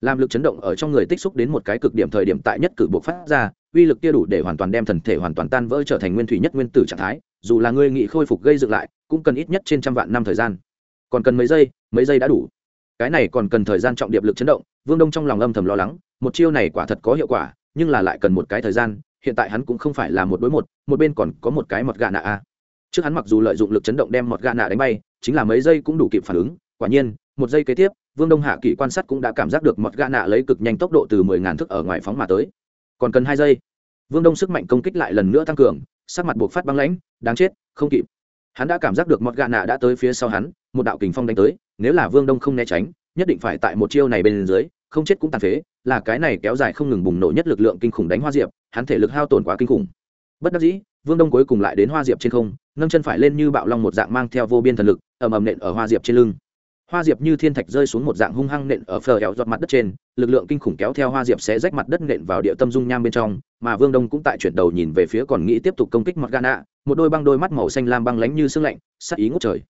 làm lực chấn động ở trong người tích xúc đến một cái cực điểm thời điểm tại nhất cử buộc phát ra, uy lực kia đủ để hoàn toàn đem thần thể hoàn toàn tan vỡ trở thành nguyên thủy nhất nguyên tử trạng thái, dù là ngươi nghị khôi phục gây dựng lại, cũng cần ít nhất trên trăm vạn năm thời gian. Còn cần mấy giây mấy giây đã đủ. Cái này còn cần thời gian trọng điệp lực chấn động, vương đông trong lòng âm thầm lo lắng, một chiêu này quả thật có hiệu quả nhưng là lại cần một cái thời gian, hiện tại hắn cũng không phải là một đối một một bên còn có một cái mọt gà nạ a. Trước hắn mặc dù lợi dụng lực chấn động đem mọt gà nạ đánh bay, chính là mấy giây cũng đủ kịp phản ứng, quả nhiên, một giây kế tiếp, vương đông hạ kỷ quan sát cũng đã cảm giác được mọt gà nạ lấy cực nhanh tốc độ từ mười ngàn thước ở ngoài phóng mà tới. Còn cần hai giây. Vương đông sức mạnh công kích lại lần nữa tăng cường, sắc mặt buộc phát băng lãnh, đáng chết, không kịp. Hắn đã cảm giác được mọt gà nạ đã tới phía sau hắn, một đạo kình phong đánh tới, nếu là vương đông không né tránh, nhất định phải tại một chiêu này bên dưới, không chết cũng tàn phế là cái này kéo dài không ngừng bùng nổ nhất lực lượng kinh khủng đánh hoa diệp, hắn thể lực hao tổn quá kinh khủng. Bất đắc dĩ, vương đông cuối cùng lại đến hoa diệp trên không, nâng chân phải lên như bạo long một dạng mang theo vô biên thần lực, ầm ầm nện ở hoa diệp trên lưng. Hoa diệp như thiên thạch rơi xuống một dạng hung hăng nện ở phờ hẹo giọt mặt đất trên, lực lượng kinh khủng kéo theo hoa diệp sẽ rách mặt đất nện vào địa tâm dung nham bên trong, mà vương đông cũng tại chuyển đầu nhìn về phía còn nghĩ tiếp tục công kích mọt gana, một đôi băng đôi mắt màu xanh lam băng lánh như sương lạnh, sát ý ngút trời.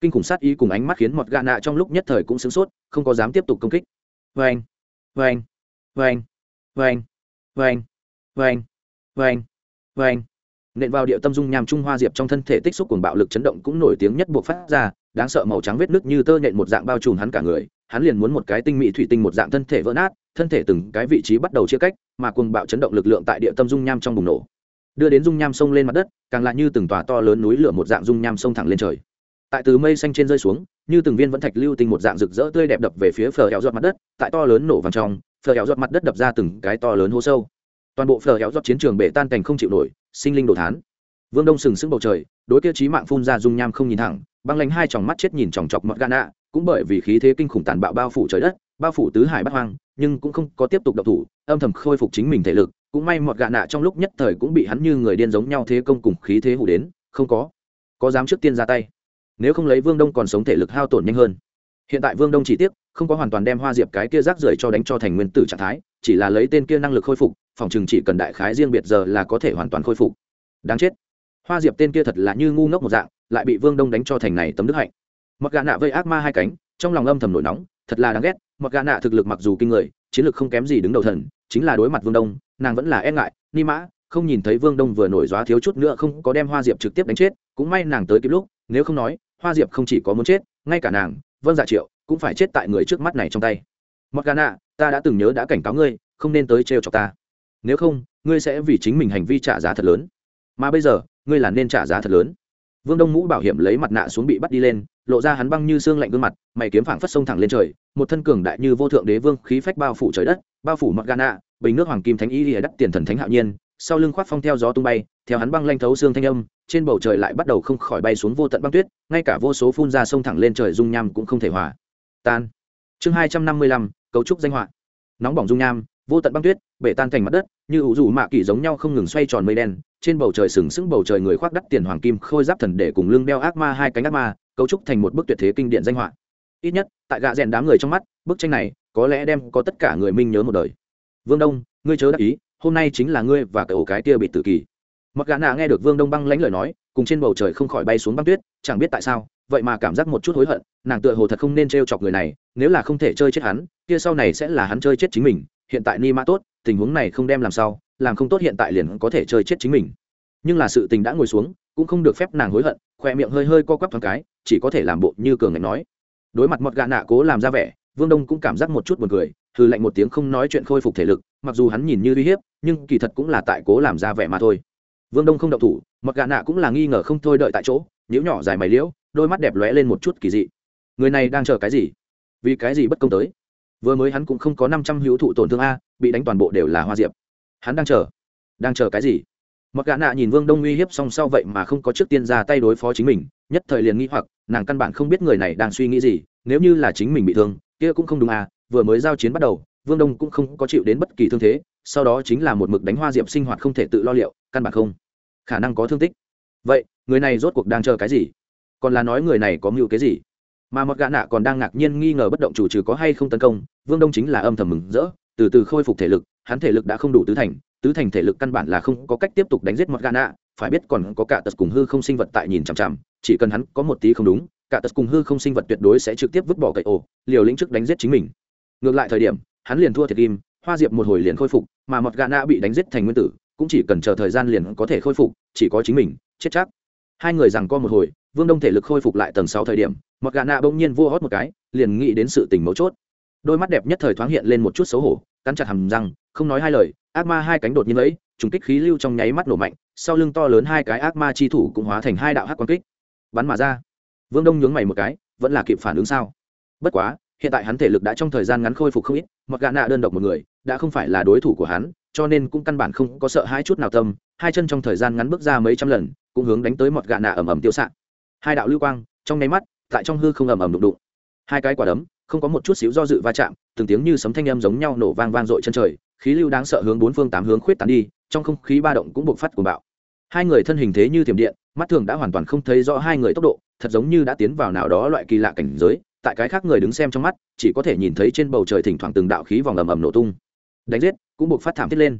Kinh khủng sát ý cùng ánh mắt khiến mọt gà nạ trong lúc nhất thời cũng sửng sốt, không có dám tiếp tục công kích. Vê anh vê anh vang vang vang vang vang vang nện vào địa tâm dung nham trung hoa diệp trong thân thể tích xúc cùng bạo lực chấn động cũng nổi tiếng nhất buộc phát ra, đáng sợ màu trắng vết nước như tơ nện một dạng bao trùm hắn cả người, hắn liền muốn một cái tinh mỹ thủy tinh một dạng thân thể vỡ nát, thân thể từng cái vị trí bắt đầu chia cách, mà cuồng bạo chấn động lực lượng tại địa tâm dung nham trong bùng nổ. Đưa đến dung nham sông lên mặt đất, càng lại như từng tòa to lớn núi lửa một dạng dung nham sông thẳng lên trời. Tại từ mây xanh trên rơi xuống, như từng viên vẫn thạch lưu tinh một dạng rực rỡ tươi đẹp đập về phía phờ héo giọt mặt đất, tại to lớn nổ vàng trong phờ héo giọt mặt đất đập ra từng cái to lớn hố sâu. Toàn bộ phờ héo giọt chiến trường bể tan cảnh không chịu nổi, sinh linh đồ thán. Vương đông sừng sững bầu trời, đối kia trí mạng phun ra dung nham không nhìn thẳng, băng lánh hai tròng mắt chết nhìn chòng chọc mọt gana, cũng bởi vì khí thế kinh khủng tàn bạo bao phủ trời đất, bao phủ tứ hải bắt hoang, nhưng cũng không có tiếp tục độc thủ, âm thầm khôi phục chính mình thể lực, cũng may mọt gạ nạ trong lúc nhất thời cũng bị hắn như người điên giống nhau thế công cùng khí thế hủ đến, không có có dám trước tiên ra tay. Nếu không lấy vương đông còn sống thể lực hao tổn nhanh hơn hiện tại vương đông chỉ tiếc, không có hoàn toàn đem hoa diệp cái kia rác rưởi cho đánh cho thành nguyên tử trạng thái, chỉ là lấy tên kia năng lực khôi phục, phòng chừng chỉ cần đại khái riêng biệt giờ là có thể hoàn toàn khôi phục. Đáng chết. Hoa diệp tên kia thật là như ngu ngốc một dạng, lại bị vương đông đánh cho thành này tấm đức hạnh. Mặc gà nạ vây ác ma hai cánh, trong lòng âm thầm nổi nóng, thật là đáng ghét, mặc gà nạ thực lực mặc dù kinh người, chiến lực không kém gì đứng đầu thần, chính là đối mặt vương đông, nàng vẫn là e ngại, ni mã, không nhìn thấy vương đông vừa nổi gió thiếu chút nữa không có đem hoa diệp trực tiếp đánh chết, cũng may nàng tới kịp lúc, nếu không nói, hoa diệp không chỉ có muốn chết, ngay cả nàng vâng dạ triệu, cũng phải chết tại người trước mắt này trong tay. Mặc gà nạ, ta đã từng nhớ đã cảnh cáo ngươi, không nên tới trêu chọc ta. Nếu không, ngươi sẽ vì chính mình hành vi trả giá thật lớn. Mà bây giờ, ngươi là nên trả giá thật lớn. Vương đông mũ bảo hiểm lấy mặt nạ xuống bị bắt đi lên, lộ ra hắn băng như xương lạnh gương mặt, mày kiếm phảng phất sông thẳng lên trời, một thân cường đại như vô thượng đế vương khí phách bao phủ trời đất, bao phủ mặt nạ, bình nước hoàng kim thánh y lìa đắc tiền thần thánh hạo nhiên sau lưng khoác phong theo gió tung bay, theo hắn băng lanh thấu xương thanh âm, trên bầu trời lại bắt đầu không khỏi bay xuống vô tận băng tuyết, ngay cả vô số phun ra sông thẳng lên trời dung nham cũng không thể hòa tan. Chương hai trăm năm mươi lăm, cấu trúc danh họa. Nóng bỏng dung nham, vô tận băng tuyết, bể tan thành mặt đất, như ủ rủ mạ kỳ giống nhau không ngừng xoay tròn mây đen, trên bầu trời sừng sững bầu trời người khoác đắt tiền hoàng kim khôi giáp thần để cùng lưng đeo ác ma hai cánh ác ma, cấu trúc thành một bức tuyệt thế kinh điển danh họa. Ít nhất, tại gạ rèn đám người trong mắt, bức tranh này có lẽ đem có tất cả người minh nhớ một đời. Vương đông, ngươi chớ đắc ý hôm nay chính là ngươi và cậu cái kia bị tử kỳ. Mặc gã nạ nghe được vương đông băng lãnh lời nói, cùng trên bầu trời không khỏi bay xuống băng tuyết, chẳng biết tại sao, vậy mà cảm giác một chút hối hận, nàng tựa hồ thật không nên t chọc người này, nếu là không thể chơi chết hắn, kia sau này sẽ là hắn chơi chết chính mình, hiện tại ni mã tốt, tình huống này không đem làm sao, làm không tốt hiện tại liền có thể chơi chết chính mình. Nhưng là sự tình đã ngồi xuống, cũng không được phép nàng hối hận, khoe miệng hơi hơi co quắp thoáng cái, chỉ có thể làm bộ như cường ngạch nói. Đối mặt mọt gà nạ cố làm ra vẻ, vương đông cũng cảm giác một chút buồn cười hư lạnh một tiếng không nói chuyện khôi phục thể lực mặc dù hắn nhìn như uy hiếp, nhưng kỳ thật cũng là tại cố làm ra vẻ mà thôi. Vương đông không động thủ, Mặc gà nạ cũng là nghi ngờ không thôi đợi tại chỗ, nhíu nhỏ dài mày liễu, đôi mắt đẹp lóe lên một chút kỳ dị. Người này đang chờ cái gì? Vì cái gì bất công tới? Vừa mới hắn cũng không có năm trăm hữu thụ tổn thương a, bị đánh toàn bộ đều là hoa diệp. Hắn đang chờ. Đang chờ cái gì? Mặc gã nạ nhìn vương đông uy hiếp xong sau vậy mà không có trước tiên ra tay đối phó chính mình, nhất thời liền nghĩ hoặc, nàng căn bản không biết người này đang suy nghĩ gì, nếu như là chính mình bị thương, kia cũng không đúng à vừa mới giao chiến bắt đầu vương đông cũng không có chịu đến bất kỳ thương thế, sau đó chính là một mực đánh hoa diệp sinh hoạt không thể tự lo liệu, căn bản không khả năng có thương tích. Vậy, người này rốt cuộc đang chờ cái gì? Còn là nói người này có mưu cái gì? Mà mặc gã nạ còn đang ngạc nhiên nghi ngờ bất động chủ trừ có hay không tấn công, vương đông chính là âm thầm mừng rỡ, từ từ khôi phục thể lực, hắn thể lực đã không đủ tứ thành tứ thành thể lực căn bản là không có cách tiếp tục đánh giết mặc gã nạ, phải biết còn có cả tật cùng hư không sinh vật tại nhìn chằm chằm, chỉ cần hắn có một tí không đúng, cả tật cùng hư không sinh vật tuyệt đối sẽ trực tiếp vứt bỏ cậy ổ, liều lĩnh trước đánh giết chính mình. Ngược lại thời điểm hắn liền thua thiệt kim hoa diệp một hồi liền khôi phục, mà mọt gà nạ bị đánh giết thành nguyên tử, cũng chỉ cần chờ thời gian liền có thể khôi phục, chỉ có chính mình, chết chắc. Hai người rằng co một hồi, vương đông thể lực khôi phục lại tầng sáu thời điểm, mọt gà nạ bỗng nhiên vua hót một cái, liền nghĩ đến sự tình mấu chốt. Đôi mắt đẹp nhất thời thoáng hiện lên một chút xấu hổ, cắn chặt hầm răng, không nói hai lời, ác ma hai cánh đột nhiên lấy trùng kích khí lưu trong nháy mắt nổ mạnh, sau lưng to lớn hai cái ác ma chi thủ cũng hóa thành hai đạo hắc quan kích. Bắn mà ra. Vương đông nhướng mày một cái, vẫn là kịp phản ứng sao? Bất quá hiện tại hắn thể lực đã trong thời gian ngắn khôi phục không ít, mặc gà nạ đơn độc một người, đã không phải là đối thủ của hắn, cho nên cũng căn bản không có sợ hai chút nào tâm, hai chân trong thời gian ngắn bước ra mấy trăm lần, cũng hướng đánh tới một gà nạ ầm ầm tiêu xạ hai đạo lưu quang, trong nháy mắt, tại trong hư không ầm ầm đụng đụng. Hai cái quả đấm, không có một chút xíu do dự va chạm, từng tiếng như sấm thanh âm giống nhau nổ vang vang dội chân trời, khí lưu đáng sợ hướng bốn phương tám hướng khuyết tán đi, trong không khí ba động cũng buộc phát cuồng bạo. Hai người thân hình thế như thiểm điện, mắt thường đã hoàn toàn không thấy rõ hai người tốc độ, thật giống như đã tiến vào nào đó loại kỳ lạ cảnh giới tại cái khác người đứng xem trong mắt, chỉ có thể nhìn thấy trên bầu trời thỉnh thoảng từng đạo khí vòng ầm ầm nổ tung. Đánh giết, cũng buộc phát thảm thiết lên.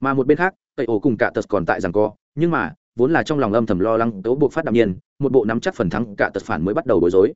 Mà một bên khác, tây ổ cùng cả tật còn tại rằng co, nhưng mà, vốn là trong lòng âm thầm lo lắng, tố buộc phát đạm nhiên, một bộ nắm chắc phần thắng, cả tật phản mới bắt đầu bối rối.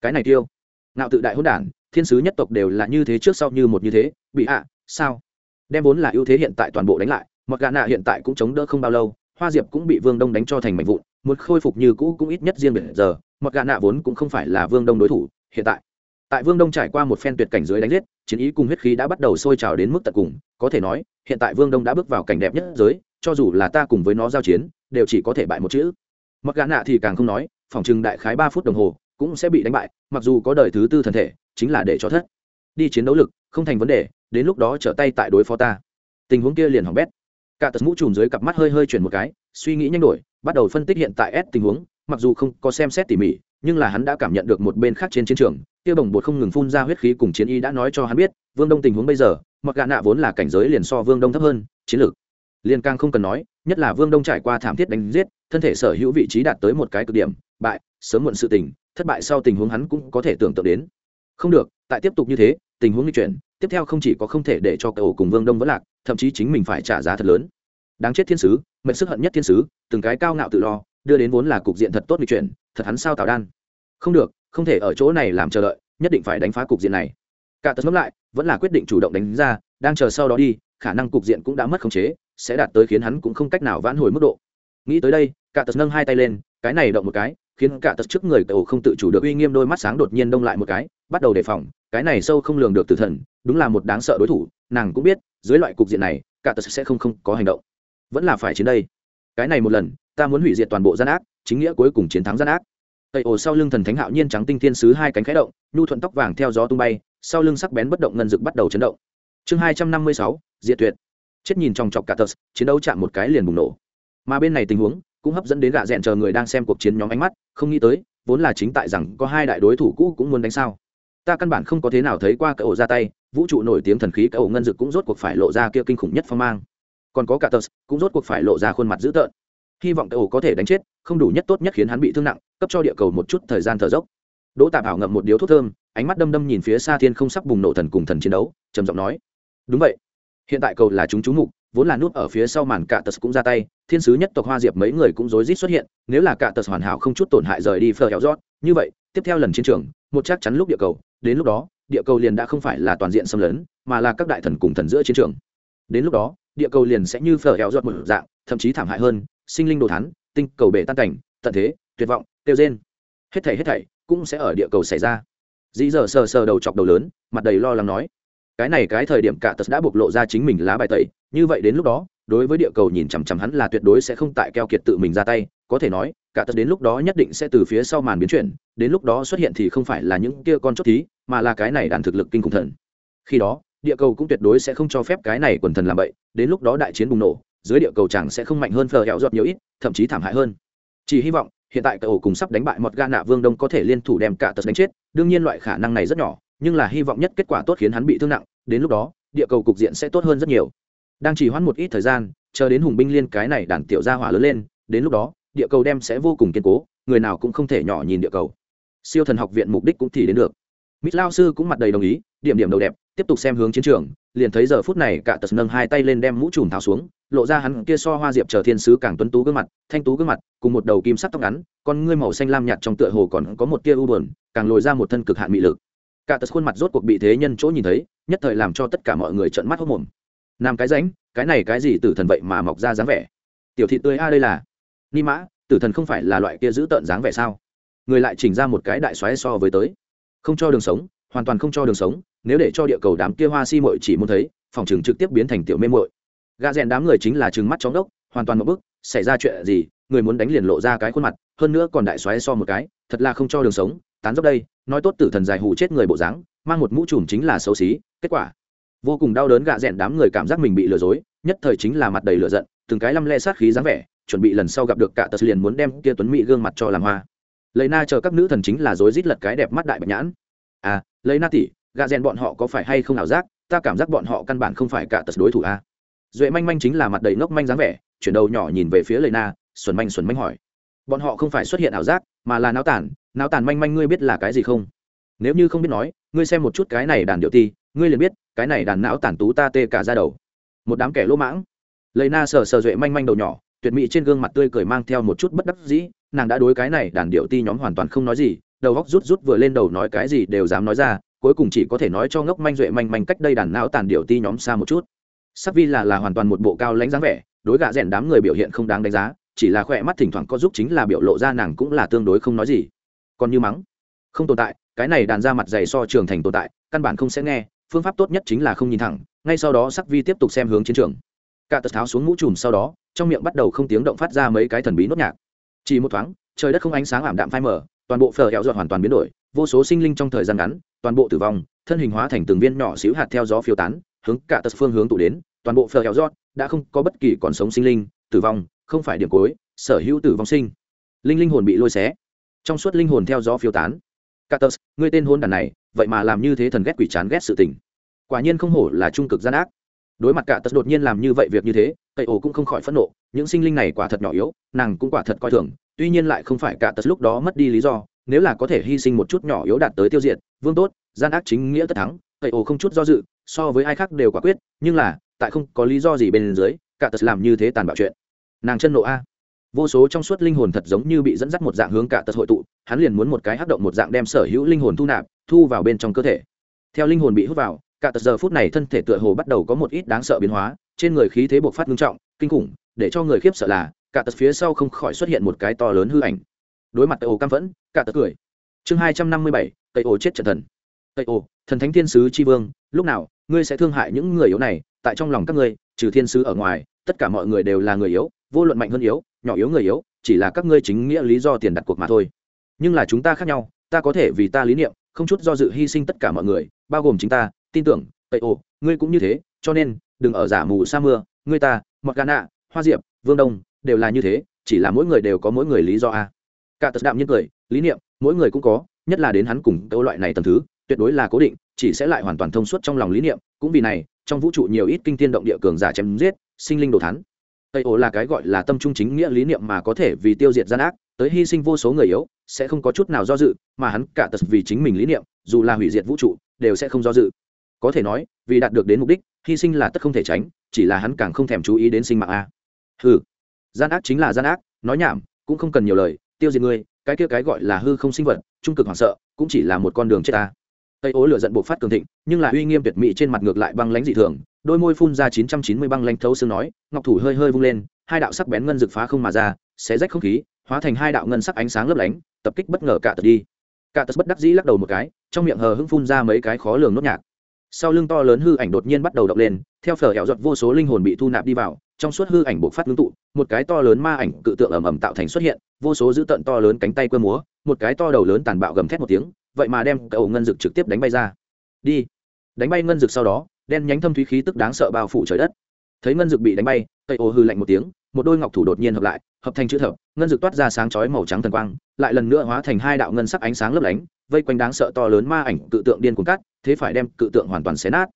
Cái này tiêu. Nạo tự đại hỗn đản, thiên sứ nhất tộc đều là như thế trước sau như một như thế, bị hạ sao? Đem vốn là ưu thế hiện tại toàn bộ đánh lại mặc gà nạ hiện tại cũng chống đỡ không bao lâu, hoa diệp cũng bị vương đông đánh cho thành mảnh vụn, muốn khôi phục như cũ cũng ít nhất riêng biệt giờ mặc gà nạ vốn cũng không phải là vương đông đối thủ hiện tại. Tại vương đông trải qua một phen tuyệt cảnh dưới đánh giết, chiến ý cùng huyết khí đã bắt đầu sôi trào đến mức tận cùng, có thể nói, hiện tại vương đông đã bước vào cảnh đẹp nhất giới, cho dù là ta cùng với nó giao chiến, đều chỉ có thể bại một chữ. Mặc gã nạ thì càng không nói, phòng chừng đại khái ba phút đồng hồ, cũng sẽ bị đánh bại, mặc dù có đời thứ tư thần thể, chính là để cho thất. Đi chiến đấu lực, không thành vấn đề, đến lúc đó trở tay tại đối phó ta. Tình huống kia liền hỏng bét. Cả tật mũ trùm dưới cặp mắt hơi hơi chuyển một cái, suy nghĩ nhanh đổi, bắt đầu phân tích hiện tại s tình huống, mặc dù không có xem xét tỉ mỉ nhưng là hắn đã cảm nhận được một bên khác trên chiến trường, kia bồng bột không ngừng phun ra huyết khí cùng chiến y đã nói cho hắn biết, vương đông tình huống bây giờ, mặc gạ nạ vốn là cảnh giới liền so vương đông thấp hơn, chiến lược. Liền càng không cần nói, nhất là vương đông trải qua thảm thiết đánh giết, thân thể sở hữu vị trí đạt tới một cái cực điểm, bại, sớm muộn sự tình, thất bại sau tình huống hắn cũng có thể tưởng tượng đến. Không được, tại tiếp tục như thế, tình huống di chuyển, tiếp theo không chỉ có không thể để cho cậu cùng vương đông vẫn lạc, thậm chí chính mình phải trả giá thật lớn. Đáng chết thiên sứ, mệnh sức hận nhất thiên sứ, từng cái cao ngạo tự lo, đưa đến vốn là cục diện thật tốt di chuyển thật hắn sao tạo đan? Không được, không thể ở chỗ này làm chờ đợi, nhất định phải đánh phá cục diện này. Cả tật ngẫm lại, vẫn là quyết định chủ động đánh ra, đang chờ sau đó đi, khả năng cục diện cũng đã mất khống chế, sẽ đạt tới khiến hắn cũng không cách nào vãn hồi mức độ. Nghĩ tới đây, cả tật nâng hai tay lên, cái này động một cái, khiến cả tật trước người cậu không tự chủ được uy nghiêm đôi mắt sáng đột nhiên đông lại một cái, bắt đầu đề phòng, cái này sâu không lường được tử thần, đúng là một đáng sợ đối thủ, nàng cũng biết, dưới loại cục diện này, cả tật sẽ không không có hành động. Vẫn là phải chiến đây. Cái này một lần, ta muốn hủy diệt toàn bộ gian ác chính nghĩa cuối cùng chiến thắng gian ác. Tây ồ sau lưng thần thánh hạo nhiên trắng tinh thiên sứ hai cánh khẽ động, nhu thuận tóc vàng theo gió tung bay, sau lưng sắc bén bất động ngân dực bắt đầu chấn động. Chương hai trăm năm mươi sáu, diệt tuyệt. Chết nhìn trong chọc cả tật, chiến đấu chạm một cái liền bùng nổ. Mà bên này tình huống cũng hấp dẫn đến gạ rẽn chờ người đang xem cuộc chiến nhóm ánh mắt, không nghĩ tới, vốn là chính tại rằng có hai đại đối thủ cũ cũng muốn đánh sao. Ta căn bản không có thế nào thấy qua cậu ra tay, vũ trụ nổi tiếng thần khí cậu ngân dực cũng rốt cuộc phải lộ ra kia kinh khủng nhất phong mang. Còn có cả tờ cũng rốt cuộc phải lộ ra khuôn mặt dữ tợn. Hy vọng cậu có thể đánh chết không đủ nhất tốt nhất khiến hắn bị thương nặng, cấp cho địa cầu một chút thời gian thở dốc. Đỗ tạp hảo ngậm một điếu thuốc thơm, ánh mắt đâm đâm nhìn phía xa thiên không sắc bùng nổ thần cùng thần chiến đấu, trầm giọng nói, đúng vậy. Hiện tại cầu là chúng chú mục, vốn là nút ở phía sau màn cả tật cũng ra tay, thiên sứ nhất tộc hoa diệp mấy người cũng rối rít xuất hiện, nếu là cả tật hoàn hảo không chút tổn hại rời đi phờ hẹo rót như vậy, tiếp theo lần chiến trường, một chắc chắn lúc địa cầu, đến lúc đó, địa cầu liền đã không phải là toàn diện xâm lấn, mà là các đại thần cùng thần giữa chiến trường. Đến lúc đó, địa cầu liền sẽ như phở hẹo rót một dạng, thậm chí thảm hại hơn, sinh linh đồ thắn tinh cầu bể tan cảnh, tận thế, tuyệt vọng tiêu rên. Hết thảy hết thảy cũng sẽ ở địa cầu xảy ra. Dĩ giờ sờ sờ đầu chọc đầu lớn, mặt đầy lo lắng nói. Cái này cái thời điểm cả tật đã bộc lộ ra chính mình lá bài tẩy, như vậy đến lúc đó, đối với địa cầu nhìn chằm chằm hắn là tuyệt đối sẽ không tại keo kiệt tự mình ra tay. Có thể nói, cả tật đến lúc đó nhất định sẽ từ phía sau màn biến chuyển, đến lúc đó xuất hiện thì không phải là những kia con chốt thí, mà là cái này đàn thực lực kinh khủng thần. Khi đó, địa cầu cũng tuyệt đối sẽ không cho phép cái này quần thần làm vậy đến lúc đó đại chiến bùng nổ dưới địa cầu chẳng sẽ không mạnh hơn phờ hẹo giọt nhiều ít, thậm chí thảm hại hơn. Chỉ hy vọng, hiện tại cậu cùng sắp đánh bại một ga nạ vương đông có thể liên thủ đem cả tật đánh chết. Đương nhiên loại khả năng này rất nhỏ, nhưng là hy vọng nhất kết quả tốt khiến hắn bị thương nặng. Đến lúc đó, địa cầu cục diện sẽ tốt hơn rất nhiều. Đang chỉ hoãn một ít thời gian, chờ đến hùng binh liên cái này đàn tiểu gia hỏa lớn lên, đến lúc đó, địa cầu đem sẽ vô cùng kiên cố, người nào cũng không thể nhỏ nhìn địa cầu. Siêu thần học viện mục đích cũng thì đến được. Mít lao sư cũng mặt đầy đồng ý, điểm điểm đầu đẹp, tiếp tục xem hướng chiến trường, liền thấy giờ phút này cả tật nâng hai tay lên đem mũ trùm tháo xuống lộ ra hắn kia so hoa diệp chờ thiên sứ càng tuấn tú gương mặt, thanh tú gương mặt, cùng một đầu kim sắc tóc ngắn, con ngươi màu xanh lam nhạt trong tựa hồ còn có một tia u buồn, càng lồi ra một thân cực hạn mị lực. Cả tật khuôn mặt rốt cuộc bị thế nhân chỗ nhìn thấy, nhất thời làm cho tất cả mọi người trợn mắt hốc mồm. Nam cái ránh, cái này cái gì tử thần vậy mà mọc ra dáng vẻ? Tiểu thị tươi a à đây là. Ni mã, tử thần không phải là loại kia giữ tợn dáng vẻ sao? Người lại chỉnh ra một cái đại xoáy so với tới. Không cho đường sống, hoàn toàn không cho đường sống, nếu để cho địa cầu đám kia hoa si mội chỉ muốn thấy, phòng trường trực tiếp biến thành tiểu mê mội gà rèn đám người chính là trừng mắt chóng đốc, hoàn toàn một bức xảy ra chuyện gì, người muốn đánh liền lộ ra cái khuôn mặt, hơn nữa còn đại xoáy so một cái, thật là không cho đường sống, tán dốc đây, nói tốt tử thần dài hù chết người bộ dáng, mang một mũ trùm chính là xấu xí, kết quả. Vô cùng đau đớn gạ rẽn đám người cảm giác mình bị lừa dối, nhất thời chính là mặt đầy lửa giận, từng cái lăm le sát khí dáng vẻ, chuẩn bị lần sau gặp được cả tật liền muốn đem kia tuấn mỹ gương mặt cho làm hoa. Lấy na chờ các nữ thần chính là dối rít lật cái đẹp mắt đại bạch nhãn. À lấy na tỷ gạ rẽn bọn họ có phải hay không ảo giác, ta cảm giác bọn họ căn bản không phải cả tật đối thủ a à? Duệ manh manh chính là mặt đầy ngốc manh dáng vẻ, chuyển đầu nhỏ nhìn về phía Lệ na xuẩn manh xuẩn manh hỏi. Bọn họ không phải xuất hiện ảo giác, mà là náo tản náo tản manh manh ngươi biết là cái gì không? Nếu như không biết nói, ngươi xem một chút cái này đàn điệu ti, ngươi liền biết, cái này đàn não tản tú ta tê cả ra đầu. Một đám kẻ lỗ mãng. Lấy na sờ sờ duệ manh manh đầu nhỏ, tuyệt mỹ trên gương mặt tươi cười mang theo một chút bất đắc dĩ, nàng đã đối cái này đàn điệu ti nhóm hoàn toàn không nói gì, đầu góc rút rút vừa lên đầu nói cái gì đều dám nói ra, cuối cùng chỉ có thể nói cho ngốc manh duệ manh manh cách đây đàn não tàn điệu ti nhóm xa một chút sắc vi là là hoàn toàn một bộ cao lãnh dáng vẻ, đối gạ rèn đám người biểu hiện không đáng đánh giá, chỉ là khỏe mắt thỉnh thoảng có giúp chính là biểu lộ ra nàng cũng là tương đối không nói gì. Còn như mắng, không tồn tại, cái này đàn ra mặt dày so trường thành tồn tại, căn bản không sẽ nghe, phương pháp tốt nhất chính là không nhìn thẳng, ngay sau đó sắc vi tiếp tục xem hướng chiến trường. Cả tật tháo xuống mũ chùm sau đó, trong miệng bắt đầu không tiếng động phát ra mấy cái thần bí nốt nhạc. Chỉ một thoáng, trời đất không ánh sáng ảm đạm phai mờ, toàn bộ phở hẹo dọn hoàn toàn biến đổi, vô số sinh linh trong thời gian ngắn, toàn bộ tử vong, thân hình hóa thành từng viên nhỏ xíu hạt theo gió phiêu tán hướng cả tật phương hướng tụ đến toàn bộ phờ hẹo dọn đã không có bất kỳ còn sống sinh linh tử vong không phải điểm cuối sở hữu tử vong sinh linh linh hồn bị lôi xé trong suốt linh hồn theo gió phiêu tán Catus, người tên hôn đàn này, vậy mà làm như thế thần ghét quỷ chán ghét sự tình. Quả nhiên không hổ là trung cực gian ác. Đối mặt Catus đột nhiên làm như vậy việc như thế, Tây ổ cũng không khỏi phẫn nộ, những sinh linh này quả thật nhỏ yếu, nàng cũng quả thật coi thường, tuy nhiên lại không phải Catus lúc đó mất đi lý do, nếu là có thể hy sinh một chút nhỏ yếu đạt tới tiêu diệt, vương tốt, gian ác chính nghĩa tất thắng, Tây ổ không chút do dự, so với ai khác đều quả quyết, nhưng là, tại không có lý do gì bên dưới, cả tật làm như thế tàn bạo chuyện. Nàng chân nộ a. Vô số trong suốt linh hồn thật giống như bị dẫn dắt một dạng hướng cả tật hội tụ hắn liền muốn một cái hắc động một dạng đem sở hữu linh hồn thu nạp thu vào bên trong cơ thể. Theo linh hồn bị hút vào cả tật giờ phút này thân thể tựa hồ bắt đầu có một ít đáng sợ biến hóa trên người khí thế bộc phát nghiêm trọng kinh khủng để cho người khiếp sợ là cả tật phía sau không khỏi xuất hiện một cái to lớn hư ảnh. Đối mặt tây ồ căm phẫn cả tật cười. Chương hai trăm năm mươi bảy tây ồ chết trận thần. Tây ồ thần thánh thiên sứ chi vương, lúc nào, ngươi sẽ thương hại những người yếu này, tại trong lòng các ngươi, trừ thiên sứ ở ngoài, tất cả mọi người đều là người yếu, vô luận mạnh hơn yếu, nhỏ yếu người yếu, chỉ là các ngươi chính nghĩa lý do tiền đặt cuộc mà thôi. Nhưng là chúng ta khác nhau, ta có thể vì ta lý niệm, không chút do dự hy sinh tất cả mọi người, bao gồm chính ta, tin tưởng, tây ồ ngươi cũng như thế, cho nên, đừng ở giả mù sa mưa, ngươi ta mọt gà hoa diệp, vương đông, đều là như thế, chỉ là mỗi người đều có mỗi người lý do a. Cả tật đạm nhân cười, lý niệm, mỗi người cũng có, nhất là đến hắn cùng câu loại này tầm thứ tuyệt đối là cố định, chỉ sẽ lại hoàn toàn thông suốt trong lòng lý niệm, cũng vì này, trong vũ trụ nhiều ít kinh thiên động địa cường giả chém giết, sinh linh đồ thắn tây ổ là cái gọi là tâm trung chính nghĩa lý niệm mà có thể vì tiêu diệt gian ác, tới hy sinh vô số người yếu, sẽ không có chút nào do dự, mà hắn cả tật vì chính mình lý niệm, dù là hủy diệt vũ trụ, đều sẽ không do dự. Có thể nói, vì đạt được đến mục đích, hy sinh là tất không thể tránh, chỉ là hắn càng không thèm chú ý đến sinh mạng a. Hừ, gian ác chính là gian ác, nói nhảm, cũng không cần nhiều lời, tiêu diệt ngươi cái kia cái gọi là hư không sinh vật, trung cực hoảng sợ, cũng chỉ là một con đường chết ta tây ố lửa giận bộc phát cường thịnh, nhưng là uy nghiêm tuyệt mỹ trên mặt ngược lại băng lãnh dị thường, đôi môi phun ra chín trăm chín mươi băng lãnh thấu xương nói, ngọc thủ hơi hơi vung lên, hai đạo sắc bén ngân rực phá không mà ra, xé rách không khí, hóa thành hai đạo ngân sắc ánh sáng lấp lánh, tập kích bất ngờ cả tật đi. Cả tật bất đắc dĩ lắc đầu một cái, trong miệng hờ hưng phun ra mấy cái khó lường nốt nhạc. Sau lưng to lớn hư ảnh đột nhiên bắt đầu động lên, theo phở hẹo giọt vô số linh hồn bị thu nạp đi vào, trong suốt hư ảnh bộc phát ngưng tụ, một cái to lớn ma ảnh cự tượng ầm ầm tạo thành xuất hiện, vô số dữ tận to lớn cánh tay quơ múa, một cái to đầu lớn tàn bạo gầm thét một tiếng vậy mà đem cậu ngân dực trực tiếp đánh bay ra. Đi. Đánh bay ngân dực sau đó, đen nhánh thâm thúy khí tức đáng sợ bao phủ trời đất. Thấy ngân dực bị đánh bay tây ô hư lạnh một tiếng, một đôi ngọc thủ đột nhiên hợp lại, hợp thành chữ thập, ngân dực toát ra sáng chói màu trắng thần quang, lại lần nữa hóa thành hai đạo ngân sắc ánh sáng lấp lánh, vây quanh đáng sợ to lớn ma ảnh cự tượng điên cuồng cắt, thế phải đem cự tượng hoàn toàn xé nát.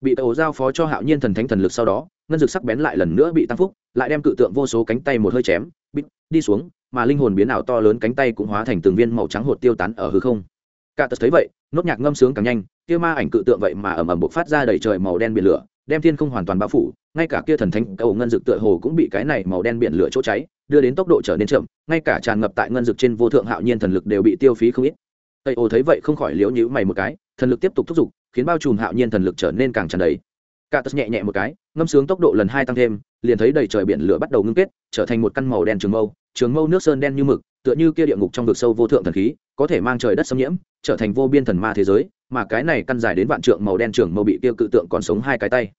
Bị tây giao phó cho hạo nhiên thần thánh thần lực sau đó, ngân dực sắc bén lại lần nữa bị tăng phúc, lại đem cự tượng vô số cánh tay một hơi chém, bít, đi xuống, mà linh hồn biến ảo to lớn cánh tay cũng hóa thành từng viên màu trắng hột tiêu tán ở hư không cả tật thấy vậy, nốt nhạc ngâm sướng càng nhanh, kia ma ảnh cự tượng vậy mà ầm ầm bộc phát ra đầy trời màu đen biển lửa, đem thiên không hoàn toàn bao phủ, ngay cả kia thần thánh cầu ngân dực tựa hồ cũng bị cái này màu đen biển lửa chỗ cháy, đưa đến tốc độ trở nên chậm, ngay cả tràn ngập tại ngân dực trên vô thượng hạo nhiên thần lực đều bị tiêu phí không ít. Tây ô thấy vậy không khỏi liếu nhíu mày một cái, thần lực tiếp tục thúc giục, khiến bao trùm hạo nhiên thần lực trở nên càng tràn đầy. Cả tật nhẹ nhẹ một cái, ngâm sướng tốc độ lần hai tăng thêm, liền thấy đầy trời biển lửa bắt đầu ngưng kết, trở thành một căn màu đen trường mâu trường mâu nước sơn đen như mực tựa như kia địa ngục trong vực sâu vô thượng thần khí, có thể mang trời đất xâm nhiễm, trở thành vô biên thần ma thế giới, mà cái này căn dài đến vạn trượng màu đen trưởng mâu bị kia cự tượng còn sống hai cái tay.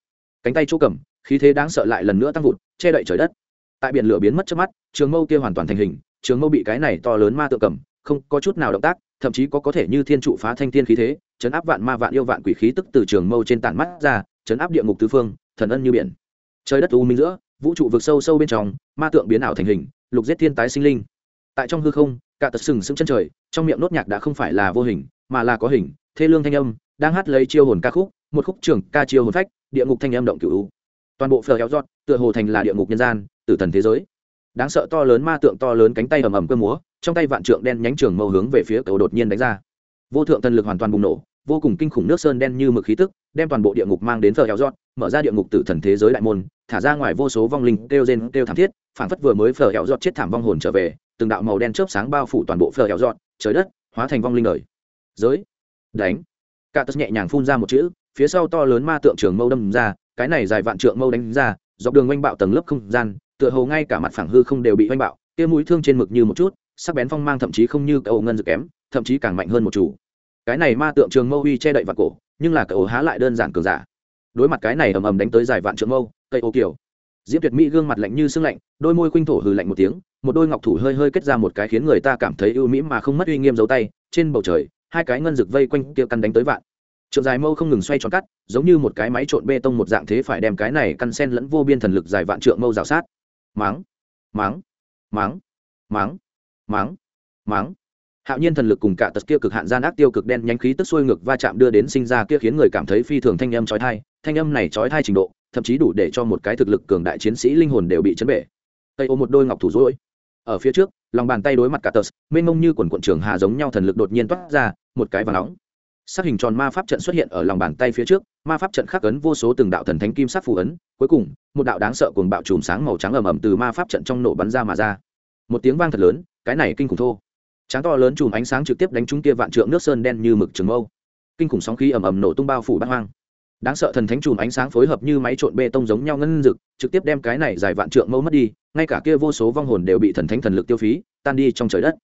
Cánh tay chỗ cầm, khí thế đáng sợ lại lần nữa tăng vụt, che đậy trời đất. Tại biển lửa biến mất trước mắt, trường mâu kia hoàn toàn thành hình, trường mâu bị cái này to lớn ma tượng cầm, không có chút nào động tác, thậm chí có có thể như thiên trụ phá thanh thiên khí thế, chấn áp vạn ma vạn yêu vạn quỷ khí tức từ trường mâu trên tản mắt ra, chấn áp địa ngục tứ phương, thần ân như biển. Trời đất u minh giữa, vũ trụ vực sâu sâu bên trong, ma tượng biến ảo thành hình, lục giết thiên tái sinh linh tại trong hư không, cả tật sừng sững chân trời, trong miệng nốt nhạc đã không phải là vô hình, mà là có hình, thê lương thanh âm, đang hát lấy chiêu hồn ca khúc, một khúc trường ca chiêu hồn phách, địa ngục thanh âm động cửu toàn bộ phờ héo giọt, tựa hồ thành là địa ngục nhân gian, tử thần thế giới. Đáng sợ to lớn ma tượng to lớn cánh tay ầm ầm cơ múa, trong tay vạn trượng đen nhánh trường mâu hướng về phía cầu đột nhiên đánh ra. Vô thượng thần lực hoàn toàn bùng nổ, vô cùng kinh khủng nước sơn đen như mực khí tức, đem toàn bộ địa ngục mang đến phờ héo giọt, mở ra địa ngục tử thần thế giới đại môn, thả ra ngoài vô số vong linh kêu rên kêu thảm thiết, phảng phất vừa mới phở héo giọt chết thảm vong hồn trở về từng đạo màu đen chớp sáng bao phủ toàn bộ phờ hẹo dọn, trời đất hóa thành vong linh đời. Giới đánh. Cả tật nhẹ nhàng phun ra một chữ phía sau to lớn ma tượng trường mâu đâm ra cái này dài vạn trượng mâu đánh ra dọc đường oanh bạo tầng lớp không gian tựa hồ ngay cả mặt phẳng hư không đều bị oanh bạo kia mũi thương trên mực như một chút sắc bén phong mang thậm chí không như cậu ngân dự kém thậm chí càng mạnh hơn một chủ. Cái này ma tượng trường mâu uy che đậy vào cổ nhưng là cậu há lại đơn giản cường giả. Đối mặt cái này ầm ầm đánh tới dài vạn trượng mâu cây ô kiểu. Diễm tuyệt mỹ gương mặt lạnh như sương lạnh đôi môi khuynh thổ hừ lạnh một tiếng một đôi ngọc thủ hơi hơi kết ra một cái khiến người ta cảm thấy ưu mỹ mà không mất uy nghiêm dấu tay, trên bầu trời, hai cái ngân rực vây quanh kia căn đánh tới vạn. Trượng dài mâu không ngừng xoay tròn cắt, giống như một cái máy trộn bê tông một dạng thế phải đem cái này căn sen lẫn vô biên thần lực dài vạn trượng mâu rào sát. Máng máng máng máng máng máng. Hạo nhiên thần lực cùng cả tật kia cực hạn gian ác tiêu cực đen nhánh khí tức xuôi ngược va chạm đưa đến sinh ra kia khiến người cảm thấy phi thường thanh âm chói thai thanh âm này chói thai trình độ, thậm chí đủ để cho một cái thực lực cường đại chiến sĩ linh hồn đều bị chấn bể. Tây ô một đôi ngọc thủ rối ở phía trước, lòng bàn tay đối mặt cả tờ mênh mông như quần quận trường hà giống nhau thần lực đột nhiên toát ra, một cái và nóng. Sắc hình tròn ma pháp trận xuất hiện ở lòng bàn tay phía trước, ma pháp trận khắc ấn vô số từng đạo thần thánh kim sắc phù ấn, cuối cùng, một đạo đáng sợ cùng bạo chùm sáng màu trắng ầm ầm từ ma pháp trận trong nổ bắn ra mà ra. Một tiếng vang thật lớn, cái này kinh khủng thô. Tráng to lớn chùm ánh sáng trực tiếp đánh trúng kia vạn trượng nước sơn đen như mực trường mâu. Kinh khủng sóng khí ầm ầm nổ tung bao phủ bát hoang đáng sợ thần thánh chùm ánh sáng phối hợp như máy trộn bê tông giống nhau ngân rực trực tiếp đem cái này dài vạn trượng mâu mất đi, ngay cả kia vô số vong hồn đều bị thần thánh thần lực tiêu phí, tan đi trong trời đất.